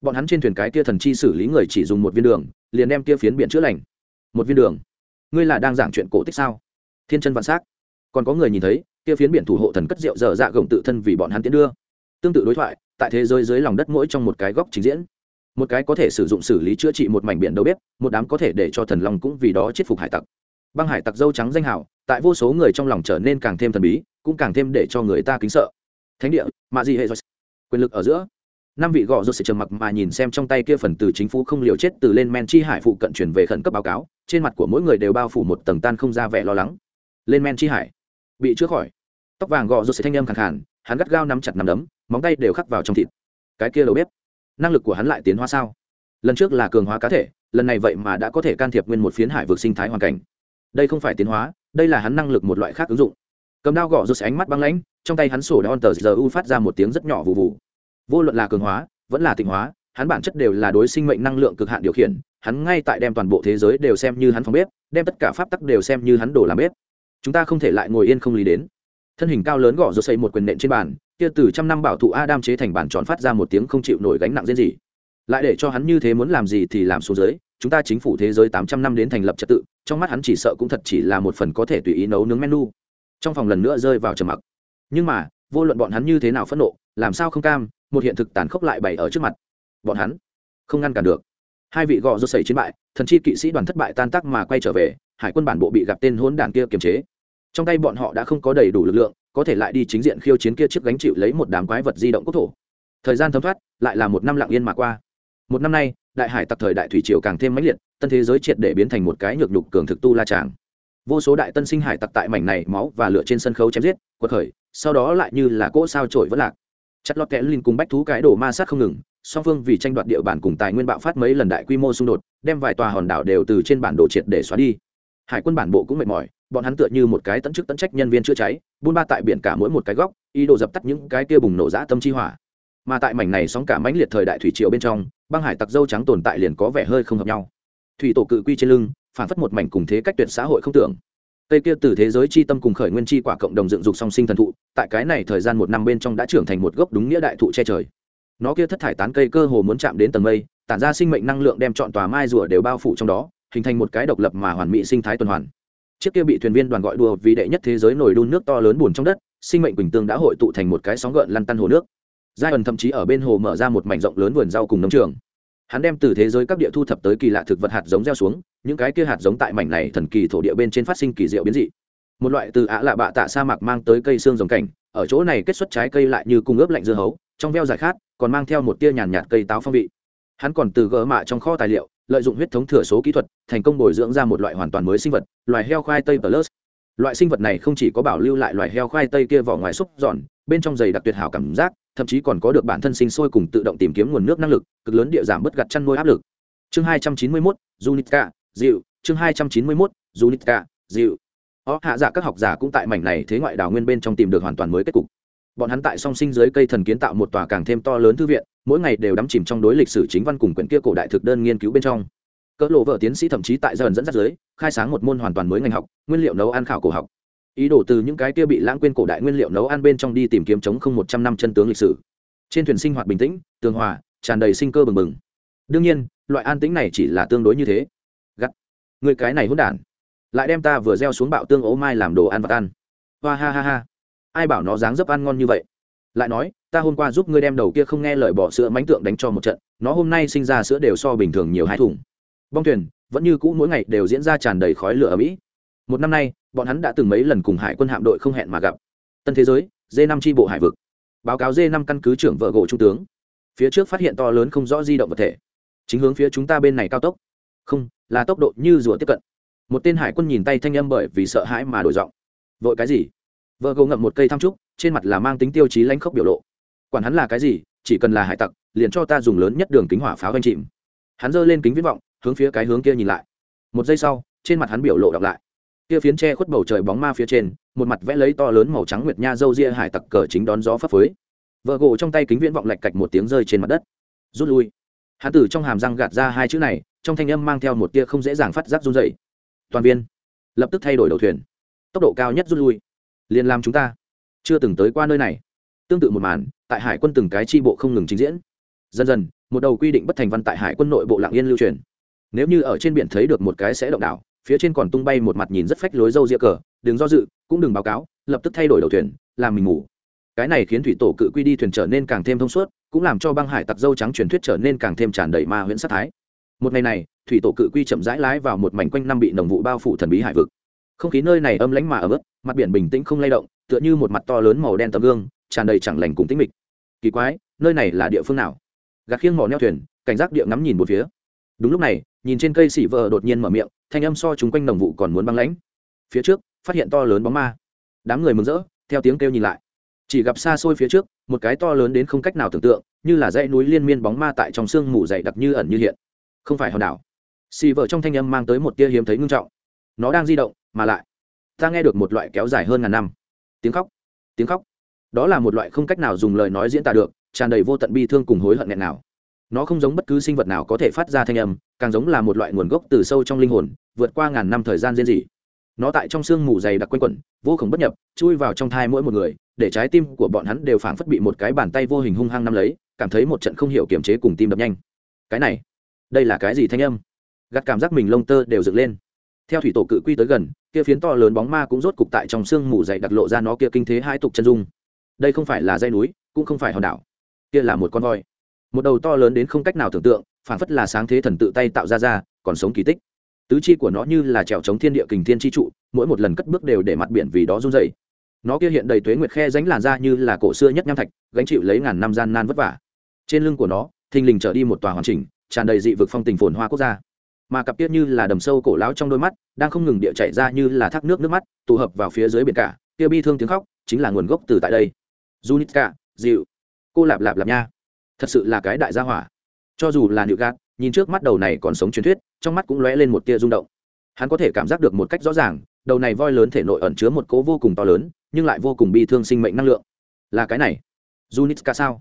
Bọn hắn trên thuyền cái kia thần chi xử lý người chỉ dùng một viên đường, liền đem kia phiến biển chữa lành. Một viên đường. Ngươi là đang giảng chuyện cổ tích sao? Thiên chân vạn s á c còn có người nhìn thấy, kia phiến biển thủ hộ thần cất rượu dở dạ gồng tự thân vì bọn hắn tiến đưa. Tương tự đối thoại, tại thế giới dưới lòng đất mỗi trong một cái góc trình diễn một cái có thể sử dụng xử lý chữa trị một mảnh biển đầu bếp, một đám có thể để cho thần long cũng vì đó chết phục hải tặc. Băng hải tặc dâu trắng danh hào, tại vô số người trong lòng trở nên càng thêm thần bí, cũng càng thêm để cho người ta kính sợ. Thánh địa, mạ gì hệ quyền lực ở giữa. Năm vị gò rút sẽ trầm mặc mà nhìn xem trong tay kia phần từ chính phủ không liều chết từ lên men chi hải phụ cận chuyển về khẩn cấp báo cáo, trên mặt của mỗi người đều bao phủ một tầng tan không ra vẻ lo lắng. Lên men chi hải, bị chữa khỏi. Tóc vàng gò rút sẽ thanh âm khẳng khàn, hắn gắt gao nắm chặt nắm đấm, móng tay đều khắc vào trong thịt. Cái kia đầu bếp năng lực của hắn lại tiến hóa sao? Lần trước là cường hóa cá thể, lần này vậy mà đã có thể can thiệp nguyên một phiến hải vực sinh thái hoàn cảnh. Đây không phải tiến hóa, đây là hắn năng lực một loại khác ứng dụng. Cầm đao gõ rút ánh mắt băng lãnh, trong tay hắn sổ đòn tờ giờ u phát ra một tiếng rất nhỏ vụ vụ vô luận là cường hóa, vẫn là tịnh hóa, hắn bản chất đều là đối sinh mệnh năng lượng cực hạn điều khiển, hắn ngay tại đem toàn bộ thế giới đều xem như hắn phòng bếp, đem tất cả pháp tắc đều xem như hắn đổ làm bếp. Chúng ta không thể lại ngồi yên không lý đến. Thân hình cao lớn gõ rút xây một quyền nện trên bàn kia từ trăm năm bảo thụ adam chế thành bản tròn phát ra một tiếng không chịu nổi gánh nặng diễn gì. Lại để cho hắn như thế muốn làm gì thì làm xuống dưới, chúng ta chính phủ thế giới tám trăm năm đến thành lập trật tự, trong mắt hắn chỉ sợ cũng thật chỉ là một phần có thể tùy ý nấu nướng menu. Trong phòng lần nữa rơi vào trầm mặc. Nhưng mà, vô luận bọn hắn như thế nào phẫn nộ, làm sao không cam, một hiện thực tàn khốc lại bày ở trước mặt. Bọn hắn không ngăn cản được. Hai vị gò rốt xảy chiến bại, thần chi kỵ sĩ đoàn thất bại tan tác mà quay trở về, hải quân bản bộ bị gặp tên hỗn đản kia kiềm chế. Trong tay bọn họ đã không có đầy đủ lực lượng có thể lại đi chính diện khiêu chiến kia trước gánh chịu lấy một đám quái vật di động quốc thổ. Thời gian thấm thoát, lại là một năm lặng yên mà qua. Một năm nay, đại hải tặc thời đại thủy triều càng thêm mãnh liệt, tân thế giới triệt để biến thành một cái nhược nhục cường thực tu la tràng. Vô số đại tân sinh hải tặc tại mảnh này máu và lửa trên sân khấu chém giết, quật khởi, sau đó lại như là cỗ sao trổi vẫn lạc. Chặt lọt kẽ linh cùng bách thú cái đổ ma sát không ngừng, song phương vì tranh đoạt địa bàn cùng tài nguyên bạo phát mấy lần đại quy mô xung đột, đem vài tòa hòn đảo đều từ trên bản đồ triệt để xóa đi. Hải quân bản bộ cũng mệt mỏi, bọn hắn tựa như một cái tận chức tận trách nhân viên chữa cháy buôn ba tại biển cả mỗi một cái góc, ý đồ dập tắt những cái kia bùng nổ dã tâm chi hỏa. Mà tại mảnh này sóng cả mãnh liệt thời đại thủy triều bên trong, băng hải tặc dâu trắng tồn tại liền có vẻ hơi không hợp nhau. Thủy tổ cự quy trên lưng, phản phất một mảnh cùng thế cách tuyệt xã hội không tưởng. Cây kia từ thế giới chi tâm cùng khởi nguyên chi quả cộng đồng dựng dục song sinh thần thụ, tại cái này thời gian một năm bên trong đã trưởng thành một gốc đúng nghĩa đại thụ che trời. Nó kia thất thải tán cây cơ hồ muốn chạm đến tầng mây, tản ra sinh mệnh năng lượng đem chọn tòa mai rùa đều bao phủ trong đó, hình thành một cái độc lập mà hoàn mỹ sinh thái tuần hoàn chiếc kia bị thuyền viên đoàn gọi đùa vì đệ nhất thế giới nổi đun nước to lớn buồn trong đất, sinh mệnh quỳnh tương đã hội tụ thành một cái sóng gợn lăn tăn hồ nước. Giai ẩn thậm chí ở bên hồ mở ra một mảnh rộng lớn vườn rau cùng nông trường. Hắn đem từ thế giới các địa thu thập tới kỳ lạ thực vật hạt giống gieo xuống, những cái kia hạt giống tại mảnh này thần kỳ thổ địa bên trên phát sinh kỳ diệu biến dị. Một loại từ ạ lạ bạ tạ sa mạc mang tới cây xương rồng cảnh, ở chỗ này kết xuất trái cây lại như cung ướp lạnh dưa hấu, trong veo giải khát, còn mang theo một tia nhàn nhạt cây táo phong vị hắn còn từ gỡ mạ trong kho tài liệu lợi dụng huyết thống thừa số kỹ thuật thành công bồi dưỡng ra một loại hoàn toàn mới sinh vật loài heo khoai tây plus. Loại sinh vật này không chỉ có bảo lưu lại loài heo khoai tây kia vỏ ngoài xúc giòn bên trong giày đặc tuyệt hảo cảm giác thậm chí còn có được bản thân sinh sôi cùng tự động tìm kiếm nguồn nước năng lực cực lớn địa giảm bất gặt chăn nuôi áp lực. Chương hai trăm chín mươi mốt Junica, dịu. Chương hai trăm chín mươi mốt Junica, dịu. Ó hạ giả các học giả cũng tại mảnh này thế ngoại đảo nguyên bên trong tìm được hoàn toàn mới kết cục bọn hắn tại song sinh dưới cây thần kiến tạo một tòa càng thêm to lớn thư viện, mỗi ngày đều đắm chìm trong đối lịch sử chính văn cùng quyển kia cổ đại thực đơn nghiên cứu bên trong. Cỡ lộ vợ tiến sĩ thậm chí tại dần dẫn dắt giới khai sáng một môn hoàn toàn mới ngành học, nguyên liệu nấu ăn khảo cổ học. Ý đồ từ những cái kia bị lãng quên cổ đại nguyên liệu nấu ăn bên trong đi tìm kiếm chống không một trăm năm chân tướng lịch sử. Trên thuyền sinh hoạt bình tĩnh, tường hòa, tràn đầy sinh cơ bừng bừng. Đương nhiên, loại an tĩnh này chỉ là tương đối như thế. Gắt. Người cái này hỗn đản. Lại đem ta vừa gieo xuống bạo tương ố mai làm đồ ăn vật ăn. Hoa ha ha ha ai bảo nó dáng dấp ăn ngon như vậy? Lại nói, ta hôm qua giúp ngươi đem đầu kia không nghe lời bỏ sữa mánh tượng đánh cho một trận, nó hôm nay sinh ra sữa đều so bình thường nhiều hai thùng. Bong thuyền, vẫn như cũ mỗi ngày đều diễn ra tràn đầy khói lửa ở mỹ một năm nay, bọn hắn đã từng mấy lần cùng hải quân hạm đội không hẹn mà gặp. Tân thế giới d năm tri bộ hải vực. Báo cáo d năm căn cứ trưởng vợ gỗ trung tướng. Phía trước phát hiện to lớn không rõ di động vật thể. Chính hướng phía chúng ta bên này cao tốc. Không, là tốc độ như rùa tiếp cận. Một tên hải quân nhìn tay thanh âm bởi vì sợ hãi mà đổi giọng. Vội cái gì? Vợ gỗ ngậm một cây tham trúc, trên mặt là mang tính tiêu chí lãnh khốc biểu lộ. Quản hắn là cái gì, chỉ cần là hải tặc, liền cho ta dùng lớn nhất đường kính hỏa pháo anh chìm. Hắn giơ lên kính viết vọng, hướng phía cái hướng kia nhìn lại. Một giây sau, trên mặt hắn biểu lộ đọc lại. Kia phiến tre khuất bầu trời bóng ma phía trên, một mặt vẽ lấy to lớn màu trắng nguyệt nha dâu ria hải tặc cờ chính đón gió phấp phới. Vợ gỗ trong tay kính viễn vọng lạch cạch một tiếng rơi trên mặt đất. Rút lui. Hắn tử trong hàm răng gạt ra hai chữ này, trong thanh âm mang theo một tia không dễ dàng phát giác run dày toàn viên. Lập tức thay đổi đầu thuyền. Tốc độ cao nhất rút lui liền làm chúng ta. Chưa từng tới qua nơi này. Tương tự một màn, tại hải quân từng cái tri bộ không ngừng trình diễn. Dần dần, một đầu quy định bất thành văn tại hải quân nội bộ lạng yên lưu truyền. Nếu như ở trên biển thấy được một cái sẽ động đảo, phía trên còn tung bay một mặt nhìn rất phách lối dâu ria cờ, đừng do dự, cũng đừng báo cáo, lập tức thay đổi đầu thuyền, làm mình ngủ. Cái này khiến thủy tổ cự quy đi thuyền trở nên càng thêm thông suốt, cũng làm cho băng hải tặc dâu trắng truyền thuyết trở nên càng thêm tràn đầy ma huyễn sát thái. Một ngày này, thủy tổ cự quy chậm rãi lái vào một mảnh quanh năm bị nồng vụ bao phủ thần bí hải vực không khí nơi này âm lãnh mà ấm ức mặt biển bình tĩnh không lay động, tựa như một mặt to lớn màu đen tấm gương, tràn đầy chẳng lành cùng tĩnh mịch. Kỳ quái, nơi này là địa phương nào? Gạt khiêng mỏ neo thuyền, cảnh giác địa ngắm nhìn một phía. Đúng lúc này, nhìn trên cây xỉ vợ đột nhiên mở miệng, thanh âm so chúng quanh đồng vụ còn muốn băng lãnh. Phía trước, phát hiện to lớn bóng ma. Đám người mừng rỡ, theo tiếng kêu nhìn lại. Chỉ gặp xa xôi phía trước, một cái to lớn đến không cách nào tưởng tượng, như là dãy núi liên miên bóng ma tại trong sương mù dày đặc như ẩn như hiện. Không phải hòn đảo. Xì vợ trong thanh âm mang tới một tia hiếm thấy ngưng trọng. Nó đang di động mà lại, ta nghe được một loại kéo dài hơn ngàn năm. Tiếng khóc tiếng khóc. Đó là một loại không cách nào dùng lời nói diễn tả được, tràn đầy vô tận bi thương cùng hối hận nghẹn nào. Nó không giống bất cứ sinh vật nào có thể phát ra thanh âm, càng giống là một loại nguồn gốc từ sâu trong linh hồn, vượt qua ngàn năm thời gian riêng gì. Nó tại trong sương mù dày đặc quanh quẩn, vô khổng bất nhập, chui vào trong thai mỗi một người, để trái tim của bọn hắn đều phảng phất bị một cái bàn tay vô hình hung hăng nắm lấy, cảm thấy một trận không hiểu kiềm chế cùng tim đập nhanh. Cái này, đây là cái gì thanh âm? Gạt cảm giác mình lông tơ đều dựng lên theo thủy tổ cự quy tới gần, kia phiến to lớn bóng ma cũng rốt cục tại trong sương mù dày đặc lộ ra nó kia kinh thế hai tục chân dung. Đây không phải là dây núi, cũng không phải hòn đảo. Kia là một con voi. Một đầu to lớn đến không cách nào tưởng tượng phản phất là sáng thế thần tự tay tạo ra ra, còn sống kỳ tích. Tứ chi của nó như là trèo chống thiên địa kình thiên chi trụ, mỗi một lần cất bước đều để mặt biển vì đó run dày nó kia hiện đầy tuế nguyệt khe ránh làn ra như là cổ xưa nhất nham thạch, gánh chịu lấy ngàn năm gian nan vất vả. Trên lưng của nó, thình lình trở đi một tòa hoàn chỉnh, tràn đầy dị vực phong tình phồn hoa quốc gia mà cặp kia như là đầm sâu cổ lão trong đôi mắt, đang không ngừng địa chảy ra như là thác nước nước mắt, tụ hợp vào phía dưới biển cả, kia bi thương tiếng khóc, chính là nguồn gốc từ tại đây. Junitska dịu. Cô lạp lạp lạp nha. Thật sự là cái đại gia hỏa. Cho dù là nữ gạt, nhìn trước mắt đầu này còn sống truyền thuyết, trong mắt cũng lóe lên một tia rung động. Hắn có thể cảm giác được một cách rõ ràng, đầu này voi lớn thể nội ẩn chứa một cố vô cùng to lớn, nhưng lại vô cùng bi thương sinh mệnh năng lượng. Là cái này. Junitska sao?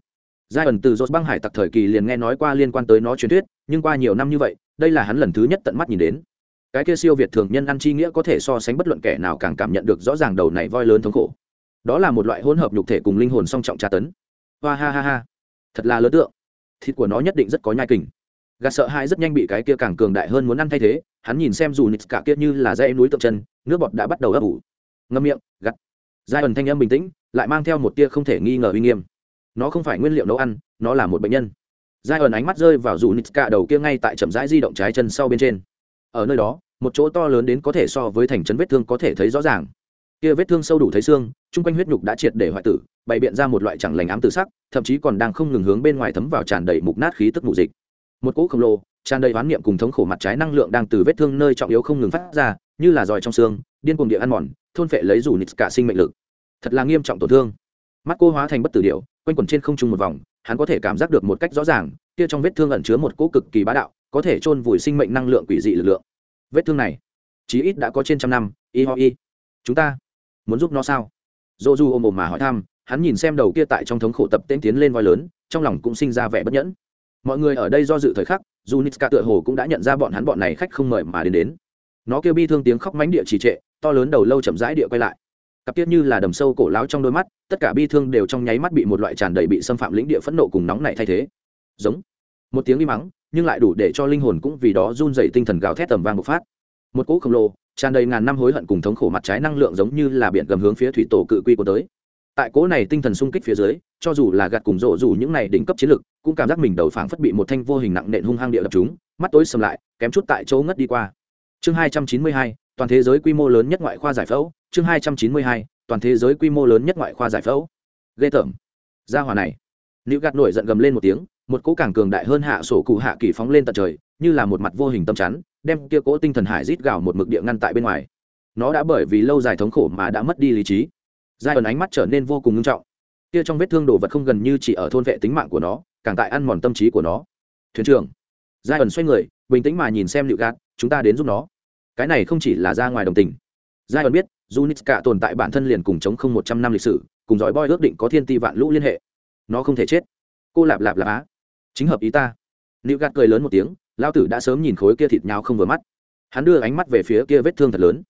Giai ẩn từ dốt băng hải tặc thời kỳ liền nghe nói qua liên quan tới nó truyền thuyết, nhưng qua nhiều năm như vậy đây là hắn lần thứ nhất tận mắt nhìn đến. Cái kia siêu việt thường nhân ăn chi nghĩa có thể so sánh bất luận kẻ nào càng cảm nhận được rõ ràng đầu này voi lớn thống khổ. Đó là một loại hỗn hợp nhục thể cùng linh hồn song trọng tra tấn. Hoa ha ha ha. Thật là lớn tượng. Thịt của nó nhất định rất có nhai kình. Gạt sợ hãi rất nhanh bị cái kia càng cường đại hơn muốn ăn thay thế, hắn nhìn xem dù nít cả kia như là dây núi tượng chân, nước bọt đã bắt đầu ấp ủ. Ngâm miệng gặt giai ẩn thanh âm bình tĩnh, lại mang theo một tia không thể nghi ngờ uy nghiêm. Nó không phải nguyên liệu nấu ăn, nó là một bệnh nhân giai ẩn ánh mắt rơi vào dù nít cả đầu kia ngay tại chậm rãi di động trái chân sau bên trên. Ở nơi đó, một chỗ to lớn đến có thể so với thành trấn vết thương có thể thấy rõ ràng. Kia vết thương sâu đủ thấy xương, chung quanh huyết nhục đã triệt để hoại tử, bày biện ra một loại chẳng lành ám tử sắc, thậm chí còn đang không ngừng hướng bên ngoài thấm vào tràn đầy mục nát khí tức mù dịch. Một cỗ khổng lồ, tràn đầy oán niệm cùng thống khổ mặt trái năng lượng đang từ vết thương nơi trọng yếu không ngừng phát ra, như là dòi trong xương, điên cuồng địa ăn mòn, thôn phệ lấy rủ nít cả sinh mệnh lực. Thật là nghiêm trọng tổn thương. Mắt cô hóa thành bất tử điệu quanh quẩn trên không trung một vòng hắn có thể cảm giác được một cách rõ ràng, kia trong vết thương ẩn chứa một cỗ cực kỳ bá đạo, có thể chôn vùi sinh mệnh năng lượng quỷ dị lực lượng. Vết thương này, chí ít đã có trên trăm năm, y ho y. Chúng ta muốn giúp nó sao? Dô du ôm ồm mà hỏi thăm, hắn nhìn xem đầu kia tại trong thống khổ tập tên tiến lên voi lớn, trong lòng cũng sinh ra vẻ bất nhẫn. Mọi người ở đây do dự thời khắc dù nitska tựa hồ cũng đã nhận ra bọn hắn bọn này khách không mời mà đến đến. Nó kêu bi thương tiếng khóc mánh địa trì trệ, to lớn đầu lâu chậm rãi địa quay lại cặp tiết như là đầm sâu cổ láo trong đôi mắt, tất cả bi thương đều trong nháy mắt bị một loại tràn đầy bị xâm phạm lĩnh địa phẫn nộ cùng nóng này thay thế. Giống. Một tiếng im mắng nhưng lại đủ để cho linh hồn cũng vì đó run dậy tinh thần gào thét tầm vang một phát. Một cỗ khổng lồ, tràn đầy ngàn năm hối hận cùng thống khổ mặt trái năng lượng giống như là biển gầm hướng phía thủy tổ cự quy của tới. Tại cỗ này tinh thần sung kích phía dưới, cho dù là gạt cùng rộ dù những này đỉnh cấp chiến lực, cũng cảm giác mình đầu phảng phất bị một thanh vô hình nặng nện hung hăng địa đập chúng mắt tối sầm lại, kém chút tại chỗ ngất đi qua. Chương hai trăm chín mươi hai, toàn thế giới quy mô lớn nhất ngoại khoa giải phẫu chương hai trăm chín mươi hai, toàn thế giới quy mô lớn nhất ngoại khoa giải phẫu. Ghê tởm. Gia hòa này. Nữ gạt nổi giận gầm lên một tiếng, một cỗ càng cường đại hơn hạ sổ cụ hạ kỳ phóng lên tận trời, như là một mặt vô hình tâm chắn, đem kia cỗ tinh thần hải rít gào một mực địa ngăn tại bên ngoài. Nó đã bởi vì lâu dài thống khổ mà đã mất đi lý trí. Giai ẩn ánh mắt trở nên vô cùng nghiêm trọng. Kia trong vết thương đồ vật không gần như chỉ ở thôn vệ tính mạng của nó, càng tại ăn mòn tâm trí của nó. Thuyền trưởng. Giai ẩn xoay người, bình tĩnh mà nhìn xem liệu gạt, chúng ta đến giúp nó. Cái này không chỉ là ra ngoài đồng tình. Giai ẩn biết Junitska tồn tại bản thân liền cùng chống không một trăm năm lịch sử, cùng giỏi boy ước định có thiên ti vạn lũ liên hệ. Nó không thể chết. Cô lạp lạp lạp á. Chính hợp ý ta. Liễu gạt cười lớn một tiếng, Lão tử đã sớm nhìn khối kia thịt nhau không vừa mắt. Hắn đưa ánh mắt về phía kia vết thương thật lớn.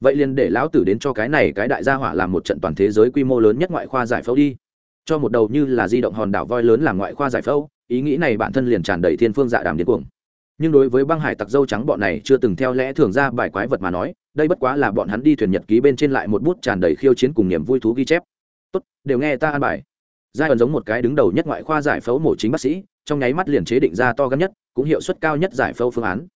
Vậy liền để lão tử đến cho cái này cái đại gia hỏa làm một trận toàn thế giới quy mô lớn nhất ngoại khoa giải phẫu đi. Cho một đầu như là di động hòn đảo voi lớn làm ngoại khoa giải phẫu, ý nghĩ này bản thân liền tràn đầy thiên phương dạ đàm điên cuồng nhưng đối với băng hải tặc dâu trắng bọn này chưa từng theo lẽ thường ra bài quái vật mà nói, đây bất quá là bọn hắn đi thuyền nhật ký bên trên lại một bút tràn đầy khiêu chiến cùng niềm vui thú ghi chép. Tốt, đều nghe ta an bài. Giai ẩn giống một cái đứng đầu nhất ngoại khoa giải phẫu mổ chính bác sĩ, trong nháy mắt liền chế định ra to gắn nhất, cũng hiệu suất cao nhất giải phẫu phương án.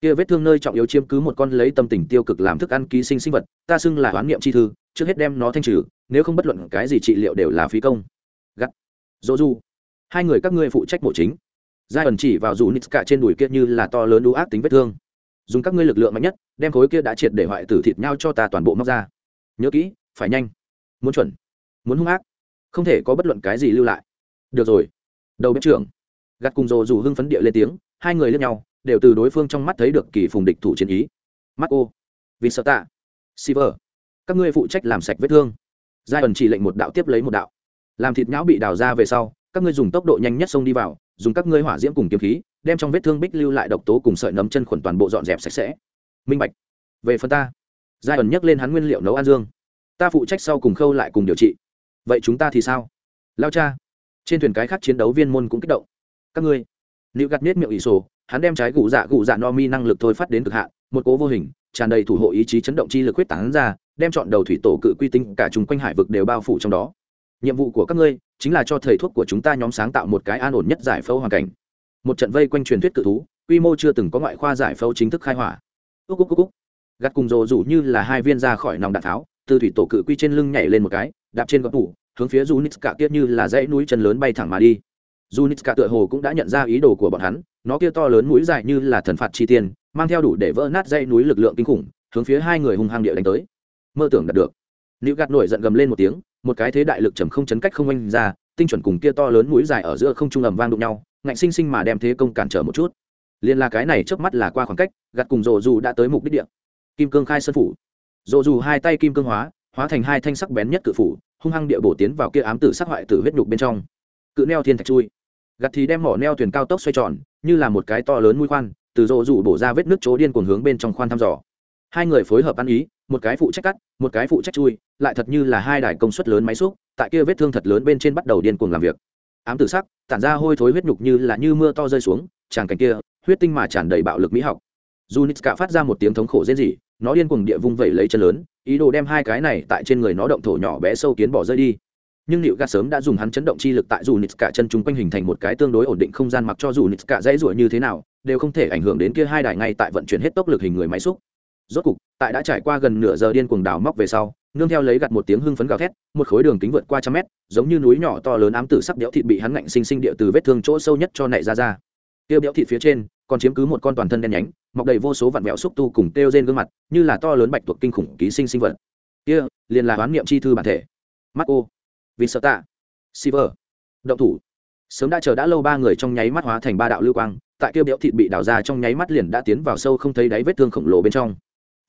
Kia vết thương nơi trọng yếu chiếm cứ một con lấy tâm tình tiêu cực làm thức ăn ký sinh sinh vật, ta xưng là hoán niệm chi thư, trước hết đem nó thanh trừ, nếu không bất luận cái gì trị liệu đều là phí công. Gắt. Dỗ du, hai người các ngươi phụ trách mổ chính giai ẩn chỉ vào dù nít cả trên đùi kia như là to lớn đũ ác tính vết thương. Dùng các ngươi lực lượng mạnh nhất, đem khối kia đã triệt để hoại tử thịt nhau cho ta toàn bộ móc ra. Nhớ kỹ, phải nhanh. Muốn chuẩn. Muốn hung ác. Không thể có bất luận cái gì lưu lại. Được rồi. Đầu bếp trưởng. Gặt cùng rồ dù hưng phấn địa lên tiếng, hai người lên nhau, đều từ đối phương trong mắt thấy được kỳ phùng địch thủ chiến ý. Marco. Vì sợ tạ siver các ngươi phụ trách làm sạch vết thương. Giai ẩn chỉ lệnh một đạo tiếp lấy một đạo. Làm thịt nhão bị đào ra về sau, các ngươi dùng tốc độ nhanh nhất xông đi vào dùng các ngươi hỏa diễm cùng kiếm khí, đem trong vết thương bích lưu lại độc tố cùng sợi nấm chân khuẩn toàn bộ dọn dẹp sạch sẽ. Minh bạch. Về phần ta. Giai ẩn nhắc lên hắn nguyên liệu nấu ăn dương. Ta phụ trách sau cùng khâu lại cùng điều trị. Vậy chúng ta thì sao? Lao cha. Trên thuyền cái khác chiến đấu viên môn cũng kích động. Các ngươi. Nữ gặt nết miệng ỷ sổ, hắn đem trái gù dạ gù dạ no mi năng lực thôi phát đến cực hạn, một cố vô hình, tràn đầy thủ hộ ý chí chấn động chi lực quyết tán ra, đem chọn đầu thủy tổ cự quy tinh cả chung quanh hải vực đều bao phủ trong đó nhiệm vụ của các ngươi chính là cho thầy thuốc của chúng ta nhóm sáng tạo một cái an ổn nhất giải phẫu hoàn cảnh một trận vây quanh truyền thuyết cự thú quy mô chưa từng có ngoại khoa giải phẫu chính thức khai hỏa úc úc úc úc gặt cùng rồ rủ như là hai viên ra khỏi nòng đạn tháo từ thủy tổ cự quy trên lưng nhảy lên một cái đạp trên góc tủ hướng phía Junitska kia như là dãy núi chân lớn bay thẳng mà đi. Junitska tựa hồ cũng đã nhận ra ý đồ của bọn hắn, nó kia to lớn mũi dài như là thần phạt chi tiền, mang theo đủ để vỡ nát dãy núi lực lượng kinh khủng, hướng phía hai người hung hăng địa đánh tới. Mơ tưởng đạt được. nữ gạt nổi giận gầm lên một tiếng, một cái thế đại lực trầm không chấn cách không oanh ra, tinh chuẩn cùng kia to lớn mũi dài ở giữa không trung ầm vang đụng nhau, ngạnh sinh sinh mà đem thế công cản trở một chút. Liền là cái này trước mắt là qua khoảng cách gặt cùng rồ dù đã tới mục đích địa. Kim cương khai sơn phủ. Rồ dù hai tay kim cương hóa hóa thành hai thanh sắc bén nhất cự phủ, hung hăng địa bổ tiến vào kia ám tử sát hoại tử huyết nhục bên trong. Cự neo thiên thạch chui. Gặt thì đem mỏ neo thuyền cao tốc xoay tròn, như là một cái to lớn mũi khoan, từ rồ rủ bổ ra vết nước chỗ điên cuồng hướng bên trong khoan thăm dò. Hai người phối hợp ăn ý một cái phụ trách cắt, một cái phụ trách chui, lại thật như là hai đài công suất lớn máy xúc, tại kia vết thương thật lớn bên trên bắt đầu điên cuồng làm việc. Ám tử sắc, tản ra hôi thối huyết nhục như là như mưa to rơi xuống chàng cảnh kia, huyết tinh mà tràn đầy bạo lực mỹ học. Dù phát ra một tiếng thống khổ rên rỉ, nó điên cuồng địa vung vẩy lấy chân lớn, ý đồ đem hai cái này tại trên người nó động thổ nhỏ bé sâu kiến bỏ rơi đi. Nhưng liệu gạt sớm đã dùng hắn chấn động chi lực tại dù chân chúng quanh hình thành một cái tương đối ổn định không gian mặc cho dù dãy rủa như thế nào, đều không thể ảnh hưởng đến kia hai đài ngay tại vận chuyển hết tốc lực hình người máy xúc rốt cục, tại đã trải qua gần nửa giờ điên cuồng đào móc về sau, nương theo lấy gặt một tiếng hưng phấn gào thét, một khối đường kính vượt qua trăm mét, giống như núi nhỏ to lớn ám tử sắc đẽo thịt bị hắn ngạnh sinh sinh địa từ vết thương chỗ sâu nhất cho nảy ra ra. Tiêu đẽo thịt phía trên, còn chiếm cứ một con toàn thân đen nhánh, mọc đầy vô số vạn vẹo xúc tu cùng tiêu trên gương mặt, như là to lớn bạch tuộc kinh khủng ký sinh sinh vật. Kia, liền là đoán niệm chi thư bản thể. Marco vinsata siver động thủ. Sớm đã chờ đã lâu ba người trong nháy mắt hóa thành ba đạo lưu quang, tại kia béo thịt bị đào ra trong nháy mắt liền đã tiến vào sâu không thấy đáy vết thương khổng lồ bên trong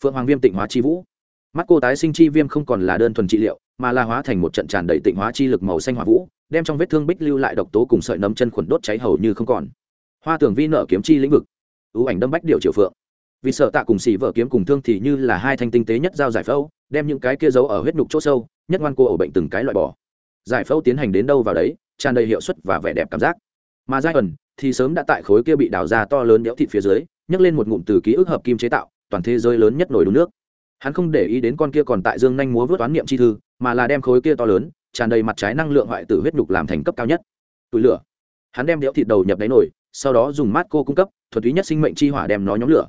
phượng hoàng viêm tịnh hóa chi vũ. Mắt cô tái sinh chi viêm không còn là đơn thuần trị liệu, mà là hóa thành một trận tràn đầy tịnh hóa chi lực màu xanh hỏa vũ, đem trong vết thương bích lưu lại độc tố cùng sợi nấm chân khuẩn đốt cháy hầu như không còn. Hoa tường vi nợ kiếm chi lĩnh vực. Ưu ảnh đâm bách điệu triều phượng. Vì sợ tạ cùng xì vợ kiếm cùng thương thì như là hai thanh tinh tế nhất giao giải phẫu, đem những cái kia giấu ở huyết nhục chỗ sâu, nhất ngoan cô ổ bệnh từng cái loại bỏ. Giải phẫu tiến hành đến đâu vào đấy, tràn đầy hiệu suất và vẻ đẹp cảm giác. Mà giai ẩn thì sớm đã tại khối kia bị đào ra to lớn đẽo thịt phía dưới, nhấc lên một ngụm từ ký ức hợp kim chế tạo toàn thế giới lớn nhất nổi đun nước. Hắn không để ý đến con kia còn tại dương nhanh múa vớt toán niệm chi thư, mà là đem khối kia to lớn, tràn đầy mặt trái năng lượng hoại tử huyết nhục làm thành cấp cao nhất. Tủi lửa. Hắn đem đẽo thịt đầu nhập đáy nổi sau đó dùng mát cô cung cấp, thuật ý nhất sinh mệnh chi hỏa đem nó nhóm lửa.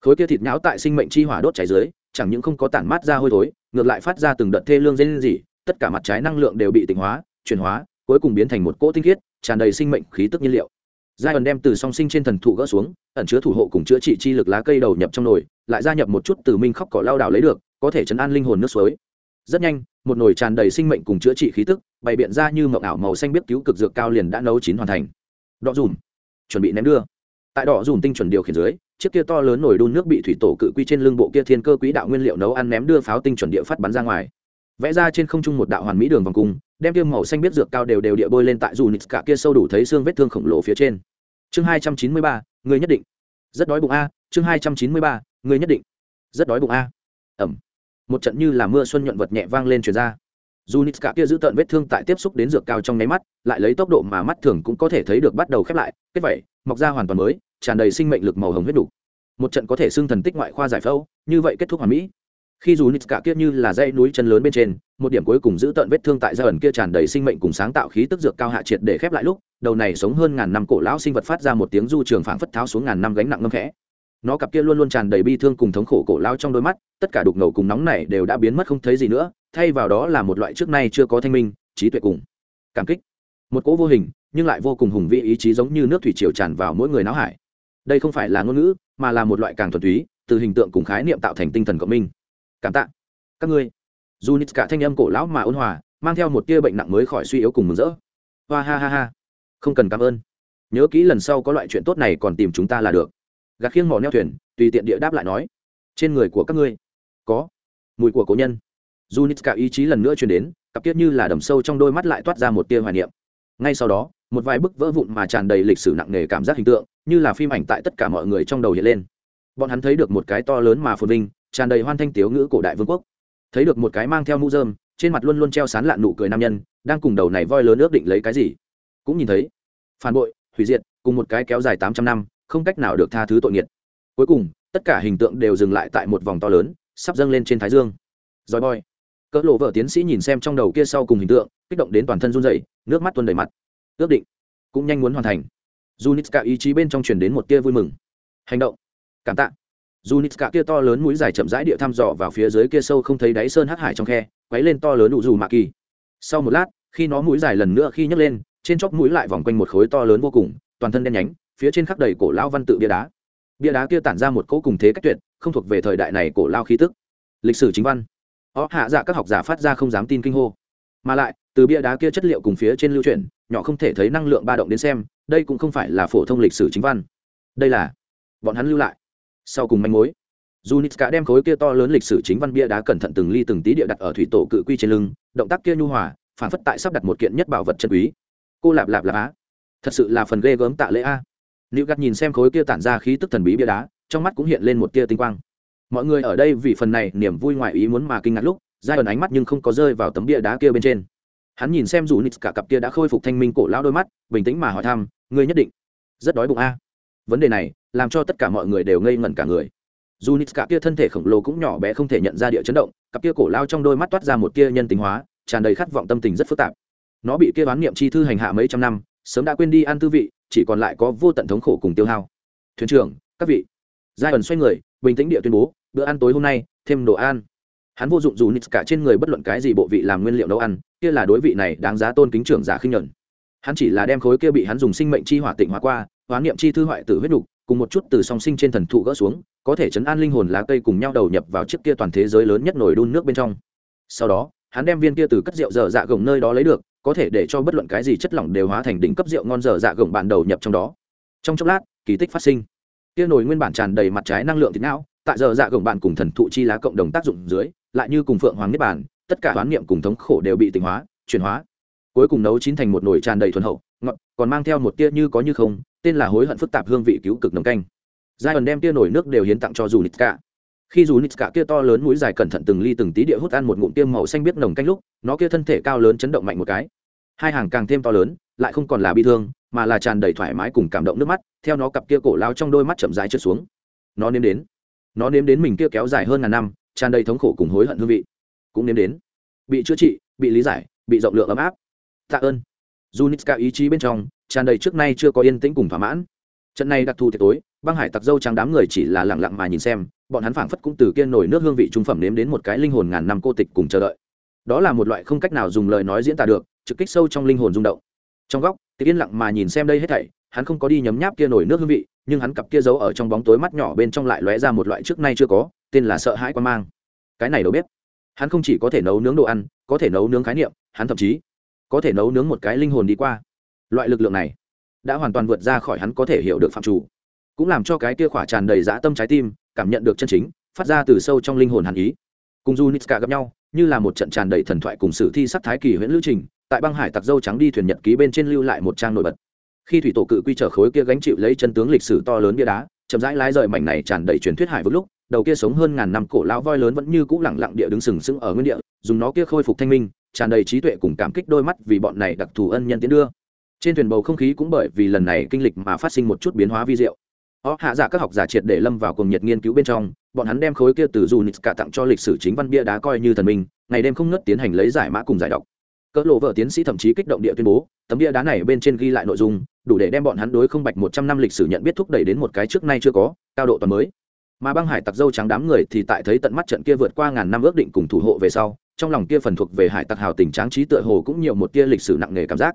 Khối kia thịt nhão tại sinh mệnh chi hỏa đốt cháy dưới, chẳng những không có tản mát ra hôi thối, ngược lại phát ra từng đợt thê lương dây lên gì tất cả mặt trái năng lượng đều bị tịnh hóa, chuyển hóa, cuối cùng biến thành một cỗ tinh khiết, tràn đầy sinh mệnh khí tức nhiên liệu. Giai ẩn đem từ song sinh trên thần thụ gỡ xuống, ẩn chứa thủ hộ cùng chữa trị chi lực lá cây đầu nhập trong nồi lại gia nhập một chút từ minh khóc cỏ lao đảo lấy được, có thể chấn an linh hồn nước suối. Rất nhanh, một nồi tràn đầy sinh mệnh cùng chữa trị khí tức, bày biện ra như mậu ảo màu xanh biết cứu cực dược cao liền đã nấu chín hoàn thành. Đọ dùm. Chuẩn bị ném đưa. Tại đỏ dùm tinh chuẩn điều khiển dưới, chiếc kia to lớn nồi đun nước bị thủy tổ cự quy trên lưng bộ kia thiên cơ quỹ đạo nguyên liệu nấu ăn ném đưa pháo tinh chuẩn địa phát bắn ra ngoài. Vẽ ra trên không trung một đạo hoàn mỹ đường vòng cung, đem tiêu màu xanh biết dược cao đều đều địa bôi lên tại dù nịt cả kia sâu đủ thấy xương vết thương khổng lồ phía trên. Chương hai trăm chín mươi ba, người nhất định. Rất đói bụng a, chương hai trăm chín mươi ba Ngươi nhất định rất đói bụng a. Ẩm. Một trận như là mưa xuân nhuận vật nhẹ vang lên truyền ra. Dù nít cả kia giữ tợn vết thương tại tiếp xúc đến dược cao trong nháy mắt, lại lấy tốc độ mà mắt thường cũng có thể thấy được bắt đầu khép lại. Kết vậy, mọc ra hoàn toàn mới, tràn đầy sinh mệnh lực màu hồng huyết đủ. Một trận có thể xưng thần tích ngoại khoa giải phẫu, như vậy kết thúc hoàn mỹ. Khi dù nít cả kia như là dây núi chân lớn bên trên, một điểm cuối cùng giữ tận vết thương tại da ẩn kia tràn đầy sinh mệnh cùng sáng tạo khí tức dược cao hạ triệt để khép lại lúc, đầu này sống hơn ngàn năm cổ lão sinh vật phát ra một tiếng du trường phảng phất tháo xuống ngàn năm gánh nặng ngâm khẽ nó cặp kia luôn luôn tràn đầy bi thương cùng thống khổ cổ lao trong đôi mắt, tất cả đục ngầu cùng nóng này đều đã biến mất không thấy gì nữa, thay vào đó là một loại trước nay chưa có thanh minh, trí tuệ cùng cảm kích. Một cỗ vô hình, nhưng lại vô cùng hùng vĩ ý chí giống như nước thủy triều tràn vào mỗi người não hải. Đây không phải là ngôn ngữ, mà là một loại càng thuần túy, từ hình tượng cùng khái niệm tạo thành tinh thần cộng minh. Cảm tạ. Các ngươi. Dù nít cả thanh âm cổ lão mà ôn hòa, mang theo một tia bệnh nặng mới khỏi suy yếu cùng mừng rỡ. Hoa ha ha ha. Không cần cảm ơn. Nhớ kỹ lần sau có loại chuyện tốt này còn tìm chúng ta là được gạt khiêng mỏ neo thuyền, tùy tiện địa đáp lại nói, trên người của các ngươi có mùi của cố nhân. Dù nít ý chí lần nữa truyền đến, cặp tiết như là đầm sâu trong đôi mắt lại toát ra một tia hoài niệm. Ngay sau đó, một vài bức vỡ vụn mà tràn đầy lịch sử nặng nề cảm giác hình tượng, như là phim ảnh tại tất cả mọi người trong đầu hiện lên. Bọn hắn thấy được một cái to lớn mà phồn vinh, tràn đầy hoan thanh tiếu ngữ cổ đại vương quốc. Thấy được một cái mang theo mũ dơm trên mặt luôn luôn treo sán lạn nụ cười nam nhân, đang cùng đầu này voi lớn ước định lấy cái gì. Cũng nhìn thấy, phản bội, hủy diệt, cùng một cái kéo dài tám trăm năm không cách nào được tha thứ tội nghiệt. Cuối cùng, tất cả hình tượng đều dừng lại tại một vòng to lớn, sắp dâng lên trên thái dương. Roi boy. Cỡ lộ vợ tiến sĩ nhìn xem trong đầu kia sau cùng hình tượng, kích động đến toàn thân run rẩy, nước mắt tuôn đầy mặt. Ước định. Cũng nhanh muốn hoàn thành. Junitska ý chí bên trong truyền đến một tia vui mừng. Hành động. Cảm tạ. Dù kia to lớn mũi dài chậm rãi địa thăm dò vào phía dưới kia sâu không thấy đáy sơn hắc hải trong khe, quấy lên to lớn đủ dù mạ kỳ sau một lát, khi nó mũi dài lần nữa khi nhấc lên, trên chóp mũi lại vòng quanh một khối to lớn vô cùng, toàn thân đen nhánh phía trên khắc đầy cổ lao văn tự bia đá. Bia đá kia tản ra một cỗ cùng thế cách tuyệt không thuộc về thời đại này cổ lao khí tức. Lịch sử chính văn. Ó hạ dạ các học giả phát ra không dám tin kinh hô. Mà lại từ bia đá kia chất liệu cùng phía trên lưu truyền, nhỏ không thể thấy năng lượng ba động đến xem đây cũng không phải là phổ thông lịch sử chính văn. Đây là bọn hắn lưu lại. Sau cùng manh mối. Dù nitska đem khối kia to lớn lịch sử chính văn bia đá cẩn thận từng ly từng tí địa đặt ở thủy tổ cự quy trên lưng động tác kia nhu hòa phản phất tại sắp đặt một kiện nhất bảo vật chân quý. Cô lạp lạp lạp á. Thật sự là phần ghê gớm tạ lễ a. Liệu gắt nhìn xem khối kia tản ra khí tức thần bí bia đá, trong mắt cũng hiện lên một tia tinh quang. Mọi người ở đây vì phần này niềm vui ngoài ý muốn mà kinh ngạc lúc giai ẩn ánh mắt nhưng không có rơi vào tấm bia đá kia bên trên. Hắn nhìn xem dù nít cả cặp kia đã khôi phục thanh minh cổ lão đôi mắt, bình tĩnh mà hỏi thăm, ngươi nhất định rất đói bụng a? Vấn đề này làm cho tất cả mọi người đều ngây ngẩn cả người. Dù nít cả kia thân thể khổng lồ cũng nhỏ bé không thể nhận ra địa chấn động, cặp kia cổ lao trong đôi mắt toát ra một tia nhân tính hóa, tràn đầy khát vọng tâm tình rất phức tạp. Nó bị kia bán niệm chi thư hành hạ mấy trăm năm, sớm đã quên đi ăn tư vị chỉ còn lại có vô tận thống khổ cùng tiêu hao. Thuyền trưởng, các vị. Giai ẩn xoay người, bình tĩnh địa tuyên bố, bữa ăn tối hôm nay, thêm đồ ăn. Hắn vô dụng dù nít cả trên người bất luận cái gì bộ vị làm nguyên liệu nấu ăn, kia là đối vị này đáng giá tôn kính trưởng giả khinh nhuận. Hắn chỉ là đem khối kia bị hắn dùng sinh mệnh chi hỏa tịnh hóa qua hóa niệm chi thư hoại tử huyết đục, cùng một chút từ song sinh trên thần thụ gỡ xuống, có thể chấn an linh hồn lá cây cùng nhau đầu nhập vào chiếc kia toàn thế giới lớn nhất nổi đun nước bên trong. Sau đó, hắn đem viên kia từ cất rượu dở dạ gồng nơi đó lấy được có thể để cho bất luận cái gì chất lỏng đều hóa thành đỉnh cấp rượu ngon dở dạ gồng bản đầu nhập trong đó. Trong chốc lát, kỳ tích phát sinh. Tia nồi nguyên bản tràn đầy mặt trái năng lượng thịt não, tại giờ dạ gồng bạn cùng thần thụ chi lá cộng đồng tác dụng dưới, lại như cùng phượng hoàng niết bản tất cả hoán niệm cùng thống khổ đều bị tỉnh hóa, chuyển hóa. Cuối cùng nấu chín thành một nồi tràn đầy thuần hậu, ngọt, còn mang theo một tia như có như không, tên là hối hận phức tạp hương vị cứu cực nồng canh. Giai ẩn đem tia nổi nước đều hiến tặng cho dù nít cả khi dù nít cả kia to lớn mũi dài cẩn thận từng ly từng tí địa hút ăn một ngụm tiêm màu xanh biết nồng canh lúc, nó kia thân thể cao lớn chấn động mạnh một cái. Hai hàng càng thêm to lớn, lại không còn là bi thương, mà là tràn đầy thoải mái cùng cảm động nước mắt, theo nó cặp kia cổ lao trong đôi mắt chậm rãi trượt xuống. Nó nếm đến, nó nếm đến mình kia kéo dài hơn ngàn năm, tràn đầy thống khổ cùng hối hận hương vị. Cũng nếm đến, bị chữa trị, bị lý giải, bị rộng lượng ấm áp. Tạ ơn. Junitska ý chí bên trong, tràn đầy trước nay chưa có yên tĩnh cùng thỏa mãn. Trận này đặc thù tiệc tối băng hải tặc dâu trắng đám người chỉ là lặng lặng mà nhìn xem, bọn hắn phảng phất cũng từ kiên nổi nước hương vị trung phẩm nếm đến một cái linh hồn ngàn năm cô tịch cùng chờ đợi. Đó là một loại không cách nào dùng lời nói diễn tả được, trực kích sâu trong linh hồn rung động. Trong góc tiệc yên lặng mà nhìn xem đây hết thảy, hắn không có đi nhấm nháp kia nổi nước hương vị, nhưng hắn cặp kia giấu ở trong bóng tối mắt nhỏ bên trong lại lóe ra một loại trước nay chưa có, tên là sợ hãi quan mang. Cái này đâu biết? Hắn không chỉ có thể nấu nướng đồ ăn, có thể nấu nướng khái niệm, hắn thậm chí có thể nấu nướng một cái linh hồn đi qua. Loại lực lượng này đã hoàn toàn vượt ra khỏi hắn có thể hiểu được phạm chủ cũng làm cho cái kia khỏa tràn đầy dã tâm trái tim, cảm nhận được chân chính, phát ra từ sâu trong linh hồn hàn ý. Cùng du nitska gặp nhau, như là một trận tràn đầy thần thoại cùng sử thi sắc thái kỳ huyễn lưu trình, tại băng hải tặc dâu trắng đi thuyền nhật ký bên trên lưu lại một trang nổi bật. Khi thủy tổ cự quy trở khối kia gánh chịu lấy chân tướng lịch sử to lớn bia đá, chậm rãi lái rời mảnh này tràn đầy truyền thuyết hải vực lúc, đầu kia sống hơn ngàn năm cổ lão voi lớn vẫn như cũ lẳng lặng địa đứng sừng sững ở nguyên địa, dùng nó kia khôi phục thanh minh, tràn đầy trí tuệ cùng cảm kích đôi mắt vì bọn này đặc thù ân nhân tiến đưa. Trên thuyền bầu không khí cũng bởi vì lần này kinh lịch mà phát sinh một chút biến hóa vi diệu họ hạ giả các học giả triệt để lâm vào cùng nhiệt nghiên cứu bên trong, bọn hắn đem khối kia từ dù nít cả tặng cho lịch sử chính văn bia đá coi như thần minh, ngày đêm không ngớt tiến hành lấy giải mã cùng giải đọc. Cỡ lộ vợ tiến sĩ thậm chí kích động địa tuyên bố, tấm bia đá này bên trên ghi lại nội dung, đủ để đem bọn hắn đối không bạch một trăm năm lịch sử nhận biết thúc đẩy đến một cái trước nay chưa có, cao độ toàn mới. Mà băng hải tặc dâu trắng đám người thì tại thấy tận mắt trận kia vượt qua ngàn năm ước định cùng thủ hộ về sau, trong lòng kia phần thuộc về hải tặc hào tình tráng trí tựa hồ cũng nhiều một tia lịch sử nặng nề cảm giác.